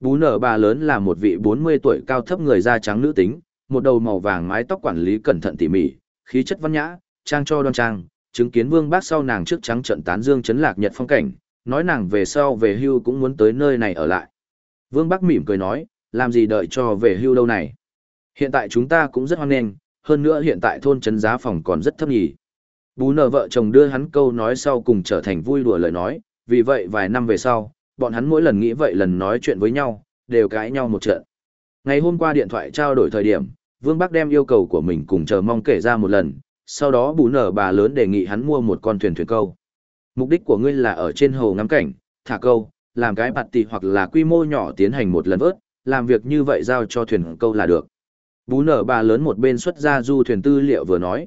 Bú nở bà lớn là một vị 40 tuổi cao thấp người da trắng nữ tính, một đầu màu vàng mái tóc quản lý cẩn thận tỉ mỉ, khí chất văn nhã, trang cho đoan trang, chứng kiến vương bác sau nàng trước trắng trận tán dương chấn lạc nhật phong cảnh, nói nàng về sau về hưu cũng muốn tới nơi này ở lại. Vương bác mỉm cười nói, làm gì đợi cho về hưu lâu này. Hiện tại chúng ta cũng rất hoan nghênh, hơn nữa hiện tại thôn trấn giá phòng còn rất thấp nhỉ. Bú nở vợ chồng đưa hắn câu nói sau cùng trở thành vui đùa lời nói, vì vậy vài năm về sau, bọn hắn mỗi lần nghĩ vậy lần nói chuyện với nhau, đều cãi nhau một trận. Ngày hôm qua điện thoại trao đổi thời điểm, Vương Bắc đem yêu cầu của mình cùng chờ mong kể ra một lần, sau đó bù nở bà lớn đề nghị hắn mua một con thuyền thuyền câu. Mục đích của ngươi là ở trên hồ ngắm cảnh, thả câu, làm cái bạt tỷ hoặc là quy mô nhỏ tiến hành một lần vớt, làm việc như vậy giao cho thuyền câu là được. Bú nở bà lớn một bên xuất ra du thuyền tư liệu vừa nói.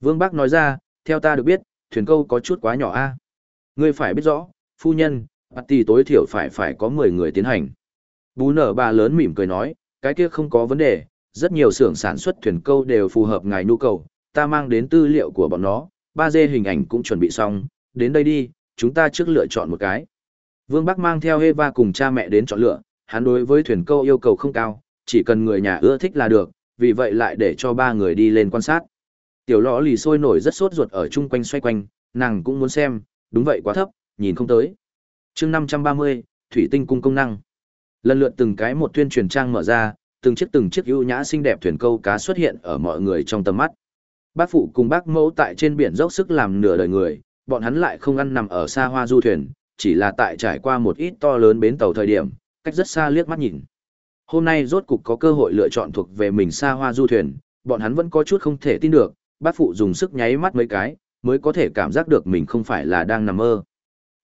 Vương Bắc nói ra, theo ta được biết, thuyền câu có chút quá nhỏ a. Ngươi phải biết rõ, phu nhân, party tối thiểu phải phải có 10 người tiến hành. Bú nở bà lớn mỉm cười nói, cái kia không có vấn đề, rất nhiều xưởng sản xuất thuyền câu đều phù hợp ngài nhu cầu, ta mang đến tư liệu của bọn nó, 3D hình ảnh cũng chuẩn bị xong, đến đây đi, chúng ta trước lựa chọn một cái. Vương Bắc mang theo Eva cùng cha mẹ đến chọn lựa, hắn đối với thuyền câu yêu cầu không cao, chỉ cần người nhà ưa thích là được, vì vậy lại để cho ba người đi lên quan sát. Tiểu lõ lì sôi nổi rất sốt ruột ở chung quanh xoay quanh, nàng cũng muốn xem, đúng vậy quá thấp, nhìn không tới chương 530, Thủy tinh cung công năng. Lần lượt từng cái một tuyên truyền trang mở ra, từng chiếc từng chiếc ưu nhã xinh đẹp thuyền câu cá xuất hiện ở mọi người trong tầm mắt. Bác phụ cùng bác mẫu tại trên biển dốc sức làm nửa đời người, bọn hắn lại không ăn nằm ở xa hoa du thuyền, chỉ là tại trải qua một ít to lớn bến tàu thời điểm, cách rất xa liếc mắt nhìn. Hôm nay rốt cục có cơ hội lựa chọn thuộc về mình xa hoa du thuyền, bọn hắn vẫn có chút không thể tin được, bác phụ dùng sức nháy mắt mấy cái, mới có thể cảm giác được mình không phải là đang nằm mơ.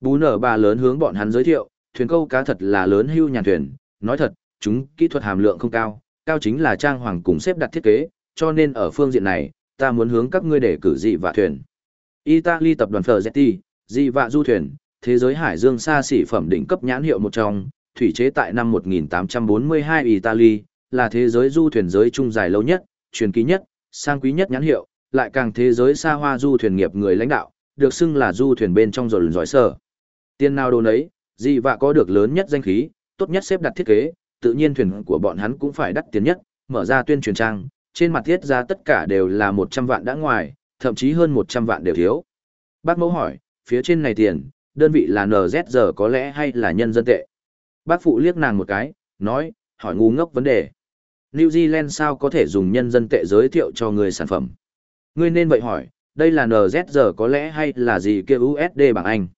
Bú nở bà lớn hướng bọn hắn giới thiệu, thuyền câu cá thật là lớn hưu nhàn thuyền, nói thật, chúng kỹ thuật hàm lượng không cao, cao chính là trang hoàng cùng xếp đặt thiết kế, cho nên ở phương diện này, ta muốn hướng các ngươi để cử dị vạ thuyền. Italy tập đoàn Ferzetti, dị vạ du thuyền, thế giới hải dương xa xỉ phẩm đỉnh cấp nhãn hiệu một trong, thủy chế tại năm 1842 Italy, là thế giới du thuyền giới trung dài lâu nhất, truyền ký nhất, sang quý nhất nhãn hiệu, lại càng thế giới xa hoa du thuyền nghiệp người lãnh đạo, được xưng là du thuyền bên trong rồi giỏi sở. Tiền nào đồ nấy, gì vạ có được lớn nhất danh khí, tốt nhất xếp đặt thiết kế, tự nhiên thuyền của bọn hắn cũng phải đắt tiền nhất, mở ra tuyên truyền trang, trên mặt thiết ra tất cả đều là 100 vạn đã ngoài, thậm chí hơn 100 vạn đều thiếu. Bác mẫu hỏi, phía trên này tiền, đơn vị là NZG có lẽ hay là nhân dân tệ? Bác phụ liếc nàng một cái, nói, hỏi ngu ngốc vấn đề. New Zealand sao có thể dùng nhân dân tệ giới thiệu cho người sản phẩm? Ngươi nên vậy hỏi, đây là NZG có lẽ hay là gì kia USD bằng Anh?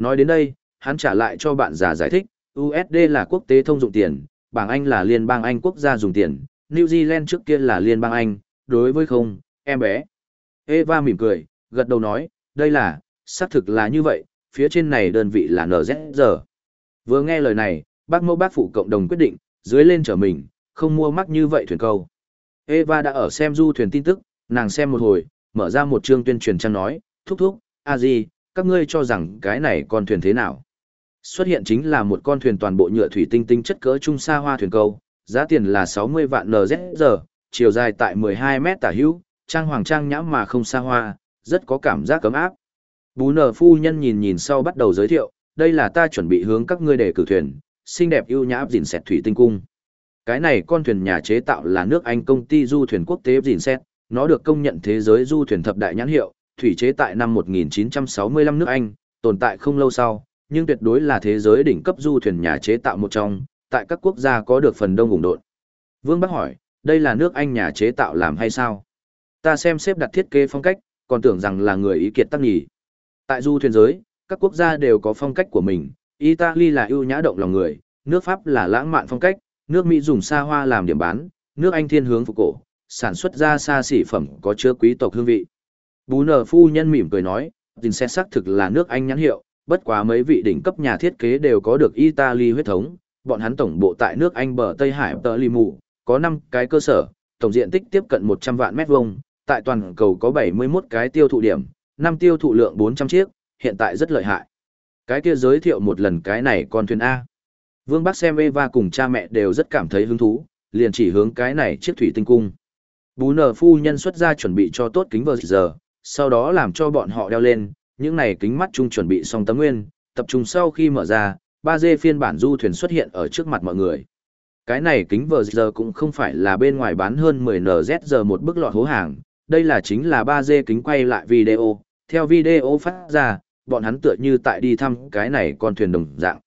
Nói đến đây, hắn trả lại cho bạn già giải thích, USD là quốc tế thông dụng tiền, bảng Anh là liên bang Anh quốc gia dùng tiền, New Zealand trước kia là liên bang Anh, đối với không, em bé. Eva mỉm cười, gật đầu nói, đây là, xác thực là như vậy, phía trên này đơn vị là NZR. Vừa nghe lời này, bác mẫu bác phụ cộng đồng quyết định, dưới lên trở mình, không mua mắc như vậy thuyền câu. Eva đã ở xem du thuyền tin tức, nàng xem một hồi, mở ra một chương tuyên truyền trang nói, thúc thúc, a gì, các ngươi cho rằng cái này con thuyền thế nào? Xuất hiện chính là một con thuyền toàn bộ nhựa thủy tinh tinh chất cỡ trung xa hoa thuyền câu, giá tiền là 60 vạn NZR, chiều dài tại 12 mét tả hữu, trang hoàng trang nhãm mà không xa hoa, rất có cảm giác cấm áp. Bú nở phu nhân nhìn nhìn sau bắt đầu giới thiệu, đây là ta chuẩn bị hướng các ngươi để cử thuyền, xinh đẹp ưu nhã dìn xẹt thủy tinh cung. Cái này con thuyền nhà chế tạo là nước Anh công ty du thuyền quốc tế dìn xẹt, nó được công nhận thế giới du thuyền thập đại nhãn hiệu, thủy chế tại năm 1965 nước Anh, tồn tại không lâu sau, nhưng tuyệt đối là thế giới đỉnh cấp du thuyền nhà chế tạo một trong, tại các quốc gia có được phần đông ủng độn. Vương Bắc hỏi, đây là nước Anh nhà chế tạo làm hay sao? Ta xem xếp đặt thiết kế phong cách, còn tưởng rằng là người ý kiệt tắc nghỉ. Tại du thuyền giới, các quốc gia đều có phong cách của mình, Italy là ưu nhã động lòng người, nước Pháp là lãng mạn phong cách, nước Mỹ dùng xa hoa làm điểm bán, nước Anh thiên hướng phục cổ, sản xuất ra xa xỉ phẩm có chứa quý tộc hương vị. Bú nở phu nhân mỉm cười nói, tình xe xác thực là nước Anh nhãn hiệu, bất quá mấy vị đỉnh cấp nhà thiết kế đều có được Italy huyết thống, bọn hắn tổng bộ tại nước Anh bờ Tây Hải tờ lì mù, có 5 cái cơ sở, tổng diện tích tiếp cận 100 vạn mét vuông, tại toàn cầu có 71 cái tiêu thụ điểm, năm tiêu thụ lượng 400 chiếc, hiện tại rất lợi hại. Cái kia giới thiệu một lần cái này con thuyền A. Vương Bắc xem Eva cùng cha mẹ đều rất cảm thấy hứng thú, liền chỉ hướng cái này chiếc thủy tinh cung. Bú nở phu nhân xuất ra chuẩn bị cho tốt kính vờ giờ, sau đó làm cho bọn họ đeo lên, những này kính mắt chung chuẩn bị xong tấm nguyên, tập trung sau khi mở ra, ba d phiên bản du thuyền xuất hiện ở trước mặt mọi người. Cái này kính vờ giờ cũng không phải là bên ngoài bán hơn 10 NZ giờ một bức lọt hố hàng, đây là chính là ba d kính quay lại video, theo video phát ra, bọn hắn tựa như tại đi thăm cái này con thuyền đồng dạng.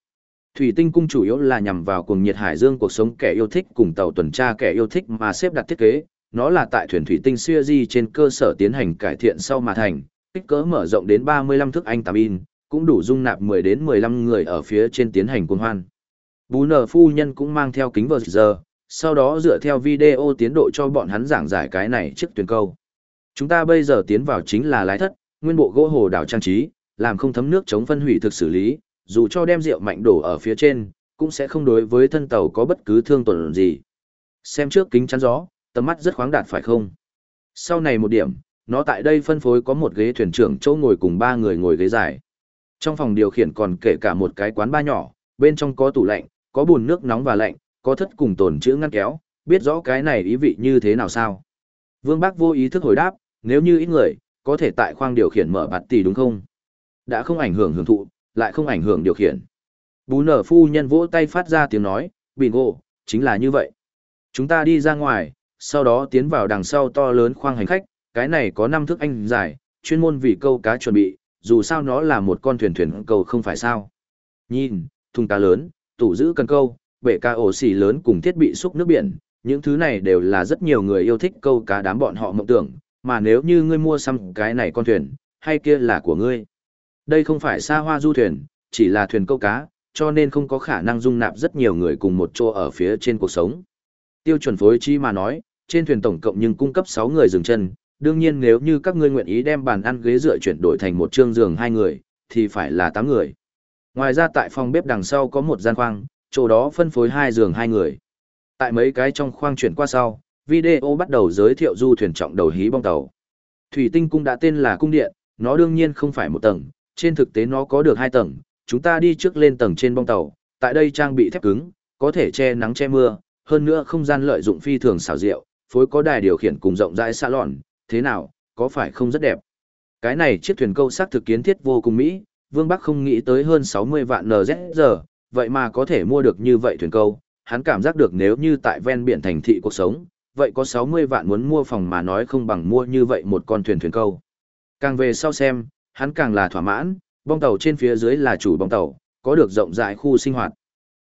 Thủy tinh cung chủ yếu là nhằm vào cuồng nhiệt hải dương cuộc sống kẻ yêu thích cùng tàu tuần tra kẻ yêu thích mà xếp đặt thiết kế, nó là tại thuyền thủy tinh siêu di trên cơ sở tiến hành cải thiện sau mà thành, kích cỡ mở rộng đến 35 thước anh tạm in, cũng đủ dung nạp 10 đến 15 người ở phía trên tiến hành cuồng hoan. Bú nở phu nhân cũng mang theo kính vờ giờ, sau đó dựa theo video tiến độ cho bọn hắn giảng giải cái này trước tuyển câu. Chúng ta bây giờ tiến vào chính là lái thất, nguyên bộ gỗ hồ đảo trang trí, làm không thấm nước chống phân hủy thực xử lý, dù cho đem rượu mạnh đổ ở phía trên, cũng sẽ không đối với thân tàu có bất cứ thương tổn gì. Xem trước kính chắn gió, tầm mắt rất khoáng đạt phải không? Sau này một điểm, nó tại đây phân phối có một ghế thuyền trưởng chỗ ngồi cùng ba người ngồi ghế dài. Trong phòng điều khiển còn kể cả một cái quán ba nhỏ, bên trong có tủ lạnh, có bồn nước nóng và lạnh, có thất cùng tồn chữ ngăn kéo, biết rõ cái này ý vị như thế nào sao? Vương Bác vô ý thức hồi đáp, nếu như ít người, có thể tại khoang điều khiển mở bạt tỷ đúng không? Đã không ảnh hưởng hưởng thụ, lại không ảnh hưởng điều khiển. Bú nở phu nhân vỗ tay phát ra tiếng nói, bingo, chính là như vậy. Chúng ta đi ra ngoài, sau đó tiến vào đằng sau to lớn khoang hành khách, cái này có năm thước anh dài, chuyên môn vì câu cá chuẩn bị, dù sao nó là một con thuyền thuyền câu không phải sao. Nhìn, thùng cá lớn, tủ giữ cần câu, bể ca ổ xì lớn cùng thiết bị xúc nước biển, những thứ này đều là rất nhiều người yêu thích câu cá đám bọn họ mộng tưởng, mà nếu như ngươi mua xăm cái này con thuyền, hay kia là của ngươi. Đây không phải xa hoa du thuyền, chỉ là thuyền câu cá, cho nên không có khả năng dung nạp rất nhiều người cùng một chỗ ở phía trên cuộc sống. Tiêu chuẩn phối chi mà nói, trên thuyền tổng cộng nhưng cung cấp 6 người dừng chân, đương nhiên nếu như các ngươi nguyện ý đem bàn ăn ghế dựa chuyển đổi thành một trương giường hai người, thì phải là 8 người. Ngoài ra tại phòng bếp đằng sau có một gian khoang, chỗ đó phân phối hai giường hai người. Tại mấy cái trong khoang chuyển qua sau, video bắt đầu giới thiệu du thuyền trọng đầu hí bong tàu. Thủy tinh cung đã tên là cung điện, nó đương nhiên không phải một tầng, trên thực tế nó có được hai tầng, chúng ta đi trước lên tầng trên bong tàu, tại đây trang bị thép cứng, có thể che nắng che mưa, hơn nữa không gian lợi dụng phi thường xảo diệu, phối có đài điều khiển cùng rộng rãi xa lọn, thế nào, có phải không rất đẹp? Cái này chiếc thuyền câu sắc thực kiến thiết vô cùng mỹ, Vương Bắc không nghĩ tới hơn 60 vạn NZ giờ, vậy mà có thể mua được như vậy thuyền câu, hắn cảm giác được nếu như tại ven biển thành thị cuộc sống, vậy có 60 vạn muốn mua phòng mà nói không bằng mua như vậy một con thuyền thuyền câu. Càng về sau xem, hắn càng là thỏa mãn, bong tàu trên phía dưới là chủ bong tàu, có được rộng rãi khu sinh hoạt.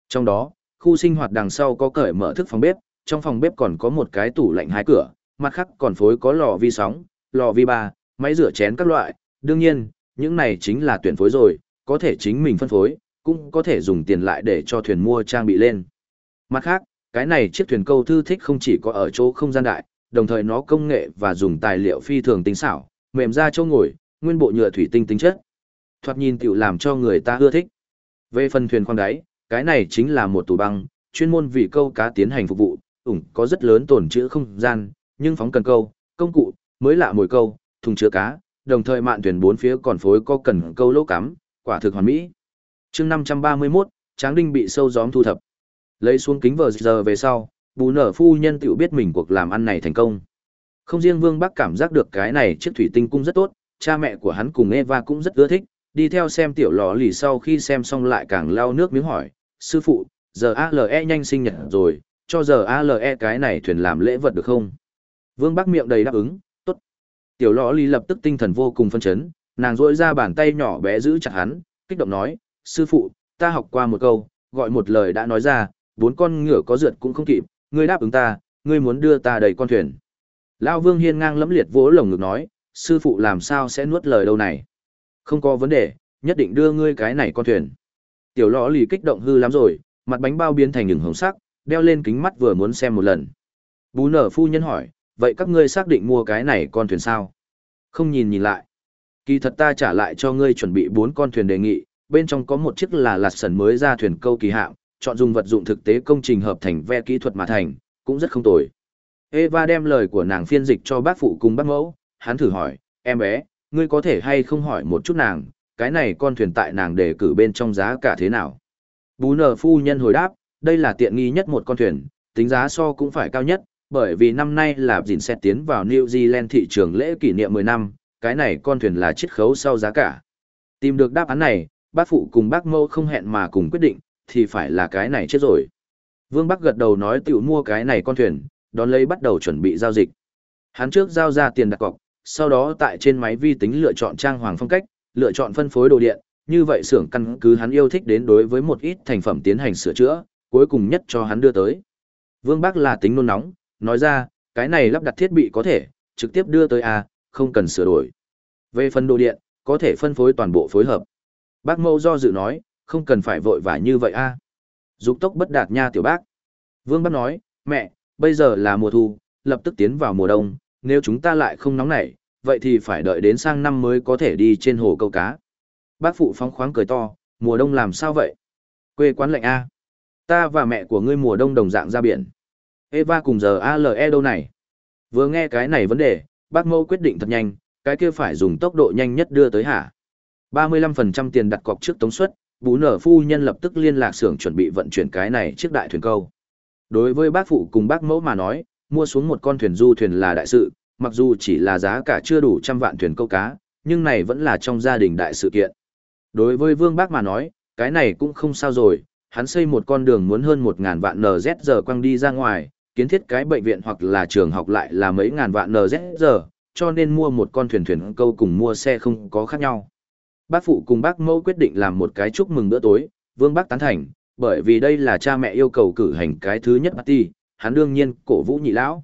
Trong đó, khu sinh hoạt đằng sau có cởi mở thức phòng bếp, trong phòng bếp còn có một cái tủ lạnh hai cửa, mặt khác còn phối có lò vi sóng, lò vi ba, máy rửa chén các loại, đương nhiên, những này chính là tuyển phối rồi, có thể chính mình phân phối, cũng có thể dùng tiền lại để cho thuyền mua trang bị lên. Mặt khác, cái này chiếc thuyền câu thư thích không chỉ có ở chỗ không gian đại, đồng thời nó công nghệ và dùng tài liệu phi thường tinh xảo, mềm ra chỗ ngồi, nguyên bộ nhựa thủy tinh tính chất. Thoạt nhìn tiểu làm cho người ta ưa thích. Về phần thuyền khoang đáy, cái này chính là một tủ băng, chuyên môn vì câu cá tiến hành phục vụ, ủng có rất lớn tổn chữ không gian, nhưng phóng cần câu, công cụ, mới lạ mồi câu, thùng chứa cá, đồng thời mạn thuyền bốn phía còn phối có cần câu lỗ cắm, quả thực hoàn mỹ. chương 531, Tráng Đinh bị sâu gióm thu thập. Lấy xuống kính vờ giờ về sau, bù nở phu nhân tiểu biết mình cuộc làm ăn này thành công. Không riêng Vương Bắc cảm giác được cái này chiếc thủy tinh cung rất tốt, cha mẹ của hắn cùng Eva cũng rất ưa thích, đi theo xem tiểu lò lì sau khi xem xong lại càng lau nước miếng hỏi, sư phụ, giờ ALE nhanh sinh nhật rồi, cho giờ ALE cái này thuyền làm lễ vật được không? Vương Bắc miệng đầy đáp ứng, tốt. Tiểu lõ lì lập tức tinh thần vô cùng phân chấn, nàng rỗi ra bàn tay nhỏ bé giữ chặt hắn, kích động nói, sư phụ, ta học qua một câu, gọi một lời đã nói ra, bốn con ngựa có rượt cũng không kịp, ngươi đáp ứng ta, ngươi muốn đưa ta đầy con thuyền. Lão Vương hiên ngang lẫm liệt vỗ lồng ngực nói, sư phụ làm sao sẽ nuốt lời đâu này. Không có vấn đề, nhất định đưa ngươi cái này con thuyền. Tiểu lõ lì kích động hư lắm rồi, mặt bánh bao biến thành những hồng sắc, đeo lên kính mắt vừa muốn xem một lần. Bú nở phu nhân hỏi, vậy các ngươi xác định mua cái này con thuyền sao? Không nhìn nhìn lại. Kỳ thật ta trả lại cho ngươi chuẩn bị bốn con thuyền đề nghị, bên trong có một chiếc là lạt sần mới ra thuyền câu kỳ hạm, chọn dùng vật dụng thực tế công trình hợp thành ve kỹ thuật mà thành, cũng rất không tồi. Eva đem lời của nàng phiên dịch cho bác phụ cùng bác mẫu, hắn thử hỏi, em bé, ngươi có thể hay không hỏi một chút nàng, cái này con thuyền tại nàng đề cử bên trong giá cả thế nào? Bú nở phu nhân hồi đáp, đây là tiện nghi nhất một con thuyền, tính giá so cũng phải cao nhất, bởi vì năm nay là dìn xét tiến vào New Zealand thị trường lễ kỷ niệm 10 năm, cái này con thuyền là chiết khấu sau giá cả. Tìm được đáp án này, bác phụ cùng bác mâu không hẹn mà cùng quyết định, thì phải là cái này chết rồi. Vương Bắc gật đầu nói tiểu mua cái này con thuyền, đón lấy bắt đầu chuẩn bị giao dịch. Hắn trước giao ra tiền đặt cọc, sau đó tại trên máy vi tính lựa chọn trang hoàng phong cách, lựa chọn phân phối đồ điện, như vậy xưởng căn cứ hắn yêu thích đến đối với một ít thành phẩm tiến hành sửa chữa, cuối cùng nhất cho hắn đưa tới. Vương Bắc là tính nôn nóng, nói ra, cái này lắp đặt thiết bị có thể, trực tiếp đưa tới A, không cần sửa đổi. Về phần đồ điện, có thể phân phối toàn bộ phối hợp. Bác mâu do dự nói, không cần phải vội vã như vậy A. Dục tốc bất đạt nha tiểu bác. Vương Bắc nói, mẹ, bây giờ là mùa thu, lập tức tiến vào mùa đông, nếu chúng ta lại không nóng nảy, vậy thì phải đợi đến sang năm mới có thể đi trên hồ câu cá. Bác phụ phóng khoáng cười to, mùa đông làm sao vậy? Quê quán lạnh A. Ta và mẹ của ngươi mùa đông đồng dạng ra biển. Eva cùng giờ ALE đâu này? Vừa nghe cái này vấn đề, bác mâu quyết định thật nhanh, cái kia phải dùng tốc độ nhanh nhất đưa tới hả? 35% tiền đặt cọc trước tống suất, bú nở phu nhân lập tức liên lạc xưởng chuẩn bị vận chuyển cái này trước đại thuyền câu. Đối với bác phụ cùng bác mẫu mà nói, mua xuống một con thuyền du thuyền là đại sự, mặc dù chỉ là giá cả chưa đủ trăm vạn thuyền câu cá, nhưng này vẫn là trong gia đình đại sự kiện. Đối với vương bác mà nói, cái này cũng không sao rồi, hắn xây một con đường muốn hơn một ngàn vạn NZ giờ quăng đi ra ngoài, kiến thiết cái bệnh viện hoặc là trường học lại là mấy ngàn vạn NZ giờ, cho nên mua một con thuyền thuyền câu cùng mua xe không có khác nhau. Bác phụ cùng bác mẫu quyết định làm một cái chúc mừng bữa tối, vương bác tán thành, bởi vì đây là cha mẹ yêu cầu cử hành cái thứ nhất party, hắn đương nhiên cổ vũ nhị lão.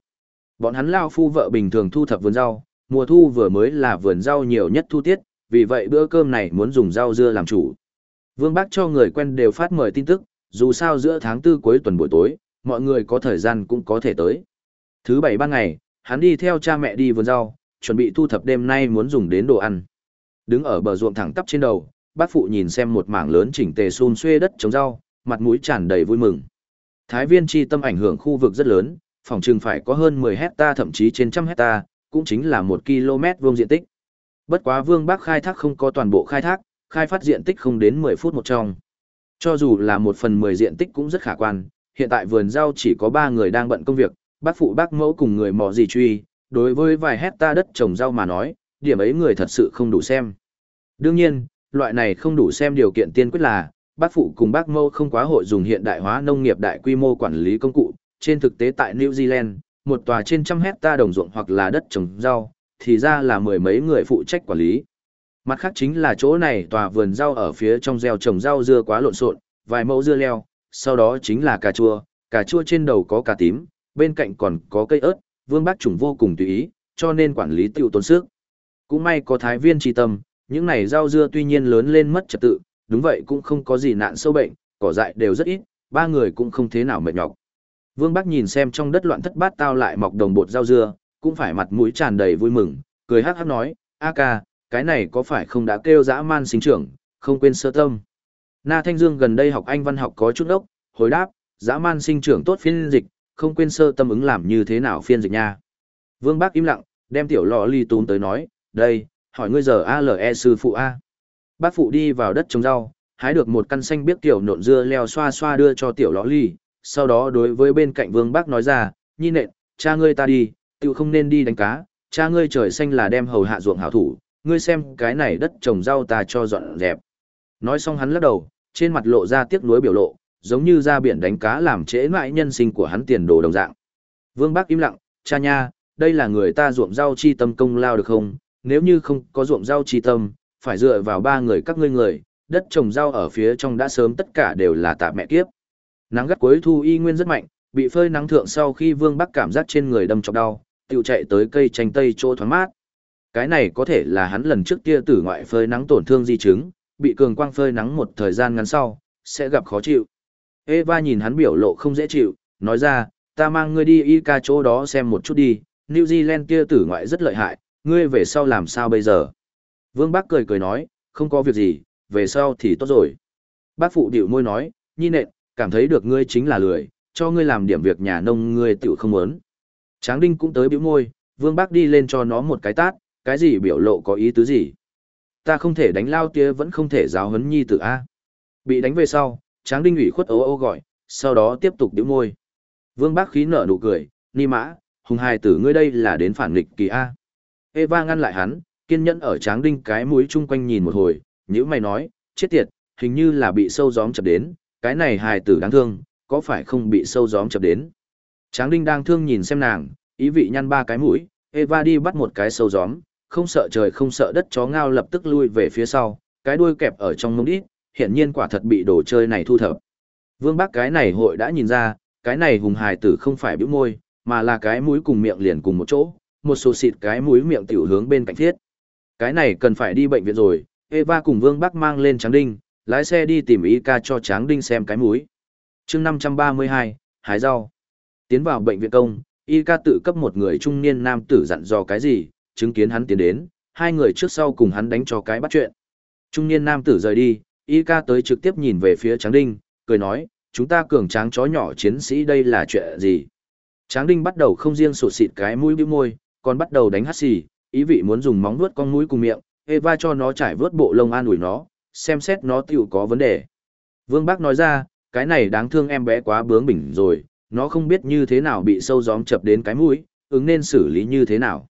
Bọn hắn lao phu vợ bình thường thu thập vườn rau, mùa thu vừa mới là vườn rau nhiều nhất thu tiết, vì vậy bữa cơm này muốn dùng rau dưa làm chủ. Vương Bác cho người quen đều phát mời tin tức, dù sao giữa tháng tư cuối tuần buổi tối, mọi người có thời gian cũng có thể tới. Thứ bảy ban ngày, hắn đi theo cha mẹ đi vườn rau, chuẩn bị thu thập đêm nay muốn dùng đến đồ ăn. Đứng ở bờ ruộng thẳng tắp trên đầu, bác phụ nhìn xem một mảng lớn chỉnh tề xun xuê đất trồng rau, mặt mũi tràn đầy vui mừng. Thái viên chi tâm ảnh hưởng khu vực rất lớn, phòng trừng phải có hơn 10 hecta thậm chí trên trăm hecta, cũng chính là 1 km vuông diện tích. Bất quá Vương Bắc khai thác không có toàn bộ khai thác, khai phát diện tích không đến 10 phút một trong. Cho dù là một phần 10 diện tích cũng rất khả quan, hiện tại vườn rau chỉ có 3 người đang bận công việc, bác phụ bác mẫu cùng người mò gì truy, đối với vài hecta đất trồng rau mà nói, điểm ấy người thật sự không đủ xem. Đương nhiên, loại này không đủ xem điều kiện tiên quyết là, bác phụ cùng bác mẫu không quá hội dùng hiện đại hóa nông nghiệp đại quy mô quản lý công cụ, trên thực tế tại New Zealand, một tòa trên trăm hecta đồng ruộng hoặc là đất trồng rau, thì ra là mười mấy người phụ trách quản lý. Mặt khác chính là chỗ này tòa vườn rau ở phía trong gieo trồng rau dưa quá lộn xộn, vài mẫu dưa leo, sau đó chính là cà chua, cà chua trên đầu có cà tím, bên cạnh còn có cây ớt, Vương Bác Trùng vô cùng tùy ý, cho nên quản lý tiêu tốn sức. Cũng may có thái viên tri tâm, những này rau dưa tuy nhiên lớn lên mất trật tự, đúng vậy cũng không có gì nạn sâu bệnh, cỏ dại đều rất ít, ba người cũng không thế nào mệt nhọc. Vương Bắc nhìn xem trong đất loạn thất bát tao lại mọc đồng bột rau dưa, cũng phải mặt mũi tràn đầy vui mừng, cười hắc hắc nói, a ca, cái này có phải không đã kêu dã man sinh trưởng, không quên sơ tâm. Na Thanh Dương gần đây học Anh văn học có chút ốc, hồi đáp, dã man sinh trưởng tốt phiên dịch, không quên sơ tâm ứng làm như thế nào phiên dịch nha. Vương Bác im lặng, đem tiểu lọ ly tún tới nói, đây, hỏi ngươi giờ ALE sư phụ A. Bác phụ đi vào đất trồng rau, hái được một căn xanh biếc tiểu nộn dưa leo xoa xoa đưa cho tiểu lọ ly, sau đó đối với bên cạnh vương bác nói ra, nhi nện, cha ngươi ta đi, tự không nên đi đánh cá, cha ngươi trời xanh là đem hầu hạ ruộng hảo thủ, ngươi xem cái này đất trồng rau ta cho dọn dẹp. Nói xong hắn lắc đầu, trên mặt lộ ra tiếc nuối biểu lộ, giống như ra biển đánh cá làm trễ mãi nhân sinh của hắn tiền đồ đồng dạng. Vương Bác im lặng, cha nha, đây là người ta ruộng rau chi tâm công lao được không? Nếu như không có ruộng rau chi tâm, phải dựa vào ba người các ngươi người, đất trồng rau ở phía trong đã sớm tất cả đều là tạ mẹ kiếp. Nắng gắt cuối thu y nguyên rất mạnh, bị phơi nắng thượng sau khi Vương Bắc cảm giác trên người đâm chọc đau, tiêu chạy tới cây chanh tây chỗ thoáng mát. Cái này có thể là hắn lần trước tia tử ngoại phơi nắng tổn thương di chứng, bị cường quang phơi nắng một thời gian ngắn sau, sẽ gặp khó chịu. Eva nhìn hắn biểu lộ không dễ chịu, nói ra, ta mang ngươi đi y ca chỗ đó xem một chút đi, New Zealand tia tử ngoại rất lợi hại, ngươi về sau làm sao bây giờ? Vương Bác cười cười nói, không có việc gì, về sau thì tốt rồi. Bác phụ điệu môi nói, nhi nện, cảm thấy được ngươi chính là lười, cho ngươi làm điểm việc nhà nông ngươi tiểu không muốn. Tráng Đinh cũng tới biểu môi, Vương Bác đi lên cho nó một cái tát, cái gì biểu lộ có ý tứ gì. Ta không thể đánh lao tía vẫn không thể giáo huấn nhi tử A. Bị đánh về sau, Tráng Đinh ủy khuất ố ô gọi, sau đó tiếp tục biểu môi. Vương Bác khí nở nụ cười, ni mã, hùng hài tử ngươi đây là đến phản nghịch kỳ A. Eva ngăn lại hắn, kiên nhẫn ở Tráng Đinh cái mũi chung quanh nhìn một hồi, nhữ mày nói, chết tiệt, hình như là bị sâu gióm chập đến, cái này hài tử đáng thương, có phải không bị sâu gióm chập đến. Tráng Đinh đang thương nhìn xem nàng, ý vị nhăn ba cái mũi, Eva đi bắt một cái sâu gióm, không sợ trời không sợ đất chó ngao lập tức lui về phía sau, cái đuôi kẹp ở trong mông đít, hiển nhiên quả thật bị đồ chơi này thu thập. Vương Bắc cái này hội đã nhìn ra, cái này hùng hài tử không phải bĩu môi, mà là cái mũi cùng miệng liền cùng một chỗ, một số xịt cái mũi miệng tiểu hướng bên cạnh thiết. Cái này cần phải đi bệnh viện rồi, Eva cùng Vương Bắc mang lên Tráng Đinh, lái xe đi tìm y ca cho Tráng Đinh xem cái mũi. chương 532, hái rau. Tiến vào bệnh viện công, y ca tự cấp một người trung niên nam tử dặn dò cái gì, chứng kiến hắn tiến đến, hai người trước sau cùng hắn đánh cho cái bắt chuyện. Trung niên nam tử rời đi, y ca tới trực tiếp nhìn về phía Tráng Đinh, cười nói, chúng ta cường tráng chó nhỏ chiến sĩ đây là chuyện gì? Tráng Đinh bắt đầu không riêng sụt xịt cái mũi bĩu môi, còn bắt đầu đánh hắt xì, ý vị muốn dùng móng vuốt con mũi cùng miệng, Eva cho nó trải vớt bộ lông an ủi nó, xem xét nó tiểu có vấn đề. Vương Bác nói ra, cái này đáng thương em bé quá bướng bỉnh rồi, nó không biết như thế nào bị sâu gióm chập đến cái mũi, ứng nên xử lý như thế nào.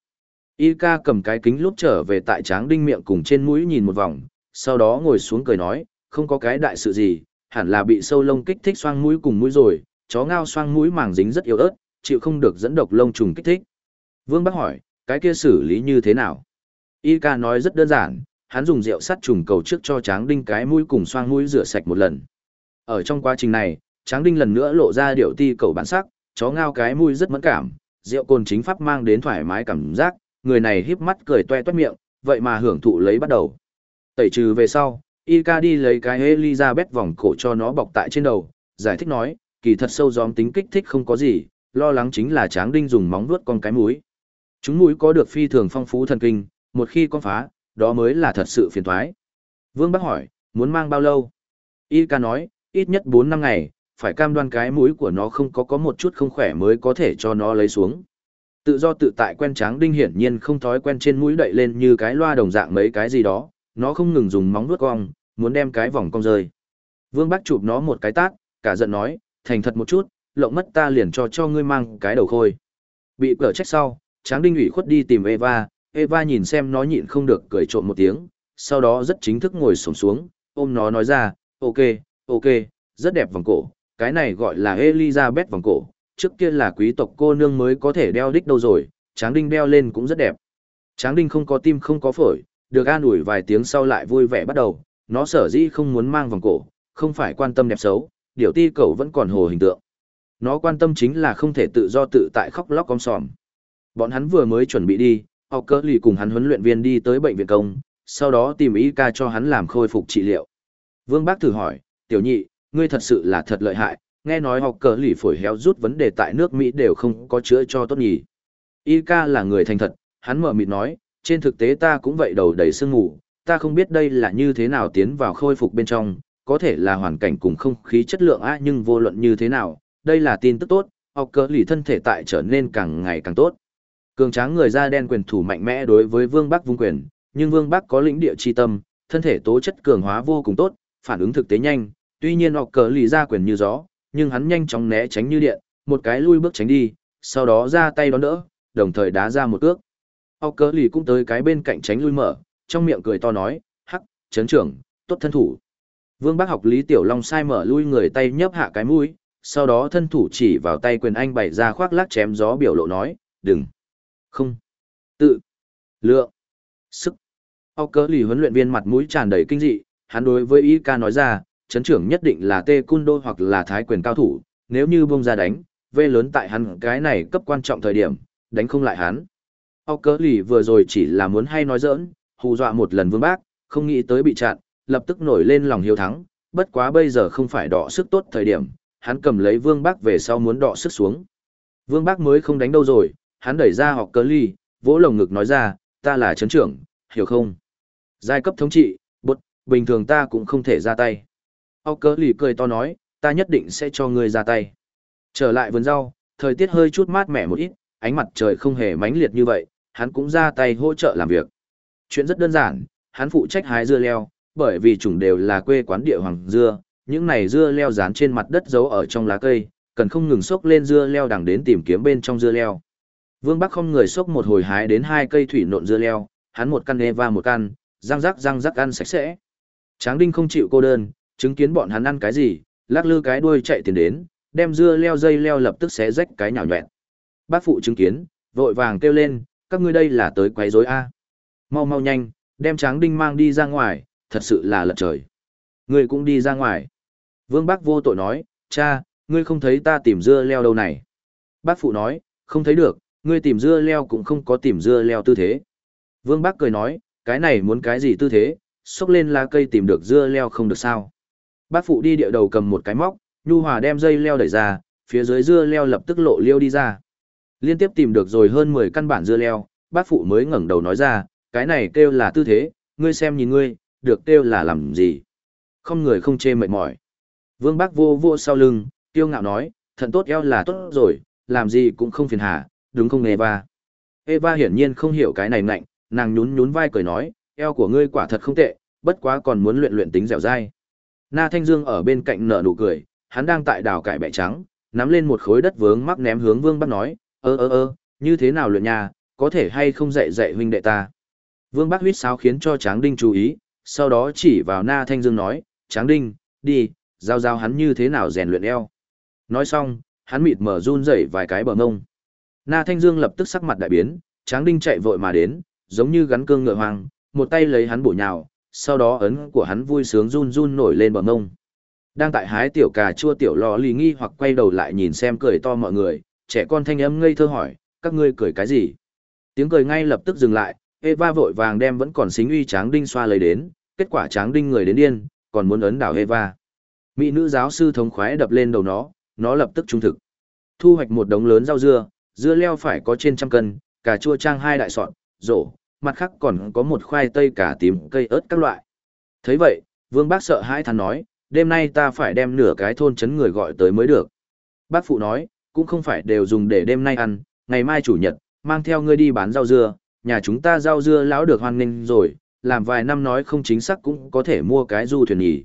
Y ca cầm cái kính lúc trở về tại tráng đinh miệng cùng trên mũi nhìn một vòng, sau đó ngồi xuống cười nói, không có cái đại sự gì, hẳn là bị sâu lông kích thích xoang mũi cùng mũi rồi, chó ngao xoang mũi màng dính rất yếu ớt, chịu không được dẫn độc lông trùng kích thích. Vương Bắc hỏi, cái kia xử lý như thế nào? Y ca nói rất đơn giản, hắn dùng rượu sắt trùng cầu trước cho tráng đinh cái mũi cùng xoang mũi rửa sạch một lần. Ở trong quá trình này, tráng đinh lần nữa lộ ra điệu ti cầu bản sắc, chó ngao cái mũi rất mẫn cảm, rượu cồn chính pháp mang đến thoải mái cảm giác, người này híp mắt cười toe toét miệng, vậy mà hưởng thụ lấy bắt đầu. Tẩy trừ về sau, Ika đi lấy cái Elizabeth vòng cổ cho nó bọc tại trên đầu, giải thích nói, kỳ thật sâu gióm tính kích thích không có gì, lo lắng chính là tráng đinh dùng móng vuốt con cái mũi. Chúng mũi có được phi thường phong phú thần kinh, một khi con phá, đó mới là thật sự phiền toái. Vương Bắc hỏi, muốn mang bao lâu? Ika nói, ít nhất 4 năm ngày, phải cam đoan cái mũi của nó không có có một chút không khỏe mới có thể cho nó lấy xuống. Tự do tự tại quen tráng đinh hiển nhiên không thói quen trên mũi đậy lên như cái loa đồng dạng mấy cái gì đó, nó không ngừng dùng móng vuốt cong, muốn đem cái vòng cong rơi. Vương Bắc chụp nó một cái tát, cả giận nói, thành thật một chút, lộng mất ta liền cho cho ngươi mang cái đầu khôi. Bị cở trách sau, Tráng Đinh ủy khuất đi tìm Eva, Eva nhìn xem nó nhịn không được cười trộm một tiếng, sau đó rất chính thức ngồi sổng xuống, ôm nó nói ra, ok, ok, rất đẹp vòng cổ, cái này gọi là Elizabeth vòng cổ, trước kia là quý tộc cô nương mới có thể đeo đích đâu rồi, Tráng Đinh đeo lên cũng rất đẹp. Tráng Đinh không có tim không có phổi, được an ủi vài tiếng sau lại vui vẻ bắt đầu, nó sở dĩ không muốn mang vòng cổ, không phải quan tâm đẹp xấu, điều ti cầu vẫn còn hồ hình tượng. Nó quan tâm chính là không thể tự do tự tại khóc lóc con sòm. Bọn hắn vừa mới chuẩn bị đi, học cơ lì cùng hắn huấn luyện viên đi tới bệnh viện công, sau đó tìm ý ca cho hắn làm khôi phục trị liệu. Vương Bác thử hỏi, tiểu nhị, ngươi thật sự là thật lợi hại, nghe nói học cờ lì phổi héo rút vấn đề tại nước Mỹ đều không có chữa cho tốt nhỉ. Y ca là người thành thật, hắn mở mịt nói, trên thực tế ta cũng vậy đầu đầy sương ngủ, ta không biết đây là như thế nào tiến vào khôi phục bên trong, có thể là hoàn cảnh cùng không khí chất lượng á nhưng vô luận như thế nào, đây là tin tức tốt, học cờ lì thân thể tại trở nên càng ngày càng tốt. Cường tráng người da đen quyền thủ mạnh mẽ đối với Vương Bắc vung quyền, nhưng Vương Bắc có lĩnh địa chi tâm, thân thể tố chất cường hóa vô cùng tốt, phản ứng thực tế nhanh, tuy nhiên học cờ lì ra quyền như gió, nhưng hắn nhanh chóng né tránh như điện, một cái lui bước tránh đi, sau đó ra tay đón đỡ, đồng thời đá ra một cước. Âu cỡ lì cũng tới cái bên cạnh tránh lui mở, trong miệng cười to nói, hắc, chấn trưởng, tốt thân thủ. Vương Bắc học Lý Tiểu Long sai mở lui người tay nhấp hạ cái mũi, sau đó thân thủ chỉ vào tay quyền anh bày ra khoác lác chém gió biểu lộ nói, đừng, không, tự, lượng, sức. Âu cỡ lì huấn luyện viên mặt mũi tràn đầy kinh dị, hắn đối với Y ca nói ra, chấn trưởng nhất định là tê cun đô hoặc là thái quyền cao thủ, nếu như bông ra đánh, vê lớn tại hắn cái này cấp quan trọng thời điểm, đánh không lại hắn. Ốc cỡ lì vừa rồi chỉ là muốn hay nói giỡn, hù dọa một lần vương bác, không nghĩ tới bị chặn, lập tức nổi lên lòng hiếu thắng, bất quá bây giờ không phải đọ sức tốt thời điểm, hắn cầm lấy vương bác về sau muốn đọ sức xuống. Vương bác mới không đánh đâu rồi, hắn đẩy ra học cớ ly, vỗ lồng ngực nói ra, ta là chấn trưởng, hiểu không? Giai cấp thống trị, bột, bình thường ta cũng không thể ra tay. Âu cớ lì cười to nói, ta nhất định sẽ cho ngươi ra tay. Trở lại vườn rau, thời tiết hơi chút mát mẻ một ít, ánh mặt trời không hề mãnh liệt như vậy, hắn cũng ra tay hỗ trợ làm việc. Chuyện rất đơn giản, hắn phụ trách hái dưa leo, bởi vì chủng đều là quê quán địa hoàng dưa, những này dưa leo dán trên mặt đất giấu ở trong lá cây, cần không ngừng xốc lên dưa leo đằng đến tìm kiếm bên trong dưa leo. Vương Bắc không người xốc một hồi hái đến hai cây thủy nộn dưa leo, hắn một căn và một căn, răng rắc răng rắc ăn sạch sẽ. Tráng Đinh không chịu cô đơn, chứng kiến bọn hắn ăn cái gì, lắc lư cái đuôi chạy tiền đến, đem dưa leo dây leo lập tức xé rách cái nhào nhọẹn. Bác phụ chứng kiến, vội vàng kêu lên, các ngươi đây là tới quấy rối a. Mau mau nhanh, đem Tráng Đinh mang đi ra ngoài, thật sự là lật trời. Ngươi cũng đi ra ngoài. Vương Bác vô tội nói, cha, ngươi không thấy ta tìm dưa leo đâu này. Bác phụ nói, không thấy được, ngươi tìm dưa leo cũng không có tìm dưa leo tư thế. Vương Bác cười nói, cái này muốn cái gì tư thế, xúc lên lá cây tìm được dưa leo không được sao. Bác phụ đi địa đầu cầm một cái móc, nhu hòa đem dây leo đẩy ra, phía dưới dưa leo lập tức lộ liêu đi ra. Liên tiếp tìm được rồi hơn 10 căn bản dưa leo, bác phụ mới ngẩng đầu nói ra, cái này kêu là tư thế, ngươi xem nhìn ngươi, được kêu là làm gì. Không người không chê mệt mỏi. Vương bác vô vô sau lưng, tiêu ngạo nói, thận tốt eo là tốt rồi, làm gì cũng không phiền hà, đúng không Eva. Eva hiển nhiên không hiểu cái này nạnh, nàng nhún nhún vai cười nói, eo của ngươi quả thật không tệ, bất quá còn muốn luyện luyện tính dẻo dai. Na Thanh Dương ở bên cạnh nở nụ cười, hắn đang tại đào cải bẹ trắng, nắm lên một khối đất vướng mắc ném hướng Vương Bắc nói, ơ ơ ơ, như thế nào luyện nhà, có thể hay không dạy dạy huynh đệ ta. Vương Bắc huýt sáo khiến cho Tráng Đinh chú ý, sau đó chỉ vào Na Thanh Dương nói, Tráng Đinh, đi, giao giao hắn như thế nào rèn luyện eo. Nói xong, hắn mịt mở run rẩy vài cái bờ ngông. Na Thanh Dương lập tức sắc mặt đại biến, Tráng Đinh chạy vội mà đến, giống như gắn cương ngựa hoang, một tay lấy hắn bổ nhào, sau đó ấn của hắn vui sướng run run nổi lên bờ ngông. Đang tại hái tiểu cà chua tiểu lò lì nghi hoặc quay đầu lại nhìn xem cười to mọi người, trẻ con thanh âm ngây thơ hỏi, các ngươi cười cái gì? Tiếng cười ngay lập tức dừng lại, Eva vội vàng đem vẫn còn xính uy tráng đinh xoa lấy đến, kết quả tráng đinh người đến điên, còn muốn ấn đảo Eva. Mỹ nữ giáo sư thống khoái đập lên đầu nó, nó lập tức trung thực. Thu hoạch một đống lớn rau dưa, dưa leo phải có trên trăm cân, cà chua trang hai đại sọt, rổ, mặt khác còn có một khoai tây cả tím, cây ớt các loại. thấy vậy, vương bác sợ hãi thắn nói, đêm nay ta phải đem nửa cái thôn chấn người gọi tới mới được. Bác phụ nói, cũng không phải đều dùng để đêm nay ăn, ngày mai chủ nhật, mang theo ngươi đi bán rau dưa, nhà chúng ta rau dưa lão được hoan nghênh rồi, làm vài năm nói không chính xác cũng có thể mua cái du thuyền nhỉ.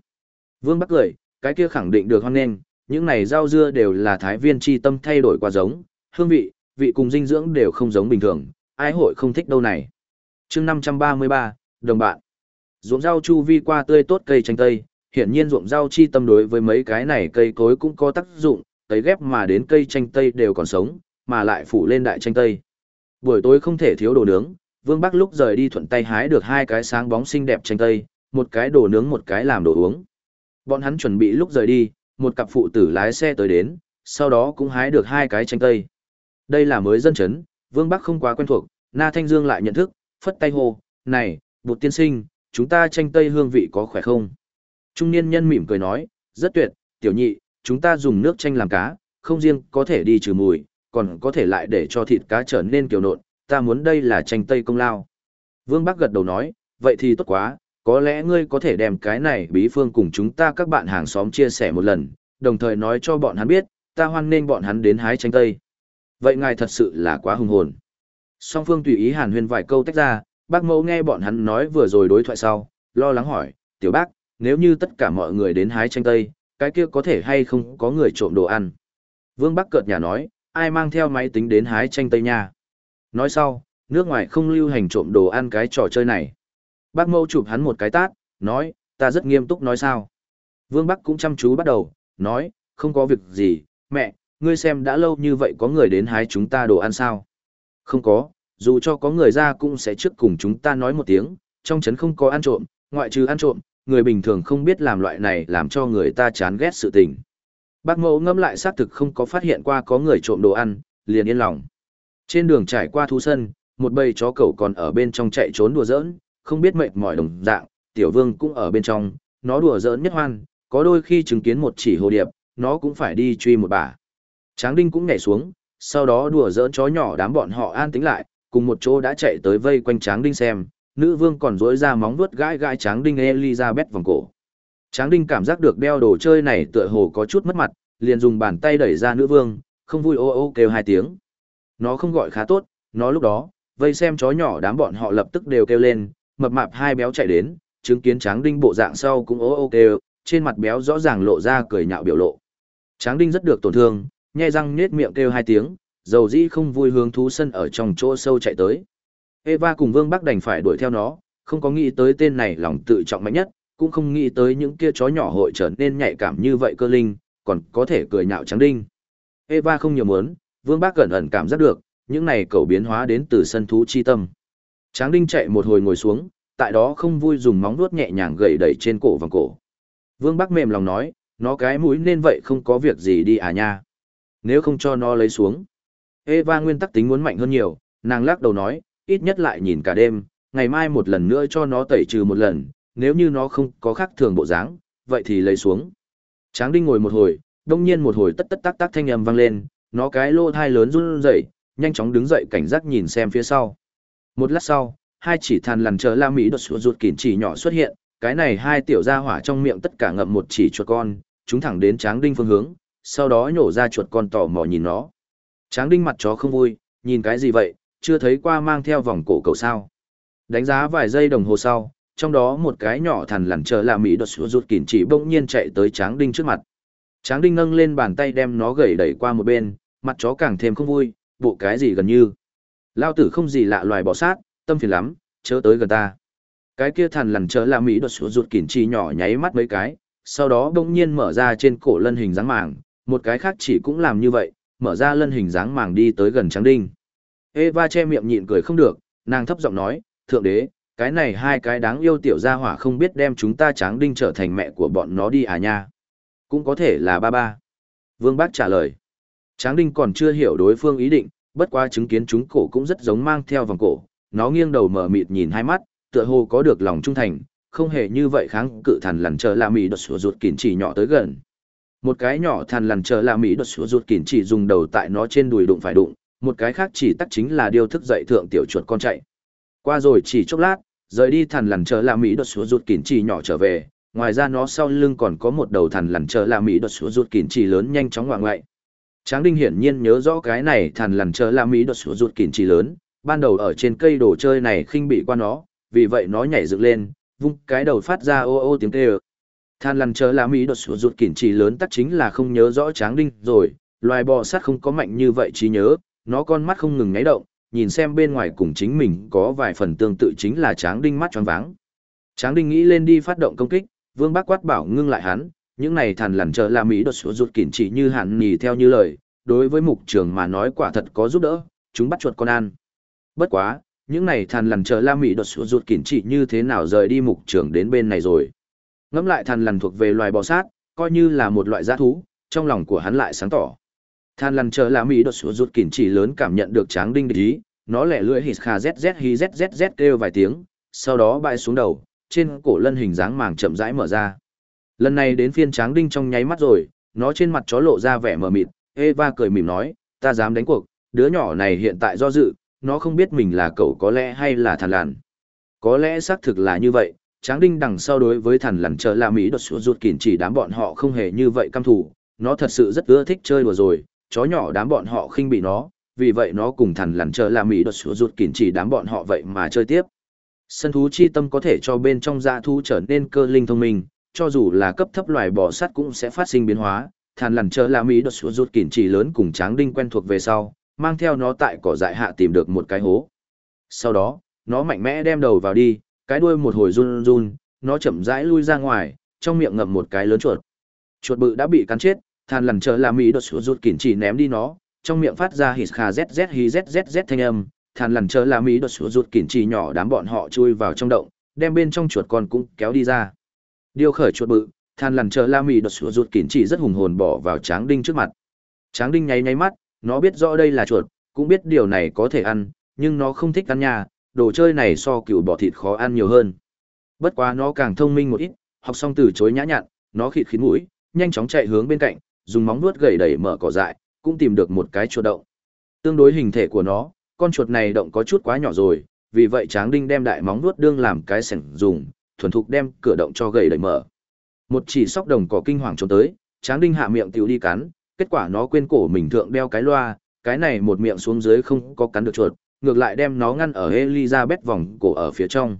Vương Bắc cười, cái kia khẳng định được hoan nghênh, những này rau dưa đều là thái viên chi tâm thay đổi qua giống, hương vị, vị cùng dinh dưỡng đều không giống bình thường, ai hội không thích đâu này chương 533, đồng bạn. Ruộng rau chu vi qua tươi tốt cây chanh tây, hiển nhiên ruộng rau chi tâm đối với mấy cái này cây cối cũng có tác dụng, tấy ghép mà đến cây chanh tây đều còn sống, mà lại phủ lên đại chanh tây. Buổi tối không thể thiếu đồ nướng, Vương Bắc lúc rời đi thuận tay hái được hai cái sáng bóng xinh đẹp chanh tây, một cái đồ nướng một cái làm đồ uống. Bọn hắn chuẩn bị lúc rời đi, một cặp phụ tử lái xe tới đến, sau đó cũng hái được hai cái chanh tây. Đây là mới dân chấn, Vương Bắc không quá quen thuộc, Na Thanh Dương lại nhận thức, phất tay hô, này, bụt tiên sinh, chúng ta chanh tây hương vị có khỏe không? Trung niên nhân mỉm cười nói, rất tuyệt, tiểu nhị, chúng ta dùng nước chanh làm cá, không riêng có thể đi trừ mùi, còn có thể lại để cho thịt cá trở nên kiều nộn, ta muốn đây là chanh tây công lao. Vương Bắc gật đầu nói, vậy thì tốt quá, có lẽ ngươi có thể đem cái này bí phương cùng chúng ta các bạn hàng xóm chia sẻ một lần, đồng thời nói cho bọn hắn biết, ta hoan nên bọn hắn đến hái chanh tây. Vậy ngài thật sự là quá hùng hồn. Song phương tùy ý hàn huyên vài câu tách ra, bác mẫu nghe bọn hắn nói vừa rồi đối thoại sau, lo lắng hỏi, tiểu bác, nếu như tất cả mọi người đến hái chanh tây, cái kia có thể hay không có người trộm đồ ăn. Vương Bắc cợt nhà nói, ai mang theo máy tính đến hái chanh tây nha. Nói sau, nước ngoài không lưu hành trộm đồ ăn cái trò chơi này. Bác Mẫu chụp hắn một cái tát, nói, ta rất nghiêm túc nói sao. Vương Bắc cũng chăm chú bắt đầu, nói, không có việc gì, mẹ, ngươi xem đã lâu như vậy có người đến hái chúng ta đồ ăn sao. Không có, dù cho có người ra cũng sẽ trước cùng chúng ta nói một tiếng, trong trấn không có ăn trộm, ngoại trừ ăn trộm, người bình thường không biết làm loại này làm cho người ta chán ghét sự tình. Bác mẫu ngâm lại xác thực không có phát hiện qua có người trộm đồ ăn, liền yên lòng. Trên đường trải qua thú sân, một bầy chó cẩu còn ở bên trong chạy trốn đùa giỡn, không biết mệt mỏi đồng dạng, tiểu vương cũng ở bên trong, nó đùa giỡn nhất hoan, có đôi khi chứng kiến một chỉ hồ điệp, nó cũng phải đi truy một bà. Tráng đinh cũng nhảy xuống, sau đó đùa giỡn chó nhỏ đám bọn họ an tính lại, cùng một chỗ đã chạy tới vây quanh tráng đinh xem, nữ vương còn dối ra móng vuốt gãi gãi tráng đinh Elizabeth vòng cổ. Tráng đinh cảm giác được đeo đồ chơi này tựa hồ có chút mất mặt, liền dùng bàn tay đẩy ra nữ vương, không vui ô ô kêu hai tiếng. Nó không gọi khá tốt, nó lúc đó, vây xem chó nhỏ đám bọn họ lập tức đều kêu lên, mập mạp hai béo chạy đến, chứng kiến tráng đinh bộ dạng sau cũng ô ô kêu, trên mặt béo rõ ràng lộ ra cười nhạo biểu lộ. Tráng đinh rất được tổn thương, nhe răng nết miệng kêu hai tiếng, dầu dĩ không vui hướng thú sân ở trong chỗ sâu chạy tới. Eva cùng Vương Bắc đành phải đuổi theo nó, không có nghĩ tới tên này lòng tự trọng mạnh nhất, cũng không nghĩ tới những kia chó nhỏ hội trở nên nhạy cảm như vậy cơ linh, còn có thể cười nhạo trắng đinh. Eva không nhiều muốn, Vương Bác cẩn ẩn cảm giác được, những này cầu biến hóa đến từ sân thú chi tâm. Tráng đinh chạy một hồi ngồi xuống, tại đó không vui dùng móng vuốt nhẹ nhàng gậy đẩy trên cổ vòng cổ. Vương Bác mềm lòng nói, nó cái mũi nên vậy không có việc gì đi à nha. Nếu không cho nó lấy xuống. Eva nguyên tắc tính muốn mạnh hơn nhiều, nàng lắc đầu nói, ít nhất lại nhìn cả đêm, ngày mai một lần nữa cho nó tẩy trừ một lần, nếu như nó không có khác thường bộ dáng, vậy thì lấy xuống. Tráng đinh ngồi một hồi, đông nhiên một hồi tất tất tác tác thanh âm vang lên, nó cái lô thai lớn run rẩy, nhanh chóng đứng dậy cảnh giác nhìn xem phía sau. Một lát sau, hai chỉ than lằn chờ la mỹ đột sụt ruột kỉn chỉ nhỏ xuất hiện, cái này hai tiểu gia hỏa trong miệng tất cả ngậm một chỉ chuột con, chúng thẳng đến tráng đinh phương hướng, sau đó nhổ ra chuột con tò mò nhìn nó. Tráng đinh mặt chó không vui, nhìn cái gì vậy, chưa thấy qua mang theo vòng cổ cầu sao. Đánh giá vài giây đồng hồ sau, trong đó một cái nhỏ thằn lằn chờ là mỹ đột sụt ruột kỉn chỉ bỗng nhiên chạy tới tráng đinh trước mặt. Tráng đinh nâng lên bàn tay đem nó gẩy đẩy qua một bên, mặt chó càng thêm không vui, bộ cái gì gần như. Lao tử không gì lạ loài bỏ sát, tâm phiền lắm, chớ tới gần ta. Cái kia thằn lằn chờ là mỹ đột sụt ruột kỉn chỉ nhỏ nháy mắt mấy cái, sau đó bỗng nhiên mở ra trên cổ lân hình dáng màng, một cái khác chỉ cũng làm như vậy, mở ra lân hình dáng màng đi tới gần tráng đinh. Eva che miệng nhịn cười không được, nàng thấp giọng nói, thượng đế, cái này hai cái đáng yêu tiểu gia hỏa không biết đem chúng ta tráng đinh trở thành mẹ của bọn nó đi à nha. Cũng có thể là ba ba. Vương Bác trả lời. Tráng đinh còn chưa hiểu đối phương ý định, bất qua chứng kiến chúng cổ cũng rất giống mang theo vòng cổ. Nó nghiêng đầu mở mịt nhìn hai mắt, tựa hồ có được lòng trung thành, không hề như vậy kháng cự thần lằn chờ là mì đột sủa ruột kín chỉ nhỏ tới gần. Một cái nhỏ thằn lằn chờ là mỹ đột sủa ruột kỉn chỉ dùng đầu tại nó trên đùi đụng phải đụng, một cái khác chỉ tắc chính là điều thức dậy thượng tiểu chuột con chạy. Qua rồi chỉ chốc lát, rời đi thằn lằn chờ là mỹ đột sủa ruột kỉn chỉ nhỏ trở về, ngoài ra nó sau lưng còn có một đầu thằn lằn chờ là mỹ đột sủa ruột kỉn chỉ lớn nhanh chóng ngoạng ngoại. Tráng Đinh hiển nhiên nhớ rõ cái này thằn lằn chờ là mỹ đột sủa ruột kỉn chỉ lớn, ban đầu ở trên cây đồ chơi này khinh bị qua nó, vì vậy nó nhảy dựng lên, vung cái đầu phát ra ô ô tiếng kêu. Than lằn chớ lá mỹ đột sủa ruột kỉn chỉ lớn tắc chính là không nhớ rõ Tráng Đinh rồi, loài bò sát không có mạnh như vậy trí nhớ, nó con mắt không ngừng nháy động, nhìn xem bên ngoài cùng chính mình có vài phần tương tự chính là Tráng Đinh mắt tròn váng. Tráng Đinh nghĩ lên đi phát động công kích, Vương Bác quát bảo ngưng lại hắn, những này thàn lằn chờ là Mỹ đột sủa ruột kỉn chỉ như hẳn nhì theo như lời, đối với mục trường mà nói quả thật có giúp đỡ, chúng bắt chuột con ăn. Bất quá, những này thàn lằn chờ la Mỹ đột sủa ruột kỉn chỉ như thế nào rời đi mục trường đến bên này rồi. Ngẫm lại thằn lằn thuộc về loài bò sát, coi như là một loại giã thú, trong lòng của hắn lại sáng tỏ. Than lằn chờ là Mỹ đột sủa rụt kỉn chỉ lớn cảm nhận được tráng đinh địch ý, nó lẻ lưỡi hít kha zz hi zzz kêu vài tiếng, sau đó bay xuống đầu, trên cổ lân hình dáng màng chậm rãi mở ra. Lần này đến phiên tráng đinh trong nháy mắt rồi, nó trên mặt chó lộ ra vẻ mờ mịt, Eva cười mỉm nói, ta dám đánh cuộc, đứa nhỏ này hiện tại do dự, nó không biết mình là cậu có lẽ hay là thằn lằn. Có lẽ xác thực là như vậy, tráng đinh đằng sau đối với thằn lằn chờ La Mỹ đột sủa ruột kỉn chỉ đám bọn họ không hề như vậy căm thủ, nó thật sự rất ưa thích chơi đùa rồi, chó nhỏ đám bọn họ khinh bị nó, vì vậy nó cùng thằn lằn chờ La Mỹ đột sủa ruột kỉn chỉ đám bọn họ vậy mà chơi tiếp. Sân thú chi tâm có thể cho bên trong dạ thú trở nên cơ linh thông minh, cho dù là cấp thấp loài bò sắt cũng sẽ phát sinh biến hóa. thằn lằn chờ La Mỹ đột sụt ruột kỉn chỉ lớn cùng tráng đinh quen thuộc về sau, mang theo nó tại cỏ dại hạ tìm được một cái hố. Sau đó, nó mạnh mẽ đem đầu vào đi, cái đuôi một hồi run run, nó chậm rãi lui ra ngoài, trong miệng ngậm một cái lớn chuột. Chuột bự đã bị cắn chết, than lằn chờ là Mỹ đột sụt rút kỉn chỉ ném đi nó, trong miệng phát ra hít kha zz hi zzz thanh âm, than lằn chờ là mỹ đột sụt rụt kỉn chỉ nhỏ đám bọn họ chui vào trong động đem bên trong chuột con cũng kéo đi ra điều khởi chuột bự than lằn chờ la mỹ đột sụt rụt kỉn chỉ rất hùng hồn bỏ vào tráng đinh trước mặt tráng đinh nháy nháy mắt nó biết rõ đây là chuột cũng biết điều này có thể ăn nhưng nó không thích ăn nhà đồ chơi này so cựu bỏ thịt khó ăn nhiều hơn bất quá nó càng thông minh một ít học xong từ chối nhã nhặn nó khịt khiến mũi nhanh chóng chạy hướng bên cạnh dùng móng vuốt gầy đẩy mở cỏ dại cũng tìm được một cái chuột động tương đối hình thể của nó con chuột này động có chút quá nhỏ rồi, vì vậy Tráng Đinh đem đại móng vuốt đương làm cái sảnh dùng, thuần thục đem cửa động cho gầy đẩy mở. Một chỉ sóc đồng cỏ kinh hoàng trốn tới, Tráng Đinh hạ miệng tiểu đi cắn, kết quả nó quên cổ mình thượng đeo cái loa, cái này một miệng xuống dưới không có cắn được chuột, ngược lại đem nó ngăn ở Elizabeth vòng cổ ở phía trong.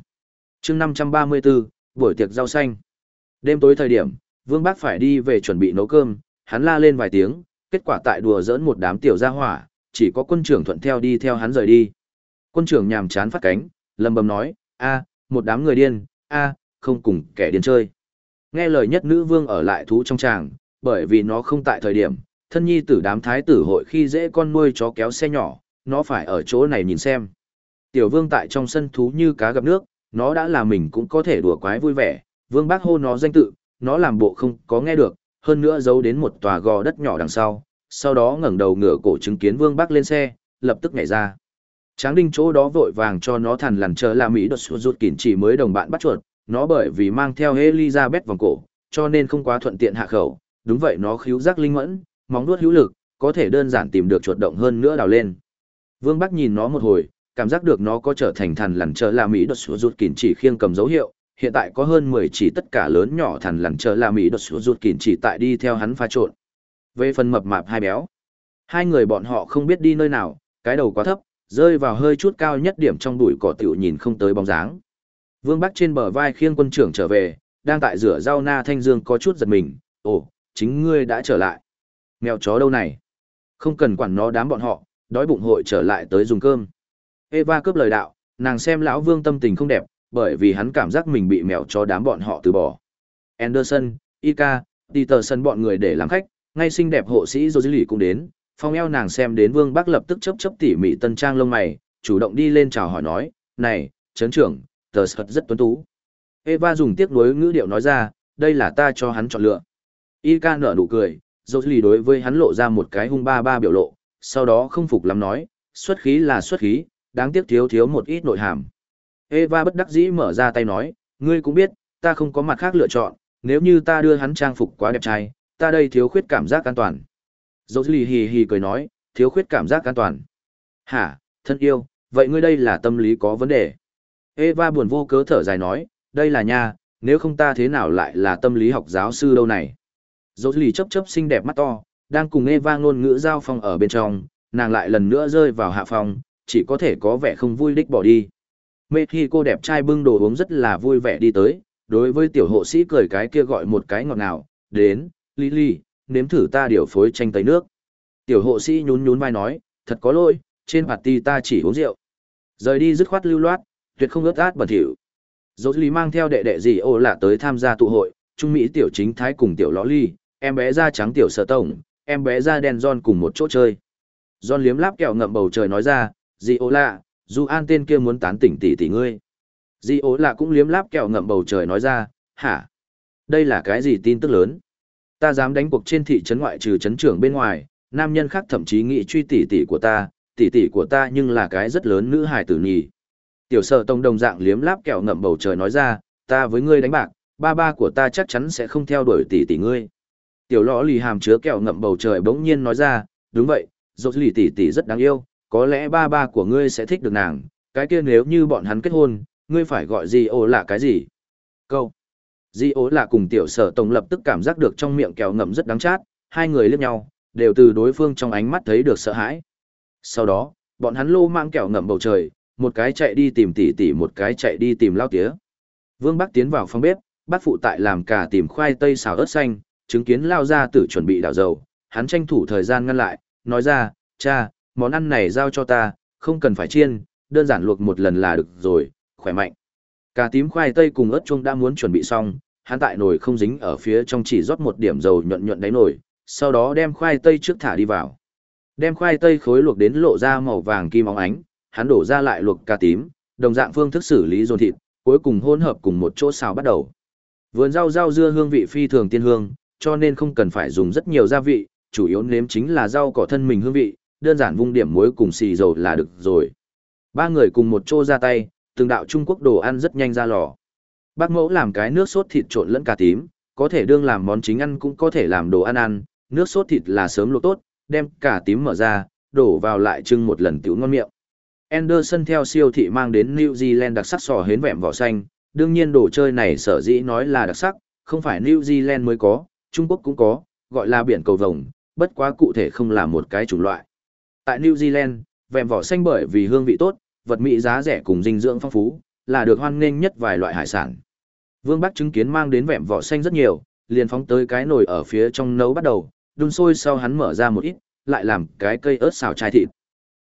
chương 534, buổi tiệc rau xanh. Đêm tối thời điểm, Vương Bác phải đi về chuẩn bị nấu cơm, hắn la lên vài tiếng, kết quả tại đùa giỡn một đám tiểu gia hỏa, chỉ có quân trưởng thuận theo đi theo hắn rời đi. Quân trưởng nhàm chán phát cánh, lầm bầm nói, a, một đám người điên, a, không cùng kẻ điên chơi. Nghe lời nhất nữ vương ở lại thú trong tràng, bởi vì nó không tại thời điểm, thân nhi tử đám thái tử hội khi dễ con nuôi chó kéo xe nhỏ, nó phải ở chỗ này nhìn xem. Tiểu vương tại trong sân thú như cá gặp nước, nó đã là mình cũng có thể đùa quái vui vẻ, vương bác hô nó danh tự, nó làm bộ không có nghe được, hơn nữa giấu đến một tòa gò đất nhỏ đằng sau, sau đó ngẩng đầu ngửa cổ chứng kiến vương bác lên xe, lập tức nhảy ra. Tráng đinh chỗ đó vội vàng cho nó thằn lằn chờ là Mỹ đột rụt kỉn chỉ mới đồng bạn bắt chuột, nó bởi vì mang theo Elizabeth vòng cổ, cho nên không quá thuận tiện hạ khẩu, đúng vậy nó khíu giác linh mẫn, móng nuốt hữu lực, có thể đơn giản tìm được chuột động hơn nữa đào lên. Vương Bắc nhìn nó một hồi, cảm giác được nó có trở thành thằn lằn chờ là Mỹ đột rụt kỉn chỉ khiêng cầm dấu hiệu, hiện tại có hơn 10 chỉ tất cả lớn nhỏ thằn lằn chờ là Mỹ đột rụt kỉn chỉ tại đi theo hắn pha trộn. Về phần mập mạp hai béo, hai người bọn họ không biết đi nơi nào, cái đầu quá thấp, rơi vào hơi chút cao nhất điểm trong bụi cỏ tiểu nhìn không tới bóng dáng. Vương Bắc trên bờ vai khiêng quân trưởng trở về, đang tại rửa rau na thanh dương có chút giật mình, ồ, chính ngươi đã trở lại. Mèo chó đâu này? Không cần quản nó đám bọn họ, đói bụng hội trở lại tới dùng cơm. Eva cướp lời đạo, nàng xem lão vương tâm tình không đẹp, bởi vì hắn cảm giác mình bị mèo cho đám bọn họ từ bỏ. Anderson, Ika, Peterson bọn người để làm khách, ngay xinh đẹp hộ sĩ Rosalie cũng đến, phong eo nàng xem đến vương bác lập tức chấp chấp tỉ mỉ tân trang lông mày, chủ động đi lên chào hỏi nói, này, chấn trưởng, tờ sật rất tuấn tú. Eva dùng tiếc nuối ngữ điệu nói ra, đây là ta cho hắn chọn lựa. Ika nở nụ cười, Rosalie đối với hắn lộ ra một cái hung ba ba biểu lộ, sau đó không phục lắm nói, xuất khí là xuất khí, đáng tiếc thiếu thiếu một ít nội hàm. Eva bất đắc dĩ mở ra tay nói, ngươi cũng biết, ta không có mặt khác lựa chọn, nếu như ta đưa hắn trang phục quá đẹp trai, ta đây thiếu khuyết cảm giác an toàn. Dẫu lì hì hì cười nói, thiếu khuyết cảm giác an toàn. Hả, thân yêu, vậy ngươi đây là tâm lý có vấn đề. Eva buồn vô cớ thở dài nói, đây là nha, nếu không ta thế nào lại là tâm lý học giáo sư đâu này. Dẫu lì chấp chấp xinh đẹp mắt to, đang cùng Eva ngôn ngữ giao phong ở bên trong, nàng lại lần nữa rơi vào hạ phòng, chỉ có thể có vẻ không vui đích bỏ đi. Mê khi cô đẹp trai bưng đồ uống rất là vui vẻ đi tới, đối với tiểu hộ sĩ cười cái kia gọi một cái ngọt ngào, đến, Lily, nếm thử ta điều phối chanh tây nước. Tiểu hộ sĩ nhún nhún vai nói, thật có lỗi, trên party ta chỉ uống rượu. Rời đi dứt khoát lưu loát, tuyệt không ướt át bẩn thỉu. Dỗ lý mang theo đệ đệ gì ô lạ tới tham gia tụ hội, Trung Mỹ tiểu chính thái cùng tiểu lõ ly, em bé da trắng tiểu sở tổng, em bé da đen John cùng một chỗ chơi. John liếm láp kẹo ngậm bầu trời nói ra, Di ô lạ, dù an tên kia muốn tán tỉnh tỷ tỷ ngươi. Di ô lạ cũng liếm láp kẹo ngậm bầu trời nói ra, hả? Đây là cái gì tin tức lớn? Ta dám đánh cuộc trên thị trấn ngoại trừ trấn trưởng bên ngoài, nam nhân khác thậm chí nghĩ truy tỷ tỷ của ta, tỷ tỷ của ta nhưng là cái rất lớn nữ hài tử nhì. Tiểu sở tông đồng dạng liếm láp kẹo ngậm bầu trời nói ra, ta với ngươi đánh bạc, ba ba của ta chắc chắn sẽ không theo đuổi tỷ tỷ ngươi. Tiểu lọ lì hàm chứa kẹo ngậm bầu trời bỗng nhiên nói ra, đúng vậy, dốc lì tỷ tỷ rất đáng yêu, có lẽ ba ba của ngươi sẽ thích được nàng, cái kia nếu như bọn hắn kết hôn, ngươi phải gọi gì ố là cái gì? Câu. Di ố là cùng tiểu sở tổng lập tức cảm giác được trong miệng kẹo ngậm rất đáng chát, hai người liếc nhau, đều từ đối phương trong ánh mắt thấy được sợ hãi. Sau đó, bọn hắn lô mang kẹo ngậm bầu trời, một cái chạy đi tìm tỷ tỷ một cái chạy đi tìm lao tía. Vương Bắc tiến vào phòng bếp, bác phụ tại làm cả tìm khoai tây xào ớt xanh, chứng kiến lao ra tử chuẩn bị đảo dầu, hắn tranh thủ thời gian ngăn lại, nói ra, cha, món ăn này giao cho ta, không cần phải chiên, đơn giản luộc một lần là được rồi, khỏe mạnh. Cà tím khoai tây cùng ớt chuông đã muốn chuẩn bị xong, hắn tại nồi không dính ở phía trong chỉ rót một điểm dầu nhuận nhuận đáy nồi, sau đó đem khoai tây trước thả đi vào. Đem khoai tây khối luộc đến lộ ra màu vàng kim óng ánh, hắn đổ ra lại luộc cà tím, đồng dạng phương thức xử lý dồn thịt, cuối cùng hỗn hợp cùng một chỗ xào bắt đầu. Vườn rau rau dưa hương vị phi thường tiên hương, cho nên không cần phải dùng rất nhiều gia vị, chủ yếu nếm chính là rau cỏ thân mình hương vị, đơn giản vung điểm muối cùng xì dầu là được rồi. Ba người cùng một chỗ ra tay, từng đạo Trung Quốc đồ ăn rất nhanh ra lò. Bác mẫu làm cái nước sốt thịt trộn lẫn cà tím, có thể đương làm món chính ăn cũng có thể làm đồ ăn ăn, nước sốt thịt là sớm luộc tốt, đem cà tím mở ra, đổ vào lại trưng một lần tiểu ngon miệng. Anderson theo siêu thị mang đến New Zealand đặc sắc sò hến vẹm vỏ xanh, đương nhiên đồ chơi này sở dĩ nói là đặc sắc, không phải New Zealand mới có, Trung Quốc cũng có, gọi là biển cầu vồng, bất quá cụ thể không là một cái chủng loại. Tại New Zealand, vẹm vỏ xanh bởi vì hương vị tốt, vật mỹ giá rẻ cùng dinh dưỡng phong phú, là được hoan nghênh nhất vài loại hải sản. Vương Bắc chứng kiến mang đến vẹm vỏ xanh rất nhiều, liền phóng tới cái nồi ở phía trong nấu bắt đầu, đun sôi sau hắn mở ra một ít, lại làm cái cây ớt xào chai thịt.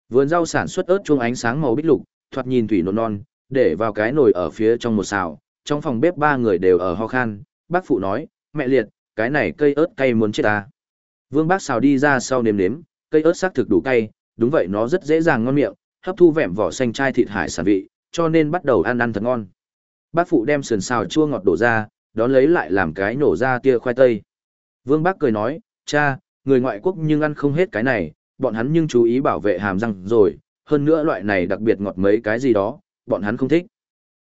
Vườn rau sản xuất ớt chuông ánh sáng màu bích lục, thoạt nhìn thủy nộn non, để vào cái nồi ở phía trong một xào, trong phòng bếp ba người đều ở ho khan, bác phụ nói, mẹ liệt, cái này cây ớt cay muốn chết ta. Vương bác xào đi ra sau nếm nếm, cây ớt sắc thực đủ cay, đúng vậy nó rất dễ dàng ngon miệng, hấp thu vẹm vỏ xanh chai thịt hải sản vị, cho nên bắt đầu ăn ăn thật ngon. Bác phụ đem sườn xào chua ngọt đổ ra, đón lấy lại làm cái nổ ra tia khoai tây. Vương bác cười nói, cha, người ngoại quốc nhưng ăn không hết cái này, bọn hắn nhưng chú ý bảo vệ hàm răng rồi, hơn nữa loại này đặc biệt ngọt mấy cái gì đó, bọn hắn không thích.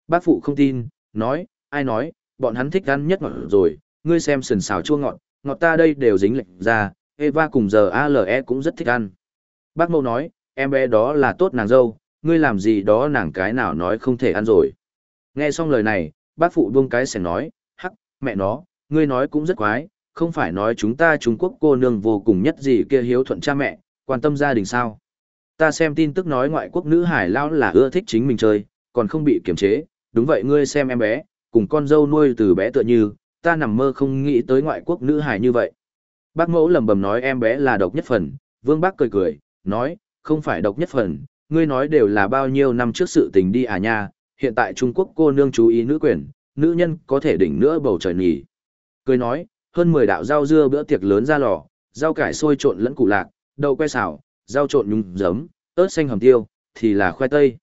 Bác phụ không tin, nói, ai nói, bọn hắn thích ăn nhất ngọt rồi, ngươi xem sườn xào chua ngọt, ngọt ta đây đều dính lệch ra, Eva cùng giờ ALE cũng rất thích ăn. Bác mâu nói, em bé đó là tốt nàng dâu, ngươi làm gì đó nàng cái nào nói không thể ăn rồi. Nghe xong lời này, bác phụ buông cái sẽ nói, hắc, mẹ nó, ngươi nói cũng rất quái, không phải nói chúng ta Trung Quốc cô nương vô cùng nhất gì kia hiếu thuận cha mẹ, quan tâm gia đình sao. Ta xem tin tức nói ngoại quốc nữ hải lao là ưa thích chính mình chơi, còn không bị kiềm chế, đúng vậy ngươi xem em bé, cùng con dâu nuôi từ bé tựa như, ta nằm mơ không nghĩ tới ngoại quốc nữ hài như vậy. Bác mẫu lầm bầm nói em bé là độc nhất phần, vương bác cười cười, nói, không phải độc nhất phần, ngươi nói đều là bao nhiêu năm trước sự tình đi à nha, hiện tại Trung Quốc cô nương chú ý nữ quyền, nữ nhân có thể đỉnh nữa bầu trời nhỉ. Cười nói, hơn 10 đạo rau dưa bữa tiệc lớn ra lò, rau cải sôi trộn lẫn củ lạc, đậu que xào, rau trộn nhung giấm, ớt xanh hầm tiêu, thì là khoai tây.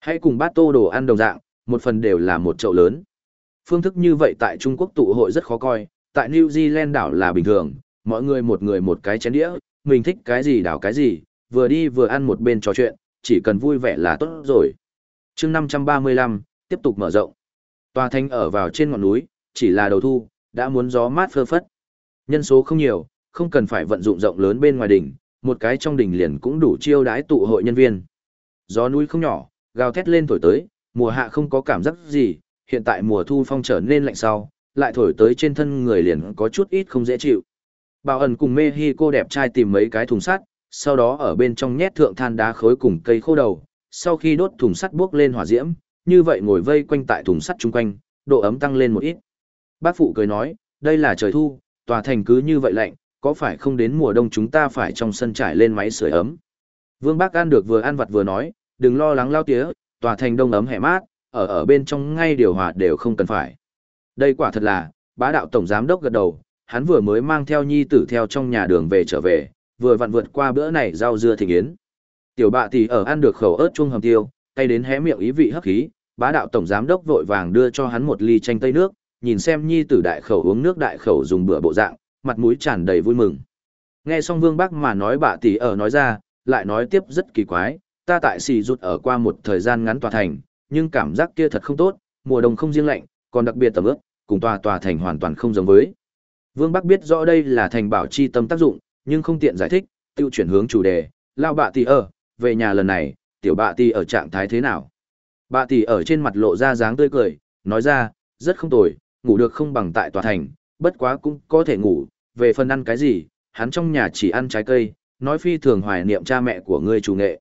Hãy cùng bát tô đồ ăn đồng dạng, một phần đều là một chậu lớn. Phương thức như vậy tại Trung Quốc tụ hội rất khó coi, tại New Zealand đảo là bình thường, mọi người một người một cái chén đĩa, mình thích cái gì đảo cái gì, vừa đi vừa ăn một bên trò chuyện, chỉ cần vui vẻ là tốt rồi. chương 535, tiếp tục mở rộng. Tòa thanh ở vào trên ngọn núi, chỉ là đầu thu, đã muốn gió mát phơ phất. Nhân số không nhiều, không cần phải vận dụng rộng lớn bên ngoài đỉnh, một cái trong đỉnh liền cũng đủ chiêu đái tụ hội nhân viên. Gió núi không nhỏ, gào thét lên thổi tới, mùa hạ không có cảm giác gì, hiện tại mùa thu phong trở nên lạnh sau, lại thổi tới trên thân người liền có chút ít không dễ chịu. Bảo ẩn cùng mê hi cô đẹp trai tìm mấy cái thùng sắt, sau đó ở bên trong nhét thượng than đá khối cùng cây khô đầu, sau khi đốt thùng sắt bước lên hỏa diễm, như vậy ngồi vây quanh tại thùng sắt chung quanh, độ ấm tăng lên một ít. Bác phụ cười nói, đây là trời thu, tòa thành cứ như vậy lạnh, có phải không đến mùa đông chúng ta phải trong sân trải lên máy sưởi ấm. Vương Bác ăn được vừa ăn vặt vừa nói, đừng lo lắng lao tía, tòa thành đông ấm hẻ mát, ở ở bên trong ngay điều hòa đều không cần phải. Đây quả thật là, bá đạo tổng giám đốc gật đầu, hắn vừa mới mang theo nhi tử theo trong nhà đường về trở về, vừa vặn vượt qua bữa này rau dưa thịnh yến. Tiểu bạ tỷ ở ăn được khẩu ớt chuông hầm tiêu, tay đến hé miệng ý vị hấp khí, bá đạo tổng giám đốc vội vàng đưa cho hắn một ly chanh tây nước, nhìn xem nhi tử đại khẩu uống nước đại khẩu dùng bữa bộ dạng, mặt mũi tràn đầy vui mừng. Nghe xong Vương bác mà nói bạ tỷ ở nói ra, lại nói tiếp rất kỳ quái, ta tại xì rụt ở qua một thời gian ngắn tòa thành, nhưng cảm giác kia thật không tốt, mùa đông không riêng lạnh, còn đặc biệt tầm ướp, cùng tòa tòa thành hoàn toàn không giống với. Vương Bắc biết rõ đây là thành bảo chi tâm tác dụng, nhưng không tiện giải thích, tiêu chuyển hướng chủ đề, lao bạ tỷ ở, về nhà lần này, tiểu bạ tỷ ở trạng thái thế nào? Bạ tỷ ở trên mặt lộ ra dáng tươi cười, nói ra, rất không tồi, ngủ được không bằng tại tòa thành, bất quá cũng có thể ngủ, về phần ăn cái gì, hắn trong nhà chỉ ăn trái cây, nói phi thường hoài niệm cha mẹ của ngươi chủ nghệ.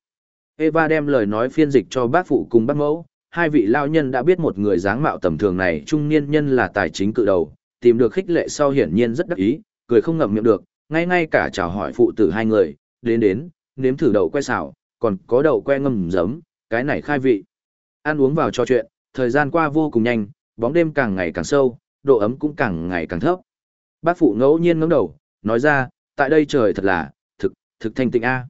Eva đem lời nói phiên dịch cho bác phụ cùng bác mẫu, hai vị lao nhân đã biết một người dáng mạo tầm thường này trung niên nhân là tài chính cự đầu, tìm được khích lệ sau hiển nhiên rất đắc ý, cười không ngậm miệng được, ngay ngay cả chào hỏi phụ tử hai người, đến đến, nếm thử đậu que xào, còn có đậu que ngâm giấm, cái này khai vị. Ăn uống vào trò chuyện, thời gian qua vô cùng nhanh, bóng đêm càng ngày càng sâu, độ ấm cũng càng ngày càng thấp. Bác phụ ngẫu nhiên ngẩng đầu, nói ra, tại đây trời thật là, thực, thực thanh tịnh a.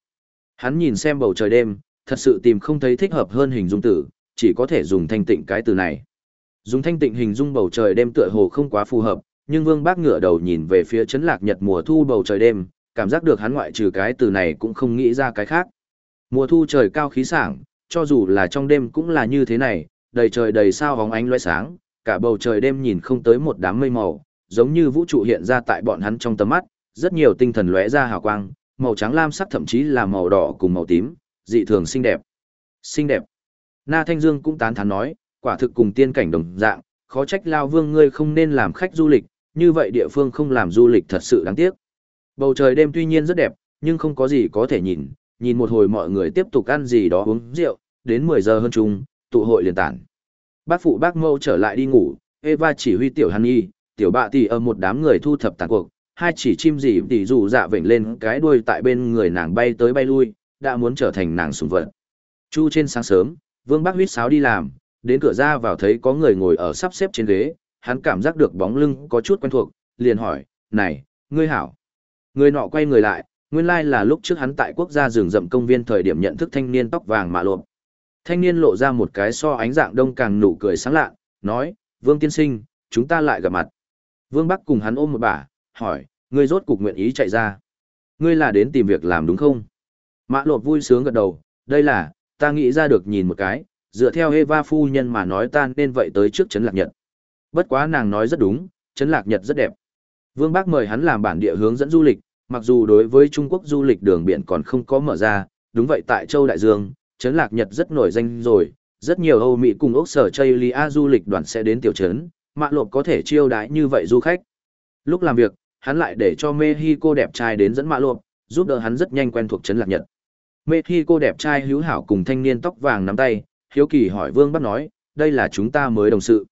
Hắn nhìn xem bầu trời đêm, thật sự tìm không thấy thích hợp hơn hình dung tử, chỉ có thể dùng thanh tịnh cái từ này. Dùng thanh tịnh hình dung bầu trời đêm tựa hồ không quá phù hợp, nhưng Vương Bác ngửa đầu nhìn về phía chấn lạc nhật mùa thu bầu trời đêm, cảm giác được hắn ngoại trừ cái từ này cũng không nghĩ ra cái khác. Mùa thu trời cao khí sảng, cho dù là trong đêm cũng là như thế này, đầy trời đầy sao hóng ánh loe sáng, cả bầu trời đêm nhìn không tới một đám mây màu, giống như vũ trụ hiện ra tại bọn hắn trong tầm mắt, rất nhiều tinh thần lóe ra hào quang, màu trắng lam sắc thậm chí là màu đỏ cùng màu tím, dị thường xinh đẹp. Xinh đẹp. Na Thanh Dương cũng tán thán nói, quả thực cùng tiên cảnh đồng dạng, khó trách Lao Vương ngươi không nên làm khách du lịch, như vậy địa phương không làm du lịch thật sự đáng tiếc. Bầu trời đêm tuy nhiên rất đẹp, nhưng không có gì có thể nhìn, nhìn một hồi mọi người tiếp tục ăn gì đó uống rượu, đến 10 giờ hơn chung, tụ hội liền tản. Bác phụ bác mâu trở lại đi ngủ, Eva chỉ huy tiểu Hàn Nhi, tiểu bạ tỷ ở một đám người thu thập tàn cuộc, hai chỉ chim gì tỷ dù dạ vểnh lên cái đuôi tại bên người nàng bay tới bay lui, đã muốn trở thành nàng sùng vật. Chu trên sáng sớm, Vương Bác huýt sáo đi làm, đến cửa ra vào thấy có người ngồi ở sắp xếp trên ghế, hắn cảm giác được bóng lưng có chút quen thuộc, liền hỏi, này, ngươi hảo. Người nọ quay người lại, nguyên lai là lúc trước hắn tại quốc gia rừng rậm công viên thời điểm nhận thức thanh niên tóc vàng mạ lộp. Thanh niên lộ ra một cái so ánh dạng đông càng nụ cười sáng lạ, nói, Vương tiên sinh, chúng ta lại gặp mặt. Vương Bắc cùng hắn ôm một bà, hỏi, ngươi rốt cục nguyện ý chạy ra. Ngươi là đến tìm việc làm đúng không? Mã lộp vui sướng gật đầu, đây là, ta nghĩ ra được nhìn một cái, dựa theo Eva phu nhân mà nói ta nên vậy tới trước Trấn Lạc Nhật. Bất quá nàng nói rất đúng, Trấn Lạc Nhật rất đẹp. Vương Bác mời hắn làm bản địa hướng dẫn du lịch, mặc dù đối với Trung Quốc du lịch đường biển còn không có mở ra, đúng vậy tại Châu Đại Dương, Trấn Lạc Nhật rất nổi danh rồi, rất nhiều Âu Mỹ cùng Úc sở Chây Lia du lịch đoàn sẽ đến tiểu trấn, mạ lộp có thể chiêu đãi như vậy du khách. Lúc làm việc, hắn lại để cho Mexico đẹp trai đến dẫn mạ lộp, giúp đỡ hắn rất nhanh quen thuộc Trấn Lạc Nhật. Mexico đẹp trai hữu hảo cùng thanh niên tóc vàng nắm tay, hiếu kỳ hỏi Vương Bắc nói, đây là chúng ta mới đồng sự.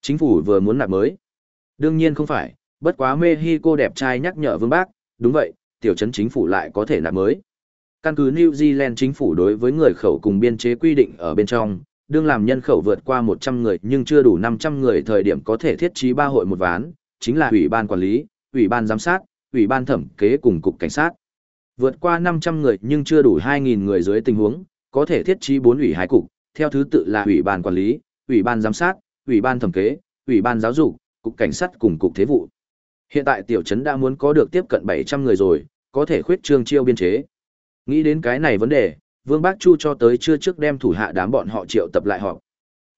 Chính phủ vừa muốn nạp mới. Đương nhiên không phải, bất quá Mexico đẹp trai nhắc nhở Vương Bác, đúng vậy, tiểu trấn chính phủ lại có thể nạp mới. Căn cứ New Zealand chính phủ đối với người khẩu cùng biên chế quy định ở bên trong, đương làm nhân khẩu vượt qua 100 người nhưng chưa đủ 500 người thời điểm có thể thiết trí ba hội một ván, chính là ủy ban quản lý, ủy ban giám sát, ủy ban thẩm kế cùng cục cảnh sát. Vượt qua 500 người nhưng chưa đủ 2.000 người dưới tình huống, có thể thiết trí bốn ủy hai cục, theo thứ tự là ủy ban quản lý, ủy ban giám sát, ủy ban thẩm kế, ủy ban giáo dục, cục cảnh sát cùng cục thế vụ. Hiện tại tiểu trấn đã muốn có được tiếp cận 700 người rồi, có thể khuyết trương chiêu biên chế. Nghĩ đến cái này vấn đề, Vương Bác Chu cho tới chưa trước đem thủ hạ đám bọn họ triệu tập lại họp.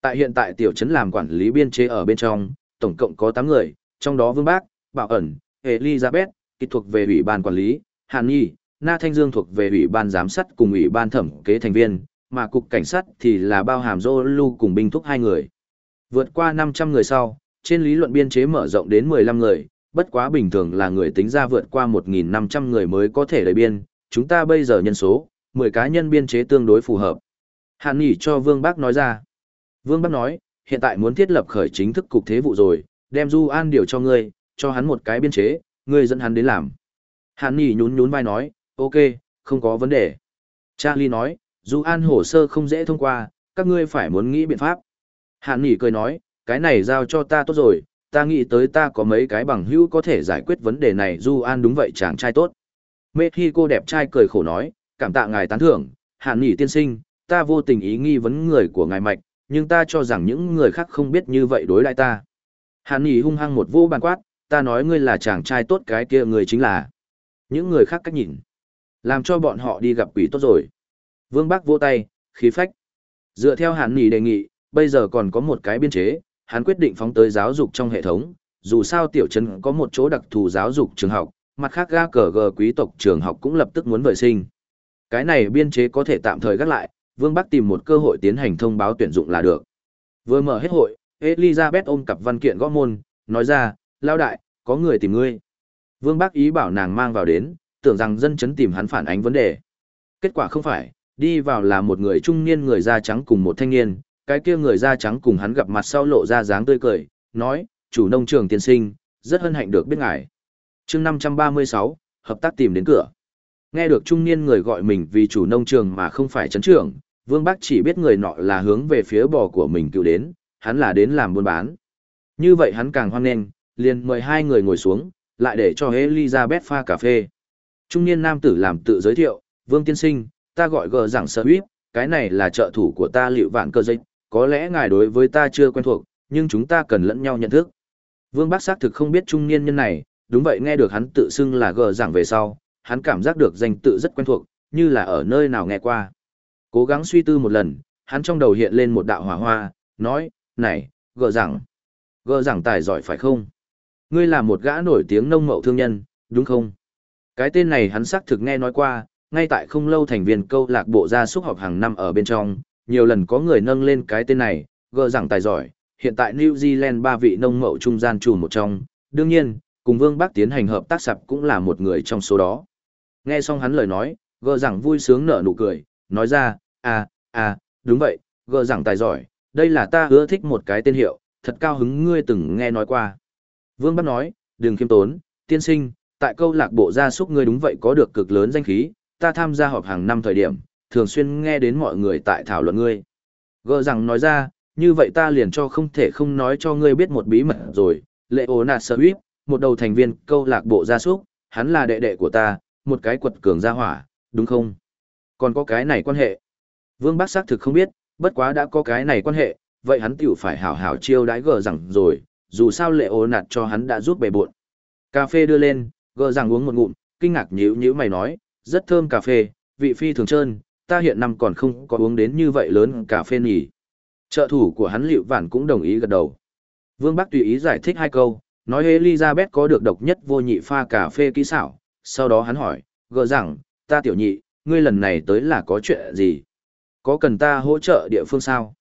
Tại hiện tại tiểu trấn làm quản lý biên chế ở bên trong, tổng cộng có 8 người, trong đó Vương Bác, Bảo ẩn, Elizabeth, kỹ thuộc về ủy ban quản lý, Hàn Nhi, Na Thanh Dương thuộc về ủy ban giám sát cùng ủy ban thẩm kế thành viên, mà cục cảnh sát thì là bao hàm Zolu cùng binh thúc hai người. Vượt qua 500 người sau, trên lý luận biên chế mở rộng đến 15 người, bất quá bình thường là người tính ra vượt qua 1.500 người mới có thể đầy biên, chúng ta bây giờ nhân số, 10 cá nhân biên chế tương đối phù hợp. Hàn nghỉ cho Vương Bác nói ra. Vương Bác nói, hiện tại muốn thiết lập khởi chính thức cục thế vụ rồi, đem Du An điều cho ngươi, cho hắn một cái biên chế, ngươi dẫn hắn đến làm. Hàn nghỉ nhún nhún vai nói, ok, không có vấn đề. Charlie nói, Du An hồ sơ không dễ thông qua, các ngươi phải muốn nghĩ biện pháp. Hạn nghỉ cười nói, cái này giao cho ta tốt rồi, ta nghĩ tới ta có mấy cái bằng hữu có thể giải quyết vấn đề này Du An đúng vậy chàng trai tốt. Mê khi cô đẹp trai cười khổ nói, cảm tạ ngài tán thưởng, hạn nghỉ tiên sinh, ta vô tình ý nghi vấn người của ngài mạch, nhưng ta cho rằng những người khác không biết như vậy đối lại ta. Hạn nghỉ hung hăng một vô bàn quát, ta nói ngươi là chàng trai tốt cái kia người chính là. Những người khác cách nhìn. Làm cho bọn họ đi gặp quỷ tốt rồi. Vương Bắc vô tay, khí phách. Dựa theo Hàn nghỉ đề nghị, bây giờ còn có một cái biên chế, hắn quyết định phóng tới giáo dục trong hệ thống, dù sao tiểu trấn có một chỗ đặc thù giáo dục trường học, mặt khác ga cờ gờ quý tộc trường học cũng lập tức muốn vệ sinh. Cái này biên chế có thể tạm thời gác lại, Vương Bắc tìm một cơ hội tiến hành thông báo tuyển dụng là được. Vừa mở hết hội, Elizabeth ôm cặp văn kiện gõ môn, nói ra, lao đại, có người tìm ngươi. Vương Bắc ý bảo nàng mang vào đến, tưởng rằng dân chấn tìm hắn phản ánh vấn đề. Kết quả không phải, đi vào là một người trung niên người da trắng cùng một thanh niên, cái kia người da trắng cùng hắn gặp mặt sau lộ ra dáng tươi cười, nói, chủ nông trường tiên sinh, rất hân hạnh được biết ngài. chương 536, hợp tác tìm đến cửa. Nghe được trung niên người gọi mình vì chủ nông trường mà không phải chấn trưởng, Vương Bắc chỉ biết người nọ là hướng về phía bò của mình cựu đến, hắn là đến làm buôn bán. Như vậy hắn càng hoan nghênh, liền mời hai người ngồi xuống, lại để cho Elizabeth pha cà phê. Trung niên nam tử làm tự giới thiệu, Vương Tiên Sinh, ta gọi gờ rằng sở huyết, cái này là trợ thủ của ta liệu vạn cơ dịch, có lẽ ngài đối với ta chưa quen thuộc, nhưng chúng ta cần lẫn nhau nhận thức. Vương Bác xác thực không biết trung niên nhân này, đúng vậy nghe được hắn tự xưng là gờ giảng về sau, hắn cảm giác được danh tự rất quen thuộc, như là ở nơi nào nghe qua. Cố gắng suy tư một lần, hắn trong đầu hiện lên một đạo hỏa hoa, nói, này, gờ giảng, gờ giảng tài giỏi phải không? Ngươi là một gã nổi tiếng nông mậu thương nhân, đúng không? Cái tên này hắn xác thực nghe nói qua, ngay tại không lâu thành viên câu lạc bộ gia súc họp hàng năm ở bên trong, nhiều lần có người nâng lên cái tên này, gờ rằng tài giỏi, hiện tại New Zealand ba vị nông mậu trung gian chủ một trong, đương nhiên, cùng Vương Bắc tiến hành hợp tác sập cũng là một người trong số đó. Nghe xong hắn lời nói, gờ rằng vui sướng nở nụ cười, nói ra, à, à, đúng vậy, gờ rằng tài giỏi, đây là ta hứa thích một cái tên hiệu, thật cao hứng ngươi từng nghe nói qua. Vương Bắc nói, đừng khiêm tốn, tiên sinh, tại câu lạc bộ gia súc ngươi đúng vậy có được cực lớn danh khí, ta tham gia họp hàng năm thời điểm, thường xuyên nghe đến mọi người tại thảo luận ngươi. Gờ rằng nói ra, như vậy ta liền cho không thể không nói cho ngươi biết một bí mật rồi, lệ ố nạt sở huyết, một đầu thành viên câu lạc bộ gia súc, hắn là đệ đệ của ta, một cái quật cường gia hỏa, đúng không? Còn có cái này quan hệ. Vương Bác xác thực không biết, bất quá đã có cái này quan hệ, vậy hắn tiểu phải hảo hảo chiêu đãi gờ rằng rồi, dù sao lệ ố nạt cho hắn đã giúp bề buộn. Cà phê đưa lên, gờ rằng uống một ngụm, kinh ngạc nhíu nhíu mày nói, rất thơm cà phê, vị phi thường trơn, ta hiện năm còn không có uống đến như vậy lớn cà phê nhỉ. Trợ thủ của hắn liệu vản cũng đồng ý gật đầu. Vương Bắc tùy ý giải thích hai câu, nói Elizabeth có được độc nhất vô nhị pha cà phê kỹ xảo, sau đó hắn hỏi, gờ rằng, ta tiểu nhị, ngươi lần này tới là có chuyện gì? Có cần ta hỗ trợ địa phương sao?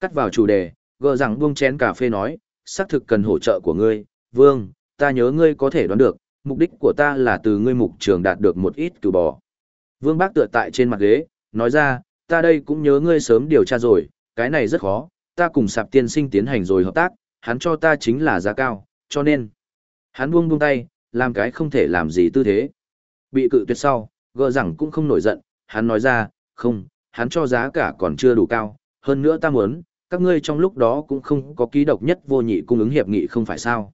Cắt vào chủ đề, gờ rằng buông chén cà phê nói, xác thực cần hỗ trợ của ngươi, vương, ta nhớ ngươi có thể đoán được, mục đích của ta là từ ngươi mục trường đạt được một ít cừu bò. Vương Bác tựa tại trên mặt ghế, nói ra, ta đây cũng nhớ ngươi sớm điều tra rồi, cái này rất khó, ta cùng sạp tiên sinh tiến hành rồi hợp tác, hắn cho ta chính là giá cao, cho nên, hắn buông buông tay, làm cái không thể làm gì tư thế. Bị cự tuyệt sau, gỡ rằng cũng không nổi giận, hắn nói ra, không, hắn cho giá cả còn chưa đủ cao, hơn nữa ta muốn, các ngươi trong lúc đó cũng không có ký độc nhất vô nhị cung ứng hiệp nghị không phải sao.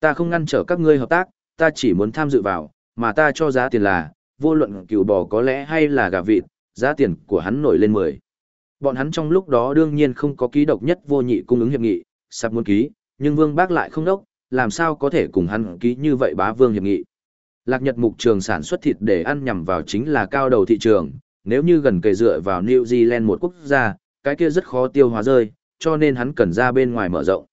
Ta không ngăn trở các ngươi hợp tác, ta chỉ muốn tham dự vào, mà ta cho giá tiền là, vô luận cừu bò có lẽ hay là gà vịt, giá tiền của hắn nổi lên 10. Bọn hắn trong lúc đó đương nhiên không có ký độc nhất vô nhị cung ứng hiệp nghị, sắp muốn ký, nhưng Vương Bác lại không đốc, làm sao có thể cùng hắn ký như vậy bá Vương hiệp nghị. Lạc Nhật mục trường sản xuất thịt để ăn nhằm vào chính là cao đầu thị trường, nếu như gần kề dựa vào New Zealand một quốc gia, cái kia rất khó tiêu hóa rơi, cho nên hắn cần ra bên ngoài mở rộng.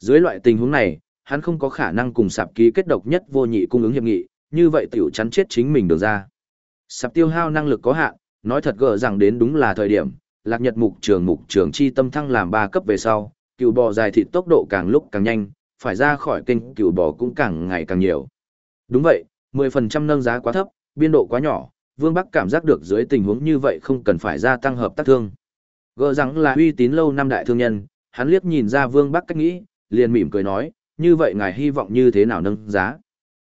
Dưới loại tình huống này, hắn không có khả năng cùng sạp ký kết độc nhất vô nhị cung ứng hiệp nghị, như vậy tiểu chắn chết chính mình được ra. Sạp tiêu hao năng lực có hạn, nói thật gỡ rằng đến đúng là thời điểm, lạc nhật mục trường mục trường chi tâm thăng làm ba cấp về sau, cựu bò dài thịt tốc độ càng lúc càng nhanh, phải ra khỏi kênh cựu bò cũng càng ngày càng nhiều. Đúng vậy, 10% nâng giá quá thấp, biên độ quá nhỏ, Vương Bắc cảm giác được dưới tình huống như vậy không cần phải gia tăng hợp tác thương. Gỡ rằng là uy tín lâu năm đại thương nhân, hắn liếc nhìn ra Vương Bắc cách nghĩ, liền mỉm cười nói, như vậy ngài hy vọng như thế nào nâng giá?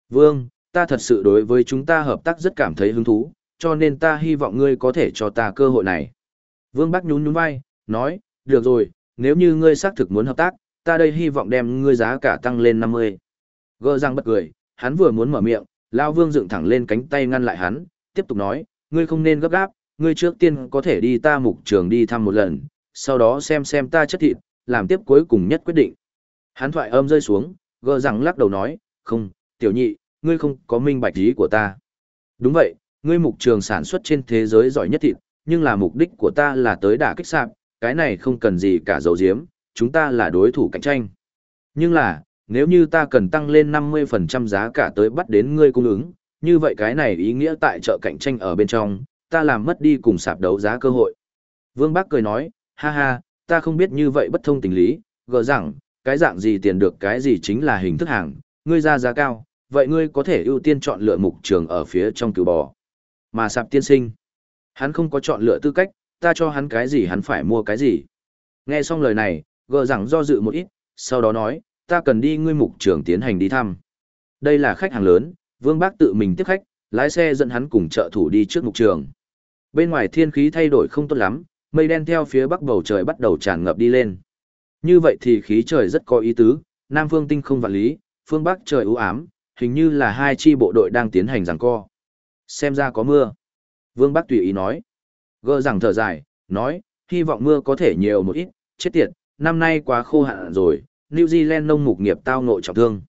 Vương, ta thật sự đối với chúng ta hợp tác rất cảm thấy hứng thú, cho nên ta hy vọng ngươi có thể cho ta cơ hội này. Vương Bắc nhún nhún vai, nói, được rồi, nếu như ngươi xác thực muốn hợp tác, ta đây hy vọng đem ngươi giá cả tăng lên 50. Gơ răng bất cười, hắn vừa muốn mở miệng, Lao Vương dựng thẳng lên cánh tay ngăn lại hắn, tiếp tục nói, ngươi không nên gấp gáp, ngươi trước tiên có thể đi ta mục trường đi thăm một lần, sau đó xem xem ta chất thịt, làm tiếp cuối cùng nhất quyết định. Hắn thoại âm rơi xuống, gờ rằng lắc đầu nói, không, tiểu nhị, ngươi không có minh bạch ý của ta. Đúng vậy, ngươi mục trường sản xuất trên thế giới giỏi nhất thịt, nhưng là mục đích của ta là tới đả kích sạp, cái này không cần gì cả dấu diếm, chúng ta là đối thủ cạnh tranh. Nhưng là, nếu như ta cần tăng lên 50% giá cả tới bắt đến ngươi cung ứng, như vậy cái này ý nghĩa tại chợ cạnh tranh ở bên trong, ta làm mất đi cùng sạp đấu giá cơ hội. Vương bác cười nói, ha ha, ta không biết như vậy bất thông tình lý, gỡ rằng, cái dạng gì tiền được cái gì chính là hình thức hàng, ngươi ra giá cao, vậy ngươi có thể ưu tiên chọn lựa mục trường ở phía trong cửu bò. Mà sạp tiên sinh, hắn không có chọn lựa tư cách, ta cho hắn cái gì hắn phải mua cái gì. Nghe xong lời này, gờ rằng do dự một ít, sau đó nói, ta cần đi ngươi mục trường tiến hành đi thăm. Đây là khách hàng lớn, Vương Bác tự mình tiếp khách, lái xe dẫn hắn cùng trợ thủ đi trước mục trường. Bên ngoài thiên khí thay đổi không tốt lắm, mây đen theo phía bắc bầu trời bắt đầu tràn ngập đi lên. Như vậy thì khí trời rất có ý tứ, Nam phương tinh không vạn lý, phương bắc trời u ám, hình như là hai chi bộ đội đang tiến hành giằng co. Xem ra có mưa. Vương Bắc tùy ý nói. Gơ rằng thở dài, nói, hy vọng mưa có thể nhiều một ít, chết tiệt, năm nay quá khô hạn rồi, New Zealand nông mục nghiệp tao ngộ trọng thương.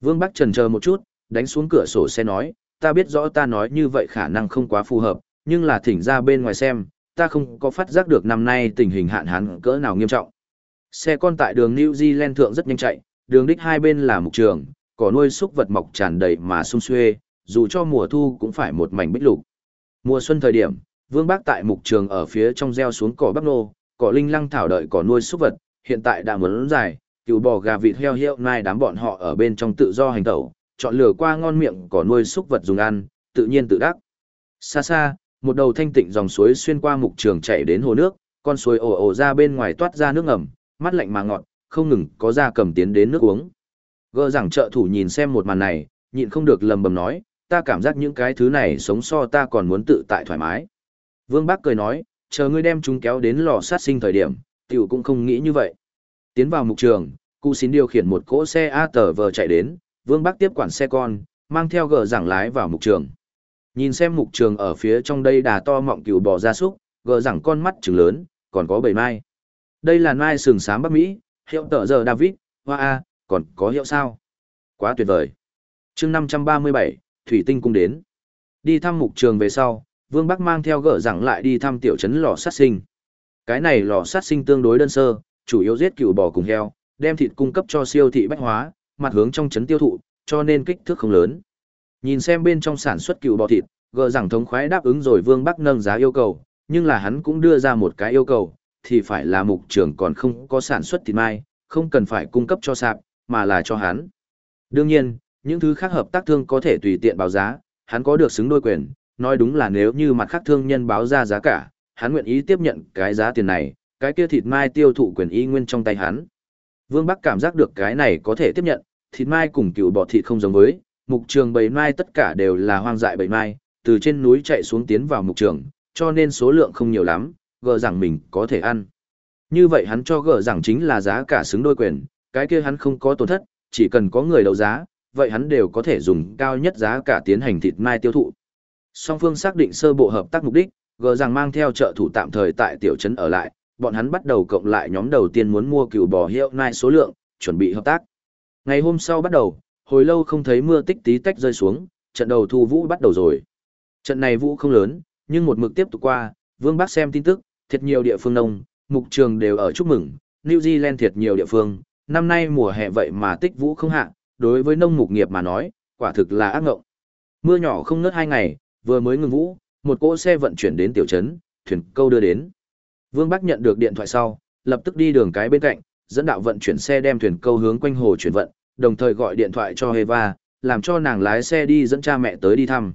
Vương Bắc trần chờ một chút, đánh xuống cửa sổ xe nói, ta biết rõ ta nói như vậy khả năng không quá phù hợp, nhưng là thỉnh ra bên ngoài xem, ta không có phát giác được năm nay tình hình hạn hán cỡ nào nghiêm trọng. Xe con tại đường New Zealand thượng rất nhanh chạy, đường đích hai bên là mục trường, cỏ nuôi súc vật mọc tràn đầy mà sung xuê, dù cho mùa thu cũng phải một mảnh bích lục. Mùa xuân thời điểm, Vương Bác tại mục trường ở phía trong gieo xuống cỏ bắp nô, cỏ linh lăng thảo đợi cỏ nuôi súc vật, hiện tại đã muốn dài, cừu bò gà vịt heo hiệu mai đám bọn họ ở bên trong tự do hành tẩu, chọn lửa qua ngon miệng cỏ nuôi súc vật dùng ăn, tự nhiên tự đắc. Xa xa, một đầu thanh tịnh dòng suối xuyên qua mục trường chảy đến hồ nước, con suối ồ ồ ra bên ngoài toát ra nước ngầm, mắt lạnh mà ngọt, không ngừng có ra cầm tiến đến nước uống. Gơ rằng trợ thủ nhìn xem một màn này, nhịn không được lầm bầm nói, ta cảm giác những cái thứ này sống so ta còn muốn tự tại thoải mái. Vương Bác cười nói, chờ ngươi đem chúng kéo đến lò sát sinh thời điểm, tiểu cũng không nghĩ như vậy. Tiến vào mục trường, cụ xin điều khiển một cỗ xe A tờ vờ chạy đến, Vương bác tiếp quản xe con, mang theo gờ giảng lái vào mục trường. Nhìn xem mục trường ở phía trong đây đà to mọng cừu bò ra súc, gờ giảng con mắt trừng lớn, còn có bầy mai. Đây là nai sừng sám Bắc Mỹ, hiệu tờ giờ David, hoa A, còn có hiệu sao? Quá tuyệt vời. chương 537, Thủy Tinh cung đến. Đi thăm mục trường về sau, Vương Bắc mang theo gỡ rằng lại đi thăm tiểu trấn lò sát sinh. Cái này lò sát sinh tương đối đơn sơ, chủ yếu giết cừu bò cùng heo, đem thịt cung cấp cho siêu thị bách hóa, mặt hướng trong trấn tiêu thụ, cho nên kích thước không lớn. Nhìn xem bên trong sản xuất cừu bò thịt, gỡ rằng thống khoái đáp ứng rồi Vương Bắc nâng giá yêu cầu, nhưng là hắn cũng đưa ra một cái yêu cầu, thì phải là mục trường còn không có sản xuất thịt mai, không cần phải cung cấp cho sạp, mà là cho hắn. Đương nhiên, những thứ khác hợp tác thương có thể tùy tiện báo giá, hắn có được xứng đôi quyền, nói đúng là nếu như mặt khác thương nhân báo ra giá cả, hắn nguyện ý tiếp nhận cái giá tiền này, cái kia thịt mai tiêu thụ quyền y nguyên trong tay hắn. Vương Bắc cảm giác được cái này có thể tiếp nhận, thịt mai cùng cựu bọ thịt không giống với, mục trường bầy mai tất cả đều là hoang dại bầy mai, từ trên núi chạy xuống tiến vào mục trường, cho nên số lượng không nhiều lắm, gờ rằng mình có thể ăn. Như vậy hắn cho gờ rằng chính là giá cả xứng đôi quyền, cái kia hắn không có tổn thất, chỉ cần có người đấu giá, vậy hắn đều có thể dùng cao nhất giá cả tiến hành thịt mai tiêu thụ. Song phương xác định sơ bộ hợp tác mục đích, gờ rằng mang theo trợ thủ tạm thời tại tiểu trấn ở lại, bọn hắn bắt đầu cộng lại nhóm đầu tiên muốn mua cừu bò hiệu nai số lượng, chuẩn bị hợp tác. Ngày hôm sau bắt đầu, hồi lâu không thấy mưa tích tí tách rơi xuống, trận đầu thu vũ bắt đầu rồi. Trận này vũ không lớn, nhưng một mực tiếp tục qua, Vương bác xem tin tức, thiệt nhiều địa phương nông, mục trường đều ở chúc mừng, New Zealand thiệt nhiều địa phương, năm nay mùa hè vậy mà tích vũ không hạ, đối với nông mục nghiệp mà nói, quả thực là ác ngộng. Mưa nhỏ không ngớt hai ngày, vừa mới ngừng vũ, một cỗ xe vận chuyển đến tiểu trấn, thuyền câu đưa đến. Vương Bắc nhận được điện thoại sau, lập tức đi đường cái bên cạnh, dẫn đạo vận chuyển xe đem thuyền câu hướng quanh hồ chuyển vận, đồng thời gọi điện thoại cho Eva, làm cho nàng lái xe đi dẫn cha mẹ tới đi thăm.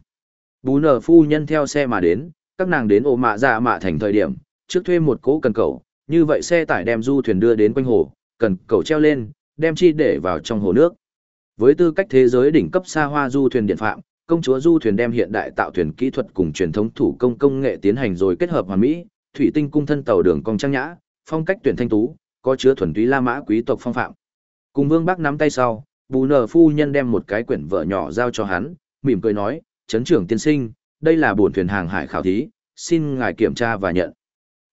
Bú nở phu nhân theo xe mà đến, các nàng đến ổ mạ dạ mạ thành thời điểm, trước thuê một cỗ cần cầu, như vậy xe tải đem du thuyền đưa đến quanh hồ, cần cầu treo lên, đem chi để vào trong hồ nước. Với tư cách thế giới đỉnh cấp xa hoa du thuyền điện phạm, công chúa du thuyền đem hiện đại tạo thuyền kỹ thuật cùng truyền thống thủ công công nghệ tiến hành rồi kết hợp hoàn mỹ, thủy tinh cung thân tàu đường cong trang nhã, phong cách tuyển thanh tú, có chứa thuần túy la mã quý tộc phong phạm. Cùng Vương Bắc nắm tay sau, Bù Nở phu nhân đem một cái quyển vợ nhỏ giao cho hắn, mỉm cười nói, "Trấn trưởng tiên sinh, đây là buồn thuyền hàng hải khảo thí, xin ngài kiểm tra và nhận."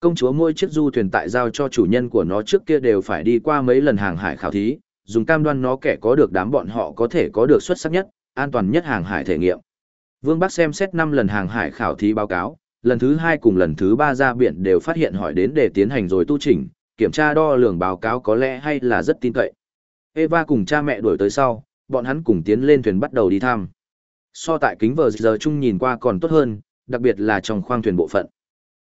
Công chúa mỗi chiếc du thuyền tại giao cho chủ nhân của nó trước kia đều phải đi qua mấy lần hàng hải khảo thí, dùng cam đoan nó kẻ có được đám bọn họ có thể có được xuất sắc nhất, an toàn nhất hàng hải thể nghiệm. Vương Bắc xem xét 5 lần hàng hải khảo thí báo cáo, lần thứ 2 cùng lần thứ 3 ra biển đều phát hiện hỏi đến để tiến hành rồi tu chỉnh, kiểm tra đo lường báo cáo có lẽ hay là rất tin cậy. Eva cùng cha mẹ đuổi tới sau, bọn hắn cùng tiến lên thuyền bắt đầu đi thăm. So tại kính vờ giờ chung nhìn qua còn tốt hơn, đặc biệt là trong khoang thuyền bộ phận.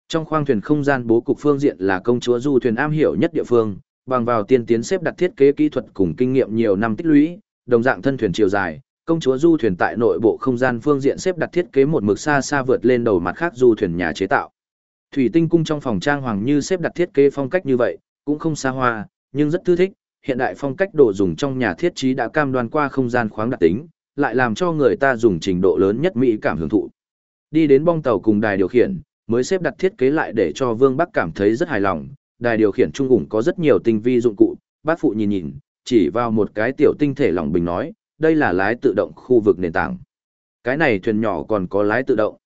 Trong khoang thuyền không gian bố cục phương diện là công chúa du thuyền am hiểu nhất địa phương, bằng vào tiên tiến xếp đặt thiết kế kỹ thuật cùng kinh nghiệm nhiều năm tích lũy, đồng dạng thân thuyền chiều dài, công chúa du thuyền tại nội bộ không gian phương diện xếp đặt thiết kế một mực xa xa vượt lên đầu mặt khác du thuyền nhà chế tạo. Thủy tinh cung trong phòng trang hoàng như xếp đặt thiết kế phong cách như vậy, cũng không xa hoa, nhưng rất thư thích, hiện đại phong cách đồ dùng trong nhà thiết trí đã cam đoan qua không gian khoáng đặc tính, lại làm cho người ta dùng trình độ lớn nhất mỹ cảm hưởng thụ. Đi đến bong tàu cùng đài điều khiển, mới xếp đặt thiết kế lại để cho Vương Bắc cảm thấy rất hài lòng, đài điều khiển trung ủng có rất nhiều tinh vi dụng cụ, bác phụ nhìn nhìn, chỉ vào một cái tiểu tinh thể lỏng bình nói, đây là lái tự động khu vực nền tảng. Cái này thuyền nhỏ còn có lái tự động.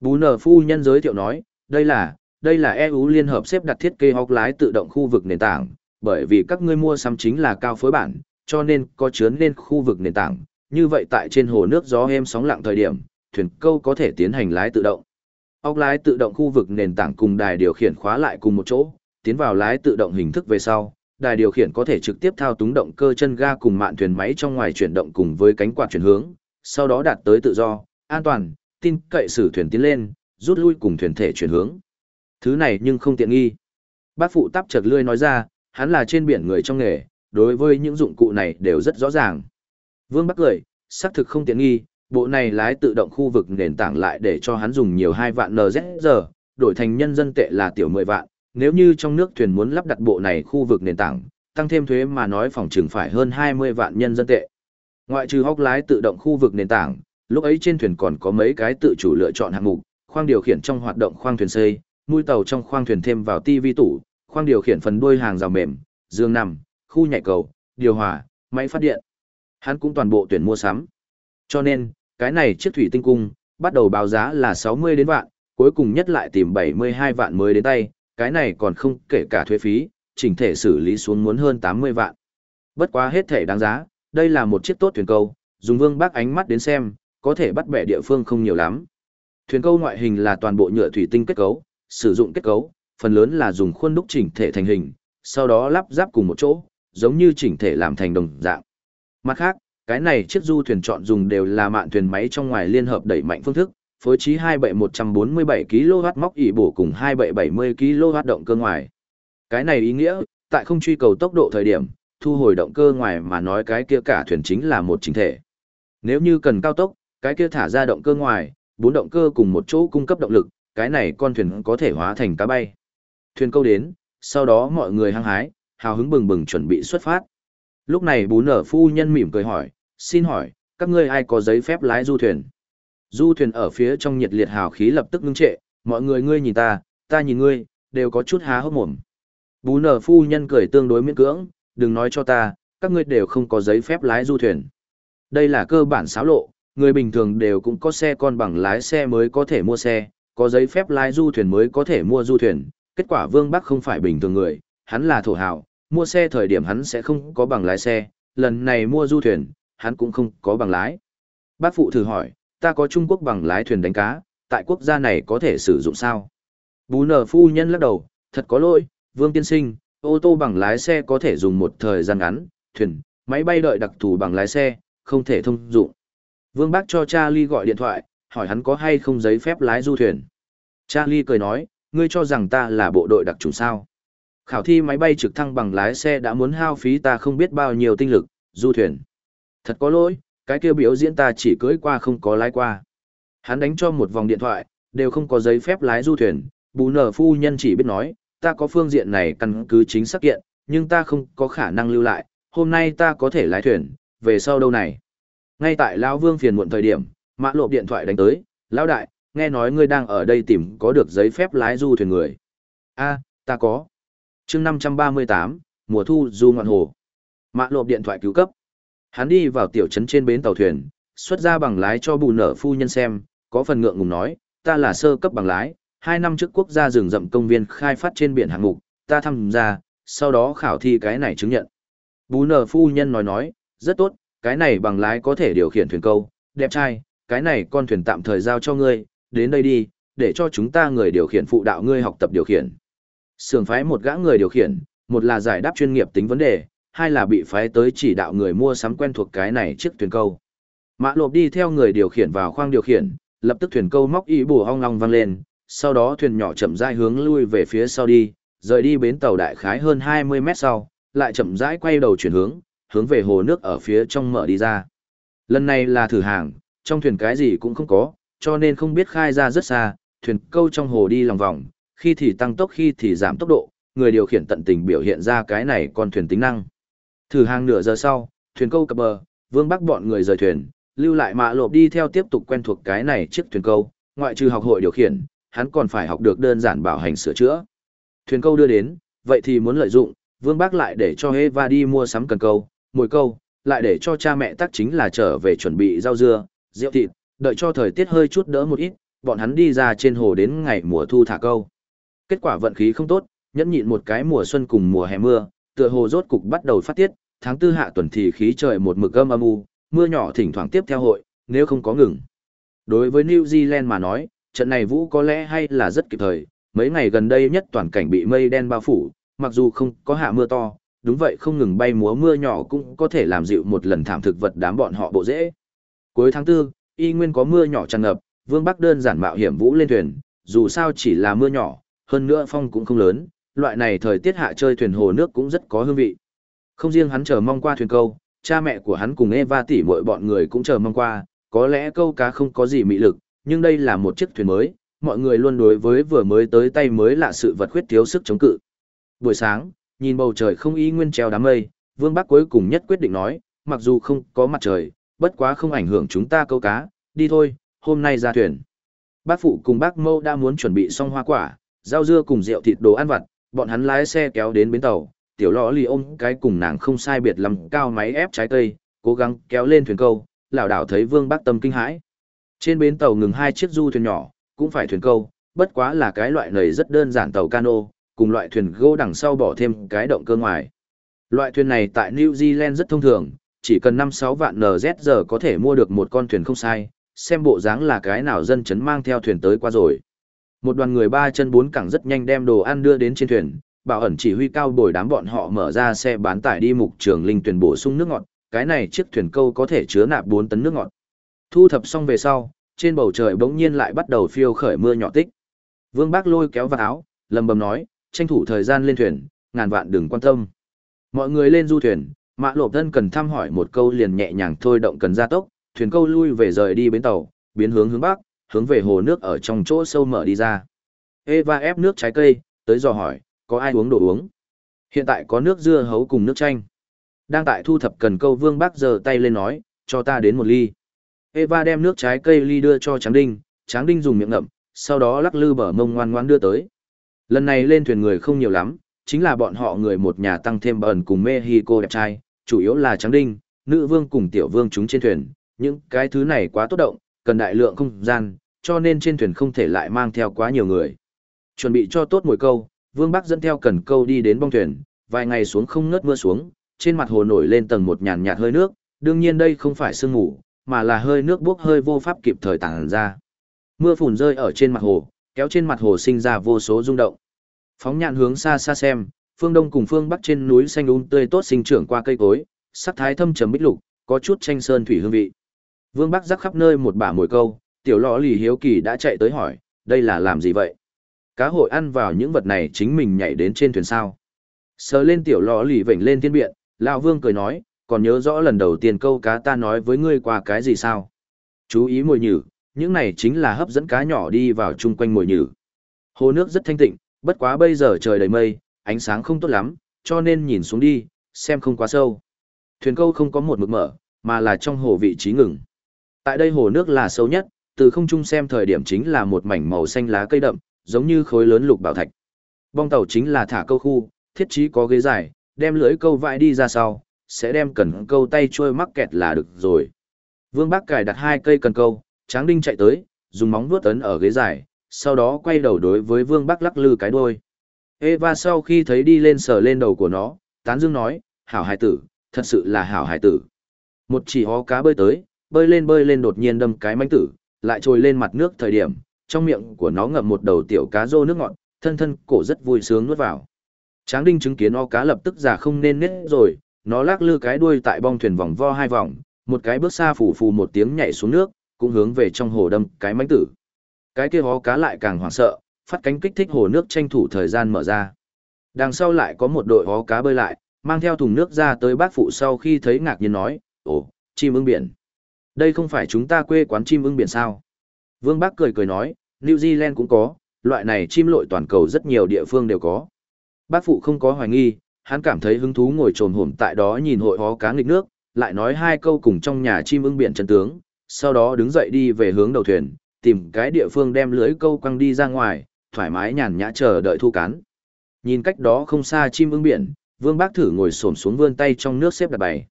Bú nở phu nhân giới thiệu nói, đây là, đây là EU liên hợp xếp đặt thiết kế học lái tự động khu vực nền tảng, bởi vì các ngươi mua sắm chính là cao phối bản, cho nên có chứa nên khu vực nền tảng, như vậy tại trên hồ nước gió êm sóng lặng thời điểm, thuyền câu có thể tiến hành lái tự động. Ốc lái tự động khu vực nền tảng cùng đài điều khiển khóa lại cùng một chỗ, tiến vào lái tự động hình thức về sau, đài điều khiển có thể trực tiếp thao túng động cơ chân ga cùng mạn thuyền máy trong ngoài chuyển động cùng với cánh quạt chuyển hướng, sau đó đạt tới tự do, an toàn, tin cậy sử thuyền tiến lên, rút lui cùng thuyền thể chuyển hướng. Thứ này nhưng không tiện nghi. Bác phụ tắp chợt lươi nói ra, hắn là trên biển người trong nghề, đối với những dụng cụ này đều rất rõ ràng. Vương Bắc cười, xác thực không tiện nghi, bộ này lái tự động khu vực nền tảng lại để cho hắn dùng nhiều hai vạn NZ đổi thành nhân dân tệ là tiểu 10 vạn, nếu như trong nước thuyền muốn lắp đặt bộ này khu vực nền tảng, tăng thêm thuế mà nói phòng trừng phải hơn 20 vạn nhân dân tệ. Ngoại trừ hóc lái tự động khu vực nền tảng, lúc ấy trên thuyền còn có mấy cái tự chủ lựa chọn hạng mục, khoang điều khiển trong hoạt động khoang thuyền xây, mũi tàu trong khoang thuyền thêm vào tivi tủ, khoang điều khiển phần đuôi hàng rào mềm, giường nằm, khu nhảy cầu, điều hòa, máy phát điện. Hắn cũng toàn bộ tuyển mua sắm. Cho nên, cái này chiếc thủy tinh cung, bắt đầu báo giá là 60 đến vạn, cuối cùng nhất lại tìm 72 vạn mới đến tay, cái này còn không kể cả thuế phí, chỉnh thể xử lý xuống muốn hơn 80 vạn. Bất quá hết thể đáng giá, đây là một chiếc tốt thuyền câu, dùng vương bác ánh mắt đến xem, có thể bắt bẻ địa phương không nhiều lắm. Thuyền câu ngoại hình là toàn bộ nhựa thủy tinh kết cấu, sử dụng kết cấu, phần lớn là dùng khuôn đúc chỉnh thể thành hình, sau đó lắp ráp cùng một chỗ, giống như chỉnh thể làm thành đồng dạng. Mặt khác, cái này chiếc du thuyền chọn dùng đều là mạn thuyền máy trong ngoài liên hợp đẩy mạnh phương thức, phối trí 27147 kW móc ỉ bổ cùng 2770 kW động cơ ngoài. Cái này ý nghĩa, tại không truy cầu tốc độ thời điểm, thu hồi động cơ ngoài mà nói cái kia cả thuyền chính là một chính thể. Nếu như cần cao tốc, cái kia thả ra động cơ ngoài, bốn động cơ cùng một chỗ cung cấp động lực, cái này con thuyền có thể hóa thành cá bay. Thuyền câu đến, sau đó mọi người hăng hái, hào hứng bừng bừng chuẩn bị xuất phát. Lúc này bú nở phu nhân mỉm cười hỏi, xin hỏi, các ngươi ai có giấy phép lái du thuyền? Du thuyền ở phía trong nhiệt liệt hào khí lập tức ngưng trệ, mọi người ngươi nhìn ta, ta nhìn ngươi, đều có chút há hốc mồm. Bú nở phu nhân cười tương đối miễn cưỡng, đừng nói cho ta, các ngươi đều không có giấy phép lái du thuyền. Đây là cơ bản xáo lộ, người bình thường đều cũng có xe con bằng lái xe mới có thể mua xe, có giấy phép lái du thuyền mới có thể mua du thuyền. Kết quả Vương Bắc không phải bình thường người, hắn là thổ hào, mua xe thời điểm hắn sẽ không có bằng lái xe, lần này mua du thuyền, hắn cũng không có bằng lái. Bác phụ thử hỏi, ta có Trung Quốc bằng lái thuyền đánh cá, tại quốc gia này có thể sử dụng sao? Bú nở phu nhân lắc đầu, thật có lỗi, Vương Tiên Sinh, ô tô bằng lái xe có thể dùng một thời gian ngắn, thuyền, máy bay đợi đặc thù bằng lái xe, không thể thông dụng. Vương Bác cho Charlie gọi điện thoại, hỏi hắn có hay không giấy phép lái du thuyền. Charlie cười nói, ngươi cho rằng ta là bộ đội đặc trùng sao. Khảo thi máy bay trực thăng bằng lái xe đã muốn hao phí ta không biết bao nhiêu tinh lực, du thuyền. Thật có lỗi, cái kia biểu diễn ta chỉ cưỡi qua không có lái qua. Hắn đánh cho một vòng điện thoại, đều không có giấy phép lái du thuyền, bù nở phu nhân chỉ biết nói, ta có phương diện này căn cứ chính xác kiện, nhưng ta không có khả năng lưu lại, hôm nay ta có thể lái thuyền, về sau đâu này. Ngay tại Lão Vương phiền muộn thời điểm, mã lộ điện thoại đánh tới, Lão Đại, nghe nói ngươi đang ở đây tìm có được giấy phép lái du thuyền người. a ta có chương 538, mùa thu du ngoạn hồ. mạ lộ điện thoại cứu cấp. Hắn đi vào tiểu trấn trên bến tàu thuyền, xuất ra bằng lái cho bù nở phu nhân xem, có phần ngượng ngùng nói, ta là sơ cấp bằng lái, hai năm trước quốc gia rừng rậm công viên khai phát trên biển hạng mục, ta tham gia, sau đó khảo thi cái này chứng nhận. bù nở phu nhân nói nói, rất tốt, cái này bằng lái có thể điều khiển thuyền câu, đẹp trai, cái này con thuyền tạm thời giao cho ngươi, đến đây đi, để cho chúng ta người điều khiển phụ đạo ngươi học tập điều khiển. Sưởng phái một gã người điều khiển, một là giải đáp chuyên nghiệp tính vấn đề, hai là bị phái tới chỉ đạo người mua sắm quen thuộc cái này chiếc thuyền câu. Mã lộp đi theo người điều khiển vào khoang điều khiển, lập tức thuyền câu móc ý bù ong long vang lên, sau đó thuyền nhỏ chậm rãi hướng lui về phía sau đi, rời đi bến tàu đại khái hơn 20 mét sau, lại chậm rãi quay đầu chuyển hướng, hướng về hồ nước ở phía trong mở đi ra. Lần này là thử hàng, trong thuyền cái gì cũng không có, cho nên không biết khai ra rất xa, thuyền câu trong hồ đi lòng vòng, khi thì tăng tốc khi thì giảm tốc độ, người điều khiển tận tình biểu hiện ra cái này con thuyền tính năng. Thử hàng nửa giờ sau, thuyền câu cập bờ, vương bắc bọn người rời thuyền, lưu lại mạ lộp đi theo tiếp tục quen thuộc cái này chiếc thuyền câu, ngoại trừ học hội điều khiển, hắn còn phải học được đơn giản bảo hành sửa chữa. Thuyền câu đưa đến, vậy thì muốn lợi dụng, Vương Bác lại để cho Eva đi mua sắm cần câu, mồi câu, lại để cho cha mẹ tác chính là trở về chuẩn bị rau dưa, rượu thịt, đợi cho thời tiết hơi chút đỡ một ít, bọn hắn đi ra trên hồ đến ngày mùa thu thả câu. Kết quả vận khí không tốt, nhẫn nhịn một cái mùa xuân cùng mùa hè mưa, tựa hồ rốt cục bắt đầu phát tiết, tháng tư hạ tuần thì khí trời một mực âm âm u, mưa nhỏ thỉnh thoảng tiếp theo hội, nếu không có ngừng. Đối với New Zealand mà nói, trận này vũ có lẽ hay là rất kịp thời, mấy ngày gần đây nhất toàn cảnh bị mây đen bao phủ, mặc dù không có hạ mưa to, đúng vậy không ngừng bay múa mưa nhỏ cũng có thể làm dịu một lần thảm thực vật đám bọn họ bộ dễ. Cuối tháng Tư, y nguyên có mưa nhỏ tràn ngập, Vương Bắc đơn giản mạo hiểm vũ lên thuyền, dù sao chỉ là mưa nhỏ, hơn nữa phong cũng không lớn, loại này thời tiết hạ chơi thuyền hồ nước cũng rất có hương vị. Không riêng hắn chờ mong qua thuyền câu, cha mẹ của hắn cùng Eva tỷ muội bọn người cũng chờ mong qua, có lẽ câu cá không có gì mị lực, nhưng đây là một chiếc thuyền mới, mọi người luôn đối với vừa mới tới tay mới là sự vật khuyết thiếu sức chống cự. Buổi sáng, nhìn bầu trời không ý nguyên treo đám mây, Vương Bắc cuối cùng nhất quyết định nói, mặc dù không có mặt trời, bất quá không ảnh hưởng chúng ta câu cá, đi thôi, hôm nay ra thuyền. Bác phụ cùng bác mâu đã muốn chuẩn bị xong hoa quả, rau dưa cùng rượu thịt đồ ăn vặt, bọn hắn lái xe kéo đến bến tàu, tiểu lọ lì ôm cái cùng nàng không sai biệt lắm cao máy ép trái cây, cố gắng kéo lên thuyền câu, lão đảo thấy Vương Bắc Tâm kinh hãi. Trên bến tàu ngừng hai chiếc du thuyền nhỏ, cũng phải thuyền câu, bất quá là cái loại này rất đơn giản tàu cano, cùng loại thuyền gỗ đằng sau bỏ thêm cái động cơ ngoài. Loại thuyền này tại New Zealand rất thông thường, chỉ cần 5-6 vạn NZ giờ có thể mua được một con thuyền không sai, xem bộ dáng là cái nào dân chấn mang theo thuyền tới qua rồi. Một đoàn người ba chân bốn cẳng rất nhanh đem đồ ăn đưa đến trên thuyền, bảo ẩn chỉ huy cao bồi đám bọn họ mở ra xe bán tải đi mục trường linh tuyển bổ sung nước ngọt, cái này chiếc thuyền câu có thể chứa nạp 4 tấn nước ngọt. Thu thập xong về sau, trên bầu trời bỗng nhiên lại bắt đầu phiêu khởi mưa nhỏ tích. Vương Bác lôi kéo vào áo, lầm bầm nói, tranh thủ thời gian lên thuyền, ngàn vạn đừng quan tâm. Mọi người lên du thuyền, mã lộp thân cần thăm hỏi một câu liền nhẹ nhàng thôi động cần gia tốc, thuyền câu lui về rời đi bến tàu, biến hướng hướng bắc, hướng về hồ nước ở trong chỗ sâu mở đi ra. Eva ép nước trái cây, tới dò hỏi, có ai uống đồ uống? Hiện tại có nước dưa hấu cùng nước chanh. Đang tại thu thập cần câu vương bác giơ tay lên nói, cho ta đến một ly. Eva đem nước trái cây ly đưa cho Tráng Đinh, Tráng Đinh dùng miệng ngậm, sau đó lắc lư bờ mông ngoan ngoan đưa tới. Lần này lên thuyền người không nhiều lắm, chính là bọn họ người một nhà tăng thêm bẩn cùng Mexico đẹp trai, chủ yếu là Tráng Đinh, nữ vương cùng tiểu vương chúng trên thuyền, những cái thứ này quá tốt động, cần đại lượng không gian, cho nên trên thuyền không thể lại mang theo quá nhiều người. Chuẩn bị cho tốt mồi câu, Vương Bắc dẫn theo cần câu đi đến bong thuyền, vài ngày xuống không ngớt mưa xuống, trên mặt hồ nổi lên tầng một nhàn nhạt hơi nước, đương nhiên đây không phải sương ngủ, mà là hơi nước bốc hơi vô pháp kịp thời tản ra. Mưa phùn rơi ở trên mặt hồ, kéo trên mặt hồ sinh ra vô số rung động. Phóng nhạn hướng xa xa xem, phương đông cùng phương bắc trên núi xanh um tươi tốt sinh trưởng qua cây cối, sắc thái thâm trầm bích lục, có chút tranh sơn thủy hương vị. Vương Bắc rắc khắp nơi một bả mồi câu, tiểu lọ lì hiếu kỳ đã chạy tới hỏi, đây là làm gì vậy? Cá hội ăn vào những vật này chính mình nhảy đến trên thuyền sao. Sờ lên tiểu lọ lì vểnh lên thiên biện, lão vương cười nói, còn nhớ rõ lần đầu tiên câu cá ta nói với ngươi qua cái gì sao? Chú ý mồi nhử, những này chính là hấp dẫn cá nhỏ đi vào chung quanh mồi nhử. Hồ nước rất thanh tịnh, bất quá bây giờ trời đầy mây, ánh sáng không tốt lắm, cho nên nhìn xuống đi, xem không quá sâu. Thuyền câu không có một mực mở, mà là trong hồ vị trí ngừng. Tại đây hồ nước là sâu nhất, từ không trung xem thời điểm chính là một mảnh màu xanh lá cây đậm, giống như khối lớn lục bảo thạch. Bong tàu chính là thả câu khu, thiết trí có ghế dài, đem lưỡi câu vãi đi ra sau, sẽ đem cần câu tay trôi mắc kẹt là được rồi. Vương Bác cài đặt hai cây cần câu, Tráng Đinh chạy tới, dùng móng vuốt ấn ở ghế dài, sau đó quay đầu đối với Vương Bác lắc lư cái đuôi. Eva sau khi thấy đi lên sờ lên đầu của nó, tán dương nói, hảo hải tử, thật sự là hảo hải tử. Một chỉ hó cá bơi tới, bơi lên bơi lên đột nhiên đâm cái manh tử, lại trồi lên mặt nước thời điểm, trong miệng của nó ngậm một đầu tiểu cá rô nước ngọt, thân thân cổ rất vui sướng nuốt vào. Tráng đinh chứng kiến o cá lập tức giả không nên nết rồi, nó lắc lư cái đuôi tại bong thuyền vòng vo hai vòng, một cái bước xa phủ phù một tiếng nhảy xuống nước, cũng hướng về trong hồ đâm cái mánh tử. Cái kia hó cá lại càng hoảng sợ, phát cánh kích thích hồ nước tranh thủ thời gian mở ra. Đằng sau lại có một đội hó cá bơi lại, mang theo thùng nước ra tới bác phụ sau khi thấy ngạc nhiên nói, ồ, chim ưng biển. Đây không phải chúng ta quê quán chim ưng biển sao? Vương Bác cười cười nói, New Zealand cũng có, loại này chim lội toàn cầu rất nhiều địa phương đều có. Bác phụ không có hoài nghi, hắn cảm thấy hứng thú ngồi trồn hổm tại đó nhìn hội hó cá nghịch nước, lại nói hai câu cùng trong nhà chim ưng biển chân tướng, sau đó đứng dậy đi về hướng đầu thuyền, tìm cái địa phương đem lưới câu quăng đi ra ngoài, thoải mái nhàn nhã chờ đợi thu cán. Nhìn cách đó không xa chim ưng biển, Vương Bác thử ngồi xổm xuống vươn tay trong nước xếp đặt bày.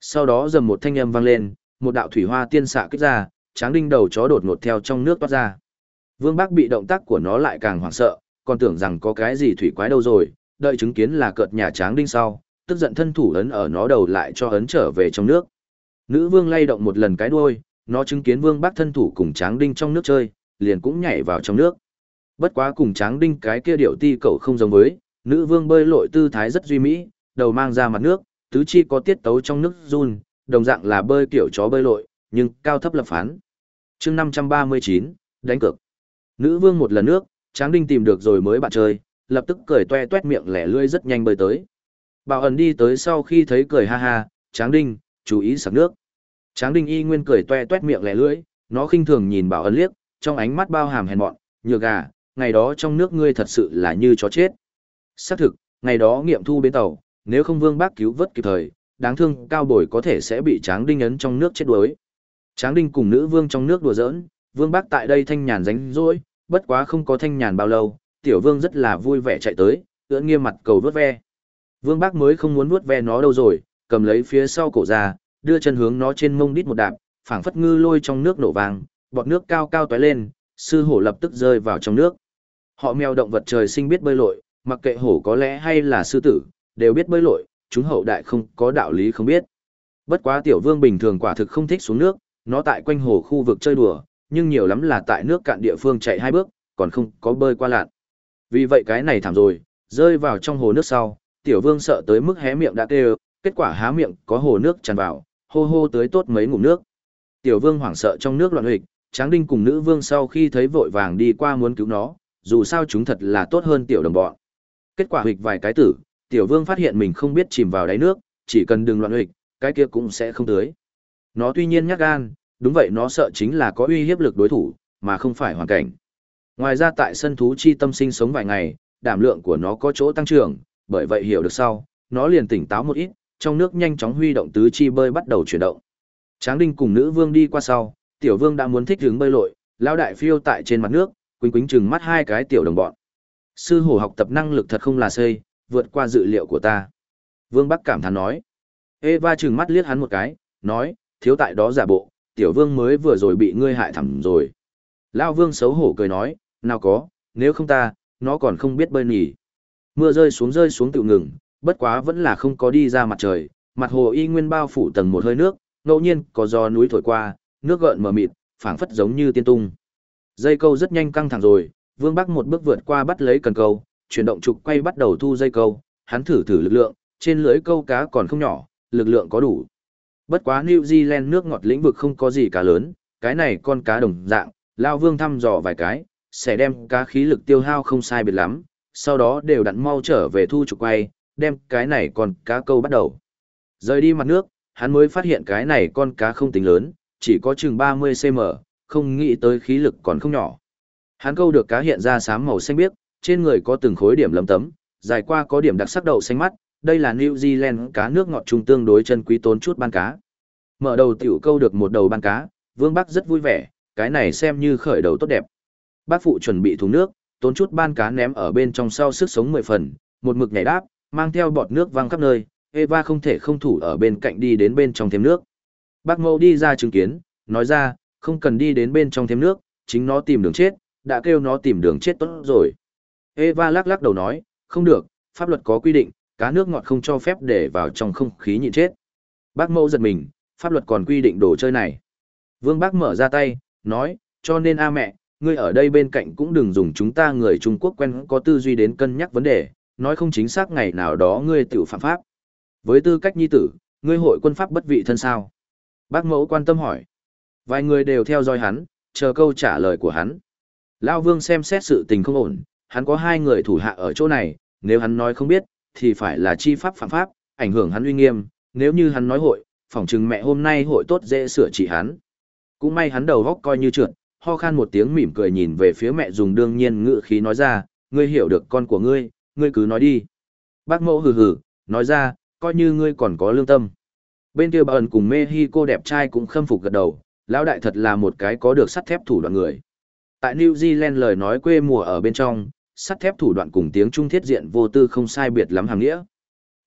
Sau đó dầm một thanh âm vang lên, một đạo thủy hoa tiên xạ kích ra, tráng đinh đầu chó đột ngột theo trong nước toát ra. Vương Bác bị động tác của nó lại càng hoảng sợ, còn tưởng rằng có cái gì thủy quái đâu rồi, đợi chứng kiến là cợt nhà tráng đinh sau, tức giận thân thủ ấn ở nó đầu lại cho ấn trở về trong nước. Nữ vương lay động một lần cái đuôi, nó chứng kiến vương bác thân thủ cùng tráng đinh trong nước chơi, liền cũng nhảy vào trong nước. Bất quá cùng tráng đinh cái kia điệu ti cậu không giống với, nữ vương bơi lội tư thái rất duy mỹ, đầu mang ra mặt nước, tứ chi có tiết tấu trong nước run, đồng dạng là bơi kiểu chó bơi lội, nhưng cao thấp lập phán. chương 539, đánh cược. Nữ vương một lần nước, Tráng Đinh tìm được rồi mới bạn chơi, lập tức cười toe toét miệng lẻ lươi rất nhanh bơi tới. Bảo ẩn đi tới sau khi thấy cười ha ha, Tráng Đinh, chú ý sặc nước. Tráng Đinh y nguyên cười toe toét miệng lẻ lưỡi, nó khinh thường nhìn Bảo ẩn liếc, trong ánh mắt bao hàm hèn mọn, nhược gà, ngày đó trong nước ngươi thật sự là như chó chết. Xác thực, ngày đó nghiệm thu bến tàu, nếu không vương bác cứu vớt kịp thời, đáng thương cao bồi có thể sẽ bị tráng đinh ấn trong nước chết đuối. Tráng đinh cùng nữ vương trong nước đùa giỡn, vương bác tại đây thanh nhàn ránh rỗi, bất quá không có thanh nhàn bao lâu, tiểu vương rất là vui vẻ chạy tới, ưỡn nghiêm mặt cầu vớt ve. Vương Bác mới không muốn vuốt ve nó đâu rồi, cầm lấy phía sau cổ ra, đưa chân hướng nó trên mông đít một đạp, phảng phất ngư lôi trong nước nổ vàng, bọt nước cao cao tóe lên, sư hổ lập tức rơi vào trong nước. Họ mèo động vật trời sinh biết bơi lội, mặc kệ hổ có lẽ hay là sư tử, đều biết bơi lội, chúng hậu đại không có đạo lý không biết. Bất quá tiểu vương bình thường quả thực không thích xuống nước, nó tại quanh hồ khu vực chơi đùa, nhưng nhiều lắm là tại nước cạn địa phương chạy hai bước, còn không có bơi qua lạn. Vì vậy cái này thảm rồi, rơi vào trong hồ nước sau, tiểu vương sợ tới mức hé miệng đã kêu, kết quả há miệng có hồ nước tràn vào, hô hô tới tốt mấy ngụm nước. Tiểu vương hoảng sợ trong nước loạn hịch, tráng đinh cùng nữ vương sau khi thấy vội vàng đi qua muốn cứu nó, dù sao chúng thật là tốt hơn tiểu đồng bọn. Kết quả hịch vài cái tử, tiểu vương phát hiện mình không biết chìm vào đáy nước, chỉ cần đừng loạn hịch, cái kia cũng sẽ không tới. Nó tuy nhiên nhát gan, đúng vậy nó sợ chính là có uy hiếp lực đối thủ, mà không phải hoàn cảnh. Ngoài ra tại sân thú chi tâm sinh sống vài ngày, đảm lượng của nó có chỗ tăng trưởng, bởi vậy hiểu được sau, nó liền tỉnh táo một ít, trong nước nhanh chóng huy động tứ chi bơi bắt đầu chuyển động. Tráng Đinh cùng nữ vương đi qua sau, tiểu vương đã muốn thích hướng bơi lội, lao đại phiêu tại trên mặt nước, quỳnh quính chừng mắt hai cái tiểu đồng bọn. Sư hổ học tập năng lực thật không là xây, vượt qua dự liệu của ta. Vương Bắc cảm thán nói. Eva trừng mắt liếc hắn một cái, nói, thiếu tại đó giả bộ, tiểu vương mới vừa rồi bị ngươi hại thẳm rồi. Lao vương xấu hổ cười nói, nào có, nếu không ta, nó còn không biết bơi nhỉ. Mưa rơi xuống rơi xuống tự ngừng, bất quá vẫn là không có đi ra mặt trời, mặt hồ y nguyên bao phủ tầng một hơi nước, ngẫu nhiên có gió núi thổi qua, nước gợn mờ mịt, phảng phất giống như tiên tung. Dây câu rất nhanh căng thẳng rồi, Vương Bắc một bước vượt qua bắt lấy cần câu, chuyển động trục quay bắt đầu thu dây câu, hắn thử thử lực lượng, trên lưới câu cá còn không nhỏ, lực lượng có đủ. Bất quá New Zealand nước ngọt lĩnh vực không có gì cá lớn, cái này con cá đồng dạng, Lao Vương thăm dò vài cái, sẽ đem cá khí lực tiêu hao không sai biệt lắm, sau đó đều đặn mau trở về thu trục quay, đem cái này con cá câu bắt đầu. Rời đi mặt nước, hắn mới phát hiện cái này con cá không tính lớn, chỉ có chừng 30cm, không nghĩ tới khí lực còn không nhỏ. Hắn câu được cá hiện ra sám màu xanh biếc, trên người có từng khối điểm lấm tấm, dài qua có điểm đặc sắc đậu xanh mắt, đây là New Zealand cá nước ngọt trung tương đối chân quý tốn chút ban cá. Mở đầu tiểu câu được một đầu ban cá, Vương Bắc rất vui vẻ, cái này xem như khởi đầu tốt đẹp. Bác phụ chuẩn bị thùng nước, tốn chút ban cá ném ở bên trong sau sức sống mười phần, một mực nhảy đáp, mang theo bọt nước văng khắp nơi, Eva không thể không thủ ở bên cạnh đi đến bên trong thêm nước. Bác Mâu đi ra chứng kiến, nói ra, không cần đi đến bên trong thêm nước, chính nó tìm đường chết, đã kêu nó tìm đường chết tốt rồi. Eva lắc lắc đầu nói, không được, pháp luật có quy định, cá nước ngọt không cho phép để vào trong không khí nhịn chết. Bác mẫu giật mình, pháp luật còn quy định đồ chơi này. Vương bác mở ra tay, nói, cho nên a mẹ, ngươi ở đây bên cạnh cũng đừng dùng chúng ta người Trung Quốc quen có tư duy đến cân nhắc vấn đề, nói không chính xác ngày nào đó ngươi tiểu phạm pháp. Với tư cách nhi tử, ngươi hội quân pháp bất vị thân sao? Bác mẫu quan tâm hỏi. Vài người đều theo dõi hắn, chờ câu trả lời của hắn. Lao vương xem xét sự tình không ổn, hắn có hai người thủ hạ ở chỗ này, nếu hắn nói không biết, thì phải là chi pháp phạm pháp, ảnh hưởng hắn uy nghiêm, nếu như hắn nói hội, phỏng chừng mẹ hôm nay hội tốt dễ sửa trị hắn. Cũng may hắn đầu góc coi như trượt, ho khan một tiếng mỉm cười nhìn về phía mẹ dùng đương nhiên ngữ khí nói ra, ngươi hiểu được con của ngươi, ngươi cứ nói đi. Bác mẫu hừ hừ, nói ra, coi như ngươi còn có lương tâm. Bên kia bà ẩn cùng mê hi cô đẹp trai cũng khâm phục gật đầu, lão đại thật là một cái có được sắt thép thủ đoạn người. Tại New Zealand lời nói quê mùa ở bên trong, sắt thép thủ đoạn cùng tiếng trung thiết diện vô tư không sai biệt lắm hàng nghĩa.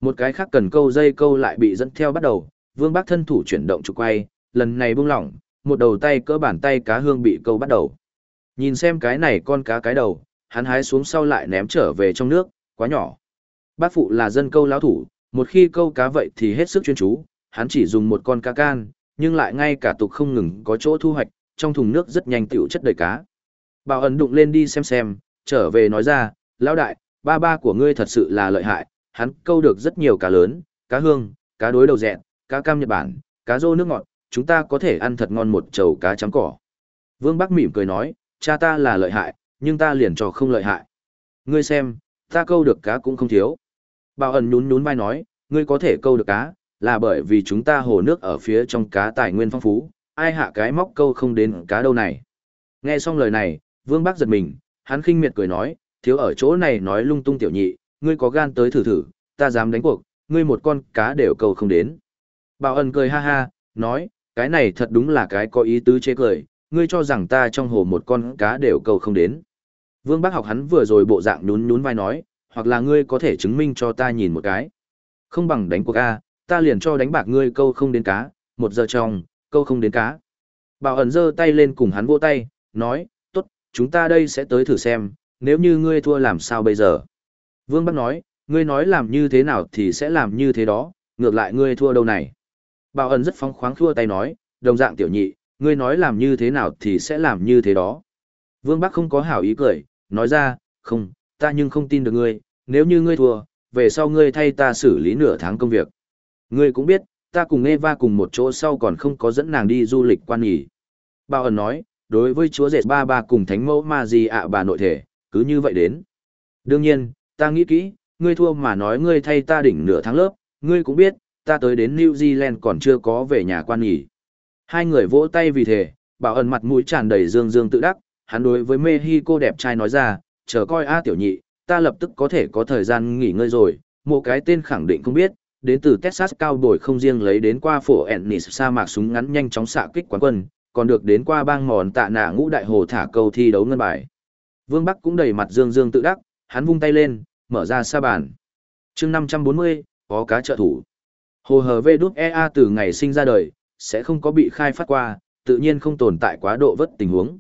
Một cái khác cần câu dây câu lại bị dẫn theo bắt đầu, vương bác thân thủ chuyển động trục quay, lần này buông lỏng, một đầu tay cỡ bàn tay cá hương bị câu bắt đầu. Nhìn xem cái này con cá cái đầu, hắn hái xuống sau lại ném trở về trong nước, quá nhỏ. Bác phụ là dân câu lão thủ, một khi câu cá vậy thì hết sức chuyên chú, hắn chỉ dùng một con cá can, nhưng lại ngay cả tục không ngừng có chỗ thu hoạch, trong thùng nước rất nhanh tiểu chất đầy cá. Bảo ẩn đụng lên đi xem xem, trở về nói ra, lão đại, ba ba của ngươi thật sự là lợi hại, hắn câu được rất nhiều cá lớn, cá hương, cá đối đầu dẹn, cá cam Nhật Bản, cá rô nước ngọt, chúng ta có thể ăn thật ngon một chầu cá chấm cỏ. Vương Bắc mỉm cười nói, cha ta là lợi hại, nhưng ta liền cho không lợi hại. Ngươi xem, ta câu được cá cũng không thiếu. Bảo ẩn nhún nhún vai nói, ngươi có thể câu được cá, là bởi vì chúng ta hồ nước ở phía trong cá tài nguyên phong phú, ai hạ cái móc câu không đến cá đâu này. Nghe xong lời này, Vương Bắc giật mình, hắn khinh miệt cười nói, thiếu ở chỗ này nói lung tung tiểu nhị, ngươi có gan tới thử thử, ta dám đánh cuộc, ngươi một con cá đều câu không đến. Bảo ẩn cười ha ha, nói, cái này thật đúng là cái có ý tứ chế cười, ngươi cho rằng ta trong hồ một con cá đều câu không đến. Vương Bắc học hắn vừa rồi bộ dạng nhún nhún vai nói, hoặc là ngươi có thể chứng minh cho ta nhìn một cái. Không bằng đánh cuộc A, ta liền cho đánh bạc ngươi câu không đến cá, một giờ trong, câu không đến cá. Bảo ẩn giơ tay lên cùng hắn vỗ tay, nói, chúng ta đây sẽ tới thử xem, nếu như ngươi thua làm sao bây giờ. Vương Bắc nói, ngươi nói làm như thế nào thì sẽ làm như thế đó, ngược lại ngươi thua đâu này. Bảo ẩn rất phóng khoáng thua tay nói, đồng dạng tiểu nhị, ngươi nói làm như thế nào thì sẽ làm như thế đó. Vương Bắc không có hảo ý cười, nói ra, không, ta nhưng không tin được ngươi, nếu như ngươi thua, về sau ngươi thay ta xử lý nửa tháng công việc. Ngươi cũng biết, ta cùng Eva cùng một chỗ sau còn không có dẫn nàng đi du lịch quan nghỉ. Bảo ẩn nói, đối với chúa dệt ba ba cùng thánh mẫu ma di ạ bà nội thể, cứ như vậy đến. Đương nhiên, ta nghĩ kỹ, ngươi thua mà nói ngươi thay ta đỉnh nửa tháng lớp, ngươi cũng biết, ta tới đến New Zealand còn chưa có về nhà quan nghỉ. Hai người vỗ tay vì thế, bảo ẩn mặt mũi tràn đầy dương dương tự đắc, hắn đối với Mexico đẹp trai nói ra, chờ coi A tiểu nhị, ta lập tức có thể có thời gian nghỉ ngơi rồi, một cái tên khẳng định không biết, đến từ Texas cao đổi không riêng lấy đến qua phổ Ennis sa mạc súng ngắn nhanh chóng xạ kích quán quân, còn được đến qua bang mòn tạ nạ ngũ đại hồ thả câu thi đấu ngân bài. Vương Bắc cũng đầy mặt dương dương tự đắc, hắn vung tay lên, mở ra sa bàn. chương 540, có cá trợ thủ. Hồ hờ vê đúc EA từ ngày sinh ra đời, sẽ không có bị khai phát qua, tự nhiên không tồn tại quá độ vất tình huống.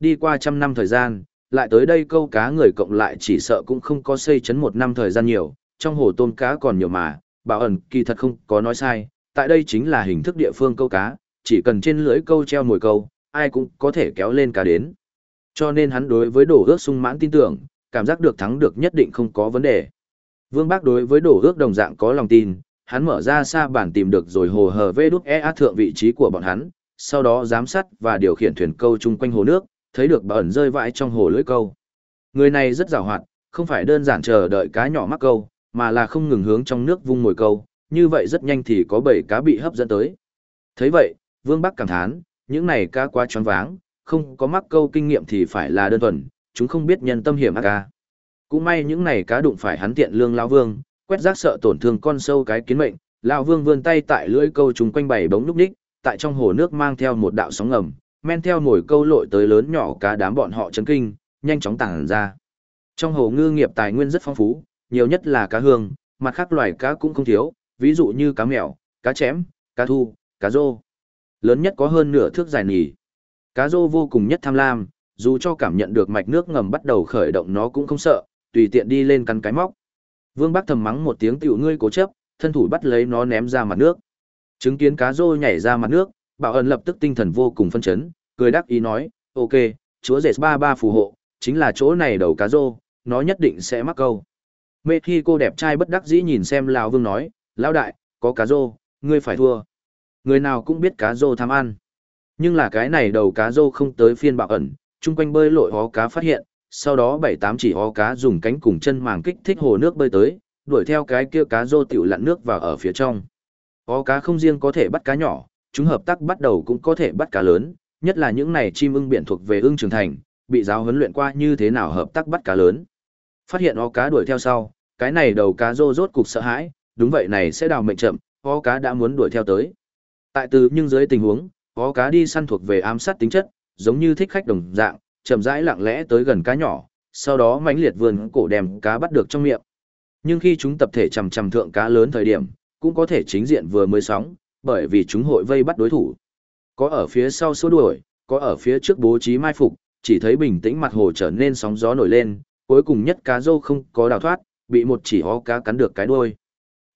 Đi qua trăm năm thời gian, lại tới đây câu cá người cộng lại chỉ sợ cũng không có xây chấn một năm thời gian nhiều, trong hồ tôm cá còn nhiều mà, bảo ẩn kỳ thật không có nói sai, tại đây chính là hình thức địa phương câu cá, chỉ cần trên lưới câu treo mồi câu, ai cũng có thể kéo lên cá đến. Cho nên hắn đối với đổ ước sung mãn tin tưởng, cảm giác được thắng được nhất định không có vấn đề. Vương Bác đối với đổ ước đồng dạng có lòng tin, hắn mở ra xa bản tìm được rồi hồ hờ vê đúc e thượng vị trí của bọn hắn, sau đó giám sát và điều khiển thuyền câu chung quanh hồ nước, thấy được bà ẩn rơi vãi trong hồ lưới câu. Người này rất giàu hoạt, không phải đơn giản chờ đợi cá nhỏ mắc câu, mà là không ngừng hướng trong nước vung mồi câu, như vậy rất nhanh thì có bảy cá bị hấp dẫn tới. thấy vậy, Vương Bắc cảm thán, những này cá quá choáng váng, không có mắc câu kinh nghiệm thì phải là đơn thuần, chúng không biết nhân tâm hiểm ác ca. Cũng may những này cá đụng phải hắn tiện lương lão vương, quét rác sợ tổn thương con sâu cái kiến mệnh, lão vương vươn tay tại lưỡi câu chúng quanh bảy bóng núp ních, tại trong hồ nước mang theo một đạo sóng ngầm, men theo nổi câu lội tới lớn nhỏ cá đám bọn họ chấn kinh, nhanh chóng tàng ra. Trong hồ ngư nghiệp tài nguyên rất phong phú, nhiều nhất là cá hương, mặt khác loài cá cũng không thiếu, ví dụ như cá mèo, cá chém, cá thu, cá rô. Lớn nhất có hơn nửa thước dài nỉ. Cá rô vô cùng nhất tham lam, dù cho cảm nhận được mạch nước ngầm bắt đầu khởi động nó cũng không sợ, tùy tiện đi lên cắn cái móc. Vương Bắc thầm mắng một tiếng tiểu ngươi cố chấp, thân thủ bắt lấy nó ném ra mặt nước. Chứng kiến cá rô nhảy ra mặt nước, Bảo ẩn lập tức tinh thần vô cùng phân chấn, cười đắc ý nói, ok, chúa rể ba ba phù hộ, chính là chỗ này đầu cá rô, nó nhất định sẽ mắc câu. Mê khi cô đẹp trai bất đắc dĩ nhìn xem Lão Vương nói, Lão đại, có cá rô, ngươi phải thua. Người nào cũng biết cá rô tham ăn. Nhưng là cái này đầu cá rô không tới phiên bảo ẩn, chung quanh bơi lội hó cá phát hiện, sau đó bảy tám chỉ hó cá dùng cánh cùng chân màng kích thích hồ nước bơi tới, đuổi theo cái kia cá rô tiểu lặn nước vào ở phía trong. Hó cá không riêng có thể bắt cá nhỏ, chúng hợp tác bắt đầu cũng có thể bắt cá lớn, nhất là những này chim ưng biển thuộc về ưng trưởng thành, bị giáo huấn luyện qua như thế nào hợp tác bắt cá lớn. Phát hiện ó cá đuổi theo sau, cái này đầu cá rô rốt cục sợ hãi, đúng vậy này sẽ đào mệnh chậm, ó cá đã muốn đuổi theo tới. Tại từ nhưng dưới tình huống, có cá đi săn thuộc về ám sát tính chất, giống như thích khách đồng dạng, chậm rãi lặng lẽ tới gần cá nhỏ, sau đó mãnh liệt vươn cổ đem cá bắt được trong miệng. Nhưng khi chúng tập thể chầm chầm thượng cá lớn thời điểm, cũng có thể chính diện vừa mới sóng, bởi vì chúng hội vây bắt đối thủ. Có ở phía sau số đuổi, có ở phía trước bố trí mai phục, chỉ thấy bình tĩnh mặt hồ trở nên sóng gió nổi lên, cuối cùng nhất cá rô không có đào thoát, bị một chỉ ho cá cắn được cái đuôi.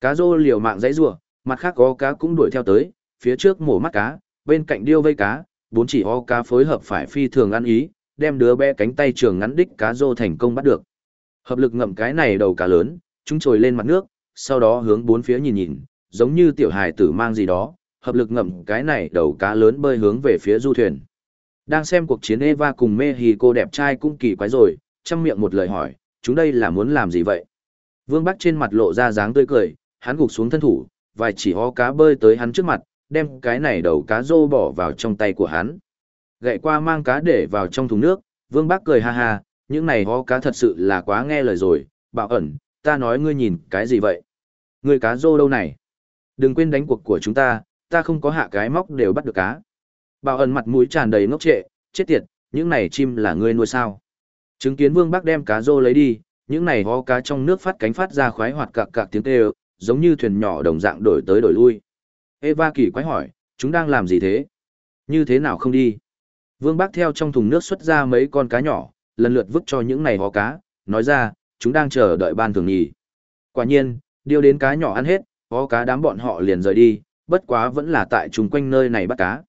Cá rô liều mạng dãy rủa, mặt khác có cá cũng đuổi theo tới, phía trước mổ mắt cá, bên cạnh điêu vây cá, bốn chỉ ho cá phối hợp phải phi thường ăn ý, đem đứa bé cánh tay trường ngắn đích cá rô thành công bắt được. Hợp lực ngậm cái này đầu cá lớn, chúng trồi lên mặt nước, sau đó hướng bốn phía nhìn nhìn, giống như tiểu hài tử mang gì đó, hợp lực ngậm cái này đầu cá lớn bơi hướng về phía du thuyền. Đang xem cuộc chiến Eva cùng Mexico đẹp trai cũng kỳ quái rồi, chăm miệng một lời hỏi, chúng đây là muốn làm gì vậy? Vương Bắc trên mặt lộ ra dáng tươi cười, hắn gục xuống thân thủ, vài chỉ ho cá bơi tới hắn trước mặt, đem cái này đầu cá rô bỏ vào trong tay của hắn. Gậy qua mang cá để vào trong thùng nước, Vương bác cười ha ha, những này ho cá thật sự là quá nghe lời rồi, bảo ẩn, ta nói ngươi nhìn cái gì vậy? Ngươi cá rô đâu này? Đừng quên đánh cuộc của chúng ta, ta không có hạ cái móc đều bắt được cá. Bảo ẩn mặt mũi tràn đầy ngốc trệ, chết tiệt, những này chim là ngươi nuôi sao. Chứng kiến vương bác đem cá rô lấy đi, Những này ho cá trong nước phát cánh phát ra khoái hoạt cạc cạc tiếng kêu, giống như thuyền nhỏ đồng dạng đổi tới đổi lui. Eva kỳ quái hỏi, chúng đang làm gì thế? Như thế nào không đi? Vương Bác theo trong thùng nước xuất ra mấy con cá nhỏ, lần lượt vứt cho những này hó cá, nói ra, chúng đang chờ đợi ban thường nghỉ. Quả nhiên, điêu đến cá nhỏ ăn hết, hó cá đám bọn họ liền rời đi, bất quá vẫn là tại chung quanh nơi này bắt cá.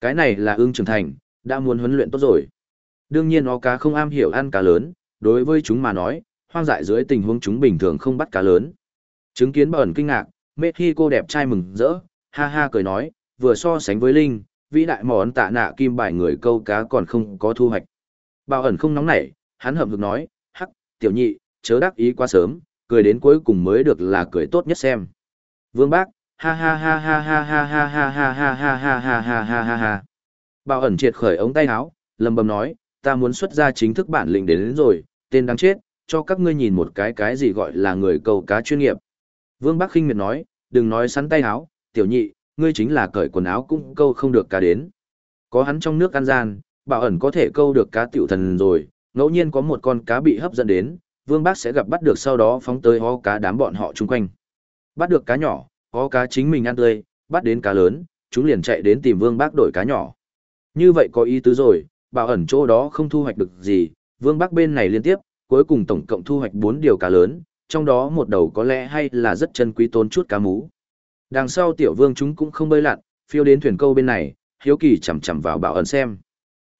Cái này là ưng trưởng thành, đã muốn huấn luyện tốt rồi. Đương nhiên hó cá không am hiểu ăn cá lớn, đối với chúng mà nói, hoang dại dưới tình huống chúng bình thường không bắt cá lớn. Chứng kiến bẩn kinh ngạc, mê khi cô đẹp trai mừng rỡ, ha ha cười nói, vừa so sánh với Linh, vĩ đại món tạ nạ kim bài người câu cá còn không có thu hoạch. Bao ẩn không nóng nảy, hắn hậm hực nói, hắc, tiểu nhị, chớ đắc ý quá sớm, cười đến cuối cùng mới được là cười tốt nhất xem. Vương Bác, ha ha ha ha ha ha ha ha ha ha ha ha ha ha ha ha ha. Bao ẩn triệt khởi ống tay áo, lầm bầm nói, ta muốn xuất ra chính thức bản lĩnh đến, đến rồi, tên đáng chết, cho các ngươi nhìn một cái cái gì gọi là người câu cá chuyên nghiệp. Vương Bắc khinh miệt nói, đừng nói sắn tay áo, tiểu nhị, ngươi chính là cởi quần áo cũng câu không được cá đến. Có hắn trong nước ăn gian, bảo ẩn có thể câu được cá tiểu thần rồi, ngẫu nhiên có một con cá bị hấp dẫn đến, Vương Bác sẽ gặp bắt được sau đó phóng tới ho cá đám bọn họ chung quanh. Bắt được cá nhỏ, ho cá chính mình ăn tươi, bắt đến cá lớn, chúng liền chạy đến tìm Vương Bác đổi cá nhỏ. Như vậy có ý tứ rồi, bảo ẩn chỗ đó không thu hoạch được gì, Vương Bác bên này liên tiếp, cuối cùng tổng cộng thu hoạch 4 điều cá lớn, trong đó một đầu có lẽ hay là rất chân quý tốn chút cá mú. Đằng sau tiểu vương chúng cũng không bơi lặn, phiêu đến thuyền câu bên này, hiếu kỳ chằm chằm vào bảo ẩn xem.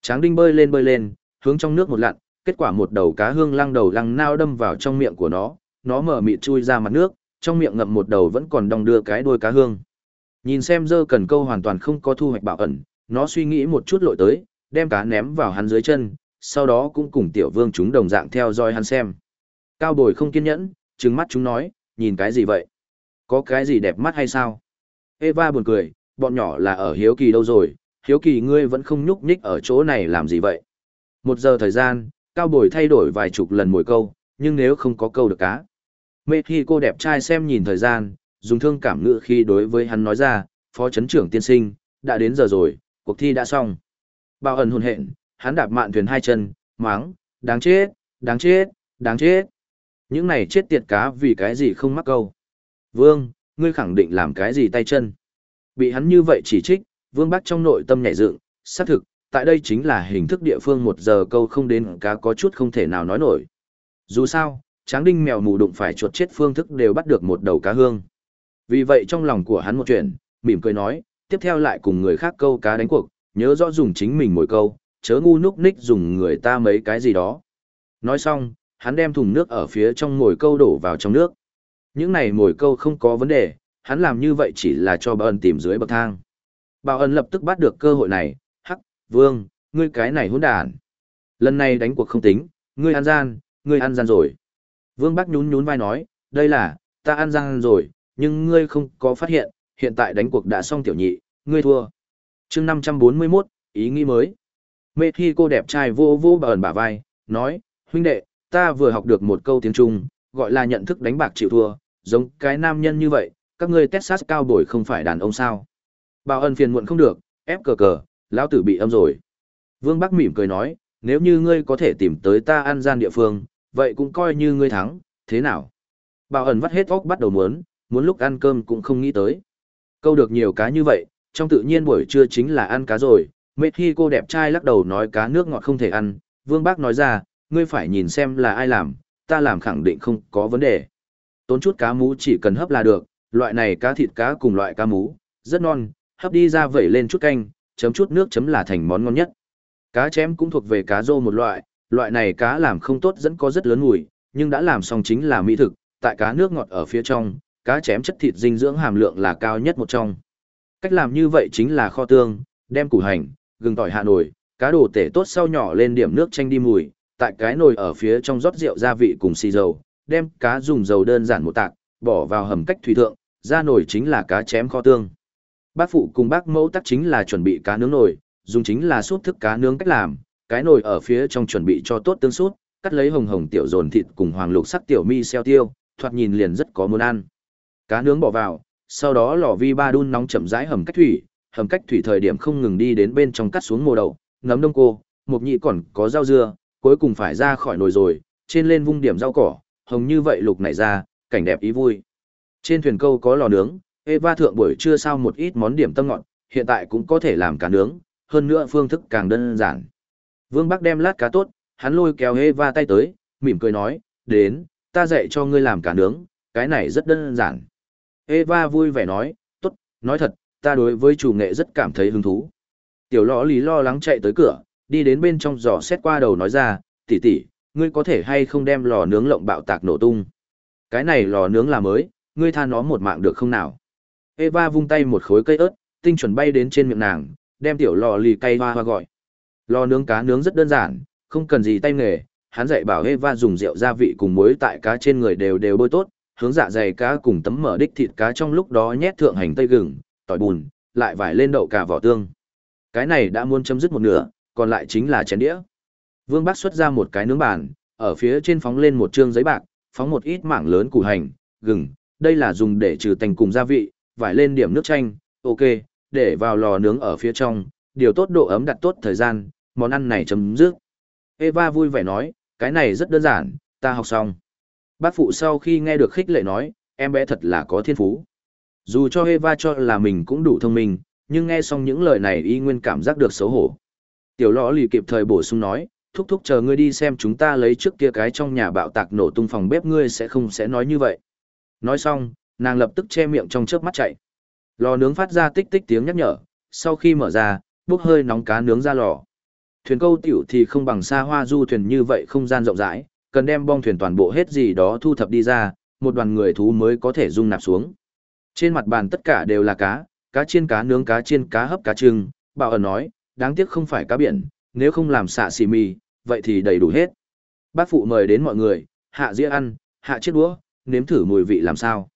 Tráng đinh bơi lên bơi lên, hướng trong nước một lặn, kết quả một đầu cá hương lăng đầu lăng nao đâm vào trong miệng của nó, nó mở mịt chui ra mặt nước, trong miệng ngậm một đầu vẫn còn đong đưa cái đuôi cá hương. Nhìn xem dơ cần câu hoàn toàn không có thu hoạch bảo ẩn, nó suy nghĩ một chút lội tới, đem cá ném vào hắn dưới chân, sau đó cũng cùng tiểu vương chúng đồng dạng theo dõi hắn xem. Cao bồi không kiên nhẫn, trừng mắt chúng nói, nhìn cái gì vậy? Có cái gì đẹp mắt hay sao? Eva buồn cười, bọn nhỏ là ở hiếu kỳ đâu rồi, hiếu kỳ ngươi vẫn không nhúc nhích ở chỗ này làm gì vậy? Một giờ thời gian, cao bồi thay đổi vài chục lần mỗi câu, nhưng nếu không có câu được cá. Mê khi cô đẹp trai xem nhìn thời gian, dùng thương cảm ngữ khi đối với hắn nói ra, phó chấn trưởng tiên sinh, đã đến giờ rồi, cuộc thi đã xong. Bao ẩn hồn hện, hắn đạp mạn thuyền hai chân, máng, đáng chết, đáng chết, đáng chết. Những này chết tiệt cá vì cái gì không mắc câu. Vương, ngươi khẳng định làm cái gì tay chân. Bị hắn như vậy chỉ trích, vương Bắc trong nội tâm nhảy dựng, xác thực, tại đây chính là hình thức địa phương một giờ câu không đến cá có chút không thể nào nói nổi. Dù sao, tráng đinh mèo mù đụng phải chuột chết phương thức đều bắt được một đầu cá hương. Vì vậy trong lòng của hắn một chuyện, mỉm cười nói, tiếp theo lại cùng người khác câu cá đánh cuộc, nhớ rõ dùng chính mình mỗi câu, chớ ngu núc ních dùng người ta mấy cái gì đó. Nói xong, hắn đem thùng nước ở phía trong ngồi câu đổ vào trong nước. Những này mồi câu không có vấn đề, hắn làm như vậy chỉ là cho bảo ân tìm dưới bậc thang. Bảo ân lập tức bắt được cơ hội này, hắc, vương, ngươi cái này hỗn đản. Lần này đánh cuộc không tính, ngươi ăn gian, ngươi ăn gian rồi. Vương Bắc nhún nhún vai nói, đây là, ta ăn gian rồi, nhưng ngươi không có phát hiện, hiện tại đánh cuộc đã xong tiểu nhị, ngươi thua. chương 541, ý nghĩ mới. Mê thi cô đẹp trai vô vô bà ẩn bả vai, nói, huynh đệ, ta vừa học được một câu tiếng Trung, gọi là nhận thức đánh bạc chịu thua, giống cái nam nhân như vậy, các ngươi Texas cao bồi không phải đàn ông sao. Bảo ân phiền muộn không được, ép cờ cờ, lão tử bị âm rồi. Vương Bắc mỉm cười nói, nếu như ngươi có thể tìm tới ta ăn gian địa phương, vậy cũng coi như ngươi thắng, thế nào? Bảo ẩn vắt hết óc bắt đầu muốn, muốn lúc ăn cơm cũng không nghĩ tới. Câu được nhiều cá như vậy, trong tự nhiên buổi trưa chính là ăn cá rồi, mệt khi cô đẹp trai lắc đầu nói cá nước ngọt không thể ăn, Vương Bác nói ra, ngươi phải nhìn xem là ai làm, ta làm khẳng định không có vấn đề. Tốn chút cá mú chỉ cần hấp là được, loại này cá thịt cá cùng loại cá mú, rất non, hấp đi ra vẩy lên chút canh, chấm chút nước chấm là thành món ngon nhất. Cá chém cũng thuộc về cá rô một loại, loại này cá làm không tốt dẫn có rất lớn mùi, nhưng đã làm xong chính là mỹ thực, tại cá nước ngọt ở phía trong, cá chém chất thịt dinh dưỡng hàm lượng là cao nhất một trong. Cách làm như vậy chính là kho tương, đem củ hành, gừng tỏi hạ Nội, cá đồ tể tốt sau nhỏ lên điểm nước chanh đi mùi, tại cái nồi ở phía trong rót rượu gia vị cùng xì dầu, đem cá dùng dầu đơn giản một tạc, bỏ vào hầm cách thủy thượng, ra nồi chính là cá chém kho tương. Bác phụ cùng bác mẫu tắc chính là chuẩn bị cá nướng nồi, dùng chính là súp thức cá nướng cách làm, cái nồi ở phía trong chuẩn bị cho tốt tương súp cắt lấy hồng hồng tiểu dồn thịt cùng hoàng lục sắc tiểu mi xeo tiêu, thoạt nhìn liền rất có muốn ăn. Cá nướng bỏ vào, sau đó lò vi ba đun nóng chậm rãi hầm cách thủy, hầm cách thủy thời điểm không ngừng đi đến bên trong cắt xuống mồ đậu, ngấm đông cô, mộc nhị còn có rau dưa, cuối cùng phải ra khỏi nồi rồi, trên lên vung điểm rau cỏ, hồng như vậy lục này ra, cảnh đẹp ý vui. Trên thuyền câu có lò nướng, Eva thượng buổi trưa sao một ít món điểm tâm ngọt, hiện tại cũng có thể làm cá nướng, hơn nữa phương thức càng đơn giản. Vương Bắc đem lát cá tốt, hắn lôi kéo Eva tay tới, mỉm cười nói, đến, ta dạy cho ngươi làm cá nướng, cái này rất đơn giản. Eva vui vẻ nói, tốt, nói thật, ta đối với chủ nghệ rất cảm thấy hứng thú. Tiểu lõ lý lo lắng chạy tới cửa, đi đến bên trong giò xét qua đầu nói ra, tỷ tỷ, ngươi có thể hay không đem lò nướng lộng bạo tạc nổ tung. Cái này lò nướng là mới, ngươi tha nó một mạng được không nào? Eva vung tay một khối cây ớt, tinh chuẩn bay đến trên miệng nàng, đem tiểu lò lì cay hoa hoa gọi. Lò nướng cá nướng rất đơn giản, không cần gì tay nghề, hắn dạy bảo Eva dùng rượu gia vị cùng muối tại cá trên người đều đều bôi tốt, hướng dạ dày cá cùng tấm mở đích thịt cá trong lúc đó nhét thượng hành tây gừng, tỏi bùn, lại vải lên đậu cả vỏ tương. Cái này đã muốn chấm dứt một nửa, còn lại chính là chén đĩa. Vương Bắc xuất ra một cái nướng bàn, ở phía trên phóng lên một trương giấy bạc, phóng một ít mảng lớn củ hành, gừng, đây là dùng để trừ tành cùng gia vị, vải lên điểm nước chanh, ok, để vào lò nướng ở phía trong, điều tốt độ ấm đặt tốt thời gian, món ăn này chấm dứt. Eva vui vẻ nói, cái này rất đơn giản, ta học xong. Bác phụ sau khi nghe được khích lệ nói, em bé thật là có thiên phú. Dù cho Eva cho là mình cũng đủ thông minh, nhưng nghe xong những lời này y nguyên cảm giác được xấu hổ. Tiểu lõ lì kịp thời bổ sung nói, thúc thúc chờ ngươi đi xem chúng ta lấy trước kia cái trong nhà bạo tạc nổ tung phòng bếp ngươi sẽ không sẽ nói như vậy. Nói xong, nàng lập tức che miệng trong chớp mắt chạy. Lò nướng phát ra tích tích tiếng nhắc nhở, sau khi mở ra, bốc hơi nóng cá nướng ra lò. Thuyền câu tiểu thì không bằng xa hoa du thuyền như vậy không gian rộng rãi, cần đem bong thuyền toàn bộ hết gì đó thu thập đi ra, một đoàn người thú mới có thể dung nạp xuống. Trên mặt bàn tất cả đều là cá, cá chiên cá nướng cá chiên cá hấp cá trưng, bảo ẩn nói, đáng tiếc không phải cá biển, nếu không làm xạ xì mì, vậy thì đầy đủ hết. Bác phụ mời đến mọi người, hạ dĩa ăn, hạ chiếc đũa, nếm thử mùi vị làm sao.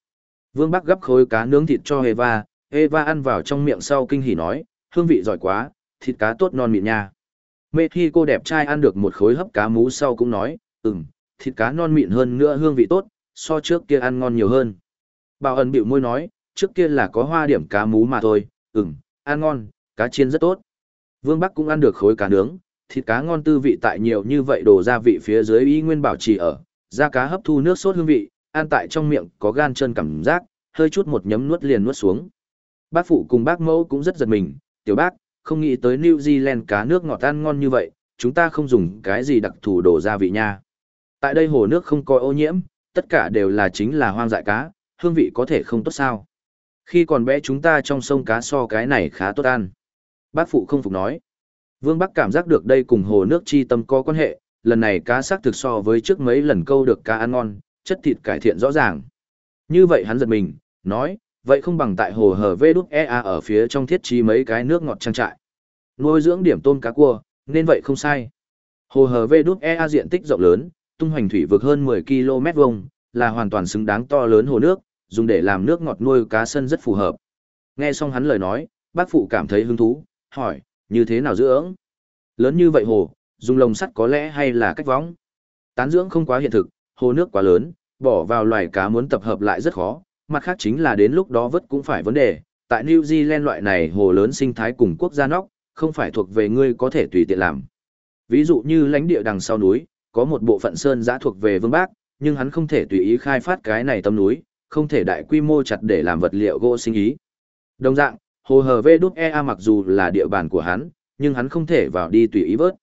Vương Bắc gấp khối cá nướng thịt cho Eva, Eva ăn vào trong miệng sau kinh hỉ nói, hương vị giỏi quá, thịt cá tốt non mịn nha. Mê khi cô đẹp trai ăn được một khối hấp cá mú sau cũng nói, ừm, thịt cá non mịn hơn nữa hương vị tốt, so trước kia ăn ngon nhiều hơn. Bảo ẩn biểu môi nói, trước kia là có hoa điểm cá mú mà thôi, ừm, ăn ngon, cá chiên rất tốt. Vương Bắc cũng ăn được khối cá nướng, thịt cá ngon tư vị tại nhiều như vậy đồ gia vị phía dưới y nguyên bảo trì ở, da cá hấp thu nước sốt hương vị, ăn tại trong miệng có gan chân cảm giác, hơi chút một nhấm nuốt liền nuốt xuống. Bác phụ cùng bác mẫu cũng rất giật mình, tiểu bác, không nghĩ tới New Zealand cá nước ngọt ăn ngon như vậy, chúng ta không dùng cái gì đặc thù đồ gia vị nha. Tại đây hồ nước không có ô nhiễm, tất cả đều là chính là hoang dại cá, hương vị có thể không tốt sao. Khi còn bé chúng ta trong sông cá so cái này khá tốt ăn. Bác phụ không phục nói. Vương Bắc cảm giác được đây cùng hồ nước chi tâm có quan hệ, lần này cá xác thực so với trước mấy lần câu được cá ăn ngon, chất thịt cải thiện rõ ràng. Như vậy hắn giật mình, nói, vậy không bằng tại hồ hở vê đúc EA ở phía trong thiết trí mấy cái nước ngọt trang trại. Nuôi dưỡng điểm tôm cá cua, nên vậy không sai. Hồ hở vê đúc EA diện tích rộng lớn, tung hoành thủy vực hơn 10 km vuông, là hoàn toàn xứng đáng to lớn hồ nước, dùng để làm nước ngọt nuôi cá sân rất phù hợp. Nghe xong hắn lời nói, bác phụ cảm thấy hứng thú, hỏi, như thế nào dưỡng? Lớn như vậy hồ, dùng lồng sắt có lẽ hay là cách võng? Tán dưỡng không quá hiện thực, hồ nước quá lớn, bỏ vào loài cá muốn tập hợp lại rất khó, mặt khác chính là đến lúc đó vớt cũng phải vấn đề, tại New Zealand loại này hồ lớn sinh thái cùng quốc gia nóc, không phải thuộc về ngươi có thể tùy tiện làm. Ví dụ như lãnh địa đằng sau núi, có một bộ phận sơn giã thuộc về Vương Bác, nhưng hắn không thể tùy ý khai phát cái này tâm núi, không thể đại quy mô chặt để làm vật liệu gỗ sinh ý. Đồng dạng, hồ hờ Vê Đút EA mặc dù là địa bàn của hắn, nhưng hắn không thể vào đi tùy ý vớt.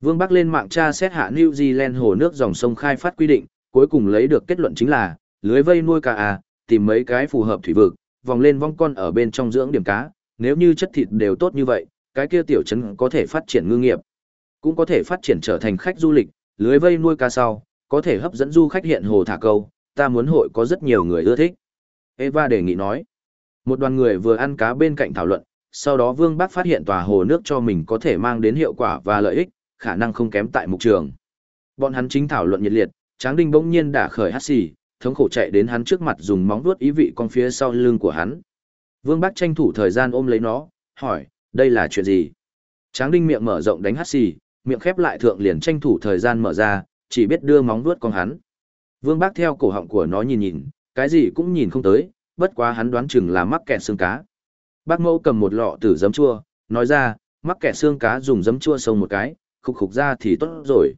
Vương Bắc lên mạng tra xét hạ New Zealand hồ nước dòng sông khai phát quy định, cuối cùng lấy được kết luận chính là, lưới vây nuôi cá à, tìm mấy cái phù hợp thủy vực, vòng lên vong con ở bên trong dưỡng điểm cá, nếu như chất thịt đều tốt như vậy, cái kia tiểu trấn có thể phát triển ngư nghiệp, cũng có thể phát triển trở thành khách du lịch, lưới vây nuôi cá sau, có thể hấp dẫn du khách hiện hồ thả câu, ta muốn hội có rất nhiều người ưa thích. Eva đề nghị nói. Một đoàn người vừa ăn cá bên cạnh thảo luận, sau đó Vương Bác phát hiện tòa hồ nước cho mình có thể mang đến hiệu quả và lợi ích, khả năng không kém tại mục trường. Bọn hắn chính thảo luận nhiệt liệt, Tráng Đinh bỗng nhiên đã khởi hắt xì, thống khổ chạy đến hắn trước mặt dùng móng vuốt ý vị con phía sau lưng của hắn. Vương Bác tranh thủ thời gian ôm lấy nó, hỏi, đây là chuyện gì? Tráng Đinh miệng mở rộng đánh hắt xì, miệng khép lại thượng liền tranh thủ thời gian mở ra, chỉ biết đưa móng vuốt con hắn. Vương Bác theo cổ họng của nó nhìn nhìn, cái gì cũng nhìn không tới, bất quá hắn đoán chừng là mắc kẹt xương cá. Bác mẫu cầm một lọ tử giấm chua, nói ra, mắc kẹt xương cá dùng giấm chua sông một cái, khục khục ra thì tốt rồi.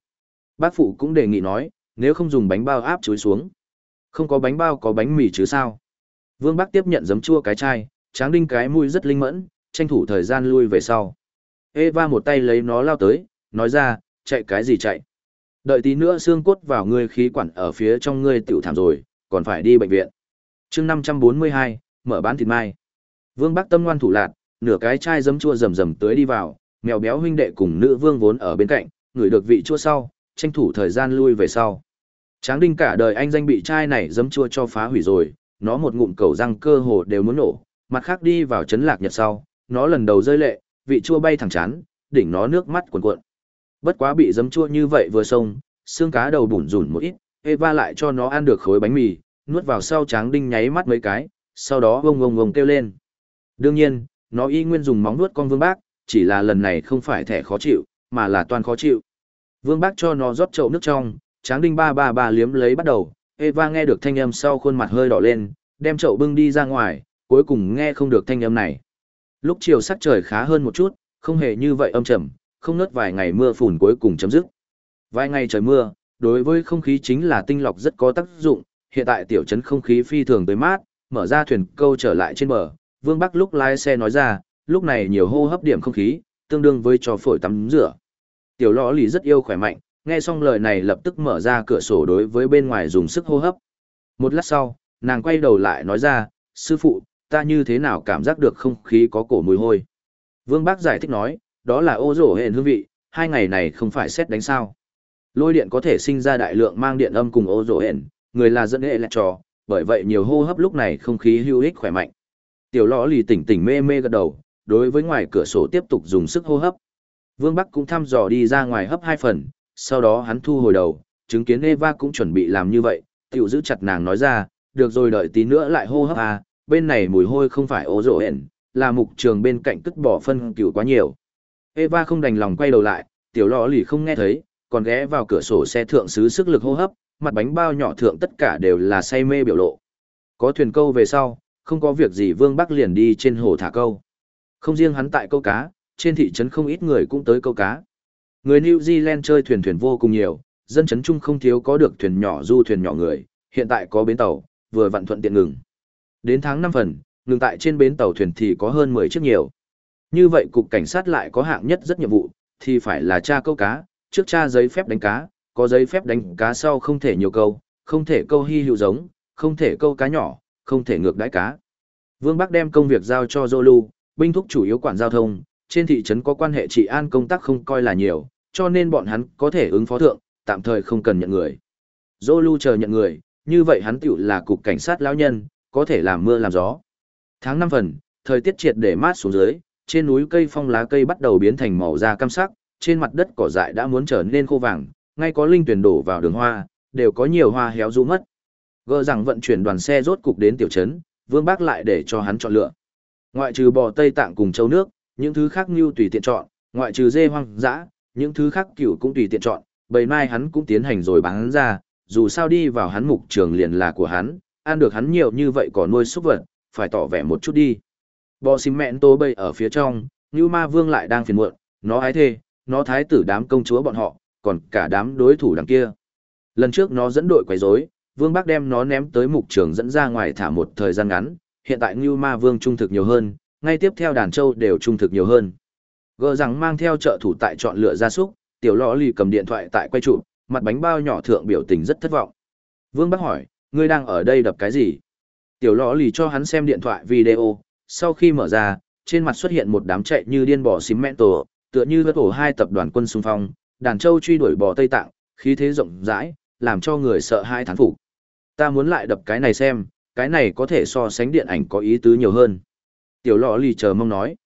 Bác phụ cũng đề nghị nói, nếu không dùng bánh bao áp chuối xuống. Không có bánh bao có bánh mì chứ sao? Vương Bắc tiếp nhận giấm chua cái chai, tráng đinh cái mũi rất linh mẫn, tranh thủ thời gian lui về sau. Eva một tay lấy nó lao tới, nói ra, chạy cái gì chạy. Đợi tí nữa xương cốt vào ngươi khí quản ở phía trong ngươi tiểu thảm rồi, còn phải đi bệnh viện chương 542, mở bán thịt mai. Vương Bắc tâm ngoan thủ lạt, nửa cái chai giấm chua rầm rầm tới đi vào, mèo béo huynh đệ cùng nữ vương vốn ở bên cạnh, ngửi được vị chua sau, tranh thủ thời gian lui về sau. Tráng đinh cả đời anh danh bị chai này giấm chua cho phá hủy rồi, nó một ngụm cầu răng cơ hồ đều muốn nổ, mặt khác đi vào chấn lạc nhật sau, nó lần đầu rơi lệ, vị chua bay thẳng chán, đỉnh nó nước mắt cuồn cuộn. Bất quá bị giấm chua như vậy vừa xông, xương cá đầu bủn rủn một ít, Eva lại cho nó ăn được khối bánh mì, nuốt vào sau tráng đinh nháy mắt mấy cái, sau đó vông vông vông kêu lên. Đương nhiên, nó y nguyên dùng móng nuốt con vương bác, chỉ là lần này không phải thẻ khó chịu, mà là toàn khó chịu. Vương bác cho nó rót chậu nước trong, tráng đinh ba ba ba liếm lấy bắt đầu, Eva nghe được thanh âm sau khuôn mặt hơi đỏ lên, đem chậu bưng đi ra ngoài, cuối cùng nghe không được thanh âm này. Lúc chiều sắc trời khá hơn một chút, không hề như vậy âm trầm, không nớt vài ngày mưa phùn cuối cùng chấm dứt. Vài ngày trời mưa, đối với không khí chính là tinh lọc rất có tác dụng, hiện tại tiểu trấn không khí phi thường tới mát, mở ra thuyền câu trở lại trên bờ, Vương Bắc lúc lái xe nói ra, lúc này nhiều hô hấp điểm không khí, tương đương với cho phổi tắm rửa. Tiểu lõ lì rất yêu khỏe mạnh, nghe xong lời này lập tức mở ra cửa sổ đối với bên ngoài dùng sức hô hấp. Một lát sau, nàng quay đầu lại nói ra, sư phụ, ta như thế nào cảm giác được không khí có cổ mùi hôi. Vương Bác giải thích nói, đó là ô rổ hền hương vị, hai ngày này không phải xét đánh sao. Lôi điện có thể sinh ra đại lượng mang điện âm cùng ô rổ hền, người là dẫn hệ lẹt trò, bởi vậy nhiều hô hấp lúc này không khí hữu ích khỏe mạnh. Tiểu lõ lì tỉnh tỉnh mê mê gật đầu, đối với ngoài cửa sổ tiếp tục dùng sức hô hấp. Vương Bắc cũng thăm dò đi ra ngoài hấp hai phần, sau đó hắn thu hồi đầu, chứng kiến Eva cũng chuẩn bị làm như vậy, tiểu giữ chặt nàng nói ra, được rồi đợi tí nữa lại hô hấp à, bên này mùi hôi không phải ố rộ hẹn, là mục trường bên cạnh cất bỏ phân cựu quá nhiều. Eva không đành lòng quay đầu lại, tiểu lọ lì không nghe thấy, còn ghé vào cửa sổ xe thượng sứ sức lực hô hấp, mặt bánh bao nhỏ thượng tất cả đều là say mê biểu lộ. Có thuyền câu về sau, không có việc gì Vương Bắc liền đi trên hồ thả câu. Không riêng hắn tại câu cá, trên thị trấn không ít người cũng tới câu cá. Người New Zealand chơi thuyền thuyền vô cùng nhiều, dân chấn chung không thiếu có được thuyền nhỏ du thuyền nhỏ người, hiện tại có bến tàu, vừa vặn thuận tiện ngừng. Đến tháng 5 phần, ngừng tại trên bến tàu thuyền thì có hơn 10 chiếc nhiều. Như vậy cục cảnh sát lại có hạng nhất rất nhiệm vụ, thì phải là tra câu cá, trước tra giấy phép đánh cá, có giấy phép đánh cá sau không thể nhiều câu, không thể câu hy hữu giống, không thể câu cá nhỏ, không thể ngược đáy cá. Vương Bắc đem công việc giao cho Zolu, binh thúc chủ yếu quản giao thông, trên thị trấn có quan hệ trị an công tác không coi là nhiều, cho nên bọn hắn có thể ứng phó thượng, tạm thời không cần nhận người. Zolu chờ nhận người, như vậy hắn tiểu là cục cảnh sát lão nhân, có thể làm mưa làm gió. Tháng 5 phần, thời tiết triệt để mát xuống dưới, trên núi cây phong lá cây bắt đầu biến thành màu da cam sắc, trên mặt đất cỏ dại đã muốn trở nên khô vàng, ngay có linh tuyển đổ vào đường hoa, đều có nhiều hoa héo rũ mất. Gỡ rằng vận chuyển đoàn xe rốt cục đến tiểu trấn, Vương Bác lại để cho hắn chọn lựa. Ngoại trừ bò Tây Tạng cùng châu nước, những thứ khác như tùy tiện chọn, ngoại trừ dê hoang dã, những thứ khác cửu cũng tùy tiện chọn, bầy mai hắn cũng tiến hành rồi bán ra, dù sao đi vào hắn mục trường liền là của hắn, ăn được hắn nhiều như vậy có nuôi súc vật, phải tỏ vẻ một chút đi. Bò xím mẹn tô bầy ở phía trong, như ma vương lại đang phiền muộn, nó ái thê, nó thái tử đám công chúa bọn họ, còn cả đám đối thủ đằng kia. Lần trước nó dẫn đội quấy rối, vương bắc đem nó ném tới mục trường dẫn ra ngoài thả một thời gian ngắn, hiện tại như ma vương trung thực nhiều hơn, ngay tiếp theo đàn châu đều trung thực nhiều hơn. Gờ rằng mang theo trợ thủ tại chọn lựa gia súc, tiểu lọ lì cầm điện thoại tại quay trụ, mặt bánh bao nhỏ thượng biểu tình rất thất vọng. Vương bắc hỏi, ngươi đang ở đây đập cái gì? Tiểu lọ lì cho hắn xem điện thoại video, sau khi mở ra, trên mặt xuất hiện một đám chạy như điên bò xím mẹn tổ, tựa như vất ổ hai tập đoàn quân xung phong, đàn châu truy đuổi bò Tây Tạng, khí thế rộng rãi, làm cho người sợ hai thán phục. Ta muốn lại đập cái này xem, cái này có thể so sánh điện ảnh có ý tứ nhiều hơn. Tiểu lọ lì chờ mong nói.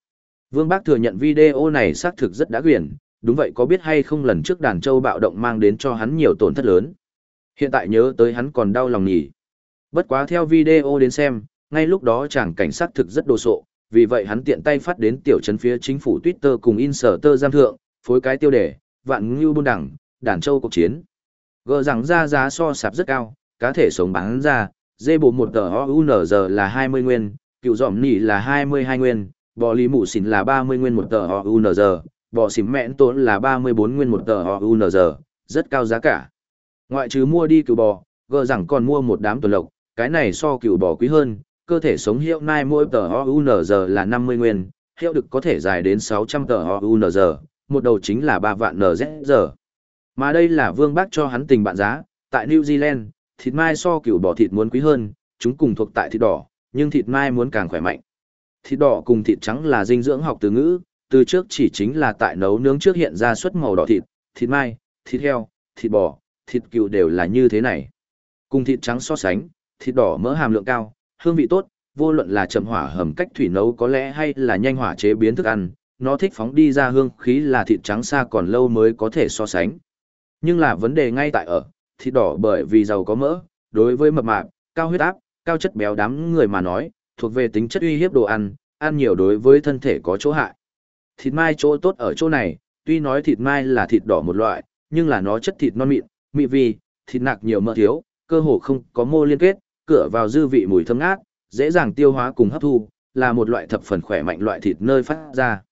Vương Bác thừa nhận video này xác thực rất đã quyển, đúng vậy có biết hay không lần trước đàn châu bạo động mang đến cho hắn nhiều tổn thất lớn. Hiện tại nhớ tới hắn còn đau lòng nhỉ. Bất quá theo video đến xem, ngay lúc đó chàng cảnh sát thực rất đồ sộ, vì vậy hắn tiện tay phát đến tiểu trấn phía chính phủ Twitter cùng in sở tơ giam thượng, phối cái tiêu đề, vạn ngưu buôn đẳng, đàn châu cuộc chiến. Gờ rằng ra giá so sạp rất cao, cá thể sống bán ra, dê bộ một tờ OUNZ là 20 nguyên, cựu giỏm nỉ là 22 nguyên, bò lý mụ xỉn là 30 nguyên một tờ OUNZ, bò xỉm mẹn tốn là 34 nguyên một tờ OUNZ, rất cao giá cả. Ngoại trừ mua đi cừu bò, gờ rằng còn mua một đám tuần lộc, cái này so cừu bò quý hơn, cơ thể sống hiệu nai mỗi tờ OUNZ là 50 nguyên, hiệu được có thể dài đến 600 tờ OUNZ, một đầu chính là 3 vạn NZ. Mà đây là vương bác cho hắn tình bạn giá, tại New Zealand, thịt mai so cừu bò thịt muốn quý hơn, chúng cùng thuộc tại thịt đỏ, nhưng thịt mai muốn càng khỏe mạnh. Thịt đỏ cùng thịt trắng là dinh dưỡng học từ ngữ, từ trước chỉ chính là tại nấu nướng trước hiện ra suất màu đỏ thịt, thịt mai, thịt heo, thịt bò, thịt cừu đều là như thế này. Cùng thịt trắng so sánh, thịt đỏ mỡ hàm lượng cao, hương vị tốt, vô luận là chậm hỏa hầm cách thủy nấu có lẽ hay là nhanh hỏa chế biến thức ăn, nó thích phóng đi ra hương khí là thịt trắng xa còn lâu mới có thể so sánh. Nhưng là vấn đề ngay tại ở, thịt đỏ bởi vì giàu có mỡ, đối với mập mạp, cao huyết áp, cao chất béo đám người mà nói, thuộc về tính chất uy hiếp đồ ăn, ăn nhiều đối với thân thể có chỗ hại. Thịt mai chỗ tốt ở chỗ này, tuy nói thịt mai là thịt đỏ một loại, nhưng là nó chất thịt non mịn, mị vi, thịt nạc nhiều mỡ thiếu, cơ hồ không có mô liên kết, cửa vào dư vị mùi thơm ngát, dễ dàng tiêu hóa cùng hấp thu, là một loại thập phần khỏe mạnh loại thịt nơi phát ra.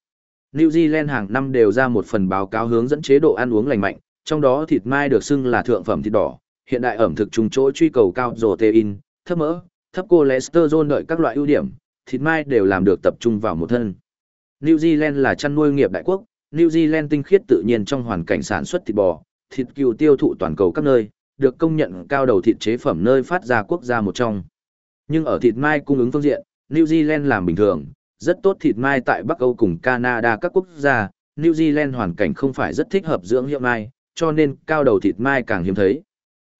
New Zealand hàng năm đều ra một phần báo cáo hướng dẫn chế độ ăn uống lành mạnh, trong đó thịt mai được xưng là thượng phẩm thịt đỏ, hiện đại ẩm thực trùng chỗ truy cầu cao protein, thấp mỡ, thấp cholesterol đợi các loại ưu điểm, thịt mai đều làm được tập trung vào một thân. New Zealand là chăn nuôi nghiệp đại quốc, New Zealand tinh khiết tự nhiên trong hoàn cảnh sản xuất thịt bò, thịt cừu tiêu thụ toàn cầu các nơi, được công nhận cao đầu thịt chế phẩm nơi phát ra quốc gia một trong. Nhưng ở thịt mai cung ứng phương diện, New Zealand làm bình thường, rất tốt thịt mai tại Bắc Âu cùng Canada các quốc gia, New Zealand hoàn cảnh không phải rất thích hợp dưỡng hiệu mai, cho nên cao đầu thịt mai càng hiếm thấy.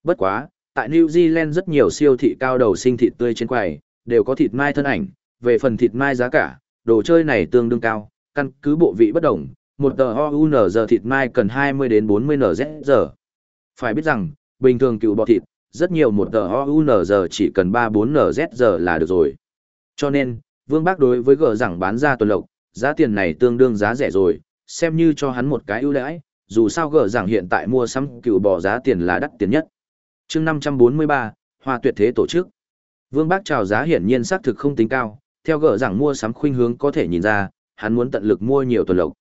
Bất quá, tại New Zealand rất nhiều siêu thị cao đầu sinh thịt tươi trên quầy, đều có thịt mai thân ảnh, về phần thịt mai giá cả, đồ chơi này tương đương cao, căn cứ bộ vị bất đồng, một tờ OUN giờ thịt mai cần 20 đến 40 NZ giờ. Phải biết rằng, bình thường cựu bò thịt, rất nhiều một tờ OUN giờ chỉ cần 3-4 NZ giờ là được rồi. Cho nên, Vương Bác đối với gờ rằng bán ra tuần lộc, giá tiền này tương đương giá rẻ rồi, xem như cho hắn một cái ưu đãi, dù sao gờ rằng hiện tại mua sắm cựu bỏ giá tiền là đắt tiền nhất. chương 543, Hoa tuyệt thế tổ chức. Vương Bác chào giá hiển nhiên xác thực không tính cao, theo gờ rằng mua sắm khuynh hướng có thể nhìn ra, hắn muốn tận lực mua nhiều tuần lộc.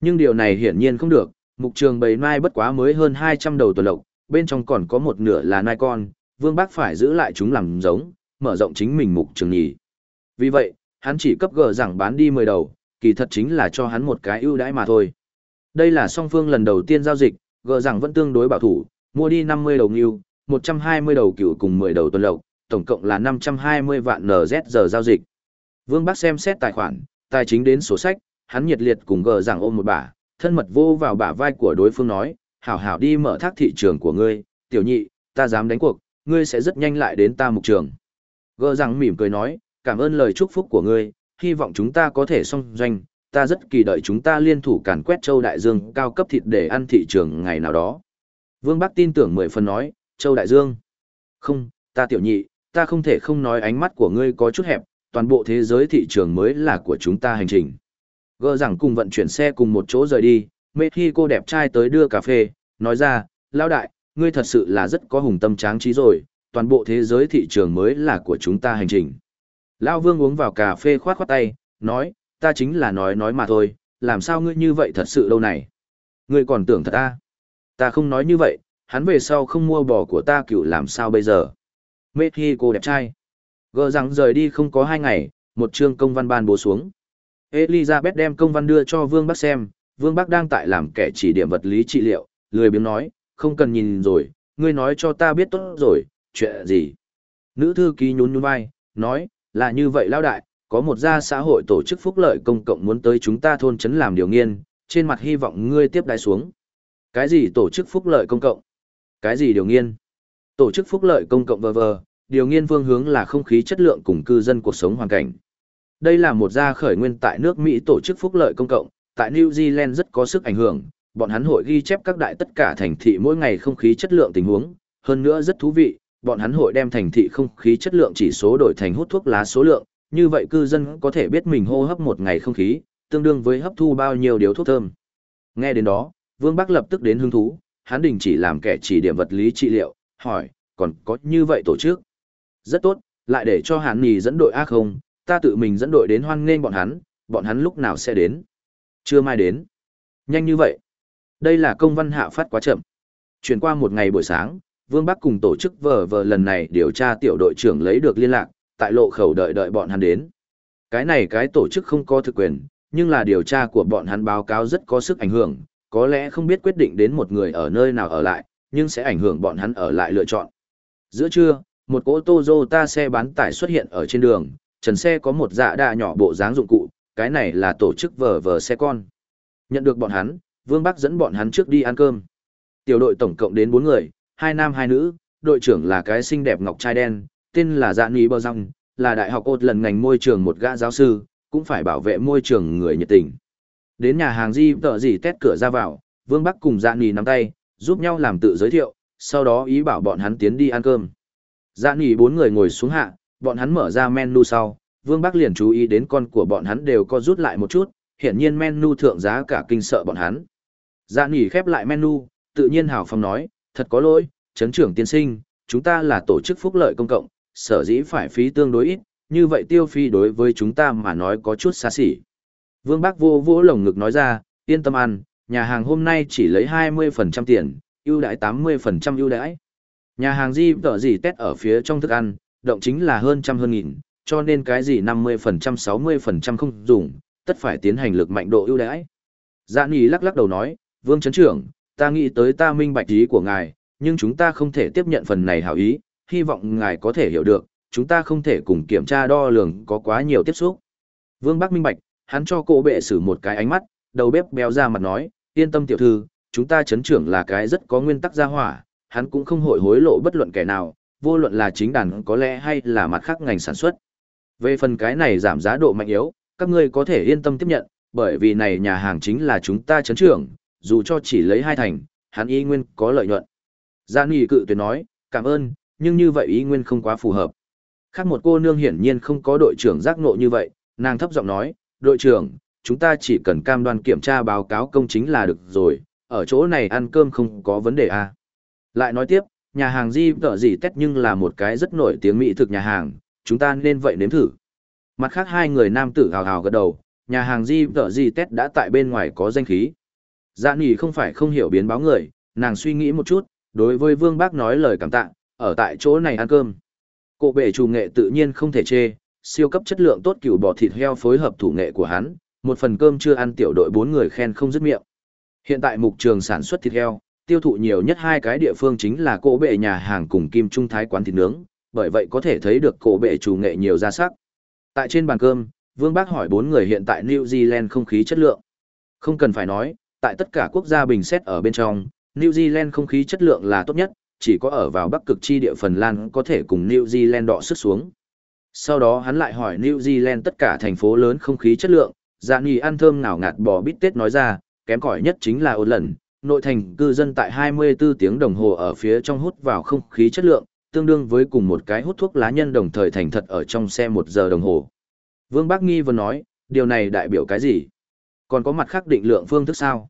Nhưng điều này hiển nhiên không được, mục trường bầy mai bất quá mới hơn 200 đầu tuần lộc, bên trong còn có một nửa là nai con, Vương Bác phải giữ lại chúng làm giống, mở rộng chính mình mục trường nhỉ. Vì vậy, hắn chỉ cấp gờ rằng bán đi 10 đầu, kỳ thật chính là cho hắn một cái ưu đãi mà thôi. Đây là song phương lần đầu tiên giao dịch, gờ rằng vẫn tương đối bảo thủ, mua đi 50 đầu ngưu, 120 đầu cửu cùng 10 đầu tuần lộc, tổng cộng là 520 vạn NZ giờ giao dịch. Vương Bắc xem xét tài khoản, tài chính đến sổ sách, hắn nhiệt liệt cùng gờ rằng ôm một bả, thân mật vô vào bả vai của đối phương nói, hảo hảo đi mở thác thị trường của ngươi, tiểu nhị, ta dám đánh cuộc, ngươi sẽ rất nhanh lại đến ta mục trường. Gờ rằng mỉm cười nói, cảm ơn lời chúc phúc của ngươi, hy vọng chúng ta có thể song doanh, ta rất kỳ đợi chúng ta liên thủ càn quét châu đại dương cao cấp thịt để ăn thị trường ngày nào đó. Vương Bắc tin tưởng mười phần nói, châu đại dương. Không, ta tiểu nhị, ta không thể không nói ánh mắt của ngươi có chút hẹp, toàn bộ thế giới thị trường mới là của chúng ta hành trình. Gỡ rằng cùng vận chuyển xe cùng một chỗ rời đi, mê khi cô đẹp trai tới đưa cà phê, nói ra, lao đại, ngươi thật sự là rất có hùng tâm tráng trí rồi, toàn bộ thế giới thị trường mới là của chúng ta hành trình. Lao vương uống vào cà phê khoát khoát tay, nói, ta chính là nói nói mà thôi, làm sao ngươi như vậy thật sự lâu này. Ngươi còn tưởng thật ta. Ta không nói như vậy, hắn về sau không mua bò của ta cựu làm sao bây giờ. Mê thi cô đẹp trai. Gờ rằng rời đi không có hai ngày, một chương công văn ban bố xuống. Elizabeth đem công văn đưa cho Vương Bắc xem, Vương Bắc đang tại làm kẻ chỉ điểm vật lý trị liệu, lười biếng nói, không cần nhìn rồi, ngươi nói cho ta biết tốt rồi, chuyện gì. Nữ thư ký nhún nhún vai, nói, là như vậy lao đại, có một gia xã hội tổ chức phúc lợi công cộng muốn tới chúng ta thôn trấn làm điều nghiên, trên mặt hy vọng ngươi tiếp đái xuống. Cái gì tổ chức phúc lợi công cộng? Cái gì điều nghiên? Tổ chức phúc lợi công cộng vờ vờ, điều nghiên phương hướng là không khí chất lượng cùng cư dân cuộc sống hoàn cảnh. Đây là một gia khởi nguyên tại nước Mỹ tổ chức phúc lợi công cộng, tại New Zealand rất có sức ảnh hưởng, bọn hắn hội ghi chép các đại tất cả thành thị mỗi ngày không khí chất lượng tình huống, hơn nữa rất thú vị, bọn hắn hội đem thành thị không khí chất lượng chỉ số đổi thành hút thuốc lá số lượng, như vậy cư dân có thể biết mình hô hấp một ngày không khí, tương đương với hấp thu bao nhiêu điếu thuốc thơm. Nghe đến đó, Vương Bắc lập tức đến hứng thú, hắn đình chỉ làm kẻ chỉ điểm vật lý trị liệu, hỏi, còn có như vậy tổ chức? Rất tốt, lại để cho hắn Nì dẫn đội ác không, ta tự mình dẫn đội đến hoan nghênh bọn hắn, bọn hắn lúc nào sẽ đến? Chưa mai đến. Nhanh như vậy. Đây là công văn hạ phát quá chậm. Chuyển qua một ngày buổi sáng, Vương Bắc cùng tổ chức vờ vờ lần này điều tra tiểu đội trưởng lấy được liên lạc, tại lộ khẩu đợi đợi bọn hắn đến. Cái này cái tổ chức không có thực quyền, nhưng là điều tra của bọn hắn báo cáo rất có sức ảnh hưởng, có lẽ không biết quyết định đến một người ở nơi nào ở lại, nhưng sẽ ảnh hưởng bọn hắn ở lại lựa chọn. Giữa trưa, một cỗ Toyota xe bán tải xuất hiện ở trên đường, trần xe có một dạ đa nhỏ bộ dáng dụng cụ, cái này là tổ chức vờ vờ xe con. Nhận được bọn hắn, Vương Bắc dẫn bọn hắn trước đi ăn cơm. Tiểu đội tổng cộng đến 4 người, hai nam hai nữ, đội trưởng là cái xinh đẹp ngọc trai đen, tên là Dạ Ní Bơ Răng, là đại học ột lần ngành môi trường một gã giáo sư, cũng phải bảo vệ môi trường người nhiệt tình. Đến nhà hàng di tợ gì tét cửa ra vào, Vương Bắc cùng Dạ Ní nắm tay, giúp nhau làm tự giới thiệu, sau đó ý bảo bọn hắn tiến đi ăn cơm. Dạ Ní bốn người ngồi xuống hạ, bọn hắn mở ra menu sau, Vương Bắc liền chú ý đến con của bọn hắn đều có rút lại một chút, hiển nhiên menu thượng giá cả kinh sợ bọn hắn. Dạ Ní khép lại menu, tự nhiên hào phong nói, thật có lỗi, chấn trưởng tiên sinh, chúng ta là tổ chức phúc lợi công cộng, sở dĩ phải phí tương đối ít, như vậy tiêu phí đối với chúng ta mà nói có chút xa xỉ. Vương Bác vô vô lồng ngực nói ra, yên tâm ăn, nhà hàng hôm nay chỉ lấy 20% tiền, ưu đãi 80% ưu đãi. Nhà hàng di tở gì tết ở phía trong thức ăn, động chính là hơn trăm hơn nghìn, cho nên cái gì 50% 60% không dùng, tất phải tiến hành lực mạnh độ ưu đãi. Dạ Nghị lắc lắc đầu nói, Vương Trấn Trưởng, ta nghĩ tới ta minh bạch ý của ngài, nhưng chúng ta không thể tiếp nhận phần này hảo ý, hy vọng ngài có thể hiểu được, chúng ta không thể cùng kiểm tra đo lường có quá nhiều tiếp xúc. Vương Bắc minh bạch, hắn cho cô bệ sử một cái ánh mắt, đầu bếp béo ra mặt nói, yên tâm tiểu thư, chúng ta chấn trưởng là cái rất có nguyên tắc gia hỏa, hắn cũng không hội hối lộ bất luận kẻ nào, vô luận là chính đàn có lẽ hay là mặt khác ngành sản xuất. Về phần cái này giảm giá độ mạnh yếu, các ngươi có thể yên tâm tiếp nhận, bởi vì này nhà hàng chính là chúng ta chấn trưởng, dù cho chỉ lấy hai thành, hắn y nguyên có lợi nhuận. Gia Nghị cự tuyệt nói, cảm ơn, nhưng như vậy y nguyên không quá phù hợp. Khác một cô nương hiển nhiên không có đội trưởng giác ngộ như vậy, nàng thấp giọng nói, đội trưởng, chúng ta chỉ cần cam đoan kiểm tra báo cáo công chính là được rồi, ở chỗ này ăn cơm không có vấn đề à. Lại nói tiếp, nhà hàng di tợ gì Tét nhưng là một cái rất nổi tiếng mỹ thực nhà hàng, chúng ta nên vậy nếm thử. Mặt khác hai người nam tử hào hào gật đầu, nhà hàng di tợ gì Tét đã tại bên ngoài có danh khí. Dạ nghỉ không phải không hiểu biến báo người, nàng suy nghĩ một chút, đối với vương bác nói lời cảm tạ, ở tại chỗ này ăn cơm. Cổ bể chủ nghệ tự nhiên không thể chê, siêu cấp chất lượng tốt cừu bò thịt heo phối hợp thủ nghệ của hắn, một phần cơm chưa ăn tiểu đội bốn người khen không dứt miệng. Hiện tại mục trường sản xuất thịt heo, tiêu thụ nhiều nhất hai cái địa phương chính là cổ bệ nhà hàng cùng kim trung thái quán thịt nướng, bởi vậy có thể thấy được cổ bệ chủ nghệ nhiều gia sắc. Tại trên bàn cơm, Vương Bác hỏi bốn người hiện tại New Zealand không khí chất lượng. Không cần phải nói, tại tất cả quốc gia bình xét ở bên trong, New Zealand không khí chất lượng là tốt nhất, chỉ có ở vào bắc cực chi địa Phần Lan có thể cùng New Zealand đọ sức xuống. Sau đó hắn lại hỏi New Zealand tất cả thành phố lớn không khí chất lượng, dạ nghỉ ăn thơm ngào ngạt bò bít tết nói ra, kém cỏi nhất chính là ôn lần, nội thành cư dân tại 24 tiếng đồng hồ ở phía trong hút vào không khí chất lượng, tương đương với cùng một cái hút thuốc lá nhân đồng thời thành thật ở trong xe một giờ đồng hồ. Vương Bác Nghi vừa nói, điều này đại biểu cái gì? Còn có mặt khác định lượng phương thức sao?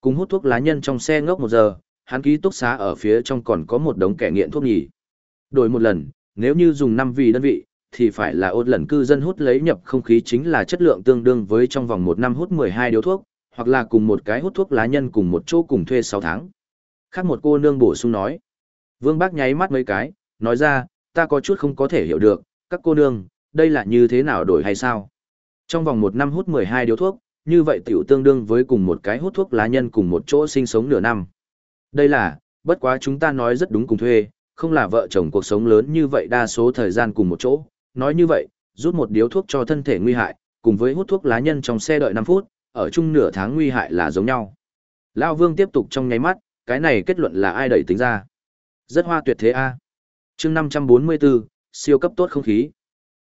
Cùng hút thuốc lá nhân trong xe ngốc một giờ, hắn ký túc xá ở phía trong còn có một đống kẻ nghiện thuốc nhỉ. Đổi một lần, nếu như dùng năm vị đơn vị, thì phải là ôn lần cư dân hút lấy nhập không khí chính là chất lượng tương đương với trong vòng một năm hút 12 điếu thuốc, hoặc là cùng một cái hút thuốc lá nhân cùng một chỗ cùng thuê sáu tháng. Khác một cô nương bổ sung nói. Vương Bác nháy mắt mấy cái, nói ra, ta có chút không có thể hiểu được, các cô nương, đây là như thế nào đổi hay sao? Trong vòng một năm hút 12 điếu thuốc, như vậy tiểu tương đương với cùng một cái hút thuốc lá nhân cùng một chỗ sinh sống nửa năm. Đây là, bất quá chúng ta nói rất đúng cùng thuê, không là vợ chồng cuộc sống lớn như vậy đa số thời gian cùng một chỗ. Nói như vậy, rút một điếu thuốc cho thân thể nguy hại, cùng với hút thuốc lá nhân trong xe đợi 5 phút, ở chung nửa tháng nguy hại là giống nhau. Lao Vương tiếp tục trong nháy mắt, cái này kết luận là ai đẩy tính ra. Rất hoa tuyệt thế a. À? Chương 544, siêu cấp tốt không khí.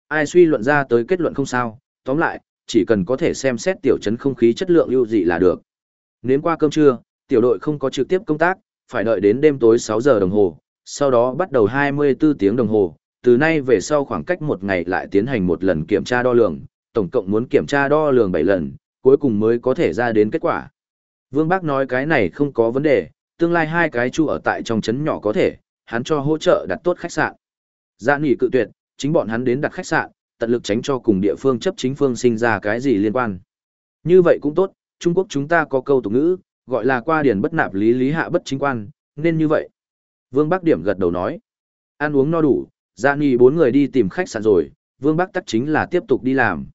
Ai suy luận ra tới kết luận không sao, tóm lại, chỉ cần có thể xem xét tiểu trấn không khí chất lượng ưu dị là được. Nếm qua cơm trưa, tiểu đội không có trực tiếp công tác, phải đợi đến đêm tối 6 giờ đồng hồ, sau đó bắt đầu 24 tiếng đồng hồ, từ nay về sau khoảng cách một ngày lại tiến hành một lần kiểm tra đo lường, tổng cộng muốn kiểm tra đo lường 7 lần, cuối cùng mới có thể ra đến kết quả. Vương Bác nói cái này không có vấn đề, tương lai hai cái chu ở tại trong chấn nhỏ có thể, hắn cho hỗ trợ đặt tốt khách sạn. Dạ nghỉ cự tuyệt, chính bọn hắn đến đặt khách sạn, tận lực tránh cho cùng địa phương chấp chính phương sinh ra cái gì liên quan. Như vậy cũng tốt, Trung Quốc chúng ta có câu tục ngữ, gọi là qua điển bất nạp lý lý hạ bất chính quan, nên như vậy. Vương Bắc điểm gật đầu nói. Ăn uống no đủ, dạ ra nghỉ bốn người đi tìm khách sạn rồi, Vương Bắc tắc chính là tiếp tục đi làm.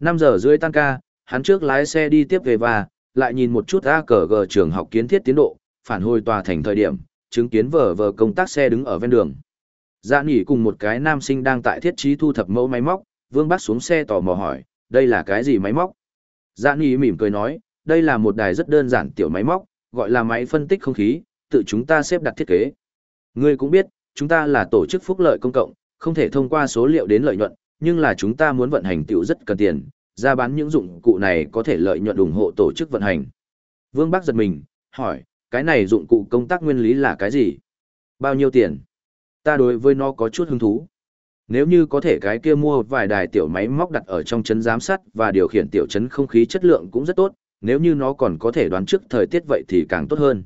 5 giờ rưỡi tan ca, hắn trước lái xe đi tiếp về và, lại nhìn một chút A cờ gờ trường học kiến thiết tiến độ, phản hồi tòa thành thời điểm, chứng kiến vờ vờ công tác xe đứng ở ven đường. Dạ nghỉ cùng một cái nam sinh đang tại thiết trí thu thập mẫu máy móc, Vương Bắc xuống xe tò mò hỏi, đây là cái gì máy móc? Dạ nghỉ mỉm cười nói, đây là một đài rất đơn giản tiểu máy móc, gọi là máy phân tích không khí, tự chúng ta xếp đặt thiết kế. Ngươi cũng biết, chúng ta là tổ chức phúc lợi công cộng, không thể thông qua số liệu đến lợi nhuận, nhưng là chúng ta muốn vận hành tiểu rất cần tiền, ra bán những dụng cụ này có thể lợi nhuận ủng hộ tổ chức vận hành. Vương Bắc giật mình, hỏi, cái này dụng cụ công tác nguyên lý là cái gì? Bao nhiêu tiền? Ta đối với nó có chút hứng thú. Nếu như có thể cái kia mua vài đài tiểu máy móc đặt ở trong chấn giám sát và điều khiển tiểu chấn không khí chất lượng cũng rất tốt, nếu như nó còn có thể đoán trước thời tiết vậy thì càng tốt hơn.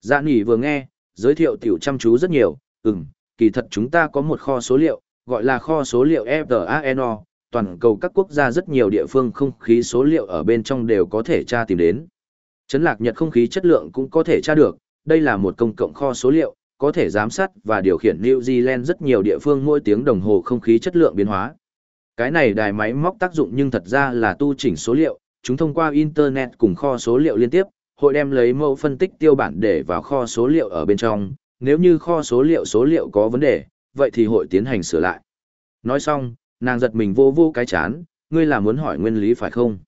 Dạ nỉ vừa nghe, giới thiệu tiểu chăm chú rất nhiều, ừm, kỳ thật chúng ta có một kho số liệu, gọi là kho số liệu FDANO, toàn cầu các quốc gia rất nhiều địa phương không khí số liệu ở bên trong đều có thể tra tìm đến. Chấn lạc nhật không khí chất lượng cũng có thể tra được, đây là một công cộng kho số liệu, có thể giám sát và điều khiển New Zealand rất nhiều địa phương mỗi tiếng đồng hồ không khí chất lượng biến hóa. Cái này đài máy móc tác dụng nhưng thật ra là tu chỉnh số liệu, chúng thông qua Internet cùng kho số liệu liên tiếp, hội đem lấy mẫu phân tích tiêu bản để vào kho số liệu ở bên trong, nếu như kho số liệu số liệu có vấn đề, vậy thì hội tiến hành sửa lại. Nói xong, nàng giật mình vô vô cái chán, ngươi là muốn hỏi nguyên lý phải không?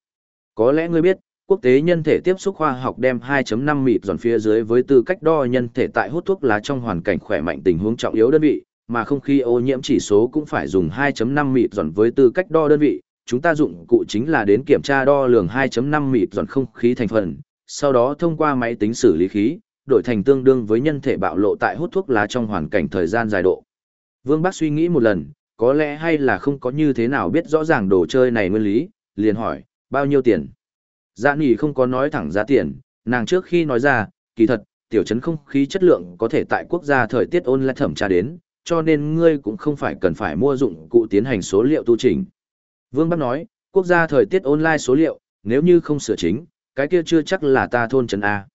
Có lẽ ngươi biết, quốc tế nhân thể tiếp xúc khoa học đem 2.5 mịt giòn phía dưới với tư cách đo nhân thể tại hút thuốc lá trong hoàn cảnh khỏe mạnh tình huống trọng yếu đơn vị, mà không khí ô nhiễm chỉ số cũng phải dùng 2.5 mịt giòn với tư cách đo đơn vị. Chúng ta dụng cụ chính là đến kiểm tra đo lường 2.5 mịt giòn không khí thành phần, sau đó thông qua máy tính xử lý khí, đổi thành tương đương với nhân thể bạo lộ tại hút thuốc lá trong hoàn cảnh thời gian dài độ. Vương Bắc suy nghĩ một lần, có lẽ hay là không có như thế nào biết rõ ràng đồ chơi này nguyên lý, liền hỏi, bao nhiêu tiền? Dạ nỉ không có nói thẳng giá tiền, nàng trước khi nói ra, kỳ thật, tiểu chấn không khí chất lượng có thể tại quốc gia thời tiết ôn lại thẩm tra đến, cho nên ngươi cũng không phải cần phải mua dụng cụ tiến hành số liệu tu chỉnh. Vương Bắc nói, quốc gia thời tiết online số liệu, nếu như không sửa chính, cái kia chưa chắc là ta thôn trấn A.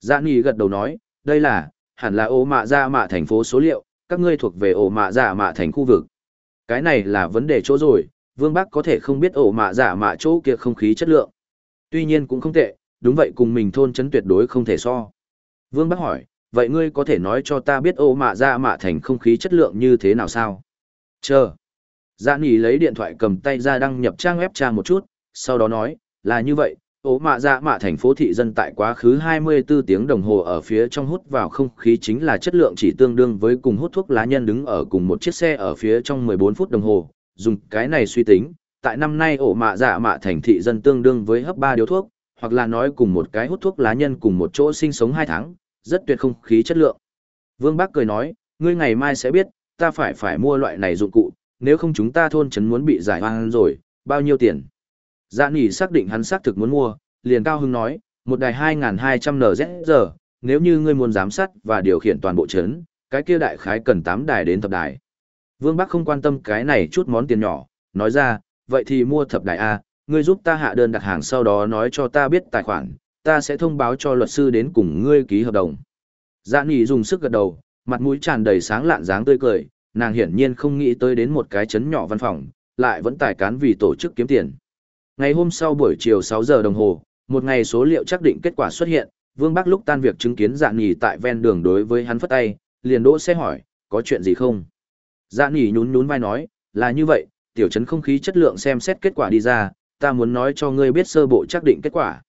Dạ nỉ gật đầu nói, đây là, hẳn là ô mạ ra mạ thành phố số liệu, các ngươi thuộc về ổ mạ giả mạ thành khu vực. Cái này là vấn đề chỗ rồi, Vương Bắc có thể không biết ổ mạ giả mạ chỗ kia không khí chất lượng. Tuy nhiên cũng không tệ, đúng vậy cùng mình thôn chấn tuyệt đối không thể so. Vương Bắc hỏi, vậy ngươi có thể nói cho ta biết ô mạ ra mạ thành không khí chất lượng như thế nào sao? Chờ. Dạ nỉ lấy điện thoại cầm tay ra đăng nhập trang web trang một chút, sau đó nói, là như vậy, ố mạ dạ mạ thành phố thị dân tại quá khứ 24 tiếng đồng hồ ở phía trong hút vào không khí chính là chất lượng chỉ tương đương với cùng hút thuốc lá nhân đứng ở cùng một chiếc xe ở phía trong 14 phút đồng hồ. Dùng cái này suy tính, tại năm nay ổ mạ dạ mạ thành thị dân tương đương với hấp ba điếu thuốc, hoặc là nói cùng một cái hút thuốc lá nhân cùng một chỗ sinh sống hai tháng, rất tuyệt không khí chất lượng. Vương Bắc cười nói, ngươi ngày mai sẽ biết, ta phải phải mua loại này dụng cụ, nếu không chúng ta thôn trấn muốn bị giải hoang rồi, bao nhiêu tiền? Dạ nỉ xác định hắn xác thực muốn mua, liền cao hưng nói, một đài 2.200 NZ nếu như ngươi muốn giám sát và điều khiển toàn bộ chấn, cái kia đại khái cần 8 đài đến thập đài. Vương Bắc không quan tâm cái này chút món tiền nhỏ, nói ra, vậy thì mua thập đại A, ngươi giúp ta hạ đơn đặt hàng sau đó nói cho ta biết tài khoản, ta sẽ thông báo cho luật sư đến cùng ngươi ký hợp đồng. Dạ nỉ dùng sức gật đầu, mặt mũi tràn đầy sáng lạn dáng tươi cười, nàng hiển nhiên không nghĩ tới đến một cái chấn nhỏ văn phòng, lại vẫn tài cán vì tổ chức kiếm tiền. Ngày hôm sau buổi chiều 6 giờ đồng hồ, một ngày số liệu xác định kết quả xuất hiện, Vương Bắc lúc tan việc chứng kiến Dạ Nhỉ tại ven đường đối với hắn phất tay, liền đỗ xe hỏi, có chuyện gì không? Dạ Nhỉ nhún nhún vai nói, là như vậy, tiểu trấn không khí chất lượng xem xét kết quả đi ra, ta muốn nói cho ngươi biết sơ bộ xác định kết quả.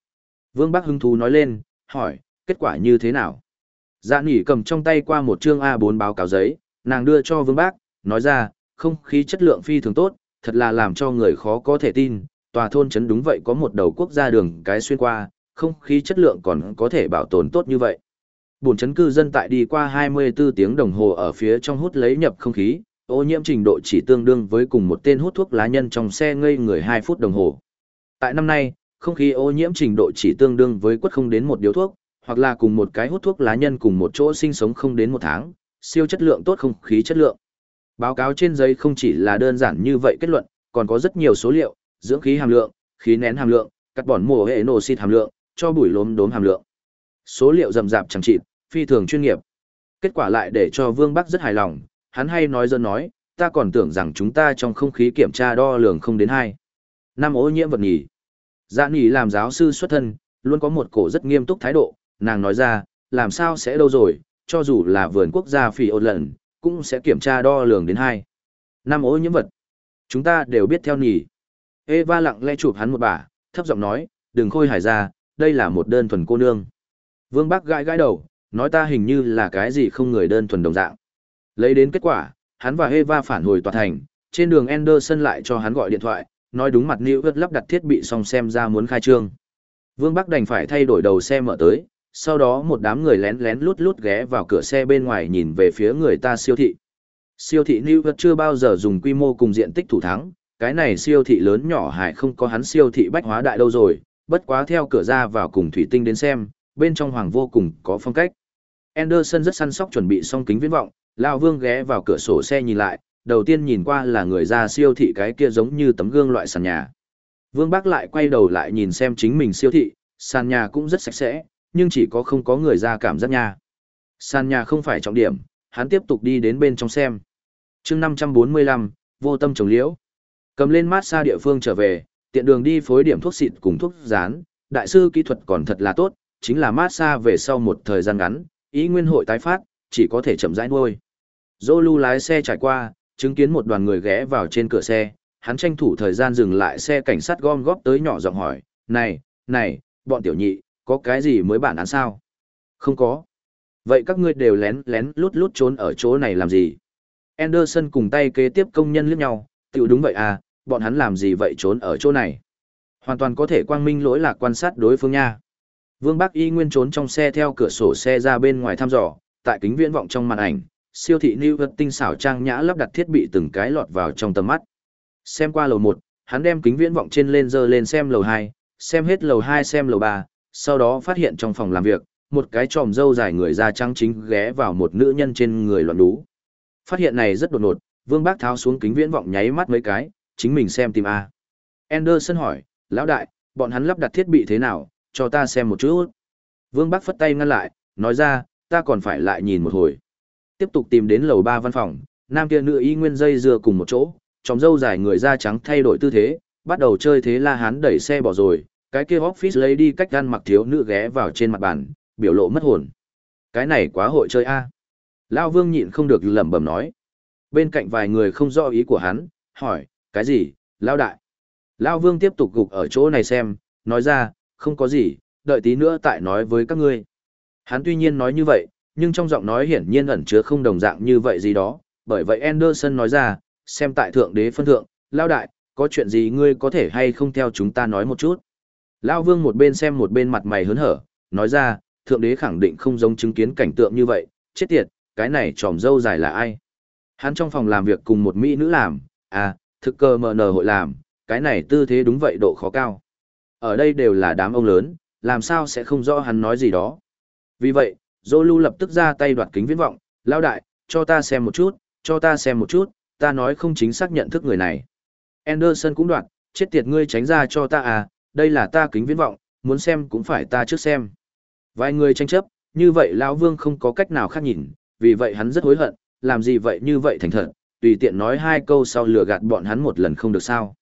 Vương Bắc hứng thú nói lên, hỏi, kết quả như thế nào? Dạ Nhỉ cầm trong tay qua một chương A4 báo cáo giấy, nàng đưa cho Vương Bắc, nói ra, không khí chất lượng phi thường tốt, thật là làm cho người khó có thể tin, tòa thôn trấn đúng vậy có một đầu quốc gia đường cái xuyên qua, không khí chất lượng còn có thể bảo tồn tốt như vậy. Bồn chấn cư dân tại đi qua 24 tiếng đồng hồ ở phía trong hút lấy nhập không khí, ô nhiễm trình độ chỉ tương đương với cùng một tên hút thuốc lá nhân trong xe ngây người 2 phút đồng hồ. Tại năm nay, không khí ô nhiễm trình độ chỉ tương đương với quất không đến một điếu thuốc, hoặc là cùng một cái hút thuốc lá nhân cùng một chỗ sinh sống không đến một tháng, siêu chất lượng tốt không khí chất lượng. Báo cáo trên giấy không chỉ là đơn giản như vậy kết luận, còn có rất nhiều số liệu, dưỡng khí hàm lượng, khí nén hàm lượng, cắt bỏn mồ hệ nổ xịt hàm lượng, cho bụi lốm đốm hàm lượng. Số liệu rầm rạp chẳng chịt, phi thường chuyên nghiệp. Kết quả lại để cho Vương Bắc rất hài lòng, hắn hay nói dân nói, ta còn tưởng rằng chúng ta trong không khí kiểm tra đo lường không đến hai. Năm ô nhiễm vật nhỉ. Dạ nhỉ làm giáo sư xuất thân, luôn có một cổ rất nghiêm túc thái độ, nàng nói ra, làm sao sẽ đâu rồi, cho dù là vườn quốc gia phỉ ột lần, cũng sẽ kiểm tra đo lường đến hai. Năm ô nhiễm vật. Chúng ta đều biết theo nhỉ. Eva lặng lẽ chụp hắn một bả, thấp giọng nói, đừng khôi hài ra, đây là một đơn thuần cô nương. Vương Bắc gãi gãi đầu, nói ta hình như là cái gì không người đơn thuần đồng dạng. Lấy đến kết quả, hắn và Eva phản hồi tòa thành, trên đường Anderson lại cho hắn gọi điện thoại, nói đúng mặt New lắp đặt thiết bị xong xem ra muốn khai trương. Vương Bắc đành phải thay đổi đầu xe mở tới, sau đó một đám người lén lén lút lút ghé vào cửa xe bên ngoài nhìn về phía người ta siêu thị. Siêu thị New York chưa bao giờ dùng quy mô cùng diện tích thủ thắng, cái này siêu thị lớn nhỏ hải không có hắn siêu thị bách hóa đại đâu rồi, bất quá theo cửa ra vào cùng thủy tinh đến xem, bên trong hoàng vô cùng có phong cách. Anderson rất săn sóc chuẩn bị xong kính viễn vọng, Lão Vương ghé vào cửa sổ xe nhìn lại, đầu tiên nhìn qua là người ra siêu thị cái kia giống như tấm gương loại sàn nhà. Vương Bắc lại quay đầu lại nhìn xem chính mình siêu thị, sàn nhà cũng rất sạch sẽ, nhưng chỉ có không có người ra cảm giác nha. Sàn nhà không phải trọng điểm, hắn tiếp tục đi đến bên trong xem. chương 545, vô tâm trồng liễu. Cầm lên mát xa địa phương trở về, tiện đường đi phối điểm thuốc xịt cùng thuốc rán, đại sư kỹ thuật còn thật là tốt, chính là mát xa về sau một thời gian ngắn, ý nguyên hội tái phát, chỉ có thể chậm rãi nuôi. Zolu lưu lái xe trải qua, chứng kiến một đoàn người ghé vào trên cửa xe, hắn tranh thủ thời gian dừng lại xe cảnh sát gom góp tới nhỏ giọng hỏi, này, này, bọn tiểu nhị, có cái gì mới bản án sao? Không có. Vậy các ngươi đều lén lén lút lút trốn ở chỗ này làm gì? Anderson cùng tay kế tiếp công nhân liếc nhau, tiểu đúng vậy à, bọn hắn làm gì vậy trốn ở chỗ này? Hoàn toàn có thể quang minh lỗi lạc quan sát đối phương nha. Vương Bắc y nguyên trốn trong xe theo cửa sổ xe ra bên ngoài thăm dò, tại kính viễn vọng trong màn ảnh, siêu thị New York tinh xảo trang nhã lắp đặt thiết bị từng cái lọt vào trong tầm mắt. Xem qua lầu 1, hắn đem kính viễn vọng trên lên dơ lên xem lầu 2, xem hết lầu 2 xem lầu 3, sau đó phát hiện trong phòng làm việc, một cái tròm dâu dài người da trắng chính ghé vào một nữ nhân trên người loạn đú. Phát hiện này rất đột ngột, Vương Bác tháo xuống kính viễn vọng nháy mắt mấy cái, chính mình xem tìm A. Anderson hỏi, lão đại, bọn hắn lắp đặt thiết bị thế nào, cho ta xem một chút. Vương Bắc phất tay ngăn lại, nói ra, ta còn phải lại nhìn một hồi. Tiếp tục tìm đến lầu 3 văn phòng, nam kia nữ y nguyên dây dưa cùng một chỗ, tròng dâu dài người da trắng thay đổi tư thế, bắt đầu chơi thế la hán đẩy xe bỏ rồi, cái kia office lấy đi cách gan mặc thiếu nữ ghé vào trên mặt bàn, biểu lộ mất hồn. Cái này quá hội chơi a. Lão Vương nhịn không được lẩm bẩm nói. Bên cạnh vài người không rõ ý của hắn, hỏi, cái gì, Lão đại? Lão Vương tiếp tục gục ở chỗ này xem, nói ra, không có gì, đợi tí nữa tại nói với các ngươi. Hắn tuy nhiên nói như vậy, nhưng trong giọng nói hiển nhiên ẩn chứa không đồng dạng như vậy gì đó, bởi vậy Anderson nói ra, xem tại thượng đế phân thượng, Lão đại, có chuyện gì ngươi có thể hay không theo chúng ta nói một chút. Lão Vương một bên xem một bên mặt mày hớn hở, nói ra, thượng đế khẳng định không giống chứng kiến cảnh tượng như vậy, chết tiệt, cái này tròm dâu dài là ai? Hắn trong phòng làm việc cùng một mỹ nữ làm, à, thực cơ mờ nờ hội làm, cái này tư thế đúng vậy độ khó cao. Ở đây đều là đám ông lớn, làm sao sẽ không rõ hắn nói gì đó. Vì vậy, Zolu lập tức ra tay đoạt kính viễn vọng, lao đại, cho ta xem một chút, cho ta xem một chút, ta nói không chính xác nhận thức người này. Anderson cũng đoạt, chết tiệt ngươi tránh ra cho ta à, đây là ta kính viễn vọng, muốn xem cũng phải ta trước xem. Vài người tranh chấp, như vậy lão Vương không có cách nào khác nhìn, vì vậy hắn rất hối hận, làm gì vậy như vậy thành thật, tùy tiện nói hai câu sau lừa gạt bọn hắn một lần không được sao.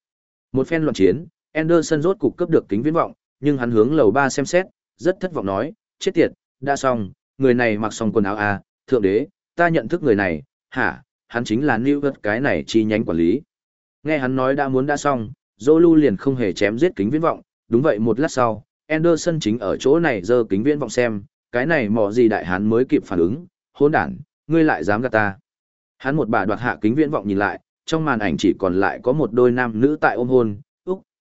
Một phen loạn chiến, Anderson rốt cục cấp được kính viễn vọng, nhưng hắn hướng lầu ba xem xét, rất thất vọng nói, chết tiệt, đã xong, người này mặc xong quần áo à, thượng đế, ta nhận thức người này, hả, hắn chính là New York cái này chi nhánh quản lý. Nghe hắn nói đã muốn đã xong, Zolu liền không hề chém giết kính viễn vọng, đúng vậy một lát sau, Anderson chính ở chỗ này giơ kính viễn vọng xem, cái này mỏ gì đại hán mới kịp phản ứng, hỗn đản, ngươi lại dám gạt ta. Hắn một bà đoạt hạ kính viễn vọng nhìn lại, trong màn ảnh chỉ còn lại có một đôi nam nữ tại ôm hôn,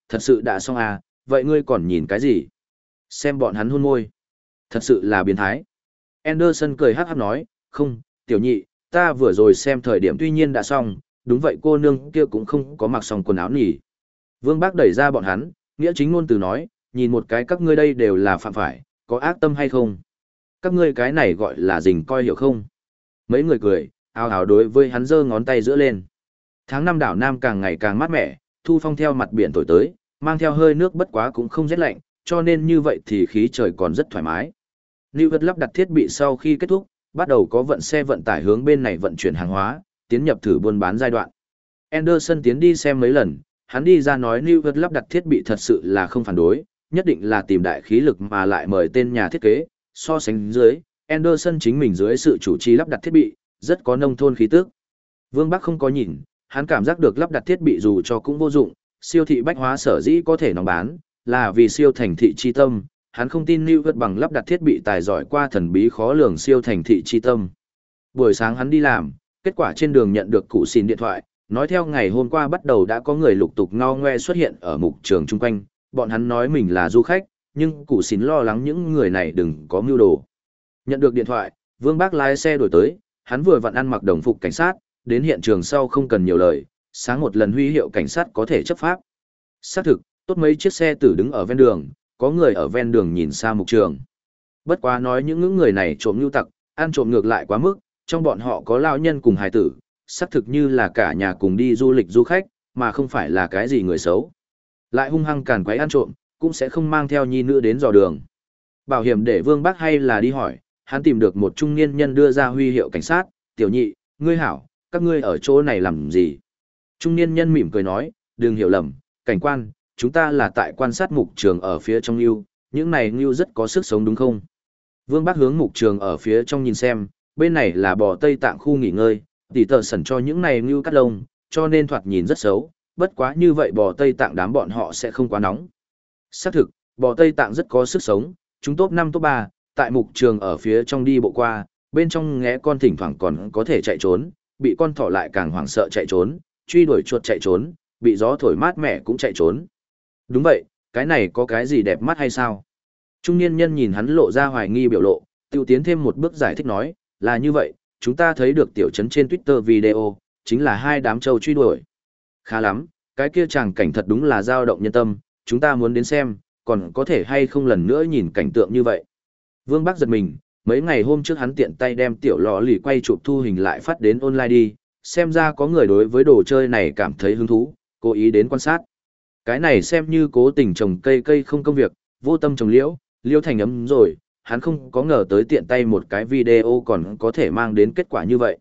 thật sự đã xong à, vậy ngươi còn nhìn cái gì? Xem bọn hắn hôn môi. Thật sự là biến thái. Anderson cười hát hát nói, không, tiểu nhị, ta vừa rồi xem thời điểm tuy nhiên đã xong, đúng vậy cô nương kia cũng không có mặc xong quần áo nhỉ. Vương Bác đẩy ra bọn hắn, nghĩa chính ngôn từ nói, nhìn một cái các ngươi đây đều là phạm phải, có ác tâm hay không? Các ngươi cái này gọi là dình coi hiểu không? Mấy người cười, ào ào đối với hắn giơ ngón tay giữa lên. Tháng năm đảo Nam càng ngày càng mát mẻ, thu phong theo mặt biển thổi tới, mang theo hơi nước bất quá cũng không rét lạnh, cho nên như vậy thì khí trời còn rất thoải mái. Lưu vật lắp đặt thiết bị sau khi kết thúc, bắt đầu có vận xe vận tải hướng bên này vận chuyển hàng hóa, tiến nhập thử buôn bán giai đoạn. Anderson tiến đi xem mấy lần, hắn đi ra nói New York lắp đặt thiết bị thật sự là không phản đối, nhất định là tìm đại khí lực mà lại mời tên nhà thiết kế, so sánh dưới, Anderson chính mình dưới sự chủ trì lắp đặt thiết bị, rất có nông thôn khí tức. Vương Bắc không có nhìn, hắn cảm giác được lắp đặt thiết bị dù cho cũng vô dụng, siêu thị bách hóa sở dĩ có thể nóng bán, là vì siêu thành thị chi tâm, hắn không tin Lưu Vật bằng lắp đặt thiết bị tài giỏi qua thần bí khó lường siêu thành thị chi tâm. Buổi sáng hắn đi làm, kết quả trên đường nhận được cụ xin điện thoại, nói theo ngày hôm qua bắt đầu đã có người lục tục ngao ngoe xuất hiện ở mục trường chung quanh, bọn hắn nói mình là du khách, nhưng cụ xin lo lắng những người này đừng có mưu đồ. Nhận được điện thoại, Vương Bác lái xe đổi tới, hắn vừa vặn ăn mặc đồng phục cảnh sát, đến hiện trường sau không cần nhiều lời, sáng một lần huy hiệu cảnh sát có thể chấp pháp. Xác thực, tốt mấy chiếc xe tử đứng ở ven đường, có người ở ven đường nhìn xa mục trường. Bất quá nói những ngưỡng người này trộm nhu tặc, ăn trộm ngược lại quá mức, trong bọn họ có lao nhân cùng hài tử, xác thực như là cả nhà cùng đi du lịch du khách, mà không phải là cái gì người xấu. Lại hung hăng càn quấy ăn trộm, cũng sẽ không mang theo nhi nữ đến dò đường. Bảo hiểm để Vương bác hay là đi hỏi, hắn tìm được một trung niên nhân đưa ra huy hiệu cảnh sát, tiểu nhị, ngươi hảo, các ngươi ở chỗ này làm gì? Trung niên nhân mỉm cười nói, đừng hiểu lầm, cảnh quan, chúng ta là tại quan sát mục trường ở phía trong yêu, những này ngưu rất có sức sống đúng không? Vương Bắc hướng mục trường ở phía trong nhìn xem, bên này là bò Tây Tạng khu nghỉ ngơi, tỉ tờ sẩn cho những này ngưu cắt lông, cho nên thoạt nhìn rất xấu, bất quá như vậy bò Tây Tạng đám bọn họ sẽ không quá nóng. Xác thực, bò Tây Tạng rất có sức sống, chúng top 5 top 3, tại mục trường ở phía trong đi bộ qua, bên trong ngẽ con thỉnh thoảng còn có thể chạy trốn, bị con thỏ lại càng hoảng sợ chạy trốn, truy đuổi chuột chạy trốn, bị gió thổi mát mẻ cũng chạy trốn. Đúng vậy, cái này có cái gì đẹp mắt hay sao? Trung niên nhân nhìn hắn lộ ra hoài nghi biểu lộ, tiêu tiến thêm một bước giải thích nói, là như vậy, chúng ta thấy được tiểu trấn trên Twitter video, chính là hai đám trâu truy đuổi. Khá lắm, cái kia chàng cảnh thật đúng là dao động nhân tâm, chúng ta muốn đến xem, còn có thể hay không lần nữa nhìn cảnh tượng như vậy. Vương Bắc giật mình, mấy ngày hôm trước hắn tiện tay đem tiểu lò lì quay chụp thu hình lại phát đến online đi, xem ra có người đối với đồ chơi này cảm thấy hứng thú, cố ý đến quan sát. Cái này xem như cố tình trồng cây cây không công việc, vô tâm trồng liễu, liễu thành ấm rồi, hắn không có ngờ tới tiện tay một cái video còn có thể mang đến kết quả như vậy.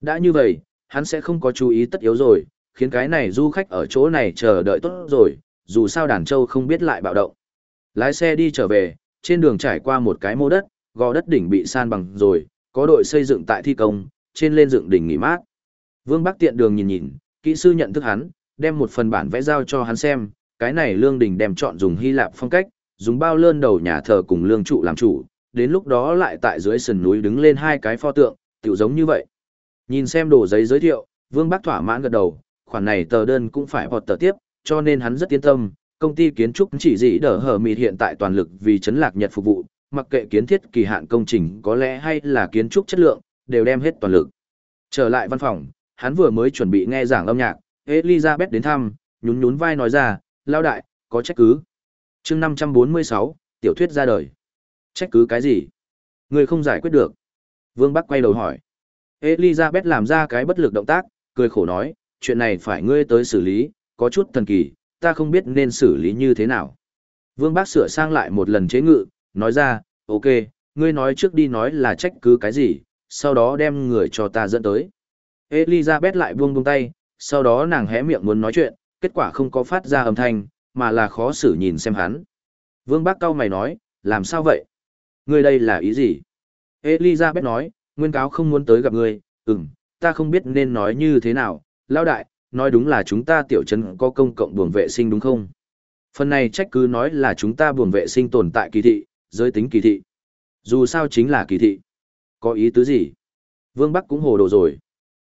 Đã như vậy, hắn sẽ không có chú ý tất yếu rồi, khiến cái này du khách ở chỗ này chờ đợi tốt rồi, dù sao đàn châu không biết lại bạo động. Lái xe đi trở về, trên đường trải qua một cái mô đất, gò đất đỉnh bị san bằng rồi, có đội xây dựng tại thi công, trên lên dựng đỉnh nghỉ mát. Vương Bắc tiện đường nhìn nhìn, kỹ sư nhận thức hắn, đem một phần bản vẽ giao cho hắn xem, cái này lương đình đem chọn dùng Hy Lạp phong cách, dùng bao lơn đầu nhà thờ cùng lương trụ làm chủ, đến lúc đó lại tại dưới sườn núi đứng lên hai cái pho tượng, tiểu giống như vậy. Nhìn xem đồ giấy giới thiệu, Vương Bắc thỏa mãn gật đầu, khoản này tờ đơn cũng phải hoặc tờ tiếp, cho nên hắn rất yên tâm, công ty kiến trúc chỉ dĩ đỡ hở mịt hiện tại toàn lực vì chấn lạc Nhật phục vụ, mặc kệ kiến thiết kỳ hạn công trình có lẽ hay là kiến trúc chất lượng, đều đem hết toàn lực. Trở lại văn phòng, hắn vừa mới chuẩn bị nghe giảng âm nhạc, Elizabeth đến thăm, nhún nhún vai nói ra, lao đại, có trách cứ. chương 546, tiểu thuyết ra đời. Trách cứ cái gì? Người không giải quyết được. Vương Bắc quay đầu hỏi. Elizabeth làm ra cái bất lực động tác, cười khổ nói, chuyện này phải ngươi tới xử lý, có chút thần kỳ, ta không biết nên xử lý như thế nào. Vương Bắc sửa sang lại một lần chế ngự, nói ra, ok, ngươi nói trước đi nói là trách cứ cái gì, sau đó đem người cho ta dẫn tới. Elizabeth lại buông buông tay, sau đó nàng hé miệng muốn nói chuyện, kết quả không có phát ra âm thanh, mà là khó xử nhìn xem hắn. Vương Bác cao mày nói, làm sao vậy? Ngươi đây là ý gì? Elizabeth nói, nguyên cáo không muốn tới gặp ngươi, ừm, ta không biết nên nói như thế nào, lao đại, nói đúng là chúng ta tiểu trấn có công cộng buồng vệ sinh đúng không? Phần này trách cứ nói là chúng ta buồng vệ sinh tồn tại kỳ thị, giới tính kỳ thị. Dù sao chính là kỳ thị. Có ý tứ gì? Vương Bắc cũng hồ đồ rồi.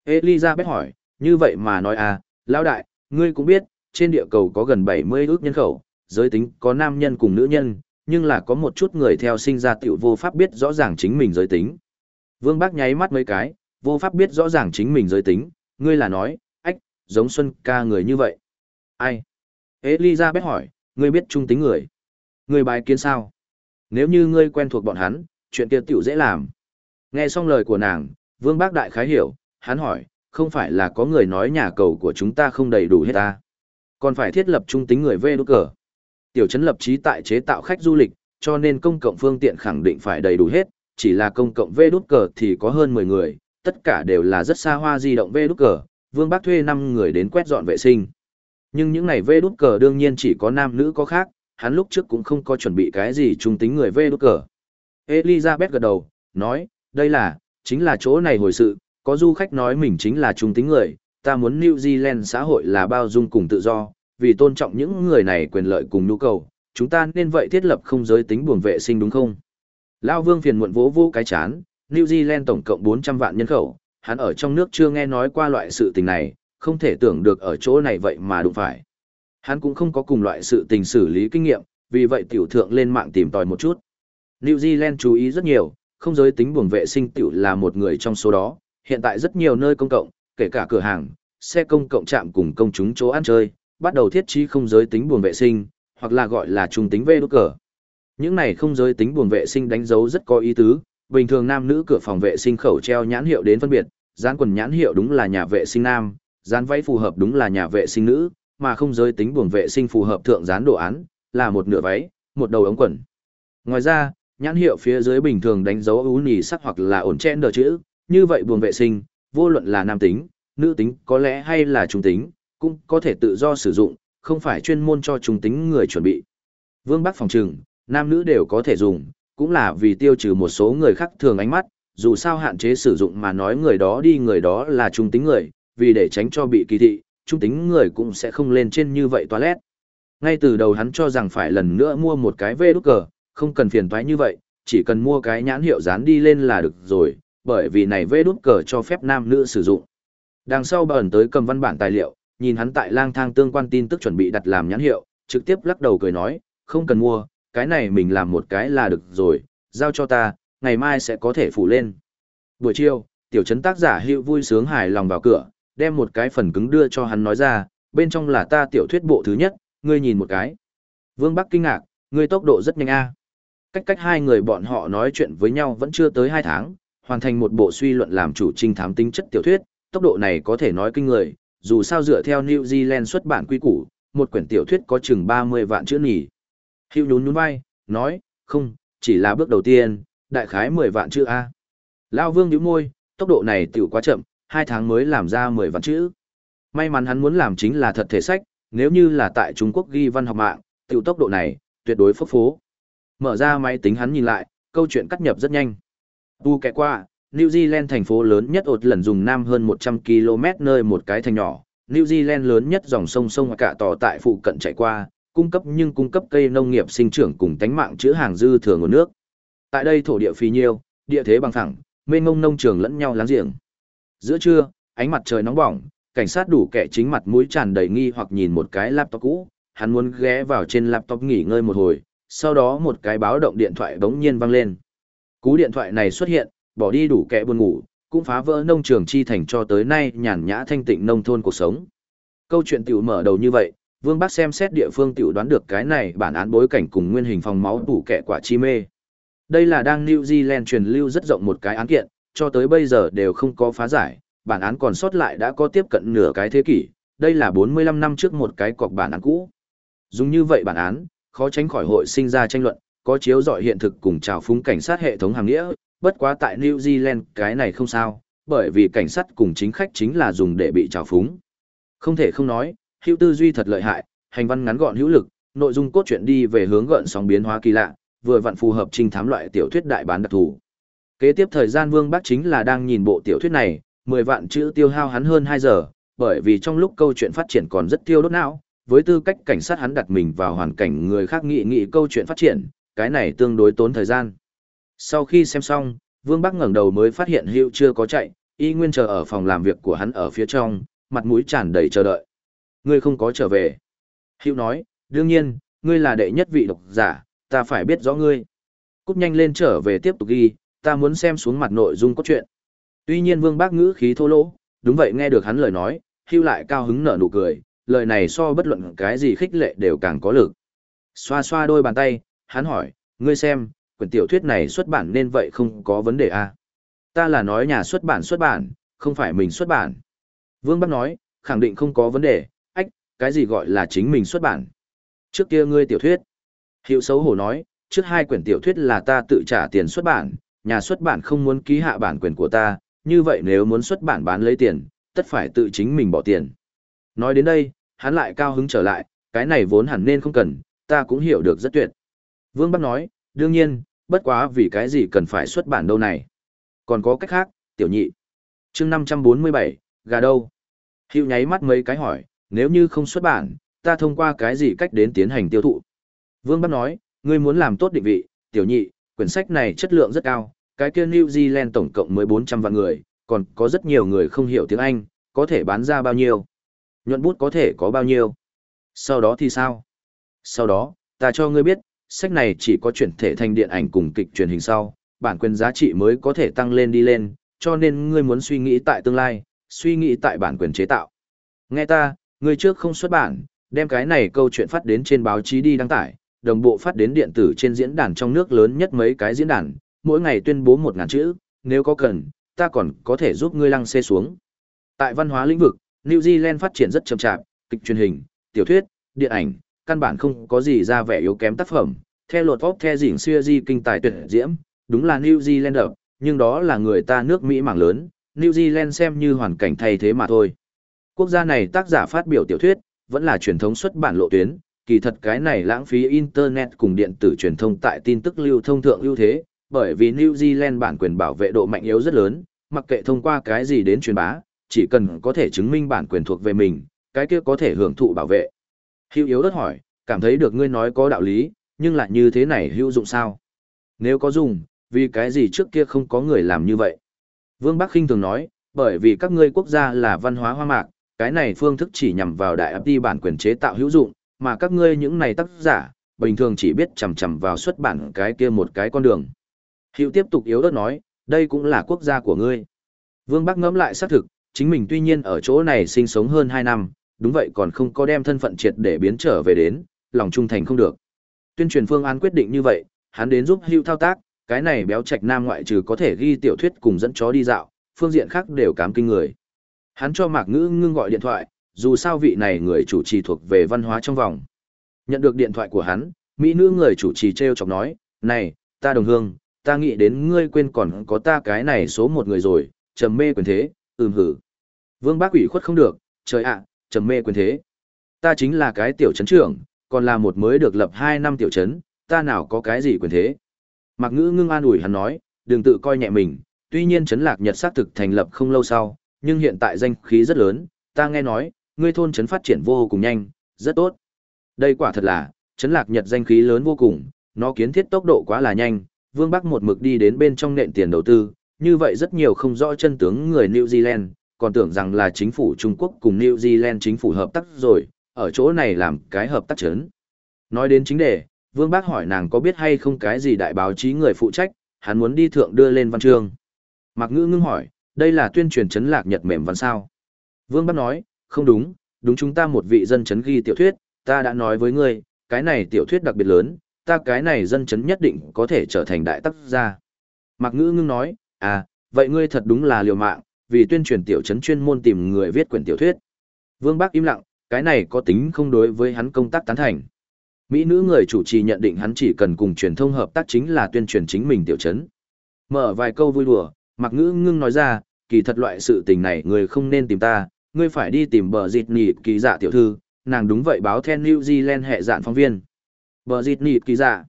Elizabeth hỏi, như vậy mà nói à, lão đại, ngươi cũng biết, trên địa cầu có gần 70 ước nhân khẩu, giới tính có nam nhân cùng nữ nhân, nhưng là có một chút người theo sinh ra tiểu vô pháp biết rõ ràng chính mình giới tính. Vương bắc nháy mắt mấy cái, vô pháp biết rõ ràng chính mình giới tính, ngươi là nói, ách, giống Xuân ca người như vậy. Ai? Elizabeth hỏi, ngươi biết trung tính người. Ngươi bài kiến sao? Nếu như ngươi quen thuộc bọn hắn, chuyện kia tiểu dễ làm. Nghe xong lời của nàng, Vương Bác Đại khái hiểu, hắn hỏi, không phải là có người nói nhà cầu của chúng ta không đầy đủ hết ta. Còn phải thiết lập trung tính người về đốt cờ. Tiểu trấn lập trí tại chế tạo khách du lịch, cho nên công cộng phương tiện khẳng định phải đầy đủ hết, chỉ là công cộng về đốt cờ thì có hơn 10 người, tất cả đều là rất xa hoa di động về đốt cờ, Vương Bác thuê 5 người đến quét dọn vệ sinh. Nhưng những này về đốt cờ đương nhiên chỉ có nam nữ có khác, hắn lúc trước cũng không có chuẩn bị cái gì trung tính người vê đốt cờ. Elizabeth gật đầu, nói, đây là, chính là chỗ này hồi sự, có du khách nói mình chính là trung tính người, ta muốn New Zealand xã hội là bao dung cùng tự do, vì tôn trọng những người này quyền lợi cùng nhu cầu, chúng ta nên vậy thiết lập không giới tính buồng vệ sinh đúng không? Lao Vương phiền muộn vỗ vỗ cái chán, New Zealand tổng cộng 400 vạn nhân khẩu, hắn ở trong nước chưa nghe nói qua loại sự tình này, không thể tưởng được ở chỗ này vậy mà đụng phải. Hắn cũng không có cùng loại sự tình xử lý kinh nghiệm, vì vậy tiểu thượng lên mạng tìm tòi một chút. New Zealand chú ý rất nhiều, không giới tính buồng vệ sinh tiểu là một người trong số đó, hiện tại rất nhiều nơi công cộng, kể cả cửa hàng, xe công cộng chạm cùng công chúng chỗ ăn chơi, bắt đầu thiết trí không giới tính buồng vệ sinh, hoặc là gọi là trung tính vê đốt cờ. Những này không giới tính buồng vệ sinh đánh dấu rất có ý tứ, bình thường nam nữ cửa phòng vệ sinh khẩu treo nhãn hiệu đến phân biệt, dán quần nhãn hiệu đúng là nhà vệ sinh nam, dán váy phù hợp đúng là nhà vệ sinh nữ, mà không giới tính buồng vệ sinh phù hợp thượng dán đồ án, là một nửa váy, một đầu ống quần. Ngoài ra, nhãn hiệu phía dưới bình thường đánh dấu ú nhì sắc hoặc là ổn chen đờ chữ, như vậy buồng vệ sinh, vô luận là nam tính, nữ tính có lẽ hay là trung tính, cũng có thể tự do sử dụng, không phải chuyên môn cho trung tính người chuẩn bị. Vương Bắc phòng trừng, nam nữ đều có thể dùng, cũng là vì tiêu trừ một số người khác thường ánh mắt, dù sao hạn chế sử dụng mà nói người đó đi người đó là trung tính người, vì để tránh cho bị kỳ thị, trung tính người cũng sẽ không lên trên như vậy toilet. Ngay từ đầu hắn cho rằng phải lần nữa mua một cái vê đúc cờ, không cần phiền toái như vậy, chỉ cần mua cái nhãn hiệu dán đi lên là được rồi, bởi vì này vê đúc cờ cho phép nam nữ sử dụng. Đằng sau bẩn tới cầm văn bản tài liệu, nhìn hắn tại lang thang tương quan tin tức chuẩn bị đặt làm nhãn hiệu, trực tiếp lắc đầu cười nói, không cần mua, cái này mình làm một cái là được rồi, giao cho ta, ngày mai sẽ có thể phủ lên. Buổi chiều, tiểu trấn tác giả hữu vui sướng hài lòng vào cửa, đem một cái phần cứng đưa cho hắn nói ra, bên trong là ta tiểu thuyết bộ thứ nhất, ngươi nhìn một cái. Vương Bắc kinh ngạc, ngươi tốc độ rất nhanh a. Cách cách hai người bọn họ nói chuyện với nhau vẫn chưa tới hai tháng, hoàn thành một bộ suy luận làm chủ trinh thám tính chất tiểu thuyết, tốc độ này có thể nói kinh người, dù sao dựa theo New Zealand xuất bản quy củ, một quyển tiểu thuyết có chừng 30 vạn chữ nhỉ. Hữu nhún nhún vai, nói, không, chỉ là bước đầu tiên, đại khái 10 vạn chữ A. Lao vương nhíu môi, tốc độ này tiểu quá chậm, hai tháng mới làm ra 10 vạn chữ. May mắn hắn muốn làm chính là thật thể sách, nếu như là tại Trung Quốc ghi văn học mạng, tiểu tốc độ này, tuyệt đối phấp phố. Mở ra máy tính hắn nhìn lại, câu chuyện cắt nhập rất nhanh. Tu kẻ qua, New Zealand thành phố lớn nhất ột lần dùng nam hơn 100 km nơi một cái thành nhỏ. New Zealand lớn nhất dòng sông sông cả tỏ tại phụ cận chạy qua, cung cấp nhưng cung cấp cây nông nghiệp sinh trưởng cùng tánh mạng chữa hàng dư thừa nguồn nước. Tại đây thổ địa phì nhiêu, địa thế bằng phẳng, mênh mông nông trường lẫn nhau láng giềng. Giữa trưa, ánh mặt trời nóng bỏng, cảnh sát đủ kẻ chính mặt mũi tràn đầy nghi hoặc nhìn một cái laptop cũ, hắn muốn ghé vào trên laptop nghỉ ngơi một hồi, sau đó một cái báo động điện thoại bỗng nhiên vang lên. Cú điện thoại này xuất hiện, bỏ đi đủ kẻ buồn ngủ, cũng phá vỡ nông trường chi thành cho tới nay nhàn nhã thanh tịnh nông thôn cuộc sống. Câu chuyện tiểu mở đầu như vậy, Vương Bắc xem xét địa phương tiểu đoán được cái này bản án bối cảnh cùng nguyên hình phòng máu tủ kẻ quả chi mê. Đây là đang New Zealand truyền lưu rất rộng một cái án kiện, cho tới bây giờ đều không có phá giải, bản án còn sót lại đã có tiếp cận nửa cái thế kỷ, đây là 45 năm trước một cái cọc bản án cũ. Dùng như vậy bản án, khó tránh khỏi hội sinh ra tranh luận, có chiếu dọi hiện thực cùng trào phúng cảnh sát hệ thống hàng nghĩa, bất quá tại New Zealand cái này không sao, bởi vì cảnh sát cùng chính khách chính là dùng để bị trào phúng. Không thể không nói, hữu tư duy thật lợi hại, hành văn ngắn gọn hữu lực, nội dung cốt truyện đi về hướng gợn sóng biến hóa kỳ lạ, vừa vặn phù hợp trinh thám loại tiểu thuyết đại bán đặc thù. Kế tiếp thời gian Vương Bác chính là đang nhìn bộ tiểu thuyết này, 10 vạn chữ tiêu hao hắn hơn 2 giờ, bởi vì trong lúc câu chuyện phát triển còn rất tiêu đốt não, với tư cách cảnh sát hắn đặt mình vào hoàn cảnh người khác nghị nghị câu chuyện phát triển, cái này tương đối tốn thời gian. Sau khi xem xong, Vương Bắc ngẩng đầu mới phát hiện Hữu chưa có chạy, y nguyên chờ ở phòng làm việc của hắn ở phía trong, mặt mũi tràn đầy chờ đợi. Ngươi không có trở về. Hữu nói, đương nhiên, ngươi là đệ nhất vị độc giả, ta phải biết rõ ngươi. Cúp nhanh lên trở về tiếp tục ghi, ta muốn xem xuống mặt nội dung cốt truyện. Tuy nhiên Vương Bác ngữ khí thô lỗ, đúng vậy nghe được hắn lời nói, Hưu lại cao hứng nở nụ cười, lời này so bất luận cái gì khích lệ đều càng có lực. Xoa xoa đôi bàn tay, hắn hỏi, ngươi xem, quyển tiểu thuyết này xuất bản nên vậy không có vấn đề à? Ta là nói nhà xuất bản xuất bản, không phải mình xuất bản. Vương Bắc nói, khẳng định không có vấn đề, ách, cái gì gọi là chính mình xuất bản. Trước kia ngươi tiểu thuyết. Hiệu xấu hổ nói, trước hai quyển tiểu thuyết là ta tự trả tiền xuất bản, nhà xuất bản không muốn ký hạ bản quyền của ta, như vậy nếu muốn xuất bản bán lấy tiền, tất phải tự chính mình bỏ tiền. Nói đến đây, hắn lại cao hứng trở lại, cái này vốn hẳn nên không cần, ta cũng hiểu được rất tuyệt. Vương Bắc nói, đương nhiên, bất quá vì cái gì cần phải xuất bản đâu này. Còn có cách khác, tiểu nhị. chương 547, gà đâu? Hiệu nháy mắt mấy cái hỏi, nếu như không xuất bản, ta thông qua cái gì cách đến tiến hành tiêu thụ? Vương Bắc nói, ngươi muốn làm tốt định vị, tiểu nhị, quyển sách này chất lượng rất cao, cái kia New Zealand tổng cộng mới 400 vạn người, còn có rất nhiều người không hiểu tiếng Anh, có thể bán ra bao nhiêu? Nhuận bút có thể có bao nhiêu? Sau đó thì sao? Sau đó, ta cho ngươi biết, sách này chỉ có chuyển thể thành điện ảnh cùng kịch truyền hình sau, bản quyền giá trị mới có thể tăng lên đi lên, cho nên ngươi muốn suy nghĩ tại tương lai, suy nghĩ tại bản quyền chế tạo. Nghe ta, ngươi trước không xuất bản, đem cái này câu chuyện phát đến trên báo chí đi đăng tải, đồng bộ phát đến điện tử trên diễn đàn trong nước lớn nhất mấy cái diễn đàn, mỗi ngày tuyên bố một ngàn chữ, nếu có cần, ta còn có thể giúp ngươi lăng xê xuống. Tại văn hóa lĩnh vực, New Zealand phát triển rất chậm chạp, kịch truyền hình, tiểu thuyết, điện ảnh, căn bản không có gì ra vẻ yếu kém tác phẩm. Theo luật vóc theo dỉnh xưa di kinh tài tuyệt diễm, đúng là New Zealander, nhưng đó là người ta nước Mỹ mảng lớn, New Zealand xem như hoàn cảnh thay thế mà thôi. Quốc gia này tác giả phát biểu tiểu thuyết, vẫn là truyền thống xuất bản lộ tuyến, kỳ thật cái này lãng phí Internet cùng điện tử truyền thông tại tin tức lưu thông thượng ưu thế, bởi vì New Zealand bản quyền bảo vệ độ mạnh yếu rất lớn, mặc kệ thông qua cái gì đến truyền bá, chỉ cần có thể chứng minh bản quyền thuộc về mình, cái kia có thể hưởng thụ bảo vệ. Hữu yếu đất hỏi, cảm thấy được ngươi nói có đạo lý, nhưng lại như thế này hữu dụng sao? Nếu có dùng, vì cái gì trước kia không có người làm như vậy? Vương Bắc Kinh thường nói, bởi vì các ngươi quốc gia là văn hóa hoa mạc, cái này phương thức chỉ nhằm vào đại ấp đi bản quyền chế tạo hữu dụng, mà các ngươi những này tác giả, bình thường chỉ biết chầm chầm vào xuất bản cái kia một cái con đường. Hiệu tiếp tục yếu đất nói, đây cũng là quốc gia của ngươi. Vương Bắc ngẫm lại xác thực, chính mình tuy nhiên ở chỗ này sinh sống hơn 2 năm, đúng vậy còn không có đem thân phận triệt để biến trở về đến, lòng trung thành không được. Tuyên truyền phương án quyết định như vậy, hắn đến giúp hưu thao tác, cái này béo trạch nam ngoại trừ có thể ghi tiểu thuyết cùng dẫn chó đi dạo, phương diện khác đều cám kinh người. Hắn cho Mạc Ngữ ngưng gọi điện thoại, dù sao vị này người chủ trì thuộc về văn hóa trong vòng. Nhận được điện thoại của hắn, mỹ nữ người chủ trì treo chọc nói, này, ta đồng hương, ta nghĩ đến ngươi quên còn có ta cái này số một người rồi, trầm mê quyền thế, ừm hử. Vương bác ủy khuất không được, trời ạ, trầm mê quyền thế. Ta chính là cái tiểu trấn trưởng, còn là một mới được lập 2 năm tiểu trấn, ta nào có cái gì quyền thế. Mạc ngữ ngưng an ủi hắn nói, đừng tự coi nhẹ mình, tuy nhiên trấn lạc nhật xác thực thành lập không lâu sau, nhưng hiện tại danh khí rất lớn, ta nghe nói, ngươi thôn trấn phát triển vô cùng nhanh, rất tốt. Đây quả thật là, trấn lạc nhật danh khí lớn vô cùng, nó kiến thiết tốc độ quá là nhanh, Vương Bắc một mực đi đến bên trong nện tiền đầu tư, như vậy rất nhiều không rõ chân tướng người New Zealand, còn tưởng rằng là chính phủ Trung Quốc cùng New Zealand chính phủ hợp tác rồi, ở chỗ này làm cái hợp tác chấn. Nói đến chính đề, Vương Bác hỏi nàng có biết hay không cái gì đại báo chí người phụ trách, hắn muốn đi thượng đưa lên văn chương. Mạc Ngữ ngưng hỏi, đây là tuyên truyền chấn lạc nhật mềm văn sao? Vương Bác nói, không đúng, đúng chúng ta một vị dân chấn ghi tiểu thuyết, ta đã nói với ngươi, cái này tiểu thuyết đặc biệt lớn, ta cái này dân chấn nhất định có thể trở thành đại tác gia. Mạc Ngữ ngưng nói, à, vậy ngươi thật đúng là liều mạng, vì tuyên truyền tiểu chấn chuyên môn tìm người viết quyển tiểu thuyết. Vương Bác im lặng, cái này có tính không đối với hắn công tác tán thành. Mỹ nữ người chủ trì nhận định hắn chỉ cần cùng truyền thông hợp tác chính là tuyên truyền chính mình tiểu chấn. Mở vài câu vui đùa, Mạc Ngữ ngưng nói ra, kỳ thật loại sự tình này người không nên tìm ta, ngươi phải đi tìm bờ dịt nỉ kỳ dạ tiểu thư, nàng đúng vậy báo then New Zealand hệ dạn phóng viên. Bờ dịt nỉ kỳ dạ.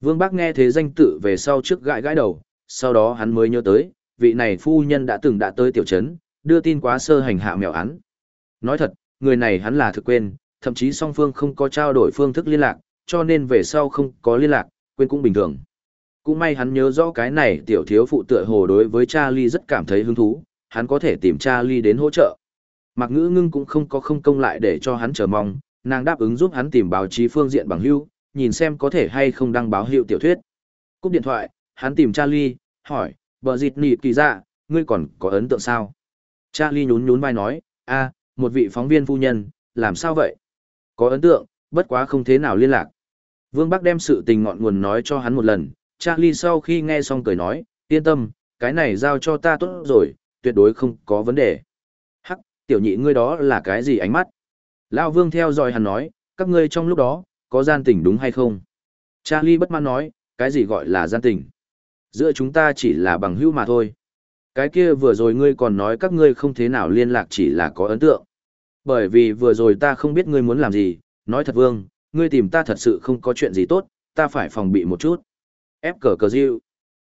Vương Bác nghe thế danh tự về sau trước gãi gãi đầu, sau đó hắn mới nhớ tới, vị này phu nhân đã từng đã tới tiểu trấn, đưa tin quá sơ hành hạ mèo án. Nói thật, người này hắn là thực quên, thậm chí song phương không có trao đổi phương thức liên lạc, cho nên về sau không có liên lạc, quên cũng bình thường. Cũng may hắn nhớ rõ cái này tiểu thiếu phụ tựa hồ đối với Charlie rất cảm thấy hứng thú, hắn có thể tìm Charlie đến hỗ trợ. Mạc ngữ ngưng cũng không có không công lại để cho hắn chờ mong, nàng đáp ứng giúp hắn tìm báo chí phương diện bằng hữu, nhìn xem có thể hay không đăng báo hiệu tiểu thuyết. Cúp điện thoại, hắn tìm Charlie, hỏi, bờ dịt nỉ kỳ dạ, ngươi còn có ấn tượng sao? Charlie nhún nhún vai nói, a, một vị phóng viên phu nhân, làm sao vậy? Có ấn tượng, bất quá không thế nào liên lạc. Vương Bắc đem sự tình ngọn nguồn nói cho hắn một lần, Charlie sau khi nghe xong cười nói, yên tâm, cái này giao cho ta tốt rồi, tuyệt đối không có vấn đề. Tiểu nhị ngươi đó là cái gì ánh mắt? Lão Vương theo dõi hắn nói, các ngươi trong lúc đó, có gian tình đúng hay không? Charlie bất mãn nói, cái gì gọi là gian tình? Giữa chúng ta chỉ là bằng hữu mà thôi. Cái kia vừa rồi ngươi còn nói các ngươi không thế nào liên lạc chỉ là có ấn tượng. Bởi vì vừa rồi ta không biết ngươi muốn làm gì, nói thật vương, ngươi tìm ta thật sự không có chuyện gì tốt, ta phải phòng bị một chút. Ép cờ cờ diệu.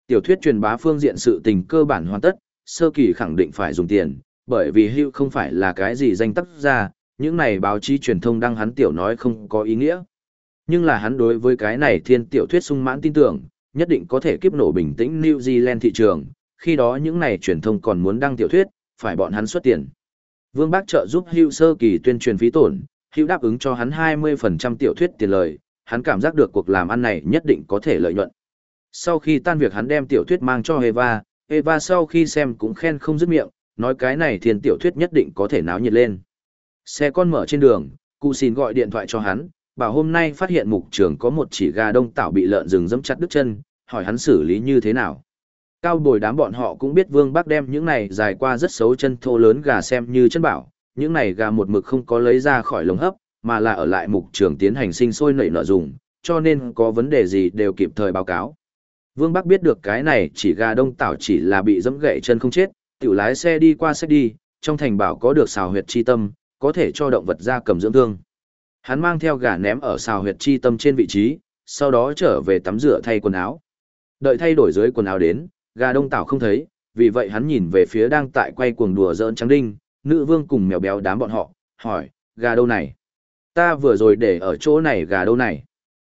Tiểu thuyết truyền bá phương diện sự tình cơ bản hoàn tất, sơ kỳ khẳng định phải dùng tiền, bởi vì hưu không phải là cái gì danh tác ra, những này báo chí truyền thông đăng hắn tiểu nói không có ý nghĩa. Nhưng là hắn đối với cái này thiên tiểu thuyết sung mãn tin tưởng, nhất định có thể kiếp nổ bình tĩnh New Zealand thị trường, khi đó những này truyền thông còn muốn đăng tiểu thuyết, phải bọn hắn xuất tiền. Vương Bác trợ giúp Hưu sơ kỳ tuyên truyền phí tổn, Hưu đáp ứng cho hắn 20% tiểu thuyết tiền lời, hắn cảm giác được cuộc làm ăn này nhất định có thể lợi nhuận. Sau khi tan việc hắn đem tiểu thuyết mang cho Eva, Eva sau khi xem cũng khen không dứt miệng, nói cái này thiên tiểu thuyết nhất định có thể náo nhiệt lên. Xe con mở trên đường, cụ xin gọi điện thoại cho hắn, bảo hôm nay phát hiện mục trường có một chỉ gà đông tảo bị lợn rừng dẫm chặt đứt chân, hỏi hắn xử lý như thế nào. Cao bồi đám bọn họ cũng biết Vương bác đem những này dài qua rất xấu chân thô lớn gà xem như chân bảo, những này gà một mực không có lấy ra khỏi lồng hấp, mà là ở lại mục trường tiến hành sinh sôi nảy nở dùng, cho nên có vấn đề gì đều kịp thời báo cáo. Vương Bắc biết được cái này chỉ gà đông tảo chỉ là bị dẫm gãy chân không chết, tiểu lái xe đi qua xe đi, trong thành bảo có được xào huyệt chi tâm, có thể cho động vật ra cầm dưỡng thương. Hắn mang theo gà ném ở xào huyệt chi tâm trên vị trí, sau đó trở về tắm rửa thay quần áo. Đợi thay đổi dưới quần áo đến, gà đông tảo không thấy, vì vậy hắn nhìn về phía đang tại quay cuồng đùa giỡn trắng đinh, nữ vương cùng mèo béo đám bọn họ, hỏi, gà đâu này? Ta vừa rồi để ở chỗ này gà đâu này?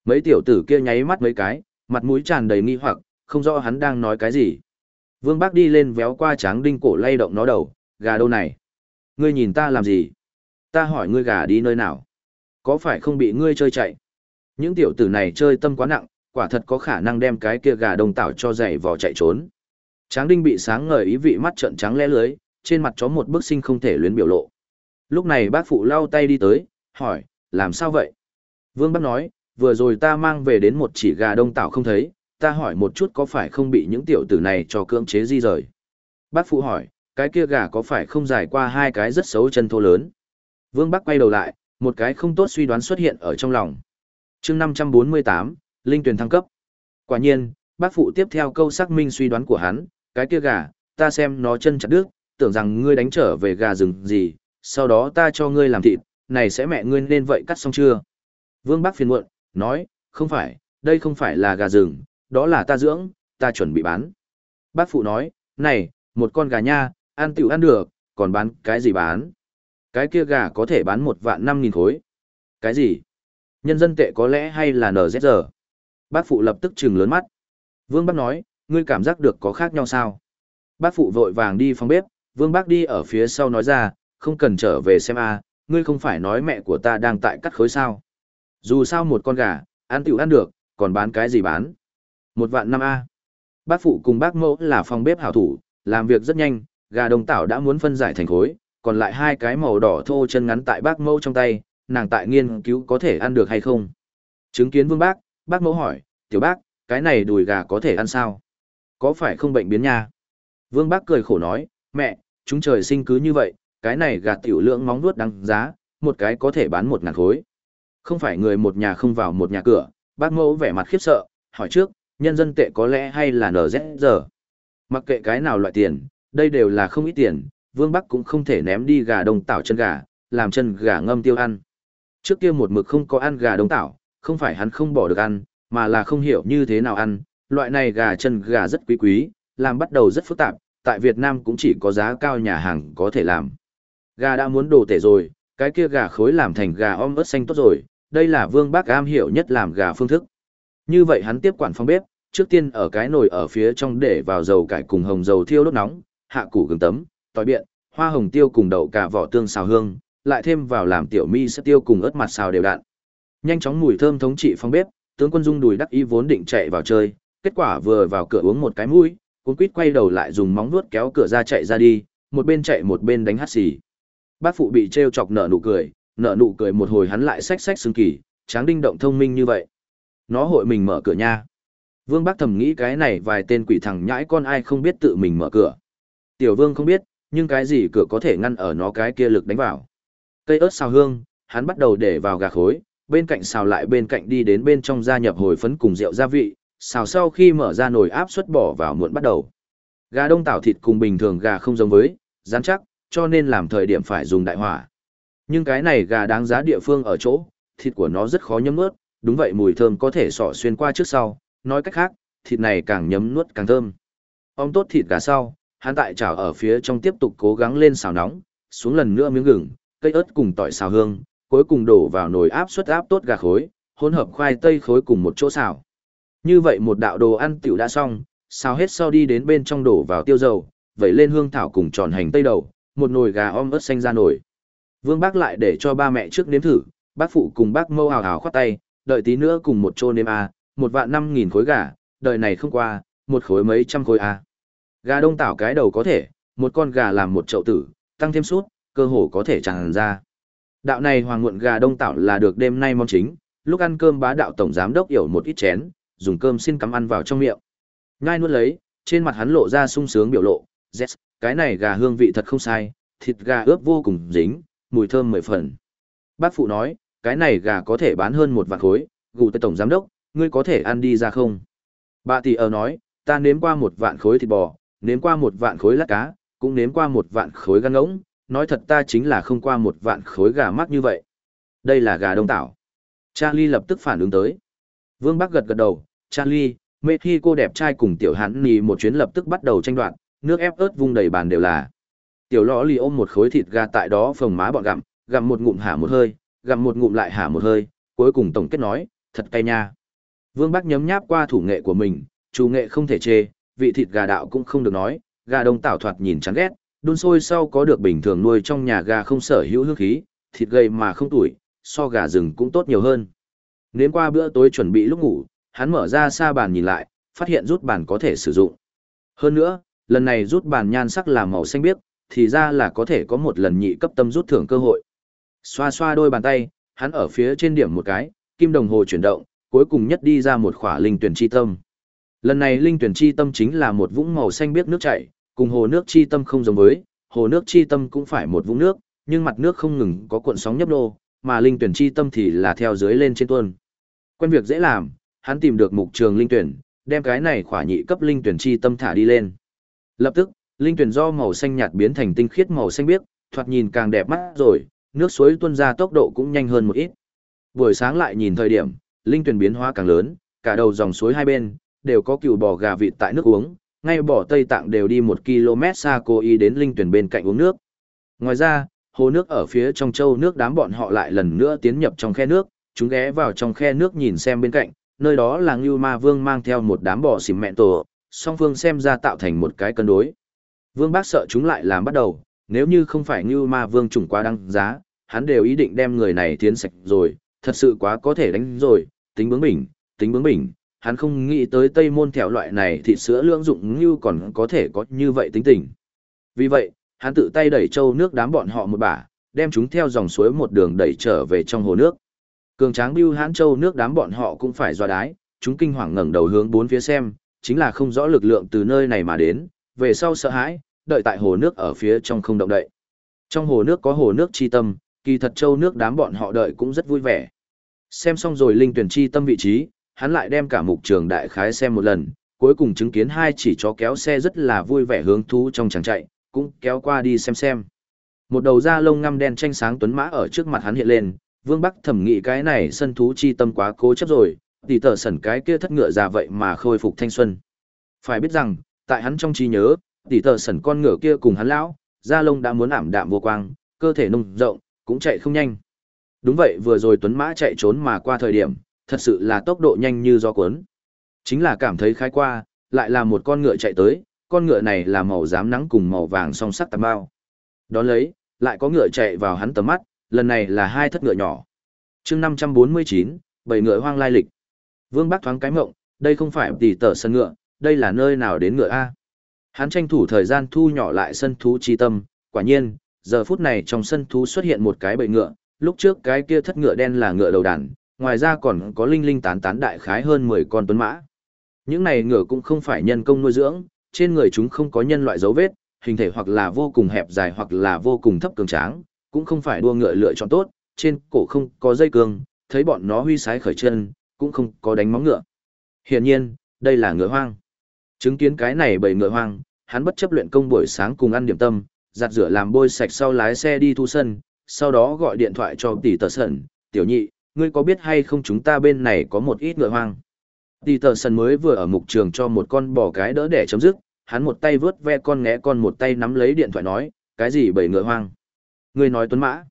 Mấy tiểu tử kia nháy mắt mấy cái, mặt mũi tràn đầy nghi hoặc, không rõ hắn đang nói cái gì. Vương Bác đi lên véo qua tráng đinh cổ lay động nó đầu, gà đâu này? Ngươi nhìn ta làm gì? Ta hỏi ngươi gà đi nơi nào? Có phải không bị ngươi chơi chạy? Những tiểu tử này chơi tâm quá nặng, quả thật có khả năng đem cái kia gà đông tảo cho dày vò chạy trốn. Tráng đinh bị sáng ngời ý vị mắt trợn trắng lẽ lưới, trên mặt chó một bức sinh không thể luyến biểu lộ. Lúc này bác phụ lau tay đi tới, hỏi, làm sao vậy? Vương bác nói, vừa rồi ta mang về đến một chỉ gà đông tảo không thấy, ta hỏi một chút có phải không bị những tiểu tử này cho cưỡng chế di rời. Bác phụ hỏi, cái kia gà có phải không dài qua hai cái rất xấu chân thô lớn? Vương Bắc quay đầu lại, một cái không tốt suy đoán xuất hiện ở trong lòng. chương 548, Linh tuyển thăng cấp. Quả nhiên, bác phụ tiếp theo câu xác minh suy đoán của hắn, cái kia gà, ta xem nó chân chặt đứt, tưởng rằng ngươi đánh trở về gà rừng gì, sau đó ta cho ngươi làm thịt, này sẽ mẹ ngươi nên vậy cắt xong chưa? Vương Bắc phiền muộn, nói, không phải, đây không phải là gà rừng, đó là ta dưỡng, ta chuẩn bị bán. Bác phụ nói, này, một con gà nha, ăn tiểu ăn được, còn bán cái gì bán? Cái kia gà có thể bán một vạn năm nghìn khối. Cái gì? Nhân dân tệ có lẽ hay là NZR? Bác phụ lập tức trừng lớn mắt. Vương Bác nói, ngươi cảm giác được có khác nhau sao? Bác phụ vội vàng đi phòng bếp, Vương Bác đi ở phía sau nói ra, không cần trở về xem a, ngươi không phải nói mẹ của ta đang tại cắt khối sao? Dù sao một con gà, ăn tiểu ăn được, còn bán cái gì bán? Một vạn năm A. Bác phụ cùng bác mẫu là phòng bếp hảo thủ, làm việc rất nhanh, gà đồng tảo đã muốn phân giải thành khối, còn lại hai cái màu đỏ thô chân ngắn tại bác mẫu trong tay, nàng tại nghiên cứu có thể ăn được hay không. Chứng kiến vương bác, bác mẫu hỏi, tiểu bác, cái này đùi gà có thể ăn sao? Có phải không bệnh biến nha? Vương bác cười khổ nói, mẹ, chúng trời sinh cứ như vậy, cái này gà tiểu lượng móng nuốt đăng giá, một cái có thể bán một ngàn khối. Không phải người một nhà không vào một nhà cửa, bác mẫu vẻ mặt khiếp sợ, hỏi trước, nhân dân tệ có lẽ hay là NZR. Mặc kệ cái nào loại tiền, đây đều là không ít tiền, Vương Bắc cũng không thể ném đi gà đông tảo chân gà, làm chân gà ngâm tiêu ăn. Trước kia một mực không có ăn gà đông tảo, không phải hắn không bỏ được ăn, mà là không hiểu như thế nào ăn, loại này gà chân gà rất quý quý, làm bắt đầu rất phức tạp, tại Việt Nam cũng chỉ có giá cao nhà hàng có thể làm. Gà đã muốn đồ tể rồi, cái kia gà khối làm thành gà om ớt xanh tốt rồi, đây là Vương Bắc am hiểu nhất làm gà phương thức. Như vậy hắn tiếp quản phòng bếp, trước tiên ở cái nồi ở phía trong để vào dầu cải cùng hồng dầu thiêu đốt nóng, hạ củ gừng tấm, tỏi biện, hoa hồng tiêu cùng đậu cả vỏ tương xào hương, lại thêm vào làm tiểu mi sẽ tiêu cùng ớt mặt xào đều đặn. Nhanh chóng mùi thơm thống trị phòng bếp, tướng quân dung đùi đắc ý vốn định chạy vào chơi, kết quả vừa vào cửa uống một cái mũi, cuốn quýt quay đầu lại dùng móng vuốt kéo cửa ra chạy ra đi, một bên chạy một bên đánh hắt xì. Bác phụ bị trêu chọc nở nụ cười, nở nụ cười một hồi hắn lại xách xách xương kỳ, tráng đinh động thông minh như vậy. Nó hội mình mở cửa nha. Vương Bác thầm nghĩ cái này vài tên quỷ thằng nhãi con ai không biết tự mình mở cửa. Tiểu Vương không biết, nhưng cái gì cửa có thể ngăn ở nó cái kia lực đánh vào. Cây ớt xào hương, hắn bắt đầu để vào gà khối, bên cạnh xào lại bên cạnh đi đến bên trong gia nhập hồi phấn cùng rượu gia vị, xào sau khi mở ra nồi áp suất bỏ vào muộn bắt đầu. Gà đông tảo thịt cùng bình thường gà không giống với, rắn chắc, cho nên làm thời điểm phải dùng đại hỏa. Nhưng cái này gà đáng giá địa phương ở chỗ, thịt của nó rất khó nhấm ướt đúng vậy mùi thơm có thể sỏ xuyên qua trước sau, nói cách khác, thịt này càng nhấm nuốt càng thơm. Ông tốt thịt gà sau, hắn tại chảo ở phía trong tiếp tục cố gắng lên xào nóng, xuống lần nữa miếng gừng, cây ớt cùng tỏi xào hương, cuối cùng đổ vào nồi áp suất áp tốt gà khối, hỗn hợp khoai tây khối cùng một chỗ xào. Như vậy một đạo đồ ăn tiểu đã xong, xào hết sau đi đến bên trong đổ vào tiêu dầu, vẩy lên hương thảo cùng tròn hành tây đầu, một nồi gà om ớt xanh ra nồi. Vương Bác lại để cho ba mẹ trước nếm thử, bác phụ cùng bác mâu hào hào khoát tay, đợi tí nữa cùng một chô nêm a, một vạn năm nghìn khối gà, đợi này không qua, một khối mấy trăm khối a. Gà đông tảo cái đầu có thể, một con gà làm một chậu tử, tăng thêm suốt, cơ hồ có thể tràn ra. Đạo này hoàng muộn gà đông tảo là được đêm nay món chính, lúc ăn cơm bá đạo tổng giám đốc yểu một ít chén, dùng cơm xin cắm ăn vào trong miệng. Ngai nuốt lấy, trên mặt hắn lộ ra sung sướng biểu lộ, yes, cái này gà hương vị thật không sai, thịt gà ướp vô cùng dính, mùi thơm mười phần. Bác phụ nói, cái này gà có thể bán hơn một vạn khối, gù tới tổng giám đốc, ngươi có thể ăn đi ra không? Bà tỷ ở nói, ta nếm qua một vạn khối thịt bò, nếm qua một vạn khối lát cá, cũng nếm qua một vạn khối gan ngỗng, nói thật ta chính là không qua một vạn khối gà mắc như vậy. Đây là gà đông tảo. Charlie lập tức phản ứng tới. Vương Bắc gật gật đầu, Charlie, mê khi cô đẹp trai cùng tiểu hắn nì một chuyến lập tức bắt đầu tranh đoạt, nước ép ớt vung đầy bàn đều là. Tiểu lõ lì ôm một khối thịt gà tại đó phồng má bọn gặm, gặm một ngụm hả một hơi, gặm một ngụm lại hả một hơi, cuối cùng tổng kết nói, thật cay nha. Vương Bắc nhấm nháp qua thủ nghệ của mình, chủ nghệ không thể chê, vị thịt gà đạo cũng không được nói, gà đông tảo thoạt nhìn chán ghét, đun sôi sau có được bình thường nuôi trong nhà gà không sở hữu hương khí, thịt gầy mà không tuổi, so gà rừng cũng tốt nhiều hơn. Nếm qua bữa tối chuẩn bị lúc ngủ, hắn mở ra xa bàn nhìn lại, phát hiện rút bàn có thể sử dụng. Hơn nữa, lần này rút bàn nhan sắc là màu xanh biếc, thì ra là có thể có một lần nhị cấp tâm rút thưởng cơ hội. Xoa xoa đôi bàn tay, hắn ở phía trên điểm một cái, kim đồng hồ chuyển động, cuối cùng nhất đi ra một khỏa linh tuyển chi tâm. Lần này linh tuyển chi tâm chính là một vũng màu xanh biếc nước chảy, cùng hồ nước chi tâm không giống với, hồ nước chi tâm cũng phải một vũng nước, nhưng mặt nước không ngừng có cuộn sóng nhấp nô, mà linh tuyển chi tâm thì là theo dưới lên trên tuôn. Quen việc dễ làm, hắn tìm được mục trường linh tuyển, đem cái này khỏa nhị cấp linh tuyển chi tâm thả đi lên. Lập tức, linh tuyển do màu xanh nhạt biến thành tinh khiết màu xanh biếc, thoạt nhìn càng đẹp mắt rồi, nước suối tuôn ra tốc độ cũng nhanh hơn một ít. Buổi sáng lại nhìn thời điểm, linh tuyển biến hóa càng lớn, cả đầu dòng suối hai bên đều có cừu bò gà vịt tại nước uống, ngay bỏ Tây Tạng đều đi một km xa cô y đến linh tuyển bên cạnh uống nước. Ngoài ra, hồ nước ở phía trong châu nước đám bọn họ lại lần nữa tiến nhập trong khe nước, chúng ghé vào trong khe nước nhìn xem bên cạnh, nơi đó là Ngưu Ma Vương mang theo một đám bò xìm mẹ tổ, song phương xem ra tạo thành một cái cân đối. Vương Bác sợ chúng lại làm bắt đầu, nếu như không phải như Ma Vương trùng quá đăng giá, hắn đều ý định đem người này tiến sạch rồi, thật sự quá có thể đánh rồi, tính bướng bỉnh, tính bướng bỉnh, hắn không nghĩ tới Tây Môn thẻo loại này thịt sữa lưỡng dụng như còn có thể có như vậy tính tình. Vì vậy, hắn tự tay đẩy châu nước đám bọn họ một bả, đem chúng theo dòng suối một đường đẩy trở về trong hồ nước. Cường tráng bưu hãn châu nước đám bọn họ cũng phải doa đái, chúng kinh hoàng ngẩng đầu hướng bốn phía xem, chính là không rõ lực lượng từ nơi này mà đến, về sau sợ hãi, đợi tại hồ nước ở phía trong không động đậy. Trong hồ nước có hồ nước chi tâm, kỳ thật châu nước đám bọn họ đợi cũng rất vui vẻ. Xem xong rồi linh tuyển chi tâm vị trí, hắn lại đem cả mục trường đại khái xem một lần, cuối cùng chứng kiến hai chỉ chó kéo xe rất là vui vẻ hướng thú trong chẳng chạy, cũng kéo qua đi xem xem. Một đầu da lông ngăm đen tranh sáng tuấn mã ở trước mặt hắn hiện lên, Vương Bắc thẩm nghĩ cái này sân thú chi tâm quá cố chấp rồi, tỷ tờ sẩn cái kia thất ngựa già vậy mà khôi phục thanh xuân. Phải biết rằng, tại hắn trong trí nhớ, tỷ tờ sẩn con ngựa kia cùng hắn lão, da lông đã muốn ảm đạm vô quang, cơ thể nông rộng, cũng chạy không nhanh. Đúng vậy vừa rồi tuấn mã chạy trốn mà qua thời điểm, thật sự là tốc độ nhanh như gió cuốn. Chính là cảm thấy khai qua, lại là một con ngựa chạy tới, con ngựa này là màu xám nắng cùng màu vàng song sắc tầm bao. Đón lấy, lại có ngựa chạy vào hắn tầm mắt, lần này là hai thất ngựa nhỏ. chương 549, bảy ngựa hoang lai lịch. Vương Bắc thoáng cái mộng, đây không phải tỷ tờ sân ngựa, đây là nơi nào đến ngựa A. Hắn tranh thủ thời gian thu nhỏ lại sân thú chi tâm, quả nhiên, giờ phút này trong sân thú xuất hiện một cái bầy ngựa, lúc trước cái kia thất ngựa đen là ngựa đầu đàn, ngoài ra còn có linh linh tán tán đại khái hơn 10 con tuấn mã. Những này ngựa cũng không phải nhân công nuôi dưỡng, trên người chúng không có nhân loại dấu vết, hình thể hoặc là vô cùng hẹp dài hoặc là vô cùng thấp cường tráng, cũng không phải đua ngựa lựa chọn tốt, trên cổ không có dây cương, thấy bọn nó huy sái khởi chân, cũng không có đánh móng ngựa. Hiển nhiên, Đây là ngựa hoang. Chứng kiến cái này bầy ngựa hoang, hắn bất chấp luyện công buổi sáng cùng ăn điểm tâm, giặt rửa làm bôi sạch sau lái xe đi thu sân, sau đó gọi điện thoại cho tỷ tờ sẩn, tiểu nhị, ngươi có biết hay không chúng ta bên này có một ít ngựa hoang. Tỷ tờ sẩn mới vừa ở mục trường cho một con bò cái đỡ để chấm dứt, hắn một tay vớt ve con ngẽ con một tay nắm lấy điện thoại nói, cái gì bầy ngựa hoang. Ngươi nói tuấn mã.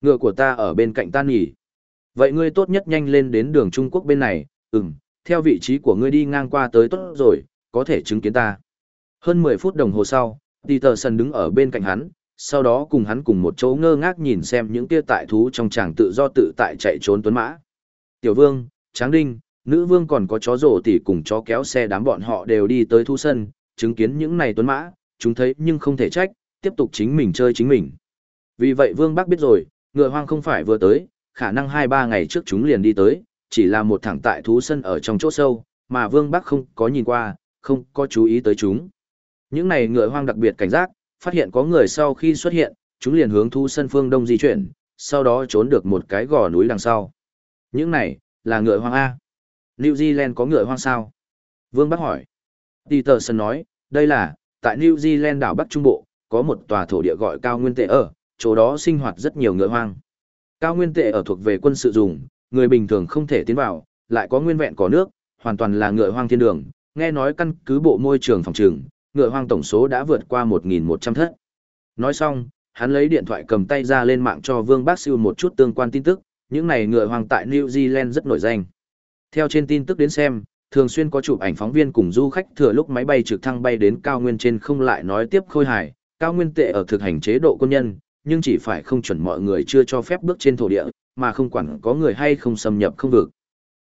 Ngựa của ta ở bên cạnh ta nghỉ. Vậy ngươi tốt nhất nhanh lên đến đường Trung Quốc bên này, ừm, theo vị trí của ngươi đi ngang qua tới tốt rồi, có thể chứng kiến ta. Hơn 10 phút đồng hồ sau, Peterson đứng ở bên cạnh hắn, sau đó cùng hắn cùng một chỗ ngơ ngác nhìn xem những kia tại thú trong tràng tự do tự tại chạy trốn tuấn mã. Tiểu vương, Tráng Đinh, nữ vương còn có chó rổ tỉ cùng chó kéo xe đám bọn họ đều đi tới thu sân, chứng kiến những này tuấn mã, chúng thấy nhưng không thể trách, tiếp tục chính mình chơi chính mình. Vì vậy vương bác biết rồi, ngựa hoang không phải vừa tới, khả năng 2-3 ngày trước chúng liền đi tới, chỉ là một thẳng tại thú sân ở trong chỗ sâu, mà vương bác không có nhìn qua, không có chú ý tới chúng. Những này ngựa hoang đặc biệt cảnh giác, phát hiện có người sau khi xuất hiện, chúng liền hướng thu sân phương đông di chuyển, sau đó trốn được một cái gò núi đằng sau. Những này, là ngựa hoang A. New Zealand có ngựa hoang sao? Vương Bắc hỏi. Peterson nói, đây là, tại New Zealand đảo Bắc Trung Bộ, có một tòa thổ địa gọi cao nguyên tệ ở, chỗ đó sinh hoạt rất nhiều ngựa hoang. Cao nguyên tệ ở thuộc về quân sự dùng, người bình thường không thể tiến vào, lại có nguyên vẹn có nước, hoàn toàn là ngựa hoang thiên đường, nghe nói căn cứ bộ môi trường phòng trường, ngựa hoang tổng số đã vượt qua 1.100 thất. Nói xong, hắn lấy điện thoại cầm tay ra lên mạng cho Vương Bác Siêu một chút tương quan tin tức, những này ngựa hoang tại New Zealand rất nổi danh. Theo trên tin tức đến xem, thường xuyên có chụp ảnh phóng viên cùng du khách thừa lúc máy bay trực thăng bay đến cao nguyên trên không lại nói tiếp khôi hài, cao nguyên tệ ở thực hành chế độ quân nhân, nhưng chỉ phải không chuẩn mọi người chưa cho phép bước trên thổ địa, mà không quản có người hay không xâm nhập không vực.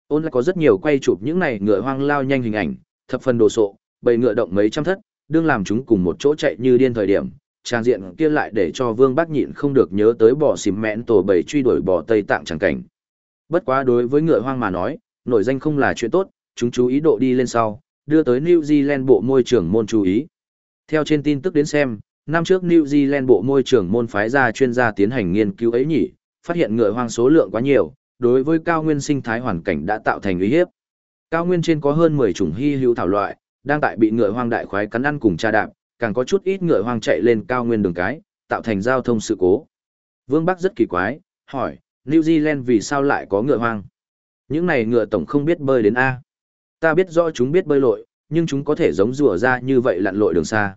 Ôn lại có rất nhiều quay chụp những này ngựa hoang lao nhanh hình ảnh, thập phần đồ sộ, bầy ngựa động mấy trăm thất, đương làm chúng cùng một chỗ chạy như điên thời điểm, trang diện kia lại để cho Vương Bắc nhịn không được nhớ tới bò xỉm mẹn tổ bầy truy đuổi bò Tây Tạng chẳng cảnh. Bất quá đối với ngựa hoang mà nói, nổi danh không là chuyện tốt, chúng chú ý độ đi lên sau, đưa tới New Zealand bộ môi trường môn chú ý. Theo trên tin tức đến xem, năm trước New Zealand bộ môi trường môn phái ra chuyên gia tiến hành nghiên cứu ấy nhỉ, phát hiện ngựa hoang số lượng quá nhiều, đối với cao nguyên sinh thái hoàn cảnh đã tạo thành uy hiếp. Cao nguyên trên có hơn 10 chủng hy hữu thảo loại, đang tại bị ngựa hoang đại khoái cắn ăn cùng cha đạp, càng có chút ít ngựa hoang chạy lên cao nguyên đường cái, tạo thành giao thông sự cố. Vương Bắc rất kỳ quái, hỏi, New Zealand vì sao lại có ngựa hoang? Những này ngựa tổng không biết bơi đến A. Ta biết rõ chúng biết bơi lội, nhưng chúng có thể giống rùa ra như vậy lặn lội đường xa.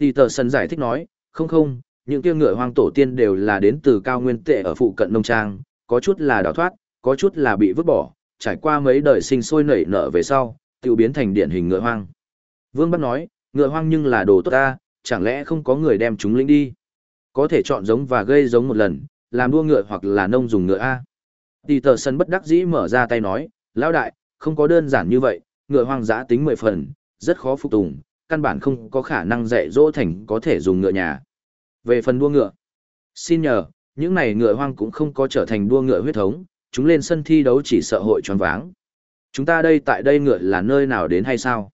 Tì tờ sân giải thích nói, không không, những kia ngựa hoang tổ tiên đều là đến từ cao nguyên tệ ở phụ cận nông trang, có chút là đào thoát, có chút là bị vứt bỏ, trải qua mấy đời sinh sôi nảy nở về sau, tiêu biến thành điển hình ngựa hoang. Vương Bắc nói, ngựa hoang nhưng là đồ tốt ta, chẳng lẽ không có người đem chúng lĩnh đi? Có thể chọn giống và gây giống một lần, làm đua ngựa hoặc là nông dùng ngựa A. Tỷ tờ sân bất đắc dĩ mở ra tay nói, lão đại, không có đơn giản như vậy, ngựa hoang dã tính mười phần, rất khó phục tùng, căn bản không có khả năng dạy dỗ thành có thể dùng ngựa nhà. Về phần đua ngựa, xin nhờ, những này ngựa hoang cũng không có trở thành đua ngựa huyết thống, chúng lên sân thi đấu chỉ sợ hội tròn váng. Chúng ta đây tại đây ngựa là nơi nào đến hay sao?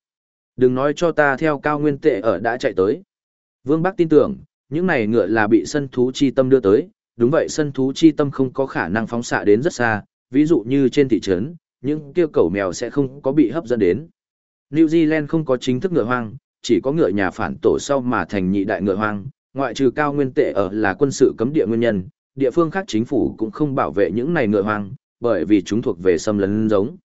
Đừng nói cho ta theo cao nguyên tệ ở đã chạy tới. Vương Bắc tin tưởng, những này ngựa là bị sân thú chi tâm đưa tới, đúng vậy sân thú chi tâm không có khả năng phóng xạ đến rất xa, ví dụ như trên thị trấn, những kêu cẩu mèo sẽ không có bị hấp dẫn đến. New Zealand không có chính thức ngựa hoang, chỉ có ngựa nhà phản tổ sau mà thành nhị đại ngựa hoang, ngoại trừ cao nguyên tệ ở là quân sự cấm địa nguyên nhân, địa phương khác chính phủ cũng không bảo vệ những này ngựa hoang, bởi vì chúng thuộc về xâm lấn giống.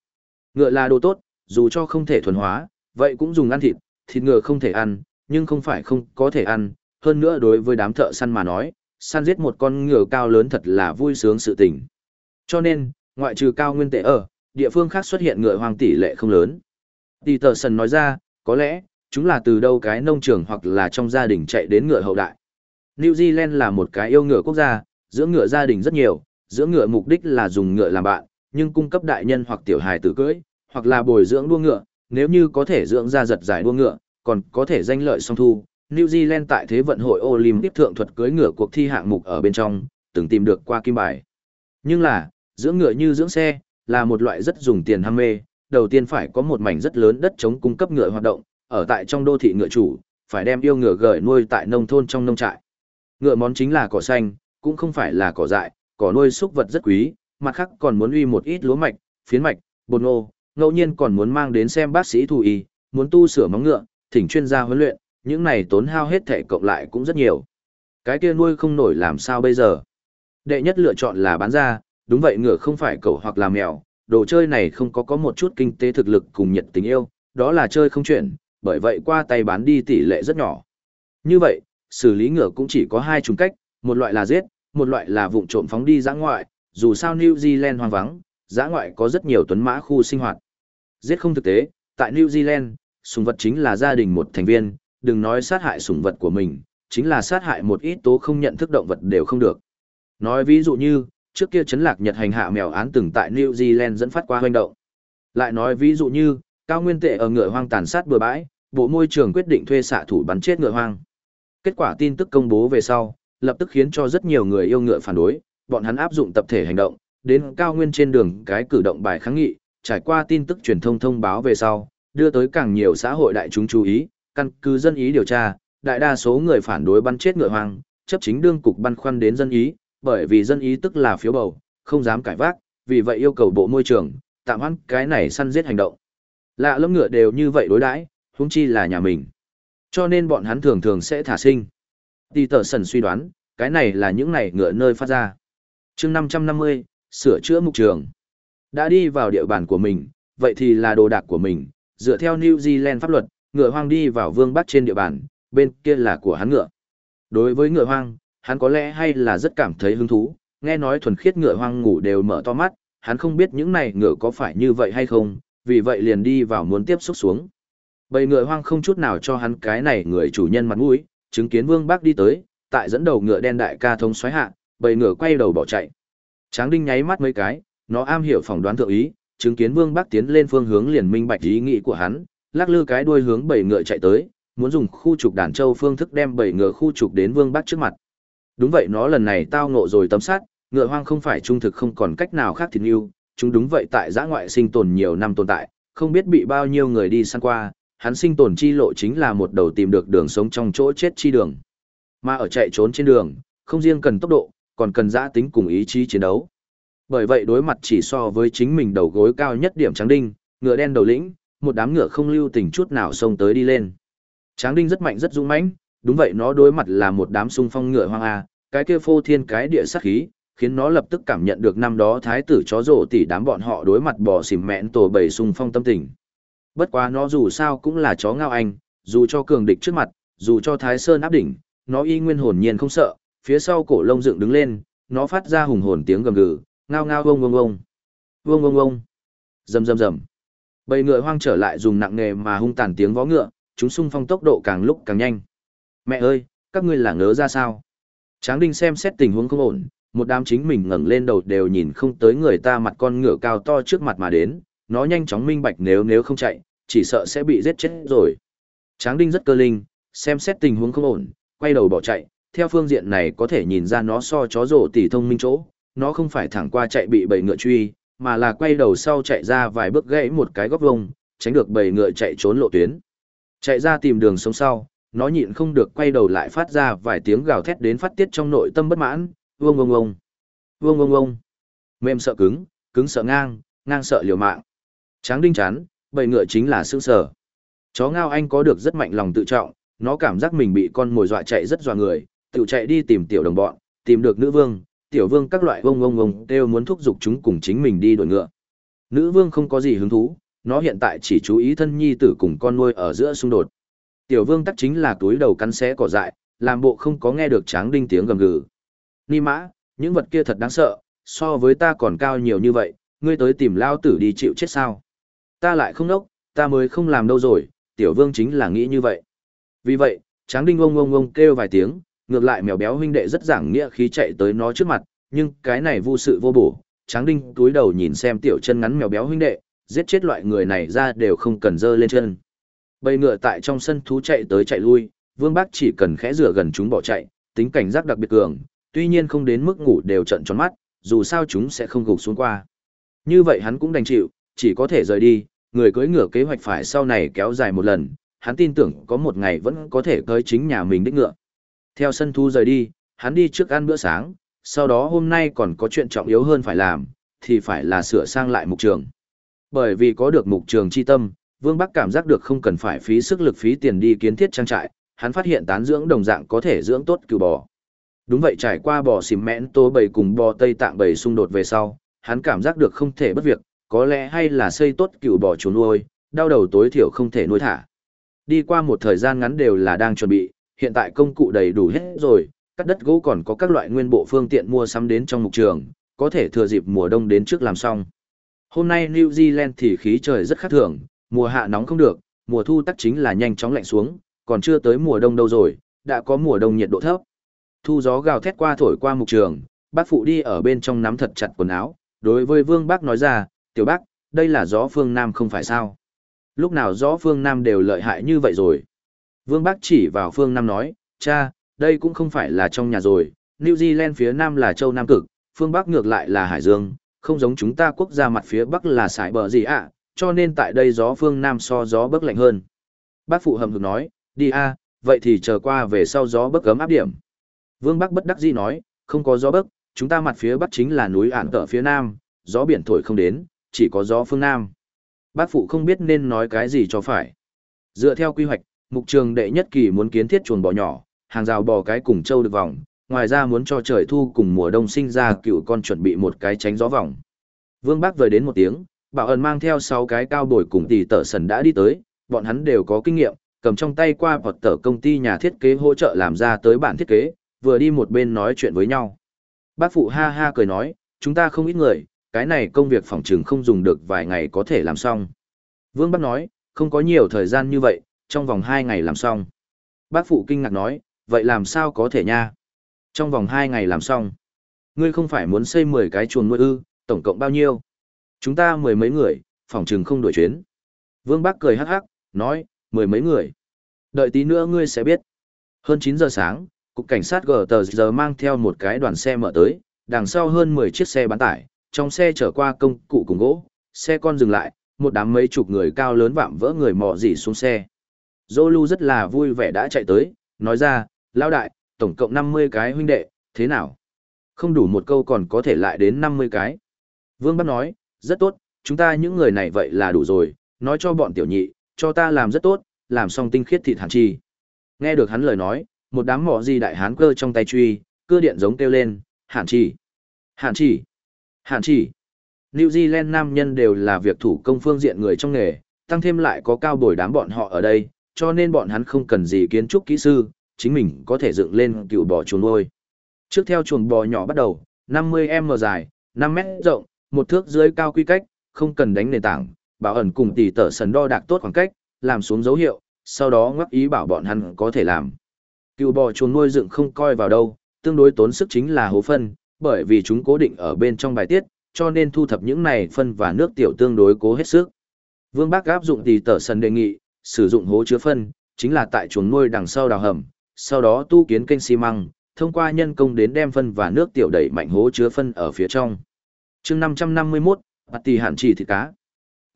Ngựa là đồ tốt, dù cho không thể thuần hóa, vậy cũng dùng ăn thịt, thịt ngựa không thể ăn, nhưng không phải không có thể ăn, hơn nữa đối với đám thợ săn mà nói, săn giết một con ngựa cao lớn thật là vui sướng sự tình. Cho nên, ngoại trừ cao nguyên tệ ở, địa phương khác xuất hiện ngựa hoang tỷ lệ không lớn. Tỷ tờ sần nói ra, có lẽ, chúng là từ đâu cái nông trường hoặc là trong gia đình chạy đến ngựa hậu đại. New Zealand là một cái yêu ngựa quốc gia, dưỡng ngựa gia đình rất nhiều, dưỡng ngựa mục đích là dùng ngựa làm bạn, nhưng cung cấp đại nhân hoặc tiểu hài tử cưỡi, hoặc là bồi dưỡng đua ngựa, nếu như có thể dưỡng ra giật giải đua ngựa, còn có thể danh lợi song thu. New Zealand tại Thế vận hội Olympic thượng thuật cưỡi ngựa cuộc thi hạng mục ở bên trong, từng tìm được qua kim bài. Nhưng là, dưỡng ngựa như dưỡng xe, là một loại rất dùng tiền ham mê, đầu tiên phải có một mảnh rất lớn đất chống cung cấp ngựa hoạt động, ở tại trong đô thị ngựa chủ, phải đem yêu ngựa gửi nuôi tại nông thôn trong nông trại. Ngựa món chính là cỏ xanh, cũng không phải là cỏ dại, cỏ nuôi súc vật rất quý, mặt khác còn muốn uy một ít lúa mạch, phiến mạch, bột ngô, ngẫu nhiên còn muốn mang đến xem bác sĩ thú y, muốn tu sửa móng ngựa, thỉnh chuyên gia huấn luyện, những này tốn hao hết thể cộng lại cũng rất nhiều. Cái kia nuôi không nổi làm sao bây giờ? Đệ nhất lựa chọn là bán ra, đúng vậy ngựa không phải cậu hoặc là mèo, đồ chơi này không có có một chút kinh tế thực lực cùng nhiệt tình yêu, đó là chơi không chuyển, bởi vậy qua tay bán đi tỷ lệ rất nhỏ. Như vậy, xử lý ngựa cũng chỉ có hai chủng cách, một loại là giết, một loại là vụng trộm phóng đi giã ngoại, dù sao New Zealand hoang vắng, giã ngoại có rất nhiều tuấn mã khu sinh hoạt. Giết không thực tế, tại New Zealand, sùng vật chính là gia đình một thành viên, đừng nói sát hại sùng vật của mình, chính là sát hại một ít tố không nhận thức động vật đều không được. Nói ví dụ như, trước kia chấn lạc Nhật hành hạ mèo án từng tại New Zealand dẫn phát qua hoành động. Lại nói ví dụ như, cao nguyên tệ ở ngựa hoang tàn sát bừa bãi, bộ môi trường quyết định thuê xạ thủ bắn chết ngựa hoang. Kết quả tin tức công bố về sau, lập tức khiến cho rất nhiều người yêu ngựa phản đối, bọn hắn áp dụng tập thể hành động, đến cao nguyên trên đường cái cử động bài kháng nghị, trải qua tin tức truyền thông thông báo về sau, đưa tới càng nhiều xã hội đại chúng chú ý, căn cứ dân ý điều tra, đại đa số người phản đối bắn chết ngựa hoang, chấp chính đương cục băn khoăn đến dân ý, bởi vì dân ý tức là phiếu bầu, không dám cải vác, vì vậy yêu cầu bộ môi trường, tạm hoãn cái này săn giết hành động. Lạ lẫm ngựa đều như vậy đối đãi, huống chi là nhà mình. Cho nên bọn hắn thường thường sẽ thả sinh. Tỷ tờ sần suy đoán, cái này là những này ngựa nơi phát ra. chương 550, sửa chữa mục trường. Đã đi vào địa bàn của mình, vậy thì là đồ đạc của mình, dựa theo New Zealand pháp luật, ngựa hoang đi vào vương bắc trên địa bàn, bên kia là của hắn ngựa. Đối với ngựa hoang, hắn có lẽ hay là rất cảm thấy hứng thú, nghe nói thuần khiết ngựa hoang ngủ đều mở to mắt, hắn không biết những này ngựa có phải như vậy hay không, vì vậy liền đi vào muốn tiếp xúc xuống. Bầy ngựa hoang không chút nào cho hắn cái này người chủ nhân mặt mũi, chứng kiến Vương Bác đi tới, tại dẫn đầu ngựa đen đại ca thông xoáy hạ, bầy ngựa quay đầu bỏ chạy. Tráng Đinh nháy mắt mấy cái, nó am hiểu phỏng đoán thượng ý, chứng kiến Vương Bác tiến lên phương hướng liền minh bạch ý nghĩ của hắn, lắc lư cái đuôi hướng bầy ngựa chạy tới, muốn dùng khu trục đàn châu phương thức đem bầy ngựa khu trục đến Vương Bác trước mặt. Đúng vậy nó lần này tao ngộ rồi tấm sát, ngựa hoang không phải trung thực không còn cách nào khác thì yêu, chúng đúng vậy tại giã ngoại sinh tồn nhiều năm tồn tại, không biết bị bao nhiêu người đi săn qua, hắn sinh tồn chi lộ chính là một đầu tìm được đường sống trong chỗ chết chi đường. Mà ở chạy trốn trên đường, không riêng cần tốc độ, còn cần giã tính cùng ý chí chiến đấu. Bởi vậy đối mặt chỉ so với chính mình đầu gối cao nhất điểm Tráng đinh, ngựa đen đầu lĩnh, một đám ngựa không lưu tình chút nào xông tới đi lên. Tráng đinh rất mạnh rất dũng mãnh, đúng vậy nó đối mặt là một đám xung phong ngựa hoang a, cái kia phô thiên cái địa sát khí, khiến nó lập tức cảm nhận được năm đó thái tử chó rồ tỉ đám bọn họ đối mặt bò xỉm mẹn tổ bầy xung phong tâm tình. Bất quá nó dù sao cũng là chó ngao anh, dù cho cường địch trước mặt, dù cho thái sơn áp đỉnh, nó y nguyên hồn nhiên không sợ, phía sau cổ lông dựng đứng lên, nó phát ra hùng hồn tiếng gầm gừ, ngao ngao vông vông vông. Vông vông vông. Rầm rầm rầm. Bầy ngựa hoang trở lại dùng nặng nghề mà hung tàn tiếng vó ngựa, chúng xung phong tốc độ càng lúc càng nhanh. Mẹ ơi, các ngươi là ngớ ra sao? Tráng Đinh xem xét tình huống không ổn, một đám chính mình ngẩng lên đầu đều nhìn không tới người ta mặt con ngựa cao to trước mặt mà đến, nó nhanh chóng minh bạch nếu nếu không chạy, chỉ sợ sẽ bị giết chết rồi. Tráng Đinh rất cơ linh, xem xét tình huống không ổn, quay đầu bỏ chạy, theo phương diện này có thể nhìn ra nó so chó rổ tỉ thông minh chỗ, nó không phải thẳng qua chạy bị bầy ngựa truy, mà là quay đầu sau chạy ra vài bước gãy một cái góc vông, tránh được bầy ngựa chạy trốn lộ tuyến. Chạy ra tìm đường sống sau, nó nhịn không được quay đầu lại phát ra vài tiếng gào thét đến phát tiết trong nội tâm bất mãn, vương vương vương, vương vương vương, mềm sợ cứng, cứng sợ ngang, ngang sợ liều mạng. Tráng đinh chán, bầy ngựa chính là sương sở. Chó ngao anh có được rất mạnh lòng tự trọng, nó cảm giác mình bị con mồi dọa chạy rất dọa người, tự chạy đi tìm tiểu đồng bọn, tìm được nữ vương, tiểu vương các loại vông vông vông đều muốn thúc giục chúng cùng chính mình đi đuổi ngựa. Nữ vương không có gì hứng thú, nó hiện tại chỉ chú ý thân nhi tử cùng con nuôi ở giữa xung đột. Tiểu vương tắc chính là túi đầu cắn xé cỏ dại, làm bộ không có nghe được tráng đinh tiếng gầm gừ. Ni mã, những vật kia thật đáng sợ, so với ta còn cao nhiều như vậy, ngươi tới tìm lao tử đi chịu chết sao. Ta lại không nốc, ta mới không làm đâu rồi, tiểu vương chính là nghĩ như vậy. Vì vậy, tráng đinh ông ông ông kêu vài tiếng, ngược lại mèo béo huynh đệ rất giảng nghĩa khí chạy tới nó trước mặt, nhưng cái này vô sự vô bổ, tráng đinh túi đầu nhìn xem tiểu chân ngắn mèo béo huynh đệ, giết chết loại người này ra đều không cần dơ lên chân. Bầy ngựa tại trong sân thú chạy tới chạy lui, Vương Bác chỉ cần khẽ rửa gần chúng bỏ chạy, tính cảnh giác đặc biệt cường, tuy nhiên không đến mức ngủ đều trận tròn mắt, dù sao chúng sẽ không gục xuống qua. Như vậy hắn cũng đành chịu, chỉ có thể rời đi, người cưỡi ngựa kế hoạch phải sau này kéo dài một lần, hắn tin tưởng có một ngày vẫn có thể cưỡi chính nhà mình đích ngựa. Theo sân thu rời đi, hắn đi trước ăn bữa sáng, sau đó hôm nay còn có chuyện trọng yếu hơn phải làm, thì phải là sửa sang lại mục trường. Bởi vì có được mục trường chi tâm, Vương Bắc cảm giác được không cần phải phí sức lực phí tiền đi kiến thiết trang trại, hắn phát hiện tán dưỡng đồng dạng có thể dưỡng tốt cừu bò. Đúng vậy trải qua bò xìm mẽn tố bầy cùng bò Tây Tạng bầy xung đột về sau, hắn cảm giác được không thể bất việc, có lẽ hay là xây tốt cựu bò chuồng nuôi, đau đầu tối thiểu không thể nuôi thả. Đi qua một thời gian ngắn đều là đang chuẩn bị, hiện tại công cụ đầy đủ hết rồi, cắt đất gỗ còn có các loại nguyên bộ phương tiện mua sắm đến trong mục trường, có thể thừa dịp mùa đông đến trước làm xong. Hôm nay New Zealand thì khí trời rất khác thường, mùa hạ nóng không được, mùa thu tắc chính là nhanh chóng lạnh xuống, còn chưa tới mùa đông đâu rồi, đã có mùa đông nhiệt độ thấp. Thu gió gào thét qua thổi qua mục trường, bác phụ đi ở bên trong nắm thật chặt quần áo, đối với vương bác nói ra, tiểu bác, đây là gió phương Nam không phải sao. Lúc nào gió phương Nam đều lợi hại như vậy rồi. Vương bác chỉ vào phương Nam nói, cha, đây cũng không phải là trong nhà rồi, New Zealand phía Nam là châu Nam Cực, phương Bắc ngược lại là Hải Dương, không giống chúng ta quốc gia mặt phía Bắc là sải bờ gì ạ, cho nên tại đây gió phương Nam so gió bấc lạnh hơn. Bác phụ hầm hực nói, đi a, vậy thì chờ qua về sau gió bấc gấm áp điểm. Vương Bắc bất đắc dĩ nói, không có gió bấc, chúng ta mặt phía Bắc chính là núi ản tở phía Nam, gió biển thổi không đến, chỉ có gió phương Nam. Bác phụ không biết nên nói cái gì cho phải. Dựa theo quy hoạch, mục trường đệ nhất kỳ muốn kiến thiết chuồng bò nhỏ, hàng rào bò cái cùng châu được vòng, ngoài ra muốn cho trời thu cùng mùa đông sinh ra cựu con chuẩn bị một cái tránh gió vòng. Vương Bác vời đến một tiếng, bảo ẩn mang theo sáu cái cao bồi cùng tỷ tở sần đã đi tới, bọn hắn đều có kinh nghiệm, cầm trong tay qua vật tờ công ty nhà thiết kế hỗ trợ làm ra tới bản thiết kế, vừa đi một bên nói chuyện với nhau. Bác phụ ha ha cười nói, chúng ta không ít người, cái này công việc phòng trừng không dùng được vài ngày có thể làm xong. Vương Bác nói, không có nhiều thời gian như vậy, trong vòng hai ngày làm xong. Bác phụ kinh ngạc nói, vậy làm sao có thể nha? Trong vòng hai ngày làm xong. Ngươi không phải muốn xây mười cái chuồng nuôi ư, tổng cộng bao nhiêu? Chúng ta mười mấy người, phòng trừng không đổi chuyến. Vương Bác cười hắc hắc, nói, mười mấy người. Đợi tí nữa ngươi sẽ biết. Hơn chín giờ sáng, cục cảnh sát gờ tờ giờ mang theo một cái đoàn xe mở tới, đằng sau hơn mười chiếc xe bán tải, trong xe chở qua công cụ cùng gỗ, xe con dừng lại, một đám mấy chục người cao lớn vạm vỡ người mò dỉ xuống xe. Zolu rất là vui vẻ đã chạy tới, nói ra, lao đại, tổng cộng 50 cái huynh đệ, thế nào? Không đủ một câu còn có thể lại đến 50 cái. Vương Bắc nói, rất tốt, chúng ta những người này vậy là đủ rồi, nói cho bọn tiểu nhị, cho ta làm rất tốt, làm xong tinh khiết thịt hàn chi. Nghe được hắn lời nói, một đám mỏ gì đại hán cơ trong tay truy, cơ điện giống kêu lên, hàn chi, hàn chi, hàn chỉ. New Zealand nam nhân đều là việc thủ công phương diện người trong nghề, tăng thêm lại có cao bồi đám bọn họ ở đây, cho nên bọn hắn không cần gì kiến trúc kỹ sư, chính mình có thể dựng lên cựu bò chuồng nuôi. Trước theo chuồng bò nhỏ bắt đầu, 50m dài, 5 mét rộng, một thước dưới cao quy cách, không cần đánh nền tảng, bảo ẩn cùng tỷ tở sần đo đạc tốt khoảng cách, làm xuống dấu hiệu, sau đó ngắc ý bảo bọn hắn có thể làm. Cựu bò chuồng nuôi dựng không coi vào đâu, tương đối tốn sức chính là hố phân, bởi vì chúng cố định ở bên trong bài tiết, cho nên thu thập những này phân và nước tiểu tương đối cố hết sức. Vương Bác áp dụng tỷ tở sần đề nghị, sử dụng hố chứa phân, chính là tại chuồng nuôi đằng sau đào hầm, sau đó tu kiến kênh xi măng, thông qua nhân công đến đem phân và nước tiểu đẩy mạnh hố chứa phân ở phía trong. chương 551, bạt tỷ hạn chỉ thịt cá.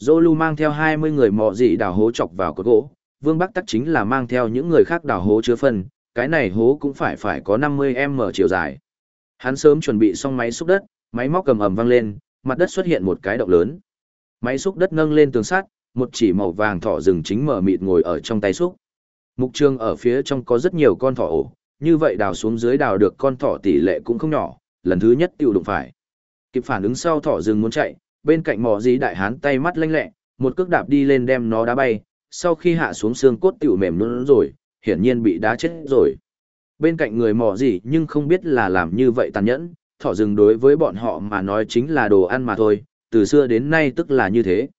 Zolu mang theo 20 người mò dị đào hố chọc vào cột gỗ, Vương Bắc Tắc chính là mang theo những người khác đào hố chứa phân, cái này hố cũng phải phải có 50m chiều dài. Hắn sớm chuẩn bị xong máy xúc đất, máy móc cầm ầm vang lên, mặt đất xuất hiện một cái động lớn. Máy xúc đất nâng lên tường sắt, một chỉ màu vàng thỏ rừng chính mở mịt ngồi ở trong tay xúc. Mục trường ở phía trong có rất nhiều con thỏ ổ, như vậy đào xuống dưới đào được con thỏ tỷ lệ cũng không nhỏ, lần thứ nhất tiêu đụng phải. Kịp phản ứng sau thỏ rừng muốn chạy, bên cạnh mỏ dí đại hán tay mắt lanh lẹ, một cước đạp đi lên đem nó đá bay, sau khi hạ xuống xương cốt tiểu mềm luôn rồi, hiển nhiên bị đá chết rồi. Bên cạnh người mỏ gì nhưng không biết là làm như vậy tàn nhẫn, thỏ rừng đối với bọn họ mà nói chính là đồ ăn mà thôi, từ xưa đến nay tức là như thế.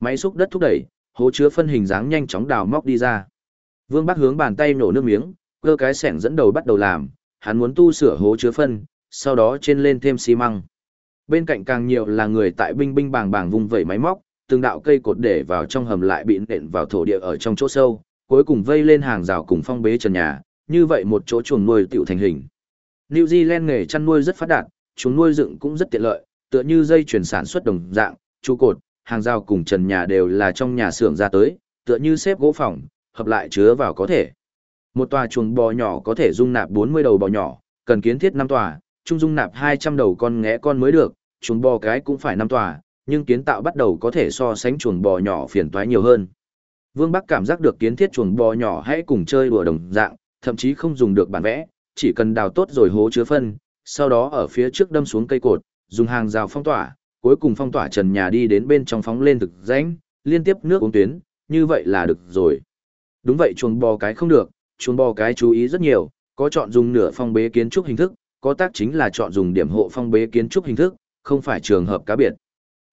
Máy xúc đất thúc đẩy, hố chứa phân hình dáng nhanh chóng đào móc đi ra. Vương Bắc hướng bàn tay nổ nước miếng, cơ cái sẻng dẫn đầu bắt đầu làm, hắn muốn tu sửa hố chứa phân, sau đó trên lên thêm xi măng. Bên cạnh càng nhiều là người tại binh binh bàng bàng vùng vẩy máy móc, từng đạo cây cột để vào trong hầm lại bị nện vào thổ địa ở trong chỗ sâu, cuối cùng vây lên hàng rào cùng phong bế trần nhà, như vậy một chỗ chuồng nuôi tiểu thành hình. New Zealand nghề chăn nuôi rất phát đạt, chuồng nuôi dựng cũng rất tiện lợi, tựa như dây chuyển sản xuất đồng dạng, trụ cột, hàng rào cùng trần nhà đều là trong nhà xưởng ra tới, tựa như xếp gỗ phòng, hợp lại chứa vào có thể. Một tòa chuồng bò nhỏ có thể dung nạp 40 đầu bò nhỏ, cần kiến thiết 5 tòa, trung dung nạp 200 đầu con ngẽ con mới được, chuồng bò cái cũng phải 5 tòa, nhưng kiến tạo bắt đầu có thể so sánh chuồng bò nhỏ phiền toái nhiều hơn. Vương Bắc cảm giác được kiến thiết chuồng bò nhỏ hãy cùng chơi đùa đồng dạng, thậm chí không dùng được bản vẽ, chỉ cần đào tốt rồi hố chứa phân, sau đó ở phía trước đâm xuống cây cột, dùng hàng rào phong tỏa, cuối cùng phong tỏa trần nhà đi đến bên trong phóng lên thực rãnh, liên tiếp nước uống tuyến, như vậy là được rồi. Đúng vậy chuồng bò cái không được, chuồng bò cái chú ý rất nhiều, có chọn dùng nửa phong bế kiến trúc hình thức, có tác chính là chọn dùng điểm hộ phong bế kiến trúc hình thức, không phải trường hợp cá biệt.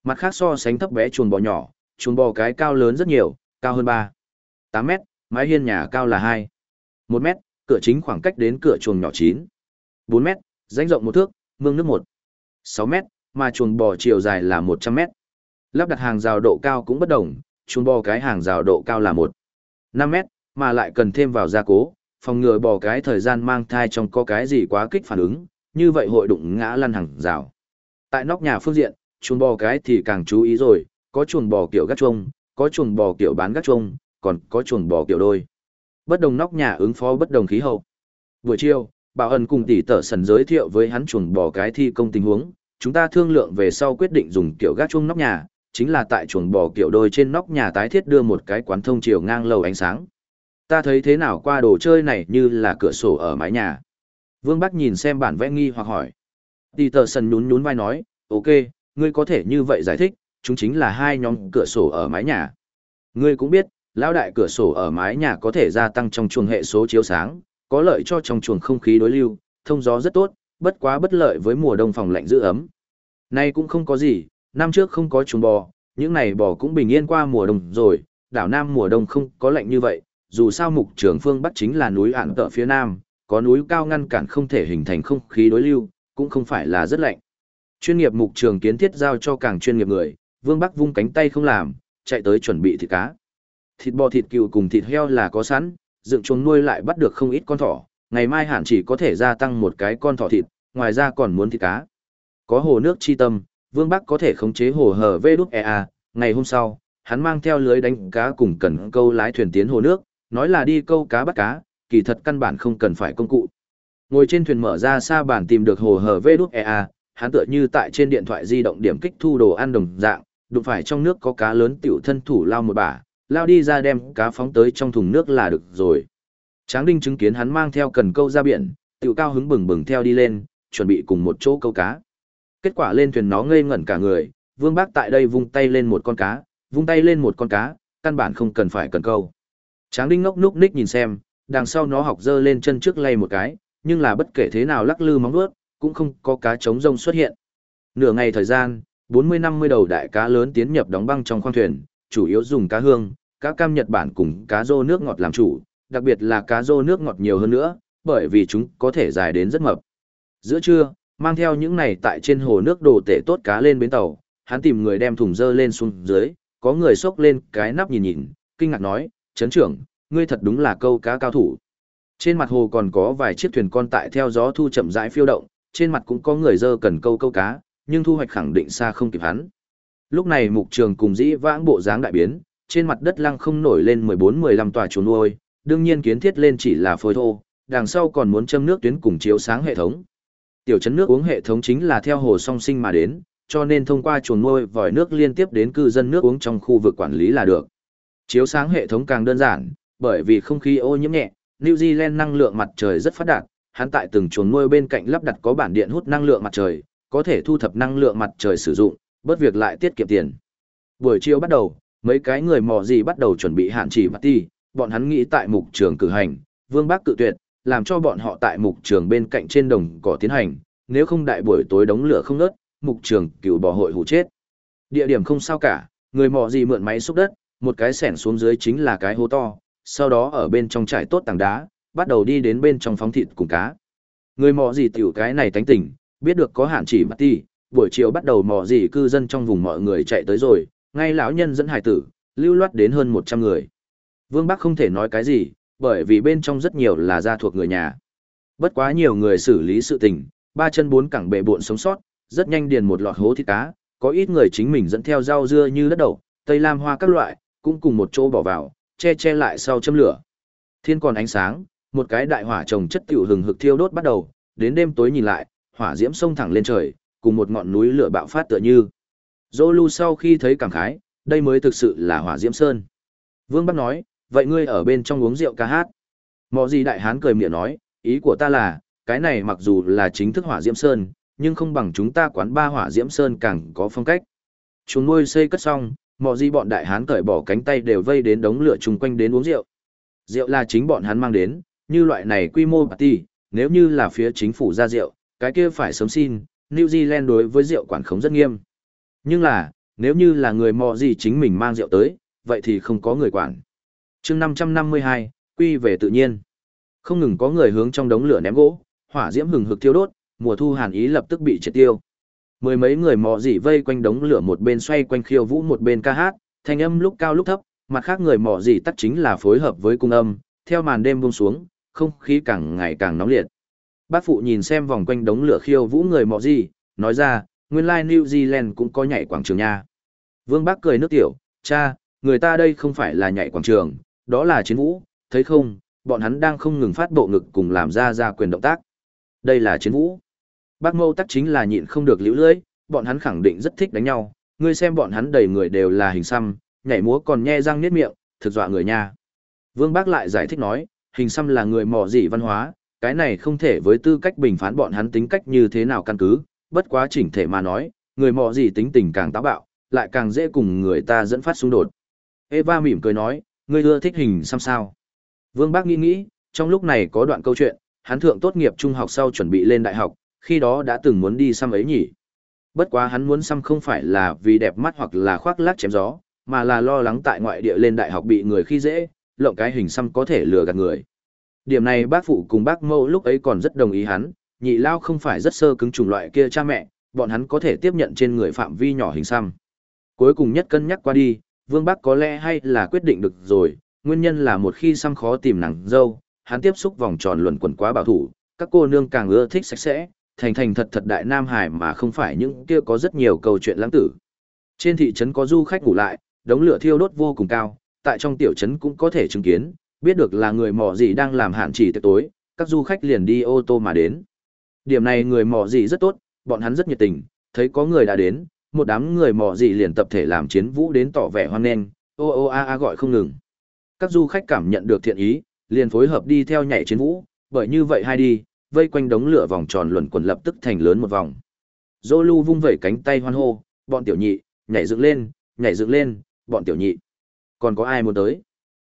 Mặt khác so sánh thấp bé chuồng bò nhỏ, chuồng bò cái cao lớn rất nhiều, cao hơn 3, 8 mét, mái hiên nhà cao là 2, 1 mét, cửa chính khoảng cách đến cửa chuồng nhỏ 9, 4 mét, rãnh rộng một thước, mương nước 1, 6 mét, mà chuồng bò chiều dài là 100 mét. Lắp đặt hàng rào độ cao cũng bất đồng, chuồng bò cái hàng rào độ cao là 1, 5 mét, mà lại cần thêm vào gia cố, phòng ngừa bò cái thời gian mang thai trong có cái gì quá kích phản ứng, như vậy hội đụng ngã lăn hàng rào. Tại nóc nhà phương diện, chuồng bò cái thì càng chú ý rồi, có chuồng bò kiểu gác chuông, có chuồng bò kiểu bán gác chuông, còn có chuồng bò kiểu đôi. Bất đồng nóc nhà ứng phó bất đồng khí hậu. Buổi chiều, Bảo Ân cùng tỷ tở sần giới thiệu với hắn chuồng bò cái thi công tình huống, chúng ta thương lượng về sau quyết định dùng kiểu gác chuông nóc nhà, chính là tại chuồng bò kiểu đôi trên nóc nhà tái thiết đưa một cái quán thông chiều ngang lầu ánh sáng. Ta thấy thế nào qua đồ chơi này như là cửa sổ ở mái nhà. Vương Bắc nhìn xem bản vẽ nghi hoặc hỏi. Tỷ tờ sần nhún nhún vai nói, ok, ngươi có thể như vậy giải thích, chúng chính là hai nhóm cửa sổ ở mái nhà. Ngươi cũng biết, lão đại cửa sổ ở mái nhà có thể gia tăng trong chuồng hệ số chiếu sáng, có lợi cho trong chuồng không khí đối lưu, thông gió rất tốt, bất quá bất lợi với mùa đông phòng lạnh giữ ấm. Nay cũng không có gì, năm trước không có chuồng bò, những này bò cũng bình yên qua mùa đông rồi, đảo Nam mùa đông không có lạnh như vậy, dù sao mục trường phương Bắc chính là núi ản tợ phía Nam, có núi cao ngăn cản không thể hình thành không khí đối lưu, cũng không phải là rất lạnh. Chuyên nghiệp mục trường kiến thiết giao cho càng chuyên nghiệp người, Vương Bắc vung cánh tay không làm, chạy tới chuẩn bị thịt cá. Thịt bò thịt cừu cùng thịt heo là có sẵn, dựng chuồng nuôi lại bắt được không ít con thỏ, ngày mai hạn chỉ có thể gia tăng một cái con thỏ thịt, ngoài ra còn muốn thịt cá. Có hồ nước chi tâm, Vương Bắc có thể khống chế hồ hở VĐEA, ngày hôm sau, hắn mang theo lưới đánh cá cùng cần câu lái thuyền tiến hồ nước, nói là đi câu cá bắt cá, kỳ thật căn bản không cần phải công cụ. Ngồi trên thuyền mở ra xa bản tìm được hồ hở VĐEA, hắn tựa như tại trên điện thoại di động điểm kích thu đồ ăn đồng dạng, đụng phải trong nước có cá lớn tiểu thân thủ lao một bả, lao đi ra đem cá phóng tới trong thùng nước là được rồi. Tráng Đinh chứng kiến hắn mang theo cần câu ra biển, tiểu cao hứng bừng bừng theo đi lên, chuẩn bị cùng một chỗ câu cá. Kết quả lên thuyền nó ngây ngẩn cả người, Vương Bác tại đây vung tay lên một con cá, vung tay lên một con cá, căn bản không cần phải cần câu. Tráng Đinh ngốc núc ních nhìn xem, đằng sau nó học dơ lên chân trước lay một cái, nhưng là bất kể thế nào lắc lư móng vuốt, cũng không có cá trống rông xuất hiện. Nửa ngày thời gian, 40-50 đầu đại cá lớn tiến nhập đóng băng trong khoang thuyền, chủ yếu dùng cá hương, cá cam Nhật Bản cùng cá rô nước ngọt làm chủ, đặc biệt là cá rô nước ngọt nhiều hơn nữa, bởi vì chúng có thể dài đến rất mập. Giữa trưa, mang theo những này tại trên hồ nước đồ tể tốt cá lên bến tàu, hắn tìm người đem thùng dơ lên xuống dưới, có người xốc lên cái nắp nhìn nhìn, kinh ngạc nói, chấn trưởng, ngươi thật đúng là câu cá cao thủ. Trên mặt hồ còn có vài chiếc thuyền con tại theo gió thu chậm rãi phiêu động, trên mặt cũng có người dơ cần câu câu cá, nhưng thu hoạch khẳng định xa không kịp hắn. Lúc này mục trường cùng dĩ vãng bộ dáng đại biến, trên mặt đất lăng không nổi lên 14-15 tòa chuồng nuôi, đương nhiên kiến thiết lên chỉ là phôi thô, đằng sau còn muốn châm nước tuyến cùng chiếu sáng hệ thống. Tiểu chấn nước uống hệ thống chính là theo hồ song sinh mà đến, cho nên thông qua chuồng nuôi vòi nước liên tiếp đến cư dân nước uống trong khu vực quản lý là được. Chiếu sáng hệ thống càng đơn giản, bởi vì không khí ô nhiễm nhẹ, New Zealand năng lượng mặt trời rất phát đạt, hắn tại từng chuồng nuôi bên cạnh lắp đặt có bản điện hút năng lượng mặt trời, có thể thu thập năng lượng mặt trời sử dụng, bớt việc lại tiết kiệm tiền. Buổi chiều bắt đầu, mấy cái người mò gì bắt đầu chuẩn bị hạn chỉ party, bọn hắn nghĩ tại mục trường cử hành, Vương Bác cự tuyệt, làm cho bọn họ tại mục trường bên cạnh trên đồng cỏ tiến hành, nếu không đại buổi tối đống lửa không ngớt, mục trường cựu bò hội hủ chết. Địa điểm không sao cả, người mò gì mượn máy xúc đất, một cái sẻn xuống dưới chính là cái hố to, sau đó ở bên trong trải tốt tảng đá, bắt đầu đi đến bên trong phóng thịt cùng cá. Người mò gì tiểu cái này tánh tỉnh, biết được có hạn chỉ mặt ti, buổi chiều bắt đầu mò gì cư dân trong vùng mọi người chạy tới rồi, ngay lão nhân dẫn hải tử, lưu loát đến hơn 100 người. Vương Bắc không thể nói cái gì, bởi vì bên trong rất nhiều là gia thuộc người nhà. Bất quá nhiều người xử lý sự tình, ba chân bốn cẳng bệ buộn sống sót, rất nhanh điền một lọt hố thịt cá, có ít người chính mình dẫn theo rau dưa như đất đầu, tây lam hoa các loại, cũng cùng một chỗ bỏ vào, che che lại sau châm lửa. Thiên còn ánh sáng, một cái đại hỏa trồng chất tiểu hừng hực thiêu đốt bắt đầu, đến đêm tối nhìn lại, hỏa diễm sông thẳng lên trời, cùng một ngọn núi lửa bạo phát tựa như. Dô lưu sau khi thấy cảm khái, đây mới thực sự là hỏa diễm sơn. Vương Bắc nói, vậy ngươi ở bên trong uống rượu ca hát. mò gì đại hán cười miệng nói, ý của ta là, cái này mặc dù là chính thức hỏa diễm sơn, nhưng không bằng chúng ta quán ba hỏa diễm sơn càng có phong cách. Chúng nuôi xây cất xong, mò gì bọn đại hán cởi bỏ cánh tay đều vây đến đống lửa chung quanh đến uống rượu. Rượu là chính bọn hắn mang đến, như loại này quy mô party, nếu như là phía chính phủ ra rượu, cái kia phải sớm xin, New Zealand đối với rượu quản khống rất nghiêm. Nhưng là, nếu như là người mò gì chính mình mang rượu tới, vậy thì không có người quản. chương 552, quy về tự nhiên. Không ngừng có người hướng trong đống lửa ném gỗ, hỏa diễm hừng hực thiêu đốt, mùa thu hàn ý lập tức bị triệt tiêu. Mười mấy người mò gì vây quanh đống lửa một bên xoay quanh khiêu vũ một bên ca hát, thanh âm lúc cao lúc thấp, mặt khác người mò gì tắt chính là phối hợp với cung âm, theo màn đêm buông xuống, không khí càng ngày càng nóng liệt. Bác phụ nhìn xem vòng quanh đống lửa khiêu vũ người mọ gì, nói ra, nguyên lai New Zealand cũng có nhảy quảng trường nha. Vương Bác cười nước tiểu, cha, người ta đây không phải là nhảy quảng trường, đó là chiến vũ, thấy không, bọn hắn đang không ngừng phát bộ ngực cùng làm ra ra quyền động tác. Đây là chiến vũ. Bác mâu tắc chính là nhịn không được liễu lưỡi, bọn hắn khẳng định rất thích đánh nhau, ngươi xem bọn hắn đầy người đều là hình xăm, nhảy múa còn nhe răng niết miệng, thực dọa người nha. Vương Bác lại giải thích nói, hình xăm là người mọ dị văn hóa, cái này không thể với tư cách bình phán bọn hắn tính cách như thế nào căn cứ, bất quá chỉnh thể mà nói, người mò gì tính tình càng táo bạo, lại càng dễ cùng người ta dẫn phát xung đột. Eva mỉm cười nói, ngươi ưa thích hình xăm sao. Vương Bác nghĩ nghĩ, trong lúc này có đoạn câu chuyện, hắn thượng tốt nghiệp trung học sau chuẩn bị lên đại học, khi đó đã từng muốn đi xăm ấy nhỉ. Bất quá hắn muốn xăm không phải là vì đẹp mắt hoặc là khoác lác chém gió, mà là lo lắng tại ngoại địa lên đại học bị người khi dễ, lộng cái hình xăm có thể lừa gạt người. Điểm này bác phụ cùng bác mẫu lúc ấy còn rất đồng ý hắn, nhị lao không phải rất sơ cứng chủng loại kia cha mẹ, bọn hắn có thể tiếp nhận trên người phạm vi nhỏ hình xăm. Cuối cùng nhất cân nhắc qua đi, Vương bác có lẽ hay là quyết định được rồi, nguyên nhân là một khi xăm khó tìm nàng dâu, hắn tiếp xúc vòng tròn luẩn quẩn quá bảo thủ, các cô nương càng ưa thích sạch sẽ, thành thành thật thật đại nam hải mà không phải những kia có rất nhiều câu chuyện lãng tử. Trên thị trấn có du khách ngủ lại, đống lửa thiêu đốt vô cùng cao, tại trong tiểu trấn cũng có thể chứng kiến, biết được là người mò gì đang làm hạn chỉ tiệc tối, các du khách liền đi ô tô mà đến. Điểm này người mò gì rất tốt, bọn hắn rất nhiệt tình, thấy có người đã đến, một đám người mò gì liền tập thể làm chiến vũ đến tỏ vẻ hoan nghênh, ô ô a a gọi không ngừng. Các du khách cảm nhận được thiện ý, liền phối hợp đi theo nhảy chiến vũ, bởi như vậy hai đi, vây quanh đống lửa vòng tròn luẩn quẩn lập tức thành lớn một vòng. Zolu vung vẩy cánh tay hoan hô, bọn tiểu nhị, nhảy dựng lên, nhảy dựng lên, bọn tiểu nhị. Còn có ai muốn tới?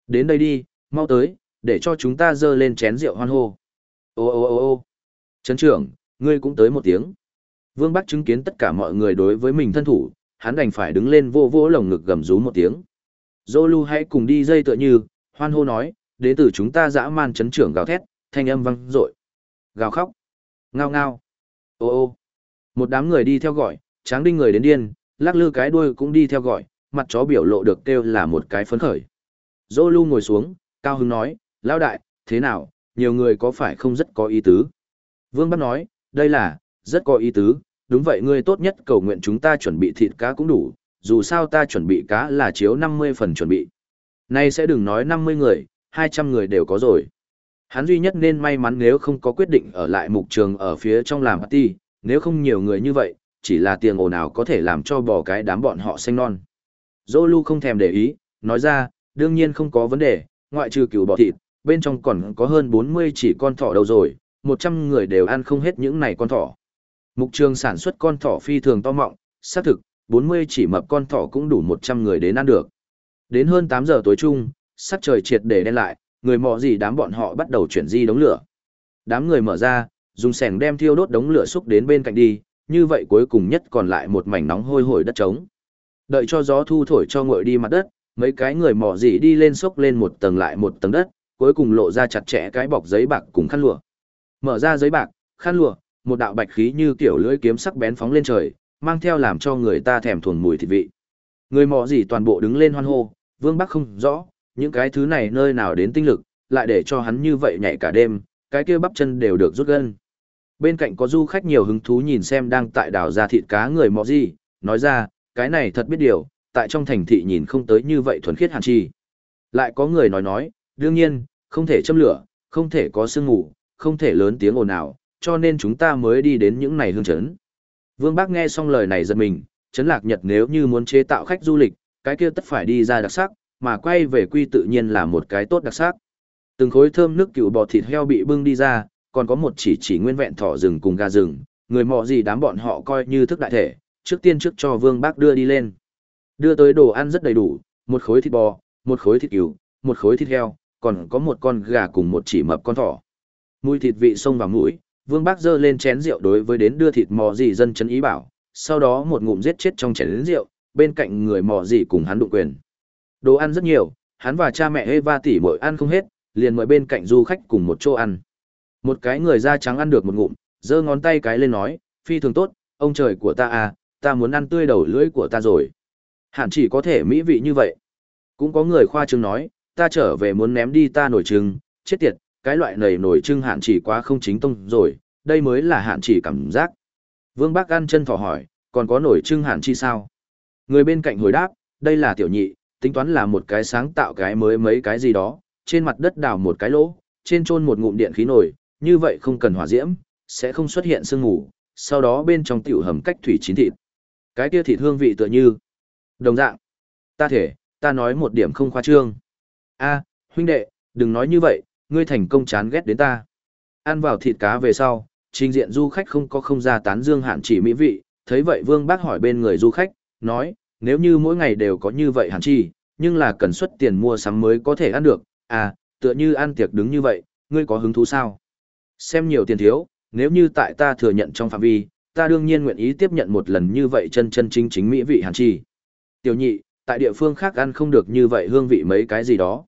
Đến đây đi, mau tới, để cho chúng ta dơ lên chén rượu hoan hô. Ô ô ô ô Trấn trưởng, ngươi cũng tới một tiếng. Vương Bắc chứng kiến tất cả mọi người đối với mình thân thủ, hắn đành phải đứng lên vô vô lồng ngực gầm rú một tiếng. Zolu hãy cùng đi dây tựa như, hoan hô nói, đến từ chúng ta dã man chấn trưởng gào thét, thanh âm vang dội. Gào khóc. Ngao ngao. Ô ô. Một đám người đi theo gọi, tráng đinh người đến điên, lắc lư cái đuôi cũng đi theo gọi, mặt chó biểu lộ được kêu là một cái phấn khởi. Zolu ngồi xuống, cao hứng nói, lão đại, thế nào, nhiều người có phải không rất có ý tứ? Vương Bắc nói, đây là, rất có ý tứ, đúng vậy ngươi tốt nhất cầu nguyện chúng ta chuẩn bị thịt cá cũng đủ, dù sao ta chuẩn bị cá là chiếu 50 phần chuẩn bị. Nay sẽ đừng nói 50 người, 200 người đều có rồi. Hắn duy nhất nên may mắn nếu không có quyết định ở lại mục trường ở phía trong làm party, nếu không nhiều người như vậy, chỉ là tiền ồn nào có thể làm cho bỏ cái đám bọn họ xanh non. Zolu không thèm để ý, nói ra, đương nhiên không có vấn đề, ngoại trừ cừu bò thịt, bên trong còn có hơn 40 chỉ con thỏ đâu rồi, 100 người đều ăn không hết những này con thỏ. Mục trường sản xuất con thỏ phi thường to mọng, xác thực, 40 chỉ mập con thỏ cũng đủ 100 người đến ăn được. Đến hơn 8 giờ tối chung, sắc trời triệt để đen lại, người mò gì đám bọn họ bắt đầu chuyển di đống lửa. Đám người mở ra, dùng sẻng đem thiêu đốt đống lửa xúc đến bên cạnh đi, như vậy cuối cùng nhất còn lại một mảnh nóng hôi hổi đất trống. Đợi cho gió thu thổi cho nguội đi mặt đất, mấy cái người mỏ gì đi lên xốc lên một tầng lại một tầng đất, cuối cùng lộ ra chặt chẽ cái bọc giấy bạc cùng khăn lụa. Mở ra giấy bạc, khăn lụa, một đạo bạch khí như kiểu lưỡi kiếm sắc bén phóng lên trời, mang theo làm cho người ta thèm thuồng mùi thịt vị. Người mỏ gì toàn bộ đứng lên hoan hô, Vương Bắc không rõ, những cái thứ này nơi nào đến tinh lực, lại để cho hắn như vậy nhảy cả đêm, cái kia bắp chân đều được rút gân. Bên cạnh có du khách nhiều hứng thú nhìn xem đang tại đảo ra thịt cá người mọ gì, nói ra, cái này thật biết điều, tại trong thành thị nhìn không tới như vậy thuần khiết hàn chi. Lại có người nói nói, đương nhiên, không thể châm lửa, không thể có sương ngủ, không thể lớn tiếng ồn ào, cho nên chúng ta mới đi đến những này hương chấn. Vương Bác nghe xong lời này giật mình, Trấn Lạc Nhật nếu như muốn chế tạo khách du lịch, cái kia tất phải đi ra đặc sắc, mà quay về quy tự nhiên là một cái tốt đặc sắc. Từng khối thơm nước cựu bò thịt heo bị bưng đi ra, còn có một chỉ chỉ nguyên vẹn thỏ rừng cùng gà rừng, người mọ gì đám bọn họ coi như thức đại thể, trước tiên trước cho Vương Bác đưa đi lên. Đưa tới đồ ăn rất đầy đủ, một khối thịt bò, một khối thịt cừu, một khối thịt heo, còn có một con gà cùng một chỉ mập con thỏ. Mùi thịt vị sông vào mũi, Vương Bác giơ lên chén rượu đối với đến đưa thịt mò gì dân chấn ý bảo, sau đó một ngụm giết chết trong chén rượu, bên cạnh người mò gì cùng hắn đụng quyền. Đồ ăn rất nhiều, hắn và cha mẹ Eva tỷ mỗi ăn không hết, liền mời bên cạnh du khách cùng một chỗ ăn. Một cái người da trắng ăn được một ngụm, giơ ngón tay cái lên nói, phi thường tốt, ông trời của ta à, ta muốn ăn tươi đầu lưỡi của ta rồi. Hẳn chỉ có thể mỹ vị như vậy. Cũng có người khoa trương nói, ta trở về muốn ném đi ta nổi trưng, chết tiệt, cái loại nầy nổi trưng hạn chỉ quá không chính tông rồi, đây mới là hạn chỉ cảm giác. Vương Bác ăn chân thỏ hỏi, còn có nổi trưng hạn chi sao? Người bên cạnh hồi đáp, đây là tiểu nhị, tính toán là một cái sáng tạo cái mới mấy cái gì đó, trên mặt đất đào một cái lỗ, trên trôn một ngụm điện khí nổi, như vậy không cần hỏa diễm, sẽ không xuất hiện sương mù, sau đó bên trong tiểu hầm cách thủy chín thịt. Cái kia thịt hương vị tựa như đồng dạng. Ta thể, ta nói một điểm không khoa trương. A, huynh đệ, đừng nói như vậy, ngươi thành công chán ghét đến ta. Ăn vào thịt cá về sau, trình diện du khách không có không ra tán dương hạn chỉ mỹ vị, thấy vậy Vương Bác hỏi bên người du khách, nói, nếu như mỗi ngày đều có như vậy hạn chỉ, nhưng là cần xuất tiền mua sắm mới có thể ăn được, à, tựa như ăn tiệc đứng như vậy, ngươi có hứng thú sao? Xem nhiều tiền thiếu, nếu như tại ta thừa nhận trong phạm vi, ta đương nhiên nguyện ý tiếp nhận một lần như vậy chân chân chính chính mỹ vị hàn chỉ. Tiểu nhị, tại địa phương khác ăn không được như vậy hương vị mấy cái gì đó.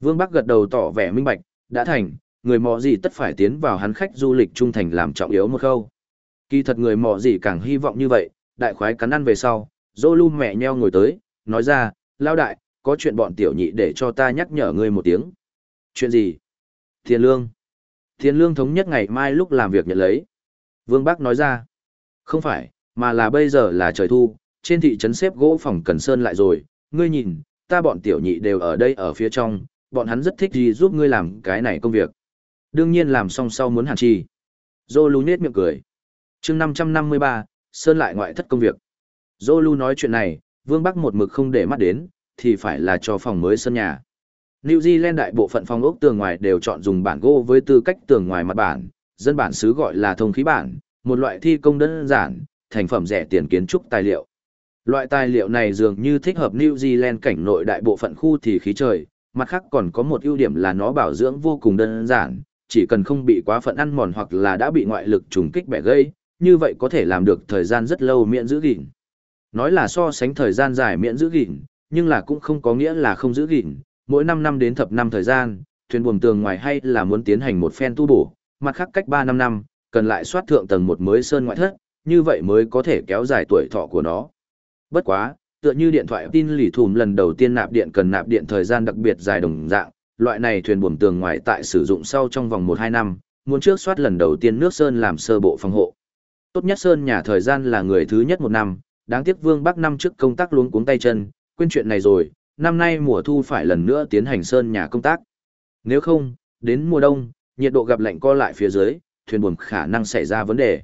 Vương Bắc gật đầu tỏ vẻ minh bạch, đã thành, người mò gì tất phải tiến vào hắn khách du lịch trung thành làm trọng yếu một khâu. Kỳ thật người mò gì càng hy vọng như vậy, đại khoái cắn ăn về sau, dô lu mẹ nheo ngồi tới, nói ra, lao đại, có chuyện bọn tiểu nhị để cho ta nhắc nhở ngươi một tiếng. Chuyện gì? Tiền lương. Tiền lương thống nhất ngày mai lúc làm việc nhận lấy. Vương Bắc nói ra. Không phải, mà là bây giờ là trời thu, trên thị trấn xếp gỗ phòng cần sơn lại rồi, ngươi nhìn, ta bọn tiểu nhị đều ở đây ở phía trong, bọn hắn rất thích gì giúp ngươi làm cái này công việc. Đương nhiên làm xong sau muốn hàn chi. Dô lu nết miệng cười. chương 553, sơn lại ngoại thất công việc. Dô lu nói chuyện này, Vương Bắc một mực không để mắt đến, thì phải là cho phòng mới sân nhà. New Zealand đại bộ phận phòng ốc tường ngoài đều chọn dùng bản gỗ với tư cách tường ngoài mặt bản, dân bản xứ gọi là thông khí bản, một loại thi công đơn giản, thành phẩm rẻ tiền kiến trúc tài liệu. Loại tài liệu này dường như thích hợp New Zealand cảnh nội đại bộ phận khu thì khí trời, mặt khác còn có một ưu điểm là nó bảo dưỡng vô cùng đơn giản, chỉ cần không bị quá phận ăn mòn hoặc là đã bị ngoại lực trùng kích bẻ gây, như vậy có thể làm được thời gian rất lâu miễn giữ gìn. Nói là so sánh thời gian dài miễn giữ gìn, nhưng là cũng không có nghĩa là không giữ gìn, mỗi 5 năm đến thập năm thời gian, thuyền buồm tường ngoài hay là muốn tiến hành một phen tu bổ, mặt khác cách 3 năm năm, cần lại soát thượng tầng một mới sơn ngoại thất, như vậy mới có thể kéo dài tuổi thọ của nó. Bất quá, tựa như điện thoại tin lì thùm lần đầu tiên nạp điện cần nạp điện thời gian đặc biệt dài đồng dạng, loại này thuyền buồm tường ngoài tại sử dụng sau trong vòng 1-2 năm, muốn trước soát lần đầu tiên nước sơn làm sơ bộ phòng hộ. Tốt nhất sơn nhà thời gian là người thứ nhất một năm, đáng tiếc Vương Bắc năm trước công tác luống cuống tay chân, quên chuyện này rồi, năm nay mùa thu phải lần nữa tiến hành sơn nhà công tác. Nếu không, đến mùa đông, nhiệt độ gặp lạnh co lại phía dưới, thuyền buồm khả năng xảy ra vấn đề.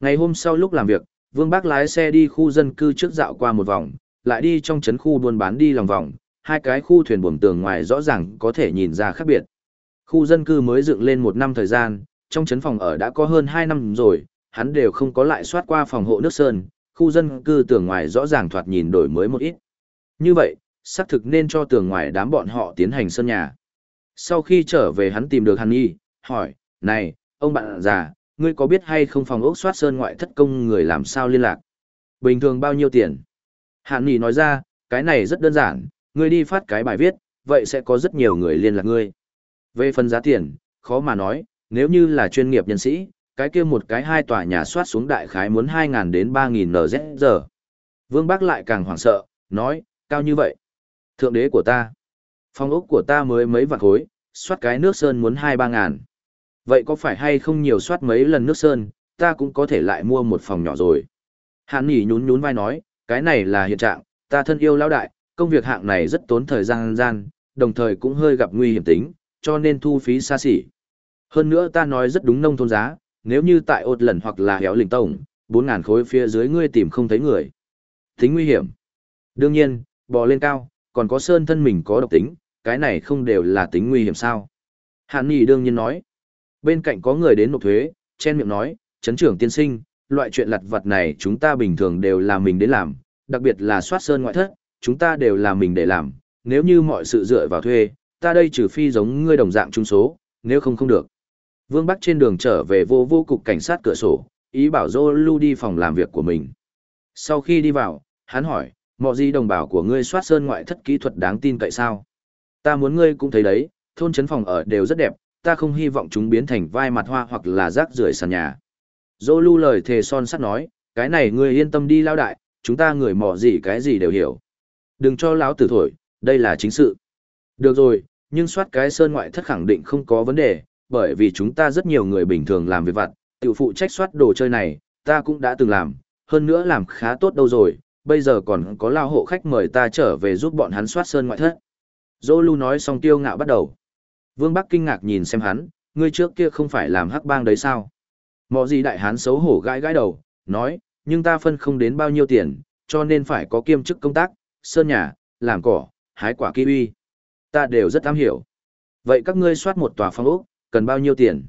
Ngày hôm sau lúc làm việc, Vương Bác lái xe đi khu dân cư trước dạo qua một vòng, lại đi trong trấn khu buôn bán đi lòng vòng, hai cái khu thuyền buồm tường ngoài rõ ràng có thể nhìn ra khác biệt. Khu dân cư mới dựng lên một năm thời gian, trong trấn phòng ở đã có hơn hai năm rồi, hắn đều không có lại soát qua phòng hộ nước sơn, khu dân cư tường ngoài rõ ràng thoạt nhìn đổi mới một ít. Như vậy, xác thực nên cho tường ngoài đám bọn họ tiến hành sân nhà. Sau khi trở về hắn tìm được Hàn Nhi, hỏi, này, ông bạn già, ngươi có biết hay không phòng ốc soát sơn ngoại thất công người làm sao liên lạc? Bình thường bao nhiêu tiền? Hạn Nghị nói ra, cái này rất đơn giản, ngươi đi phát cái bài viết, vậy sẽ có rất nhiều người liên lạc ngươi. Về phần giá tiền, khó mà nói, nếu như là chuyên nghiệp nhân sĩ, cái kia một cái hai tòa nhà soát xuống đại khái muốn 2.000 đến 3.000 NZ giờ. Vương Bác lại càng hoảng sợ, nói, cao như vậy. Thượng đế của ta. Phòng ốc của ta mới mấy vạn khối, soát cái nước sơn muốn hai ba ngàn. Vậy có phải hay không nhiều soát mấy lần nước sơn, ta cũng có thể lại mua một phòng nhỏ rồi. Hàn nhỉ nhún nhún vai nói, cái này là hiện trạng, ta thân yêu lão đại, công việc hạng này rất tốn thời gian gian, đồng thời cũng hơi gặp nguy hiểm tính, cho nên thu phí xa xỉ. Hơn nữa ta nói rất đúng nông thôn giá, nếu như tại ột lần hoặc là héo lình tổng, 4.000 khối phía dưới ngươi tìm không thấy người. Tính nguy hiểm. Đương nhiên, bò lên cao, còn có sơn thân mình có độc tính, cái này không đều là tính nguy hiểm sao. Hàn Nghị đương nhiên nói. Bên cạnh có người đến nộp thuế, chen miệng nói, chấn trưởng tiên sinh, loại chuyện lặt vặt này chúng ta bình thường đều là mình đến làm, đặc biệt là soát sơn ngoại thất, chúng ta đều là mình để làm, nếu như mọi sự dựa vào thuê, ta đây trừ phi giống ngươi đồng dạng trung số, nếu không không được. Vương Bắc trên đường trở về vô vô cục cảnh sát cửa sổ, ý bảo Zolu đi phòng làm việc của mình. Sau khi đi vào, hắn hỏi, mọi gì đồng bào của ngươi soát sơn ngoại thất kỹ thuật đáng tin cậy sao? Ta muốn ngươi cũng thấy đấy, thôn trấn phòng ở đều rất đẹp, ta không hy vọng chúng biến thành vai mặt hoa hoặc là rác rưởi sàn nhà. Zolu lời thề son sắt nói, cái này ngươi yên tâm đi lao đại, chúng ta người mò gì cái gì đều hiểu. Đừng cho lão tử thổi, đây là chính sự. Được rồi, nhưng soát cái sơn ngoại thất khẳng định không có vấn đề, bởi vì chúng ta rất nhiều người bình thường làm việc vặt, tiểu phụ trách soát đồ chơi này, ta cũng đã từng làm, hơn nữa làm khá tốt đâu rồi, bây giờ còn có lao hộ khách mời ta trở về giúp bọn hắn soát sơn ngoại thất. Zolu nói xong tiêu ngạo bắt đầu. Vương Bắc kinh ngạc nhìn xem hắn, ngươi trước kia không phải làm hắc bang đấy sao? Mọ gì đại hán xấu hổ gãi gãi đầu, nói, nhưng ta phân không đến bao nhiêu tiền, cho nên phải có kiêm chức công tác, sơn nhà, làm cỏ, hái quả kiwi. Ta đều rất am hiểu. Vậy các ngươi soát một tòa phòng ốc, cần bao nhiêu tiền?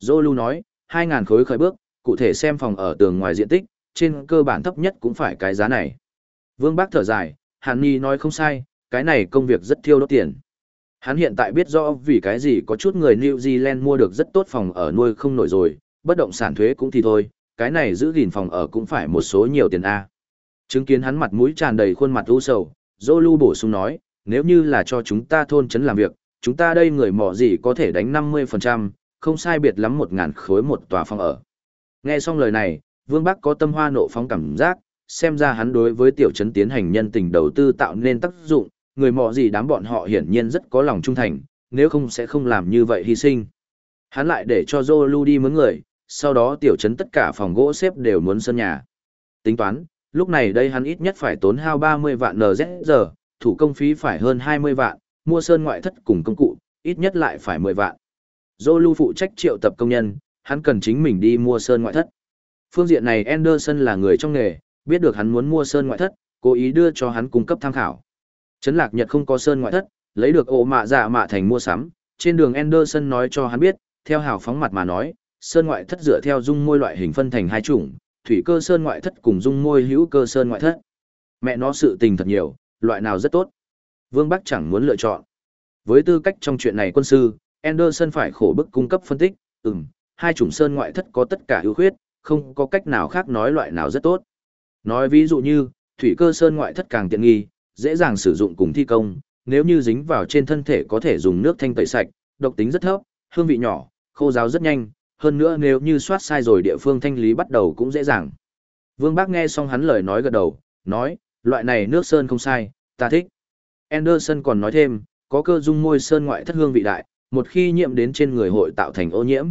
Zolu nói, 2.000 khối khởi bước, cụ thể xem phòng ở tường ngoài diện tích, trên cơ bản thấp nhất cũng phải cái giá này. Vương Bác thở dài, Hàn Nhi nói không sai, cái này công việc rất thiêu đốt tiền. Hắn hiện tại biết rõ vì cái gì có chút người New Zealand mua được rất tốt phòng ở nuôi không nổi rồi, bất động sản thuế cũng thì thôi, cái này giữ gìn phòng ở cũng phải một số nhiều tiền A. Chứng kiến hắn mặt mũi tràn đầy khuôn mặt u sầu, Zolu bổ sung nói, nếu như là cho chúng ta thôn trấn làm việc, chúng ta đây người mỏ gì có thể đánh 50%, không sai biệt lắm một ngàn khối một tòa phòng ở. Nghe xong lời này, Vương Bắc có tâm hoa nộ phóng cảm giác, xem ra hắn đối với tiểu trấn tiến hành nhân tình đầu tư tạo nên tác dụng, người mọ gì đám bọn họ hiển nhiên rất có lòng trung thành, nếu không sẽ không làm như vậy hy sinh. Hắn lại để cho Zolu đi mướn người, sau đó tiểu trấn tất cả phòng gỗ xếp đều muốn sân nhà. Tính toán, lúc này đây hắn ít nhất phải tốn hao 30 vạn NZ giờ, thủ công phí phải hơn 20 vạn, mua sơn ngoại thất cùng công cụ, ít nhất lại phải 10 vạn. Zolu phụ trách triệu tập công nhân, hắn cần chính mình đi mua sơn ngoại thất. Phương diện này Anderson là người trong nghề, biết được hắn muốn mua sơn ngoại thất, cố ý đưa cho hắn cung cấp tham khảo. Trấn Lạc Nhật không có sơn ngoại thất, lấy được ổ mạ dạ mạ thành mua sắm, trên đường Anderson nói cho hắn biết, theo hào phóng mặt mà nói, sơn ngoại thất dựa theo dung môi loại hình phân thành hai chủng, thủy cơ sơn ngoại thất cùng dung môi hữu cơ sơn ngoại thất. Mẹ nó sự tình thật nhiều, loại nào rất tốt. Vương Bắc chẳng muốn lựa chọn. Với tư cách trong chuyện này quân sư, Anderson phải khổ bức cung cấp phân tích, ừm, hai chủng sơn ngoại thất có tất cả ưu khuyết, không có cách nào khác nói loại nào rất tốt. Nói ví dụ như, thủy cơ sơn ngoại thất càng tiện nghi, dễ dàng sử dụng cùng thi công, nếu như dính vào trên thân thể có thể dùng nước thanh tẩy sạch, độc tính rất thấp, hương vị nhỏ, khô ráo rất nhanh, hơn nữa nếu như soát sai rồi địa phương thanh lý bắt đầu cũng dễ dàng. Vương Bác nghe xong hắn lời nói gật đầu, nói, loại này nước sơn không sai, ta thích. Anderson còn nói thêm, có cơ dung môi sơn ngoại thất hương vị đại, một khi nhiễm đến trên người hội tạo thành ô nhiễm.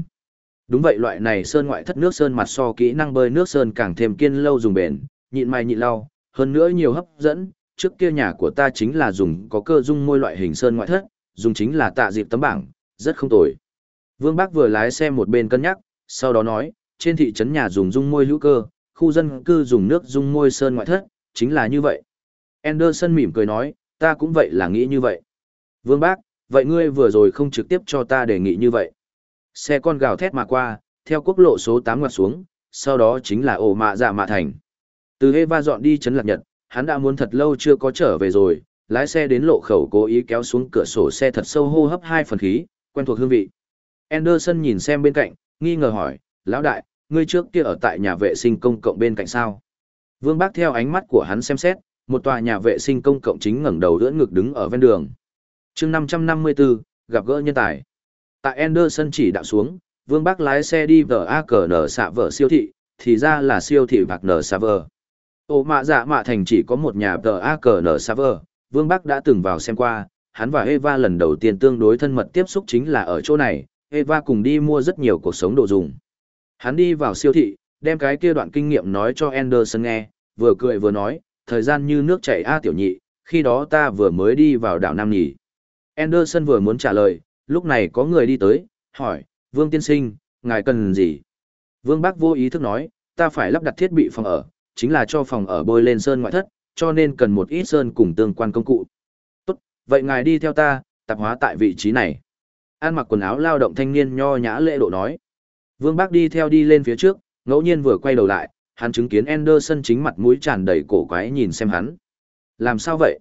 Đúng vậy loại này sơn ngoại thất nước sơn mặt so kỹ năng bơi nước sơn càng thêm kiên lâu dùng bền, nhịn mày nhịn lau, hơn nữa nhiều hấp dẫn, trước kia nhà của ta chính là dùng có cơ dung môi loại hình sơn ngoại thất, dùng chính là tạ dịp tấm bảng, rất không tồi. Vương Bác vừa lái xe một bên cân nhắc, sau đó nói, trên thị trấn nhà dùng dung môi hữu cơ, khu dân cư dùng nước dung môi sơn ngoại thất, chính là như vậy. Anderson mỉm cười nói, ta cũng vậy là nghĩ như vậy. Vương Bác, vậy ngươi vừa rồi không trực tiếp cho ta đề nghị như vậy. Xe con gào thét mà qua, theo quốc lộ số 8 ngoặt xuống, sau đó chính là ổ mạ dạ mạ thành. Từ Eva dọn đi trấn lạc nhật, hắn đã muốn thật lâu chưa có trở về rồi, lái xe đến lộ khẩu cố ý kéo xuống cửa sổ xe thật sâu hô hấp hai phần khí, quen thuộc hương vị. Anderson nhìn xem bên cạnh, nghi ngờ hỏi, lão đại, ngươi trước kia ở tại nhà vệ sinh công cộng bên cạnh sao? Vương Bác theo ánh mắt của hắn xem xét, một tòa nhà vệ sinh công cộng chính ngẩng đầu đỡ ngực đứng ở ven đường. chương 554, gặp gỡ nhân tài. Tại Anderson chỉ đạo xuống, Vương Bác lái xe đi vở AKN xạ vở siêu thị, thì ra là siêu thị bạc nở xạ vở. Ồ mạ dạ mạ thành chỉ có một nhà tờ AKN server, Vương Bắc đã từng vào xem qua, hắn và Eva lần đầu tiên tương đối thân mật tiếp xúc chính là ở chỗ này, Eva cùng đi mua rất nhiều cuộc sống đồ dùng. Hắn đi vào siêu thị, đem cái kia đoạn kinh nghiệm nói cho Anderson nghe, vừa cười vừa nói, thời gian như nước chảy A tiểu nhị, khi đó ta vừa mới đi vào đảo Nam Nhì. Anderson vừa muốn trả lời, lúc này có người đi tới, hỏi, Vương Tiên Sinh, ngài cần gì? Vương Bắc vô ý thức nói, ta phải lắp đặt thiết bị phòng ở, chính là cho phòng ở bôi lên sơn ngoại thất, cho nên cần một ít sơn cùng tương quan công cụ. Tốt, vậy ngài đi theo ta, tạp hóa tại vị trí này. An mặc quần áo lao động thanh niên nho nhã lễ độ nói. Vương Bác đi theo đi lên phía trước, ngẫu nhiên vừa quay đầu lại, hắn chứng kiến Anderson chính mặt mũi tràn đầy cổ quái nhìn xem hắn. Làm sao vậy?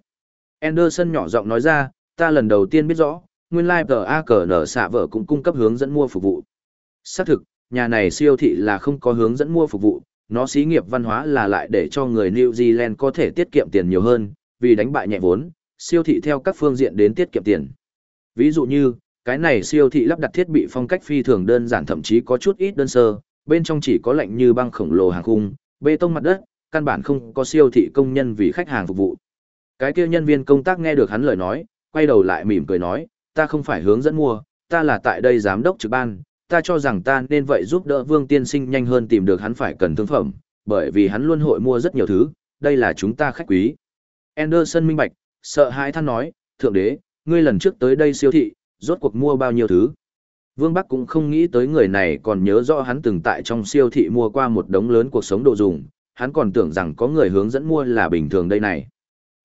Anderson nhỏ giọng nói ra, ta lần đầu tiên biết rõ, nguyên lai like A cờ nở xạ vợ cũng cung cấp hướng dẫn mua phục vụ. Xác thực, nhà này siêu thị là không có hướng dẫn mua phục vụ, nó xí nghiệp văn hóa là lại để cho người New Zealand có thể tiết kiệm tiền nhiều hơn, vì đánh bại nhẹ vốn, siêu thị theo các phương diện đến tiết kiệm tiền. Ví dụ như, cái này siêu thị lắp đặt thiết bị phong cách phi thường đơn giản thậm chí có chút ít đơn sơ, bên trong chỉ có lạnh như băng khổng lồ hàng khung, bê tông mặt đất, căn bản không có siêu thị công nhân vì khách hàng phục vụ. Cái kia nhân viên công tác nghe được hắn lời nói, quay đầu lại mỉm cười nói, ta không phải hướng dẫn mua, ta là tại đây giám đốc trực ban, ta cho rằng ta nên vậy giúp đỡ Vương Tiên Sinh nhanh hơn tìm được hắn phải cần thương phẩm, bởi vì hắn luôn hội mua rất nhiều thứ, đây là chúng ta khách quý. Anderson minh bạch, sợ hãi than nói, thượng đế, ngươi lần trước tới đây siêu thị, rốt cuộc mua bao nhiêu thứ. Vương Bắc cũng không nghĩ tới người này còn nhớ rõ hắn từng tại trong siêu thị mua qua một đống lớn cuộc sống đồ dùng, hắn còn tưởng rằng có người hướng dẫn mua là bình thường đây này.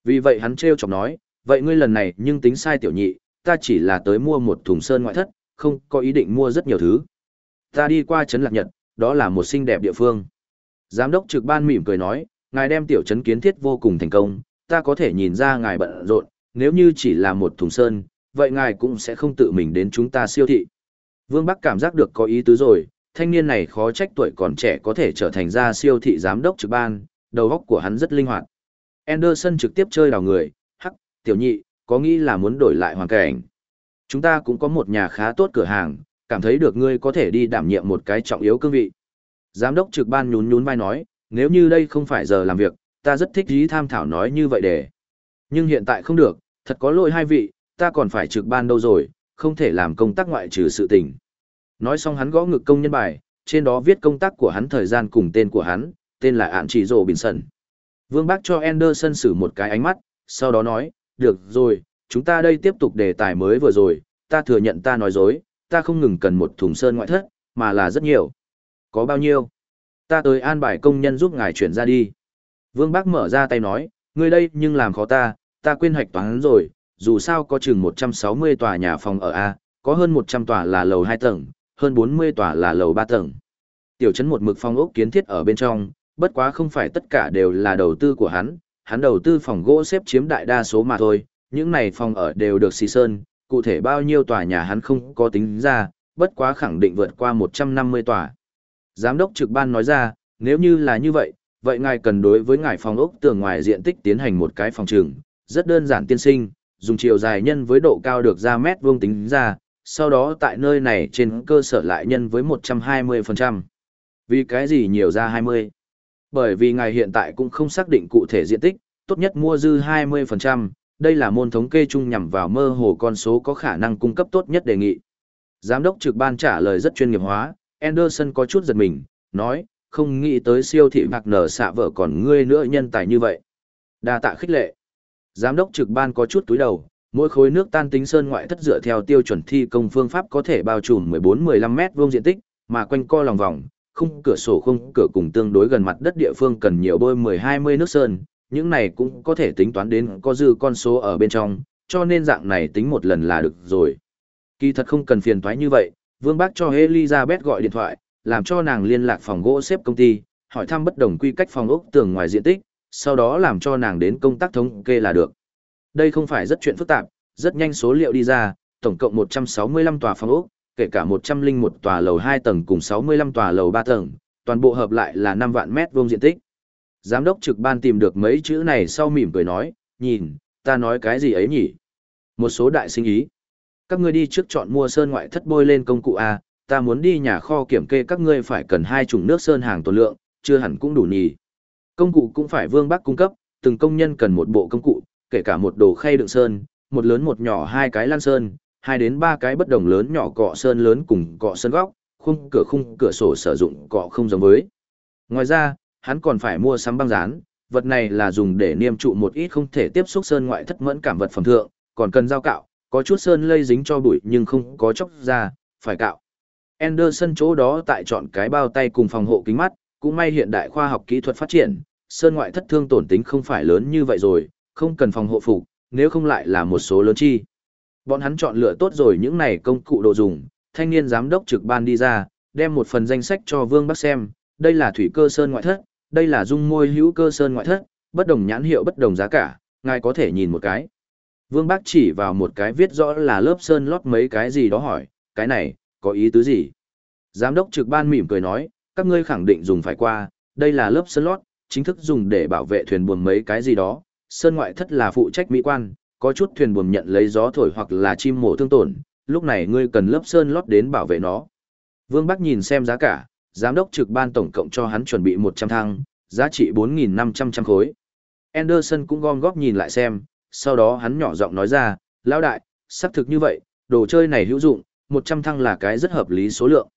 Vì vậy hắn trêu chọc nói, vậy ngươi lần này nhưng tính sai tiểu nhị, ta chỉ là tới mua một thùng sơn ngoại thất, không có ý định mua rất nhiều thứ. Ta đi qua Trấn Lạc Nhật, đó là một xinh đẹp địa phương. Giám đốc trực ban mỉm cười nói, ngài đem tiểu trấn kiến thiết vô cùng thành công, ta có thể nhìn ra ngài bận rộn, nếu như chỉ là một thùng sơn, vậy ngài cũng sẽ không tự mình đến chúng ta siêu thị. Vương Bắc cảm giác được có ý tứ rồi, thanh niên này khó trách tuổi còn trẻ có thể trở thành ra siêu thị giám đốc trực ban, đầu óc của hắn rất linh hoạt. Anderson trực tiếp chơi đào người, hắc, tiểu nhị, có nghĩ là muốn đổi lại hoàn cảnh. Chúng ta cũng có một nhà khá tốt cửa hàng, cảm thấy được ngươi có thể đi đảm nhiệm một cái trọng yếu cương vị. Giám đốc trực ban nhún nhún vai nói, nếu như đây không phải giờ làm việc, ta rất thích ý tham thảo nói như vậy để. Nhưng hiện tại không được, thật có lỗi hai vị, ta còn phải trực ban đâu rồi, không thể làm công tác ngoại trừ sự tình. Nói xong hắn gõ ngực công nhân bài, trên đó viết công tác của hắn thời gian cùng tên của hắn, tên là Ản Chỉ Rồ Bình Sần. Vương Bác cho Anderson xử một cái ánh mắt, sau đó nói, được rồi, chúng ta đây tiếp tục đề tài mới vừa rồi, ta thừa nhận ta nói dối, ta không ngừng cần một thùng sơn ngoại thất, mà là rất nhiều. Có bao nhiêu? Ta tới an bài công nhân giúp ngài chuyển ra đi. Vương Bác mở ra tay nói, ngươi đây nhưng làm khó ta, ta quên hạch toán rồi, dù sao có chừng 160 tòa nhà phòng ở A, có hơn 100 tòa là lầu 2 tầng, hơn 40 tòa là lầu 3 tầng. Tiểu trấn một mực phong ốc kiến thiết ở bên trong, bất quá không phải tất cả đều là đầu tư của hắn, hắn đầu tư phòng gỗ xếp chiếm đại đa số mà thôi, những này phòng ở đều được xì sơn, cụ thể bao nhiêu tòa nhà hắn không có tính ra, bất quá khẳng định vượt qua 150 tòa. Giám đốc trực ban nói ra, nếu như là như vậy, vậy ngài cần đối với ngài phòng ốc tường ngoài diện tích tiến hành một cái phòng trường, rất đơn giản tiên sinh, dùng chiều dài nhân với độ cao được ra mét vuông tính ra, sau đó tại nơi này trên cơ sở lại nhân với 120%. Vì cái gì nhiều ra 20? Bởi vì ngài hiện tại cũng không xác định cụ thể diện tích, tốt nhất mua dư 20%, đây là môn thống kê chung nhằm vào mơ hồ con số có khả năng cung cấp tốt nhất đề nghị. Giám đốc trực ban trả lời rất chuyên nghiệp hóa, Anderson có chút giật mình, nói, không nghĩ tới siêu thị bạc nở xạ vợ còn ngươi nữa nhân tài như vậy. đa tạ khích lệ. Giám đốc trực ban có chút túi đầu, mỗi khối nước tan tính sơn ngoại thất dựa theo tiêu chuẩn thi công phương pháp có thể bao trùm 14-15 mét vuông diện tích, mà quanh co lòng vòng, khung cửa sổ khung cửa cùng tương đối gần mặt đất địa phương cần nhiều bôi 10-20 nước sơn, những này cũng có thể tính toán đến có dư con số ở bên trong, cho nên dạng này tính một lần là được rồi. Kỳ thật không cần phiền toái như vậy, Vương Bác cho Elizabeth gọi điện thoại, làm cho nàng liên lạc phòng gỗ xếp công ty, hỏi thăm bất đồng quy cách phòng ốc tường ngoài diện tích, sau đó làm cho nàng đến công tác thống kê là được. Đây không phải rất chuyện phức tạp, rất nhanh số liệu đi ra, tổng cộng 165 tòa phòng ốc, kể cả 101 tòa lầu 2 tầng cùng 65 tòa lầu 3 tầng, toàn bộ hợp lại là 5 vạn mét vuông diện tích. Giám đốc trực ban tìm được mấy chữ này sau mỉm cười nói, nhìn, ta nói cái gì ấy nhỉ? Một số đại sinh ý. Các ngươi đi trước chọn mua sơn ngoại thất bôi lên công cụ A, ta muốn đi nhà kho kiểm kê các ngươi phải cần hai chủng nước sơn hàng tồn lượng, chưa hẳn cũng đủ nhỉ. Công cụ cũng phải vương bác cung cấp, từng công nhân cần một bộ công cụ, kể cả một đồ khay đựng sơn, một lớn một nhỏ hai cái lan sơn, hai đến ba cái bất đồng lớn nhỏ cọ sơn lớn cùng cọ sơn góc, khung cửa khung cửa sổ sử dụng cọ không giống với. Ngoài ra, hắn còn phải mua sắm băng dán, vật này là dùng để niêm trụ một ít không thể tiếp xúc sơn ngoại thất mẫn cảm vật phẩm thượng, còn cần dao cạo, có chút sơn lây dính cho bụi nhưng không có chóc ra, phải cạo. Anderson chỗ đó tại chọn cái bao tay cùng phòng hộ kính mắt, cũng may hiện đại khoa học kỹ thuật phát triển, sơn ngoại thất thương tổn tính không phải lớn như vậy rồi, không cần phòng hộ phục, nếu không lại là một số lớn chi. Bọn hắn chọn lựa tốt rồi những này công cụ đồ dùng, thanh niên giám đốc trực ban đi ra, đem một phần danh sách cho Vương Bắc xem, đây là thủy cơ sơn ngoại thất, đây là dung môi hữu cơ sơn ngoại thất, bất đồng nhãn hiệu bất đồng giá cả, ngài có thể nhìn một cái. Vương Bác chỉ vào một cái viết rõ là lớp sơn lót mấy cái gì đó hỏi, cái này, có ý tứ gì? Giám đốc trực ban mỉm cười nói, các ngươi khẳng định dùng phải qua, đây là lớp sơn lót, chính thức dùng để bảo vệ thuyền buồm mấy cái gì đó. Sơn ngoại thất là phụ trách mỹ quan, có chút thuyền buồm nhận lấy gió thổi hoặc là chim mổ thương tổn, lúc này ngươi cần lớp sơn lót đến bảo vệ nó. Vương Bắc nhìn xem giá cả, giám đốc trực ban tổng cộng cho hắn chuẩn bị 100 thăng, giá trị 4.500 trăm khối. Anderson cũng gom góp nhìn lại xem, sau đó hắn nhỏ giọng nói ra, lão đại, xác thực như vậy, đồ chơi này hữu dụng, 100 thăng là cái rất hợp lý số lượng.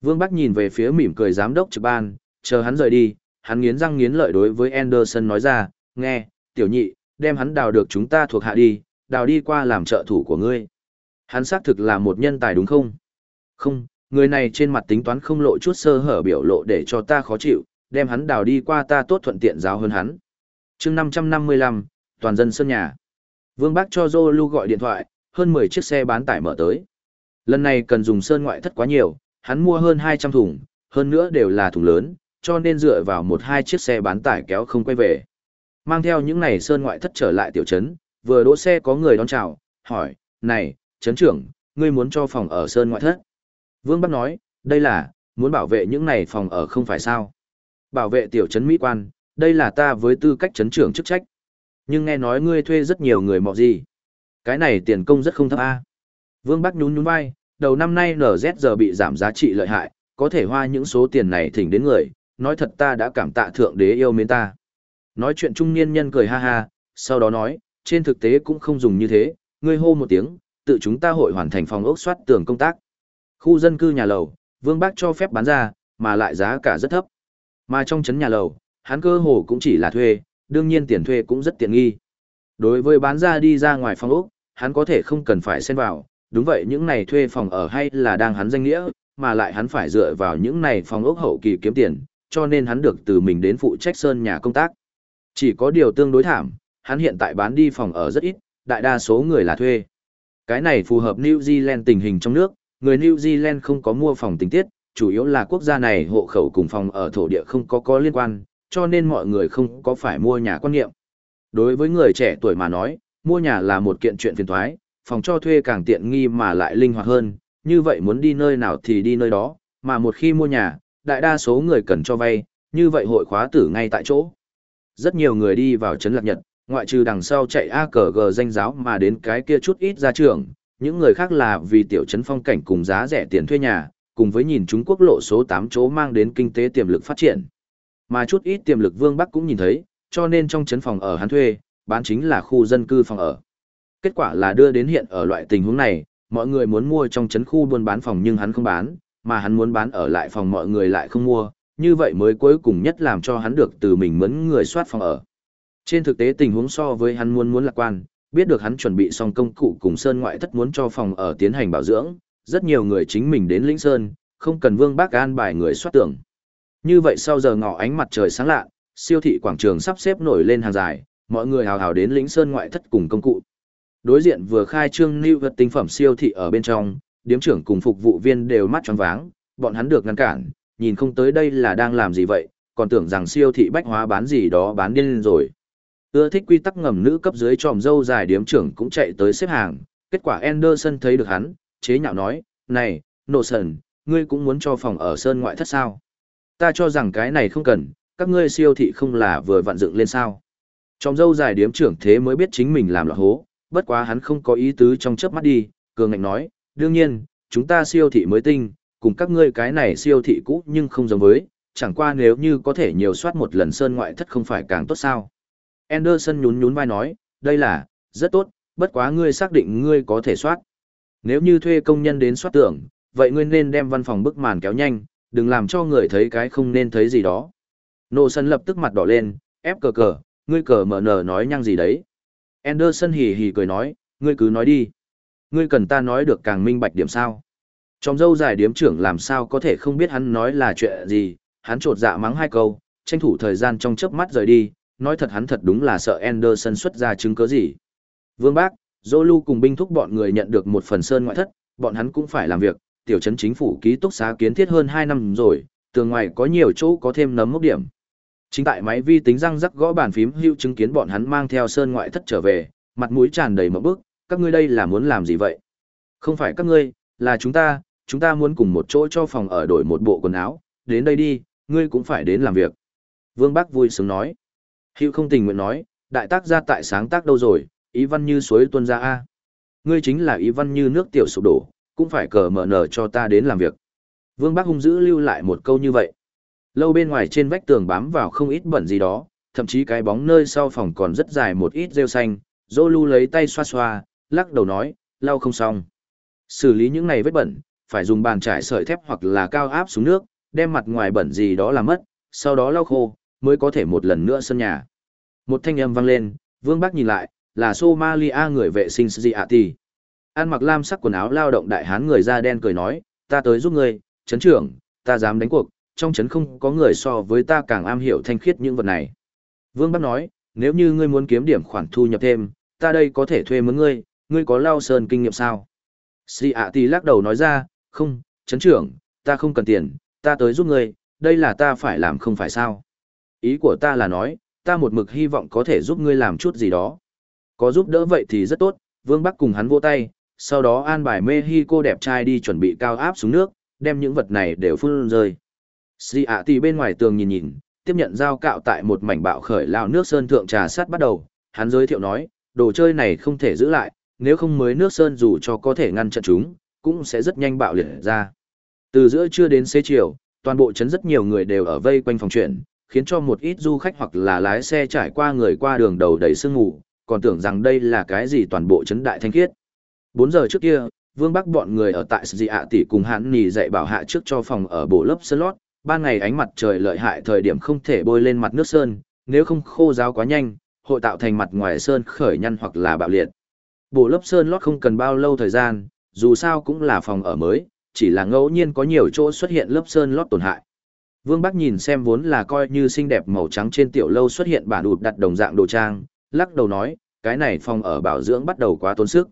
Vương Bắc nhìn về phía mỉm cười giám đốc trực ban, chờ hắn rời đi, hắn nghiến răng nghiến lợi đối với Anderson nói ra, nghe, tiểu nhị, đem hắn đào được chúng ta thuộc hạ đi, đào đi qua làm trợ thủ của ngươi. Hắn xác thực là một nhân tài đúng không? Không, người này trên mặt tính toán không lộ chút sơ hở biểu lộ để cho ta khó chịu, đem hắn đào đi qua ta tốt thuận tiện giáo hơn hắn. chương 555, toàn dân sơn nhà. Vương Bác cho Zolu gọi điện thoại, hơn 10 chiếc xe bán tải mở tới. Lần này cần dùng sơn ngoại thất quá nhiều, hắn mua hơn 200 thùng, hơn nữa đều là thùng lớn, cho nên dựa vào một hai chiếc xe bán tải kéo không quay về. Mang theo những này sơn ngoại thất trở lại tiểu trấn, vừa đỗ xe có người đón chào, hỏi, này, trấn trưởng, ngươi muốn cho phòng ở sơn ngoại thất. Vương Bắc nói, đây là, muốn bảo vệ những này phòng ở không phải sao. Bảo vệ tiểu trấn Mỹ quan, đây là ta với tư cách trấn trưởng chức trách. Nhưng nghe nói ngươi thuê rất nhiều người mọ gì. Cái này tiền công rất không thấp a. Vương Bắc nhún nhún vai, đầu năm nay NZ giờ bị giảm giá trị lợi hại, có thể hoa những số tiền này thỉnh đến người, nói thật ta đã cảm tạ thượng đế yêu mến ta. Nói chuyện trung niên nhân cười ha ha, sau đó nói, trên thực tế cũng không dùng như thế, ngươi hô một tiếng, tự chúng ta hội hoàn thành phòng ốc soát tường công tác. Khu dân cư nhà lầu, Vương Bác cho phép bán ra, mà lại giá cả rất thấp. Mà trong trấn nhà lầu, hắn cơ hồ cũng chỉ là thuê, đương nhiên tiền thuê cũng rất tiện nghi. Đối với bán ra đi ra ngoài phòng ốc, hắn có thể không cần phải xen vào, đúng vậy những này thuê phòng ở hay là đang hắn danh nghĩa, mà lại hắn phải dựa vào những này phòng ốc hậu kỳ kiếm tiền, cho nên hắn được từ mình đến phụ trách sơn nhà công tác. Chỉ có điều tương đối thảm, hắn hiện tại bán đi phòng ở rất ít, đại đa số người là thuê. Cái này phù hợp New Zealand tình hình trong nước, người New Zealand không có mua phòng tình tiết, chủ yếu là quốc gia này hộ khẩu cùng phòng ở thổ địa không có có liên quan, cho nên mọi người không có phải mua nhà quan niệm. Đối với người trẻ tuổi mà nói, mua nhà là một kiện chuyện phiền thoái, phòng cho thuê càng tiện nghi mà lại linh hoạt hơn, như vậy muốn đi nơi nào thì đi nơi đó, mà một khi mua nhà, đại đa số người cần cho vay, như vậy hội khóa tử ngay tại chỗ. Rất nhiều người đi vào trấn lạc nhật, ngoại trừ đằng sau chạy A cờ G danh giáo mà đến cái kia chút ít ra trường, những người khác là vì tiểu trấn phong cảnh cùng giá rẻ tiền thuê nhà, cùng với nhìn Trung Quốc lộ số 8 chỗ mang đến kinh tế tiềm lực phát triển. Mà chút ít tiềm lực Vương Bắc cũng nhìn thấy, cho nên trong trấn phòng ở hắn thuê, bán chính là khu dân cư phòng ở. Kết quả là đưa đến hiện ở loại tình huống này, mọi người muốn mua trong trấn khu buôn bán phòng nhưng hắn không bán, mà hắn muốn bán ở lại phòng mọi người lại không mua, như vậy mới cuối cùng nhất làm cho hắn được từ mình mướn người soát phòng ở. Trên thực tế tình huống so với hắn muốn muốn lạc quan, biết được hắn chuẩn bị xong công cụ cùng sơn ngoại thất muốn cho phòng ở tiến hành bảo dưỡng, rất nhiều người chính mình đến lĩnh sơn, không cần vương bác an bài người soát tưởng. Như vậy sau giờ ngọ ánh mặt trời sáng lạ, siêu thị quảng trường sắp xếp nổi lên hàng dài, mọi người hào hào đến lĩnh sơn ngoại thất cùng công cụ. Đối diện vừa khai trương lưu vật tinh phẩm siêu thị ở bên trong, điếm trưởng cùng phục vụ viên đều mắt tròn váng, bọn hắn được ngăn cản, nhìn không tới đây là đang làm gì vậy, còn tưởng rằng siêu thị bách hóa bán gì đó bán điên rồi. Ưa thích quy tắc ngầm nữ cấp dưới tròm dâu dài điếm trưởng cũng chạy tới xếp hàng, kết quả Anderson thấy được hắn, chế nhạo nói, này, nổ sần, ngươi cũng muốn cho phòng ở sơn ngoại thất sao. Ta cho rằng cái này không cần, các ngươi siêu thị không là vừa vặn dựng lên sao. Tròm dâu dài điếm trưởng thế mới biết chính mình làm là hố, bất quá hắn không có ý tứ trong chớp mắt đi, cường ngạnh nói, đương nhiên, chúng ta siêu thị mới tinh, cùng các ngươi cái này siêu thị cũ nhưng không giống với, chẳng qua nếu như có thể nhiều soát một lần sơn ngoại thất không phải càng tốt sao. Anderson nhún nhún vai nói, đây là, rất tốt, bất quá ngươi xác định ngươi có thể soát. Nếu như thuê công nhân đến soát tưởng, vậy ngươi nên đem văn phòng bức màn kéo nhanh, đừng làm cho người thấy cái không nên thấy gì đó. Nô sân lập tức mặt đỏ lên, ép cờ cờ, ngươi cờ mở nở nói nhăng gì đấy. Anderson hì hì cười nói, ngươi cứ nói đi. Ngươi cần ta nói được càng minh bạch điểm sao. Trong dâu dài điếm trưởng làm sao có thể không biết hắn nói là chuyện gì, hắn trột dạ mắng hai câu, tranh thủ thời gian trong chớp mắt rời đi, nói thật hắn thật đúng là sợ Anderson xuất ra chứng cứ gì. Vương Bác, Zolu cùng binh thúc bọn người nhận được một phần sơn ngoại thất, bọn hắn cũng phải làm việc, tiểu trấn chính phủ ký túc xá kiến thiết hơn 2 năm rồi, tường ngoài có nhiều chỗ có thêm nấm mốc điểm. Chính tại máy vi tính răng rắc gõ bàn phím hưu chứng kiến bọn hắn mang theo sơn ngoại thất trở về, mặt mũi tràn đầy mộng bức, các ngươi đây là muốn làm gì vậy? Không phải các ngươi, là chúng ta, chúng ta muốn cùng một chỗ cho phòng ở đổi một bộ quần áo, đến đây đi, ngươi cũng phải đến làm việc. Vương Bắc vui sướng nói. Hữu không tình nguyện nói, đại tác gia tại sáng tác đâu rồi, ý văn như suối tuôn ra a. Ngươi chính là ý văn như nước tiểu sụp đổ, cũng phải cờ mở nở cho ta đến làm việc. Vương Bắc hung dữ lưu lại một câu như vậy. Lâu bên ngoài trên vách tường bám vào không ít bẩn gì đó, thậm chí cái bóng nơi sau phòng còn rất dài một ít rêu xanh, Dô lưu lấy tay xoa xoa, lắc đầu nói, lau không xong. Xử lý những này vết bẩn, phải dùng bàn trải sợi thép hoặc là cao áp xuống nước, đem mặt ngoài bẩn gì đó làm mất, sau đó lau khô, mới có thể một lần nữa sân nhà. Một thanh âm vang lên, Vương Bắc nhìn lại, là Somalia người vệ sinh Siati. An mặc lam sắc quần áo lao động đại hán người da đen cười nói, ta tới giúp ngươi, chấn trưởng, ta dám đánh cuộc, trong chấn không có người so với ta càng am hiểu thanh khiết những vật này. Vương Bắc nói, nếu như ngươi muốn kiếm điểm khoản thu nhập thêm, ta đây có thể thuê mướn ngươi, ngươi có lao sơn kinh nghiệm sao? Siati lắc đầu nói ra, không, chấn trưởng, ta không cần tiền, ta tới giúp ngươi, đây là ta phải làm không phải sao? Ý của ta là nói, ta một mực hy vọng có thể giúp ngươi làm chút gì đó. Có giúp đỡ vậy thì rất tốt, Vương Bắc cùng hắn vỗ tay, sau đó an bài Mexico đẹp trai đi chuẩn bị cao áp xuống nước, đem những vật này đều phun rơi. Sĩ ạ thì bên ngoài tường nhìn nhìn, tiếp nhận dao cạo tại một mảnh bạo khởi lao nước sơn thượng trà sắt bắt đầu, hắn giới thiệu nói, đồ chơi này không thể giữ lại, nếu không mới nước sơn dù cho có thể ngăn chặn chúng, cũng sẽ rất nhanh bạo liệt ra. Từ giữa trưa đến xế chiều, toàn bộ trấn rất nhiều người đều ở vây quanh phòng chuyển, khiến cho một ít du khách hoặc là lái xe trải qua người qua đường đầu đầy sương ngủ, còn tưởng rằng đây là cái gì toàn bộ chấn đại thanh khiết. 4 giờ trước kia, Vương Bắc bọn người ở tại Dị ạ tỷ cùng Hãn Nỉ dạy bảo hạ trước cho phòng ở bộ lớp sơn lót, ban ngày ánh mặt trời lợi hại thời điểm không thể bôi lên mặt nước sơn, nếu không khô ráo quá nhanh, hội tạo thành mặt ngoài sơn khởi nhăn hoặc là bạo liệt. Bộ lớp sơn lót không cần bao lâu thời gian, dù sao cũng là phòng ở mới, chỉ là ngẫu nhiên có nhiều chỗ xuất hiện lớp sơn lót tổn hại. Vương Bắc nhìn xem vốn là coi như xinh đẹp màu trắng trên tiểu lâu xuất hiện bản đụt đặt đồng dạng đồ trang, lắc đầu nói, cái này phòng ở bảo dưỡng bắt đầu quá tốn sức.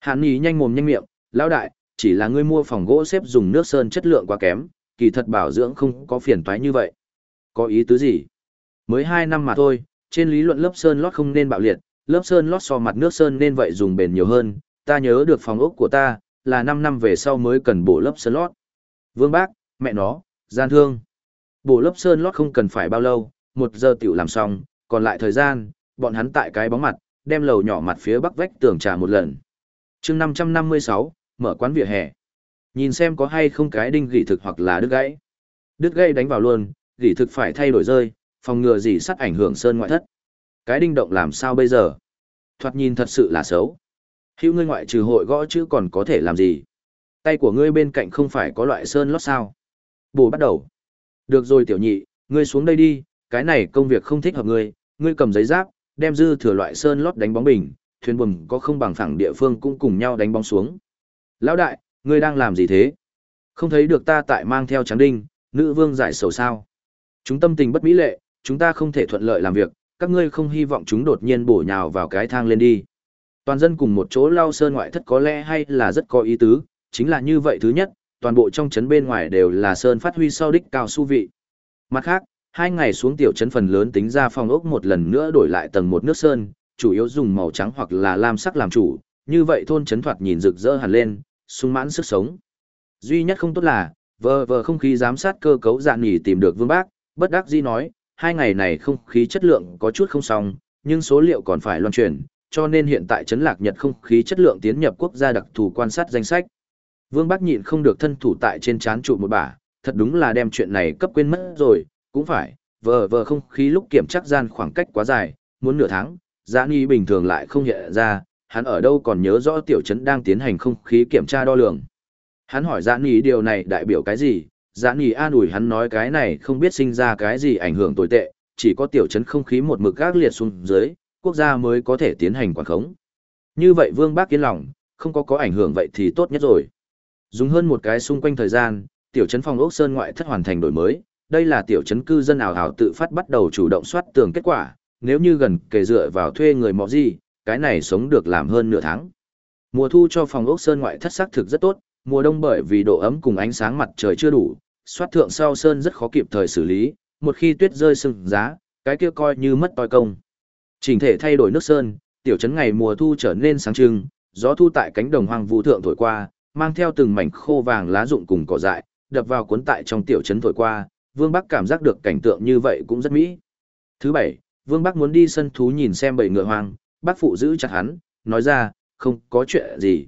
Hàn Nghị nhanh mồm nhanh miệng, lão đại, chỉ là ngươi mua phòng gỗ xếp dùng nước sơn chất lượng quá kém, kỳ thật bảo dưỡng không có phiền toái như vậy. Có ý tứ gì? Mới 2 năm mà thôi, trên lý luận lớp sơn lót không nên bạo liệt, lớp sơn lót so mặt nước sơn nên vậy dùng bền nhiều hơn, ta nhớ được phòng ốc của ta, là 5 năm về sau mới cần bổ lớp sơn lót. Vương Bác, mẹ nó, gian thương. Bổ lớp sơn lót không cần phải bao lâu, một giờ tiểu làm xong, còn lại thời gian, bọn hắn tại cái bóng mặt, đem lầu nhỏ mặt phía bắc vách tường trà một lần. chương 556, mở quán vỉa hè. Nhìn xem có hay không cái đinh gỉ thực hoặc là đứt gãy. Đứt gãy đánh vào luôn, gỉ thực phải thay đổi rơi, phòng ngừa gì sắt ảnh hưởng sơn ngoại thất. Cái đinh động làm sao bây giờ? Thoạt nhìn thật sự là xấu. Hữu ngươi ngoại trừ hội gõ chữ còn có thể làm gì? Tay của ngươi bên cạnh không phải có loại sơn lót sao? Bồ bắt đầu. Được rồi tiểu nhị, ngươi xuống đây đi, cái này công việc không thích hợp ngươi, ngươi cầm giấy giáp, đem dư thừa loại sơn lót đánh bóng bình, thuyền buồm có không bằng phẳng địa phương cũng cùng nhau đánh bóng xuống. Lão đại, ngươi đang làm gì thế? Không thấy được ta tại mang theo trắng đinh, nữ vương giải sầu sao. Chúng tâm tình bất mỹ lệ, chúng ta không thể thuận lợi làm việc, các ngươi không hy vọng chúng đột nhiên bổ nhào vào cái thang lên đi. Toàn dân cùng một chỗ lao sơn ngoại thất có lẽ hay là rất có ý tứ, chính là như vậy thứ nhất, toàn bộ trong trấn bên ngoài đều là sơn phát huy sau đích cao su vị. Mặt khác, hai ngày xuống tiểu trấn phần lớn tính ra phòng ốc một lần nữa đổi lại tầng một nước sơn, chủ yếu dùng màu trắng hoặc là lam sắc làm chủ, như vậy thôn trấn thoạt nhìn rực rỡ hẳn lên, sung mãn sức sống. Duy nhất không tốt là, vờ vờ không khí giám sát cơ cấu dạn nghỉ tìm được vương bác, bất đắc dĩ nói, hai ngày này không khí chất lượng có chút không xong, nhưng số liệu còn phải loan truyền, cho nên hiện tại trấn lạc nhật không khí chất lượng tiến nhập quốc gia đặc thù quan sát danh sách. Vương Bắc nhịn không được thân thủ tại trên chán trụ một bả, thật đúng là đem chuyện này cấp quên mất rồi, cũng phải, vờ vờ không khí lúc kiểm chắc gian khoảng cách quá dài, muốn nửa tháng, giã nghi bình thường lại không hiện ra, hắn ở đâu còn nhớ rõ tiểu trấn đang tiến hành không khí kiểm tra đo lường. Hắn hỏi giã nghi điều này đại biểu cái gì, giã nghi an ủi hắn nói cái này không biết sinh ra cái gì ảnh hưởng tồi tệ, chỉ có tiểu trấn không khí một mực gác liệt xuống dưới, quốc gia mới có thể tiến hành quản khống. Như vậy Vương Bác yên lòng, không có có ảnh hưởng vậy thì tốt nhất rồi. Dùng hơn một cái xung quanh thời gian, tiểu trấn phòng ốc sơn ngoại thất hoàn thành đổi mới, đây là tiểu trấn cư dân ảo ảo tự phát bắt đầu chủ động soát tường kết quả, nếu như gần kề dựa vào thuê người mọ gì, cái này sống được làm hơn nửa tháng. Mùa thu cho phòng ốc sơn ngoại thất sắc thực rất tốt, mùa đông bởi vì độ ấm cùng ánh sáng mặt trời chưa đủ, soát thượng sau sơn rất khó kịp thời xử lý, một khi tuyết rơi sừng giá, cái kia coi như mất toi công. Chỉnh thể thay đổi nước sơn, tiểu trấn ngày mùa thu trở nên sáng trưng, gió thu tại cánh đồng hoang vu thượng thổi qua, mang theo từng mảnh khô vàng lá rụng cùng cỏ dại, đập vào cuốn tại trong tiểu trấn thổi qua, Vương Bắc cảm giác được cảnh tượng như vậy cũng rất mỹ. Thứ bảy, Vương Bắc muốn đi sân thú nhìn xem bầy ngựa hoang, bác phụ giữ chặt hắn, nói ra, không có chuyện gì.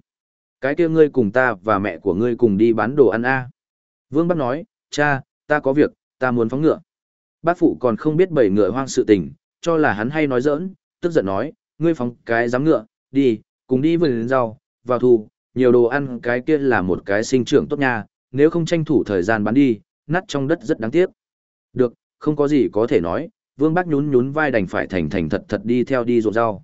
Cái kia ngươi cùng ta và mẹ của ngươi cùng đi bán đồ ăn a. Vương Bắc nói, cha, ta có việc, ta muốn phóng ngựa. Bác phụ còn không biết bầy ngựa hoang sự tình, cho là hắn hay nói giỡn, tức giận nói, ngươi phóng cái giám ngựa, đi, cùng đi vườn rau, vào thu, nhiều đồ ăn cái kia là một cái sinh trưởng tốt nha, nếu không tranh thủ thời gian bán đi, nát trong đất rất đáng tiếc. Được, không có gì có thể nói, Vương Bác nhún nhún vai đành phải thành thành thật thật đi theo đi ruộng rau.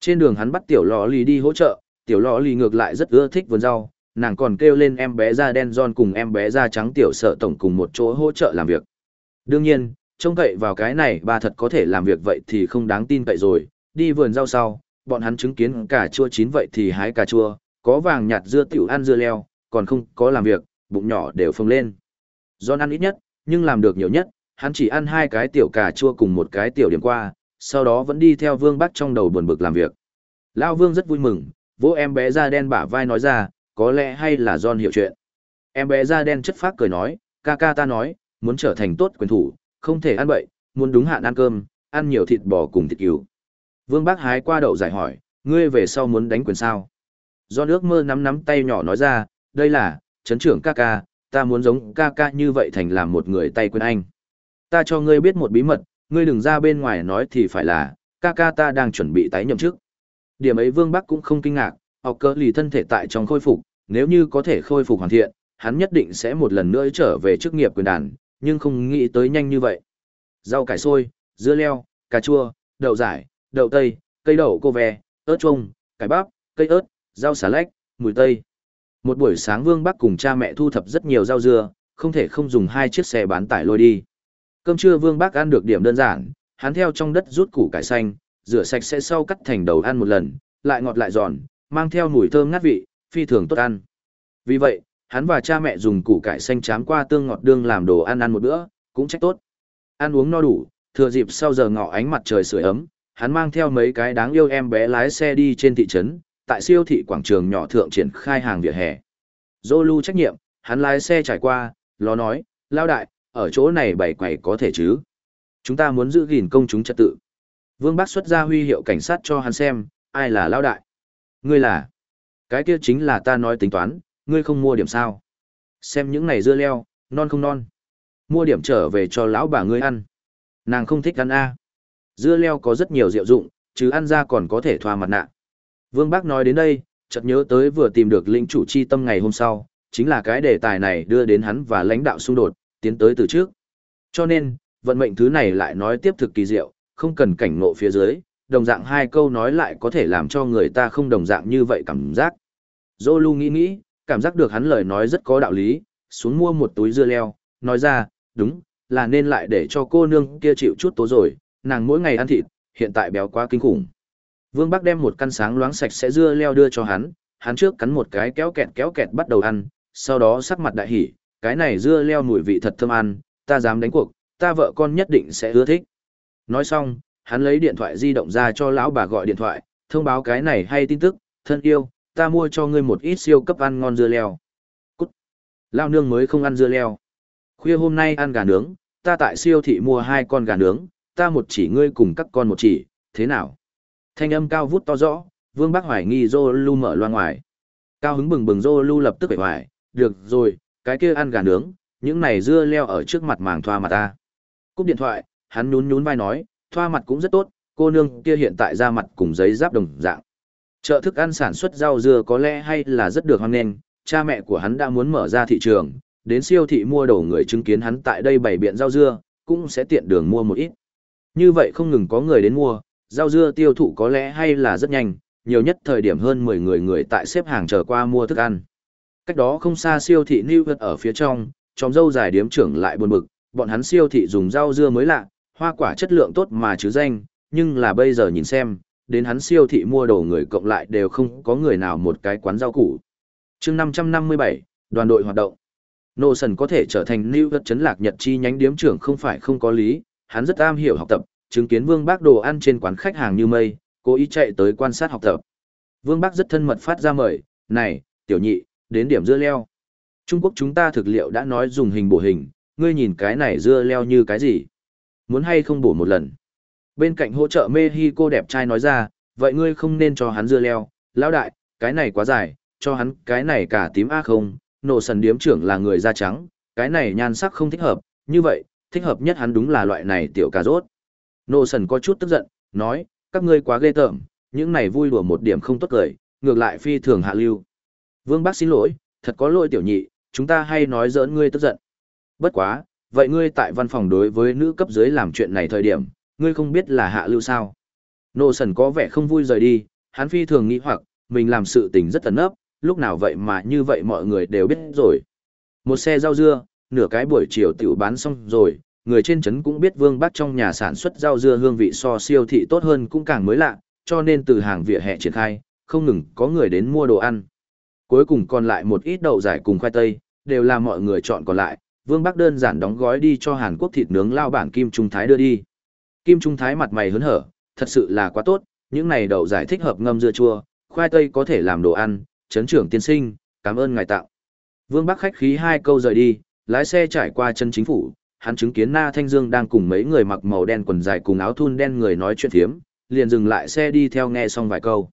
Trên đường hắn bắt tiểu lò lì đi hỗ trợ, tiểu lò lì ngược lại rất ưa thích vườn rau, nàng còn kêu lên em bé da đen giòn cùng em bé da trắng tiểu sợ tổng cùng một chỗ hỗ trợ làm việc. Đương nhiên, trông cậy vào cái này bà thật có thể làm việc vậy thì không đáng tin cậy rồi, đi vườn rau sau, bọn hắn chứng kiến cà chua chín vậy thì hái cà chua, có vàng nhạt dưa tiểu ăn dưa leo, còn không có làm việc, bụng nhỏ đều phồng lên. John ăn ít nhất, nhưng làm được nhiều nhất, hắn chỉ ăn hai cái tiểu cà chua cùng một cái tiểu điểm qua, sau đó vẫn đi theo Vương bắt trong đầu buồn bực làm việc. Lao Vương rất vui mừng, vỗ em bé da đen bả vai nói ra, có lẽ hay là John hiểu chuyện. Em bé da đen chất phác cười nói, ca ca ta nói, muốn trở thành tốt quyền thủ, không thể ăn bậy, muốn đúng hạn ăn cơm, ăn nhiều thịt bò cùng thịt cừu. Vương Bác hái qua đậu giải hỏi, ngươi về sau muốn đánh quyền sao? Do nước mơ nắm nắm tay nhỏ nói ra, đây là, chấn trưởng ca ca, ta muốn giống ca ca như vậy thành làm một người tay quyền anh. Ta cho ngươi biết một bí mật, ngươi đừng ra bên ngoài nói thì phải là, ca ca ta đang chuẩn bị tái nhậm chức. Điểm ấy Vương Bắc cũng không kinh ngạc, học cơ lì thân thể tại trong khôi phục, nếu như có thể khôi phục hoàn thiện, hắn nhất định sẽ một lần nữa trở về chức nghiệp quyền đàn, nhưng không nghĩ tới nhanh như vậy. Rau cải xôi, dưa leo, cà chua, đậu giải, đậu tây, cây đậu cô ve, ớt chuông, cải bắp, cây ớt, rau xà lách, mùi tây. Một buổi sáng Vương Bắc cùng cha mẹ thu thập rất nhiều rau dưa, không thể không dùng hai chiếc xe bán tải lôi đi. Cơm trưa Vương Bắc ăn được điểm đơn giản, hắn theo trong đất rút củ cải xanh, rửa sạch sẽ sau cắt thành đầu ăn một lần, lại ngọt lại giòn, mang theo mùi thơm ngát vị, phi thường tốt ăn. Vì vậy, hắn và cha mẹ dùng củ cải xanh chám qua tương ngọt đương làm đồ ăn ăn một bữa, cũng trách tốt. Ăn uống no đủ, thừa dịp sau giờ ngọ ánh mặt trời sưởi ấm, hắn mang theo mấy cái đáng yêu em bé lái xe đi trên thị trấn, tại siêu thị quảng trường nhỏ thượng triển khai hàng vỉa hè. Zolu trách nhiệm, hắn lái xe trải qua, lo nói, lao đại, ở chỗ này bày quầy có thể chứ. Chúng ta muốn giữ gìn công chúng trật tự. Vương Bắc xuất ra huy hiệu cảnh sát cho hắn xem, ai là lao đại. Ngươi là. Cái kia chính là ta nói tính toán, ngươi không mua điểm sao. Xem những này dưa leo, non không non. Mua điểm trở về cho lão bà ngươi ăn. Nàng không thích ăn a. Dưa leo có rất nhiều diệu dụng, chứ ăn ra còn có thể thoa mặt nạ. Vương Bác nói đến đây, chợt nhớ tới vừa tìm được lĩnh chủ chi tâm ngày hôm sau, chính là cái đề tài này đưa đến hắn và lãnh đạo xung đột, tiến tới từ trước. Cho nên, vận mệnh thứ này lại nói tiếp thực kỳ diệu, không cần cảnh ngộ phía dưới, đồng dạng hai câu nói lại có thể làm cho người ta không đồng dạng như vậy cảm giác. Zolu nghĩ nghĩ, cảm giác được hắn lời nói rất có đạo lý, xuống mua một túi dưa leo, nói ra, đúng, là nên lại để cho cô nương kia chịu chút tố rồi, nàng mỗi ngày ăn thịt, hiện tại béo quá kinh khủng. Vương Bắc đem một căn sáng loáng sạch sẽ dưa leo đưa cho hắn, hắn trước cắn một cái kéo kẹt kéo kẹt bắt đầu ăn, sau đó sắc mặt đại hỉ, cái này dưa leo mùi vị thật thơm ăn, ta dám đánh cuộc, ta vợ con nhất định sẽ ưa thích. Nói xong, hắn lấy điện thoại di động ra cho lão bà gọi điện thoại, thông báo cái này hay tin tức, thân yêu, ta mua cho ngươi một ít siêu cấp ăn ngon dưa leo. Cút! Lao nương mới không ăn dưa leo. Khuya hôm nay ăn gà nướng, ta tại siêu thị mua hai con gà nướng, ta một chỉ ngươi cùng các con một chỉ, thế nào? Thanh âm cao vút to rõ, Vương Bắc hoài nghi Zolu mở loa ngoài. Cao hứng bừng bừng Zolu lập tức bể hoài, được rồi, cái kia ăn gà nướng, những này dưa leo ở trước mặt màng thoa mặt ta. Cúp điện thoại, hắn nhún nhún vai nói, thoa mặt cũng rất tốt, cô nương kia hiện tại ra mặt cùng giấy giáp đồng dạng. Chợ thức ăn sản xuất rau dưa có lẽ hay là rất được hoan nghênh, cha mẹ của hắn đã muốn mở ra thị trường, đến siêu thị mua đồ người chứng kiến hắn tại đây bày biện rau dưa, cũng sẽ tiện đường mua một ít. Như vậy không ngừng có người đến mua, rau dưa tiêu thụ có lẽ hay là rất nhanh, nhiều nhất thời điểm hơn 10 người người tại xếp hàng chờ qua mua thức ăn. Cách đó không xa siêu thị New York ở phía trong, tròm dâu dài điếm trưởng lại buồn bực, Bọn hắn siêu thị dùng rau dưa mới lạ, hoa quả chất lượng tốt mà chứ danh, nhưng là bây giờ nhìn xem, đến hắn siêu thị mua đồ người cộng lại đều không có người nào một cái quán rau củ. chương 557, đoàn đội hoạt động. Nô Sần có thể trở thành New York chấn lạc Nhật chi nhánh điếm trưởng không phải không có lý, hắn rất am hiểu học tập, chứng kiến Vương Bác đồ ăn trên quán khách hàng như mây, cố ý chạy tới quan sát học tập. Vương Bác rất thân mật phát ra mời, này, tiểu nhị, đến điểm dưa leo. Trung Quốc chúng ta thực liệu đã nói dùng hình bổ hình, ngươi nhìn cái này dưa leo như cái gì? Muốn hay không bổ một lần? Bên cạnh hỗ trợ Mexico đẹp trai nói ra, vậy ngươi không nên cho hắn dưa leo, lão đại, cái này quá dài, cho hắn cái này cả tím a không, nổ sần điếm trưởng là người da trắng, cái này nhan sắc không thích hợp, như vậy, thích hợp nhất hắn đúng là loại này tiểu cà rốt. Nô sần có chút tức giận, nói, các ngươi quá ghê tởm, những này vui đùa một điểm không tốt cười, ngược lại phi thường hạ lưu. Vương Bác xin lỗi, thật có lỗi tiểu nhị, chúng ta hay nói giỡn ngươi tức giận. Bất quá, vậy ngươi tại văn phòng đối với nữ cấp dưới làm chuyện này thời điểm, ngươi không biết là hạ lưu sao. Nô sần có vẻ không vui rời đi, hắn phi thường nghĩ hoặc, mình làm sự tình rất tấn ấp, lúc nào vậy mà như vậy mọi người đều biết rồi. Một xe rau dưa, nửa cái buổi chiều tiểu bán xong rồi, người trên trấn cũng biết Vương Bắc trong nhà sản xuất rau dưa hương vị so siêu thị tốt hơn cũng càng mới lạ, cho nên từ hàng vỉa hè triển khai, không ngừng có người đến mua đồ ăn. Cuối cùng còn lại một ít đậu giải cùng khoai tây, đều là mọi người chọn còn lại, Vương Bắc đơn giản đóng gói đi cho Hàn Quốc thịt nướng lao bản Kim Trung Thái đưa đi. Kim Trung Thái mặt mày hớn hở, thật sự là quá tốt, những này đậu giải thích hợp ngâm dưa chua, khoai tây có thể làm đồ ăn, chấn trưởng tiên sinh, cảm ơn ngài tạo. Vương Bắc khách khí hai câu rời đi, lái xe trải qua chân chính phủ, hắn chứng kiến Na Thanh Dương đang cùng mấy người mặc màu đen quần dài cùng áo thun đen người nói chuyện thiếm, liền dừng lại xe đi theo nghe xong vài câu.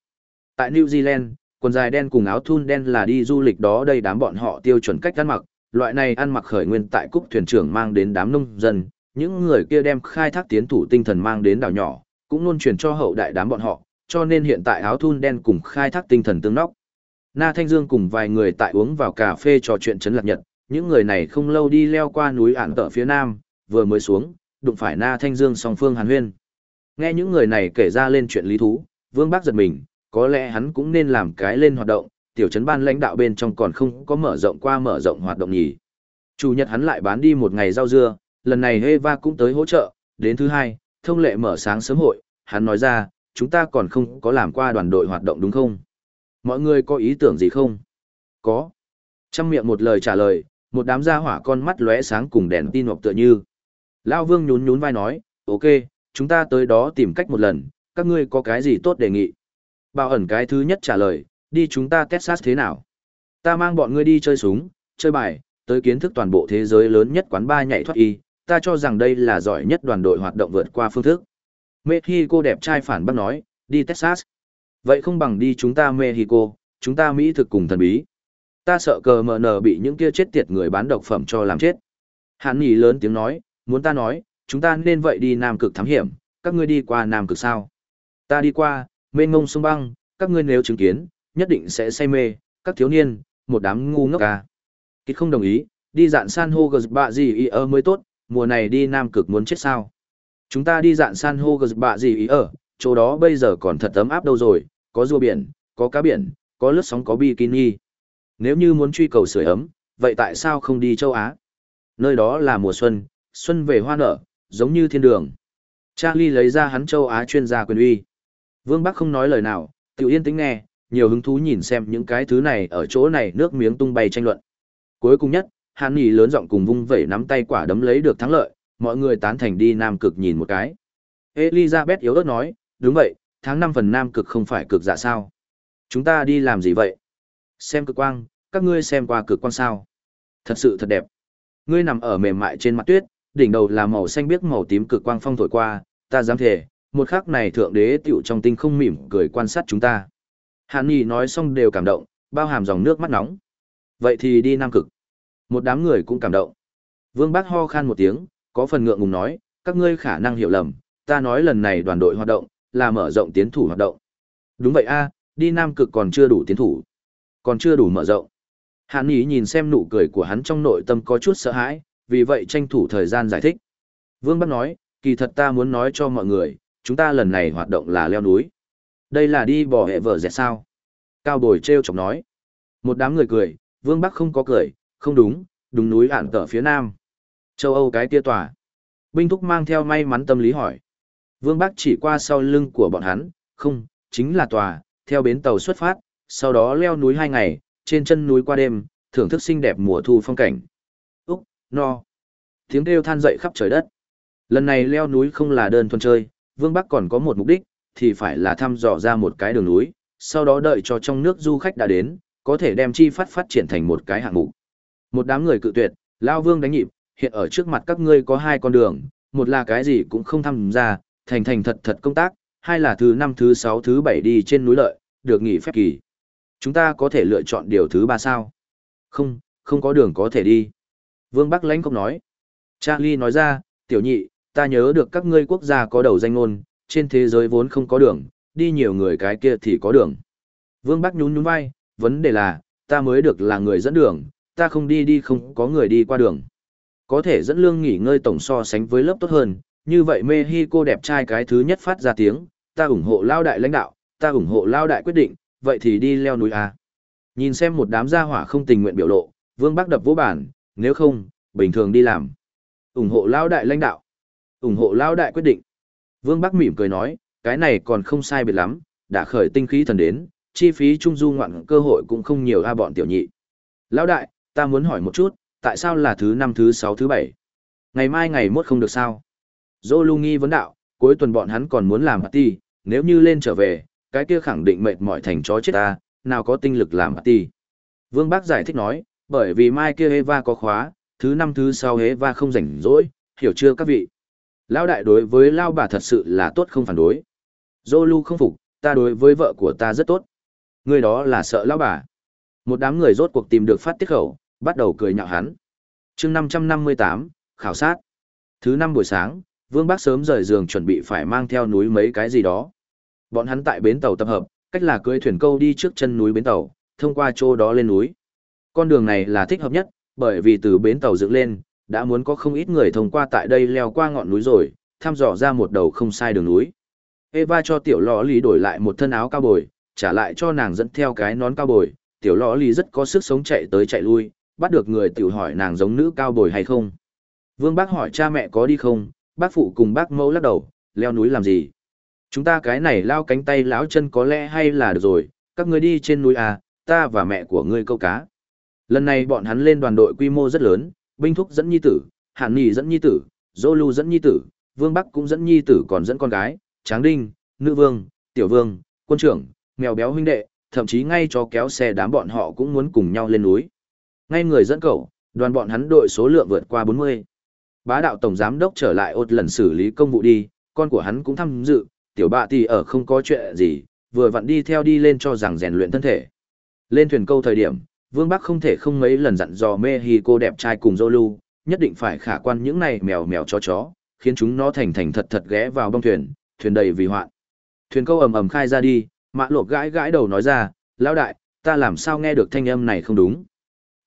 Tại New Zealand, quần dài đen cùng áo thun đen là đi du lịch đó đây đám bọn họ tiêu chuẩn cách ăn mặc, loại này ăn mặc khởi nguyên tại cúc thuyền trưởng mang đến đám nông dân, những người kia đem khai thác tiến thủ tinh thần mang đến đảo nhỏ, cũng luôn truyền cho hậu đại đám bọn họ, cho nên hiện tại áo thun đen cùng khai thác tinh thần tương nóc. Na Thanh Dương cùng vài người tại uống vào cà phê trò chuyện chấn lạc nhật, những người này không lâu đi leo qua núi ản tợ phía nam, vừa mới xuống, đụng phải Na Thanh Dương song phương hàn huyên. Nghe những người này kể ra lên chuyện lý thú, Vương Bác giật mình, có lẽ hắn cũng nên làm cái lên hoạt động, tiểu trấn ban lãnh đạo bên trong còn không có mở rộng qua mở rộng hoạt động nhỉ. Chủ nhật hắn lại bán đi một ngày rau dưa, lần này Eva cũng tới hỗ trợ, đến thứ hai, thông lệ mở sáng sớm hội, hắn nói ra, chúng ta còn không có làm qua đoàn đội hoạt động đúng không? Mọi người có ý tưởng gì không? Có. Trăm miệng một lời trả lời, một đám gia hỏa con mắt lóe sáng cùng đèn tin hoặc tựa như. Lao vương nhún nhún vai nói, ok, chúng ta tới đó tìm cách một lần, các ngươi có cái gì tốt đề nghị? Bảo ẩn cái thứ nhất trả lời, đi chúng ta Texas thế nào? Ta mang bọn ngươi đi chơi súng, chơi bài, tới kiến thức toàn bộ thế giới lớn nhất quán ba nhảy thoát y, ta cho rằng đây là giỏi nhất đoàn đội hoạt động vượt qua phương thức. Mexico đẹp trai phản bác nói, đi Texas. Vậy không bằng đi chúng ta Mexico, chúng ta Mỹ thực cùng thần bí. Ta sợ cờ mờ nờ bị những kia chết tiệt người bán độc phẩm cho làm chết. Hàn Nghị lớn tiếng nói, muốn ta nói, chúng ta nên vậy đi Nam Cực thám hiểm, các ngươi đi qua Nam Cực sao? Ta đi qua, mênh ngông sông băng, các ngươi nếu chứng kiến, nhất định sẽ say mê, các thiếu niên, một đám ngu ngốc à. ca. Kịch không đồng ý, đi dạn san hô gờ bạ gì ý ơ mới tốt, mùa này đi Nam Cực muốn chết sao? Chúng ta đi dạn san hô gờ bạ gì ý ở, chỗ đó bây giờ còn thật ấm áp đâu rồi, có rùa biển, có cá biển, có lướt sóng có bikini. Nếu như muốn truy cầu sưởi ấm, vậy tại sao không đi châu Á? Nơi đó là mùa xuân, xuân về hoa nở, giống như thiên đường. Charlie lấy ra hắn châu Á chuyên gia quyền uy. Vương Bắc không nói lời nào, tự yên tĩnh nghe, nhiều hứng thú nhìn xem những cái thứ này ở chỗ này nước miếng tung bay tranh luận. Cuối cùng nhất, Hàn Nghị lớn giọng cùng vung vẩy nắm tay quả đấm lấy được thắng lợi, mọi người tán thành đi Nam Cực nhìn một cái. Elizabeth yếu ớt nói, đúng vậy, tháng 5 phần Nam Cực không phải cực dạ sao. Chúng ta đi làm gì vậy? Xem cực quang, các ngươi xem qua cực quang sao. Thật sự thật đẹp. Ngươi nằm ở mềm mại trên mặt tuyết, đỉnh đầu là màu xanh biếc màu tím cực quang phong thổi qua, ta dám thể, một khắc này thượng đế tiểu trong tinh không mỉm cười quan sát chúng ta. Hàn Nghị nói xong đều cảm động, bao hàm dòng nước mắt nóng. Vậy thì đi Nam Cực. Một đám người cũng cảm động. Vương Bác ho khan một tiếng, có phần ngượng ngùng nói, các ngươi khả năng hiểu lầm, ta nói lần này đoàn đội hoạt động, là mở rộng tiến thủ hoạt động. Đúng vậy a, đi Nam Cực còn chưa đủ tiến thủ. Còn chưa đủ mở rộng. Hàn Nghị nhìn xem nụ cười của hắn trong nội tâm có chút sợ hãi, vì vậy tranh thủ thời gian giải thích. Vương Bắc nói, kỳ thật ta muốn nói cho mọi người, chúng ta lần này hoạt động là leo núi. Đây là đi bỏ hệ vợ dẹt sao. Cao Bồi treo chọc nói. Một đám người cười, Vương Bắc không có cười, không đúng, đúng núi ản tở phía nam. Châu Âu cái tia tòa. Binh thúc mang theo may mắn tâm lý hỏi. Vương Bắc chỉ qua sau lưng của bọn hắn, không, chính là tòa, theo bến tàu xuất phát, sau đó leo núi hai ngày, trên chân núi qua đêm, thưởng thức xinh đẹp mùa thu phong cảnh. Úc, no. Tiếng kêu than dậy khắp trời đất. Lần này leo núi không là đơn thuần chơi, Vương Bắc còn có một mục đích, thì phải là thăm dò ra một cái đường núi, sau đó đợi cho trong nước du khách đã đến, có thể đem chi phát phát triển thành một cái hạng mục. Một đám người cự tuyệt, Lao Vương đánh nhịp, hiện ở trước mặt các ngươi có hai con đường, một là cái gì cũng không tham gia, thành thành thật thật công tác, hai là thứ năm thứ sáu thứ bảy đi trên núi lợi, được nghỉ phép kỳ. Chúng ta có thể lựa chọn điều thứ ba sao? Không, không có đường có thể đi. Vương Bắc lãnh không nói. Charlie nói ra, tiểu nhị, ta nhớ được các ngươi quốc gia có đầu danh ngôn, trên thế giới vốn không có đường, đi nhiều người cái kia thì có đường. Vương Bắc nhún nhún vai, vấn đề là, ta mới được là người dẫn đường, ta không đi đi không có người đi qua đường. Có thể dẫn lương nghỉ ngơi tổng so sánh với lớp tốt hơn, như vậy Mexico đẹp trai cái thứ nhất phát ra tiếng, ta ủng hộ lao đại lãnh đạo, ta ủng hộ lao đại quyết định, vậy thì đi leo núi à Nhìn xem một đám gia hỏa không tình nguyện biểu lộ, Vương Bắc đập vỗ bản, nếu không, bình thường đi làm. ủng hộ lao đại lãnh đạo, ủng hộ lao đại quyết định. Vương Bắc mỉm cười nói, cái này còn không sai biệt lắm, đã khởi tinh khí thần đến, chi phí trung du ngoạn cơ hội cũng không nhiều a bọn tiểu nhị. Lão đại, ta muốn hỏi một chút, tại sao là thứ năm thứ sáu thứ bảy? Ngày mai ngày mốt không được sao? Dô lưu nghi vấn đạo, cuối tuần bọn hắn còn muốn làm party, nếu như lên trở về, cái kia khẳng định mệt mỏi thành chó chết ta, nào có tinh lực làm ti. Vương Bác giải thích nói, bởi vì mai kia Eva có khóa, thứ năm thứ sau Eva không rảnh rỗi, hiểu chưa các vị? Lão đại đối với Lao bà thật sự là tốt không phản đối. Dô Lu không phục, ta đối với vợ của ta rất tốt. Người đó là sợ Lão bà. Một đám người rốt cuộc tìm được phát tiết khẩu, bắt đầu cười nhạo hắn. chương 558, khảo sát. Thứ năm buổi sáng, Vương Bác sớm rời giường chuẩn bị phải mang theo núi mấy cái gì đó. Bọn hắn tại bến tàu tập hợp, cách là cưỡi thuyền câu đi trước chân núi bến tàu, thông qua chỗ đó lên núi. Con đường này là thích hợp nhất, bởi vì từ bến tàu dựng lên, đã muốn có không ít người thông qua tại đây leo qua ngọn núi rồi, thăm dò ra một đầu không sai đường núi. Eva cho tiểu lọ lì đổi lại một thân áo cao bồi, trả lại cho nàng dẫn theo cái nón cao bồi, tiểu lọ lì rất có sức sống chạy tới chạy lui, bắt được người tiểu hỏi nàng giống nữ cao bồi hay không. Vương bác hỏi cha mẹ có đi không, bác phụ cùng bác mẫu lắc đầu, leo núi làm gì. Chúng ta cái này lao cánh tay láo chân có lẽ hay là được rồi, các ngươi đi trên núi à, ta và mẹ của ngươi câu cá. Lần này bọn hắn lên đoàn đội quy mô rất lớn, binh thúc dẫn nhi tử, hàn nhi dẫn nhi tử, dô lưu dẫn nhi tử, vương bắc cũng dẫn nhi tử còn dẫn con gái, tráng đinh, nữ vương, tiểu vương, quân trưởng, mèo béo huynh đệ, thậm chí ngay cho kéo xe đám bọn họ cũng muốn cùng nhau lên núi. Ngay người dẫn cậu, đoàn bọn hắn đội số lượng vượt qua 40. Bá đạo tổng giám đốc trở lại ột lần xử lý công vụ đi, con của hắn cũng tham dự, tiểu bạ thì ở không có chuyện gì, vừa vặn đi theo đi lên cho rằng rèn luyện thân thể. Lên thuyền câu thời điểm, Vương Bắc không thể không mấy lần dặn dò mê hi cô đẹp trai cùng Zolu, nhất định phải khả quan những này mèo mèo chó chó, khiến chúng nó thành thành thật thật ghé vào bông thuyền, thuyền đầy vì hoạn. Thuyền câu ầm ầm khai ra đi, mã lột gãi gãi đầu nói ra, lão đại, ta làm sao nghe được thanh âm này không đúng.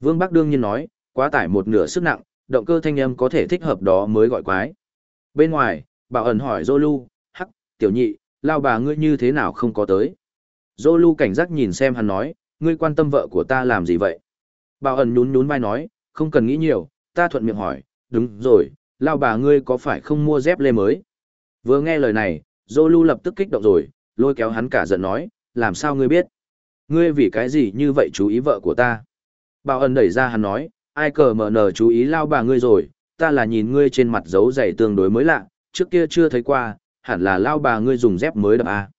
Vương Bắc đương nhiên nói, quá tải một nửa sức nặng, động cơ thanh âm có thể thích hợp đó mới gọi quái. Bên ngoài, bảo ẩn hỏi Zolu, tiểu nhị, lao bà ngươi như thế nào không có tới. Dô Lu cảnh giác nhìn xem hắn nói, ngươi quan tâm vợ của ta làm gì vậy? Bảo ẩn nhún nhún vai nói, không cần nghĩ nhiều, ta thuận miệng hỏi, đúng rồi, lao bà ngươi có phải không mua dép lê mới? Vừa nghe lời này, Dô Lu lập tức kích động rồi, lôi kéo hắn cả giận nói, làm sao ngươi biết? Ngươi vì cái gì như vậy chú ý vợ của ta? Bảo ẩn đẩy ra hắn nói, ai cờ mở nở chú ý lao bà ngươi rồi, ta là nhìn ngươi trên mặt dấu dày tương đối mới lạ, trước kia chưa thấy qua, hẳn là lao bà ngươi dùng dép mới đập à.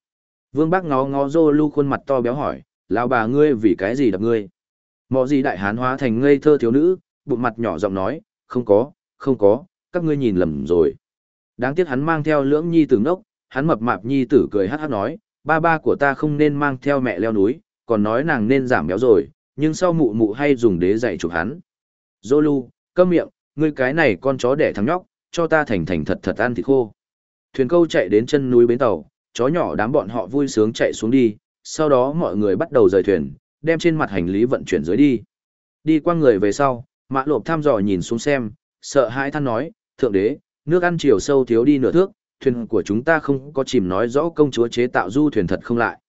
Vương Bác ngó ngó Zolu khuôn mặt to béo hỏi, lao bà ngươi vì cái gì đập ngươi? Mọ gì đại hán hóa thành ngây thơ thiếu nữ, bụng mặt nhỏ giọng nói, không có, không có, các ngươi nhìn lầm rồi. Đáng tiếc hắn mang theo lưỡng nhi tử ngốc, hắn mập mạp nhi tử cười hát hát nói, ba ba của ta không nên mang theo mẹ leo núi, còn nói nàng nên giảm béo rồi, nhưng sau mụ mụ hay dùng đế dạy chụp hắn. Zolu, câm miệng, ngươi cái này con chó đẻ thằng nhóc, cho ta thành thành thật thật ăn thịt khô. Thuyền câu chạy đến chân núi bến tàu, chó nhỏ đám bọn họ vui sướng chạy xuống đi, sau đó mọi người bắt đầu rời thuyền, đem trên mặt hành lý vận chuyển dưới đi. Đi qua người về sau, mã lộp tham dò nhìn xuống xem, sợ hãi than nói, thượng đế, nước ăn chiều sâu thiếu đi nửa thước, thuyền của chúng ta không có chìm nói rõ công chúa chế tạo du thuyền thật không lại.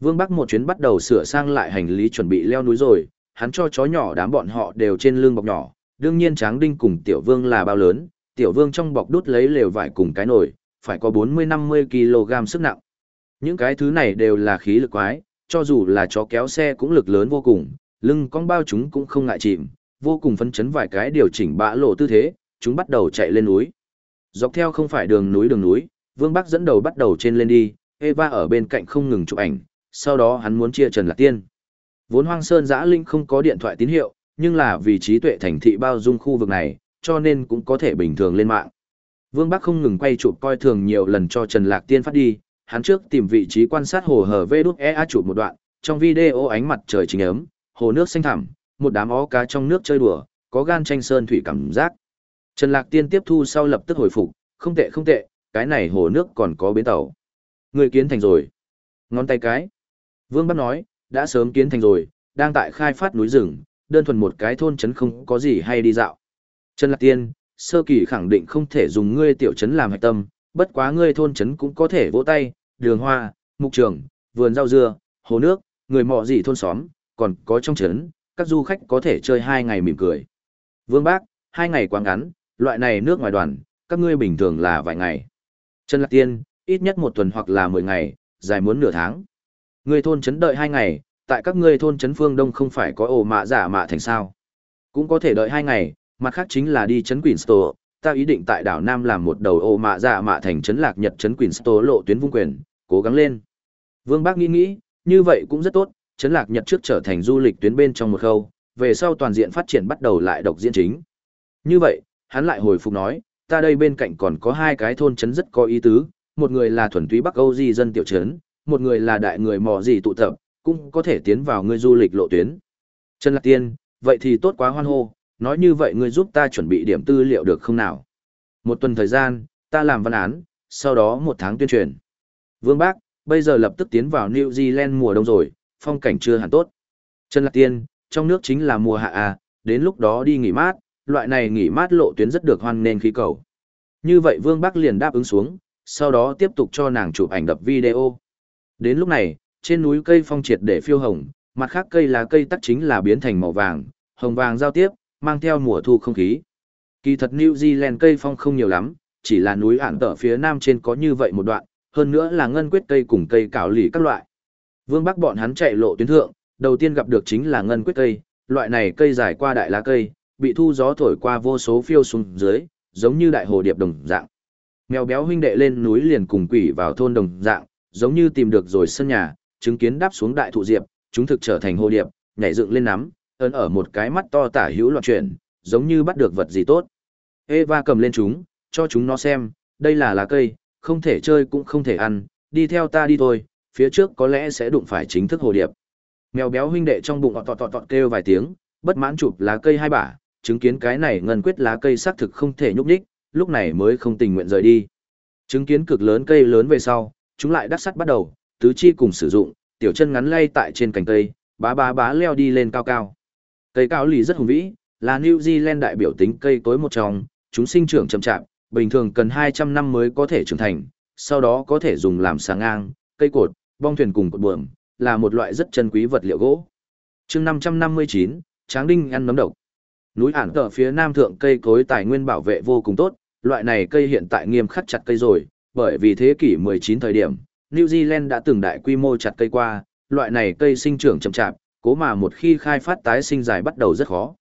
Vương Bắc một chuyến bắt đầu sửa sang lại hành lý chuẩn bị leo núi rồi, hắn cho chó nhỏ đám bọn họ đều trên lưng bọc nhỏ, đương nhiên Tráng Đinh cùng Tiểu Vương là bao lớn, Tiểu Vương trong bọc đút lấy lều vải cùng cái nồi, phải có 40-50 kg sức nặng. Những cái thứ này đều là khí lực quái, cho dù là chó kéo xe cũng lực lớn vô cùng, lưng con bao chúng cũng không ngại chìm, vô cùng phấn chấn vài cái điều chỉnh bã lộ tư thế, chúng bắt đầu chạy lên núi. Dọc theo không phải đường núi đường núi, Vương Bắc dẫn đầu bắt đầu trên lên đi, Eva ở bên cạnh không ngừng chụp ảnh, sau đó hắn muốn chia Trần Lạc Tiên. Vốn Hoang Sơn Giã Linh không có điện thoại tín hiệu, nhưng là vì trí tuệ thành thị bao dung khu vực này, cho nên cũng có thể bình thường lên mạng. Vương Bắc không ngừng quay chụp coi thường nhiều lần cho Trần Lạc Tiên phát đi, hắn trước tìm vị trí quan sát hồ hở vê đút EA chụp một đoạn, trong video ánh mặt trời chính ấm, hồ nước xanh thẳm, một đám ó cá trong nước chơi đùa, có gan tranh sơn thủy cảm giác. Trần Lạc Tiên tiếp thu sau lập tức hồi phục, không tệ không tệ, cái này hồ nước còn có bến tàu. Người kiến thành rồi. Ngón tay cái. Vương Bắc nói, đã sớm kiến thành rồi, đang tại khai phát núi rừng, đơn thuần một cái thôn trấn không có gì hay đi dạo. Trần Lạc Tiên, sơ kỳ khẳng định không thể dùng ngươi tiểu trấn làm hạch tâm, bất quá ngươi thôn trấn cũng có thể vỗ tay, đường hoa, mục trường, vườn rau dưa, hồ nước, người mọ gì thôn xóm, còn có trong trấn, các du khách có thể chơi hai ngày mỉm cười. Vương Bác, hai ngày quá ngắn, loại này nước ngoài đoàn, các ngươi bình thường là vài ngày. Trần Lạc Tiên, ít nhất một tuần hoặc là mười ngày, dài muốn nửa tháng. Người thôn trấn đợi hai ngày, tại các ngươi thôn trấn phương đông không phải có ổ mạ giả mạ thành sao. Cũng có thể đợi hai ngày, mặt khác chính là đi trấn Queenstown, ta ý định tại đảo Nam làm một đầu ô mạ dạ mạ thành chấn lạc nhật trấn Queenstown lộ tuyến vung quyền, cố gắng lên. Vương Bác nghĩ nghĩ, như vậy cũng rất tốt, chấn lạc nhật trước trở thành du lịch tuyến bên trong một khâu, về sau toàn diện phát triển bắt đầu lại độc diễn chính. Như vậy, hắn lại hồi phục nói, ta đây bên cạnh còn có hai cái thôn chấn rất có ý tứ, một người là thuần túy Bắc Âu di dân tiểu trấn, một người là đại người mò gì tụ tập, cũng có thể tiến vào ngươi du lịch lộ tuyến. Trần Lạc Tiên, vậy thì tốt quá hoan hô, nói như vậy ngươi giúp ta chuẩn bị điểm tư liệu được không nào? Một tuần thời gian, ta làm văn án, sau đó một tháng tuyên truyền. Vương Bác, bây giờ lập tức tiến vào New Zealand mùa đông rồi, phong cảnh chưa hẳn tốt. Trần Lạc Tiên, trong nước chính là mùa hạ à, đến lúc đó đi nghỉ mát, loại này nghỉ mát lộ tuyến rất được hoan nên khí cầu. Như vậy Vương Bắc liền đáp ứng xuống, sau đó tiếp tục cho nàng chụp ảnh đập video. Đến lúc này, trên núi cây phong triệt để phiêu hồng, mặt khác cây là cây tắc chính là biến thành màu vàng, hồng vàng giao tiếp, mang theo mùa thu không khí. Kỳ thật New Zealand cây phong không nhiều lắm, chỉ là núi ản tở phía nam trên có như vậy một đoạn, hơn nữa là ngân quyết cây cùng cây cảo lì các loại. Vương Bắc bọn hắn chạy lộ tuyến thượng, đầu tiên gặp được chính là ngân quyết cây, loại này cây dài qua đại lá cây, bị thu gió thổi qua vô số phiêu xuống dưới, giống như đại hồ điệp đồng dạng. Mèo béo huynh đệ lên núi liền cùng quỷ vào thôn đồng dạng, giống như tìm được rồi sân nhà, chứng kiến đáp xuống đại thụ diệp, chúng thực trở thành hồ điệp, nhảy dựng lên nắm, ấn ở một cái mắt to tả hữu loạn chuyển, giống như bắt được vật gì tốt. Eva cầm lên chúng, cho chúng nó xem, đây là lá cây, không thể chơi cũng không thể ăn, đi theo ta đi thôi, phía trước có lẽ sẽ đụng phải chính thức hồ điệp. Mèo béo huynh đệ trong bụng tọt tọt tọt kêu vài tiếng, bất mãn chụp lá cây hai bả, chứng kiến cái này ngân quyết lá cây xác thực không thể nhúc nhích, lúc này mới không tình nguyện rời đi. Chứng kiến cực lớn cây lớn về sau, chúng lại đắc sắt bắt đầu, tứ chi cùng sử dụng, tiểu chân ngắn lay tại trên cành cây, bá bá bá leo đi lên cao cao. Cây cao lì rất hùng vĩ, là New Zealand đại biểu tính cây tối một trong, chúng sinh trưởng chậm chạp, bình thường cần 200 năm mới có thể trưởng thành, sau đó có thể dùng làm sáng ngang, cây cột, bong thuyền cùng cột buồm, là một loại rất chân quý vật liệu gỗ. chương 559, Tráng Đinh ăn nấm độc. Núi ản tờ phía nam thượng cây cối tài nguyên bảo vệ vô cùng tốt, loại này cây hiện tại nghiêm khắc chặt cây rồi, bởi vì thế kỷ 19 thời điểm, New Zealand đã từng đại quy mô chặt cây qua, loại này cây sinh trưởng chậm chạp, cố mà một khi khai phát tái sinh dài bắt đầu rất khó.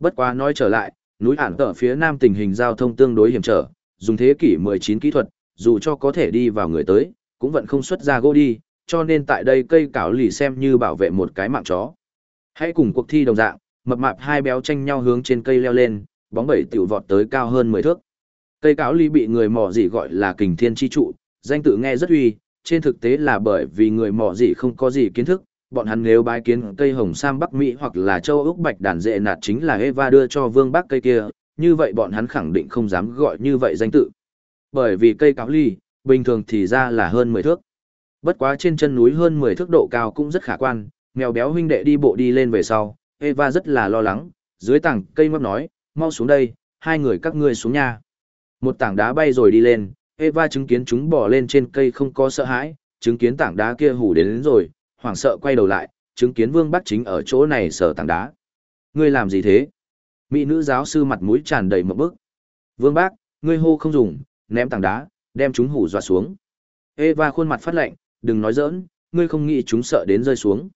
Bất quá nói trở lại, núi ản tở phía nam tình hình giao thông tương đối hiểm trở, dùng thế kỷ 19 kỹ thuật, dù cho có thể đi vào người tới, cũng vẫn không xuất ra gỗ đi, cho nên tại đây cây cáo lì xem như bảo vệ một cái mạng chó. Hãy cùng cuộc thi đồng dạng, mập mạp hai béo tranh nhau hướng trên cây leo lên, bóng bẩy tiểu vọt tới cao hơn 10 thước. Cây cáo lì bị người mỏ gì gọi là kình thiên chi trụ, danh tự nghe rất uy, trên thực tế là bởi vì người mỏ gì không có gì kiến thức, bọn hắn nếu bái kiến cây hồng sam Bắc Mỹ hoặc là châu Úc bạch đàn dệ nạt chính là Eva đưa cho vương bắc cây kia, như vậy bọn hắn khẳng định không dám gọi như vậy danh tự. Bởi vì cây cáo ly, bình thường thì ra là hơn 10 thước. Bất quá trên chân núi hơn 10 thước độ cao cũng rất khả quan, mèo béo huynh đệ đi bộ đi lên về sau, Eva rất là lo lắng, dưới tảng cây mấp nói, mau xuống đây, hai người các ngươi xuống nha. Một tảng đá bay rồi đi lên, Eva chứng kiến chúng bỏ lên trên cây không có sợ hãi, chứng kiến tảng đá kia hủ đến, đến rồi, hoảng sợ quay đầu lại, chứng kiến Vương Bắc chính ở chỗ này sờ tảng đá. Ngươi làm gì thế? Mỹ nữ giáo sư mặt mũi tràn đầy một bức. Vương bác, ngươi hô không dùng, ném tảng đá, đem chúng hủ dọa xuống. Eva khuôn mặt phát lạnh, đừng nói giỡn, ngươi không nghĩ chúng sợ đến rơi xuống.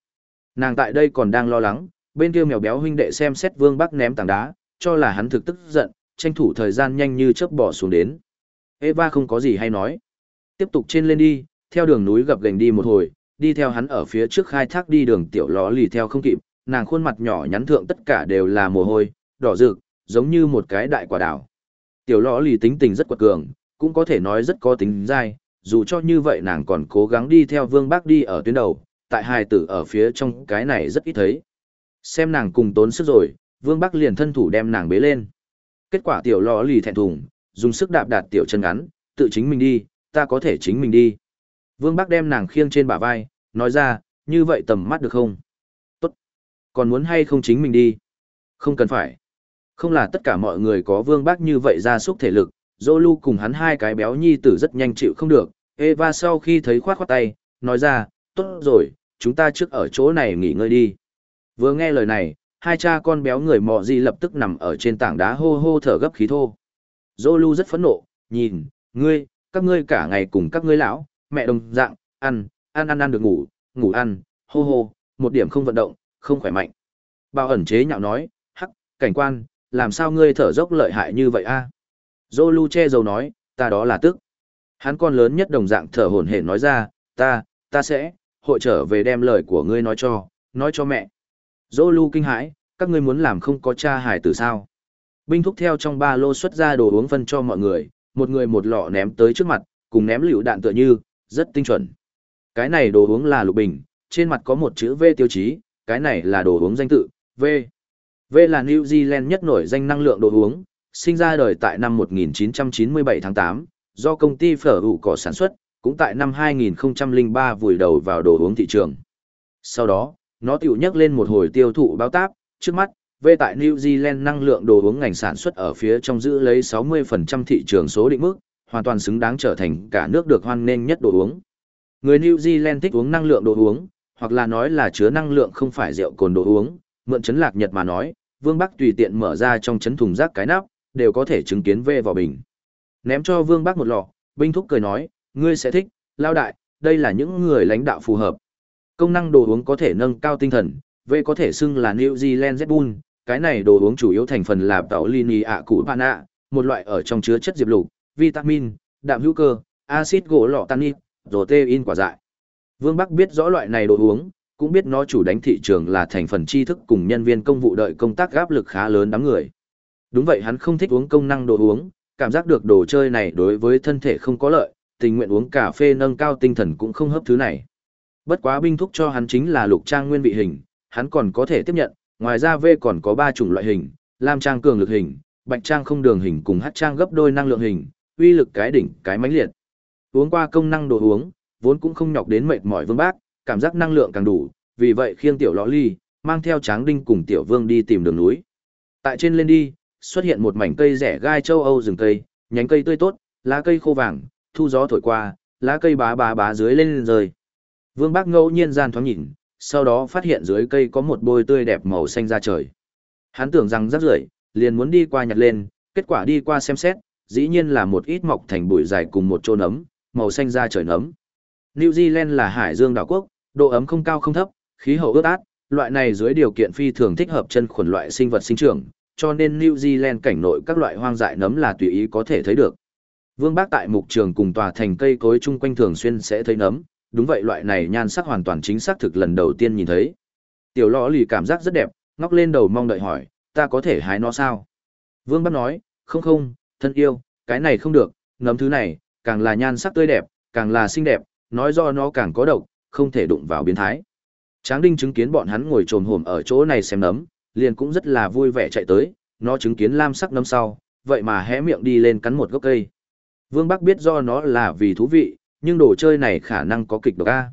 Nàng tại đây còn đang lo lắng, bên kia mèo béo huynh đệ xem xét Vương Bắc ném tảng đá, cho là hắn thực tức giận, tranh thủ thời gian nhanh như chớp bỏ xuống đến. Eva không có gì hay nói. Tiếp tục trên lên đi, theo đường núi gập gành đi một hồi, đi theo hắn ở phía trước khai thác đi đường tiểu ló lì theo không kịp, nàng khuôn mặt nhỏ nhắn thượng tất cả đều là mồ hôi, đỏ rực, giống như một cái đại quả đảo. Tiểu ló lì tính tình rất quật cường, cũng có thể nói rất có tính dai, dù cho như vậy nàng còn cố gắng đi theo vương bác đi ở tuyến đầu, tại hài tử ở phía trong cái này rất ít thấy. Xem nàng cùng tốn sức rồi, vương bác liền thân thủ đem nàng bế lên. Kết quả tiểu ló lì thẹn thùng, dùng sức đạp đạt tiểu chân ngắn, tự chính mình đi, ta có thể chính mình đi. Vương bác đem nàng khiêng trên bả vai, nói ra, như vậy tầm mắt được không? Tốt. Còn muốn hay không chính mình đi? Không cần phải. Không là tất cả mọi người có vương bác như vậy ra súc thể lực, Zolu cùng hắn hai cái béo nhi tử rất nhanh chịu không được. Eva sau khi thấy khoát khoát tay, nói ra, tốt rồi, chúng ta trước ở chỗ này nghỉ ngơi đi. Vừa nghe lời này, hai cha con béo người mò gì lập tức nằm ở trên tảng đá hô hô thở gấp khí thô. Zolu rất phẫn nộ, nhìn, ngươi, các ngươi cả ngày cùng các ngươi lão, mẹ đồng dạng, ăn, ăn ăn ăn được ngủ, ngủ ăn, hô hô, một điểm không vận động, không khỏe mạnh. Bao ẩn chế nhạo nói, hắc, cảnh quan, làm sao ngươi thở dốc lợi hại như vậy a? Zolu che dầu nói, ta đó là tức. Hắn con lớn nhất đồng dạng thở hổn hển nói ra, ta, ta sẽ, hội trở về đem lời của ngươi nói cho, nói cho mẹ. Zolu kinh hãi, các ngươi muốn làm không có cha hải tử sao? Binh thúc theo trong ba lô xuất ra đồ uống phân cho mọi người, một người một lọ ném tới trước mặt, cùng ném lựu đạn tựa như, rất tinh chuẩn. Cái này đồ uống là lục bình, trên mặt có một chữ V tiêu chí, cái này là đồ uống danh tự, V. V là New Zealand nhất nổi danh năng lượng đồ uống, sinh ra đời tại năm 1997 tháng 8, do công ty phở hữu cỏ sản xuất, cũng tại năm 2003 vùi đầu vào đồ uống thị trường. Sau đó, nó tiểu nhắc lên một hồi tiêu thụ báo táp, trước mắt, V tại New Zealand năng lượng đồ uống ngành sản xuất ở phía trong giữ lấy 60% thị trường số định mức, hoàn toàn xứng đáng trở thành cả nước được hoan nghênh nhất đồ uống. Người New Zealand thích uống năng lượng đồ uống, hoặc là nói là chứa năng lượng không phải rượu cồn đồ uống, mượn chấn lạc Nhật mà nói, Vương Bắc tùy tiện mở ra trong chấn thùng rác cái nắp, đều có thể chứng kiến về vào bình. Ném cho Vương Bắc một lọ, binh thúc cười nói, ngươi sẽ thích, lao đại, đây là những người lãnh đạo phù hợp. Công năng đồ uống có thể nâng cao tinh thần, về có thể xưng là New Zealand Red Bull, cái này đồ uống chủ yếu thành phần là tàu lini ạ cụ pana, một loại ở trong chứa chất diệp lục, vitamin, đạm hữu cơ, axit gỗ lọ tannin, protein quả dại. Vương Bắc biết rõ loại này đồ uống, cũng biết nó chủ đánh thị trường là thành phần tri thức cùng nhân viên công vụ đợi công tác áp lực khá lớn đám người. Đúng vậy hắn không thích uống công năng đồ uống, cảm giác được đồ chơi này đối với thân thể không có lợi, tình nguyện uống cà phê nâng cao tinh thần cũng không hấp thứ này. Bất quá binh thúc cho hắn chính là lục trang nguyên vị hình, hắn còn có thể tiếp nhận, ngoài ra V còn có 3 chủng loại hình, lam trang cường lực hình, bạch trang không đường hình cùng hát trang gấp đôi năng lượng hình, uy lực cái đỉnh, cái mãnh liệt. Uống qua công năng đồ uống, vốn cũng không nhọc đến mệt mỏi vương bác, cảm giác năng lượng càng đủ, vì vậy khiêng tiểu lõ ly, mang theo tráng đinh cùng tiểu vương đi tìm đường núi. Tại trên lên đi, xuất hiện một mảnh cây rẻ gai châu Âu rừng cây, nhánh cây tươi tốt, lá cây khô vàng, thu gió thổi qua, lá cây bá bá bá dưới lên lên rơi. Vương Bác ngẫu nhiên gian thoáng nhìn, sau đó phát hiện dưới cây có một bôi tươi đẹp màu xanh ra trời. Hắn tưởng rằng rất rưởi, liền muốn đi qua nhặt lên, kết quả đi qua xem xét, dĩ nhiên là một ít mọc thành bụi dài cùng một chỗ nấm, màu xanh da trời nấm. New Zealand là hải dương đảo quốc, độ ấm không cao không thấp, khí hậu ướt át, loại này dưới điều kiện phi thường thích hợp chân khuẩn loại sinh vật sinh trưởng, cho nên New Zealand cảnh nội các loại hoang dại nấm là tùy ý có thể thấy được. Vương Bác tại mục trường cùng tòa thành cây cối chung quanh thường xuyên sẽ thấy nấm, đúng vậy loại này nhan sắc hoàn toàn chính xác thực lần đầu tiên nhìn thấy. Tiểu lõ lì cảm giác rất đẹp, ngóc lên đầu mong đợi hỏi, ta có thể hái nó sao? Vương Bác nói, không không, thân yêu, cái này không được, nấm thứ này, càng là nhan sắc tươi đẹp, càng là xinh đẹp, nói do nó càng có độc, không thể đụng vào biến thái. Tráng Đinh chứng kiến bọn hắn ngồi trồm hổm ở chỗ này xem nấm, liền cũng rất là vui vẻ chạy tới, nó chứng kiến lam sắc nấm sau, vậy mà hé miệng đi lên cắn một gốc cây. Vương Bắc biết do nó là vì thú vị, nhưng đồ chơi này khả năng có kịch độc a.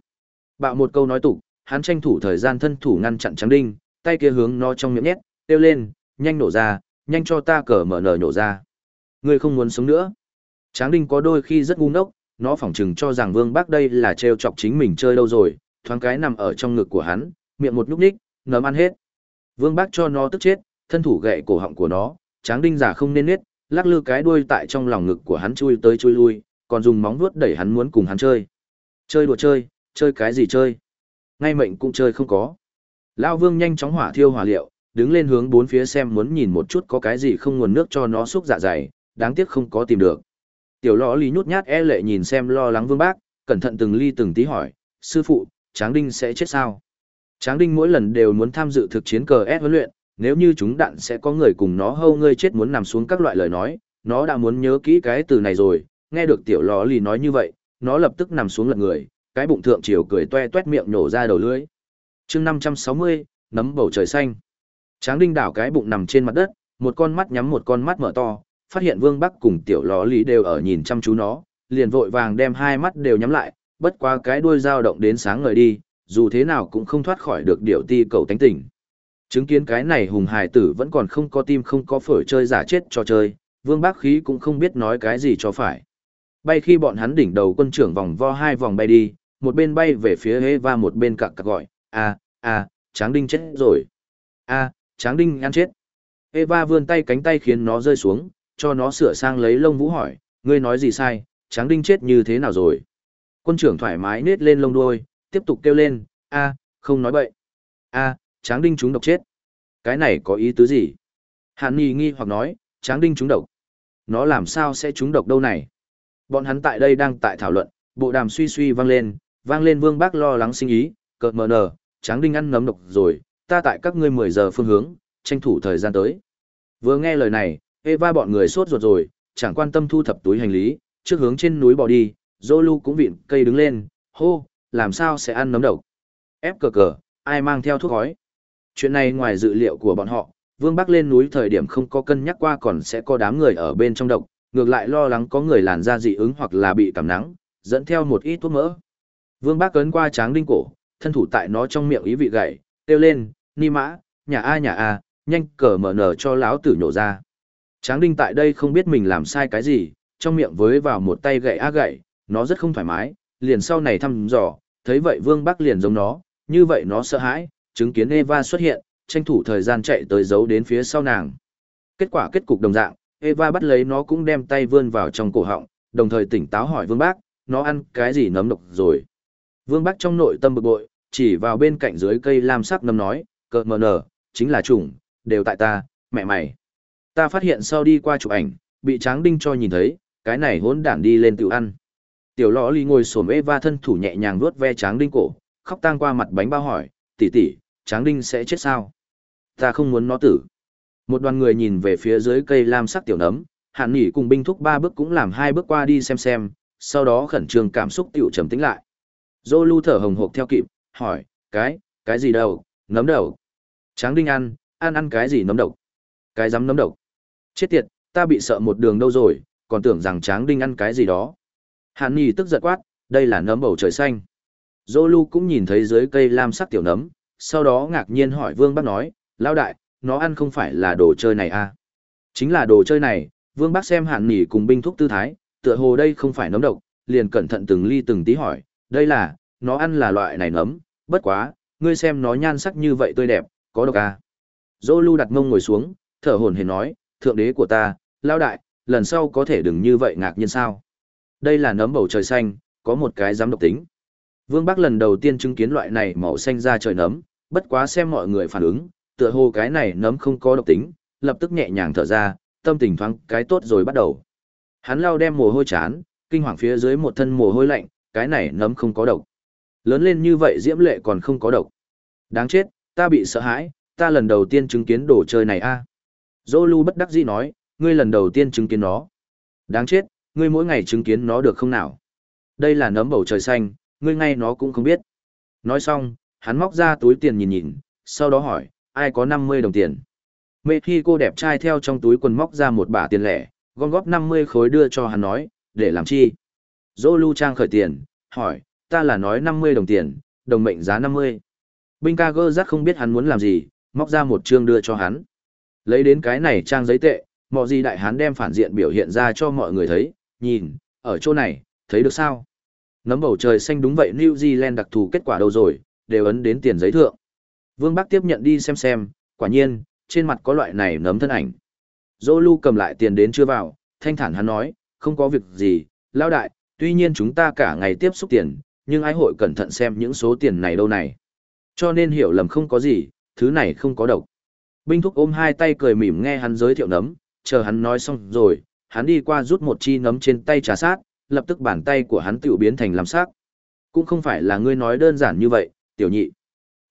Bạo một câu nói tục, hắn tranh thủ thời gian thân thủ ngăn chặn Tráng Đinh, tay kia hướng nó trong miệng nhét, kêu lên, nhanh nổ ra, nhanh cho ta cờ mở nở nổ ra. Ngươi không muốn sống nữa. Tráng Đinh có đôi khi rất ngu ngốc, nó phỏng chừng cho rằng Vương Bác đây là trêu chọc chính mình chơi đâu rồi, thoáng cái nằm ở trong ngực của hắn, miệng một nhúc nhích, nấm ăn hết. Vương Bác cho nó tức chết, Thân thủ gậy cổ họng của nó, tráng đinh giả không nên nết, lắc lư cái đuôi tại trong lòng ngực của hắn chui tới chui lui, còn dùng móng vuốt đẩy hắn muốn cùng hắn chơi. Chơi đùa chơi, chơi cái gì chơi? Ngay mệnh cũng chơi không có. Lão Vương nhanh chóng hỏa thiêu hỏa liệu, đứng lên hướng bốn phía xem muốn nhìn một chút có cái gì không nguồn nước cho nó xúc dạ dày, đáng tiếc không có tìm được. Tiểu lõ lý nhút nhát e lệ nhìn xem lo lắng Vương Bác, cẩn thận từng ly từng tí hỏi, sư phụ, Tráng Đinh sẽ chết sao? Tráng Đinh mỗi lần đều muốn tham dự thực chiến cờ S huấn luyện, nếu như chúng đạn sẽ có người cùng nó hâu ngươi chết muốn nằm xuống các loại lời nói, nó đã muốn nhớ kỹ cái từ này rồi, nghe được tiểu lò lì nói như vậy, nó lập tức nằm xuống lật người, cái bụng thượng chiều cười toe toét miệng nhổ ra đầu lưỡi. chương 560, nấm bầu trời xanh. Tráng đinh đảo cái bụng nằm trên mặt đất, một con mắt nhắm một con mắt mở to, phát hiện vương bắc cùng tiểu ló lý đều ở nhìn chăm chú nó, liền vội vàng đem hai mắt đều nhắm lại, bất qua cái đuôi dao động đến sáng ngời đi, dù thế nào cũng không thoát khỏi được điệu ti cầu tánh tỉnh. Chứng kiến cái này hùng hải tử vẫn còn không có tim không có phổi chơi giả chết cho chơi, vương bác khí cũng không biết nói cái gì cho phải. Bay khi bọn hắn đỉnh đầu quân trưởng vòng vo hai vòng bay đi, một bên bay về phía hế và một bên cặc cặc gọi, a a tráng đinh chết rồi. a tráng đinh ăn chết. Eva vươn tay cánh tay khiến nó rơi xuống, cho nó sửa sang lấy lông vũ hỏi, ngươi nói gì sai, tráng đinh chết như thế nào rồi. Quân trưởng thoải mái nết lên lông đuôi, tiếp tục kêu lên, a không nói bậy. a tráng đinh chúng độc chết. Cái này có ý tứ gì? Hàn Nhi nghi hoặc nói, tráng đinh chúng độc. Nó làm sao sẽ chúng độc đâu này? Bọn hắn tại đây đang tại thảo luận, bộ đàm suy suy vang lên, vang lên vương bác lo lắng sinh ý, cợt mờ nờ, tráng đinh ăn nấm độc rồi, ta tại các ngươi 10 giờ phương hướng, tranh thủ thời gian tới. Vừa nghe lời này, Eva bọn người sốt ruột rồi, chẳng quan tâm thu thập túi hành lý, trước hướng trên núi bỏ đi, Zolu cũng vịn cây đứng lên, hô, làm sao sẽ ăn nấm độc? Ép cờ cờ, ai mang theo thuốc khói? Chuyện này ngoài dự liệu của bọn họ, Vương Bắc lên núi thời điểm không có cân nhắc qua còn sẽ có đám người ở bên trong độc, ngược lại lo lắng có người làn da dị ứng hoặc là bị cảm nắng, dẫn theo một ít thuốc mỡ. Vương Bắc cấn qua tráng đinh cổ, thân thủ tại nó trong miệng ý vị gậy, kêu lên, ni mã, nhà a nhà a, nhanh cờ mở nở cho lão tử nhổ ra. Tráng đinh tại đây không biết mình làm sai cái gì, trong miệng với vào một tay gậy a gậy, nó rất không thoải mái, liền sau này thăm dò, thấy vậy Vương Bắc liền giống nó, như vậy nó sợ hãi, chứng kiến Eva xuất hiện, tranh thủ thời gian chạy tới giấu đến phía sau nàng. Kết quả kết cục đồng dạng, Eva bắt lấy nó cũng đem tay vươn vào trong cổ họng, đồng thời tỉnh táo hỏi Vương Bác, nó ăn cái gì nấm độc rồi. Vương Bác trong nội tâm bực bội, chỉ vào bên cạnh dưới cây lam sắc nấm nói, cợt mờ nở, chính là chủng, đều tại ta, mẹ mày. Ta phát hiện sau đi qua chụp ảnh, bị tráng đinh cho nhìn thấy, cái này hỗn đản đi lên tự ăn. Tiểu lõ ly ngồi xổm Eva thân thủ nhẹ nhàng vuốt ve tráng đinh cổ, khóc tang qua mặt bánh bao hỏi, tỷ tỷ, tráng đinh sẽ chết sao? Ta không muốn nó tử. Một đoàn người nhìn về phía dưới cây lam sắc tiểu nấm, hạn nghỉ cùng binh thúc ba bước cũng làm hai bước qua đi xem xem, sau đó khẩn trương cảm xúc tiểu trầm tĩnh lại. Dô lưu thở hồng hộc theo kịp, hỏi, cái, cái gì đâu, nấm đầu. Tráng đinh ăn, ăn ăn cái gì nấm độc? Cái dám nấm độc. Chết tiệt, ta bị sợ một đường đâu rồi, còn tưởng rằng tráng đinh ăn cái gì đó. Hàn Nhi tức giận quát, đây là nấm bầu trời xanh. Zolu cũng nhìn thấy dưới cây lam sắc tiểu nấm, sau đó ngạc nhiên hỏi Vương Bắc nói, Lão đại, nó ăn không phải là đồ chơi này à? Chính là đồ chơi này, Vương Bắc xem Hàn Nhi cùng binh thúc tư thái, tựa hồ đây không phải nấm độc, liền cẩn thận từng ly từng tí hỏi, đây là, nó ăn là loại này nấm, bất quá, ngươi xem nó nhan sắc như vậy tươi đẹp, có độc à? Zolu đặt mông ngồi xuống, thở hồn hển nói, thượng đế của ta, Lão đại, lần sau có thể đừng như vậy ngạc nhiên sao? Đây là nấm bầu trời xanh, có một cái dám độc tính. Vương Bắc lần đầu tiên chứng kiến loại này màu xanh ra trời nấm, bất quá xem mọi người phản ứng, tựa hồ cái này nấm không có độc tính, lập tức nhẹ nhàng thở ra, tâm tình thoáng cái tốt rồi bắt đầu. Hắn lao đem mồ hôi chán, kinh hoàng phía dưới một thân mồ hôi lạnh, cái này nấm không có độc. Lớn lên như vậy diễm lệ còn không có độc. Đáng chết, ta bị sợ hãi, ta lần đầu tiên chứng kiến đồ chơi này a. À. Zolu bất đắc dĩ nói, ngươi lần đầu tiên chứng kiến nó. Đáng chết, ngươi mỗi ngày chứng kiến nó được không nào? Đây là nấm bầu trời xanh, ngươi ngay nó cũng không biết. Nói xong, hắn móc ra túi tiền nhìn nhìn, sau đó hỏi, ai có 50 đồng tiền. Mê khi cô đẹp trai theo trong túi quần móc ra một bả tiền lẻ, gom góp 50 khối đưa cho hắn nói, để làm chi. Dô Lu trang khởi tiền, hỏi, ta là nói 50 đồng tiền, đồng mệnh giá 50. Binh ca gơ rắc không biết hắn muốn làm gì, móc ra một chương đưa cho hắn. Lấy đến cái này trang giấy tệ, mọi gì đại hán đem phản diện biểu hiện ra cho mọi người thấy, nhìn, ở chỗ này, thấy được sao? Nấm bầu trời xanh đúng vậy New Zealand đặc thù kết quả đâu rồi, đều ấn đến tiền giấy thượng. Vương Bắc tiếp nhận đi xem xem, quả nhiên, trên mặt có loại này nấm thân ảnh. Dô cầm lại tiền đến chưa vào, thanh thản hắn nói, không có việc gì, lao đại, tuy nhiên chúng ta cả ngày tiếp xúc tiền, nhưng ai hội cẩn thận xem những số tiền này đâu này. Cho nên hiểu lầm không có gì, thứ này không có độc. Binh thúc ôm hai tay cười mỉm nghe hắn giới thiệu nấm, chờ hắn nói xong rồi, hắn đi qua rút một chi nấm trên tay trà sát, lập tức bàn tay của hắn tiểu biến thành làm sắc. Cũng không phải là ngươi nói đơn giản như vậy, tiểu nhị.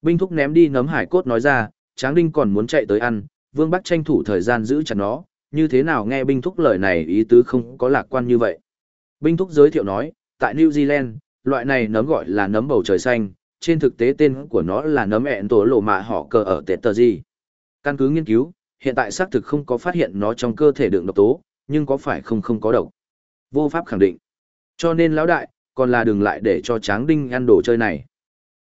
Binh thúc ném đi nấm hải cốt nói ra, Tráng Đinh còn muốn chạy tới ăn, Vương Bắc tranh thủ thời gian giữ chặt nó, như thế nào nghe binh thúc lời này ý tứ không có lạc quan như vậy. Binh thúc giới thiệu nói, tại New Zealand, loại này nấm gọi là nấm bầu trời xanh, trên thực tế tên của nó là nấm ẹn tổ lộ mạ họ cờ ở tệ tờ gì. Căn cứ nghiên cứu, hiện tại xác thực không có phát hiện nó trong cơ thể đựng độc tố, nhưng có phải không không có độc. Vô pháp khẳng định. Cho nên lão đại, còn là đừng lại để cho tráng đinh ăn đồ chơi này.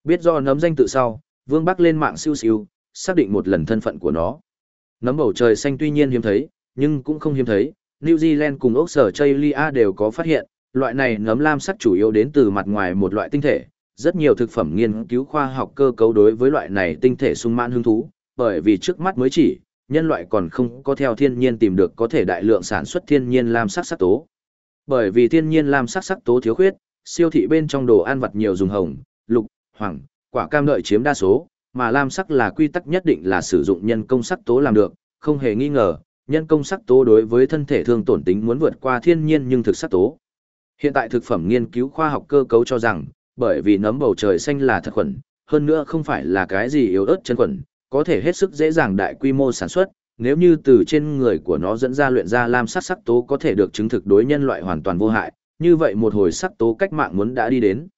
Biết do nấm danh tự sau, Vương Bắc lên mạng siêu siêu, xác định một lần thân phận của nó. Nấm bầu trời xanh tuy nhiên hiếm thấy, nhưng cũng không hiếm thấy. New Zealand cùng Úc sở Chaylia đều có phát hiện, loại này nấm lam sắc chủ yếu đến từ mặt ngoài một loại tinh thể. Rất nhiều thực phẩm nghiên cứu khoa học cơ cấu đối với loại này tinh thể sung mãn hứng thú, bởi vì trước mắt mới chỉ, nhân loại còn không có theo thiên nhiên tìm được có thể đại lượng sản xuất thiên nhiên lam sắc sắc tố. Bởi vì thiên nhiên lam sắc sắc tố thiếu khuyết, siêu thị bên trong đồ ăn vặt nhiều dùng hồng, lục, hoàng, quả cam lợi chiếm đa số, mà lam sắc là quy tắc nhất định là sử dụng nhân công sắc tố làm được, không hề nghi ngờ, nhân công sắc tố đối với thân thể thương tổn tính muốn vượt qua thiên nhiên nhưng thực sắc tố. Hiện tại thực phẩm nghiên cứu khoa học cơ cấu cho rằng, bởi vì nấm bầu trời xanh là thật khuẩn, hơn nữa không phải là cái gì yếu ớt chân khuẩn, có thể hết sức dễ dàng đại quy mô sản xuất, nếu như từ trên người của nó dẫn ra luyện ra lam sắc sắc tố có thể được chứng thực đối nhân loại hoàn toàn vô hại, như vậy một hồi sắc tố cách mạng muốn đã đi đến.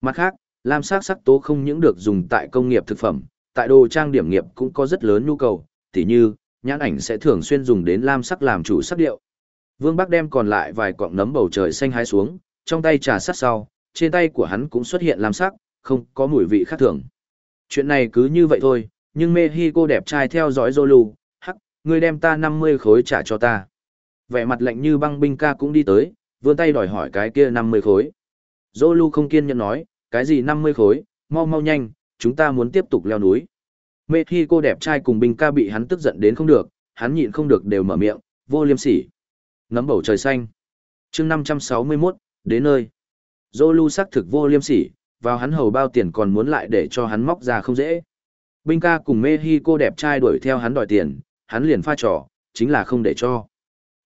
Mặt khác, lam sắc sắc tố không những được dùng tại công nghiệp thực phẩm, tại đồ trang điểm nghiệp cũng có rất lớn nhu cầu, tỉ như, nhãn ảnh sẽ thường xuyên dùng đến lam sắc làm chủ sắc điệu. Vương Bắc đem còn lại vài quặng nấm bầu trời xanh hái xuống, trong tay trà sát sau, trên tay của hắn cũng xuất hiện lam sắc, không có mùi vị khác thường. Chuyện này cứ như vậy thôi, nhưng Mexico đẹp trai theo dõi Zolu, hắc, ngươi đem ta 50 khối trả cho ta. Vẻ mặt lạnh như băng binh ca cũng đi tới, vươn tay đòi hỏi cái kia 50 khối. Zolu không kiên nhẫn nói, cái gì 50 khối, mau mau nhanh, chúng ta muốn tiếp tục leo núi. Mexico đẹp trai cùng binh ca bị hắn tức giận đến không được, hắn nhịn không được đều mở miệng, vô liêm sỉ. Ngắm bầu trời xanh. chương 561, đến nơi. Zolu xác thực vô liêm sỉ, vào hắn hầu bao tiền còn muốn lại để cho hắn móc ra không dễ. Binh ca cùng Mexico đẹp trai đuổi theo hắn đòi tiền, hắn liền pha trò, chính là không để cho.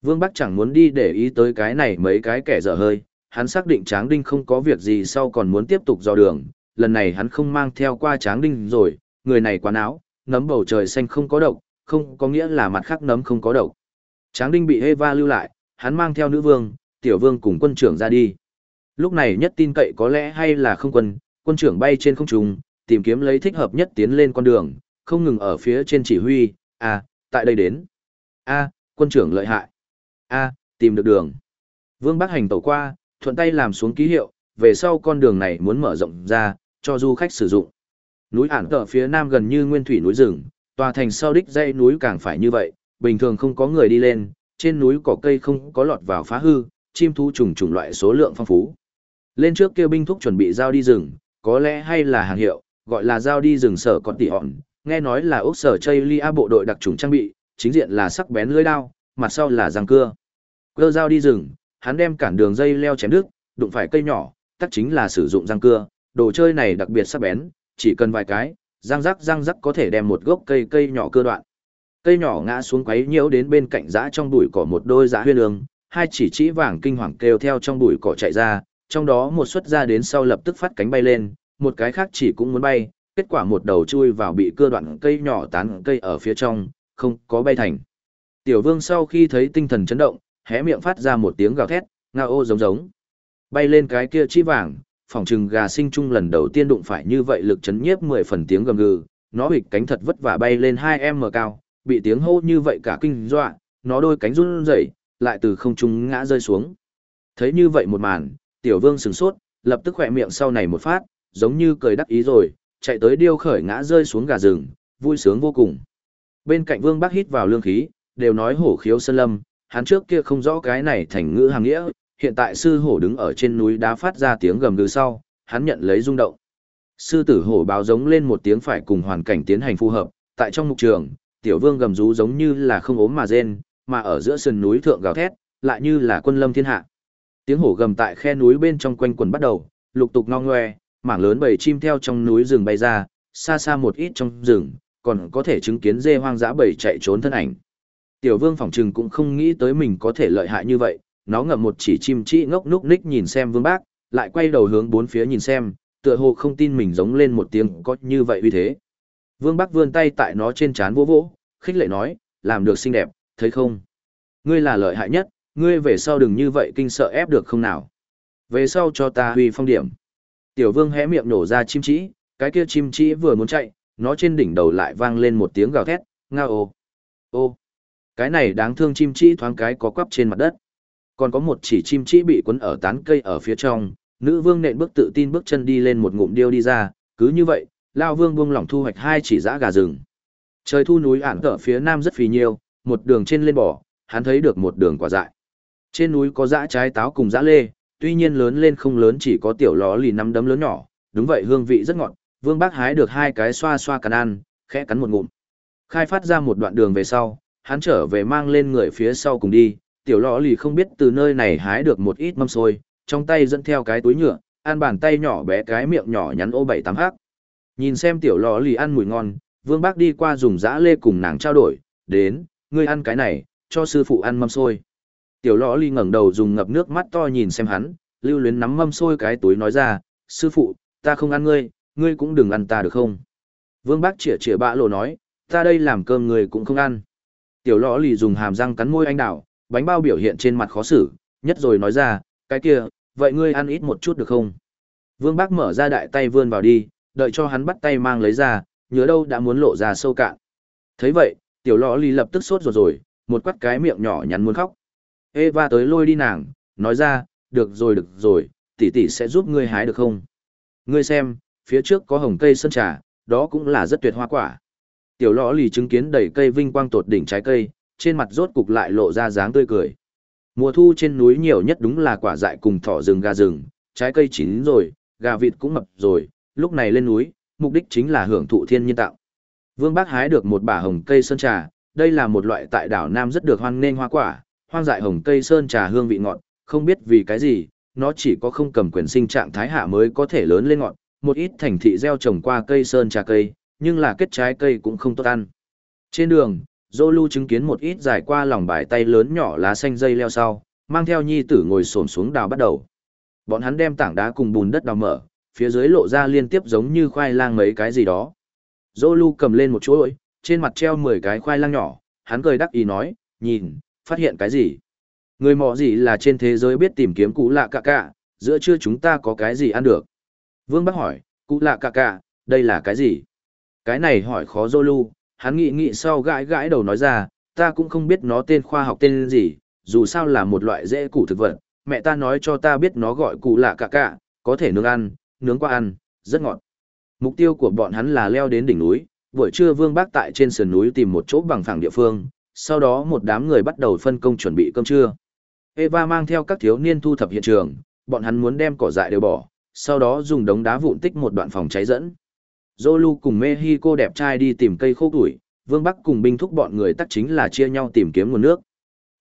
Vương Bắc chẳng muốn đi để ý tới cái này mấy cái kẻ dở hơi, hắn xác định Tráng Đinh không có việc gì sau còn muốn tiếp tục dò đường, lần này hắn không mang theo qua Tráng Đinh rồi, người này quá áo, nấm bầu trời xanh không có độc, không có nghĩa là mặt khác nấm không có độc. Tráng Đinh bị Eva lưu lại, hắn mang theo nữ vương, tiểu vương cùng quân trưởng ra đi. Lúc này nhất tin cậy có lẽ hay là không quân, quân trưởng bay trên không trung, tìm kiếm lấy thích hợp nhất tiến lên con đường, không ngừng ở phía trên chỉ huy, à, tại đây đến. a quân trưởng lợi hại. a tìm được đường. Vương Bắc hành tẩu qua, thuận tay làm xuống ký hiệu, về sau con đường này muốn mở rộng ra, cho du khách sử dụng. Núi ản ở phía nam gần như nguyên thủy núi rừng, tòa thành sau đích dãy núi càng phải như vậy, bình thường không có người đi lên, trên núi cỏ cây không có lọt vào phá hư, chim thú trùng trùng loại số lượng phong phú. Lên trước kêu binh thúc chuẩn bị giao đi rừng, có lẽ hay là hàng hiệu, gọi là giao đi rừng sở còn tỉ hòn, nghe nói là ốc sở chây lia bộ đội đặc trùng trang bị, chính diện là sắc bén lưỡi đao, mặt sau là răng cưa. Cơ giao đi rừng, hắn đem cản đường dây leo chém đứt, đụng phải cây nhỏ, tất chính là sử dụng răng cưa, đồ chơi này đặc biệt sắc bén, chỉ cần vài cái, răng rắc răng rắc có thể đem một gốc cây cây nhỏ cưa đoạn. Cây nhỏ ngã xuống quấy nhiễu đến bên cạnh dã trong bụi cỏ một đôi dã huyên ương, hai chỉ chỉ vàng kinh hoàng kêu theo trong bụi cỏ chạy ra, trong đó một xuất ra đến sau lập tức phát cánh bay lên, một cái khác chỉ cũng muốn bay, kết quả một đầu chui vào bị cưa đoạn cây nhỏ tán cây ở phía trong, không có bay thành. Tiểu vương sau khi thấy tinh thần chấn động, hé miệng phát ra một tiếng gào thét, ngao ô giống giống. Bay lên cái kia chi vàng, phòng trừng gà sinh chung lần đầu tiên đụng phải như vậy lực chấn nhiếp 10 phần tiếng gầm gừ, nó bị cánh thật vất vả bay lên 2m cao, bị tiếng hô như vậy cả kinh dọa, nó đôi cánh run rẩy, lại từ không trung ngã rơi xuống. Thấy như vậy một màn, tiểu vương sừng sốt, lập tức khỏe miệng sau này một phát, giống như cười đắc ý rồi, chạy tới điêu khởi ngã rơi xuống gà rừng, vui sướng vô cùng. Bên cạnh Vương Bắc hít vào lương khí, đều nói hổ khiếu sơn lâm, hắn trước kia không rõ cái này thành ngữ hàng nghĩa, hiện tại sư hổ đứng ở trên núi đá phát ra tiếng gầm gừ sau, hắn nhận lấy rung động. Sư tử hổ báo giống lên một tiếng phải cùng hoàn cảnh tiến hành phù hợp, tại trong mục trường, tiểu vương gầm rú giống như là không ốm mà rên, mà ở giữa sườn núi thượng gào thét, lại như là quân lâm thiên hạ. Tiếng hổ gầm tại khe núi bên trong quanh quần bắt đầu, lục tục ngo ngoe, mảng lớn bầy chim theo trong núi rừng bay ra, xa xa một ít trong rừng, còn có thể chứng kiến dê hoang dã bầy chạy trốn thân ảnh. Tiểu vương phỏng trừng cũng không nghĩ tới mình có thể lợi hại như vậy, nó ngậm một chỉ chim chỉ ngốc núc ních nhìn xem vương bác, lại quay đầu hướng bốn phía nhìn xem, tựa hồ không tin mình giống lên một tiếng có như vậy uy thế. Vương bác vươn tay tại nó trên trán vỗ vỗ, khích lệ nói, làm được xinh đẹp, thấy không? Ngươi là lợi hại nhất, ngươi về sau đừng như vậy kinh sợ ép được không nào. Về sau cho ta huy phong điểm. Tiểu vương hé miệng nổ ra chim trĩ, cái kia chim trĩ vừa muốn chạy, nó trên đỉnh đầu lại vang lên một tiếng gào thét, ngao ô. Ô, cái này đáng thương chim trĩ thoáng cái có quắp trên mặt đất. Còn có một chỉ chim trĩ bị quấn ở tán cây ở phía trong, nữ vương nện bước tự tin bước chân đi lên một ngụm điêu đi ra, cứ như vậy, lao vương buông lỏng thu hoạch hai chỉ dã gà rừng. Trời thu núi ản ở phía nam rất phì nhiêu, một đường trên lên bò, hắn thấy được một đường quả dại. Trên núi có dã trái táo cùng dã lê, tuy nhiên lớn lên không lớn chỉ có tiểu ló lì nắm đấm lớn nhỏ, đúng vậy hương vị rất ngọt, Vương Bác hái được hai cái xoa xoa cắn ăn, khẽ cắn một ngụm. Khai phát ra một đoạn đường về sau, hắn trở về mang lên người phía sau cùng đi, tiểu ló lì không biết từ nơi này hái được một ít mâm xôi, trong tay dẫn theo cái túi nhựa, ăn bàn tay nhỏ bé cái miệng nhỏ nhắn ô bảy tám hắc. Nhìn xem tiểu lò lì ăn mùi ngon, Vương Bác đi qua dùng dã lê cùng nàng trao đổi, đến, ngươi ăn cái này, cho sư phụ ăn mâm xôi. Tiểu lò ly ngẩng đầu dùng ngập nước mắt to nhìn xem hắn, lưu luyến nắm mâm xôi cái túi nói ra, sư phụ, ta không ăn ngươi, ngươi cũng đừng ăn ta được không? Vương Bác chĩa chĩa bạ lộ nói, ta đây làm cơm người cũng không ăn. Tiểu lò lì dùng hàm răng cắn môi anh đảo, bánh bao biểu hiện trên mặt khó xử, nhất rồi nói ra, cái kia, vậy ngươi ăn ít một chút được không? Vương Bác mở ra đại tay vươn vào đi, đợi cho hắn bắt tay mang lấy ra, nhớ đâu đã muốn lộ ra sâu cạn. thấy vậy, tiểu lọ ly lập tức sốt ruột rồi, một quắt cái miệng nhỏ nhắn muốn khóc. Eva tới lôi đi nàng, nói ra, được rồi được rồi, tỷ tỷ sẽ giúp ngươi hái được không? Ngươi xem, phía trước có hồng cây sơn trà, đó cũng là rất tuyệt hoa quả. Tiểu lõ lì chứng kiến đầy cây vinh quang tột đỉnh trái cây, trên mặt rốt cục lại lộ ra dáng tươi cười. Mùa thu trên núi nhiều nhất đúng là quả dại cùng thỏ rừng gà rừng, trái cây chín rồi, gà vịt cũng mập rồi, lúc này lên núi, mục đích chính là hưởng thụ thiên nhiên tạo. Vương Bác hái được một bả hồng cây sơn trà, đây là một loại tại đảo Nam rất được hoan nghênh hoa quả, hoang dại hồng cây sơn trà hương vị ngọt, không biết vì cái gì, nó chỉ có không cầm quyền sinh trạng thái hạ mới có thể lớn lên ngọt, một ít thành thị gieo trồng qua cây sơn trà cây, nhưng là kết trái cây cũng không tốt ăn. Trên đường, Zolu chứng kiến một ít dài qua lòng bài tay lớn nhỏ lá xanh dây leo sau, mang theo nhi tử ngồi xổm xuống đào bắt đầu. Bọn hắn đem tảng đá cùng bùn đất đào mở, phía dưới lộ ra liên tiếp giống như khoai lang mấy cái gì đó. Zolu cầm lên một chuỗi, trên mặt treo 10 cái khoai lang nhỏ, hắn cười đắc ý nói, nhìn, phát hiện cái gì? Người mò gì là trên thế giới biết tìm kiếm cụ lạ cạ cạ, giữa trưa chúng ta có cái gì ăn được? Vương Bắc hỏi, cụ lạ cạ cạ, đây là cái gì? Cái này hỏi khó Zolu, hắn nghĩ nghĩ sau gãi gãi đầu nói ra, ta cũng không biết nó tên khoa học tên gì, dù sao là một loại dễ củ thực vật, mẹ ta nói cho ta biết nó gọi cụ lạ cạ cạ, có thể nướng ăn, nướng qua ăn, rất ngọt. Mục tiêu của bọn hắn là leo đến đỉnh núi, buổi trưa Vương Bác tại trên sườn núi tìm một chỗ bằng phẳng địa phương, sau đó một đám người bắt đầu phân công chuẩn bị cơm trưa. Eva mang theo các thiếu niên thu thập hiện trường, bọn hắn muốn đem cỏ dại đều bỏ, sau đó dùng đống đá vụn tích một đoạn phòng cháy dẫn. Zolu cùng Mexico đẹp trai đi tìm cây khô tuổi, Vương Bắc cùng binh thúc bọn người tắc chính là chia nhau tìm kiếm nguồn nước.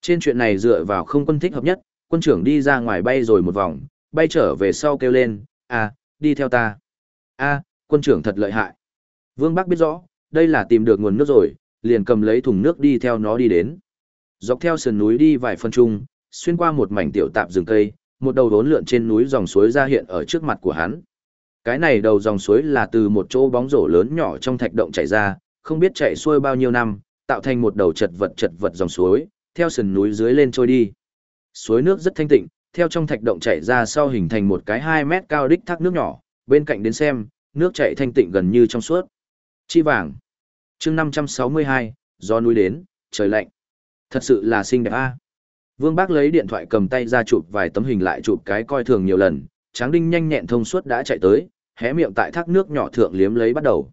Trên chuyện này dựa vào không quân thích hợp nhất, quân trưởng đi ra ngoài bay rồi một vòng, bay trở về sau kêu lên, à, đi theo ta. a quân trưởng thật lợi hại. Vương Bắc biết rõ, đây là tìm được nguồn nước rồi, liền cầm lấy thùng nước đi theo nó đi đến. Dọc theo sườn núi đi vài phân trung, xuyên qua một mảnh tiểu tạp rừng cây, một đầu đốn lượn trên núi dòng suối ra hiện ở trước mặt của hắn. Cái này đầu dòng suối là từ một chỗ bóng rổ lớn nhỏ trong thạch động chảy ra, không biết chạy xuôi bao nhiêu năm, tạo thành một đầu chật vật chật vật dòng suối, theo sườn núi dưới lên trôi đi. Suối nước rất thanh tịnh, theo trong thạch động chảy ra sau hình thành một cái 2 mét cao đích thác nước nhỏ, bên cạnh đến xem, nước chảy thanh tịnh gần như trong suốt. Chi vàng chương 562, gió núi đến, trời lạnh. Thật sự là xinh đẹp a. Vương Bác lấy điện thoại cầm tay ra chụp vài tấm hình lại chụp cái coi thường nhiều lần, Tráng Đinh nhanh nhẹn thông suốt đã chạy tới, hé miệng tại thác nước nhỏ thượng liếm lấy bắt đầu.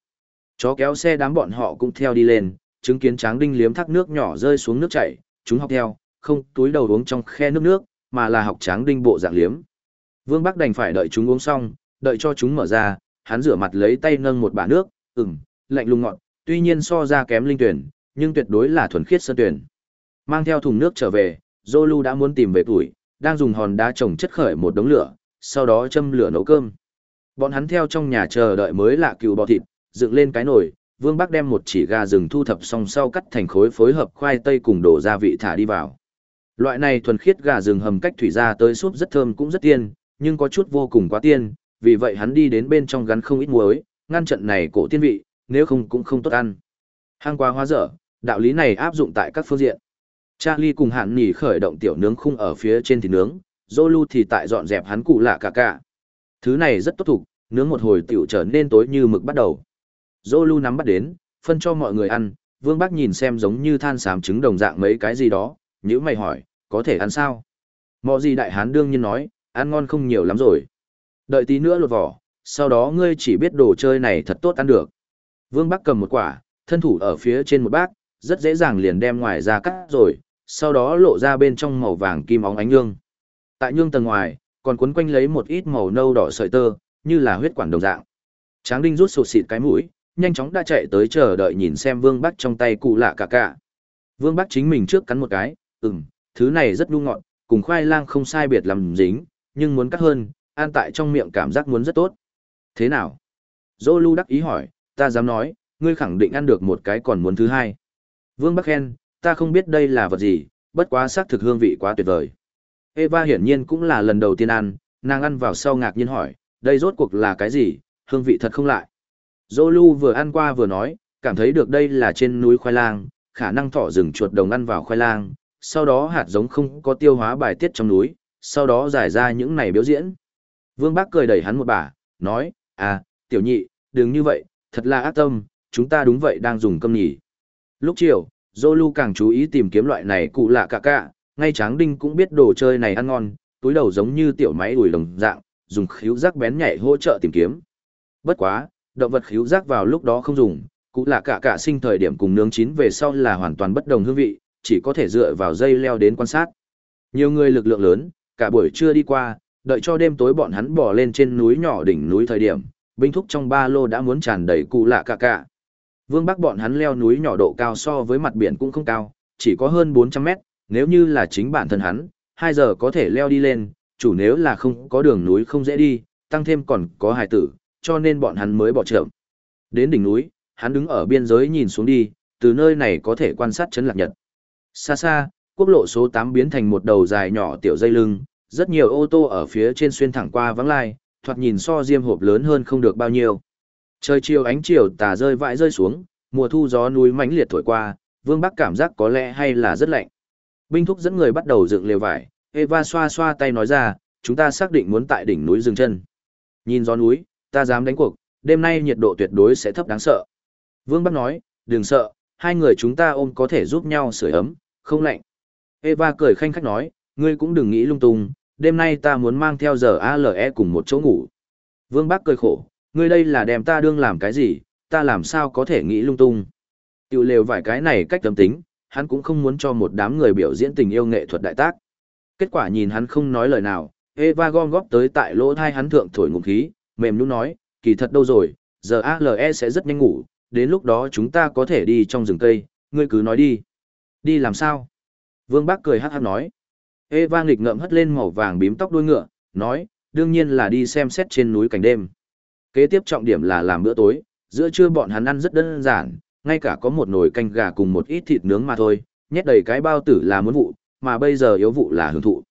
Chó kéo xe đám bọn họ cũng theo đi lên, chứng kiến Tráng Đinh liếm thác nước nhỏ rơi xuống nước chảy, chúng học theo, không túi đầu uống trong khe nước nước, mà là học Tráng Đinh bộ dạng liếm. Vương Bắc đành phải đợi chúng uống xong, đợi cho chúng mở ra, hắn rửa mặt lấy tay nâng một bả nước, ừm, lạnh lùng ngọt, tuy nhiên so ra kém linh tuyển, nhưng tuyệt đối là thuần khiết sơn tuyển. Mang theo thùng nước trở về, Zolu đã muốn tìm về tuổi, đang dùng hòn đá trồng chất khởi một đống lửa, sau đó châm lửa nấu cơm. Bọn hắn theo trong nhà chờ đợi mới lạ cừu bò thịt, dựng lên cái nồi, Vương Bắc đem một chỉ gà rừng thu thập xong sau cắt thành khối phối hợp khoai tây cùng đổ gia vị thả đi vào. Loại này thuần khiết gà rừng hầm cách thủy ra tới súp rất thơm cũng rất tiên, nhưng có chút vô cùng quá tiên, vì vậy hắn đi đến bên trong gắn không ít muối, ngăn trận này cổ tiên vị, nếu không cũng không tốt ăn. Hang quá hóa dở, đạo lý này áp dụng tại các phương diện. Charlie cùng hạn nỉ khởi động tiểu nướng khung ở phía trên thì nướng, Zolu thì tại dọn dẹp hắn cụ lạ cả cả. Thứ này rất tốt thủ, nướng một hồi tiểu trở nên tối như mực bắt đầu. Zolu nắm bắt đến, phân cho mọi người ăn, Vương bác nhìn xem giống như than sám trứng đồng dạng mấy cái gì đó, nhữ mày hỏi, có thể ăn sao? Mò gì đại hán đương nhiên nói, ăn ngon không nhiều lắm rồi. Đợi tí nữa lột vỏ, sau đó ngươi chỉ biết đồ chơi này thật tốt ăn được. Vương Bắc cầm một quả, thân thủ ở phía trên một bát, rất dễ dàng liền đem ngoài ra cắt rồi, sau đó lộ ra bên trong màu vàng kim óng ánh nhương. Tại nhương tầng ngoài, còn cuốn quanh lấy một ít màu nâu đỏ sợi tơ, như là huyết quản đồng dạng. Tráng Đinh rút sụt xịt cái mũi, nhanh chóng đã chạy tới chờ đợi nhìn xem Vương Bắc trong tay cụ lạ cả cả. Vương Bắc chính mình trước cắn một cái, ừm, thứ này rất nhu ngọt, cùng khoai lang không sai biệt làm dính, nhưng muốn cắt hơn, ăn tại trong miệng cảm giác muốn rất tốt. Thế nào? Dô đắc ý hỏi, ta dám nói, ngươi khẳng định ăn được một cái còn muốn thứ hai. Vương Bắc khen, ta không biết đây là vật gì, bất quá xác thực hương vị quá tuyệt vời. Eva hiển nhiên cũng là lần đầu tiên ăn, nàng ăn vào sau ngạc nhiên hỏi, đây rốt cuộc là cái gì, hương vị thật không lại. Zolu vừa ăn qua vừa nói, cảm thấy được đây là trên núi khoai lang, khả năng thỏ rừng chuột đồng ăn vào khoai lang, sau đó hạt giống không có tiêu hóa bài tiết trong núi, sau đó giải ra những này biểu diễn. Vương Bác cười đẩy hắn một bà, nói, à, tiểu nhị, đừng như vậy, thật là ác tâm, chúng ta đúng vậy đang dùng cơm nhỉ. Lúc chiều, Zolu càng chú ý tìm kiếm loại này cụ lạ cả cả, ngay tráng đinh cũng biết đồ chơi này ăn ngon, túi đầu giống như tiểu máy đùi đồng dạng, dùng khíu giác bén nhạy hỗ trợ tìm kiếm. Bất quá, động vật khíu giác vào lúc đó không dùng, cụ lạ cả cả sinh thời điểm cùng nướng chín về sau là hoàn toàn bất đồng hương vị, chỉ có thể dựa vào dây leo đến quan sát. Nhiều người lực lượng lớn, cả buổi trưa đi qua, đợi cho đêm tối bọn hắn bỏ lên trên núi nhỏ đỉnh núi thời điểm, binh thúc trong ba lô đã muốn tràn đầy cụ lạ cả cả. Vương Bắc bọn hắn leo núi nhỏ độ cao so với mặt biển cũng không cao, chỉ có hơn 400 mét, nếu như là chính bản thân hắn, 2 giờ có thể leo đi lên, chủ nếu là không có đường núi không dễ đi, tăng thêm còn có hài tử, cho nên bọn hắn mới bỏ chậm. Đến đỉnh núi, hắn đứng ở biên giới nhìn xuống đi, từ nơi này có thể quan sát chấn lạc nhật. Xa xa, quốc lộ số 8 biến thành một đầu dài nhỏ tiểu dây lưng, rất nhiều ô tô ở phía trên xuyên thẳng qua vắng lai, thoạt nhìn so diêm hộp lớn hơn không được bao nhiêu. Trời chiều ánh chiều tà rơi vãi rơi xuống, mùa thu gió núi mãnh liệt thổi qua, Vương Bắc cảm giác có lẽ hay là rất lạnh. Binh thúc dẫn người bắt đầu dựng lều vải, Eva xoa xoa tay nói ra, chúng ta xác định muốn tại đỉnh núi dừng chân. Nhìn gió núi, ta dám đánh cuộc, đêm nay nhiệt độ tuyệt đối sẽ thấp đáng sợ. Vương Bắc nói, đừng sợ, hai người chúng ta ôm có thể giúp nhau sưởi ấm, không lạnh. Eva cười khanh khách nói, ngươi cũng đừng nghĩ lung tung, đêm nay ta muốn mang theo giờ ALE cùng một chỗ ngủ. Vương Bắc cười khổ, ngươi đây là đem ta đương làm cái gì, ta làm sao có thể nghĩ lung tung. Tiểu lều vài cái này cách tâm tính, hắn cũng không muốn cho một đám người biểu diễn tình yêu nghệ thuật đại tác. Kết quả nhìn hắn không nói lời nào, Eva gom góp tới tại lỗ thai hắn thượng thổi ngụm khí, mềm nhũn nói, kỳ thật đâu rồi, giờ ALE sẽ rất nhanh ngủ, đến lúc đó chúng ta có thể đi trong rừng cây, ngươi cứ nói đi. Đi làm sao? Vương Bác cười hát hát nói. Eva nghịch ngợm hất lên màu vàng bím tóc đuôi ngựa, nói, đương nhiên là đi xem xét trên núi cảnh đêm. Kế tiếp trọng điểm là làm bữa tối, giữa trưa bọn hắn ăn rất đơn giản, ngay cả có một nồi canh gà cùng một ít thịt nướng mà thôi, nhét đầy cái bao tử là muốn vụ, mà bây giờ yếu vụ là hưởng thụ.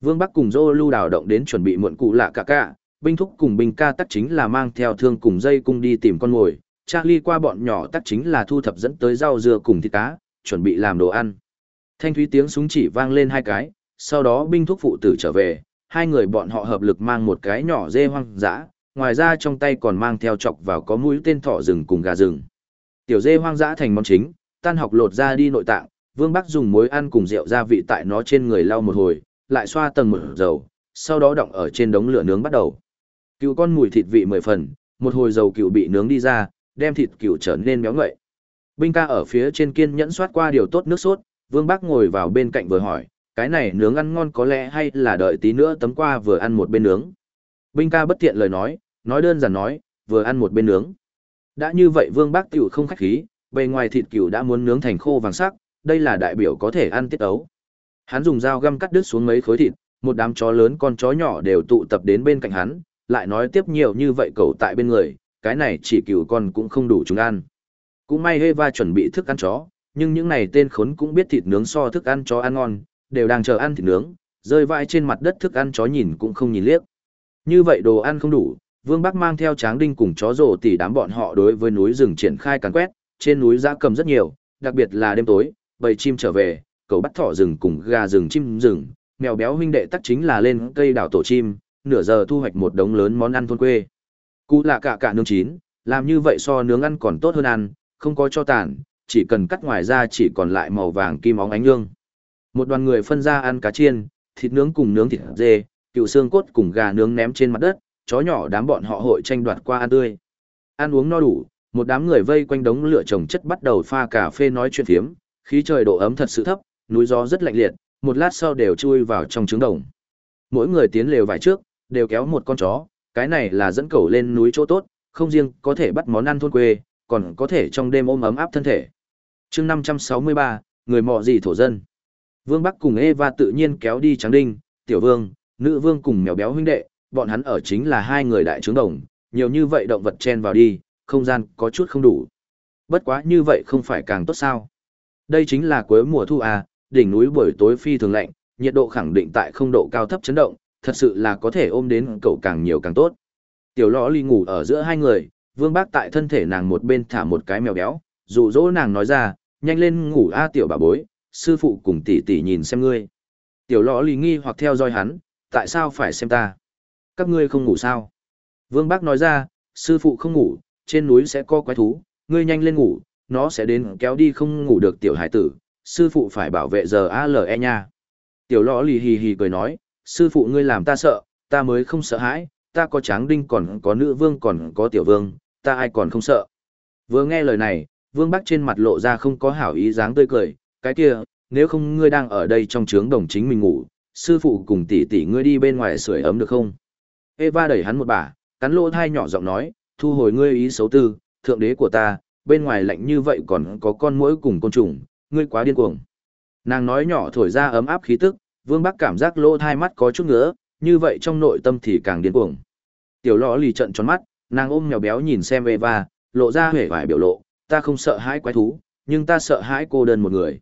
Vương Bắc cùng Dô lưu đào động đến chuẩn bị muộn cụ lạ cả cả, binh thúc cùng binh ca tắc chính là mang theo thương cùng dây cung đi tìm con ngồi, Charlie qua bọn nhỏ tắc chính là thu thập dẫn tới rau dưa cùng thịt cá, chuẩn bị làm đồ ăn. Thanh thúy tiếng súng chỉ vang lên hai cái, sau đó binh thúc phụ tử trở về, hai người bọn họ hợp lực mang một cái nhỏ dê hoang dã, ngoài ra trong tay còn mang theo chọc vào có mũi tên thỏ rừng cùng gà rừng. Tiểu dê hoang dã thành món chính, tan học lột ra đi nội tạng, Vương Bắc dùng muối ăn cùng rượu gia vị tại nó trên người lau một hồi, lại xoa tầng một dầu, sau đó đọng ở trên đống lửa nướng bắt đầu. cừu con mùi thịt vị mười phần, một hồi dầu cừu bị nướng đi ra, đem thịt cừu trở nên béo ngậy. Binh ca ở phía trên kiên nhẫn soát qua điều tốt nước sốt, Vương Bắc ngồi vào bên cạnh vừa hỏi, cái này nướng ăn ngon có lẽ hay là đợi tí nữa tấm qua vừa ăn một bên nướng. Binh ca bất tiện lời nói, nói đơn giản nói, vừa ăn một bên nướng. Đã như vậy Vương Bác tiểu không khách khí, Bề ngoài thịt cừu đã muốn nướng thành khô vàng sắc, đây là đại biểu có thể ăn tiết ấu. Hắn dùng dao găm cắt đứt xuống mấy khối thịt, một đám chó lớn con chó nhỏ đều tụ tập đến bên cạnh hắn, lại nói tiếp nhiều như vậy cậu tại bên người, cái này chỉ cừu con cũng không đủ chúng ăn. Cũng may Eva chuẩn bị thức ăn chó, nhưng những này tên khốn cũng biết thịt nướng so thức ăn chó ăn ngon, đều đang chờ ăn thịt nướng, rơi vãi trên mặt đất thức ăn chó nhìn cũng không nhìn liếc. Như vậy đồ ăn không đủ, Vương Bắc mang theo Tráng Đinh cùng chó rồ tỉ đám bọn họ đối với núi rừng triển khai càn quét, trên núi dã cầm rất nhiều, đặc biệt là đêm tối, bầy chim trở về, cậu bắt thỏ rừng cùng gà rừng chim rừng, mèo béo huynh đệ tắc chính là lên cây đảo tổ chim, nửa giờ thu hoạch một đống lớn món ăn thôn quê. Cú là cả cả nướng chín, làm như vậy so nướng ăn còn tốt hơn ăn, không có cho tàn, chỉ cần cắt ngoài ra chỉ còn lại màu vàng kim óng ánh lương. Một đoàn người phân ra ăn cá chiên, thịt nướng cùng nướng thịt dê, cựu xương cốt cùng gà nướng ném trên mặt đất, chó nhỏ đám bọn họ hội tranh đoạt qua ăn tươi. Ăn uống no đủ, một đám người vây quanh đống lửa trồng chất bắt đầu pha cà phê nói chuyện phiếm, khí trời độ ấm thật sự thấp, núi gió rất lạnh liệt, một lát sau đều chui vào trong trứng đồng. Mỗi người tiến lều vài trước, đều kéo một con chó, cái này là dẫn cầu lên núi chỗ tốt, không riêng có thể bắt món ăn thôn quê, còn có thể trong đêm ôm ấm áp thân thể. chương 563, người mọ gì thổ dân. Vương Bắc cùng Eva tự nhiên kéo đi Tráng Đinh, Tiểu Vương, Nữ Vương cùng mèo béo huynh đệ, bọn hắn ở chính là hai người đại trướng đồng, nhiều như vậy động vật chen vào đi, không gian có chút không đủ. Bất quá như vậy không phải càng tốt sao. Đây chính là cuối mùa thu à, đỉnh núi buổi tối phi thường lạnh, nhiệt độ khẳng định tại không độ cao thấp chấn động, thật sự là có thể ôm đến cậu càng nhiều càng tốt. Tiểu lõ ly ngủ ở giữa hai người, vương bác tại thân thể nàng một bên thả một cái mèo béo, dụ dỗ nàng nói ra, nhanh lên ngủ a tiểu bà bối, sư phụ cùng tỷ tỷ nhìn xem ngươi. Tiểu lõ lì nghi hoặc theo dõi hắn, tại sao phải xem ta? Các ngươi không ngủ sao? Vương bác nói ra, sư phụ không ngủ, trên núi sẽ có quái thú, ngươi nhanh lên ngủ, nó sẽ đến kéo đi không ngủ được tiểu hải tử, sư phụ phải bảo vệ giờ ALE nha. Tiểu lõ lì hì hì cười nói, sư phụ ngươi làm ta sợ, ta mới không sợ hãi, ta có tráng đinh còn có nữ vương còn có tiểu vương, ta ai còn không sợ. Vừa nghe lời này, vương bắc trên mặt lộ ra không có hảo ý dáng tươi cười, cái kia, nếu không ngươi đang ở đây trong trướng đồng chính mình ngủ, sư phụ cùng tỷ tỷ ngươi đi bên ngoài sưởi ấm được không? Eva đẩy hắn một bà, cắn lỗ thai nhỏ giọng nói, thu hồi ngươi ý xấu tư, thượng đế của ta, bên ngoài lạnh như vậy còn có con muỗi cùng côn trùng, ngươi quá điên cuồng. Nàng nói nhỏ thổi ra ấm áp khí tức, Vương Bắc cảm giác lỗ thai mắt có chút ngứa, như vậy trong nội tâm thì càng điên cuồng. Tiểu lọ lì trận tròn mắt, nàng ôm nhỏ béo nhìn xem Eva, lộ ra vẻ vải biểu lộ, ta không sợ hãi quái thú, nhưng ta sợ hãi cô đơn một người.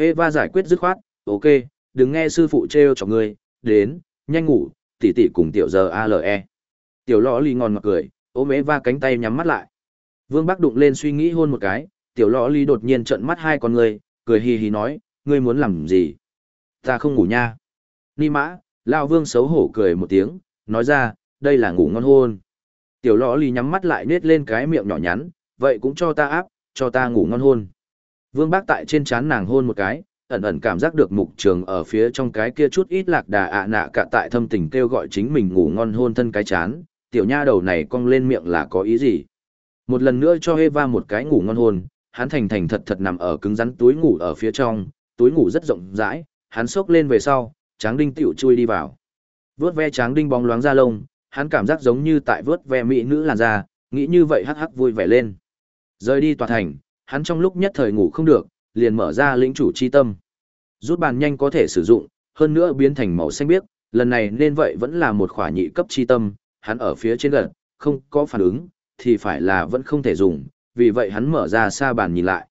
Eva giải quyết dứt khoát, ok, đừng nghe sư phụ trêu cho ngươi, đến, nhanh ngủ, tỷ tỷ cùng tiểu giờ ALE. Tiểu lọ lì ngon ngọt cười, ôm Eva cánh tay nhắm mắt lại. Vương Bắc đụng lên suy nghĩ hôn một cái, tiểu lọ lì đột nhiên trợn mắt hai con người, cười hì hì nói, ngươi muốn làm gì? Ta không ngủ nha. Ni mã, Lao Vương xấu hổ cười một tiếng, nói ra, đây là ngủ ngon hôn. Tiểu lọ lì nhắm mắt lại nết lên cái miệng nhỏ nhắn, vậy cũng cho ta áp, cho ta ngủ ngon hôn. Vương Bác tại trên trán nàng hôn một cái, ẩn ẩn cảm giác được mục trường ở phía trong cái kia chút ít lạc đà ạ nạ cả tại thâm tình kêu gọi chính mình ngủ ngon hôn thân cái chán, tiểu nha đầu này cong lên miệng là có ý gì. Một lần nữa cho Eva một cái ngủ ngon hôn, hắn thành thành thật thật nằm ở cứng rắn túi ngủ ở phía trong, túi ngủ rất rộng rãi, hắn xốc lên về sau, tráng đinh tiểu chui đi vào. Vướt ve tráng đinh bóng loáng ra lông, hắn cảm giác giống như tại vớt ve mỹ nữ làn da, nghĩ như vậy hắc hắc vui vẻ lên. Rời đi tòa thành, hắn trong lúc nhất thời ngủ không được, liền mở ra lĩnh chủ chi tâm. Rút bàn nhanh có thể sử dụng, hơn nữa biến thành màu xanh biếc, lần này nên vậy vẫn là một khỏa nhị cấp chi tâm, hắn ở phía trên gần, không có phản ứng, thì phải là vẫn không thể dùng, vì vậy hắn mở ra xa bàn nhìn lại.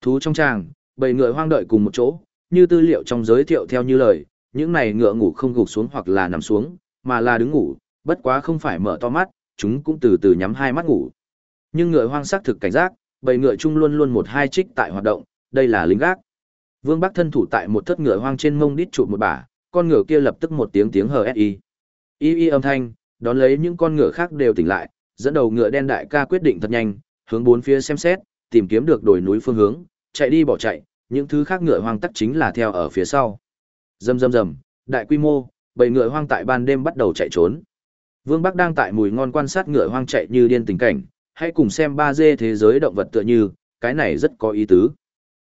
Thú trong tràng, bầy ngựa hoang đợi cùng một chỗ, như tư liệu trong giới thiệu theo như lời, những này ngựa ngủ không gục xuống hoặc là nằm xuống, mà là đứng ngủ, bất quá không phải mở to mắt, chúng cũng từ từ nhắm hai mắt ngủ. Nhưng ngựa hoang sắc thực cảnh giác, bầy ngựa chung luôn luôn một hai trích tại hoạt động, đây là lính gác. Vương Bắc thân thủ tại một thất ngựa hoang trên mông đít trụ một bả, con ngựa kia lập tức một tiếng tiếng hờ y. Y y âm thanh, đón lấy những con ngựa khác đều tỉnh lại, dẫn đầu ngựa đen đại ca quyết định thật nhanh, hướng bốn phía xem xét, tìm kiếm được đồi núi phương hướng, chạy đi bỏ chạy, những thứ khác ngựa hoang tắc chính là theo ở phía sau. Rầm rầm rầm, đại quy mô, bầy ngựa hoang tại ban đêm bắt đầu chạy trốn. Vương Bắc đang tại mùi ngon quan sát ngựa hoang chạy như điên tình cảnh, hãy cùng xem 3D thế giới động vật tựa như, cái này rất có ý tứ.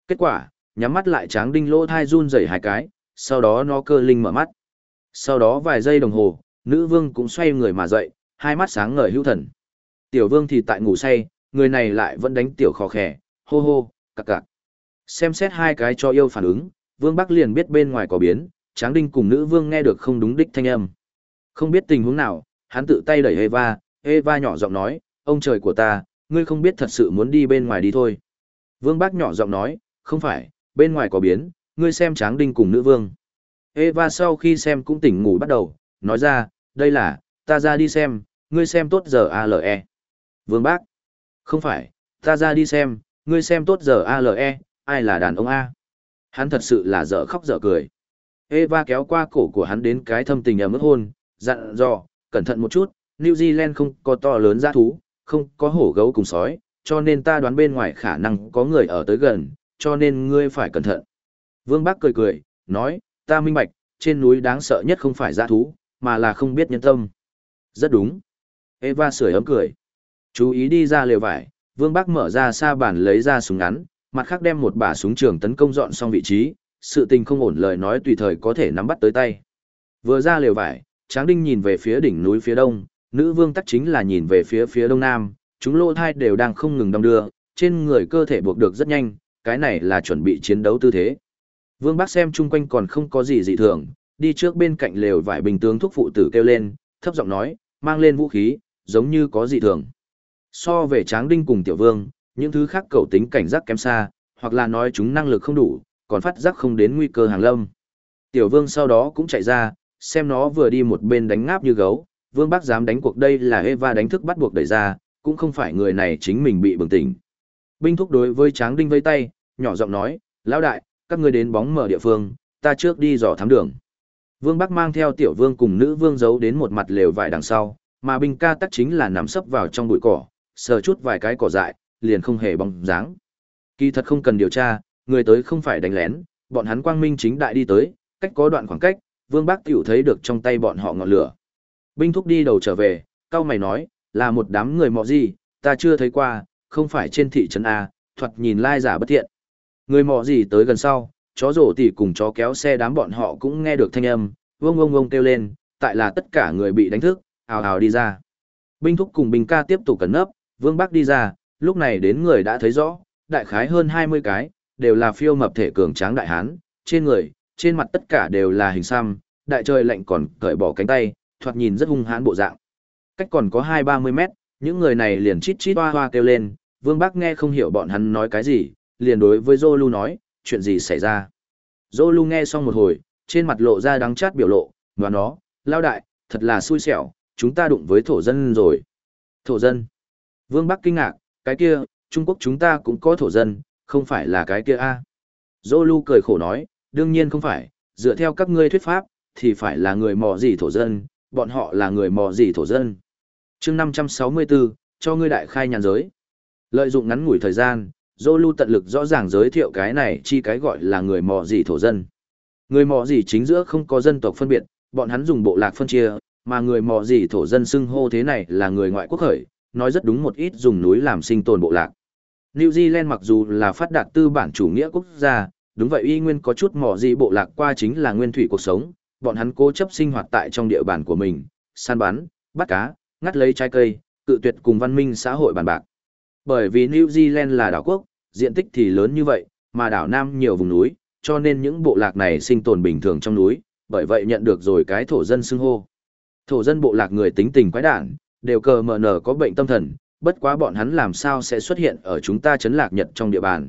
Kết quả, nhắm mắt lại tráng đinh lỗ thai run rẩy hai cái, sau đó nó cơ linh mở mắt. Sau đó vài giây đồng hồ, nữ vương cũng xoay người mà dậy, hai mắt sáng ngời hữu thần. Tiểu vương thì tại ngủ say, người này lại vẫn đánh tiểu khó khẻ, hô hô, cặc cặc. Xem xét hai cái cho yêu phản ứng, Vương Bắc liền biết bên ngoài có biến, Tráng Đinh cùng nữ vương nghe được không đúng đích thanh âm. Không biết tình huống nào, hắn tự tay đẩy Eva, Eva nhỏ giọng nói, ông trời của ta, ngươi không biết thật sự muốn đi bên ngoài đi thôi. Vương bác nhỏ giọng nói, không phải, bên ngoài có biến, ngươi xem Tráng Đinh cùng nữ vương. Eva sau khi xem cũng tỉnh ngủ bắt đầu, nói ra, đây là, ta ra đi xem, ngươi xem tốt giờ ALE. Vương Bác, không phải, ta ra đi xem, ngươi xem tốt giờ ALE, ai là đàn ông A. Hắn thật sự là dở khóc dở cười. Eva kéo qua cổ của hắn đến cái thâm tình ấm ức hôn, dặn dò, cẩn thận một chút, New Zealand không có to lớn giá thú, không có hổ gấu cùng sói, cho nên ta đoán bên ngoài khả năng có người ở tới gần, cho nên ngươi phải cẩn thận. Vương Bác cười cười, nói, ta minh bạch, trên núi đáng sợ nhất không phải giã thú, mà là không biết nhân tâm. Rất đúng. Eva sưởi ấm cười. Chú ý đi ra lều vải, Vương Bác mở ra xa bản lấy ra súng ngắn, mặt khác đem một bả súng trường tấn công dọn xong vị trí, sự tình không ổn lời nói tùy thời có thể nắm bắt tới tay. Vừa ra lều vải, Tráng Đinh nhìn về phía đỉnh núi phía đông, nữ vương tắc chính là nhìn về phía phía đông nam, chúng lỗ thai đều đang không ngừng đong đưa, trên người cơ thể buộc được rất nhanh, cái này là chuẩn bị chiến đấu tư thế. Vương Bác xem chung quanh còn không có gì dị thường, đi trước bên cạnh lều vải bình tướng thúc phụ tử kêu lên, thấp giọng nói, mang lên vũ khí, giống như có dị thường. So về Tráng Đinh cùng Tiểu Vương, những thứ khác cầu tính cảnh giác kém xa, hoặc là nói chúng năng lực không đủ, còn phát giác không đến nguy cơ hàng lâm. Tiểu Vương sau đó cũng chạy ra, xem nó vừa đi một bên đánh ngáp như gấu, Vương Bác dám đánh cuộc đây là Eva đánh thức bắt buộc đẩy ra, cũng không phải người này chính mình bị bừng tỉnh. Binh thúc đối với Tráng Đinh vây tay, nhỏ giọng nói, lão đại, các ngươi đến bóng mở địa phương, ta trước đi dò thám đường. Vương Bắc mang theo tiểu vương cùng nữ vương giấu đến một mặt lều vải đằng sau, mà binh ca tắc chính là nằm sấp vào trong bụi cỏ, sờ chút vài cái cỏ dại, liền không hề bóng dáng. Kỳ thật không cần điều tra, người tới không phải đánh lén, bọn hắn quang minh chính đại đi tới, cách có đoạn khoảng cách, Vương Bác tiểu thấy được trong tay bọn họ ngọn lửa. Binh thúc đi đầu trở về, cao mày nói, là một đám người mọ gì, ta chưa thấy qua, không phải trên thị trấn A, thoạt nhìn lai giả bất thiện. Người mọ gì tới gần sau, chó rổ tỉ cùng chó kéo xe đám bọn họ cũng nghe được thanh âm, vông vông vông kêu lên, tại là tất cả người bị đánh thức, hào hào đi ra. Binh thúc cùng binh ca tiếp tục cẩn nấp, vương bắc đi ra, lúc này đến người đã thấy rõ, đại khái hơn 20 cái, đều là phiêu mập thể cường tráng đại hán, trên người, trên mặt tất cả đều là hình xăm, đại trời lạnh còn cởi bỏ cánh tay, thoạt nhìn rất hung hãn bộ dạng. Cách còn có 2-30 mét, những người này liền chít chít hoa hoa kêu lên, vương bắc nghe không hiểu bọn hắn nói cái gì, liền đối với Zolu nói, chuyện gì xảy ra. Zolu nghe xong một hồi, trên mặt lộ ra đắng chát biểu lộ, và nó, lao đại, thật là xui xẻo, chúng ta đụng với thổ dân rồi. Thổ dân. Vương Bắc kinh ngạc, cái kia, Trung Quốc chúng ta cũng có thổ dân, không phải là cái kia a à. Zolu cười khổ nói, đương nhiên không phải, dựa theo các ngươi thuyết pháp, thì phải là người mò gì thổ dân, bọn họ là người mò gì thổ dân. chương 564, cho ngươi đại khai nhàn giới. Lợi dụng ngắn ngủi thời gian, Zolu tận lực rõ ràng giới thiệu cái này chi cái gọi là người mò gì thổ dân. Người mò gì chính giữa không có dân tộc phân biệt, bọn hắn dùng bộ lạc phân chia, mà người mò gì thổ dân xưng hô thế này là người ngoại quốc khởi, nói rất đúng một ít dùng núi làm sinh tồn bộ lạc. New Zealand mặc dù là phát đạt tư bản chủ nghĩa quốc gia, đúng vậy y nguyên có chút mò gì bộ lạc qua chính là nguyên thủy cuộc sống, bọn hắn cố chấp sinh hoạt tại trong địa bàn của mình, săn bắn, bắt cá, ngắt lấy trái cây, cự tuyệt cùng văn minh xã hội bàn bạc. Bởi vì New Zealand là đảo quốc, diện tích thì lớn như vậy, mà đảo Nam nhiều vùng núi, cho nên những bộ lạc này sinh tồn bình thường trong núi, bởi vậy nhận được rồi cái thổ dân xưng hô. Thổ dân bộ lạc người tính tình quái đản, đều cờ mờ nở có bệnh tâm thần, bất quá bọn hắn làm sao sẽ xuất hiện ở chúng ta chấn lạc nhật trong địa bàn.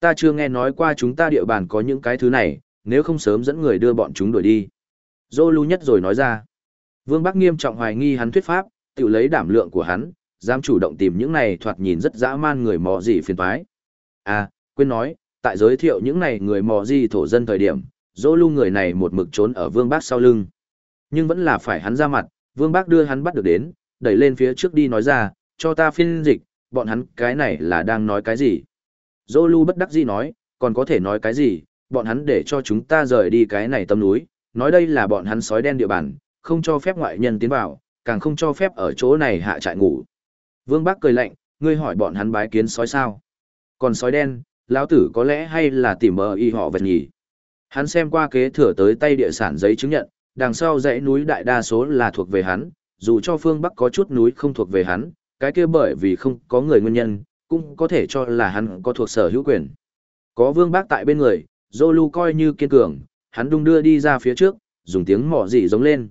Ta chưa nghe nói qua chúng ta địa bàn có những cái thứ này, nếu không sớm dẫn người đưa bọn chúng đuổi đi. Dô lưu nhất rồi nói ra. Vương Bắc nghiêm trọng hoài nghi hắn thuyết pháp, tự lấy đảm lượng của hắn, dám chủ động tìm những này thoạt nhìn rất dã man người mò gì phiền toái. À, quên nói, tại giới thiệu những này người mò gì thổ dân thời điểm, dỗ lưu người này một mực trốn ở vương bác sau lưng. Nhưng vẫn là phải hắn ra mặt, vương bác đưa hắn bắt được đến, đẩy lên phía trước đi nói ra, cho ta phiên dịch, bọn hắn cái này là đang nói cái gì. Dỗ lưu bất đắc dĩ nói, còn có thể nói cái gì, bọn hắn để cho chúng ta rời đi cái này tâm núi, nói đây là bọn hắn sói đen địa bàn, không cho phép ngoại nhân tiến vào, càng không cho phép ở chỗ này hạ trại ngủ. Vương Bắc cười lạnh, ngươi hỏi bọn hắn bái kiến sói sao? Còn sói đen, lão tử có lẽ hay là tìm mờ y họ vật nhỉ? Hắn xem qua kế thừa tới tay địa sản giấy chứng nhận, đằng sau dãy núi đại đa số là thuộc về hắn, dù cho phương Bắc có chút núi không thuộc về hắn, cái kia bởi vì không có người nguyên nhân, cũng có thể cho là hắn có thuộc sở hữu quyền. Có vương bác tại bên người, Zolu coi như kiên cường, hắn đung đưa đi ra phía trước, dùng tiếng mỏ dị giống lên.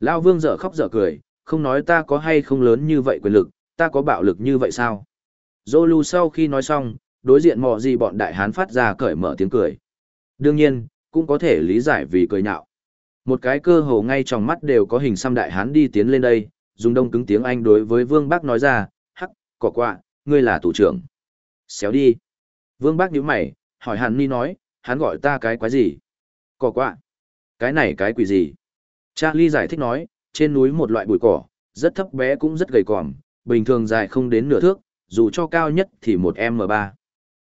Lao vương dở khóc dở cười, không nói ta có hay không lớn như vậy quyền lực, ta có bạo lực như vậy sao? Zolu sau khi nói xong, đối diện mỏ dị bọn đại hán phát ra cởi mở tiếng cười. Đương nhiên, cũng có thể lý giải vì cười nhạo. Một cái cơ hồ ngay trong mắt đều có hình xăm đại hán đi tiến lên đây, dùng đông cứng tiếng Anh đối với Vương Bác nói ra, hắc, cỏ quạ, ngươi là thủ trưởng. Xéo đi. Vương Bác nhíu mày, hỏi Hàn Ni nói, hắn gọi ta cái quái gì? Cỏ quạ. Cái này cái quỷ gì? Charlie giải thích nói, trên núi một loại bụi cỏ, rất thấp bé cũng rất gầy còm, bình thường dài không đến nửa thước, dù cho cao nhất thì một m ba.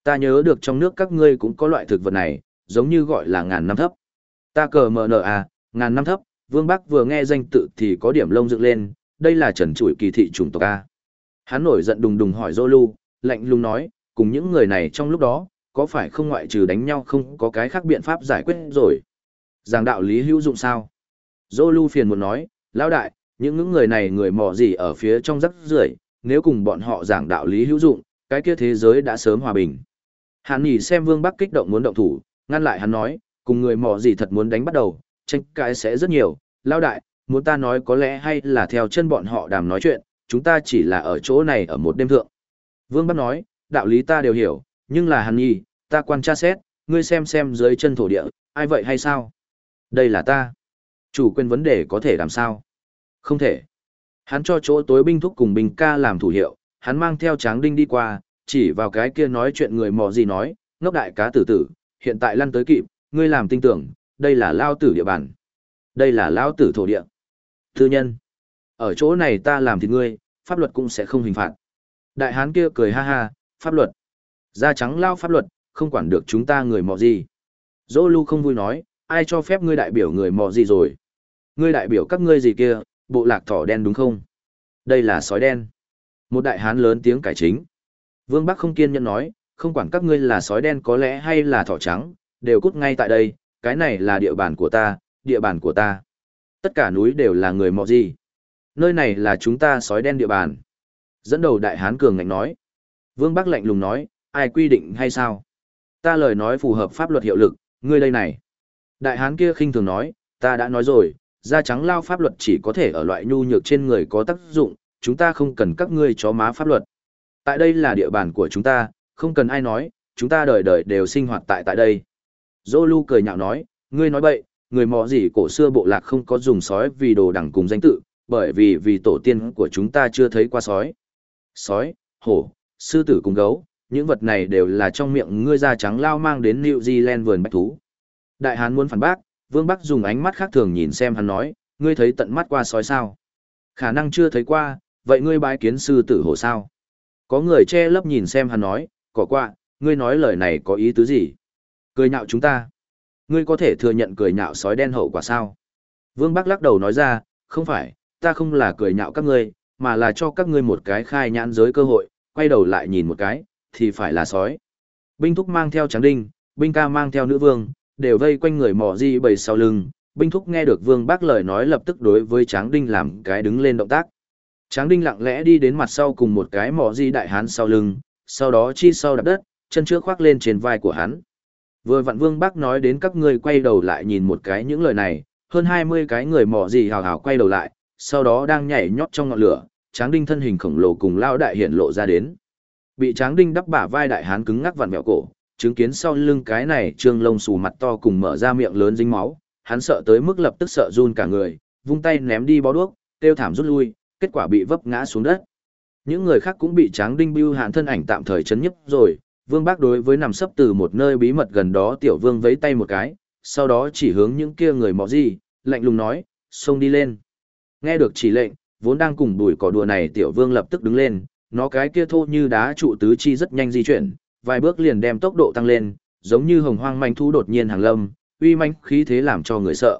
Ta nhớ được trong nước các ngươi cũng có loại thực vật này, giống như gọi là ngàn năm thấp. Ta cờ mờ nở à, ngàn năm thấp, Vương Bắc vừa nghe danh tự thì có điểm lông dựng lên, đây là trần trụi kỳ thị chủng tộc A. Hắn nổi giận đùng đùng hỏi Zolu, lạnh lùng nói, cùng những người này trong lúc đó, có phải không ngoại trừ đánh nhau không có cái khác biện pháp giải quyết rồi. Giảng đạo lý hữu dụng sao? Zolu phiền muốn nói, lão đại, những những người này người mò gì ở phía trong rắc rưởi nếu cùng bọn họ giảng đạo lý hữu dụng, cái kia thế giới đã sớm hòa bình. Hàn nhỉ xem Vương Bắc kích động muốn động thủ, ngăn lại hắn nói, cùng người mò gì thật muốn đánh bắt đầu, tranh cãi sẽ rất nhiều, Lão đại, muốn ta nói có lẽ hay là theo chân bọn họ đàm nói chuyện, chúng ta chỉ là ở chỗ này ở một đêm thượng. Vương Bắc nói, đạo lý ta đều hiểu, nhưng là hàn nhi, ta quan tra xét, ngươi xem xem dưới chân thổ địa, ai vậy hay sao? Đây là ta. Chủ quyền vấn đề có thể làm sao? Không thể. Hắn cho chỗ tối binh thúc cùng binh ca làm thủ hiệu, hắn mang theo tráng đinh đi qua, chỉ vào cái kia nói chuyện người mò gì nói, ngốc đại cá tử tử, hiện tại lăn tới kịp, ngươi làm tin tưởng, đây là lao tử địa bàn. Đây là lao tử thổ địa. Thư nhân. Ở chỗ này ta làm thì ngươi, pháp luật cũng sẽ không hình phạt. Đại hán kia cười ha ha, pháp luật. Da trắng lao pháp luật, không quản được chúng ta người mọ gì. Dô lưu không vui nói, ai cho phép ngươi đại biểu người mọ gì rồi. Ngươi đại biểu các ngươi gì kia, bộ lạc thỏ đen đúng không? Đây là sói đen. Một đại hán lớn tiếng cải chính. Vương Bắc không kiên nhẫn nói, không quản các ngươi là sói đen có lẽ hay là thỏ trắng, đều cút ngay tại đây, cái này là địa bàn của ta, địa bàn của ta. Tất cả núi đều là người mọ gì. Nơi này là chúng ta sói đen địa bàn. Dẫn đầu đại hán cường ngạnh nói. Vương Bắc lạnh lùng nói, ai quy định hay sao? Ta lời nói phù hợp pháp luật hiệu lực, ngươi đây này. Đại hán kia khinh thường nói, ta đã nói rồi, da trắng lao pháp luật chỉ có thể ở loại nhu nhược trên người có tác dụng, chúng ta không cần các ngươi chó má pháp luật. Tại đây là địa bàn của chúng ta, không cần ai nói, chúng ta đời đời đều sinh hoạt tại tại đây. Zolu cười nhạo nói, ngươi nói bậy, người mò gì cổ xưa bộ lạc không có dùng sói vì đồ đẳng cùng danh tự, bởi vì vì tổ tiên của chúng ta chưa thấy qua sói. Sói, hổ, sư tử cùng gấu, những vật này đều là trong miệng ngươi da trắng lao mang đến New Zealand vườn bách thú. Đại hán muốn phản bác, Vương Bắc dùng ánh mắt khác thường nhìn xem hắn nói, ngươi thấy tận mắt qua sói sao? Khả năng chưa thấy qua, vậy ngươi bái kiến sư tử hổ sao? Có người che lấp nhìn xem hắn nói, cỏ quạ, ngươi nói lời này có ý tứ gì? Cười nhạo chúng ta. Ngươi có thể thừa nhận cười nhạo sói đen hậu quả sao? Vương Bắc lắc đầu nói ra, không phải, ta không là cười nhạo các ngươi, mà là cho các ngươi một cái khai nhãn giới cơ hội, quay đầu lại nhìn một cái, thì phải là sói. Binh thúc mang theo tráng đinh, binh ca mang theo nữ vương, đều vây quanh người mỏ di bầy sau lưng. Binh thúc nghe được vương bác lời nói lập tức đối với tráng đinh làm cái đứng lên động tác. Tráng đinh lặng lẽ đi đến mặt sau cùng một cái mỏ di đại hán sau lưng, sau đó chi sau đạp đất, chân trước khoác lên trên vai của hắn. Vừa vặn Vương Bác nói đến các ngươi quay đầu lại nhìn một cái những lời này, hơn 20 cái người mỏ gì hào hào quay đầu lại, sau đó đang nhảy nhót trong ngọn lửa, Tráng Đinh thân hình khổng lồ cùng lao đại hiện lộ ra đến. Bị Tráng Đinh đắp bả vai đại hán cứng ngắc vặn vẹo cổ, chứng kiến sau lưng cái này trương lông xù mặt to cùng mở ra miệng lớn dính máu, hắn sợ tới mức lập tức sợ run cả người, vung tay ném đi bó đuốc, Têu thảm rút lui, kết quả bị vấp ngã xuống đất. Những người khác cũng bị Tráng Đinh bưu hạn thân ảnh tạm thời chấn nhức rồi, Vương Bác đối với nằm sấp từ một nơi bí mật gần đó tiểu vương vẫy tay một cái, sau đó chỉ hướng những kia người mọ gì, lạnh lùng nói, xông đi lên. Nghe được chỉ lệnh, vốn đang cùng bùi cỏ đùa này tiểu vương lập tức đứng lên, nó cái kia thô như đá trụ tứ chi rất nhanh di chuyển, vài bước liền đem tốc độ tăng lên, giống như hồng hoang manh thú đột nhiên hàng lâm, uy manh khí thế làm cho người sợ.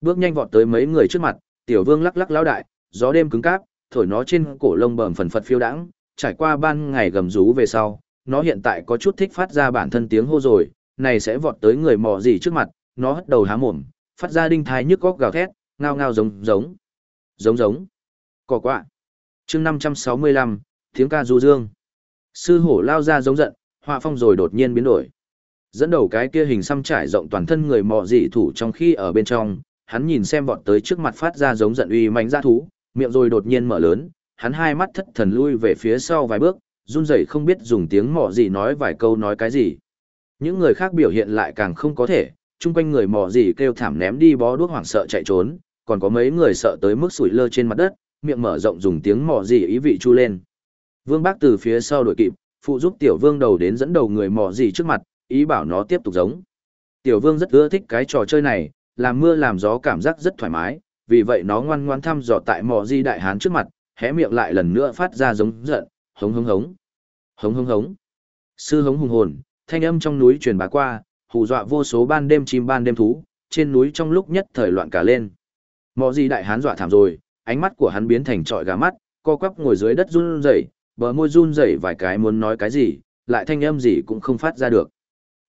Bước nhanh vọt tới mấy người trước mặt, tiểu vương lắc lắc lão đại, gió đêm cứng cáp, thổi nó trên cổ lông bờm phần phật phiêu đãng, trải qua ban ngày gầm rú về sau, nó hiện tại có chút thích phát ra bản thân tiếng hô rồi, này sẽ vọt tới người mò gì trước mặt, nó hất đầu há mồm, phát ra đinh thai nhức góc gào thét, ngao ngao giống giống. Giống giống. Cỏ quạ. chương 565, tiếng ca du dương. Sư hổ lao ra giống giận, họa phong rồi đột nhiên biến đổi. Dẫn đầu cái kia hình xăm trải rộng toàn thân người mọ dị thủ trong khi ở bên trong, hắn nhìn xem vọt tới trước mặt phát ra giống giận uy mánh ra thú, miệng rồi đột nhiên mở lớn, hắn hai mắt thất thần lui về phía sau vài bước, run rẩy không biết dùng tiếng mọ gì nói vài câu nói cái gì. Những người khác biểu hiện lại càng không có thể, chung quanh người mò gì kêu thảm ném đi bó đuốc hoảng sợ chạy trốn, còn có mấy người sợ tới mức sủi lơ trên mặt đất, miệng mở rộng dùng tiếng mò gì ý vị chu lên. Vương Bác từ phía sau đuổi kịp, phụ giúp Tiểu Vương đầu đến dẫn đầu người mọ gì trước mặt, ý bảo nó tiếp tục giống. Tiểu Vương rất ưa thích cái trò chơi này, làm mưa làm gió cảm giác rất thoải mái, vì vậy nó ngoan ngoan thăm dò tại mọ gì đại hán trước mặt, hé miệng lại lần nữa phát ra giống giận, hống hống hống. Hống hống hống. Sư hống hùng hồn, thanh âm trong núi truyền bá qua, hù dọa vô số ban đêm chim ban đêm thú, trên núi trong lúc nhất thời loạn cả lên. Mọ gì đại hán dọa thảm rồi, ánh mắt của hắn biến thành trọi gà mắt, co quắp ngồi dưới đất run rẩy, bờ môi run rẩy vài cái muốn nói cái gì, lại thanh âm gì cũng không phát ra được.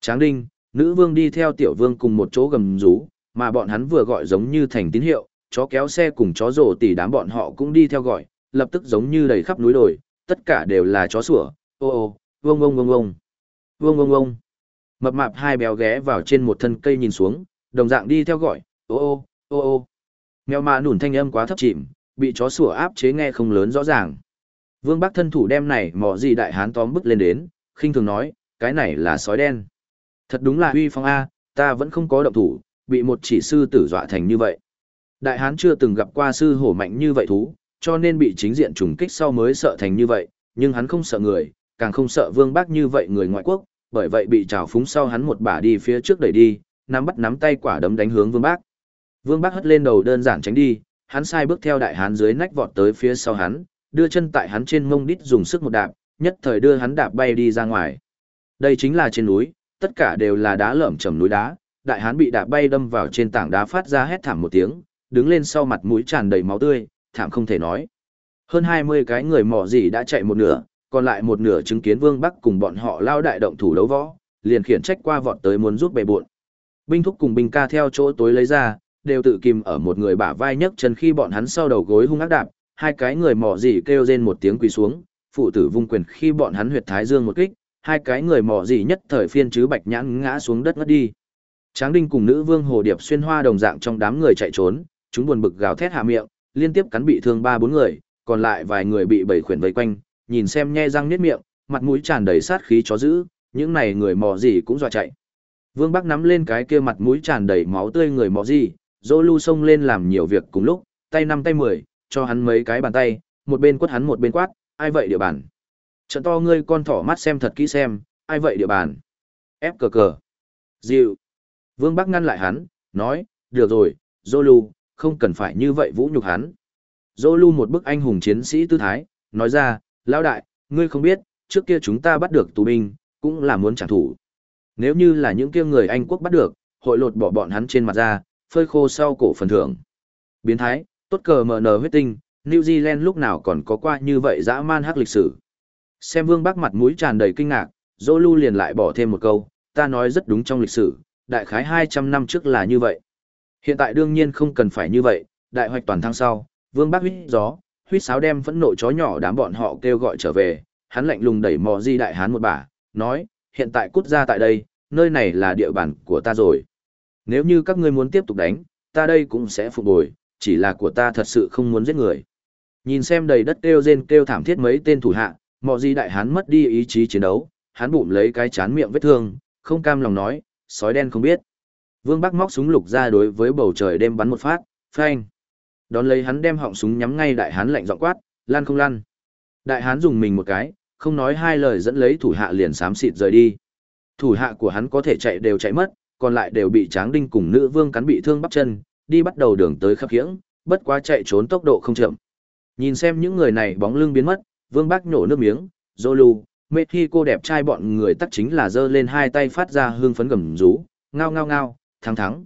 Tráng Đinh, nữ vương đi theo tiểu vương cùng một chỗ gầm rú, mà bọn hắn vừa gọi giống như thành tín hiệu, chó kéo xe cùng chó rổ tỉ đám bọn họ cũng đi theo gọi, lập tức giống như đầy khắp núi đồi, tất cả đều là chó sủa, ô ô, vông vông vông vông, vông vông vông. Mập mạp hai béo ghé vào trên một thân cây nhìn xuống, đồng dạng đi theo gọi, ô ô, ô ô. Mèo mà nủn thanh âm quá thấp chìm, bị chó sủa áp chế nghe không lớn rõ ràng. Vương Bắc thân thủ đem này mỏ gì đại hán tóm bức lên đến, khinh thường nói, cái này là sói đen. Thật đúng là uy phong A, ta vẫn không có động thủ, bị một chỉ sư tử dọa thành như vậy. Đại hán chưa từng gặp qua sư hổ mạnh như vậy thú, cho nên bị chính diện trùng kích sau mới sợ thành như vậy, nhưng hắn không sợ người, càng không sợ vương bác như vậy người ngoại quốc, bởi vậy bị trào phúng sau hắn một bả đi phía trước đẩy đi, nắm bắt nắm tay quả đấm đánh hướng vương bác. Vương bác hất lên đầu đơn giản tránh đi, hắn sai bước theo đại hán dưới nách vọt tới phía sau hắn, đưa chân tại hắn trên mông đít dùng sức một đạp, nhất thời đưa hắn đạp bay đi ra ngoài. Đây chính là trên núi, tất cả đều là đá lởm chầm núi đá, đại hán bị đạp bay đâm vào trên tảng đá phát ra hét thảm một tiếng, đứng lên sau mặt mũi tràn đầy máu tươi, thảm không thể nói. Hơn 20 cái người mỏ gì đã chạy một nửa, còn lại một nửa chứng kiến Vương Bắc cùng bọn họ lao đại động thủ đấu võ, liền khiển trách qua vọt tới muốn giúp bề buộn. Binh thúc cùng binh ca theo chỗ tối lấy ra, đều tự kìm ở một người bả vai nhấc chân khi bọn hắn sau đầu gối hung ác đạp, hai cái người mỏ gì kêu rên một tiếng quỳ xuống, phụ tử vung quyền khi bọn hắn huyệt thái dương một kích, hai cái người mỏ gì nhất thời phiên chứ bạch nhãn ngã xuống đất ngất đi. Tráng Đinh cùng nữ vương Hồ Điệp xuyên hoa đồng dạng trong đám người chạy trốn, chúng buồn bực gào thét hạ miệng, liên tiếp cắn bị thương ba bốn người, còn lại vài người bị bầy khuyển vây quanh, nhìn xem nhe răng niết miệng, mặt mũi tràn đầy sát khí chó dữ, những này người mò gì cũng dọa chạy. Vương Bắc nắm lên cái kia mặt mũi tràn đầy máu tươi người mò gì, dỗ lưu xông lên làm nhiều việc cùng lúc, tay năm tay mười, cho hắn mấy cái bàn tay, một bên quất hắn một bên quát, ai vậy địa bàn. Trận to ngươi con thỏ mắt xem thật kỹ xem, ai vậy địa bàn. Ép cờ cờ. Dịu. Vương Bắc ngăn lại hắn, nói, được rồi, Zolu, không cần phải như vậy vũ nhục hắn. Zolu một bức anh hùng chiến sĩ tư thái, nói ra, lão đại, ngươi không biết, trước kia chúng ta bắt được tù binh, cũng là muốn trả thù. Nếu như là những kia người Anh quốc bắt được, hội lột bỏ bọn hắn trên mặt ra, phơi khô sau cổ phần thưởng. Biến thái, tốt cờ mở nở huyết tinh, New Zealand lúc nào còn có qua như vậy dã man hắc lịch sử. Xem vương bác mặt mũi tràn đầy kinh ngạc, dỗ lưu liền lại bỏ thêm một câu, ta nói rất đúng trong lịch sử, đại khái 200 năm trước là như vậy. Hiện tại đương nhiên không cần phải như vậy, đại hoạch toàn thăng sau, vương bác huyết gió, huyết sáo đem phẫn nộ chó nhỏ đám bọn họ kêu gọi trở về, hắn lạnh lùng đẩy mò di đại hán một bà, nói, hiện tại cút ra tại đây, nơi này là địa bàn của ta rồi. Nếu như các ngươi muốn tiếp tục đánh, ta đây cũng sẽ phục bồi, chỉ là của ta thật sự không muốn giết người. Nhìn xem đầy đất kêu rên kêu thảm thiết mấy tên thủ hạ, mò di đại hán mất đi ý chí chiến đấu, hắn bụng lấy cái chán miệng vết thương, không cam lòng nói, sói đen không biết. Vương Bắc móc súng lục ra đối với bầu trời đêm bắn một phát, phanh. Đón lấy hắn đem họng súng nhắm ngay đại hán lạnh giọng quát, lan không lăn. Đại hán dùng mình một cái, không nói hai lời dẫn lấy thủ hạ liền xám xịt rời đi. Thủ hạ của hắn có thể chạy đều chạy mất, còn lại đều bị Tráng Đinh cùng nữ vương cắn bị thương bắp chân, đi bắt đầu đường tới khắp khiễng, bất quá chạy trốn tốc độ không chậm. Nhìn xem những người này bóng lưng biến mất, Vương Bác nhổ nước miếng, Zolu, mệt khi cô đẹp trai bọn người tắt chính là giơ lên hai tay phát ra hương phấn gầm rú, ngao ngao ngao, thắng thắng.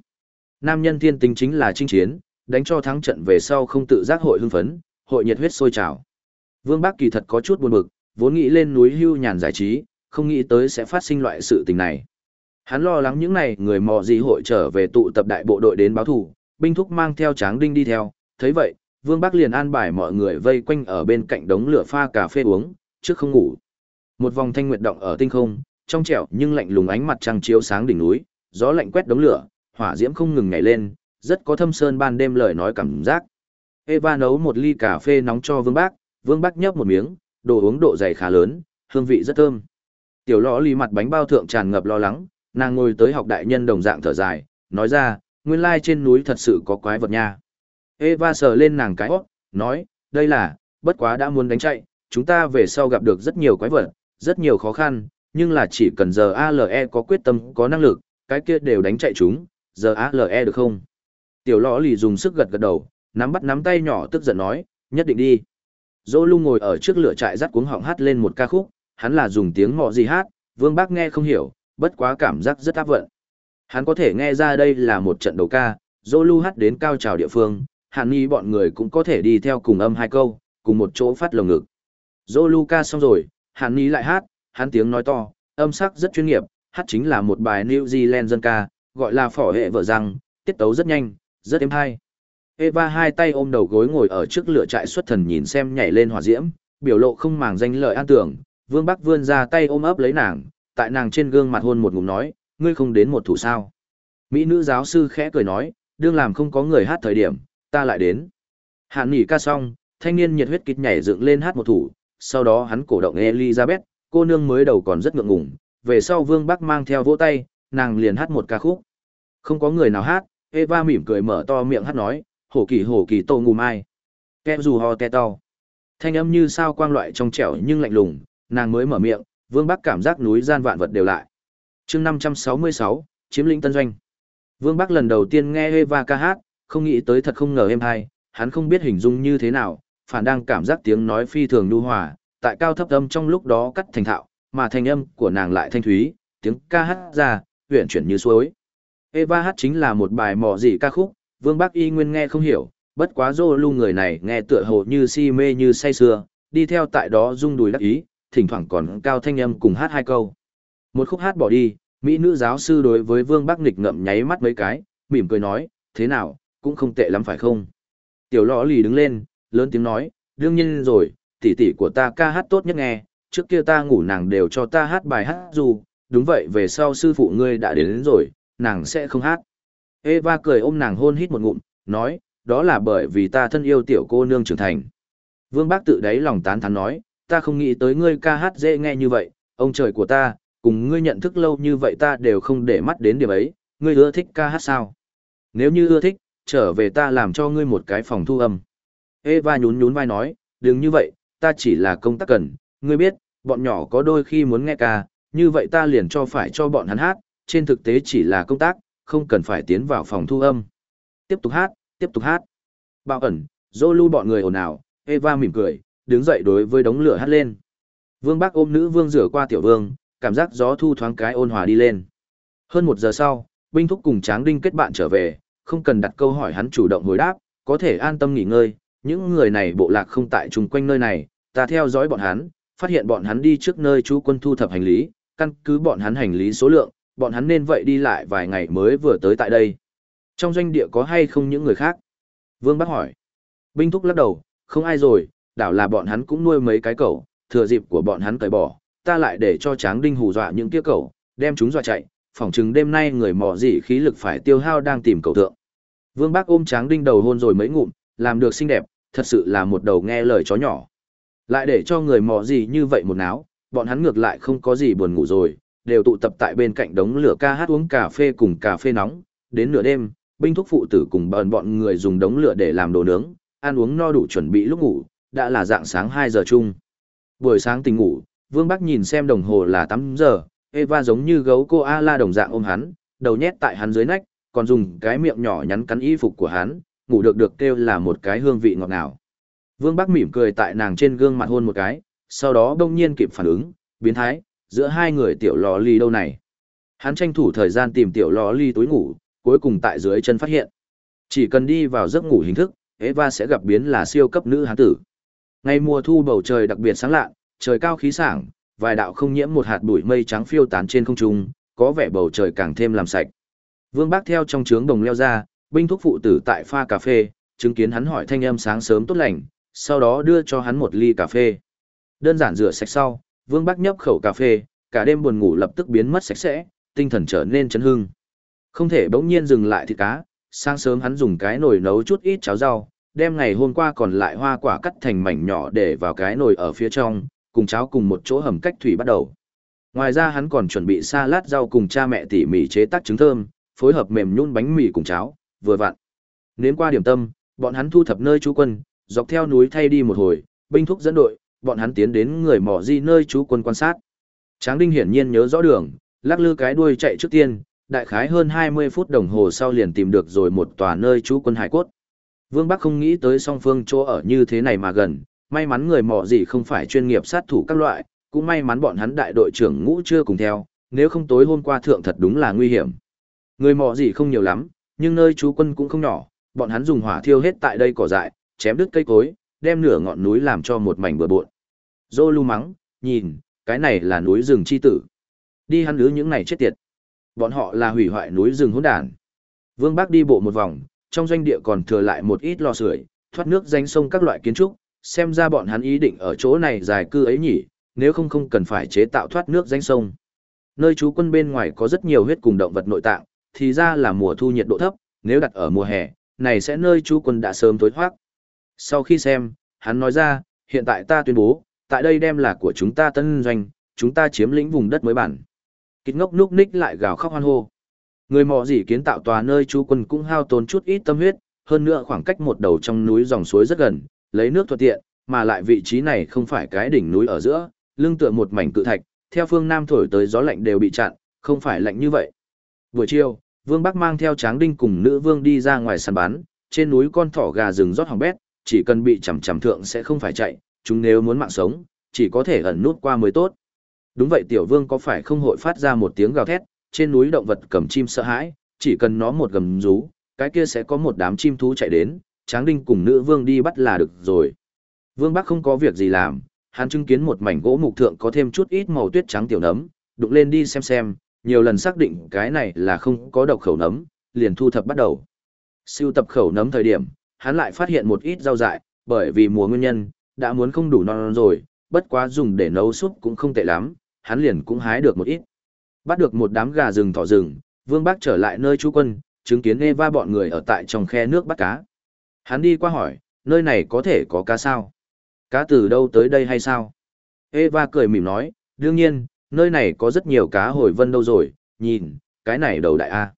Nam nhân thiên tính chính là chinh chiến, đánh cho thắng trận về sau không tự giác hội hưng phấn, hội nhiệt huyết sôi trào. Vương Bắc kỳ thật có chút buồn bực, vốn nghĩ lên núi hưu nhàn giải trí, không nghĩ tới sẽ phát sinh loại sự tình này. Hắn lo lắng những này người mò gì hội trở về tụ tập đại bộ đội đến báo thủ, binh thúc mang theo tráng đinh đi theo, thấy vậy, Vương Bắc liền an bài mọi người vây quanh ở bên cạnh đống lửa pha cà phê uống, trước không ngủ. Một vòng thanh nguyệt động ở tinh không, trong trẻo nhưng lạnh lùng ánh mặt trăng chiếu sáng đỉnh núi, gió lạnh quét đống lửa, hỏa diễm không ngừng nhảy lên, rất có thâm sơn ban đêm lời nói cảm giác. Eva nấu một ly cà phê nóng cho Vương Bác, Vương Bác nhấp một miếng, đồ uống độ dày khá lớn, hương vị rất thơm. Tiểu lõ lì mặt bánh bao thượng tràn ngập lo lắng, nàng ngồi tới học đại nhân đồng dạng thở dài, nói ra, nguyên lai trên núi thật sự có quái vật nha. Eva sờ lên nàng cái hót, nói, đây là, bất quá đã muốn đánh chạy, chúng ta về sau gặp được rất nhiều quái vật, rất nhiều khó khăn, nhưng là chỉ cần giờ ALE có quyết tâm, có năng lực, cái kia đều đánh chạy chúng, giờ ALE được không? Tiểu lõ lì dùng sức gật gật đầu, nắm bắt nắm tay nhỏ tức giận nói, nhất định đi. Dô lu ngồi ở trước lửa trại rắt cuống họng hát lên một ca khúc, hắn là dùng tiếng mọ gì hát, vương bác nghe không hiểu, bất quá cảm giác rất áp vận. Hắn có thể nghe ra đây là một trận đầu ca, dô hát đến cao trào địa phương, hàn ni bọn người cũng có thể đi theo cùng âm hai câu, cùng một chỗ phát lồng ngực. Dô ca xong rồi, hàn ni lại hát, hắn tiếng nói to, âm sắc rất chuyên nghiệp, hát chính là một bài New Zealand dân ca, gọi là phỏ hệ vợ răng, tiết tấu rất nhanh, rất êm hay. Eva hai tay ôm đầu gối ngồi ở trước lửa trại xuất thần nhìn xem nhảy lên hỏa diễm, biểu lộ không màng danh lợi an tưởng, Vương Bắc vươn ra tay ôm ấp lấy nàng, tại nàng trên gương mặt hôn một ngụm nói, ngươi không đến một thủ sao. Mỹ nữ giáo sư khẽ cười nói, đương làm không có người hát thời điểm, ta lại đến. Hạn nghỉ ca xong, thanh niên nhiệt huyết kịch nhảy dựng lên hát một thủ, sau đó hắn cổ động Elizabeth, cô nương mới đầu còn rất ngượng ngùng, về sau Vương Bắc mang theo vỗ tay, nàng liền hát một ca khúc. Không có người nào hát, Eva mỉm cười mở to miệng hát nói, hổ kỳ hổ kỳ tô ngù mai. Kẹp dù ho te to. Thanh âm như sao quang loại trong trẻo nhưng lạnh lùng, nàng mới mở miệng, Vương Bắc cảm giác núi gian vạn vật đều lại chương 566, chiếm lĩnh tân doanh. Vương Bắc lần đầu tiên nghe Eva ca hát, không nghĩ tới thật không ngờ em hay, hắn không biết hình dung như thế nào, phản đang cảm giác tiếng nói phi thường nhu hòa, tại cao thấp âm trong lúc đó cắt thành thạo, mà thanh âm của nàng lại thanh thúy, tiếng ca hát ra, huyện chuyển như suối. Eva hát chính là một bài mò gì ca khúc, Vương Bắc y nguyên nghe không hiểu, bất quá dô lưu người này nghe tựa hồ như si mê như say sưa, đi theo tại đó rung đùi đắc ý, thỉnh thoảng còn cao thanh âm cùng hát hai câu. Một khúc hát bỏ đi, Mỹ nữ giáo sư đối với Vương Bắc nghịch ngậm nháy mắt mấy cái, mỉm cười nói, thế nào, cũng không tệ lắm phải không? Tiểu lọ lì đứng lên, lớn tiếng nói, đương nhiên rồi, tỷ tỷ của ta ca hát tốt nhất nghe, trước kia ta ngủ nàng đều cho ta hát bài hát dù, đúng vậy về sau sư phụ ngươi đã đến, đến rồi, nàng sẽ không hát. Eva cười ôm nàng hôn hít một ngụm, nói, đó là bởi vì ta thân yêu tiểu cô nương trưởng thành. Vương Bác tự đáy lòng tán thán nói, ta không nghĩ tới ngươi ca hát dễ nghe như vậy, ông trời của ta, cùng ngươi nhận thức lâu như vậy ta đều không để mắt đến điểm ấy, ngươi ưa thích ca hát sao? Nếu như ưa thích, trở về ta làm cho ngươi một cái phòng thu âm. Eva nhún nhún vai nói, đừng như vậy, ta chỉ là công tác cần, ngươi biết, bọn nhỏ có đôi khi muốn nghe ca, như vậy ta liền cho phải cho bọn hắn hát, trên thực tế chỉ là công tác, không cần phải tiến vào phòng thu âm. Tiếp tục hát, tiếp tục hát. Bao ẩn, dô lưu bọn người ồn ào, Eva mỉm cười, đứng dậy đối với đống lửa hát lên. Vương bác ôm nữ vương rửa qua tiểu vương, cảm giác gió thu thoáng cái ôn hòa đi lên. Hơn một giờ sau, binh thúc cùng tráng đinh kết bạn trở về, không cần đặt câu hỏi hắn chủ động hồi đáp, có thể an tâm nghỉ ngơi. Những người này bộ lạc không tại chung quanh nơi này, ta theo dõi bọn hắn, phát hiện bọn hắn đi trước nơi chú quân thu thập hành lý, căn cứ bọn hắn hành lý số lượng, bọn hắn nên vậy đi lại vài ngày mới vừa tới tại đây. Trong doanh địa có hay không những người khác? Vương Bắc hỏi. Binh thúc lắc đầu, không ai rồi, đảo là bọn hắn cũng nuôi mấy cái cẩu, thừa dịp của bọn hắn cởi bỏ, ta lại để cho tráng đinh hù dọa những kia cẩu, đem chúng dọa chạy, phỏng chừng đêm nay người mò gì khí lực phải tiêu hao đang tìm cầu thượng. Vương Bác ôm tráng đinh đầu hôn rồi mấy ngụm, làm được xinh đẹp, thật sự là một đầu nghe lời chó nhỏ. Lại để cho người mò gì như vậy một náo, bọn hắn ngược lại không có gì buồn ngủ rồi, đều tụ tập tại bên cạnh đống lửa ca hát uống cà phê cùng cà phê nóng. Đến nửa đêm, binh thúc phụ tử cùng bọn bọn người dùng đống lửa để làm đồ nướng, ăn uống no đủ chuẩn bị lúc ngủ, đã là dạng sáng 2 giờ chung. Buổi sáng tỉnh ngủ, Vương Bắc nhìn xem đồng hồ là 8 giờ, Eva giống như gấu cô A-la đồng dạng ôm hắn, đầu nhét tại hắn dưới nách, còn dùng cái miệng nhỏ nhắn cắn y phục của hắn, ngủ được được kêu là một cái hương vị ngọt ngào. Vương Bắc mỉm cười tại nàng trên gương mặt hôn một cái, sau đó đông nhiên kịp phản ứng, biến thái, giữa hai người tiểu lò ly đâu này. Hắn tranh thủ thời gian tìm tiểu lò ly túi ngủ, cuối cùng tại dưới chân phát hiện. Chỉ cần đi vào giấc ngủ hình thức, Eva sẽ gặp biến là siêu cấp nữ hán tử. Ngày mùa thu bầu trời đặc biệt sáng lạ, trời cao khí sảng, vài đạo không nhiễm một hạt bụi mây trắng phiêu tán trên không trung, có vẻ bầu trời càng thêm làm sạch. Vương Bác theo trong trướng đồng leo ra, binh thúc phụ tử tại pha cà phê, chứng kiến hắn hỏi thanh âm sáng sớm tốt lành, sau đó đưa cho hắn một ly cà phê. Đơn giản rửa sạch sau, Vương Bác nhấp khẩu cà phê, cả đêm buồn ngủ lập tức biến mất sạch sẽ, tinh thần trở nên chấn hưng. Không thể bỗng nhiên dừng lại thịt cá, sáng sớm hắn dùng cái nồi nấu chút ít cháo rau, đem ngày hôm qua còn lại hoa quả cắt thành mảnh nhỏ để vào cái nồi ở phía trong, cùng cháo cùng một chỗ hầm cách thủy bắt đầu. Ngoài ra hắn còn chuẩn bị salad rau cùng cha mẹ tỉ mỉ chế tác trứng thơm, phối hợp mềm nhún bánh mì cùng cháo, vừa vặn. Nếm qua điểm tâm, bọn hắn thu thập nơi trú quân, dọc theo núi thay đi một hồi, binh thúc dẫn đội, bọn hắn tiến đến người mỏ di nơi trú quân quan sát. Tráng Đinh hiển nhiên nhớ rõ đường, lắc lư cái đuôi chạy trước tiên, đại khái hơn 20 phút đồng hồ sau liền tìm được rồi một tòa nơi trú quân hải cốt. Vương Bắc không nghĩ tới song phương chỗ ở như thế này mà gần, may mắn người mỏ gì không phải chuyên nghiệp sát thủ các loại, cũng may mắn bọn hắn đại đội trưởng ngũ chưa cùng theo, nếu không tối hôm qua thượng thật đúng là nguy hiểm. Người mỏ gì không nhiều lắm, nhưng nơi trú quân cũng không nhỏ, bọn hắn dùng hỏa thiêu hết tại đây cỏ dại, chém đứt cây cối, đem nửa ngọn núi làm cho một mảnh bừa bộn. Dô lưu mắng, nhìn, cái này là núi rừng chi tử. Đi hắn lứa những này chết tiệt. Bọn họ là hủy hoại núi rừng hỗn đản. Vương Bắc đi bộ một vòng, trong doanh địa còn thừa lại một ít lò sưởi, thoát nước danh sông các loại kiến trúc, xem ra bọn hắn ý định ở chỗ này dài cư ấy nhỉ, nếu không không cần phải chế tạo thoát nước danh sông. Nơi trú quân bên ngoài có rất nhiều huyết cùng động vật nội tạng, thì ra là mùa thu nhiệt độ thấp, nếu đặt ở mùa hè, này sẽ nơi trú quân đã sớm tối thoát. Sau khi xem, hắn nói ra, hiện tại ta tuyên bố, tại đây đem là của chúng ta tân doanh, chúng ta chiếm lĩnh vùng đất mới bản. Kịch ngốc núc ních lại gào khóc hoan hô. Người mò gì kiến tạo tòa nơi chú quân cũng hao tốn chút ít tâm huyết, hơn nữa khoảng cách một đầu trong núi dòng suối rất gần, lấy nước thuận tiện, mà lại vị trí này không phải cái đỉnh núi ở giữa, lưng tựa một mảnh cự thạch, theo phương nam thổi tới gió lạnh đều bị chặn, không phải lạnh như vậy. Buổi chiều, Vương Bắc mang theo Tráng Đinh cùng nữ vương đi ra ngoài săn bắn, trên núi con thỏ gà rừng rót hỏng bét, chỉ cần bị chằm chằm thượng sẽ không phải chạy, chúng nếu muốn mạng sống, chỉ có thể ẩn nút qua mới tốt. Đúng vậy tiểu vương có phải không hội phát ra một tiếng gào thét, trên núi động vật cầm chim sợ hãi, chỉ cần nó một gầm rú, cái kia sẽ có một đám chim thú chạy đến, tráng đinh cùng nữ vương đi bắt là được rồi. Vương Bắc không có việc gì làm, hắn chứng kiến một mảnh gỗ mục thượng có thêm chút ít màu tuyết trắng tiểu nấm, đụng lên đi xem xem, nhiều lần xác định cái này là không có độc khẩu nấm, liền thu thập bắt đầu. Siêu tập khẩu nấm thời điểm, hắn lại phát hiện một ít rau dại, bởi vì mùa nguyên nhân, đã muốn không đủ non, non rồi, bất quá dùng để nấu súp cũng không tệ lắm, hắn liền cũng hái được một ít. Bắt được một đám gà rừng thỏ rừng, Vương Bắc trở lại nơi trú quân, chứng kiến Eva bọn người ở tại trong khe nước bắt cá. Hắn đi qua hỏi, nơi này có thể có cá sao? Cá từ đâu tới đây hay sao? Eva cười mỉm nói, đương nhiên, nơi này có rất nhiều cá hồi vân đâu rồi, nhìn, cái này đầu đại A.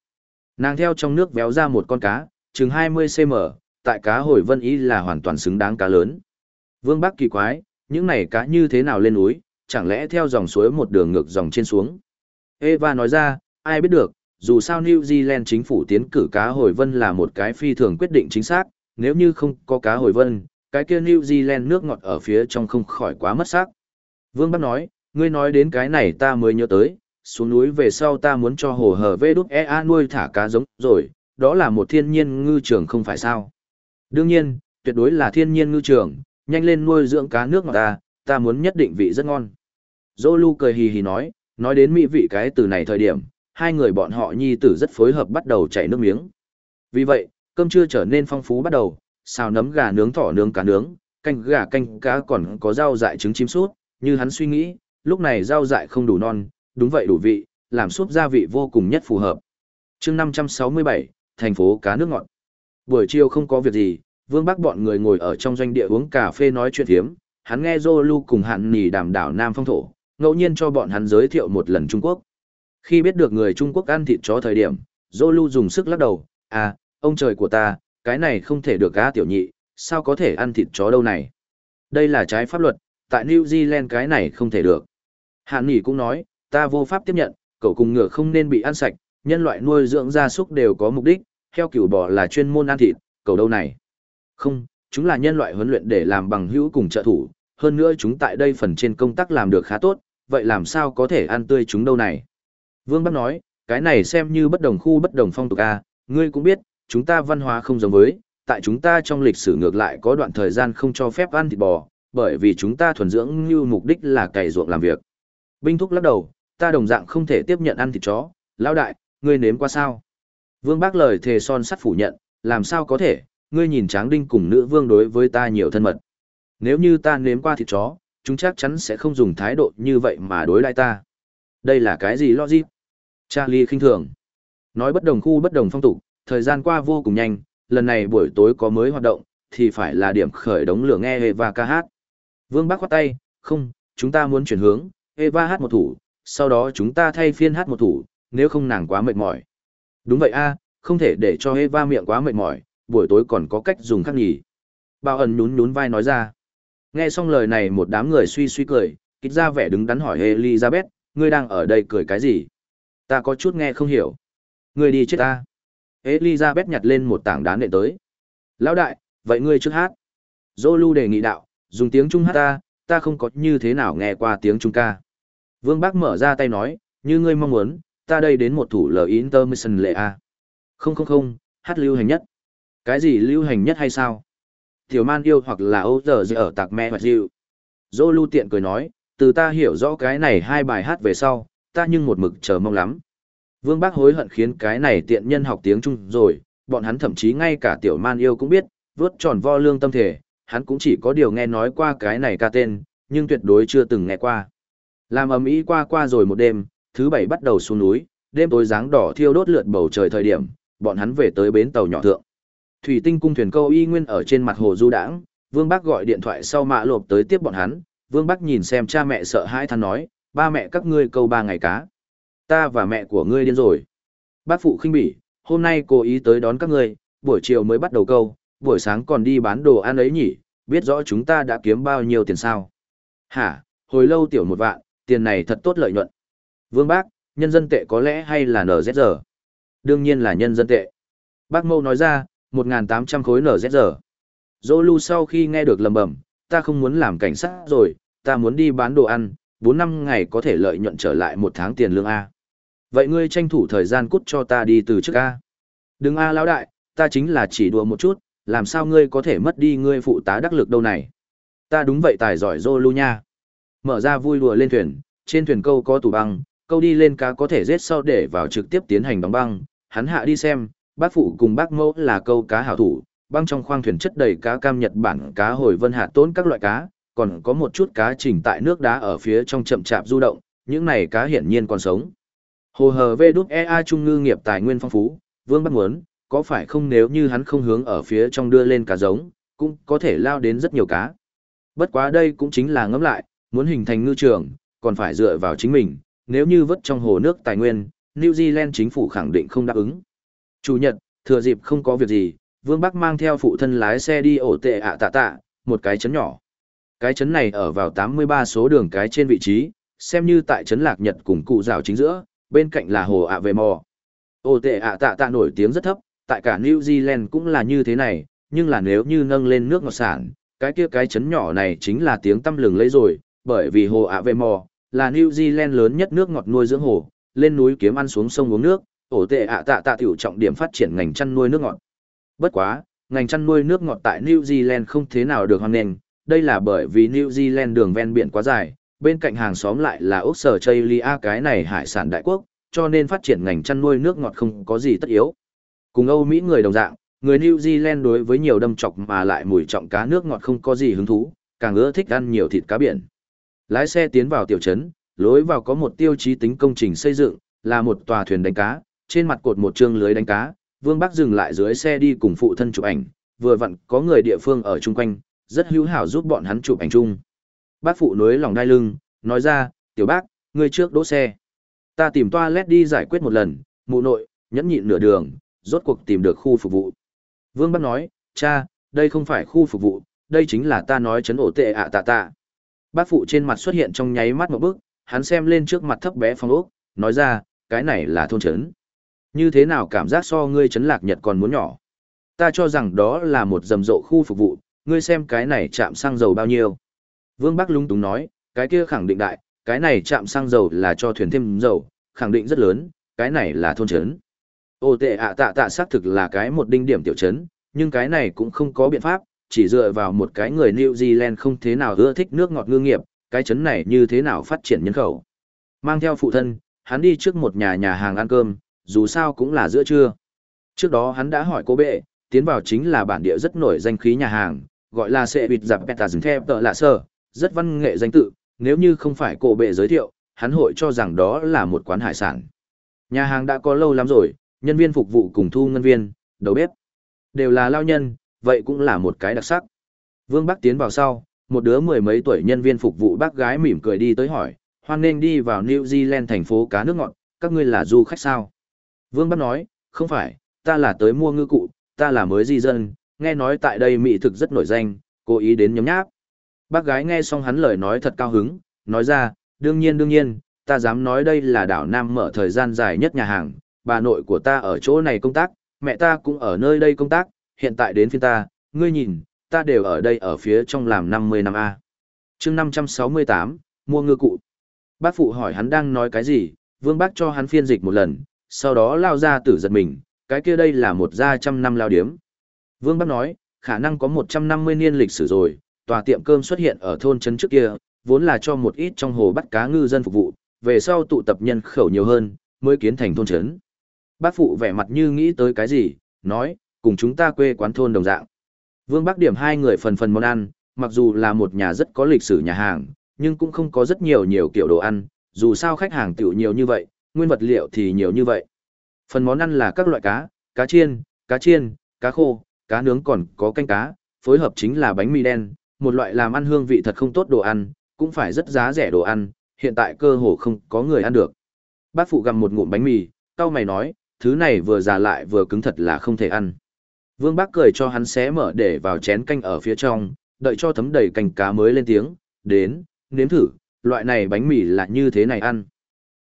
Nàng theo trong nước véo ra một con cá, chừng 20cm, tại cá hồi vân ý là hoàn toàn xứng đáng cá lớn. Vương Bắc kỳ quái, những này cá như thế nào lên núi, chẳng lẽ theo dòng suối một đường ngược dòng trên xuống. Eva nói ra, ai biết được, dù sao New Zealand chính phủ tiến cử cá hồi vân là một cái phi thường quyết định chính xác, nếu như không có cá hồi vân, cái kia New Zealand nước ngọt ở phía trong không khỏi quá mất sắc. Vương Bắc nói, ngươi nói đến cái này ta mới nhớ tới, xuống núi về sau ta muốn cho hồ hở vê đúc EA nuôi thả cá giống rồi, đó là một thiên nhiên ngư trường không phải sao. Đương nhiên, tuyệt đối là thiên nhiên ngư trường, nhanh lên nuôi dưỡng cá nước ngọt ta, ta muốn nhất định vị rất ngon. Zolu cười hì hì nói, nói đến mỹ vị cái từ này thời điểm, hai người bọn họ nhi tử rất phối hợp bắt đầu chảy nước miếng. Vì vậy, cơm trưa trở nên phong phú bắt đầu, xào nấm gà nướng thỏ nướng cá nướng, canh gà canh cá còn có rau dại trứng chim sút, như hắn suy nghĩ, lúc này rau dại không đủ non, đúng vậy đủ vị, làm súp gia vị vô cùng nhất phù hợp. chương 567, thành phố cá nước ngọt. Buổi chiều không có việc gì, Vương Bắc bọn người ngồi ở trong doanh địa uống cà phê nói chuyện thiếm, hắn nghe Zolu cùng hạn nỉ đàm đảo Nam Phong Thổ, ngẫu nhiên cho bọn hắn giới thiệu một lần Trung Quốc. Khi biết được người Trung Quốc ăn thịt chó thời điểm, Zolu dùng sức lắc đầu, à, ông trời của ta, cái này không thể được gã tiểu nhị, sao có thể ăn thịt chó đâu này. Đây là trái pháp luật, tại New Zealand cái này không thể được. Hạn nỉ cũng nói, ta vô pháp tiếp nhận, cậu cùng ngựa không nên bị ăn sạch, nhân loại nuôi dưỡng gia súc đều có mục đích, heo kiểu bò là chuyên môn ăn thịt, cậu đâu này. Không, chúng là nhân loại huấn luyện để làm bằng hữu cùng trợ thủ, hơn nữa chúng tại đây phần trên công tác làm được khá tốt, vậy làm sao có thể ăn tươi chúng đâu này? Vương Bắc nói, cái này xem như bất đồng khu bất đồng phong tục A, ngươi cũng biết, chúng ta văn hóa không giống với, tại chúng ta trong lịch sử ngược lại có đoạn thời gian không cho phép ăn thịt bò, bởi vì chúng ta thuần dưỡng như mục đích là cày ruộng làm việc. Binh thúc lắc đầu, ta đồng dạng không thể tiếp nhận ăn thịt chó, lão đại, ngươi nếm qua sao? Vương Bác lời thề son sắt phủ nhận, làm sao có thể, ngươi nhìn tráng đinh cùng nữ vương đối với ta nhiều thân mật. Nếu như ta nếm qua thịt chó, chúng chắc chắn sẽ không dùng thái độ như vậy mà đối lại ta. Đây là cái gì logic? Charlie khinh thường. Nói bất đồng khu bất đồng phong tục, thời gian qua vô cùng nhanh, lần này buổi tối có mới hoạt động, thì phải là điểm khởi đống lửa nghe Eva ca hát. Vương Bắc khoát tay, không, chúng ta muốn chuyển hướng, Eva hát một thủ, sau đó chúng ta thay phiên hát một thủ, nếu không nàng quá mệt mỏi. Đúng vậy a, không thể để cho Eva miệng quá mệt mỏi, buổi tối còn có cách dùng khác nhỉ. Bao ẩn nhún nhún vai nói ra. Nghe xong lời này một đám người suy suy cười, kích ra vẻ đứng đắn hỏi Elizabeth, ngươi đang ở đây cười cái gì? Ta có chút nghe không hiểu. Ngươi đi chết ta. Elizabeth nhặt lên một tảng đá nện tới. Lão đại, vậy ngươi trước hát. Zolu đề nghị đạo, dùng tiếng Trung hát ta, ta không có như thế nào nghe qua tiếng Trung ca. Vương Bác mở ra tay nói, như ngươi mong muốn, ta đây đến một thủ lời intermission lệ a. Không không không, hát lưu hành nhất. Cái gì lưu hành nhất hay sao? Tiểu man yêu hoặc là Âu giờ gì ở tạc mẹ hoặc dịu. Zolu tiện cười nói, từ ta hiểu rõ cái này hai bài hát về sau, ta nhưng một mực chờ mong lắm. Vương Bác hối hận khiến cái này tiện nhân học tiếng Trung rồi, bọn hắn thậm chí ngay cả tiểu man yêu cũng biết, vớt tròn vo lương tâm thể, hắn cũng chỉ có điều nghe nói qua cái này ca tên, nhưng tuyệt đối chưa từng nghe qua. Làm ầm ĩ qua qua rồi một đêm, thứ bảy bắt đầu xuống núi, đêm tối dáng đỏ thiêu đốt lượn bầu trời thời điểm, bọn hắn về tới bến tàu nhỏ thượng. Thủy tinh cung thuyền câu y nguyên ở trên mặt hồ du đãng, Vương bác gọi điện thoại sau mạ lộp tới tiếp bọn hắn, Vương bác nhìn xem cha mẹ sợ hãi than nói, ba mẹ các ngươi câu ba ngày cá. Ta và mẹ của ngươi điên rồi. Bác phụ khinh bỉ, hôm nay cố ý tới đón các ngươi, buổi chiều mới bắt đầu câu, buổi sáng còn đi bán đồ ăn ấy nhỉ, biết rõ chúng ta đã kiếm bao nhiêu tiền sao. Hả, hồi lâu tiểu một vạn, tiền này thật tốt lợi nhuận. Vương Bác, nhân dân tệ có lẽ hay là NZR? Đương nhiên là nhân dân tệ. Bác Mâu nói ra, 1.800 khối NZR. Dô lưu sau khi nghe được lầm bẩm, ta không muốn làm cảnh sát rồi, ta muốn đi bán đồ ăn, 4 năm ngày có thể lợi nhuận trở lại một tháng tiền lương A. Vậy ngươi tranh thủ thời gian cút cho ta đi từ trước A. Đừng A lão đại, ta chính là chỉ đùa một chút, làm sao ngươi có thể mất đi ngươi phụ tá đắc lực đâu này. Ta đúng vậy tài giỏi dô lu nha. Mở ra vui đùa lên thuyền, trên thuyền câu có tủ băng, câu đi lên cá có thể giết sau để vào trực tiếp tiến hành đóng băng. Hắn hạ đi xem, bác phụ cùng bác mẫu là câu cá hảo thủ, băng trong khoang thuyền chất đầy cá cam Nhật Bản, cá hồi vân hạ tốn các loại cá, còn có một chút cá chỉnh tại nước đá ở phía trong chậm chạp du động, những này cá hiển nhiên còn sống. Hồ hờ vê đúc EA trung ngư nghiệp tài nguyên phong phú, Vương Bắc muốn, có phải không nếu như hắn không hướng ở phía trong đưa lên cá giống, cũng có thể lao đến rất nhiều cá. Bất quá đây cũng chính là ngẫm lại, muốn hình thành ngư trường, còn phải dựa vào chính mình, nếu như vớt trong hồ nước tài nguyên, New Zealand chính phủ khẳng định không đáp ứng. Chủ nhật, thừa dịp không có việc gì, Vương Bắc mang theo phụ thân lái xe đi ổ tệ ạ tạ tạ, một cái chấn nhỏ. Cái chấn này ở vào 83 số đường cái trên vị trí, xem như tại chấn Lạc Nhật cùng cụ rào chính giữa, bên cạnh là hồ ạ về mò. Ô tệ ạ tạ tạ nổi tiếng rất thấp, tại cả New Zealand cũng là như thế này, nhưng là nếu như nâng lên nước ngọt sản, cái kia cái chấn nhỏ này chính là tiếng tăm lừng lấy rồi, bởi vì hồ ạ về mò, là New Zealand lớn nhất nước ngọt nuôi dưỡng hồ, lên núi kiếm ăn xuống sông uống nước, ổ tệ ạ tạ tạ tiểu trọng điểm phát triển ngành chăn nuôi nước ngọt. Bất quá, ngành chăn nuôi nước ngọt tại New Zealand không thế nào được hoan nghênh, đây là bởi vì New Zealand đường ven biển quá dài, bên cạnh hàng xóm lại là ốc Sở Chaylia cái này hải sản đại quốc, cho nên phát triển ngành chăn nuôi nước ngọt không có gì tất yếu. Cùng Âu Mỹ người đồng dạng, người New Zealand đối với nhiều đâm chọc mà lại mùi trọng cá nước ngọt không có gì hứng thú, càng ưa thích ăn nhiều thịt cá biển. Lái xe tiến vào tiểu trấn, lối vào có một tiêu chí tính công trình xây dựng, là một tòa thuyền đánh cá, trên mặt cột một trương lưới đánh cá, Vương Bắc dừng lại dưới xe đi cùng phụ thân chụp ảnh, vừa vặn có người địa phương ở chung quanh, rất hữu hảo giúp bọn hắn chụp ảnh chung. Bác phụ nối lòng đai lưng, nói ra, tiểu bác, ngươi trước đỗ xe. Ta tìm toa led đi giải quyết một lần, mụ nội, nhẫn nhịn nửa đường, rốt cuộc tìm được khu phục vụ. Vương Bắc nói, cha, đây không phải khu phục vụ, đây chính là ta nói chấn ổ tệ ạ tạ tạ. Bác phụ trên mặt xuất hiện trong nháy mắt một bước, hắn xem lên trước mặt thấp bé phong ốc, nói ra, cái này là thôn trấn. Như thế nào cảm giác so ngươi chấn lạc nhật còn muốn nhỏ? Ta cho rằng đó là một rầm rộ khu phục vụ, ngươi xem cái này chạm xăng dầu bao nhiêu. Vương Bắc lung túng nói, cái kia khẳng định đại, cái này chạm xăng dầu là cho thuyền thêm dầu, khẳng định rất lớn, cái này là thôn trấn. Ô tệ ạ tạ tạ xác thực là cái một đinh điểm tiểu trấn, nhưng cái này cũng không có biện pháp, chỉ dựa vào một cái người New Zealand không thế nào ưa thích nước ngọt ngư nghiệp, cái trấn này như thế nào phát triển nhân khẩu. Mang theo phụ thân, hắn đi trước một nhà nhà hàng ăn cơm, dù sao cũng là giữa trưa. Trước đó hắn đã hỏi cô bệ, tiến vào chính là bản địa rất nổi danh khí nhà hàng, gọi là xe bịt dạp bẹt tà dừng theo tợ lạ sơ, rất văn nghệ danh tự, nếu như không phải cổ bệ giới thiệu, hắn hội cho rằng đó là một quán hải sản. Nhà hàng đã có lâu lắm rồi, nhân viên phục vụ cùng thu ngân viên, đầu bếp, đều là lao nhân, vậy cũng là một cái đặc sắc. Vương Bắc tiến vào sau, một đứa mười mấy tuổi nhân viên phục vụ bác gái mỉm cười đi tới hỏi, hoan nên đi vào New Zealand thành phố cá nước ngọt, các ngươi là du khách sao? Vương Bắc nói, không phải, ta là tới mua ngư cụ, ta là mới di dân, nghe nói tại đây mỹ thực rất nổi danh, cố ý đến nhấm nháp. Bác gái nghe xong hắn lời nói thật cao hứng, nói ra, đương nhiên đương nhiên, ta dám nói đây là đảo Nam mở thời gian dài nhất nhà hàng, bà nội của ta ở chỗ này công tác, mẹ ta cũng ở nơi đây công tác, hiện tại đến phiên ta, ngươi nhìn, ta đều ở đây ở phía trong làm 50 năm A. chương 568, mua ngư cụ. Bác phụ hỏi hắn đang nói cái gì, vương bác cho hắn phiên dịch một lần, sau đó lao ra tử giật mình, cái kia đây là một gia trăm năm lao điếm. Vương bác nói, khả năng có 150 niên lịch sử rồi, tòa tiệm cơm xuất hiện ở thôn trấn trước kia, vốn là cho một ít trong hồ bắt cá ngư dân phục vụ, về sau tụ tập nhân khẩu nhiều hơn, mới kiến thành thôn trấn. Bác phụ vẻ mặt như nghĩ tới cái gì, nói, cùng chúng ta quê quán thôn đồng dạng. Vương Bắc điểm hai người phần phần món ăn, mặc dù là một nhà rất có lịch sử nhà hàng, nhưng cũng không có rất nhiều nhiều kiểu đồ ăn, dù sao khách hàng tiểu nhiều như vậy, nguyên vật liệu thì nhiều như vậy. Phần món ăn là các loại cá, cá chiên, cá chiên, cá khô, cá nướng còn có canh cá, phối hợp chính là bánh mì đen, một loại làm ăn hương vị thật không tốt đồ ăn, cũng phải rất giá rẻ đồ ăn, hiện tại cơ hồ không có người ăn được. Bác phụ gặm một ngụm bánh mì, cau mày nói, thứ này vừa già lại vừa cứng thật là không thể ăn. Vương Bác cười cho hắn xé mở để vào chén canh ở phía trong, đợi cho thấm đầy canh cá mới lên tiếng, đến, nếm thử, loại này bánh mì là như thế này ăn.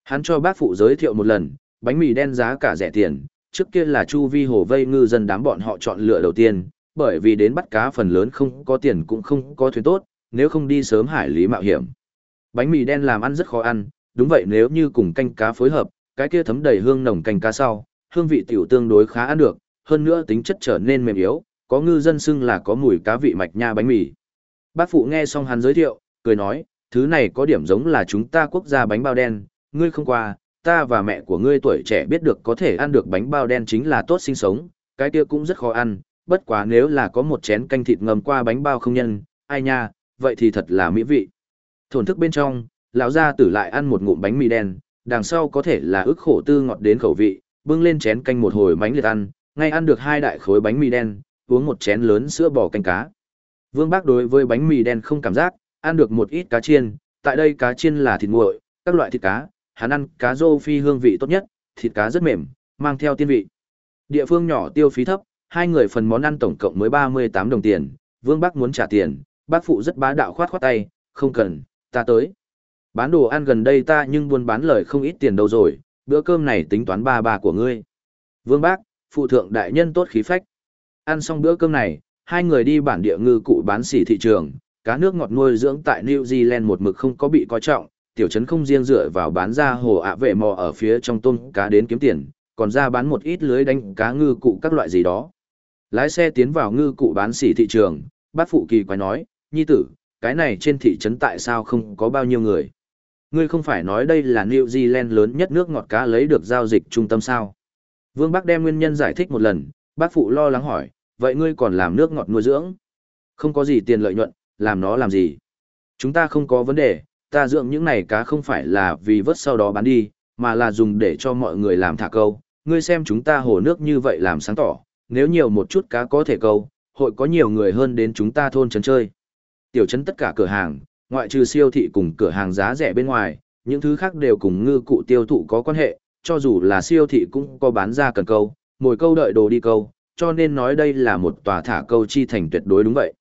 Hắn cho bác phụ giới thiệu một lần, bánh mì đen giá cả rẻ tiền, trước kia là chu vi hồ vây ngư dân đám bọn họ chọn lựa đầu tiên, bởi vì đến bắt cá phần lớn không có tiền cũng không có thuyền tốt, nếu không đi sớm hải lý mạo hiểm. Bánh mì đen làm ăn rất khó ăn, đúng vậy nếu như cùng canh cá phối hợp, cái kia thấm đầy hương nồng canh cá sau, hương vị tiểu tương đối khá ăn được, hơn nữa tính chất trở nên mềm yếu, có ngư dân xưng là có mùi cá vị mạch nha bánh mì. Bác phụ nghe xong hắn giới thiệu, cười nói, thứ này có điểm giống là chúng ta quốc gia bánh bao đen, ngươi không qua, ta và mẹ của ngươi tuổi trẻ biết được có thể ăn được bánh bao đen chính là tốt sinh sống, cái kia cũng rất khó ăn, bất quá nếu là có một chén canh thịt ngầm qua bánh bao không nhân, ai nha, vậy thì thật là mỹ vị. Thổn thức bên trong, lão gia tử lại ăn một ngụm bánh mì đen, đằng sau có thể là ức khổ tư ngọt đến khẩu vị, bưng lên chén canh một hồi bánh liệt ăn, ngay ăn được hai đại khối bánh mì đen, uống một chén lớn sữa bò canh cá. Vương Bác đối với bánh mì đen không cảm giác, ăn được một ít cá chiên, tại đây cá chiên là thịt nguội, các loại thịt cá, hắn ăn cá rô phi hương vị tốt nhất, thịt cá rất mềm, mang theo tiên vị. Địa phương nhỏ tiêu phí thấp, hai người phần món ăn tổng cộng mới 38 đồng tiền, Vương Bác muốn trả tiền, bác phụ rất bá đạo khoát khoát tay, không cần, ta tới. Bán đồ ăn gần đây ta nhưng buôn bán lời không ít tiền đâu rồi, bữa cơm này tính toán ba bà của ngươi. Vương Bác, phụ thượng đại nhân tốt khí phách. Ăn xong bữa cơm này, hai người đi bản địa ngư cụ bán xỉ thị trường, cá nước ngọt nuôi dưỡng tại New Zealand một mực không có bị coi trọng, tiểu trấn không riêng dựa vào bán ra hồ ạ vệ mò ở phía trong tôm cá đến kiếm tiền, còn ra bán một ít lưới đánh cá ngư cụ các loại gì đó. Lái xe tiến vào ngư cụ bán xỉ thị trường, bát phụ kỳ quái nói, nhi tử, cái này trên thị trấn tại sao không có bao nhiêu người? Ngươi không phải nói đây là New Zealand lớn nhất nước ngọt cá lấy được giao dịch trung tâm sao? Vương Bắc đem nguyên nhân giải thích một lần, bác phụ lo lắng hỏi, vậy ngươi còn làm nước ngọt nuôi dưỡng? Không có gì tiền lợi nhuận, làm nó làm gì? Chúng ta không có vấn đề, ta dưỡng những này cá không phải là vì vớt sau đó bán đi, mà là dùng để cho mọi người làm thả câu. Ngươi xem chúng ta hồ nước như vậy làm sáng tỏ, nếu nhiều một chút cá có thể câu, hội có nhiều người hơn đến chúng ta thôn trấn chơi. Tiểu trấn tất cả cửa hàng, ngoại trừ siêu thị cùng cửa hàng giá rẻ bên ngoài, những thứ khác đều cùng ngư cụ tiêu thụ có quan hệ, cho dù là siêu thị cũng có bán ra cần câu, mồi câu đợi đồ đi câu, cho nên nói đây là một tòa thả câu chi thành tuyệt đối đúng vậy.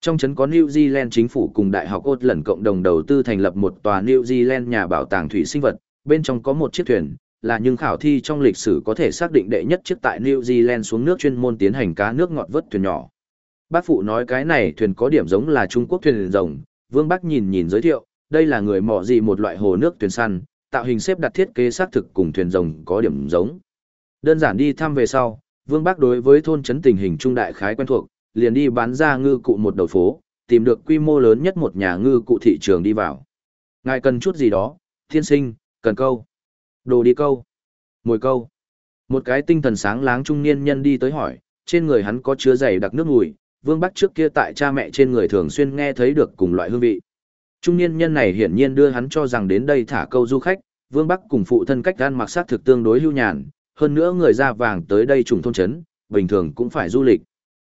Trong trấn có New Zealand chính phủ cùng Đại học Ốt lần cộng đồng đầu tư thành lập một tòa New Zealand nhà bảo tàng thủy sinh vật, bên trong có một chiếc thuyền, là những khảo thi trong lịch sử có thể xác định đệ nhất chiếc tại New Zealand xuống nước chuyên môn tiến hành cá nước ngọt vớt thuyền nhỏ. Bác phụ nói cái này thuyền có điểm giống là Trung Quốc thuyền rồng, Vương Bắc nhìn nhìn giới thiệu, đây là người mỏ gì một loại hồ nước thuyền săn, tạo hình xếp đặt thiết kế xác thực cùng thuyền rồng có điểm giống. Đơn giản đi thăm về sau, Vương Bắc đối với thôn trấn tình hình trung đại khái quen thuộc, liền đi bán ra ngư cụ một đầu phố, tìm được quy mô lớn nhất một nhà ngư cụ thị trường đi vào. Ngài cần chút gì đó, thiên sinh, cần câu, đồ đi câu, mồi câu. Một cái tinh thần sáng láng trung niên nhân đi tới hỏi, trên người hắn có chứa dày đặc nước mùi, Vương Bắc trước kia tại cha mẹ trên người thường xuyên nghe thấy được cùng loại hương vị. Trung niên nhân này hiển nhiên đưa hắn cho rằng đến đây thả câu du khách, Vương Bắc cùng phụ thân cách gan mặc sát thực tương đối hưu nhàn, hơn nữa người da vàng tới đây trùng thôn chấn, bình thường cũng phải du lịch.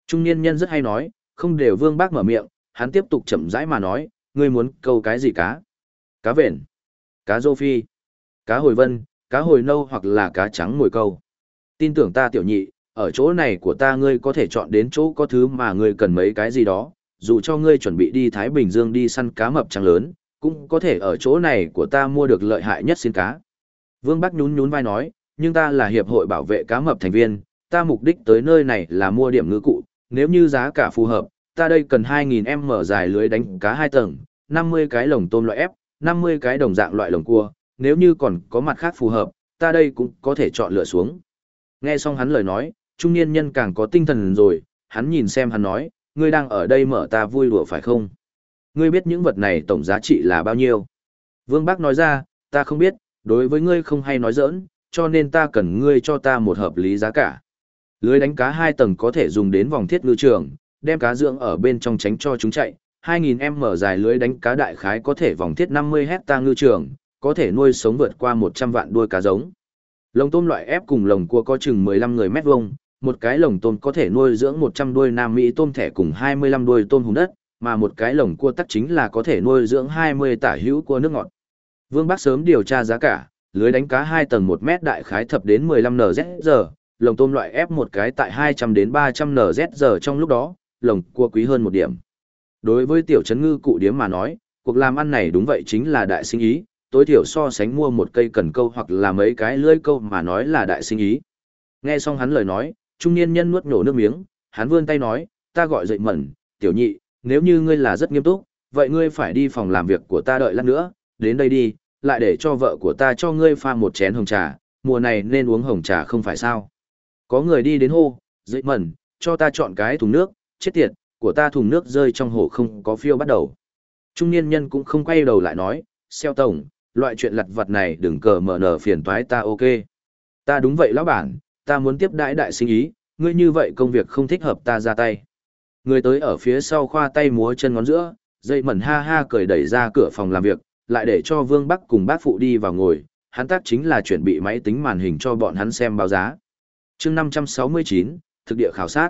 Trung niên nhân rất hay nói, không đều Vương Bắc mở miệng, hắn tiếp tục chậm rãi mà nói, ngươi muốn câu cái gì cá? Cá vện, cá rô phi, cá hồi vân, cá hồi nâu hoặc là cá trắng mồi câu. Tin tưởng ta tiểu nhị, ở chỗ này của ta ngươi có thể chọn đến chỗ có thứ mà ngươi cần mấy cái gì đó, dù cho ngươi chuẩn bị đi Thái Bình Dương đi săn cá mập trắng lớn, cũng có thể ở chỗ này của ta mua được lợi hại nhất xin cá. Vương Bắc nhún nhún vai nói, nhưng ta là hiệp hội bảo vệ cá mập thành viên, ta mục đích tới nơi này là mua điểm ngư cụ, nếu như giá cả phù hợp, ta đây cần 2.000 mở dài lưới đánh cá 2 tầng, 50 cái lồng tôm loại ép, 50 cái đồng dạng loại lồng cua, nếu như còn có mặt khác phù hợp, ta đây cũng có thể chọn lựa xuống. Nghe xong hắn lời nói, trung niên nhân càng có tinh thần rồi, hắn nhìn xem hắn nói, ngươi đang ở đây mở ta vui đùa phải không? Ngươi biết những vật này tổng giá trị là bao nhiêu? Vương Bác nói ra, ta không biết, đối với ngươi không hay nói giỡn, cho nên ta cần ngươi cho ta một hợp lý giá cả. Lưới đánh cá hai tầng có thể dùng đến vòng thiết ngư trường, đem cá dưỡng ở bên trong tránh cho chúng chạy. 2.000m dài lưới đánh cá đại khái có thể vòng thiết 50 hecta ngư trường, có thể nuôi sống vượt qua 100 vạn đuôi cá giống. Lồng tôm loại ép cùng lồng cua có chừng 15 người mét vuông, một cái lồng tôm có thể nuôi dưỡng 100 đuôi Nam Mỹ tôm thẻ cùng 25 đuôi tôm hùng đất, mà một cái lồng cua tắc chính là có thể nuôi dưỡng 20 tả hữu cua nước ngọt. Vương Bắc sớm điều tra giá cả, lưới đánh cá 2 tầng 1 mét đại khái thập đến 15 NZ giờ, lồng tôm loại ép một cái tại 200 đến 300 NZ giờ trong lúc đó, lồng cua quý hơn một điểm. Đối với tiểu trấn ngư cụ điếm mà nói, cuộc làm ăn này đúng vậy chính là đại sinh ý, tối thiểu so sánh mua một cây cần câu hoặc là mấy cái lưỡi câu mà nói là đại sinh ý. Nghe xong hắn lời nói, trung niên nhân nuốt nổ nước miếng, hắn vươn tay nói, ta gọi dậy mẩn, tiểu nhị, nếu như ngươi là rất nghiêm túc, vậy ngươi phải đi phòng làm việc của ta đợi lát nữa, đến đây đi, lại để cho vợ của ta cho ngươi pha một chén hồng trà, mùa này nên uống hồng trà không phải sao. Có người đi đến hô, dậy mẩn, cho ta chọn cái thùng nước, chết tiệt, của ta thùng nước rơi trong hồ không có phiêu bắt đầu. Trung niên nhân cũng không quay đầu lại nói, xeo tổng, loại chuyện lặt vặt này đừng cờ mở nở phiền toái ta ok. Ta đúng vậy lão bản, ta muốn tiếp đãi đại sinh ý, ngươi như vậy công việc không thích hợp ta ra tay. Người tới ở phía sau khoa tay múa chân ngón giữa, dây mẩn ha ha cười đẩy ra cửa phòng làm việc, lại để cho Vương Bắc cùng bác phụ đi vào ngồi, hắn tác chính là chuẩn bị máy tính màn hình cho bọn hắn xem báo giá. chương 569, thực địa khảo sát.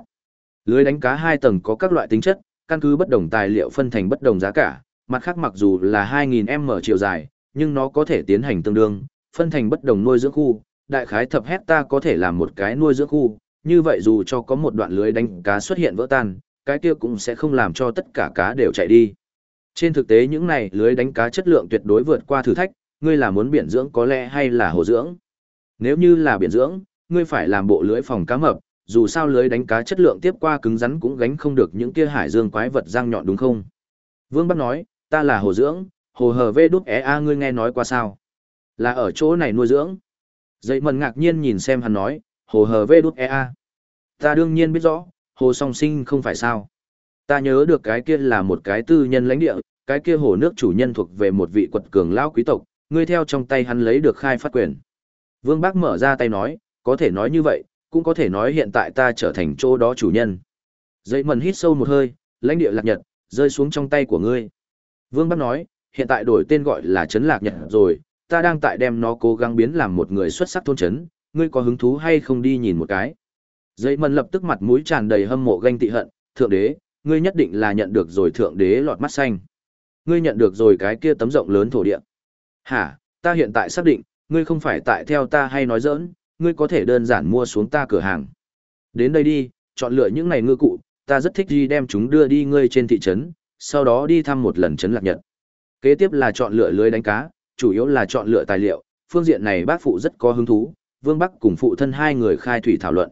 Lưới đánh cá hai tầng có các loại tính chất, căn cứ bất đồng tài liệu phân thành bất đồng giá cả, mặt khác mặc dù là 2.000m chiều dài, nhưng nó có thể tiến hành tương đương, phân thành bất đồng nuôi dưỡng khu, đại khái thập hecta có thể làm một cái nuôi dưỡng khu, như vậy dù cho có một đoạn lưới đánh cá xuất hiện vỡ tan, cái kia cũng sẽ không làm cho tất cả cá đều chạy đi. Trên thực tế những này lưới đánh cá chất lượng tuyệt đối vượt qua thử thách, ngươi là muốn biển dưỡng có lẽ hay là hồ dưỡng. Nếu như là biển dưỡng, ngươi phải làm bộ lưới phòng cá mập, dù sao lưới đánh cá chất lượng tiếp qua cứng rắn cũng gánh không được những kia hải dương quái vật răng nhọn đúng không? Vương Bắc nói, ta là hồ dưỡng, hồ hờ vê đúc é a ngươi nghe nói qua sao? Là ở chỗ này nuôi dưỡng. Dậy mần ngạc nhiên nhìn xem hắn nói, hồ hờ vê đúc e a. Ta đương nhiên biết rõ, hồ song sinh không phải sao. Ta nhớ được cái kia là một cái tư nhân lãnh địa, cái kia hồ nước chủ nhân thuộc về một vị quật cường lão quý tộc, ngươi theo trong tay hắn lấy được khai phát quyền. Vương Bác mở ra tay nói, có thể nói như vậy, cũng có thể nói hiện tại ta trở thành chỗ đó chủ nhân. Dậy mần hít sâu một hơi, lãnh địa lạc nhật, rơi xuống trong tay của ngươi. Vương Bác nói, hiện tại đổi tên gọi là Trấn Lạc Nhật rồi, ta đang tại đem nó cố gắng biến làm một người xuất sắc thôn trấn, ngươi có hứng thú hay không đi nhìn một cái. Dây mần lập tức mặt mũi tràn đầy hâm mộ ganh tị hận, thượng đế, ngươi nhất định là nhận được rồi thượng đế lọt mắt xanh. Ngươi nhận được rồi cái kia tấm rộng lớn thổ địa. Hả, ta hiện tại xác định, ngươi không phải tại theo ta hay nói giỡn, ngươi có thể đơn giản mua xuống ta cửa hàng. Đến đây đi, chọn lựa những này ngư cụ, ta rất thích đi đem chúng đưa đi ngươi trên thị trấn, sau đó đi thăm một lần trấn lạc nhật. Kế tiếp là chọn lựa lưới đánh cá, chủ yếu là chọn lựa tài liệu, phương diện này bác phụ rất có hứng thú, Vương Bắc cùng phụ thân hai người khai thủy thảo luận.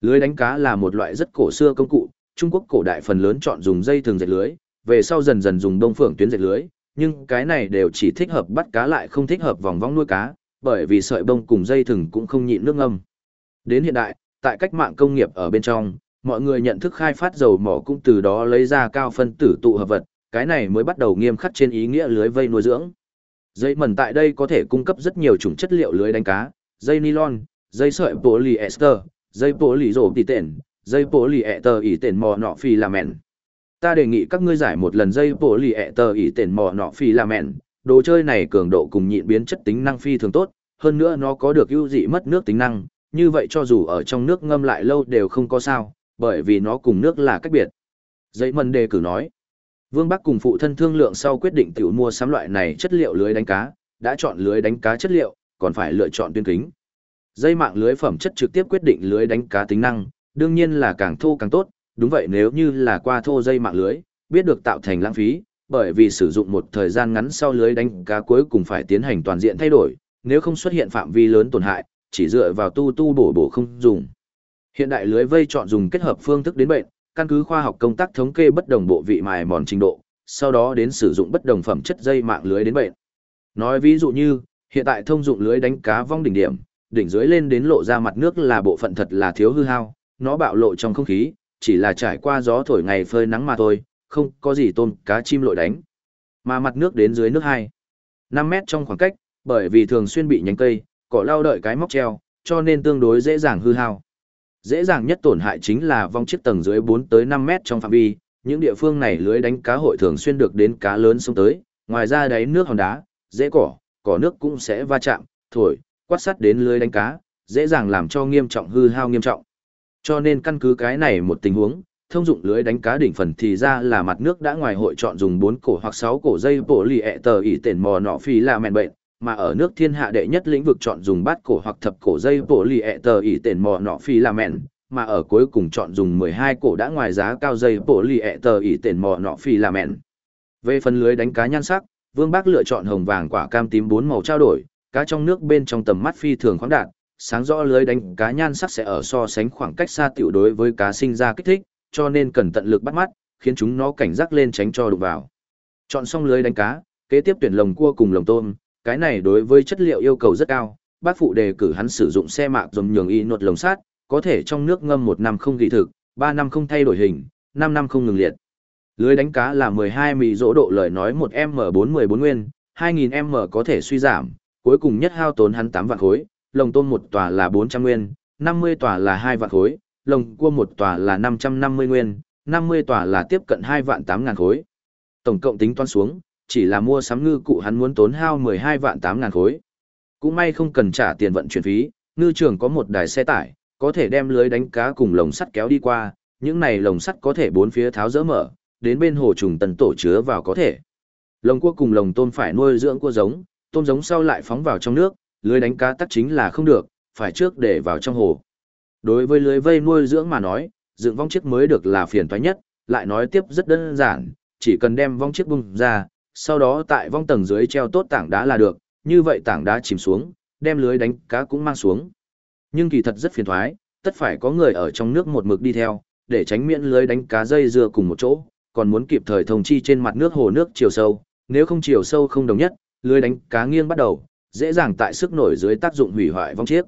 Lưới đánh cá là một loại rất cổ xưa công cụ, Trung Quốc cổ đại phần lớn chọn dùng dây thường dệt lưới, về sau dần dần dùng đông phượng tuyến dệt lưới, nhưng cái này đều chỉ thích hợp bắt cá lại không thích hợp vòng vong nuôi cá, bởi vì sợi bông cùng dây thừng cũng không nhịn nước ngâm. Đến hiện đại, tại cách mạng công nghiệp ở bên trong, mọi người nhận thức khai phát dầu mỏ cũng từ đó lấy ra cao phân tử tụ hợp vật, cái này mới bắt đầu nghiêm khắc trên ý nghĩa lưới vây nuôi dưỡng. Dây mần tại đây có thể cung cấp rất nhiều chủng chất liệu lưới đánh cá, dây nylon, dây sợi polyester, dây poly tỉ tện, dây polyether ỉ tện mò nọ phi là mẹn. Ta đề nghị các ngươi giải một lần dây polyester lì ẹ ỉ mò nọ phi là mẹn, đồ chơi này cường độ cùng nhịn biến chất tính năng phi thường tốt, hơn nữa nó có được ưu dị mất nước tính năng, như vậy cho dù ở trong nước ngâm lại lâu đều không có sao, bởi vì nó cùng nước là cách biệt. Dây mần đề cử nói, Vương Bắc cùng phụ thân thương lượng sau quyết định tiểu mua sắm loại này chất liệu lưới đánh cá, đã chọn lưới đánh cá chất liệu, còn phải lựa chọn tuyên kính. Dây mạng lưới phẩm chất trực tiếp quyết định lưới đánh cá tính năng, đương nhiên là càng thô càng tốt, đúng vậy nếu như là qua thô dây mạng lưới, biết được tạo thành lãng phí, bởi vì sử dụng một thời gian ngắn sau lưới đánh cá cuối cùng phải tiến hành toàn diện thay đổi, nếu không xuất hiện phạm vi lớn tổn hại, chỉ dựa vào tu tu bổ bổ không dùng. Hiện đại lưới vây chọn dùng kết hợp phương thức đến bệnh, căn cứ khoa học công tác thống kê bất đồng bộ vị mài mòn trình độ, sau đó đến sử dụng bất đồng phẩm chất dây mạng lưới đến bệnh. Nói ví dụ như, hiện tại thông dụng lưới đánh cá vong đỉnh điểm, đỉnh dưới lên đến lộ ra mặt nước là bộ phận thật là thiếu hư hao, nó bạo lộ trong không khí, chỉ là trải qua gió thổi ngày phơi nắng mà thôi, không có gì tôm cá chim lội đánh. Mà mặt nước đến dưới nước 2. 5 mét trong khoảng cách, bởi vì thường xuyên bị nhánh cây, cỏ lao đợi cái móc treo, cho nên tương đối dễ dàng hư hao. Dễ dàng nhất tổn hại chính là vong chiếc tầng dưới 4 tới 5 mét trong phạm vi, những địa phương này lưới đánh cá hội thường xuyên được đến cá lớn xuống tới, ngoài ra đáy nước hòn đá, dễ cỏ, cỏ nước cũng sẽ va chạm, thổi, quát sắt đến lưới đánh cá, dễ dàng làm cho nghiêm trọng hư hao nghiêm trọng. Cho nên căn cứ cái này một tình huống, thông dụng lưới đánh cá đỉnh phần thì ra là mặt nước đã ngoài hội chọn dùng 4 cổ hoặc 6 cổ dây bộ lì ẹ tờ ỉ tển mò nọ phi là mẹn bệnh, mà ở nước thiên hạ đệ nhất lĩnh vực chọn dùng bát cổ hoặc thập cổ dây bộ lì ẹ tờ ỉ tển mò nọ phi là mẹn, mà ở cuối cùng chọn dùng 12 cổ đã ngoài giá cao dây bộ lì ẹ tờ ỉ tển mò nọ phi là mẹn. Về phần lưới đánh cá nhan sắc, Vương Bác lựa chọn hồng vàng quả cam tím bốn màu trao đổi, cá trong nước bên trong tầm mắt phi thường khoáng đạt, sáng rõ lưới đánh cá nhan sắc sẽ ở so sánh khoảng cách xa tiểu đối với cá sinh ra kích thích, cho nên cần tận lực bắt mắt, khiến chúng nó cảnh giác lên tránh cho đụng vào. Chọn xong lưới đánh cá, kế tiếp tuyển lồng cua cùng lồng tôm, cái này đối với chất liệu yêu cầu rất cao. Bác phụ đề cử hắn sử dụng xe mạc dùng nhường y nột lồng sát, có thể trong nước ngâm một năm không ghi thực, ba năm không thay đổi hình, năm năm không ngừng liệt. Lưới đánh cá là 12 mì rỗ độ lời nói 1M414 nguyên, 2000M có thể suy giảm, cuối cùng nhất hao tốn hắn 8 vạn khối, lồng tôm một tòa là 400 nguyên, 50 tòa là 2 vạn khối, lồng cua một tòa là 550 nguyên, 50 tòa là tiếp cận 2 vạn 8 ngàn khối. Tổng cộng tính toán xuống, chỉ là mua sắm ngư cụ hắn muốn tốn hao 12 vạn 8 ngàn khối. Cũng may không cần trả tiền vận chuyển phí, ngư trường có một đài xe tải, có thể đem lưới đánh cá cùng lồng sắt kéo đi qua, những này lồng sắt có thể bốn phía tháo dỡ mở, đến bên hồ trùng tần tổ chứa vào có thể. Lồng cua cùng lồng tôm phải nuôi dưỡng cua giống, tôm giống sau lại phóng vào trong nước, lưới đánh cá tắc chính là không được, phải trước để vào trong hồ. Đối với lưới vây nuôi dưỡng mà nói, dựng vong chiếc mới được là phiền toái nhất, lại nói tiếp rất đơn giản, chỉ cần đem vong chiếc bung ra, sau đó tại vong tầng dưới treo tốt tảng đá là được, như vậy tảng đá chìm xuống, đem lưới đánh cá cũng mang xuống. Nhưng kỳ thật rất phiền toái, tất phải có người ở trong nước một mực đi theo, để tránh miễn lưới đánh cá dây dưa cùng một chỗ, còn muốn kịp thời thông chi trên mặt nước hồ nước chiều sâu, nếu không chiều sâu không đồng nhất, lưới đánh cá nghiêng bắt đầu, dễ dàng tại sức nổi dưới tác dụng hủy hoại vong chiếc.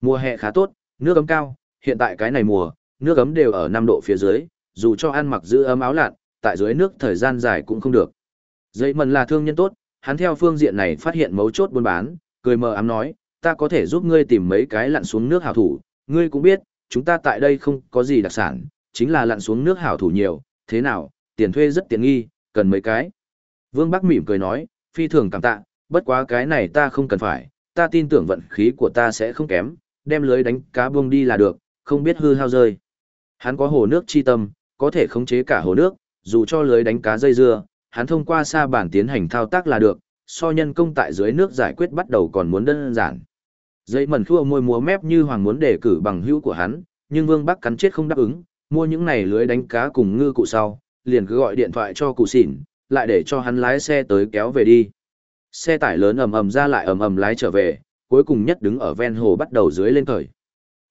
Mùa hè khá tốt, nước ấm cao, hiện tại cái này mùa, nước ấm đều ở 5 độ phía dưới, dù cho ăn mặc giữ ấm áo lạn, tại dưới nước thời gian dài cũng không được. Dây mần là thương nhân tốt, hắn theo phương diện này phát hiện mấu chốt buôn bán, cười mờ ám nói, ta có thể giúp ngươi tìm mấy cái lặn xuống nước hảo thủ, ngươi cũng biết, chúng ta tại đây không có gì đặc sản, chính là lặn xuống nước hảo thủ nhiều, thế nào, tiền thuê rất tiện nghi, cần mấy cái. Vương Bắc mỉm cười nói, phi thường cảm tạ, bất quá cái này ta không cần phải, ta tin tưởng vận khí của ta sẽ không kém, đem lưới đánh cá buông đi là được, không biết hư hao rơi. Hắn có hồ nước chi tâm, có thể khống chế cả hồ nước, dù cho lưới đánh cá dây dưa, hắn thông qua xa bàn tiến hành thao tác là được, so nhân công tại dưới nước giải quyết bắt đầu còn muốn đơn giản. Dây mẩn khua môi múa mép như hoàng muốn đề cử bằng hữu của hắn, nhưng Vương Bắc cắn chết không đáp ứng, mua những này lưới đánh cá cùng ngư cụ sau, liền cứ gọi điện thoại cho cụ xỉn, lại để cho hắn lái xe tới kéo về đi. Xe tải lớn ầm ầm ra lại ầm ầm lái trở về, cuối cùng nhất đứng ở ven hồ bắt đầu dưới lên thời.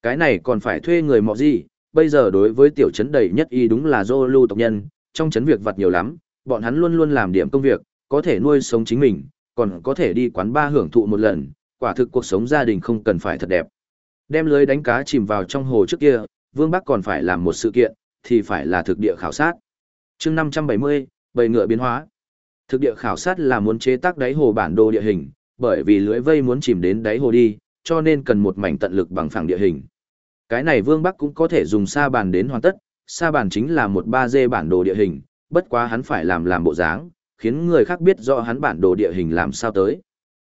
Cái này còn phải thuê người mọ gì, bây giờ đối với tiểu trấn đầy nhất y đúng là Zolu tộc nhân, trong trấn việc vặt nhiều lắm, bọn hắn luôn luôn làm điểm công việc, có thể nuôi sống chính mình, còn có thể đi quán ba hưởng thụ một lần, quả thực cuộc sống gia đình không cần phải thật đẹp. Đem lưới đánh cá chìm vào trong hồ trước kia, Vương Bắc còn phải làm một sự kiện, thì phải là thực địa khảo sát. chương 570, bầy ngựa biến hóa. Thực địa khảo sát là muốn chế tác đáy hồ bản đồ địa hình, bởi vì lưới vây muốn chìm đến đáy hồ đi, cho nên cần một mảnh tận lực bằng phẳng địa hình. Cái này Vương Bắc cũng có thể dùng sa bàn đến hoàn tất, sa bàn chính là một 3D bản đồ địa hình, bất quá hắn phải làm làm bộ dáng, khiến người khác biết rõ hắn bản đồ địa hình làm sao tới.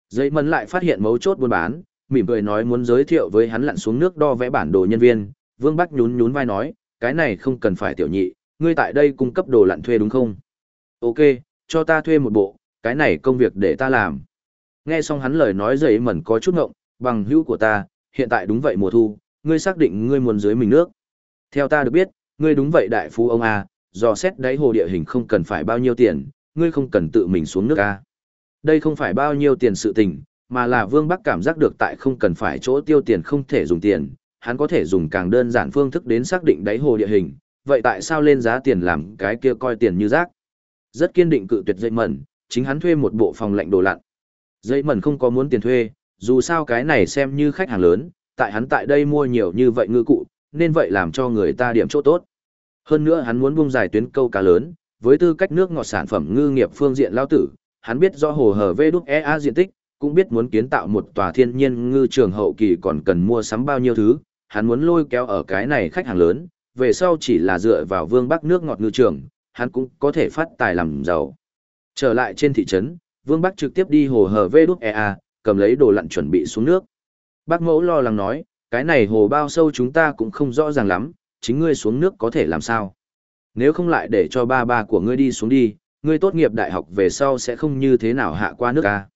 Dây mần lại phát hiện mấu chốt buôn bán, mỉm cười nói muốn giới thiệu với hắn lặn xuống nước đo vẽ bản đồ nhân viên, Vương Bắc nhún nhún vai nói, cái này không cần phải tiểu nhị, ngươi tại đây cung cấp đồ lặn thuê đúng không? Ok, cho ta thuê một bộ, cái này công việc để ta làm. Nghe xong hắn lời nói dây mẩn có chút ngộng, bằng hữu của ta, hiện tại đúng vậy mùa thu, ngươi xác định ngươi muốn dưới mình nước. Theo ta được biết, ngươi đúng vậy đại phú ông à dò xét đáy hồ địa hình không cần phải bao nhiêu tiền, ngươi không cần tự mình xuống nước ca. Đây không phải bao nhiêu tiền sự tình, mà là Vương Bắc cảm giác được tại không cần phải chỗ tiêu tiền không thể dùng tiền, hắn có thể dùng càng đơn giản phương thức đến xác định đáy hồ địa hình, vậy tại sao lên giá tiền làm cái kia coi tiền như rác? Rất kiên định cự tuyệt dây mẩn, chính hắn thuê một bộ phòng lạnh đồ lặn. Dây mẩn không có muốn tiền thuê, dù sao cái này xem như khách hàng lớn, tại hắn tại đây mua nhiều như vậy ngư cụ, nên vậy làm cho người ta điểm chỗ tốt. Hơn nữa hắn muốn buông dài tuyến câu cá lớn, với tư cách nước ngọt sản phẩm ngư nghiệp phương diện lao tử, hắn biết rõ hồ hở vê đúc EA diện tích, cũng biết muốn kiến tạo một tòa thiên nhiên ngư trường hậu kỳ còn cần mua sắm bao nhiêu thứ, hắn muốn lôi kéo ở cái này khách hàng lớn, về sau chỉ là dựa vào vương bắc nước ngọt ngư trường, hắn cũng có thể phát tài làm giàu. Trở lại trên thị trấn, vương bắc trực tiếp đi hồ hở vê đúc EA, cầm lấy đồ lặn chuẩn bị xuống nước. Bác mẫu lo lắng nói, cái này hồ bao sâu chúng ta cũng không rõ ràng lắm, chính ngươi xuống nước có thể làm sao. Nếu không lại để cho ba ba của ngươi đi xuống đi, ngươi tốt nghiệp đại học về sau sẽ không như thế nào hạ qua nước a.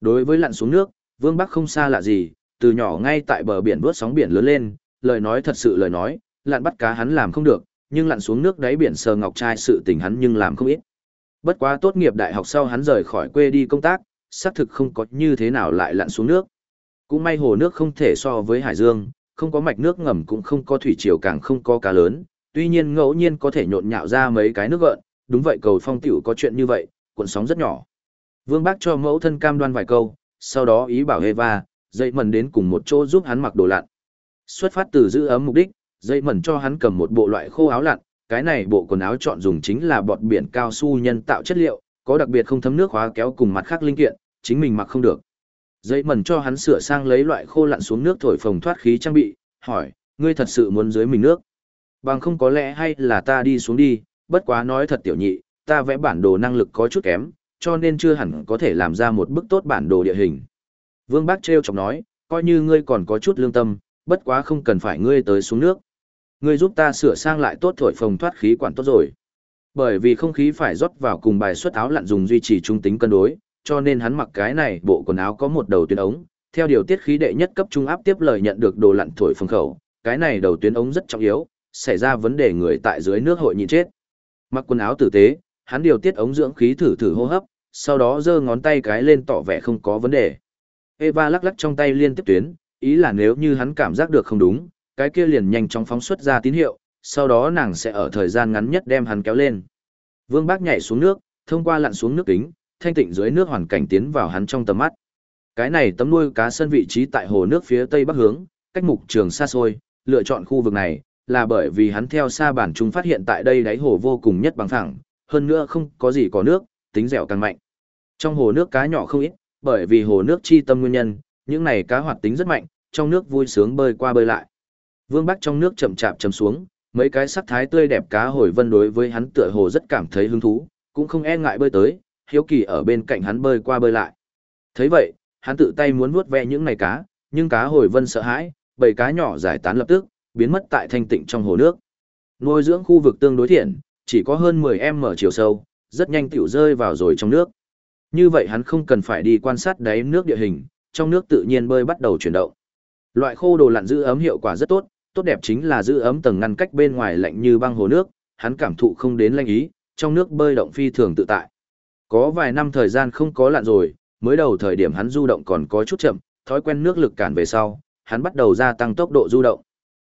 Đối với lặn xuống nước, Vương Bắc không xa lạ gì, từ nhỏ ngay tại bờ biển vớt sóng biển lớn lên, lời nói thật sự lời nói, lặn bắt cá hắn làm không được, nhưng lặn xuống nước đáy biển sờ ngọc trai sự tình hắn nhưng làm không ít. Bất quá tốt nghiệp đại học sau hắn rời khỏi quê đi công tác, xác thực không có như thế nào lại lặn xuống nước. Cũng may hồ nước không thể so với hải dương, không có mạch nước ngầm cũng không có thủy triều càng không có cá lớn, tuy nhiên ngẫu nhiên có thể nhộn nhạo ra mấy cái nước gợn, đúng vậy cầu phong tiểu có chuyện như vậy, cuộn sóng rất nhỏ. Vương Bác cho mẫu thân cam đoan vài câu, sau đó ý bảo Eva, dậy mần đến cùng một chỗ giúp hắn mặc đồ lặn. Xuất phát từ giữ ấm mục đích, dậy mần cho hắn cầm một bộ loại khô áo lặn, cái này bộ quần áo chọn dùng chính là bọt biển cao su nhân tạo chất liệu, có đặc biệt không thấm nước khóa kéo cùng mặt khác linh kiện, chính mình mặc không được. Dây mần cho hắn sửa sang lấy loại khô lặn xuống nước thổi phồng thoát khí trang bị, hỏi, ngươi thật sự muốn dưới mình nước? Bằng không có lẽ hay là ta đi xuống đi, bất quá nói thật tiểu nhị, ta vẽ bản đồ năng lực có chút kém, cho nên chưa hẳn có thể làm ra một bức tốt bản đồ địa hình. Vương Bác treo chọc nói, coi như ngươi còn có chút lương tâm, bất quá không cần phải ngươi tới xuống nước. Ngươi giúp ta sửa sang lại tốt thổi phồng thoát khí quản tốt rồi. Bởi vì không khí phải rót vào cùng bài xuất áo lặn dùng duy trì trung tính cân đối, cho nên hắn mặc cái này bộ quần áo có một đầu tuyến ống, theo điều tiết khí đệ nhất cấp trung áp tiếp lời nhận được đồ lặn thổi phồng khẩu, cái này đầu tuyến ống rất trọng yếu, xảy ra vấn đề người tại dưới nước hội nhịn chết. Mặc quần áo tử tế, hắn điều tiết ống dưỡng khí thử thử hô hấp, sau đó giơ ngón tay cái lên tỏ vẻ không có vấn đề. Eva lắc lắc trong tay liên tiếp tuyến, ý là nếu như hắn cảm giác được không đúng, cái kia liền nhanh chóng phóng xuất ra tín hiệu, sau đó nàng sẽ ở thời gian ngắn nhất đem hắn kéo lên. Vương Bác nhảy xuống nước, thông qua lặn xuống nước kính, thanh tịnh dưới nước hoàn cảnh tiến vào hắn trong tầm mắt. Cái này tấm nuôi cá sân vị trí tại hồ nước phía tây bắc hướng, cách mục trường xa xôi, lựa chọn khu vực này là bởi vì hắn theo xa bản chúng phát hiện tại đây đáy hồ vô cùng nhất bằng phẳng, hơn nữa không có gì có nước, tính dẻo càng mạnh. Trong hồ nước cá nhỏ không ít, bởi vì hồ nước chi tâm nguyên nhân, những này cá hoạt tính rất mạnh, trong nước vui sướng bơi qua bơi lại. Vương Bắc trong nước chậm chạp chầm xuống, mấy cái sắc thái tươi đẹp cá hồi vân đối với hắn tựa hồ rất cảm thấy hứng thú, cũng không e ngại bơi tới, hiếu kỳ ở bên cạnh hắn bơi qua bơi lại. thấy vậy, hắn tự tay muốn vuốt ve những này cá, nhưng cá hồi vân sợ hãi, bầy cá nhỏ giải tán lập tức, biến mất tại thanh tịnh trong hồ nước. Nuôi dưỡng khu vực tương đối thiện, chỉ có hơn 10 m chiều sâu, rất nhanh tiểu rơi vào rồi trong nước. Như vậy hắn không cần phải đi quan sát đáy nước địa hình, trong nước tự nhiên bơi bắt đầu chuyển động. Loại khô đồ lặn giữ ấm hiệu quả rất tốt, tốt đẹp chính là giữ ấm tầng ngăn cách bên ngoài lạnh như băng hồ nước, hắn cảm thụ không đến lạnh ý, trong nước bơi động phi thường tự tại. Có vài năm thời gian không có lặn rồi, mới đầu thời điểm hắn du động còn có chút chậm, thói quen nước lực cản về sau, hắn bắt đầu gia tăng tốc độ du động.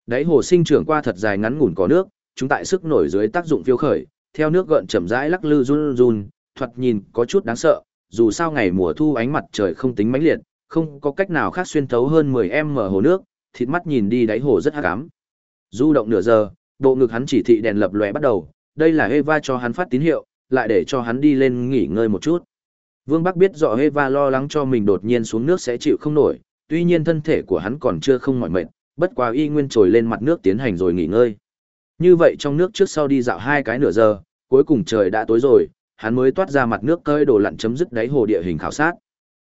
Đáy hồ sinh trưởng qua thật dài ngắn ngủn có nước, chúng tại sức nổi dưới tác dụng phiêu khởi, theo nước gợn chậm rãi lắc lư run run, thoạt nhìn có chút đáng sợ, dù sao ngày mùa thu ánh mặt trời không tính mãnh liệt, không có cách nào khác xuyên thấu hơn 10m hồ nước, thịt mắt nhìn đi đáy hồ rất hắc ám. Du động nửa giờ, bộ ngực hắn chỉ thị đèn lập lòe bắt đầu, đây là Eva cho hắn phát tín hiệu, lại để cho hắn đi lên nghỉ ngơi một chút. Vương Bắc biết rõ Eva lo lắng cho mình đột nhiên xuống nước sẽ chịu không nổi, tuy nhiên thân thể của hắn còn chưa không mỏi mệt, bất quá y nguyên trồi lên mặt nước tiến hành rồi nghỉ ngơi. Như vậy trong nước trước sau đi dạo hai cái nửa giờ, cuối cùng trời đã tối rồi, hắn mới toát ra mặt nước cơi đồ lặn chấm dứt đáy hồ địa hình khảo sát.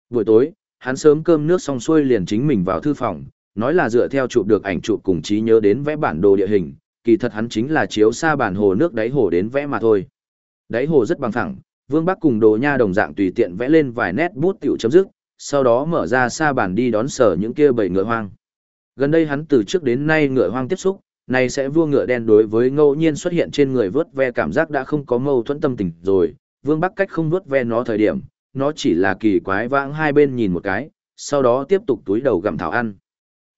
Buổi tối, hắn sớm cơm nước xong xuôi liền chính mình vào thư phòng, nói là dựa theo chụp được ảnh chụp cùng trí nhớ đến vẽ bản đồ địa hình, kỳ thật hắn chính là chiếu xa bản hồ nước đáy hồ đến vẽ mà thôi. Đáy hồ rất bằng phẳng, Vương Bắc cùng Đồ Nha đồng dạng tùy tiện vẽ lên vài nét bút tiểu chấm dứt, sau đó mở ra xa bản đi đón sở những kia bầy ngựa hoang. Gần đây hắn từ trước đến nay ngựa hoang tiếp xúc, này sẽ vua ngựa đen đối với ngẫu nhiên xuất hiện trên người vớt ve cảm giác đã không có mâu thuẫn tâm tình rồi, Vương Bắc cách không vớt ve nó thời điểm, nó chỉ là kỳ quái vãng hai bên nhìn một cái, sau đó tiếp tục túi đầu gặm thảo ăn.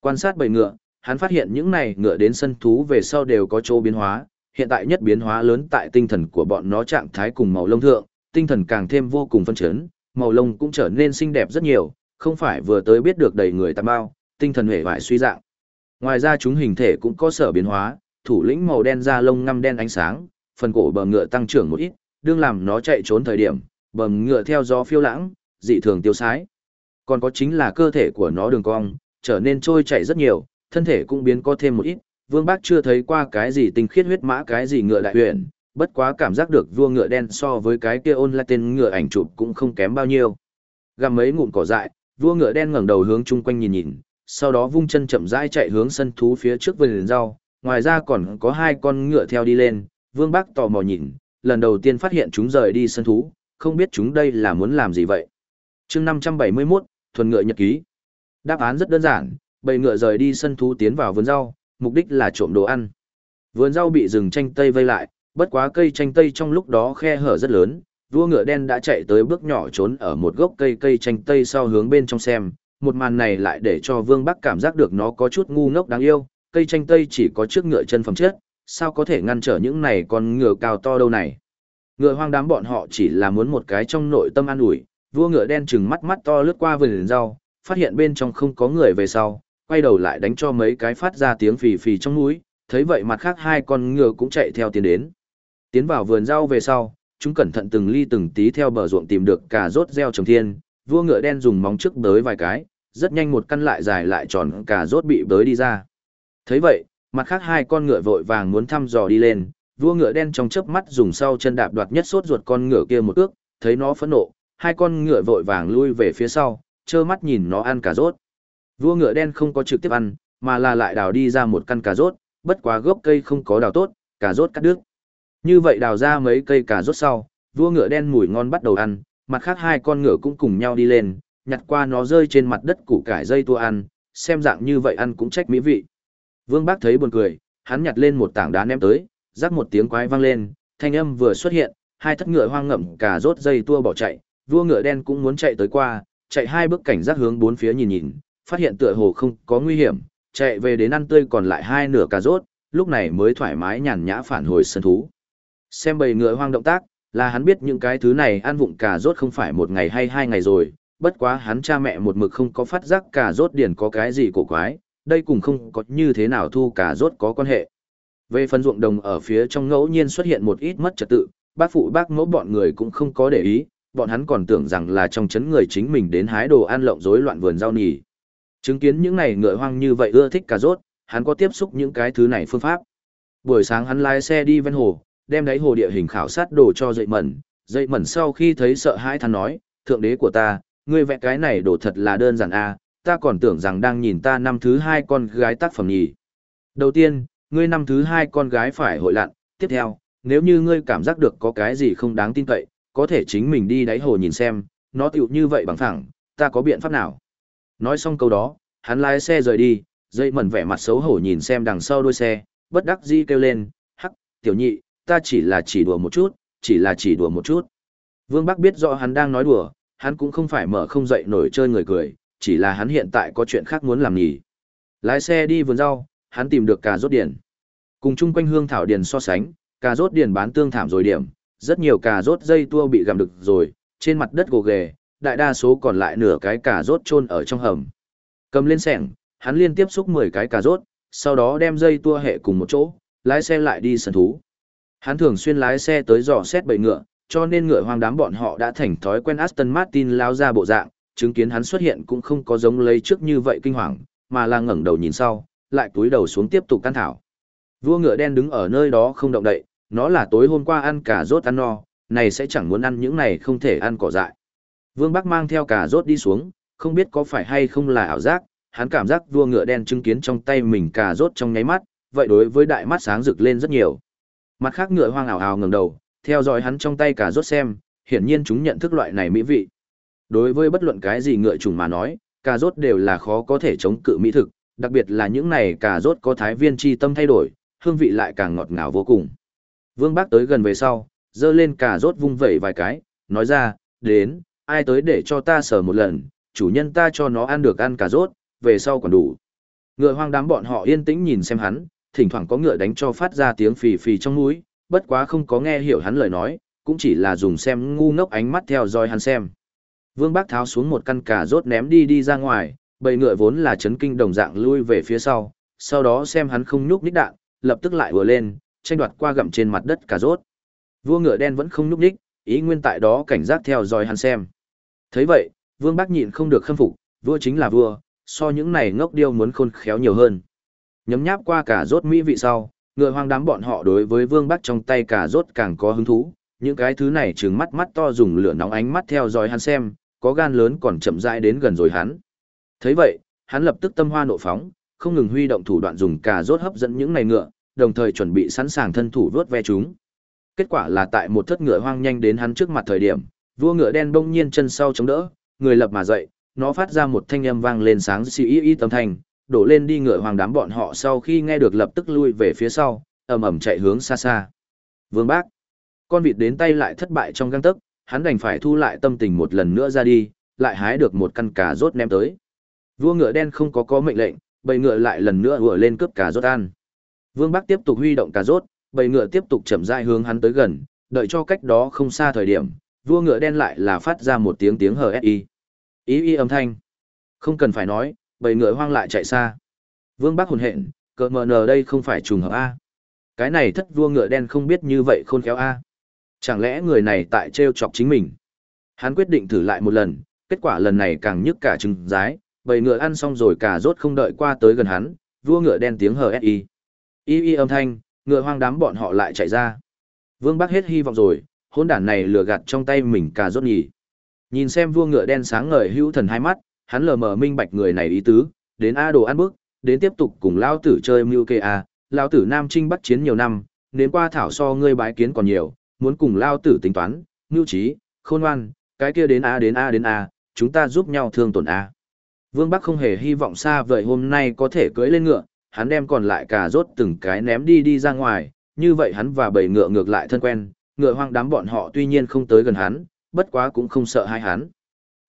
Quan sát bầy ngựa, hắn phát hiện những này ngựa đến sân thú về sau đều có chỗ biến hóa, hiện tại nhất biến hóa lớn tại tinh thần của bọn nó trạng thái cùng màu lông thượng, tinh thần càng thêm vô cùng phân chấn, màu lông cũng trở nên xinh đẹp rất nhiều, không phải vừa tới biết được đầy người tạm bao, tinh thần hề vải suy dạng. Ngoài ra chúng hình thể cũng có sở biến hóa, thủ lĩnh màu đen da lông ngăm đen ánh sáng, phần cổ bờ ngựa tăng trưởng một ít, đương làm nó chạy trốn thời điểm, bờ ngựa theo gió phiêu lãng, dị thường tiêu sái. Còn có chính là cơ thể của nó đường cong, trở nên trôi chảy rất nhiều, thân thể cũng biến có thêm một ít. Vương Bác chưa thấy qua cái gì tinh khiết huyết mã cái gì ngựa đại huyền, bất quá cảm giác được vua ngựa đen so với cái kia ôn lại tên ngựa ảnh chụp cũng không kém bao nhiêu. Gặm mấy ngụm cỏ dại, vua ngựa đen ngẩng đầu hướng chung quanh nhìn nhìn, sau đó vung chân chậm rãi chạy hướng sân thú phía trước vườn rau, ngoài ra còn có hai con ngựa theo đi lên, Vương Bác tò mò nhìn, lần đầu tiên phát hiện chúng rời đi sân thú, không biết chúng đây là muốn làm gì vậy. chương 571, thuần ngựa nhật ký. Đáp án rất đơn giản, bầy ngựa rời đi sân thú tiến vào vườn rau, mục đích là trộm đồ ăn. Vườn rau bị rừng chanh tây vây lại, bất quá cây chanh tây trong lúc đó khe hở rất lớn, vua ngựa đen đã chạy tới bước nhỏ trốn ở một gốc cây cây chanh tây sau hướng bên trong xem, một màn này lại để cho Vương Bắc cảm giác được nó có chút ngu ngốc đáng yêu, cây chanh tây chỉ có trước ngựa chân phẩm chất, sao có thể ngăn trở những này con ngựa cao to đâu này. Ngựa hoang đám bọn họ chỉ là muốn một cái trong nội tâm an ủi, vua ngựa đen chừng mắt mắt to lướt qua vườn rau, phát hiện bên trong không có người về sau, quay đầu lại đánh cho mấy cái phát ra tiếng phì phì trong núi, thấy vậy mặt khác hai con ngựa cũng chạy theo tiến đến. Tiến vào vườn rau về sau, chúng cẩn thận từng ly từng tí theo bờ ruộng tìm được cả rốt gieo trồng thiên, vua ngựa đen dùng móng trước bới vài cái, rất nhanh một căn lại dài lại tròn cả rốt bị bới đi ra. Thấy vậy, mặt khác hai con ngựa vội vàng muốn thăm dò đi lên, vua ngựa đen trong chớp mắt dùng sau chân đạp đoạt nhất sốt ruột con ngựa kia một ước, thấy nó phẫn nộ, hai con ngựa vội vàng lui về phía sau, trơ mắt nhìn nó ăn cà rốt. Vua ngựa đen không có trực tiếp ăn, mà là lại đào đi ra một căn cà rốt, bất quá gốc cây không có đào tốt, cà rốt cắt đứt. Như vậy đào ra mấy cây cà rốt sau, vua ngựa đen mùi ngon bắt đầu ăn, mặt khác hai con ngựa cũng cùng nhau đi lên, nhặt qua nó rơi trên mặt đất củ cải dây tua ăn, xem dạng như vậy ăn cũng trách mỹ vị. Vương Bác thấy buồn cười, hắn nhặt lên một tảng đá ném tới, rắc một tiếng quái vang lên, thanh âm vừa xuất hiện, hai thất ngựa hoang ngậm cà rốt dây tua bỏ chạy, vua ngựa đen cũng muốn chạy tới qua, chạy hai bước cảnh giác hướng bốn phía nhìn nhìn, phát hiện tựa hồ không có nguy hiểm, chạy về đến ăn tươi còn lại hai nửa cà rốt, lúc này mới thoải mái nhàn nhã phản hồi sân thú. Xem bầy ngựa hoang động tác, là hắn biết những cái thứ này ăn vụng cà rốt không phải một ngày hay hai ngày rồi, bất quá hắn cha mẹ một mực không có phát giác cà rốt điển có cái gì cổ quái, đây cũng không có như thế nào thu cà rốt có quan hệ. Về phần ruộng đồng ở phía trong ngẫu nhiên xuất hiện một ít mất trật tự, bác phụ bác mẫu bọn người cũng không có để ý, bọn hắn còn tưởng rằng là trong chấn người chính mình đến hái đồ ăn lộng rối loạn vườn rau nỉ. Chứng kiến những này ngựa hoang như vậy ưa thích cà rốt, hắn có tiếp xúc những cái thứ này phương pháp. Buổi sáng hắn lái xe đi ven hồ, đem đáy hồ địa hình khảo sát đồ cho dậy mẩn, dậy mẩn sau khi thấy sợ hãi hắn nói, thượng đế của ta, ngươi vẽ cái này đồ thật là đơn giản a, à, ta còn tưởng rằng đang nhìn ta năm thứ hai con gái tác phẩm nhỉ. Đầu tiên, ngươi năm thứ hai con gái phải hội lặn, tiếp theo, nếu như ngươi cảm giác được có cái gì không đáng tin cậy, có thể chính mình đi đáy hồ nhìn xem, nó tựu như vậy bằng thẳng, ta có biện pháp nào. Nói xong câu đó, hắn lái xe rời đi, dây mẩn vẻ mặt xấu hổ nhìn xem đằng sau đuôi xe, bất đắc dĩ kêu lên, hắc, tiểu nhị, ta chỉ là chỉ đùa một chút, chỉ là chỉ đùa một chút. Vương Bắc biết rõ hắn đang nói đùa, hắn cũng không phải mở không dậy nổi chơi người cười, chỉ là hắn hiện tại có chuyện khác muốn làm nhỉ. Lái xe đi vườn rau, hắn tìm được cà rốt điền. Cùng chung quanh hương thảo Điền so sánh, cà rốt điền bán tương thảm rồi điểm, rất nhiều cà rốt dây tua bị gặm được rồi, trên mặt đất gồ ghề, đại đa số còn lại nửa cái cà rốt chôn ở trong hầm. Cầm lên sẻng, hắn liên tiếp xúc 10 cái cà rốt, sau đó đem dây tua hệ cùng một chỗ, lái xe lại đi săn thú. Hắn thường xuyên lái xe tới dò xét bầy ngựa, cho nên ngựa hoang đám bọn họ đã thành thói quen Aston Martin lao ra bộ dạng, chứng kiến hắn xuất hiện cũng không có giống lấy trước như vậy kinh hoàng, mà là ngẩng đầu nhìn sau, lại cúi đầu xuống tiếp tục căn thảo. Vua ngựa đen đứng ở nơi đó không động đậy, nó là tối hôm qua ăn cà rốt ăn no, này sẽ chẳng muốn ăn những này không thể ăn cỏ dại. Vương Bắc mang theo cả rốt đi xuống, không biết có phải hay không là ảo giác, hắn cảm giác vua ngựa đen chứng kiến trong tay mình cà rốt trong nháy mắt, vậy đối với đại mắt sáng rực lên rất nhiều. Mặt khác ngựa hoang ảo ảo ngẩng đầu, theo dõi hắn trong tay cà rốt xem, hiển nhiên chúng nhận thức loại này mỹ vị. Đối với bất luận cái gì ngựa trùng mà nói, cà rốt đều là khó có thể chống cự mỹ thực, đặc biệt là những này cà rốt có thái viên chi tâm thay đổi, hương vị lại càng ngọt ngào vô cùng. Vương Bác tới gần về sau, dơ lên cà rốt vung vẩy vài cái, nói ra, đến, ai tới để cho ta sờ một lần, chủ nhân ta cho nó ăn được ăn cà rốt, về sau còn đủ. Ngựa hoang đám bọn họ yên tĩnh nhìn xem hắn, thỉnh thoảng có ngựa đánh cho phát ra tiếng phì phì trong mũi, bất quá không có nghe hiểu hắn lời nói, cũng chỉ là dùng xem ngu ngốc ánh mắt theo dõi hắn xem. Vương Bác tháo xuống một căn cà rốt ném đi đi ra ngoài, bầy ngựa vốn là chấn kinh đồng dạng lui về phía sau, sau đó xem hắn không nhúc nhích đạn, lập tức lại vừa lên, tranh đoạt qua gặm trên mặt đất cà rốt. Vua ngựa đen vẫn không nhúc nhích, ý nguyên tại đó cảnh giác theo dõi hắn xem. Thấy vậy, Vương Bác nhịn không được khâm phục, vua chính là vua, so những này ngốc điêu muốn khôn khéo nhiều hơn. Nhấm nháp qua cả rốt mỹ vị sau, ngựa hoang đám bọn họ đối với Vương Bác trong tay cả rốt càng có hứng thú, những cái thứ này trừng mắt mắt to dùng lửa nóng ánh mắt theo dõi hắn xem, có gan lớn còn chậm rãi đến gần rồi hắn. Thấy vậy, hắn lập tức tâm hoa nộ phóng, không ngừng huy động thủ đoạn dùng cả rốt hấp dẫn những này ngựa, đồng thời chuẩn bị sẵn sàng thân thủ vớt ve chúng. Kết quả là tại một thất ngựa hoang nhanh đến hắn trước mặt thời điểm, vua ngựa đen bỗng nhiên chân sau chống đỡ, người lập mà dậy, nó phát ra một thanh âm vang lên sáng xì y y tâm thành, đổ lên đi ngựa hoàng đám bọn họ sau khi nghe được lập tức lui về phía sau, ầm ầm chạy hướng xa xa. Vương Bác, con vịt đến tay lại thất bại trong găng tấc, hắn đành phải thu lại tâm tình một lần nữa ra đi, lại hái được một căn cà rốt ném tới. Vua ngựa đen không có có mệnh lệnh, bầy ngựa lại lần nữa vừa lên cướp cà rốt ăn. Vương Bắc tiếp tục huy động cà rốt, bầy ngựa tiếp tục chậm rãi hướng hắn tới gần, đợi cho cách đó không xa thời điểm, vua ngựa đen lại là phát ra một tiếng tiếng hờ ý ý y âm thanh. Không cần phải nói, bầy ngựa hoang lại chạy xa. Vương bắc hồn hện cỡ mờ nờ đây không phải trùng hợp a. Cái này thất vua ngựa đen không biết như vậy khôn khéo a. Chẳng lẽ người này tại t r e o chọc chính mình? Hắn quyết định thử lại một lần, kết quả lần này càng nhức cả trứng rái. Bầy ngựa ăn xong rồi cả rốt không đợi qua tới gần hắn, vua ngựa đen tiếng hờ y y y âm thanh, ngựa hoang đám bọn họ lại chạy ra. Vương bắc hết hy vọng rồi hôn đản này lừa gạt trong tay mình cà rốt nhỉ. Nhìn xem vua ngựa đen sáng ngời hữu thần hai mắt, hắn lờ mờ minh bạch người này ý tứ, đến A đồ ăn bước, đến tiếp tục cùng lao tử chơi mưu kê A, lao tử Nam Trinh bắt chiến nhiều năm, đến qua thảo so ngươi bái kiến còn nhiều, muốn cùng lao tử tính toán, mưu trí, khôn ngoan, cái kia đến A đến A đến A, chúng ta giúp nhau thương tổn A. Vương Bắc không hề hy vọng xa vời hôm nay có thể cưỡi lên ngựa, hắn đem còn lại cà rốt từng cái ném đi đi ra ngoài, như vậy hắn và bầy ngựa ngược lại thân quen, ngựa hoang đám bọn họ tuy nhiên không tới gần hắn, bất quá cũng không sợ hai hắn.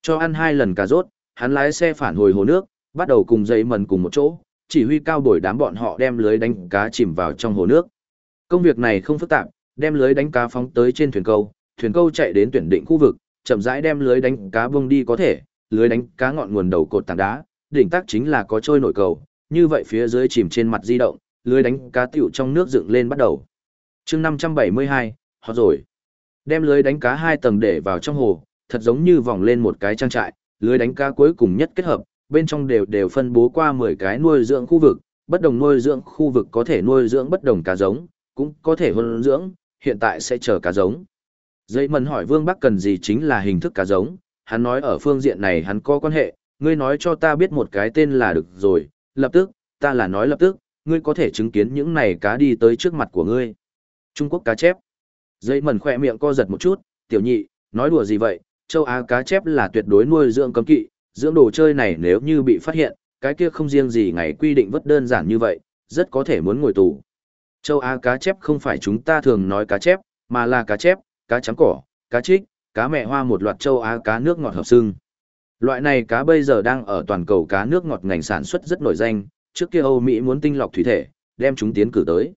Cho ăn hai lần cà rốt, hắn lái xe phản hồi hồ nước, bắt đầu cùng dây mần cùng một chỗ, chỉ huy cao bồi đám bọn họ đem lưới đánh cá chìm vào trong hồ nước. Công việc này không phức tạp, đem lưới đánh cá phóng tới trên thuyền câu, thuyền câu chạy đến tuyển định khu vực, chậm rãi đem lưới đánh cá bung đi có thể, lưới đánh cá ngọn nguồn đầu cột tảng đá, đỉnh tác chính là có trôi nổi cầu, như vậy phía dưới chìm trên mặt di động, lưới đánh cá tiểu trong nước dựng lên bắt đầu. chương 572, họ rồi. Đem lưới đánh cá hai tầng để vào trong hồ, thật giống như vòng lên một cái trang trại, lưới đánh cá cuối cùng nhất kết hợp, bên trong đều đều phân bố qua 10 cái nuôi dưỡng khu vực, bất đồng nuôi dưỡng khu vực có thể nuôi dưỡng bất đồng cá giống, cũng có thể huấn dưỡng, hiện tại sẽ chờ cá giống. Dây mần hỏi Vương Bắc cần gì chính là hình thức cá giống, hắn nói ở phương diện này hắn có quan hệ, ngươi nói cho ta biết một cái tên là được rồi, lập tức, ta là nói lập tức, ngươi có thể chứng kiến những này cá đi tới trước mặt của ngươi. Trung Quốc cá chép. Dây mần khỏe miệng co giật một chút, tiểu nhị, nói đùa gì vậy, châu Á cá chép là tuyệt đối nuôi dưỡng cấm kỵ, dưỡng đồ chơi này nếu như bị phát hiện, cái kia không riêng gì ngày quy định vất đơn giản như vậy, rất có thể muốn ngồi tù. Châu Á cá chép không phải chúng ta thường nói cá chép, mà là cá chép, cá trắng cỏ, cá trích, cá mẹ hoa một loạt châu Á cá nước ngọt hợp xương. Loại này cá bây giờ đang ở toàn cầu cá nước ngọt ngành sản xuất rất nổi danh, trước kia Âu Mỹ muốn tinh lọc thủy thể, đem chúng tiến cử tới.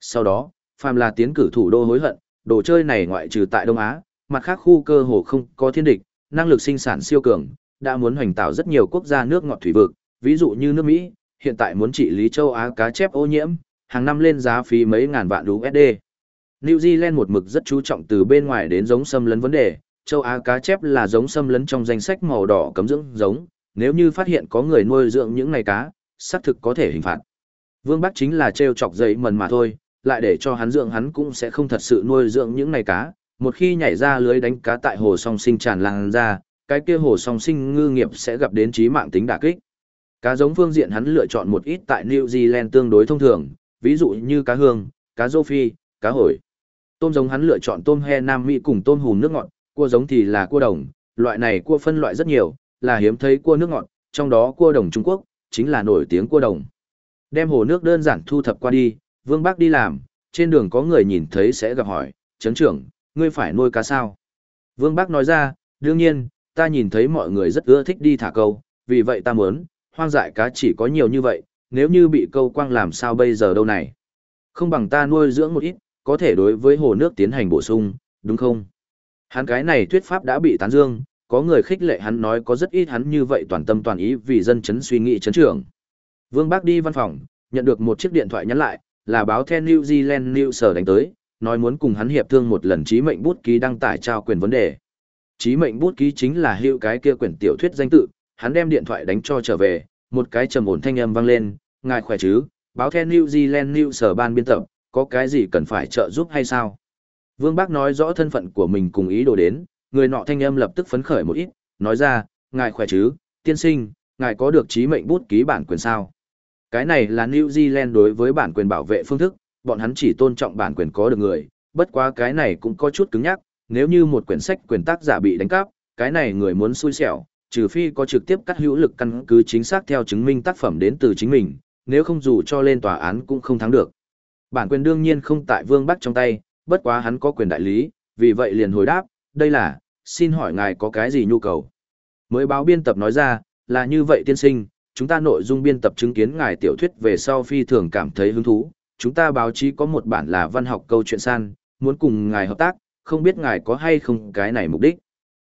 Sau đó, phàm là tiến cử thủ đô hối hận, đồ chơi này ngoại trừ tại Đông Á, mặt khác khu cơ hồ không có thiên địch, năng lực sinh sản siêu cường, đã muốn hoành tạo rất nhiều quốc gia nước ngọt thủy vực, ví dụ như nước Mỹ, hiện tại muốn trị lý châu Á cá chép ô nhiễm, hàng năm lên giá phí mấy ngàn vạn USD. New Zealand một mực rất chú trọng từ bên ngoài đến giống xâm lấn vấn đề, châu Á cá chép là giống xâm lấn trong danh sách màu đỏ cấm dưỡng giống, nếu như phát hiện có người nuôi dưỡng những này cá, xác thực có thể hình phạt. Vương Bắc chính là trêu chọc dậy mần mà thôi, lại để cho hắn dưỡng hắn cũng sẽ không thật sự nuôi dưỡng những này cá. Một khi nhảy ra lưới đánh cá tại hồ song sinh tràn lan ra, cái kia hồ song sinh ngư nghiệp sẽ gặp đến chí mạng tính đả kích. Cá giống phương diện hắn lựa chọn một ít tại New Zealand tương đối thông thường, ví dụ như cá hương, cá rô phi, cá hồi. Tôm giống hắn lựa chọn tôm he Nam Mỹ cùng tôm hùm nước ngọt, cua giống thì là cua đồng, loại này cua phân loại rất nhiều, là hiếm thấy cua nước ngọt, trong đó cua đồng Trung Quốc, chính là nổi tiếng cua đồng. Đem hồ nước đơn giản thu thập qua đi, Vương Bác đi làm, trên đường có người nhìn thấy sẽ gặp hỏi, chấn trưởng, ngươi phải nuôi cá sao? Vương Bác nói ra, đương nhiên, ta nhìn thấy mọi người rất ưa thích đi thả câu, vì vậy ta muốn, hoang dại cá chỉ có nhiều như vậy, nếu như bị câu quang làm sao bây giờ đâu này? Không bằng ta nuôi dưỡng một ít, có thể đối với hồ nước tiến hành bổ sung, đúng không? Hắn cái này thuyết pháp đã bị tán dương, có người khích lệ hắn nói có rất ít hắn như vậy toàn tâm toàn ý vì dân chấn suy nghĩ chấn trưởng. Vương Bác đi văn phòng, nhận được một chiếc điện thoại nhắn lại, là báo The New Zealand News sở đánh tới, nói muốn cùng hắn hiệp thương một lần trí mệnh bút ký đăng tải trao quyền vấn đề. Trí mệnh bút ký chính là hiệu cái kia quyển tiểu thuyết danh tự, hắn đem điện thoại đánh cho trở về, một cái trầm ổn thanh âm vang lên, ngài khỏe chứ, báo The New Zealand News sở ban biên tập, có cái gì cần phải trợ giúp hay sao? Vương Bác nói rõ thân phận của mình cùng ý đồ đến, người nọ thanh âm lập tức phấn khởi một ít, nói ra, ngài khỏe chứ, tiên sinh, ngài có được trí mệnh bút ký bản quyền sao? Cái này là New Zealand đối với bản quyền bảo vệ phương thức, bọn hắn chỉ tôn trọng bản quyền có được người, bất quá cái này cũng có chút cứng nhắc, nếu như một quyển sách quyền tác giả bị đánh cắp, cái này người muốn xui xẻo, trừ phi có trực tiếp cắt hữu lực căn cứ chính xác theo chứng minh tác phẩm đến từ chính mình, nếu không dù cho lên tòa án cũng không thắng được. Bản quyền đương nhiên không tại Vương Bắc trong tay, bất quá hắn có quyền đại lý, vì vậy liền hồi đáp, đây là, xin hỏi ngài có cái gì nhu cầu. Mới báo biên tập nói ra, là như vậy tiên sinh, chúng ta nội dung biên tập chứng kiến ngài tiểu thuyết về sau phi thường cảm thấy hứng thú, chúng ta báo chí có một bản là văn học câu chuyện san, muốn cùng ngài hợp tác, không biết ngài có hay không cái này mục đích.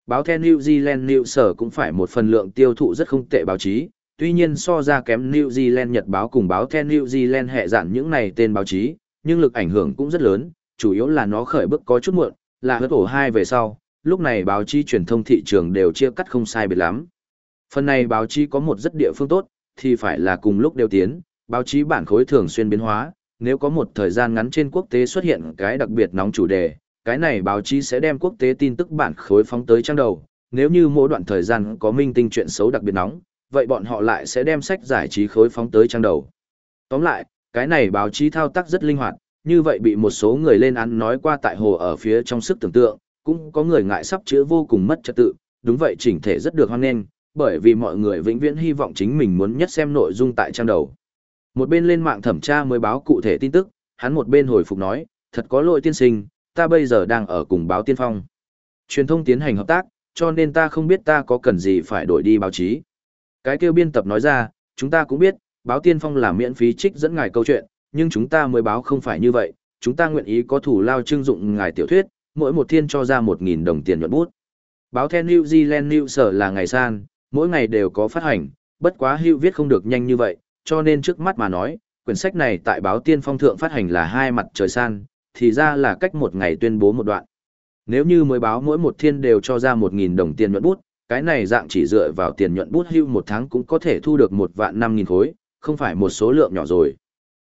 Báo The New Zealand New sở cũng phải một phần lượng tiêu thụ rất không tệ báo chí, tuy nhiên so ra kém New Zealand Nhật báo cùng báo The New Zealand hệ dạn những này tên báo chí, nhưng lực ảnh hưởng cũng rất lớn, chủ yếu là nó khởi bước có chút muộn, là hớt ổ hai về sau, lúc này báo chí truyền thông thị trường đều chia cắt không sai biệt lắm. Phần này báo chí có một rất địa phương tốt, thì phải là cùng lúc đều tiến, báo chí bản khối thường xuyên biến hóa, nếu có một thời gian ngắn trên quốc tế xuất hiện cái đặc biệt nóng chủ đề, cái này báo chí sẽ đem quốc tế tin tức bản khối phóng tới trang đầu, nếu như mỗi đoạn thời gian có minh tinh chuyện xấu đặc biệt nóng, vậy bọn họ lại sẽ đem sách giải trí khối phóng tới trang đầu. Tóm lại, cái này báo chí thao tác rất linh hoạt, như vậy bị một số người lên án nói qua tại hồ ở phía trong sức tưởng tượng, cũng có người ngại sắp chữa vô cùng mất trật tự, đúng vậy chỉnh thể rất được hoan nghênh, bởi vì mọi người vĩnh viễn hy vọng chính mình muốn nhất xem nội dung tại trang đầu. Một bên lên mạng thẩm tra mới báo cụ thể tin tức, hắn một bên hồi phục nói, thật có lỗi tiên sinh, ta bây giờ đang ở cùng báo tiên phong. Truyền thông tiến hành hợp tác, cho nên ta không biết ta có cần gì phải đổi đi báo chí. Cái kêu biên tập nói ra, chúng ta cũng biết, báo tiên phong là miễn phí trích dẫn ngài câu chuyện, nhưng chúng ta mới báo không phải như vậy, chúng ta nguyện ý có thủ lao trưng dụng ngài tiểu thuyết, mỗi một thiên cho ra 1.000 đồng tiền nhuận bút. Báo The New Zealand News sở là ngày san, mỗi ngày đều có phát hành, bất quá hữu viết không được nhanh như vậy, cho nên trước mắt mà nói, quyển sách này tại báo tiên phong thượng phát hành là hai mặt trời san, thì ra là cách một ngày tuyên bố một đoạn. Nếu như mới báo mỗi một thiên đều cho ra 1.000 đồng tiền nhuận bút, cái này dạng chỉ dựa vào tiền nhuận bút hưu một tháng cũng có thể thu được một vạn 5.000 khối, không phải một số lượng nhỏ rồi.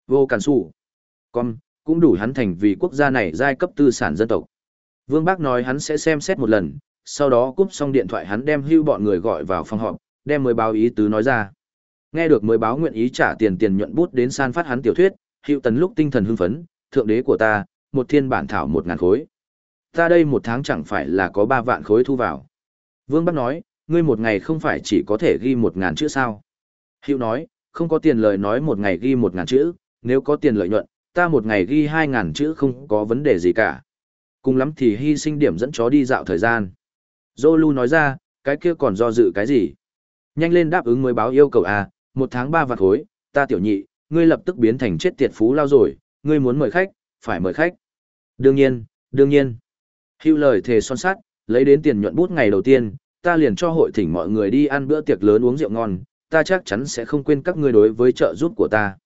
Vô cản sủ. Con, cũng đủ hắn thành vì quốc gia này giai cấp tư sản dân tộc. Vương Bác nói hắn sẽ xem xét một lần, sau đó cúp xong điện thoại hắn đem hưu bọn người gọi vào phòng họp, đem mới báo ý tứ nói ra. Nghe được mới báo nguyện ý trả tiền tiền nhuận bút đến san phát hắn tiểu thuyết, hữu tấn lúc tinh thần hưng phấn, thượng đế của ta, một thiên bản thảo một ngàn khối. Ta đây một tháng chẳng phải là có ba vạn khối thu vào. Vương Bắc nói, ngươi một ngày không phải chỉ có thể ghi một ngàn chữ sao. Hữu nói, không có tiền lời nói một ngày ghi một ngàn chữ, nếu có tiền lợi nhuận, ta một ngày ghi hai ngàn chữ không có vấn đề gì cả. Cùng lắm thì hy sinh điểm dẫn chó đi dạo thời gian. Zolu nói ra, cái kia còn do dự cái gì? Nhanh lên đáp ứng mới báo yêu cầu à, một tháng ba vạn khối, ta tiểu nhị, ngươi lập tức biến thành chết tiệt phú lao rồi, ngươi muốn mời khách, phải mời khách. Đương nhiên, đương nhiên. Hưu lời thề son sát, lấy đến tiền nhuận bút ngày đầu tiên, ta liền cho hội thỉnh mọi người đi ăn bữa tiệc lớn uống rượu ngon, ta chắc chắn sẽ không quên các ngươi đối với trợ giúp của ta.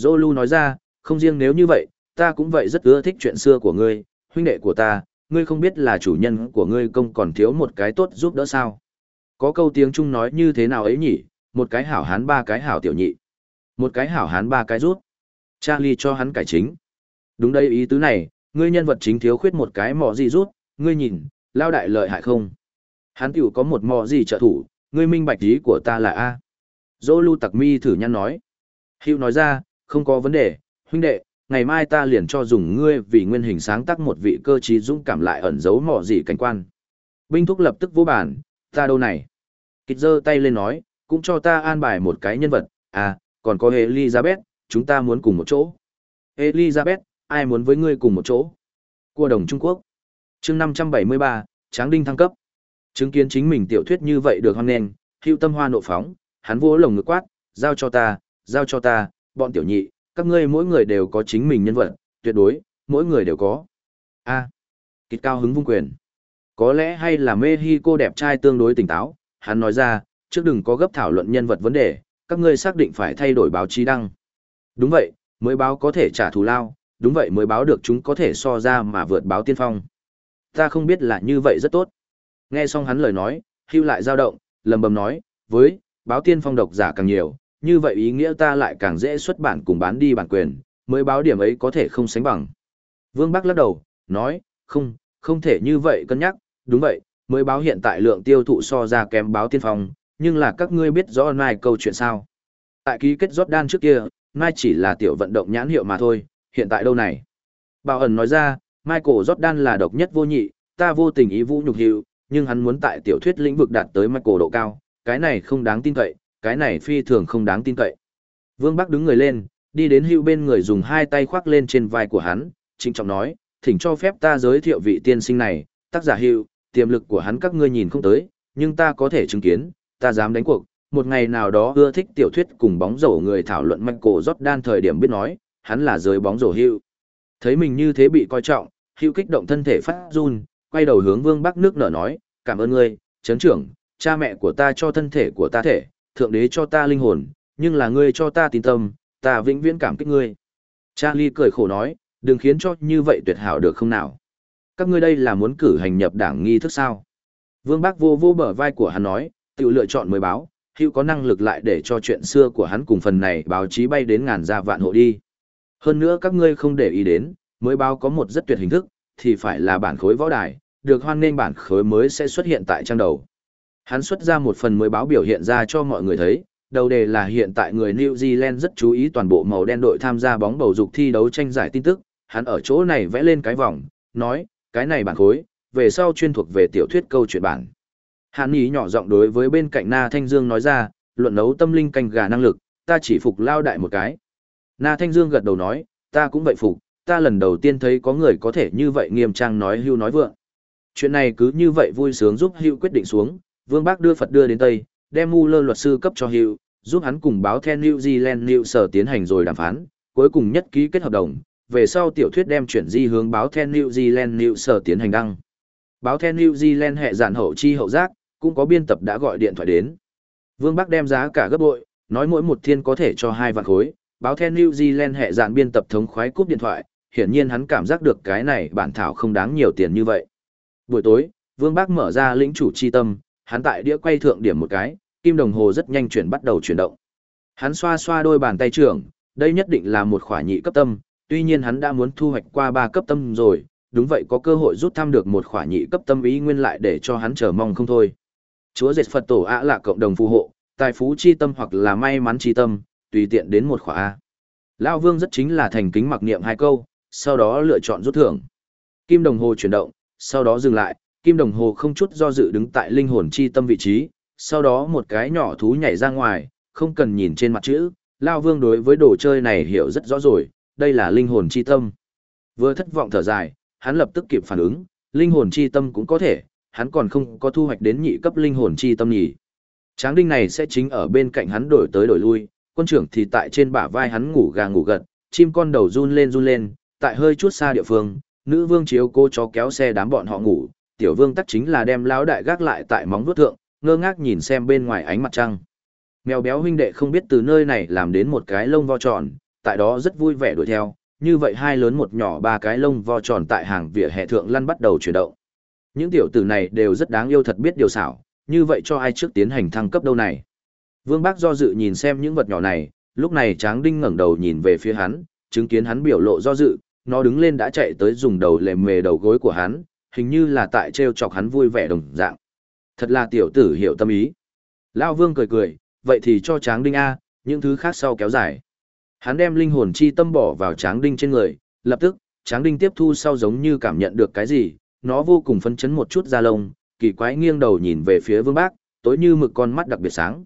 Zolu nói ra, không riêng nếu như vậy, ta cũng vậy rất ưa thích chuyện xưa của ngươi, huynh đệ của ta, ngươi không biết là chủ nhân của ngươi công còn thiếu một cái tốt giúp đỡ sao. Có câu tiếng Trung nói như thế nào ấy nhỉ, một cái hảo hán ba cái hảo tiểu nhị. Một cái hảo hán ba cái rút. Charlie cho hắn cải chính. Đúng đây ý tứ này, ngươi nhân vật chính thiếu khuyết một cái mỏ gì rút, ngươi nhìn, lao đại lợi hại không? Hắn tiểu có một mỏ gì trợ thủ, ngươi minh bạch ý của ta là A. Dô lưu tặc mi thử nhăn nói. Hiệu nói ra, không có vấn đề, huynh đệ, ngày mai ta liền cho dùng ngươi vì nguyên hình sáng tác một vị cơ trí dũng cảm lại ẩn giấu mỏ gì cảnh quan. Binh thúc lập tức vô bản, ta đâu này? Kịch giơ tay lên nói, cũng cho ta an bài một cái nhân vật, à, còn có Elizabeth, chúng ta muốn cùng một chỗ. Elizabeth, ai muốn với ngươi cùng một chỗ? Cua đồng Trung Quốc. chương 573, Tráng Đinh thăng cấp. Chứng kiến chính mình tiểu thuyết như vậy được hoan nghênh, hưu tâm hoa nộ phóng, hắn vỗ lồng ngực quát, giao cho ta, giao cho ta, bọn tiểu nhị, các ngươi mỗi người đều có chính mình nhân vật, tuyệt đối, mỗi người đều có. A. À, kịch cao hứng vung quyền. Có lẽ hay là Mexico đẹp trai tương đối tỉnh táo, hắn nói ra, trước đừng có gấp thảo luận nhân vật vấn đề, các ngươi xác định phải thay đổi báo chí đăng. Đúng vậy, mới báo có thể trả thù lao, đúng vậy mới báo được chúng có thể so ra mà vượt báo tiên phong. Ta không biết là như vậy rất tốt. Nghe xong hắn lời nói, hưu lại dao động, lầm bầm nói, với, báo tiên phong độc giả càng nhiều, như vậy ý nghĩa ta lại càng dễ xuất bản cùng bán đi bản quyền, mới báo điểm ấy có thể không sánh bằng. Vương Bắc lắc đầu, nói, không, không thể như vậy cân nhắc, đúng vậy, mới báo hiện tại lượng tiêu thụ so ra kém báo tiên phong, nhưng là các ngươi biết rõ mai câu chuyện sao. Tại ký kết Jordan trước kia, mai chỉ là tiểu vận động nhãn hiệu mà thôi, hiện tại đâu này. Bảo ẩn nói ra, Michael Jordan là độc nhất vô nhị, ta vô tình ý vũ nhục hiệu, nhưng hắn muốn tại tiểu thuyết lĩnh vực đạt tới Michael độ cao, cái này không đáng tin cậy, cái này phi thường không đáng tin cậy. Vương Bắc đứng người lên, đi đến hữu bên người dùng hai tay khoác lên trên vai của hắn, trịnh trọng nói, thỉnh cho phép ta giới thiệu vị tiên sinh này, tác giả hữu, tiềm lực của hắn các ngươi nhìn không tới, nhưng ta có thể chứng kiến, ta dám đánh cuộc, một ngày nào đó ưa thích tiểu thuyết cùng bóng rổ người thảo luận Michael Jordan thời điểm biết nói, hắn là giới bóng rổ hữu. Thấy mình như thế bị coi trọng, hữu kích động thân thể phát run, quay đầu hướng Vương Bắc nước nở nói, cảm ơn ngươi, chấn trưởng, cha mẹ của ta cho thân thể của ta thể, thượng đế cho ta linh hồn, nhưng là ngươi cho ta tin tâm, ta vĩnh viễn cảm kích ngươi. Charlie cười khổ nói, đừng khiến cho như vậy tuyệt hảo được không nào. Các ngươi đây là muốn cử hành nhập đảng nghi thức sao? Vương Bác vô vô bờ vai của hắn nói, tự lựa chọn mới báo, hữu có năng lực lại để cho chuyện xưa của hắn cùng phần này báo chí bay đến ngàn gia vạn hộ đi. Hơn nữa các ngươi không để ý đến, mới báo có một rất tuyệt hình thức, thì phải là bản khối võ đài, được hoan nên bản khối mới sẽ xuất hiện tại trang đầu. Hắn xuất ra một phần mới báo biểu hiện ra cho mọi người thấy, đầu đề là hiện tại người New Zealand rất chú ý toàn bộ màu đen đội tham gia bóng bầu dục thi đấu tranh giải tin tức, hắn ở chỗ này vẽ lên cái vòng, nói, cái này bản khối, về sau chuyên thuộc về tiểu thuyết câu chuyện bản. Hắn ý nhỏ giọng đối với bên cạnh Na Thanh Dương nói ra, luận nấu tâm linh canh gà năng lực, ta chỉ phục lao đại một cái. Na Thanh Dương gật đầu nói, ta cũng vậy phục, ta lần đầu tiên thấy có người có thể như vậy nghiêm trang nói hưu nói vượng. Chuyện này cứ như vậy vui sướng giúp hưu quyết định xuống, Vương Bác đưa Phật đưa đến Tây, đem mu lơ luật sư cấp cho hiệu, giúp hắn cùng báo The New Zealand New Sở tiến hành rồi đàm phán, cuối cùng nhất ký kết hợp đồng, về sau tiểu thuyết đem chuyển di hướng báo The New Zealand New Sở tiến hành đăng. Báo The New Zealand hệ giản hậu chi hậu giác, cũng có biên tập đã gọi điện thoại đến. Vương Bắc đem giá cả gấp bội, nói mỗi một thiên có thể cho hai vạn khối, báo The New Zealand hệ giản biên tập thống khoái cúp điện thoại, hiển nhiên hắn cảm giác được cái này bản thảo không đáng nhiều tiền như vậy. Buổi tối, Vương Bác mở ra lĩnh chủ chi tâm, hắn tại đĩa quay thượng điểm một cái, kim đồng hồ rất nhanh chuyển bắt đầu chuyển động. Hắn xoa xoa đôi bàn tay trưởng, đây nhất định là một khỏa nhị cấp tâm, tuy nhiên hắn đã muốn thu hoạch qua ba cấp tâm rồi, đúng vậy có cơ hội rút thăm được một khỏa nhị cấp tâm ý nguyên lại để cho hắn chờ mong không thôi. Chúa Dệt Phật Tổ ạ là cộng đồng phù hộ, tài phú chi tâm hoặc là may mắn chi tâm, tùy tiện đến một khỏa A. Lão Vương rất chính là thành kính mặc niệm hai câu, sau đó lựa chọn rút thưởng. Kim đồng hồ chuyển động, sau đó dừng lại, kim đồng hồ không chút do dự đứng tại linh hồn chi tâm vị trí, sau đó một cái nhỏ thú nhảy ra ngoài, không cần nhìn trên mặt chữ, Lao Vương đối với đồ chơi này hiểu rất rõ rồi, đây là linh hồn chi tâm. Vừa thất vọng thở dài, hắn lập tức kịp phản ứng, linh hồn chi tâm cũng có thể, hắn còn không có thu hoạch đến nhị cấp linh hồn chi tâm nhỉ. Tráng đinh này sẽ chính ở bên cạnh hắn đổi tới đổi lui, quân trưởng thì tại trên bả vai hắn ngủ gà ngủ gật, chim con đầu run lên run lên, tại hơi chút xa địa phương, nữ vương chiếu cô chó kéo xe đám bọn họ ngủ, tiểu vương tắc chính là đem lão đại gác lại tại móng vuốt thượng, ngơ ngác nhìn xem bên ngoài ánh mặt trăng. Mèo béo huynh đệ không biết từ nơi này làm đến một cái lông vo tròn, tại đó rất vui vẻ đuổi theo, như vậy hai lớn một nhỏ ba cái lông vo tròn tại hàng vỉa hè thượng lăn bắt đầu chuyển động. Những tiểu tử này đều rất đáng yêu thật biết điều xảo, như vậy cho ai trước tiến hành thăng cấp đâu này. Vương Bác do dự nhìn xem những vật nhỏ này, lúc này Tráng Đinh ngẩng đầu nhìn về phía hắn, chứng kiến hắn biểu lộ do dự, nó đứng lên đã chạy tới dùng đầu lề mề đầu gối của hắn, hình như là tại trêu chọc hắn vui vẻ đồng dạng. Thật là tiểu tử hiểu tâm ý. Lao Vương cười cười, vậy thì cho Tráng Đinh A, những thứ khác sau kéo dài. Hắn đem linh hồn chi tâm bỏ vào Tráng Đinh trên người, lập tức, Tráng Đinh tiếp thu sau giống như cảm nhận được cái gì, nó vô cùng phấn chấn một chút da lông, kỳ quái nghiêng đầu nhìn về phía Vương Bác, tối như mực con mắt đặc biệt sáng.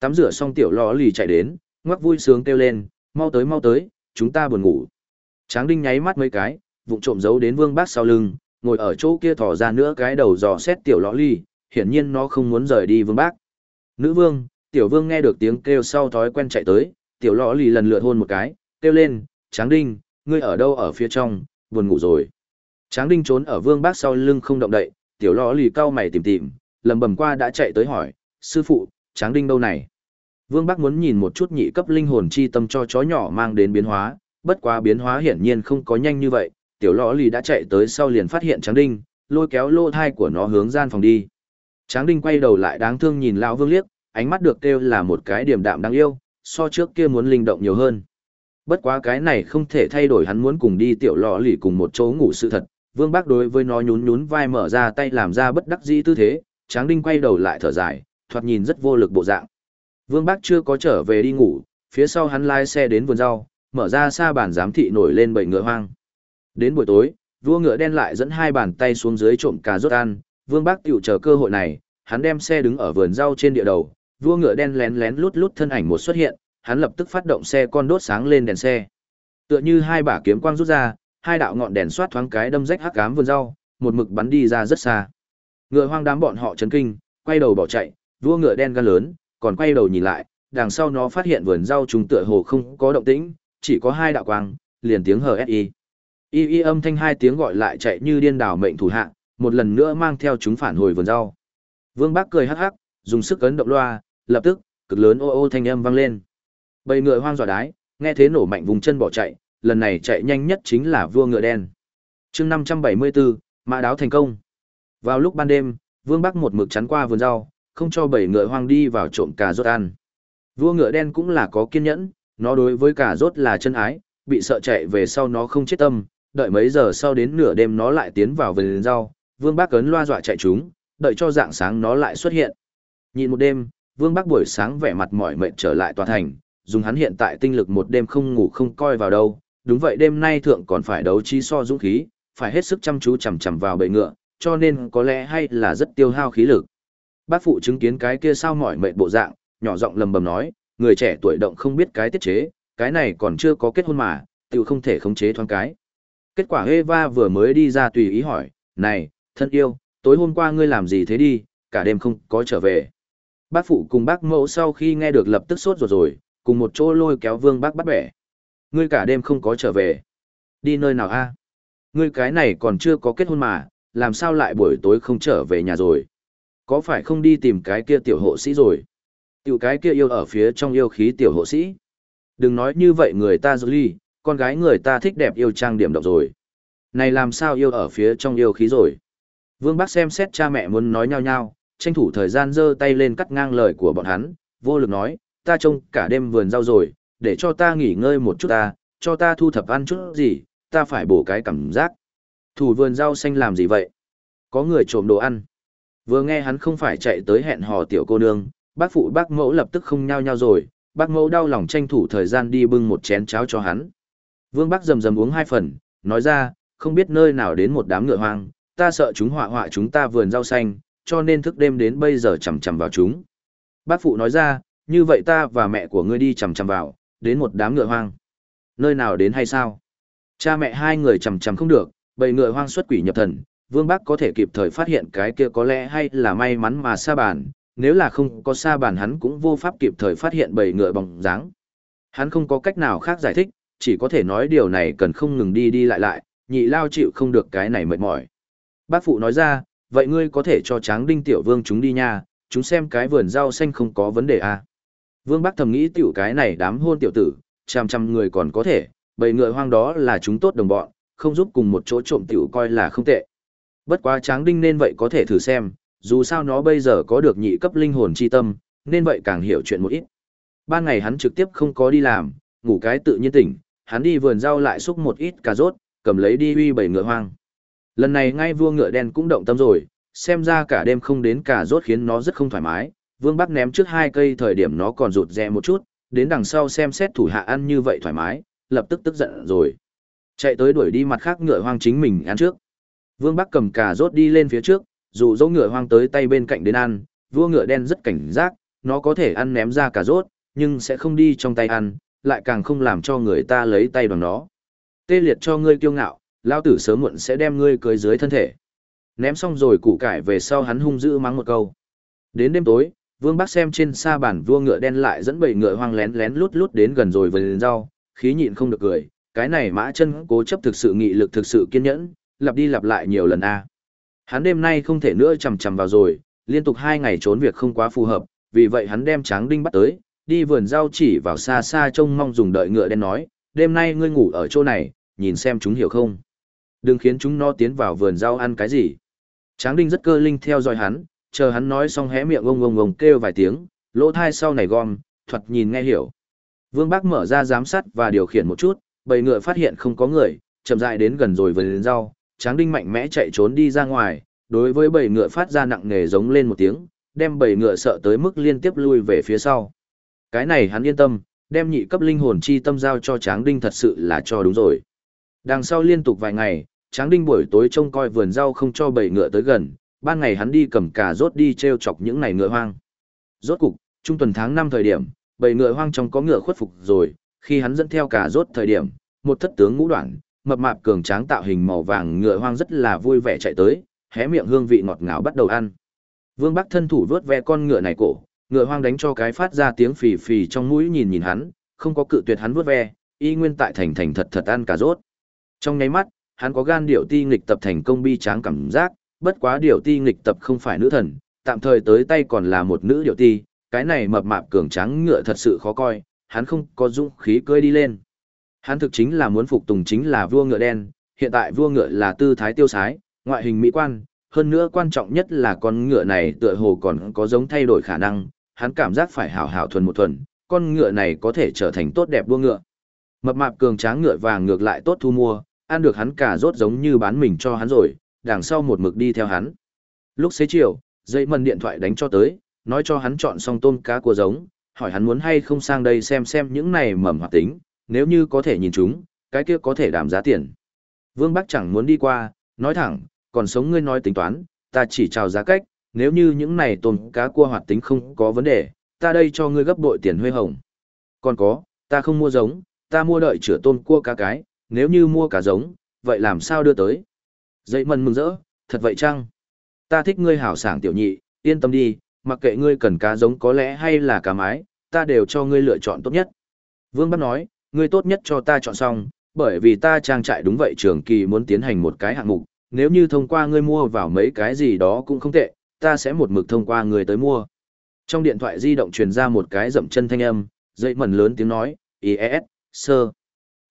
Tắm rửa xong tiểu lò lì chạy đến, ngoắc vui sướng kêu lên, mau tới mau tới, chúng ta buồn ngủ. Tráng Đinh nháy mắt mấy cái, vụng trộm giấu đến Vương Bác sau lưng, ngồi ở chỗ kia thò ra nữa cái đầu dò xét tiểu lõ ly, hiển nhiên nó không muốn rời đi Vương Bác. Nữ Vương, tiểu Vương nghe được tiếng kêu sau thói quen chạy tới, tiểu lõ lì lần lượt hôn một cái, kêu lên, Tráng Đinh, ngươi ở đâu ở phía trong, buồn ngủ rồi. Tráng Đinh trốn ở Vương Bác sau lưng không động đậy, tiểu lõ lì cao mày tìm tìm, lầm bầm qua đã chạy tới hỏi, sư phụ, Tráng Đinh đâu này? Vương Bác muốn nhìn một chút nhị cấp linh hồn chi tâm cho chó nhỏ mang đến biến hóa, bất quá biến hóa hiển nhiên không có nhanh như vậy, tiểu lọ lì đã chạy tới sau liền phát hiện Tráng Đinh, lôi kéo lô thai của nó hướng gian phòng đi. Tráng Đinh quay đầu lại đáng thương nhìn lão Vương liếc, ánh mắt được kêu là một cái điểm đạm đáng yêu, so trước kia muốn linh động nhiều hơn. Bất quá cái này không thể thay đổi hắn muốn cùng đi tiểu lò lì cùng một chỗ ngủ sự thật. Vương Bác đối với nó nhún nhún vai mở ra tay làm ra bất đắc dĩ tư thế, Tráng Đinh quay đầu lại thở dài, thoạt nhìn rất vô lực bộ dạng. Vương Bác chưa có trở về đi ngủ, phía sau hắn lái xe đến vườn rau, mở ra xa bàn giám thị nổi lên bảy ngựa hoang. Đến buổi tối, vua ngựa đen lại dẫn hai bàn tay xuống dưới trộm cà rốt ăn, Vương Bác tiểu chờ cơ hội này, hắn đem xe đứng ở vườn rau trên địa đầu, vua ngựa đen lén lén lút lút thân ảnh một xuất hiện, hắn lập tức phát động xe con đốt sáng lên đèn xe. Tựa như hai bả kiếm quang rút ra, hai đạo ngọn đèn xoát thoáng cái đâm rách hắc ám vườn rau, một mực bắn đi ra rất xa. Ngựa hoang đám bọn họ chấn kinh, quay đầu bỏ chạy, vua ngựa đen gan lớn, còn quay đầu nhìn lại, đằng sau nó phát hiện vườn rau trùng tựa hồ không có động tĩnh, chỉ có hai đạo quang, liền tiếng hờ SI. Y y âm thanh hai tiếng gọi lại chạy như điên đảo mệnh thủ hạ, một lần nữa mang theo chúng phản hồi vườn rau. Vương Bác cười hắc hắc, dùng sức ấn động loa, lập tức, cực lớn ô ô thanh âm vang lên. Bầy ngựa hoang dọa đái, nghe thế nổ mạnh vùng chân bỏ chạy, lần này chạy nhanh nhất chính là vua ngựa đen. chương 574, mã đáo thành công. Vào lúc ban đêm, Vương Bắc một mực chắn qua vườn rau, không cho bầy ngựa hoang đi vào trộm cà rốt ăn. Vua ngựa đen cũng là có kiên nhẫn, nó đối với cà rốt là chân ái, bị sợ chạy về sau nó không chết tâm, đợi mấy giờ sau đến nửa đêm nó lại tiến vào vườn rau, Vương bác ấn loa dọa chạy chúng, đợi cho dạng sáng nó lại xuất hiện. Nhìn một đêm, Vương bác buổi sáng vẻ mặt mỏi mệt trở lại tòa thành, dùng hắn hiện tại tinh lực một đêm không ngủ không coi vào đâu, đúng vậy đêm nay thượng còn phải đấu trí so dũng khí, phải hết sức chăm chú chằm chằm vào bệ ngựa, cho nên có lẽ hay là rất tiêu hao khí lực. Bác phụ chứng kiến cái kia sao mỏi mệt bộ dạng, nhỏ giọng lầm bầm nói, người trẻ tuổi động không biết cái tiết chế, cái này còn chưa có kết hôn mà, tự không thể khống chế thoáng cái. Kết quả Eva vừa mới đi ra tùy ý hỏi, này, thân yêu, tối hôm qua ngươi làm gì thế đi, cả đêm không có trở về. Bác phụ cùng bác mẫu sau khi nghe được lập tức sốt ruột rồi, cùng một chỗ lôi kéo vương bác bắt bẻ. Ngươi cả đêm không có trở về. Đi nơi nào a? Ngươi cái này còn chưa có kết hôn mà, làm sao lại buổi tối không trở về nhà rồi? Có phải không đi tìm cái kia tiểu hộ sĩ rồi? Tiểu cái kia yêu ở phía trong yêu khí tiểu hộ sĩ. Đừng nói như vậy người ta dư con gái người ta thích đẹp yêu trang điểm độc rồi. Này làm sao yêu ở phía trong yêu khí rồi? Vương Bác xem xét cha mẹ muốn nói nhau nhau, tranh thủ thời gian giơ tay lên cắt ngang lời của bọn hắn, vô lực nói, ta trông cả đêm vườn rau rồi, để cho ta nghỉ ngơi một chút ta, cho ta thu thập ăn chút gì, ta phải bổ cái cảm giác. Thủ vườn rau xanh làm gì vậy? Có người trộm đồ ăn. Vừa nghe hắn không phải chạy tới hẹn hò tiểu cô nương, bác phụ bác mẫu lập tức không nhao nhao rồi, bác mẫu đau lòng tranh thủ thời gian đi bưng một chén cháo cho hắn. Vương bác rầm rầm uống hai phần, nói ra, không biết nơi nào đến một đám ngựa hoang, ta sợ chúng họa họa chúng ta vườn rau xanh, cho nên thức đêm đến bây giờ chầm chầm vào chúng. Bác phụ nói ra, như vậy ta và mẹ của ngươi đi chầm chầm vào, đến một đám ngựa hoang. Nơi nào đến hay sao? Cha mẹ hai người chầm chầm không được, bầy ngựa hoang xuất quỷ nhập thần, Vương Bác có thể kịp thời phát hiện cái kia có lẽ hay là may mắn mà xa bản, nếu là không có xa bản hắn cũng vô pháp kịp thời phát hiện bầy ngựa bóng dáng. Hắn không có cách nào khác giải thích, chỉ có thể nói điều này cần không ngừng đi đi lại lại, nhị lao chịu không được cái này mệt mỏi. Bác phụ nói ra, vậy ngươi có thể cho tráng đinh tiểu vương chúng đi nha, chúng xem cái vườn rau xanh không có vấn đề à. Vương Bắc thầm nghĩ tiểu cái này đám hôn tiểu tử, trăm trăm người còn có thể, bầy ngựa hoang đó là chúng tốt đồng bọn, không giúp cùng một chỗ trộm tiểu coi là không tệ. Bất quá tráng đinh nên vậy có thể thử xem, dù sao nó bây giờ có được nhị cấp linh hồn chi tâm, nên vậy càng hiểu chuyện một ít. Ban ngày hắn trực tiếp không có đi làm, ngủ cái tự nhiên tỉnh, hắn đi vườn rau lại xúc một ít cà rốt, cầm lấy đi uy bảy ngựa hoang. Lần này ngay vua ngựa đen cũng động tâm rồi, xem ra cả đêm không đến cà rốt khiến nó rất không thoải mái. Vương Bắc ném trước hai cây thời điểm nó còn rụt rè một chút, đến đằng sau xem xét thủ hạ ăn như vậy thoải mái, lập tức tức giận rồi. Chạy tới đuổi đi mặt khác ngựa hoang chính mình ăn trước. Vương Bắc cầm cà rốt đi lên phía trước, dù dấu ngựa hoang tới tay bên cạnh đến ăn, vua ngựa đen rất cảnh giác, nó có thể ăn ném ra cà rốt, nhưng sẽ không đi trong tay ăn, lại càng không làm cho người ta lấy tay bằng nó. Tê liệt cho ngươi kiêu ngạo, lao tử sớm muộn sẽ đem ngươi cưới dưới thân thể. Ném xong rồi củ cải về sau hắn hung dữ mắng một câu. Đến đêm tối, Vương Bác xem trên xa bản vua ngựa đen lại dẫn bầy ngựa hoang lén lén lút lút đến gần rồi vườn rau, khí nhịn không được cười, cái này mã chân cố chấp thực sự nghị lực thực sự kiên nhẫn, lặp đi lặp lại nhiều lần a. Hắn đêm nay không thể nữa chầm chầm vào rồi, liên tục hai ngày trốn việc không quá phù hợp, vì vậy hắn đem Tráng Đinh bắt tới, đi vườn rau chỉ vào xa xa trông mong dùng đợi ngựa đen nói, đêm nay ngươi ngủ ở chỗ này, nhìn xem chúng hiểu không. Đừng khiến chúng nó tiến vào vườn rau ăn cái gì. Tráng Đinh rất cơ linh theo dõi hắn, chờ hắn nói xong hé miệng ông ông ông kêu vài tiếng, lỗ thai sau này gom, thuật nhìn nghe hiểu. Vương Bác mở ra giám sát và điều khiển một chút, bầy ngựa phát hiện không có người, chậm rãi đến gần rồi vườn rau, Tráng Đinh mạnh mẽ chạy trốn đi ra ngoài, đối với bầy ngựa phát ra nặng nề giống lên một tiếng, đem bầy ngựa sợ tới mức liên tiếp lui về phía sau. Cái này hắn yên tâm, đem nhị cấp linh hồn chi tâm giao cho Tráng Đinh thật sự là cho đúng rồi. Đằng sau liên tục vài ngày, Tráng Đinh buổi tối trông coi vườn rau không cho bầy ngựa tới gần, ban ngày hắn đi cầm cà rốt đi treo chọc những này ngựa hoang. Rốt cục, trung tuần tháng 5 thời điểm, bầy ngựa hoang trong có ngựa khuất phục rồi, khi hắn dẫn theo cà rốt thời điểm, một thất tướng ngũ đoạn, mập mạp cường tráng tạo hình màu vàng ngựa hoang rất là vui vẻ chạy tới, hé miệng hương vị ngọt ngào bắt đầu ăn. Vương Bắc thân thủ vớt ve con ngựa này cổ, ngựa hoang đánh cho cái phát ra tiếng phì phì trong mũi nhìn nhìn hắn, không có cự tuyệt hắn vuốt ve, y nguyên tại thành thành thật thật ăn cà rốt. Trong nháy mắt, hắn có gan điệu ti nghịch tập thành công bi tráng cảm giác, bất quá điệu ti nghịch tập không phải nữ thần, tạm thời tới tay còn là một nữ điệu ti, cái này mập mạp cường tráng ngựa thật sự khó coi, hắn không có dũng khí cưỡi đi lên. Hắn thực chính là muốn phục tùng chính là vua ngựa đen, hiện tại vua ngựa là tư thái tiêu sái, ngoại hình mỹ quan, hơn nữa quan trọng nhất là con ngựa này tựa hồ còn có giống thay đổi khả năng, hắn cảm giác phải hảo hảo thuần một thuần, con ngựa này có thể trở thành tốt đẹp đua ngựa. Mập mạp cường tráng ngựa vàng ngược lại tốt thu mua, ăn được hắn cả rốt giống như bán mình cho hắn rồi, đằng sau một mực đi theo hắn. Lúc xế chiều, dây mần điện thoại đánh cho tới, nói cho hắn chọn xong tôm cá của giống, hỏi hắn muốn hay không sang đây xem xem những này mầm hoạt tính, nếu như có thể nhìn chúng, cái kia có thể đảm giá tiền. Vương Bắc chẳng muốn đi qua, nói thẳng, còn sống ngươi nói tính toán, ta chỉ chào giá cách, nếu như những này tôm cá cua hoạt tính không có vấn đề, ta đây cho ngươi gấp bội tiền huê hồng. Còn có, ta không mua giống, ta mua đợi chữa tôm cua cá cái, nếu như mua cả giống, vậy làm sao đưa tới? Dậy mần mừng rỡ, thật vậy chăng? Ta thích ngươi hảo sảng tiểu nhị, yên tâm đi, mặc kệ ngươi cần cá giống có lẽ hay là cá mái, ta đều cho ngươi lựa chọn tốt nhất. Vương Bắc nói, ngươi tốt nhất cho ta chọn xong, bởi vì ta trang trại đúng vậy trường kỳ muốn tiến hành một cái hạng mục, nếu như thông qua ngươi mua vào mấy cái gì đó cũng không tệ, ta sẽ một mực thông qua người tới mua. Trong điện thoại di động truyền ra một cái dậm chân thanh âm, dậy mẩn lớn tiếng nói, IES, sơ.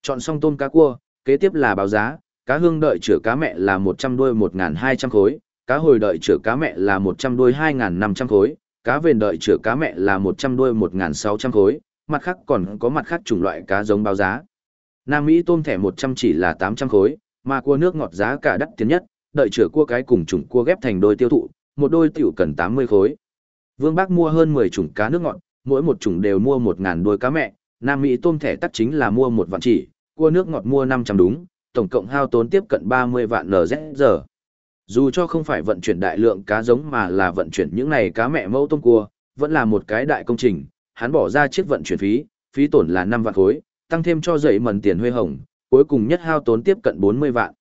Chọn xong tôm cá cua, kế tiếp là báo giá, cá hương đợi chữa cá mẹ là 100 đuôi 1.200 khối, cá hồi đợi chữa cá mẹ là 100 đuôi 2.500 khối, cá vền đợi chữa cá mẹ là 100 đuôi 1.600 khối, mặt khác còn có mặt khác chủng loại cá giống báo giá. Nam Mỹ tôm thẻ 100 chỉ là 800 khối, mà cua nước ngọt giá cả đắt tiền nhất, đợi chữa cua cái cùng chủng cua ghép thành đôi tiêu thụ, một đôi tiểu cần 80 khối. Vương Bác mua hơn 10 chủng cá nước ngọt, mỗi một chủng đều mua 1000 đôi cá mẹ, Nam Mỹ tôm thẻ tắt chính là mua một vạn chỉ, cua nước ngọt mua 500 đúng, tổng cộng hao tốn tiếp cận 30 vạn NZ Dù cho không phải vận chuyển đại lượng cá giống mà là vận chuyển những này cá mẹ mẫu tôm cua, vẫn là một cái đại công trình, hắn bỏ ra chiếc vận chuyển phí, phí tổn là 5 vạn khối, tăng thêm cho dậy mần tiền huê hồng, cuối cùng nhất hao tốn tiếp cận 40 vạn.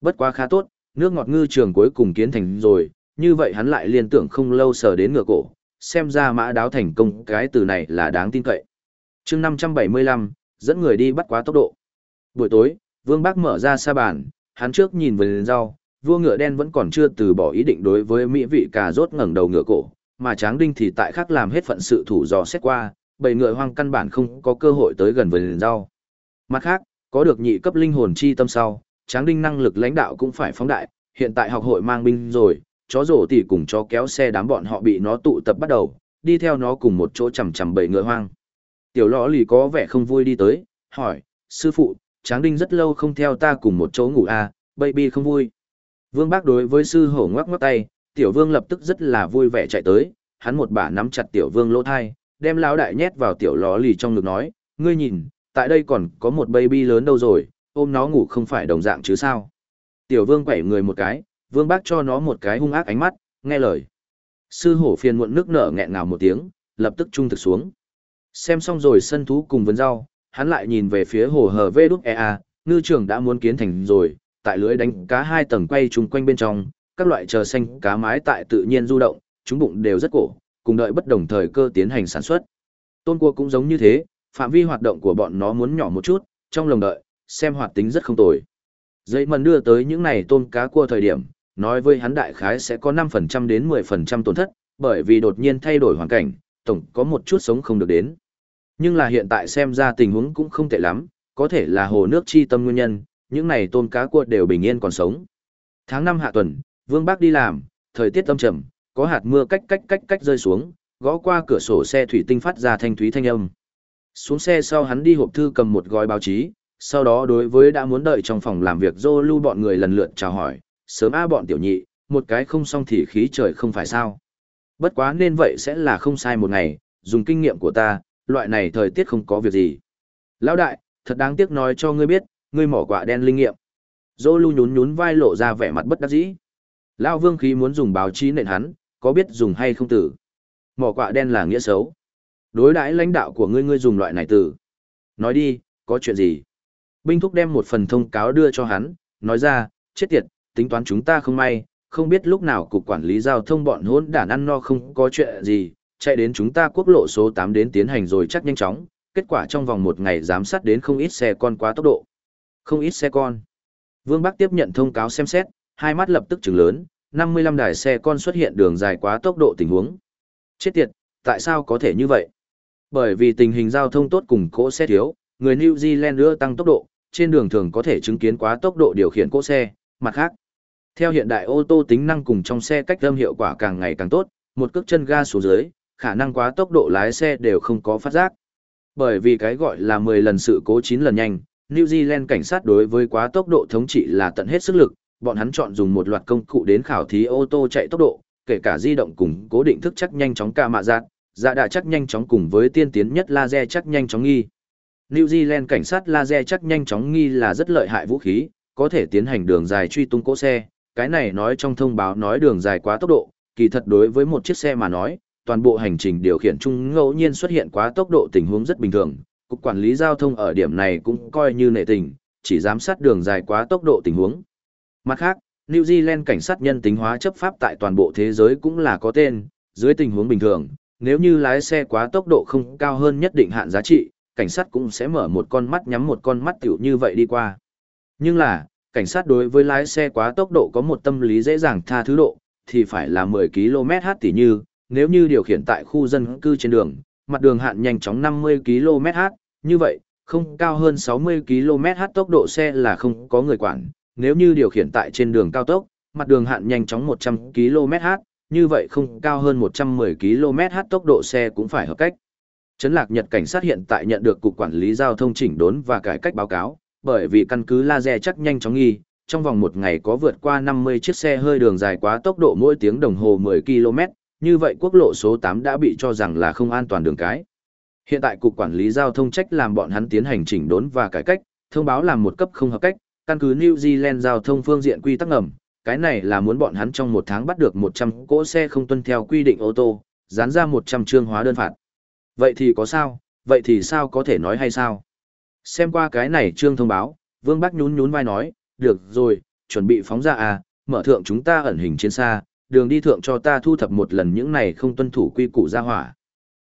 Bất quá khá tốt, nước ngọt ngư trường cuối cùng kiến thành rồi, như vậy hắn lại liên tưởng không lâu sờ đến ngựa cổ, xem ra mã đáo thành công cái từ này là đáng tin cậy. chương 575, dẫn người đi bắt quá tốc độ. Buổi tối, Vương Bác mở ra sa bàn, hắn trước nhìn vườn rau, vua ngựa đen vẫn còn chưa từ bỏ ý định đối với mỹ vị cà rốt ngẩng đầu ngựa cổ, mà Tráng Đinh thì tại khác làm hết phận sự thủ dò xét qua, bầy ngựa hoang căn bản không có cơ hội tới gần vườn rau. Mặt khác, có được nhị cấp linh hồn chi tâm sau, Tráng Đinh năng lực lãnh đạo cũng phải phóng đại, hiện tại học hội mang binh rồi, chó rổ tỉ cùng chó kéo xe đám bọn họ bị nó tụ tập bắt đầu, đi theo nó cùng một chỗ chầm chầm bầy ngựa hoang. Tiểu lõ lì có vẻ không vui đi tới, hỏi, sư phụ, Tráng Đinh rất lâu không theo ta cùng một chỗ ngủ à, baby không vui. Vương Bác đối với sư hổ ngoắc ngoắc tay, tiểu vương lập tức rất là vui vẻ chạy tới, hắn một bả nắm chặt tiểu vương lỗ thai, đem lão đại nhét vào tiểu ló lì trong ngực nói, ngươi nhìn, tại đây còn có một baby lớn đâu rồi, ôm nó ngủ không phải đồng dạng chứ sao. Tiểu vương quẩy người một cái, vương bác cho nó một cái hung ác ánh mắt, nghe lời. Sư hổ phiền muộn nước nở nghẹn ngào một tiếng, lập tức trung thực xuống. Xem xong rồi sân thú cùng vườn rau, hắn lại nhìn về phía hồ hờ vê đúc ea, ngư trường đã muốn kiến thành rồi, tại lưới đánh cá hai tầng quay chung quanh bên trong, các loại chờ xanh cá mái tại tự nhiên du động, chúng bụng đều rất cổ, cùng đợi bất đồng thời cơ tiến hành sản xuất. Tôn cua cũng giống như thế, phạm vi hoạt động của bọn nó muốn nhỏ một chút, trong lồng đợi, xem hoạt tính rất không tồi. Dây mần đưa tới những này tôm cá cua thời điểm, nói với hắn đại khái sẽ có 5% đến 10% tổn thất, bởi vì đột nhiên thay đổi hoàn cảnh, tổng có một chút sống không được đến. Nhưng là hiện tại xem ra tình huống cũng không tệ lắm, có thể là hồ nước chi tâm nguyên nhân, những này tôm cá cua đều bình yên còn sống. Tháng 5 hạ tuần, Vương Bác đi làm, thời tiết âm trầm, có hạt mưa cách cách cách cách rơi xuống, gõ qua cửa sổ xe thủy tinh phát ra thanh thúy thanh âm. Xuống xe sau hắn đi hộp thư cầm một gói báo chí, sau đó đối với đã muốn đợi trong phòng làm việc dô lưu bọn người lần lượt chào hỏi, sớm a bọn tiểu nhị, một cái không xong thì khí trời không phải sao. Bất quá nên vậy sẽ là không sai một ngày, dùng kinh nghiệm của ta, loại này thời tiết không có việc gì. Lão đại, thật đáng tiếc nói cho ngươi biết, ngươi mỏ quả đen linh nghiệm. Dô lưu nhún nhún vai lộ ra vẻ mặt bất đắc dĩ. Lão vương khí muốn dùng báo chí nện hắn, có biết dùng hay không tử. Mỏ quả đen là nghĩa xấu. Đối đãi lãnh đạo của ngươi ngươi dùng loại này tử. Nói đi, có chuyện gì? Binh thúc đem một phần thông cáo đưa cho hắn, nói ra, chết tiệt, tính toán chúng ta không may, không biết lúc nào cục quản lý giao thông bọn hỗn đản ăn no không có chuyện gì, chạy đến chúng ta quốc lộ số 8 đến tiến hành rồi chắc nhanh chóng, kết quả trong vòng một ngày giám sát đến không ít xe con quá tốc độ. Không ít xe con. Vương Bắc tiếp nhận thông cáo xem xét, hai mắt lập tức trừng lớn, 55 đài xe con xuất hiện đường dài quá tốc độ tình huống. Chết tiệt, tại sao có thể như vậy? Bởi vì tình hình giao thông tốt cùng cỗ xe thiếu, người New Zealand nữa tăng tốc độ, trên đường thường có thể chứng kiến quá tốc độ điều khiển cỗ xe, mặt khác. Theo hiện đại ô tô tính năng cùng trong xe cách âm hiệu quả càng ngày càng tốt, một cước chân ga xuống dưới, khả năng quá tốc độ lái xe đều không có phát giác. Bởi vì cái gọi là 10 lần sự cố 9 lần nhanh, New Zealand cảnh sát đối với quá tốc độ thống trị là tận hết sức lực, bọn hắn chọn dùng một loạt công cụ đến khảo thí ô tô chạy tốc độ, kể cả di động cùng cố định thức chắc nhanh chóng ca mạ giác, dạ đà chắc nhanh chóng cùng với tiên tiến nhất laser chắc nhanh chóng nghi. New Zealand cảnh sát laser chắc nhanh chóng nghi là rất lợi hại vũ khí, có thể tiến hành đường dài truy tung cỗ xe, cái này nói trong thông báo nói đường dài quá tốc độ, kỳ thật đối với một chiếc xe mà nói, toàn bộ hành trình điều khiển chung ngẫu nhiên xuất hiện quá tốc độ tình huống rất bình thường. Cục quản lý giao thông ở điểm này cũng coi như nệ tình, chỉ giám sát đường dài quá tốc độ tình huống. Mặt khác, New Zealand cảnh sát nhân tính hóa chấp pháp tại toàn bộ thế giới cũng là có tên, dưới tình huống bình thường, nếu như lái xe quá tốc độ không cao hơn nhất định hạn giá trị, cảnh sát cũng sẽ mở một con mắt nhắm một con mắt tiểu như vậy đi qua. Nhưng là, cảnh sát đối với lái xe quá tốc độ có một tâm lý dễ dàng tha thứ độ, thì phải là 10 km/h tỷ như, nếu như điều khiển tại khu dân cư trên đường, mặt đường hạn nhanh chóng 50 km/h, như vậy, không cao hơn 60 km/h tốc độ xe là không có người quản, nếu như điều khiển tại trên đường cao tốc, mặt đường hạn nhanh chóng 100 km/h, như vậy không cao hơn 110 km/h tốc độ xe cũng phải hợp cách. Trấn Lạc Nhật cảnh sát hiện tại nhận được cục quản lý giao thông chỉnh đốn và cải cách báo cáo, bởi vì căn cứ laser chắc nhanh chóng nghi, trong vòng một ngày có vượt qua 50 chiếc xe hơi đường dài quá tốc độ mỗi tiếng đồng hồ 10 km, như vậy quốc lộ số 8 đã bị cho rằng là không an toàn đường cái. Hiện tại cục quản lý giao thông trách làm bọn hắn tiến hành chỉnh đốn và cải cách, thông báo làm một cấp không hợp cách, căn cứ New Zealand giao thông phương diện quy tắc ngầm, cái này là muốn bọn hắn trong một tháng bắt được 100 cỗ xe không tuân theo quy định ô tô, dán ra 100 trương hóa đơn phạt. Vậy thì có sao, vậy thì sao có thể nói hay sao? Xem qua cái này trương thông báo, Vương Bắc nhún nhún vai nói, được rồi, chuẩn bị phóng ra à, mở thượng chúng ta ẩn hình trên xa, đường đi thượng cho ta thu thập một lần những này không tuân thủ quy củ ra hỏa.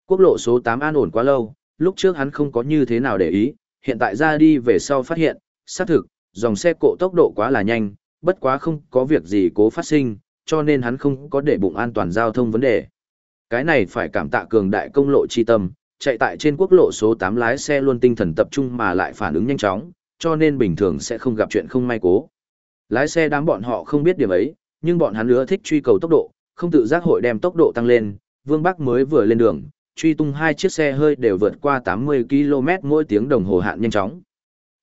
Quốc lộ số 8 an ổn quá lâu, lúc trước hắn không có như thế nào để ý, hiện tại ra đi về sau phát hiện, xác thực, dòng xe cộ tốc độ quá là nhanh, bất quá không có việc gì cố phát sinh, cho nên hắn không có để bụng an toàn giao thông vấn đề. Cái này phải cảm tạ cường đại công lộ chi tâm, chạy tại trên quốc lộ số 8 lái xe luôn tinh thần tập trung mà lại phản ứng nhanh chóng, cho nên bình thường sẽ không gặp chuyện không may cố. Lái xe đám bọn họ không biết điểm ấy, nhưng bọn hắn nữa thích truy cầu tốc độ, không tự giác hội đem tốc độ tăng lên, Vương Bắc mới vừa lên đường, truy tung hai chiếc xe hơi đều vượt qua 80 km mỗi tiếng đồng hồ hạn nhanh chóng.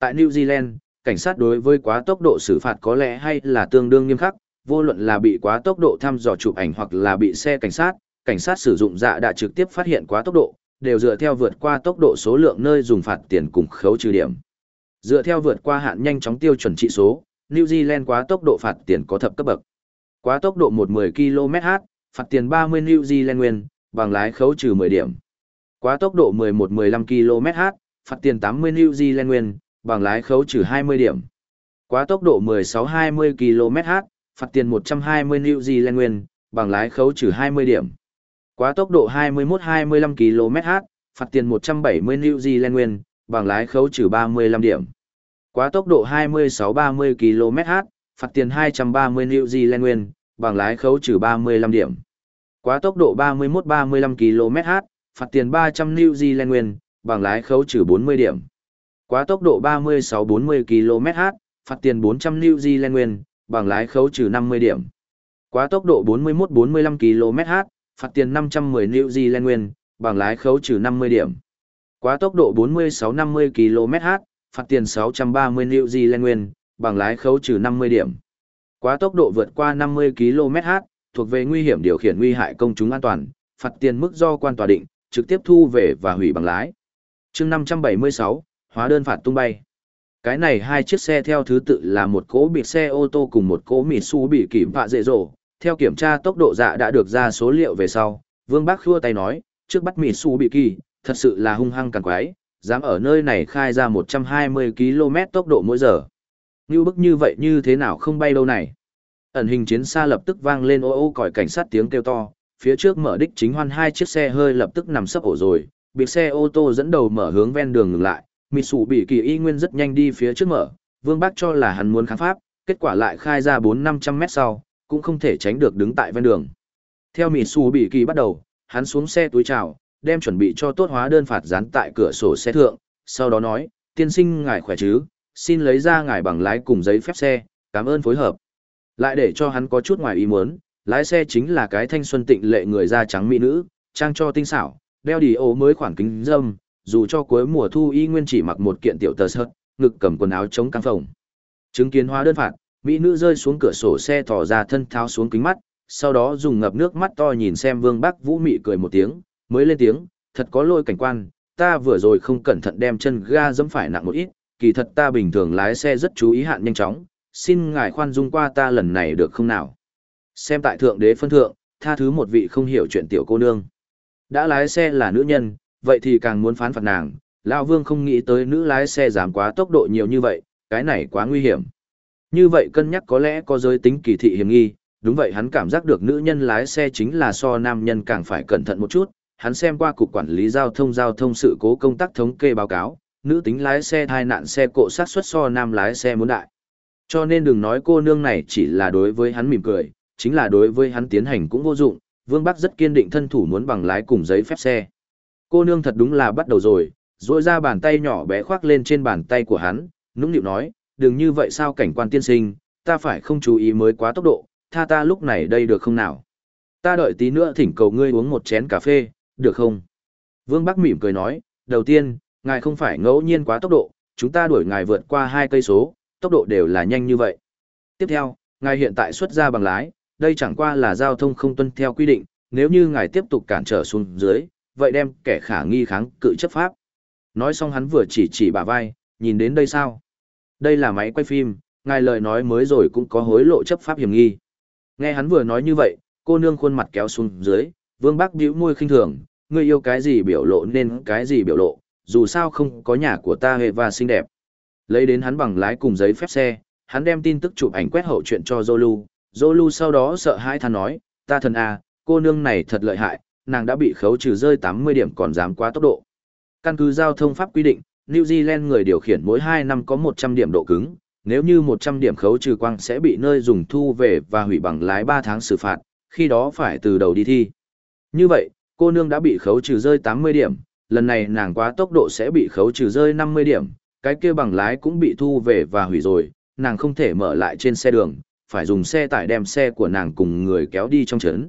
Tại New Zealand, cảnh sát đối với quá tốc độ xử phạt có lẽ hay là tương đương nghiêm khắc, vô luận là bị quá tốc độ thăm dò chụp ảnh hoặc là bị xe cảnh sát, cảnh sát sử dụng dạ đã trực tiếp phát hiện quá tốc độ, đều dựa theo vượt qua tốc độ số lượng nơi dùng phạt tiền cùng khấu trừ điểm. Dựa theo vượt qua hạn nhanh chóng tiêu chuẩn trị số, New Zealand quá tốc độ phạt tiền có thập cấp bậc. Quá tốc độ 110 km/h, phạt tiền 30 New Zealand nguyên, bằng lái khấu trừ 10 điểm. Quá tốc độ 11-15 km/h, phạt tiền 80 New Zealand nguyên, bằng lái khấu trừ 20 điểm. Quá tốc độ 16-20 km/h, phạt tiền 120 New Zealand nguyên, bằng lái khấu trừ 20 điểm. Quá tốc độ 21-25 km/h, phạt tiền 170 New Zealand nguyên, bằng lái khấu trừ 35 điểm. Quá tốc độ 26-30 km/h, phạt tiền 230 New Zealand nguyên, bằng lái khấu trừ 35 điểm. Quá tốc độ 31-35 km/h, phạt tiền 300 New Zealand nguyên, bằng lái khấu trừ 40 điểm. Quá tốc độ 36-40 km/h, phạt tiền 400 New Zealand nguyên, bằng lái khấu trừ 50 điểm. Quá tốc độ 41-45 km/h, phạt tiền 510 New Zealand nguyên, bằng lái khấu trừ 50 điểm. Quá tốc độ 46-50 km/h, phạt tiền 630 New Zealand nguyên, bằng lái khấu trừ 50 điểm. Quá tốc độ vượt qua 50 km/h, thuộc về nguy hiểm điều khiển nguy hại công chúng an toàn, phạt tiền mức do quan tòa định, trực tiếp thu về và hủy bằng lái. chương 576, hóa đơn phạt tung bay. Cái này hai chiếc xe theo thứ tự là một cỗ biệt xe ô tô cùng một cỗ Mitsubishi bị kỷ vạ dễ rổ. Theo kiểm tra tốc độ dạ đã được ra số liệu về sau, Vương Bác khua tay nói, trước bắt mì su bị kỳ, thật sự là hung hăng càng quái, dám ở nơi này khai ra 120 km tốc độ mỗi giờ. Như bức như vậy như thế nào không bay đâu này. Ẩn hình chiến xa lập tức vang lên ô ô còi cảnh sát tiếng kêu to, phía trước mở đích chính hoan hai chiếc xe hơi lập tức nằm sấp ổ rồi, biệt xe ô tô dẫn đầu mở hướng ven đường ngừng lại, mì sủ bị kỳ y nguyên rất nhanh đi phía trước mở, vương bác cho là hắn muốn kháng pháp, kết quả lại khai ra 4-500 mét sau, cũng không thể tránh được đứng tại ven đường. Theo mì xù bị kỳ bắt đầu, hắn xuống xe túi chào, đem chuẩn bị cho tốt hóa đơn phạt dán tại cửa sổ xe thượng, sau đó nói, tiên sinh ngài khỏe chứ, xin lấy ra ngài bằng lái cùng giấy phép xe, cảm ơn phối hợp. Lại để cho hắn có chút ngoài ý muốn, lái xe chính là cái thanh xuân tịnh lệ người da trắng mỹ nữ, trang cho tinh xảo, đeo đi ô mới khoản kính dâm, dù cho cuối mùa thu y nguyên chỉ mặc một kiện tiểu tờ sớt, ngực cầm quần áo chống căng phòng. Chứng kiến hóa đơn phạt, mỹ nữ rơi xuống cửa sổ xe thò ra thân tháo xuống kính mắt, sau đó dùng ngập nước mắt to nhìn xem Vương Bắc Vũ mị cười một tiếng, mới lên tiếng, thật có lôi cảnh quan, ta vừa rồi không cẩn thận đem chân ga dẫm phải nặng một ít, kỳ thật ta bình thường lái xe rất chú ý hạn nhanh chóng, xin ngài khoan dung qua ta lần này được không nào? Xem tại thượng đế phân thượng, tha thứ một vị không hiểu chuyện tiểu cô nương. Đã lái xe là nữ nhân, vậy thì càng muốn phán phạt nàng, Lão Vương không nghĩ tới nữ lái xe giảm quá tốc độ nhiều như vậy, cái này quá nguy hiểm. Như vậy cân nhắc có lẽ có giới tính kỳ thị hiểm nghi, đúng vậy hắn cảm giác được nữ nhân lái xe chính là so nam nhân càng phải cẩn thận một chút, hắn xem qua cục quản lý giao thông giao thông sự cố công tác thống kê báo cáo, nữ tính lái xe thai nạn xe cộ sát suất so nam lái xe muốn đại. Cho nên đừng nói cô nương này chỉ là đối với hắn mỉm cười, chính là đối với hắn tiến hành cũng vô dụng, Vương Bắc rất kiên định thân thủ muốn bằng lái cùng giấy phép xe. Cô nương thật đúng là bắt đầu rồi, rỗi ra bàn tay nhỏ bé khoác lên trên bàn tay của hắn, nũng nịu nói, đừng như vậy sao cảnh quan tiên sinh, ta phải không chú ý mới quá tốc độ, tha ta lúc này đây được không nào? Ta đợi tí nữa thỉnh cầu ngươi uống một chén cà phê, được không? Vương Bắc mỉm cười nói, đầu tiên, ngài không phải ngẫu nhiên quá tốc độ, chúng ta đuổi ngài vượt qua hai cây số, tốc độ đều là nhanh như vậy. Tiếp theo, ngài hiện tại xuất ra bằng lái, đây chẳng qua là giao thông không tuân theo quy định, nếu như ngài tiếp tục cản trở xuống dưới, vậy đem kẻ khả nghi kháng cự chấp pháp. Nói xong hắn vừa chỉ chỉ bả vai, nhìn đến đây sao? Đây là máy quay phim, ngài lời nói mới rồi cũng có hối lộ chấp pháp hiểm nghi. Nghe hắn vừa nói như vậy, cô nương khuôn mặt kéo xuống dưới, vương bác bĩu môi khinh thường, ngươi yêu cái gì biểu lộ nên cái gì biểu lộ, dù sao không có nhà của ta hệ và xinh đẹp. Lấy đến hắn bằng lái cùng giấy phép xe, hắn đem tin tức chụp ảnh quét hậu chuyện cho Zolu. Zolu sau đó sợ hãi than nói, ta thần à, cô nương này thật lợi hại, nàng đã bị khấu trừ rơi 80 điểm còn dám quá tốc độ. Căn cứ giao thông pháp quy định, New Zealand người điều khiển mỗi 2 năm có 100 điểm độ cứng, nếu như 100 điểm khấu trừ quang sẽ bị nơi dùng thu về và hủy bằng lái 3 tháng xử phạt, khi đó phải từ đầu đi thi. Như vậy, cô nương đã bị khấu trừ rơi 80 điểm, lần này nàng quá tốc độ sẽ bị khấu trừ rơi 50 điểm, cái kia bằng lái cũng bị thu về và hủy rồi, nàng không thể mở lại trên xe đường, phải dùng xe tải đem xe của nàng cùng người kéo đi trong trấn.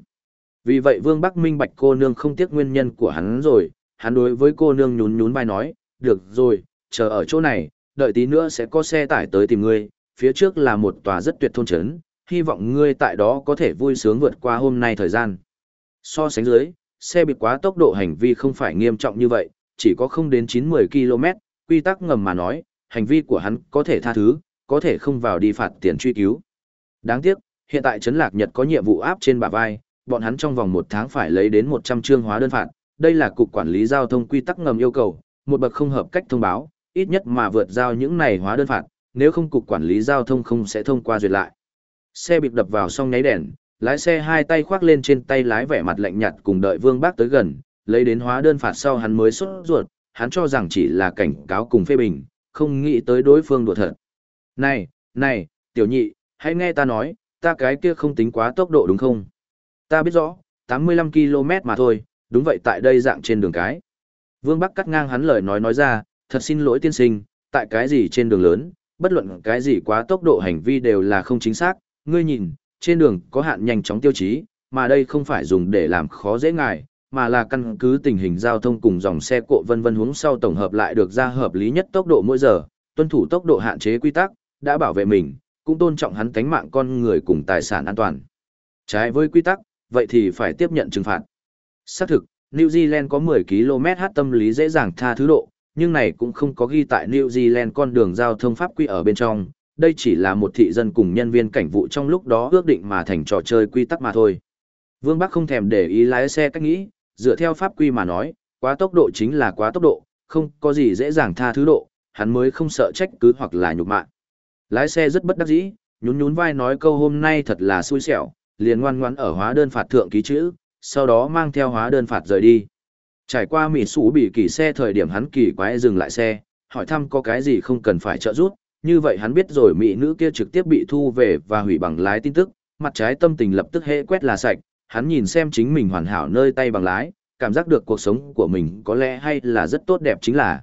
Vì vậy Vương Bắc minh bạch cô nương không tiếc nguyên nhân của hắn rồi, hắn đối với cô nương nhún nhún vai nói, được rồi, chờ ở chỗ này, đợi tí nữa sẽ có xe tải tới tìm ngươi, phía trước là một tòa rất tuyệt thôn trấn, hy vọng ngươi tại đó có thể vui sướng vượt qua hôm nay thời gian. So sánh dưới, xe bị quá tốc độ hành vi không phải nghiêm trọng như vậy, chỉ có không đến 9-10 km, quy tắc ngầm mà nói, hành vi của hắn có thể tha thứ, có thể không vào đi phạt tiền truy cứu. Đáng tiếc, hiện tại Trấn Lạc Nhật có nhiệm vụ áp trên bả vai, bọn hắn trong vòng một tháng phải lấy đến 100 chương hóa đơn phạt. Đây là cục quản lý giao thông quy tắc ngầm yêu cầu, một bậc không hợp cách thông báo, ít nhất mà vượt giao những này hóa đơn phạt, nếu không cục quản lý giao thông không sẽ thông qua duyệt lại. Xe bịp đập vào xong nháy đèn, lái xe hai tay khoác lên trên tay lái vẻ mặt lạnh nhạt cùng đợi Vương Bác tới gần, lấy đến hóa đơn phạt sau hắn mới xuất ruột, hắn cho rằng chỉ là cảnh cáo cùng phê bình, không nghĩ tới đối phương đùa thật. Này, này, tiểu nhị, hãy nghe ta nói, ta cái kia không tính quá tốc độ đúng không? Ta biết rõ, 85 km mà thôi, đúng vậy tại đây dạng trên đường cái. Vương Bắc cắt ngang hắn lời nói nói ra, thật xin lỗi tiên sinh, tại cái gì trên đường lớn, bất luận cái gì quá tốc độ hành vi đều là không chính xác, ngươi nhìn, trên đường có hạn nhanh chóng tiêu chí, mà đây không phải dùng để làm khó dễ ngài, mà là căn cứ tình hình giao thông cùng dòng xe cộ vân vân hướng sau tổng hợp lại được ra hợp lý nhất tốc độ mỗi giờ, tuân thủ tốc độ hạn chế quy tắc, đã bảo vệ mình, cũng tôn trọng hắn tánh mạng con người cùng tài sản an toàn. Trái với quy tắc, vậy thì phải tiếp nhận trừng phạt. Xác thực, New Zealand có 10 km h tâm lý dễ dàng tha thứ độ, nhưng này cũng không có ghi tại New Zealand con đường giao thông pháp quy ở bên trong, đây chỉ là một thị dân cùng nhân viên cảnh vụ trong lúc đó ước định mà thành trò chơi quy tắc mà thôi. Vương Bắc không thèm để ý lái xe cách nghĩ, dựa theo pháp quy mà nói, quá tốc độ chính là quá tốc độ, không có gì dễ dàng tha thứ độ, hắn mới không sợ trách cứ hoặc là nhục mạ. Lái xe rất bất đắc dĩ, nhún nhún vai nói câu hôm nay thật là xui xẻo, liền ngoan ngoãn ở hóa đơn phạt thượng ký chữ, sau đó mang theo hóa đơn phạt rời đi. Trải qua mỉ sủ bị kỳ xe thời điểm hắn kỳ quái dừng lại xe, hỏi thăm có cái gì không cần phải trợ giúp, như vậy hắn biết rồi mỹ nữ kia trực tiếp bị thu về và hủy bằng lái tin tức, mặt trái tâm tình lập tức hệ quét là sạch, hắn nhìn xem chính mình hoàn hảo nơi tay bằng lái, cảm giác được cuộc sống của mình có lẽ hay là rất tốt đẹp chính là.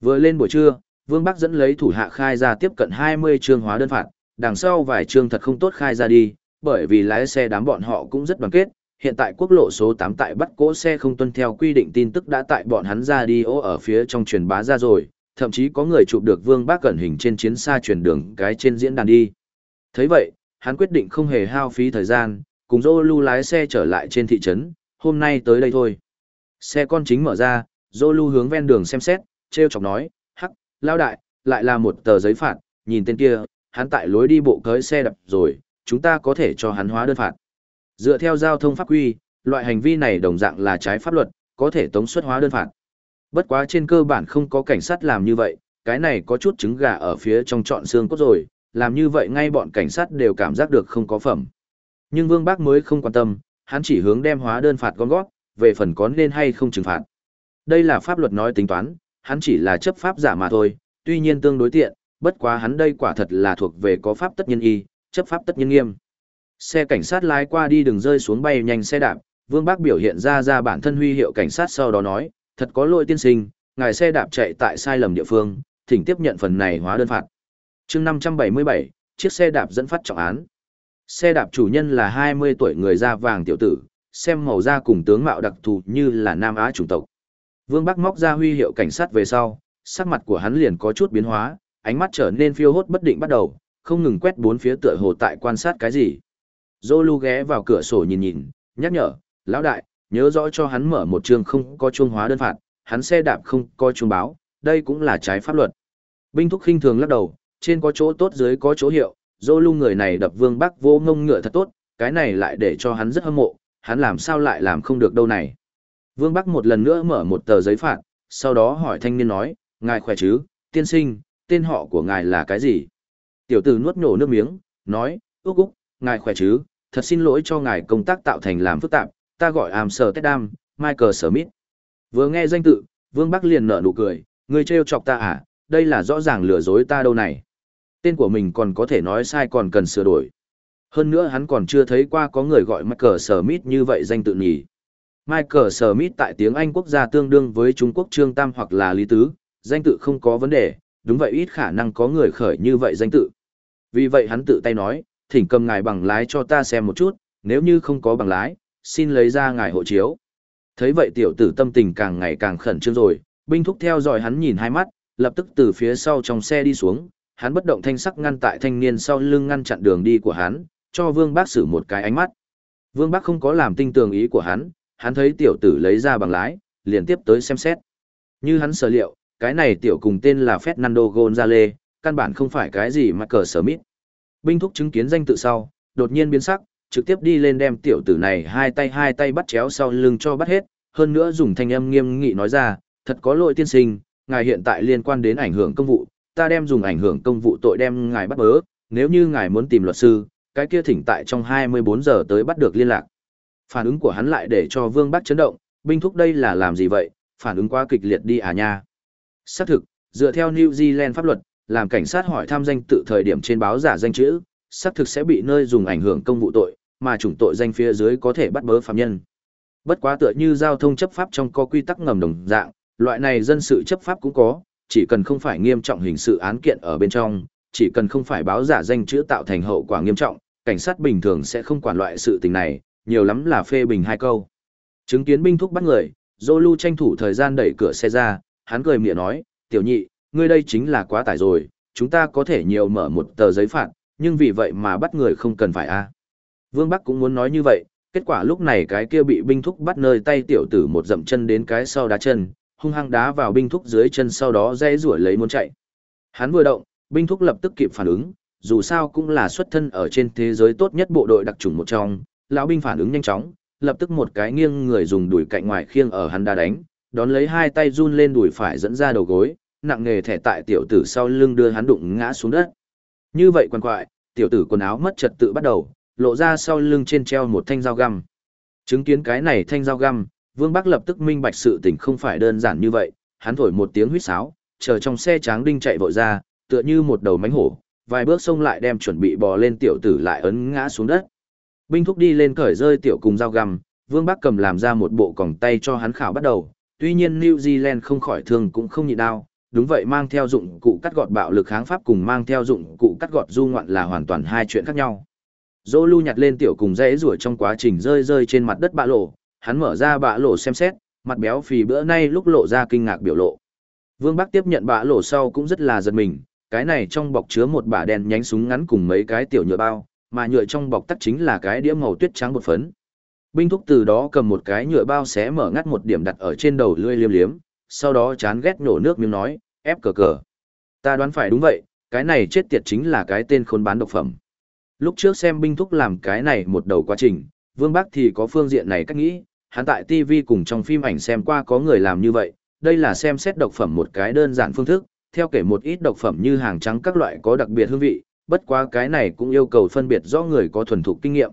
Vừa lên buổi trưa, Vương Bắc dẫn lấy thủ hạ khai ra tiếp cận 20 chương hóa đơn phạt, đằng sau vài chương thật không tốt khai ra đi, bởi vì lái xe đám bọn họ cũng rất đoàn kết. Hiện tại quốc lộ số 8 tại bắt cỗ xe không tuân theo quy định tin tức đã tại bọn hắn ra đi ô ở phía trong truyền bá ra rồi, thậm chí có người chụp được Vương Bác cẩn hình trên chiến xa truyền đường cái trên diễn đàn đi. thấy vậy, hắn quyết định không hề hao phí thời gian, cùng dô lưu lái xe trở lại trên thị trấn, hôm nay tới đây thôi. Xe con chính mở ra, dô lưu hướng ven đường xem xét, treo chọc nói, hắc, lao đại, lại là một tờ giấy phạt, nhìn tên kia, hắn tại lối đi bộ cưới xe đập rồi, chúng ta có thể cho hắn hóa đơn phạt. Dựa theo giao thông pháp quy, loại hành vi này đồng dạng là trái pháp luật, có thể tống xuất hóa đơn phạt. Bất quá trên cơ bản không có cảnh sát làm như vậy, cái này có chút trứng gà ở phía trong trọn xương cốt rồi, làm như vậy ngay bọn cảnh sát đều cảm giác được không có phẩm. Nhưng Vương Bác mới không quan tâm, hắn chỉ hướng đem hóa đơn phạt con gót, về phần có nên hay không trừng phạt. Đây là pháp luật nói tính toán, hắn chỉ là chấp pháp giả mà thôi, tuy nhiên tương đối tiện, bất quá hắn đây quả thật là thuộc về có pháp tất nhân y, chấp pháp tất nhân nghiêm. Xe cảnh sát lái qua đi đừng rơi xuống bay nhanh xe đạp, Vương Bác biểu hiện ra ra bản thân huy hiệu cảnh sát sau đó nói, thật có lỗi tiên sinh, ngài xe đạp chạy tại sai lầm địa phương, thỉnh tiếp nhận phần này hóa đơn phạt. chương 577, chiếc xe đạp dẫn phát trọng án. Xe đạp chủ nhân là 20 tuổi người da vàng tiểu tử, xem màu da cùng tướng mạo đặc thù như là Nam Á chủng tộc. Vương Bắc móc ra huy hiệu cảnh sát về sau, sắc mặt của hắn liền có chút biến hóa, ánh mắt trở nên phiêu hốt bất định bắt đầu, không ngừng quét bốn phía tựa hồ tại quan sát cái gì. Zolu ghé vào cửa sổ nhìn nhìn, nhắc nhở, lão đại, nhớ rõ cho hắn mở một trường không có chuông hóa đơn phạt, hắn xe đạp không có chuông báo, đây cũng là trái pháp luật. Binh thúc khinh thường lắc đầu, trên có chỗ tốt dưới có chỗ hiệu, Zolu người này đập Vương Bắc vô ngông ngựa thật tốt, cái này lại để cho hắn rất hâm mộ, hắn làm sao lại làm không được đâu này. Vương Bắc một lần nữa mở một tờ giấy phạt, sau đó hỏi thanh niên nói, ngài khỏe chứ, tiên sinh, tên họ của ngài là cái gì? Tiểu tử nuốt nhổ nước miếng, nói, úc úc, ngài khỏe chứ, thật xin lỗi cho ngài công tác tạo thành làm phức tạp, ta gọi Amsterdam, Michael Smith. Vừa nghe danh tự, Vương Bắc liền nở nụ cười, ngươi trêu chọc ta à, đây là rõ ràng lừa dối ta đâu này. Tên của mình còn có thể nói sai còn cần sửa đổi. Hơn nữa hắn còn chưa thấy qua có người gọi Michael Smith như vậy danh tự nhỉ. Michael Smith tại tiếng Anh quốc gia tương đương với Trung Quốc Trương Tam hoặc là Lý Tứ, danh tự không có vấn đề, đúng vậy ít khả năng có người khởi như vậy danh tự. Vì vậy hắn tự tay nói, thỉnh cầm ngài bằng lái cho ta xem một chút, nếu như không có bằng lái, xin lấy ra ngài hộ chiếu. Thấy vậy tiểu tử tâm tình càng ngày càng khẩn trương rồi, binh thúc theo dõi hắn nhìn hai mắt, lập tức từ phía sau trong xe đi xuống, hắn bất động thanh sắc ngăn tại thanh niên sau lưng ngăn chặn đường đi của hắn, cho Vương Bác sử một cái ánh mắt. Vương Bác không có làm tinh tường ý của hắn, hắn thấy tiểu tử lấy ra bằng lái, liền tiếp tới xem xét. Như hắn sở liệu, cái này tiểu cùng tên là Fernando Gonzalez, căn bản không phải cái gì mà cờ sở mít. Binh thúc chứng kiến danh tự sau, đột nhiên biến sắc, trực tiếp đi lên đem tiểu tử này hai tay hai tay bắt chéo sau lưng cho bắt hết, hơn nữa dùng thanh âm nghiêm nghị nói ra, thật có lỗi tiên sinh, ngài hiện tại liên quan đến ảnh hưởng công vụ, ta đem dùng ảnh hưởng công vụ tội đem ngài bắt bớ, nếu như ngài muốn tìm luật sư, cái kia thỉnh tại trong 24 giờ tới bắt được liên lạc. Phản ứng của hắn lại để cho Vương Bắc chấn động, binh thúc đây là làm gì vậy, phản ứng quá kịch liệt đi à nha. Xác thực, dựa theo New Zealand pháp luật, làm cảnh sát hỏi tham danh tự thời điểm trên báo giả danh chữ, xác thực sẽ bị nơi dùng ảnh hưởng công vụ tội, mà chủng tội danh phía dưới có thể bắt bớ phạm nhân. Bất quá tựa như giao thông chấp pháp trong có quy tắc ngầm đồng dạng, loại này dân sự chấp pháp cũng có, chỉ cần không phải nghiêm trọng hình sự án kiện ở bên trong, chỉ cần không phải báo giả danh chữ tạo thành hậu quả nghiêm trọng, cảnh sát bình thường sẽ không quản loại sự tình này, nhiều lắm là phê bình hai câu. Chứng kiến binh thúc bắt người, Zolu tranh thủ thời gian đẩy cửa xe ra, hắn cười miệng nói, tiểu nhị, ngươi đây chính là quá tải rồi, chúng ta có thể nhiều mở một tờ giấy phạt, nhưng vì vậy mà bắt người không cần phải a. Vương Bắc cũng muốn nói như vậy, kết quả lúc này cái kia bị binh thúc bắt nơi tay tiểu tử một dậm chân đến cái sau đá chân, hung hăng đá vào binh thúc dưới chân sau đó dây rủa lấy muốn chạy. Hắn vừa động, binh thúc lập tức kịp phản ứng, dù sao cũng là xuất thân ở trên thế giới tốt nhất bộ đội đặc trùng một trong, lão binh phản ứng nhanh chóng, lập tức một cái nghiêng người dùng đùi cạnh ngoài khiêng ở hắn đá đánh, đón lấy hai tay run lên đùi phải dẫn ra đầu gối, nặng nghề thẻ tại tiểu tử sau lưng đưa hắn đụng ngã xuống đất. Như vậy quan quại, tiểu tử quần áo mất trật tự bắt đầu, lộ ra sau lưng trên treo một thanh dao găm. Chứng kiến cái này thanh dao găm, Vương Bắc lập tức minh bạch sự tình không phải đơn giản như vậy, hắn thổi một tiếng huýt sáo, chờ trong xe tráng đinh chạy vội ra, tựa như một đầu mánh hổ, vài bước xông lại đem chuẩn bị bò lên tiểu tử lại ấn ngã xuống đất. Binh thúc đi lên cởi rơi tiểu cùng dao găm, Vương Bắc cầm làm ra một bộ còng tay cho hắn khảo bắt đầu, tuy nhiên New Zealand không khỏi thương cũng không nhịn đau, đúng vậy mang theo dụng cụ cắt gọt bạo lực kháng pháp cùng mang theo dụng cụ cắt gọt du ngoạn là hoàn toàn hai chuyện khác nhau. Dỗ lưu nhặt lên tiểu cùng dãy rủa trong quá trình rơi rơi trên mặt đất bạ lộ, hắn mở ra bạ lộ xem xét, mặt béo phì bữa nay lúc lộ ra kinh ngạc biểu lộ. Vương Bắc tiếp nhận bạ lộ sau cũng rất là giật mình, cái này trong bọc chứa một bả đèn nhánh súng ngắn cùng mấy cái tiểu nhựa bao, mà nhựa trong bọc tắt chính là cái đĩa màu tuyết trắng bột phấn. Binh thúc từ đó cầm một cái nhựa bao xé mở ngắt một điểm đặt ở trên đầu lươi liêm liếm, sau đó chán ghét nổ nước miếng nói, ép cờ cờ. Ta đoán phải đúng vậy, cái này chết tiệt chính là cái tên khốn bán độc phẩm. Lúc trước xem binh thúc làm cái này một đầu quá trình, Vương Bắc thì có phương diện này cách nghĩ, hắn tại TV cùng trong phim ảnh xem qua có người làm như vậy, đây là xem xét độc phẩm một cái đơn giản phương thức, theo kể một ít độc phẩm như hàng trắng các loại có đặc biệt hương vị, bất quá cái này cũng yêu cầu phân biệt do người có thuần thục kinh nghiệm.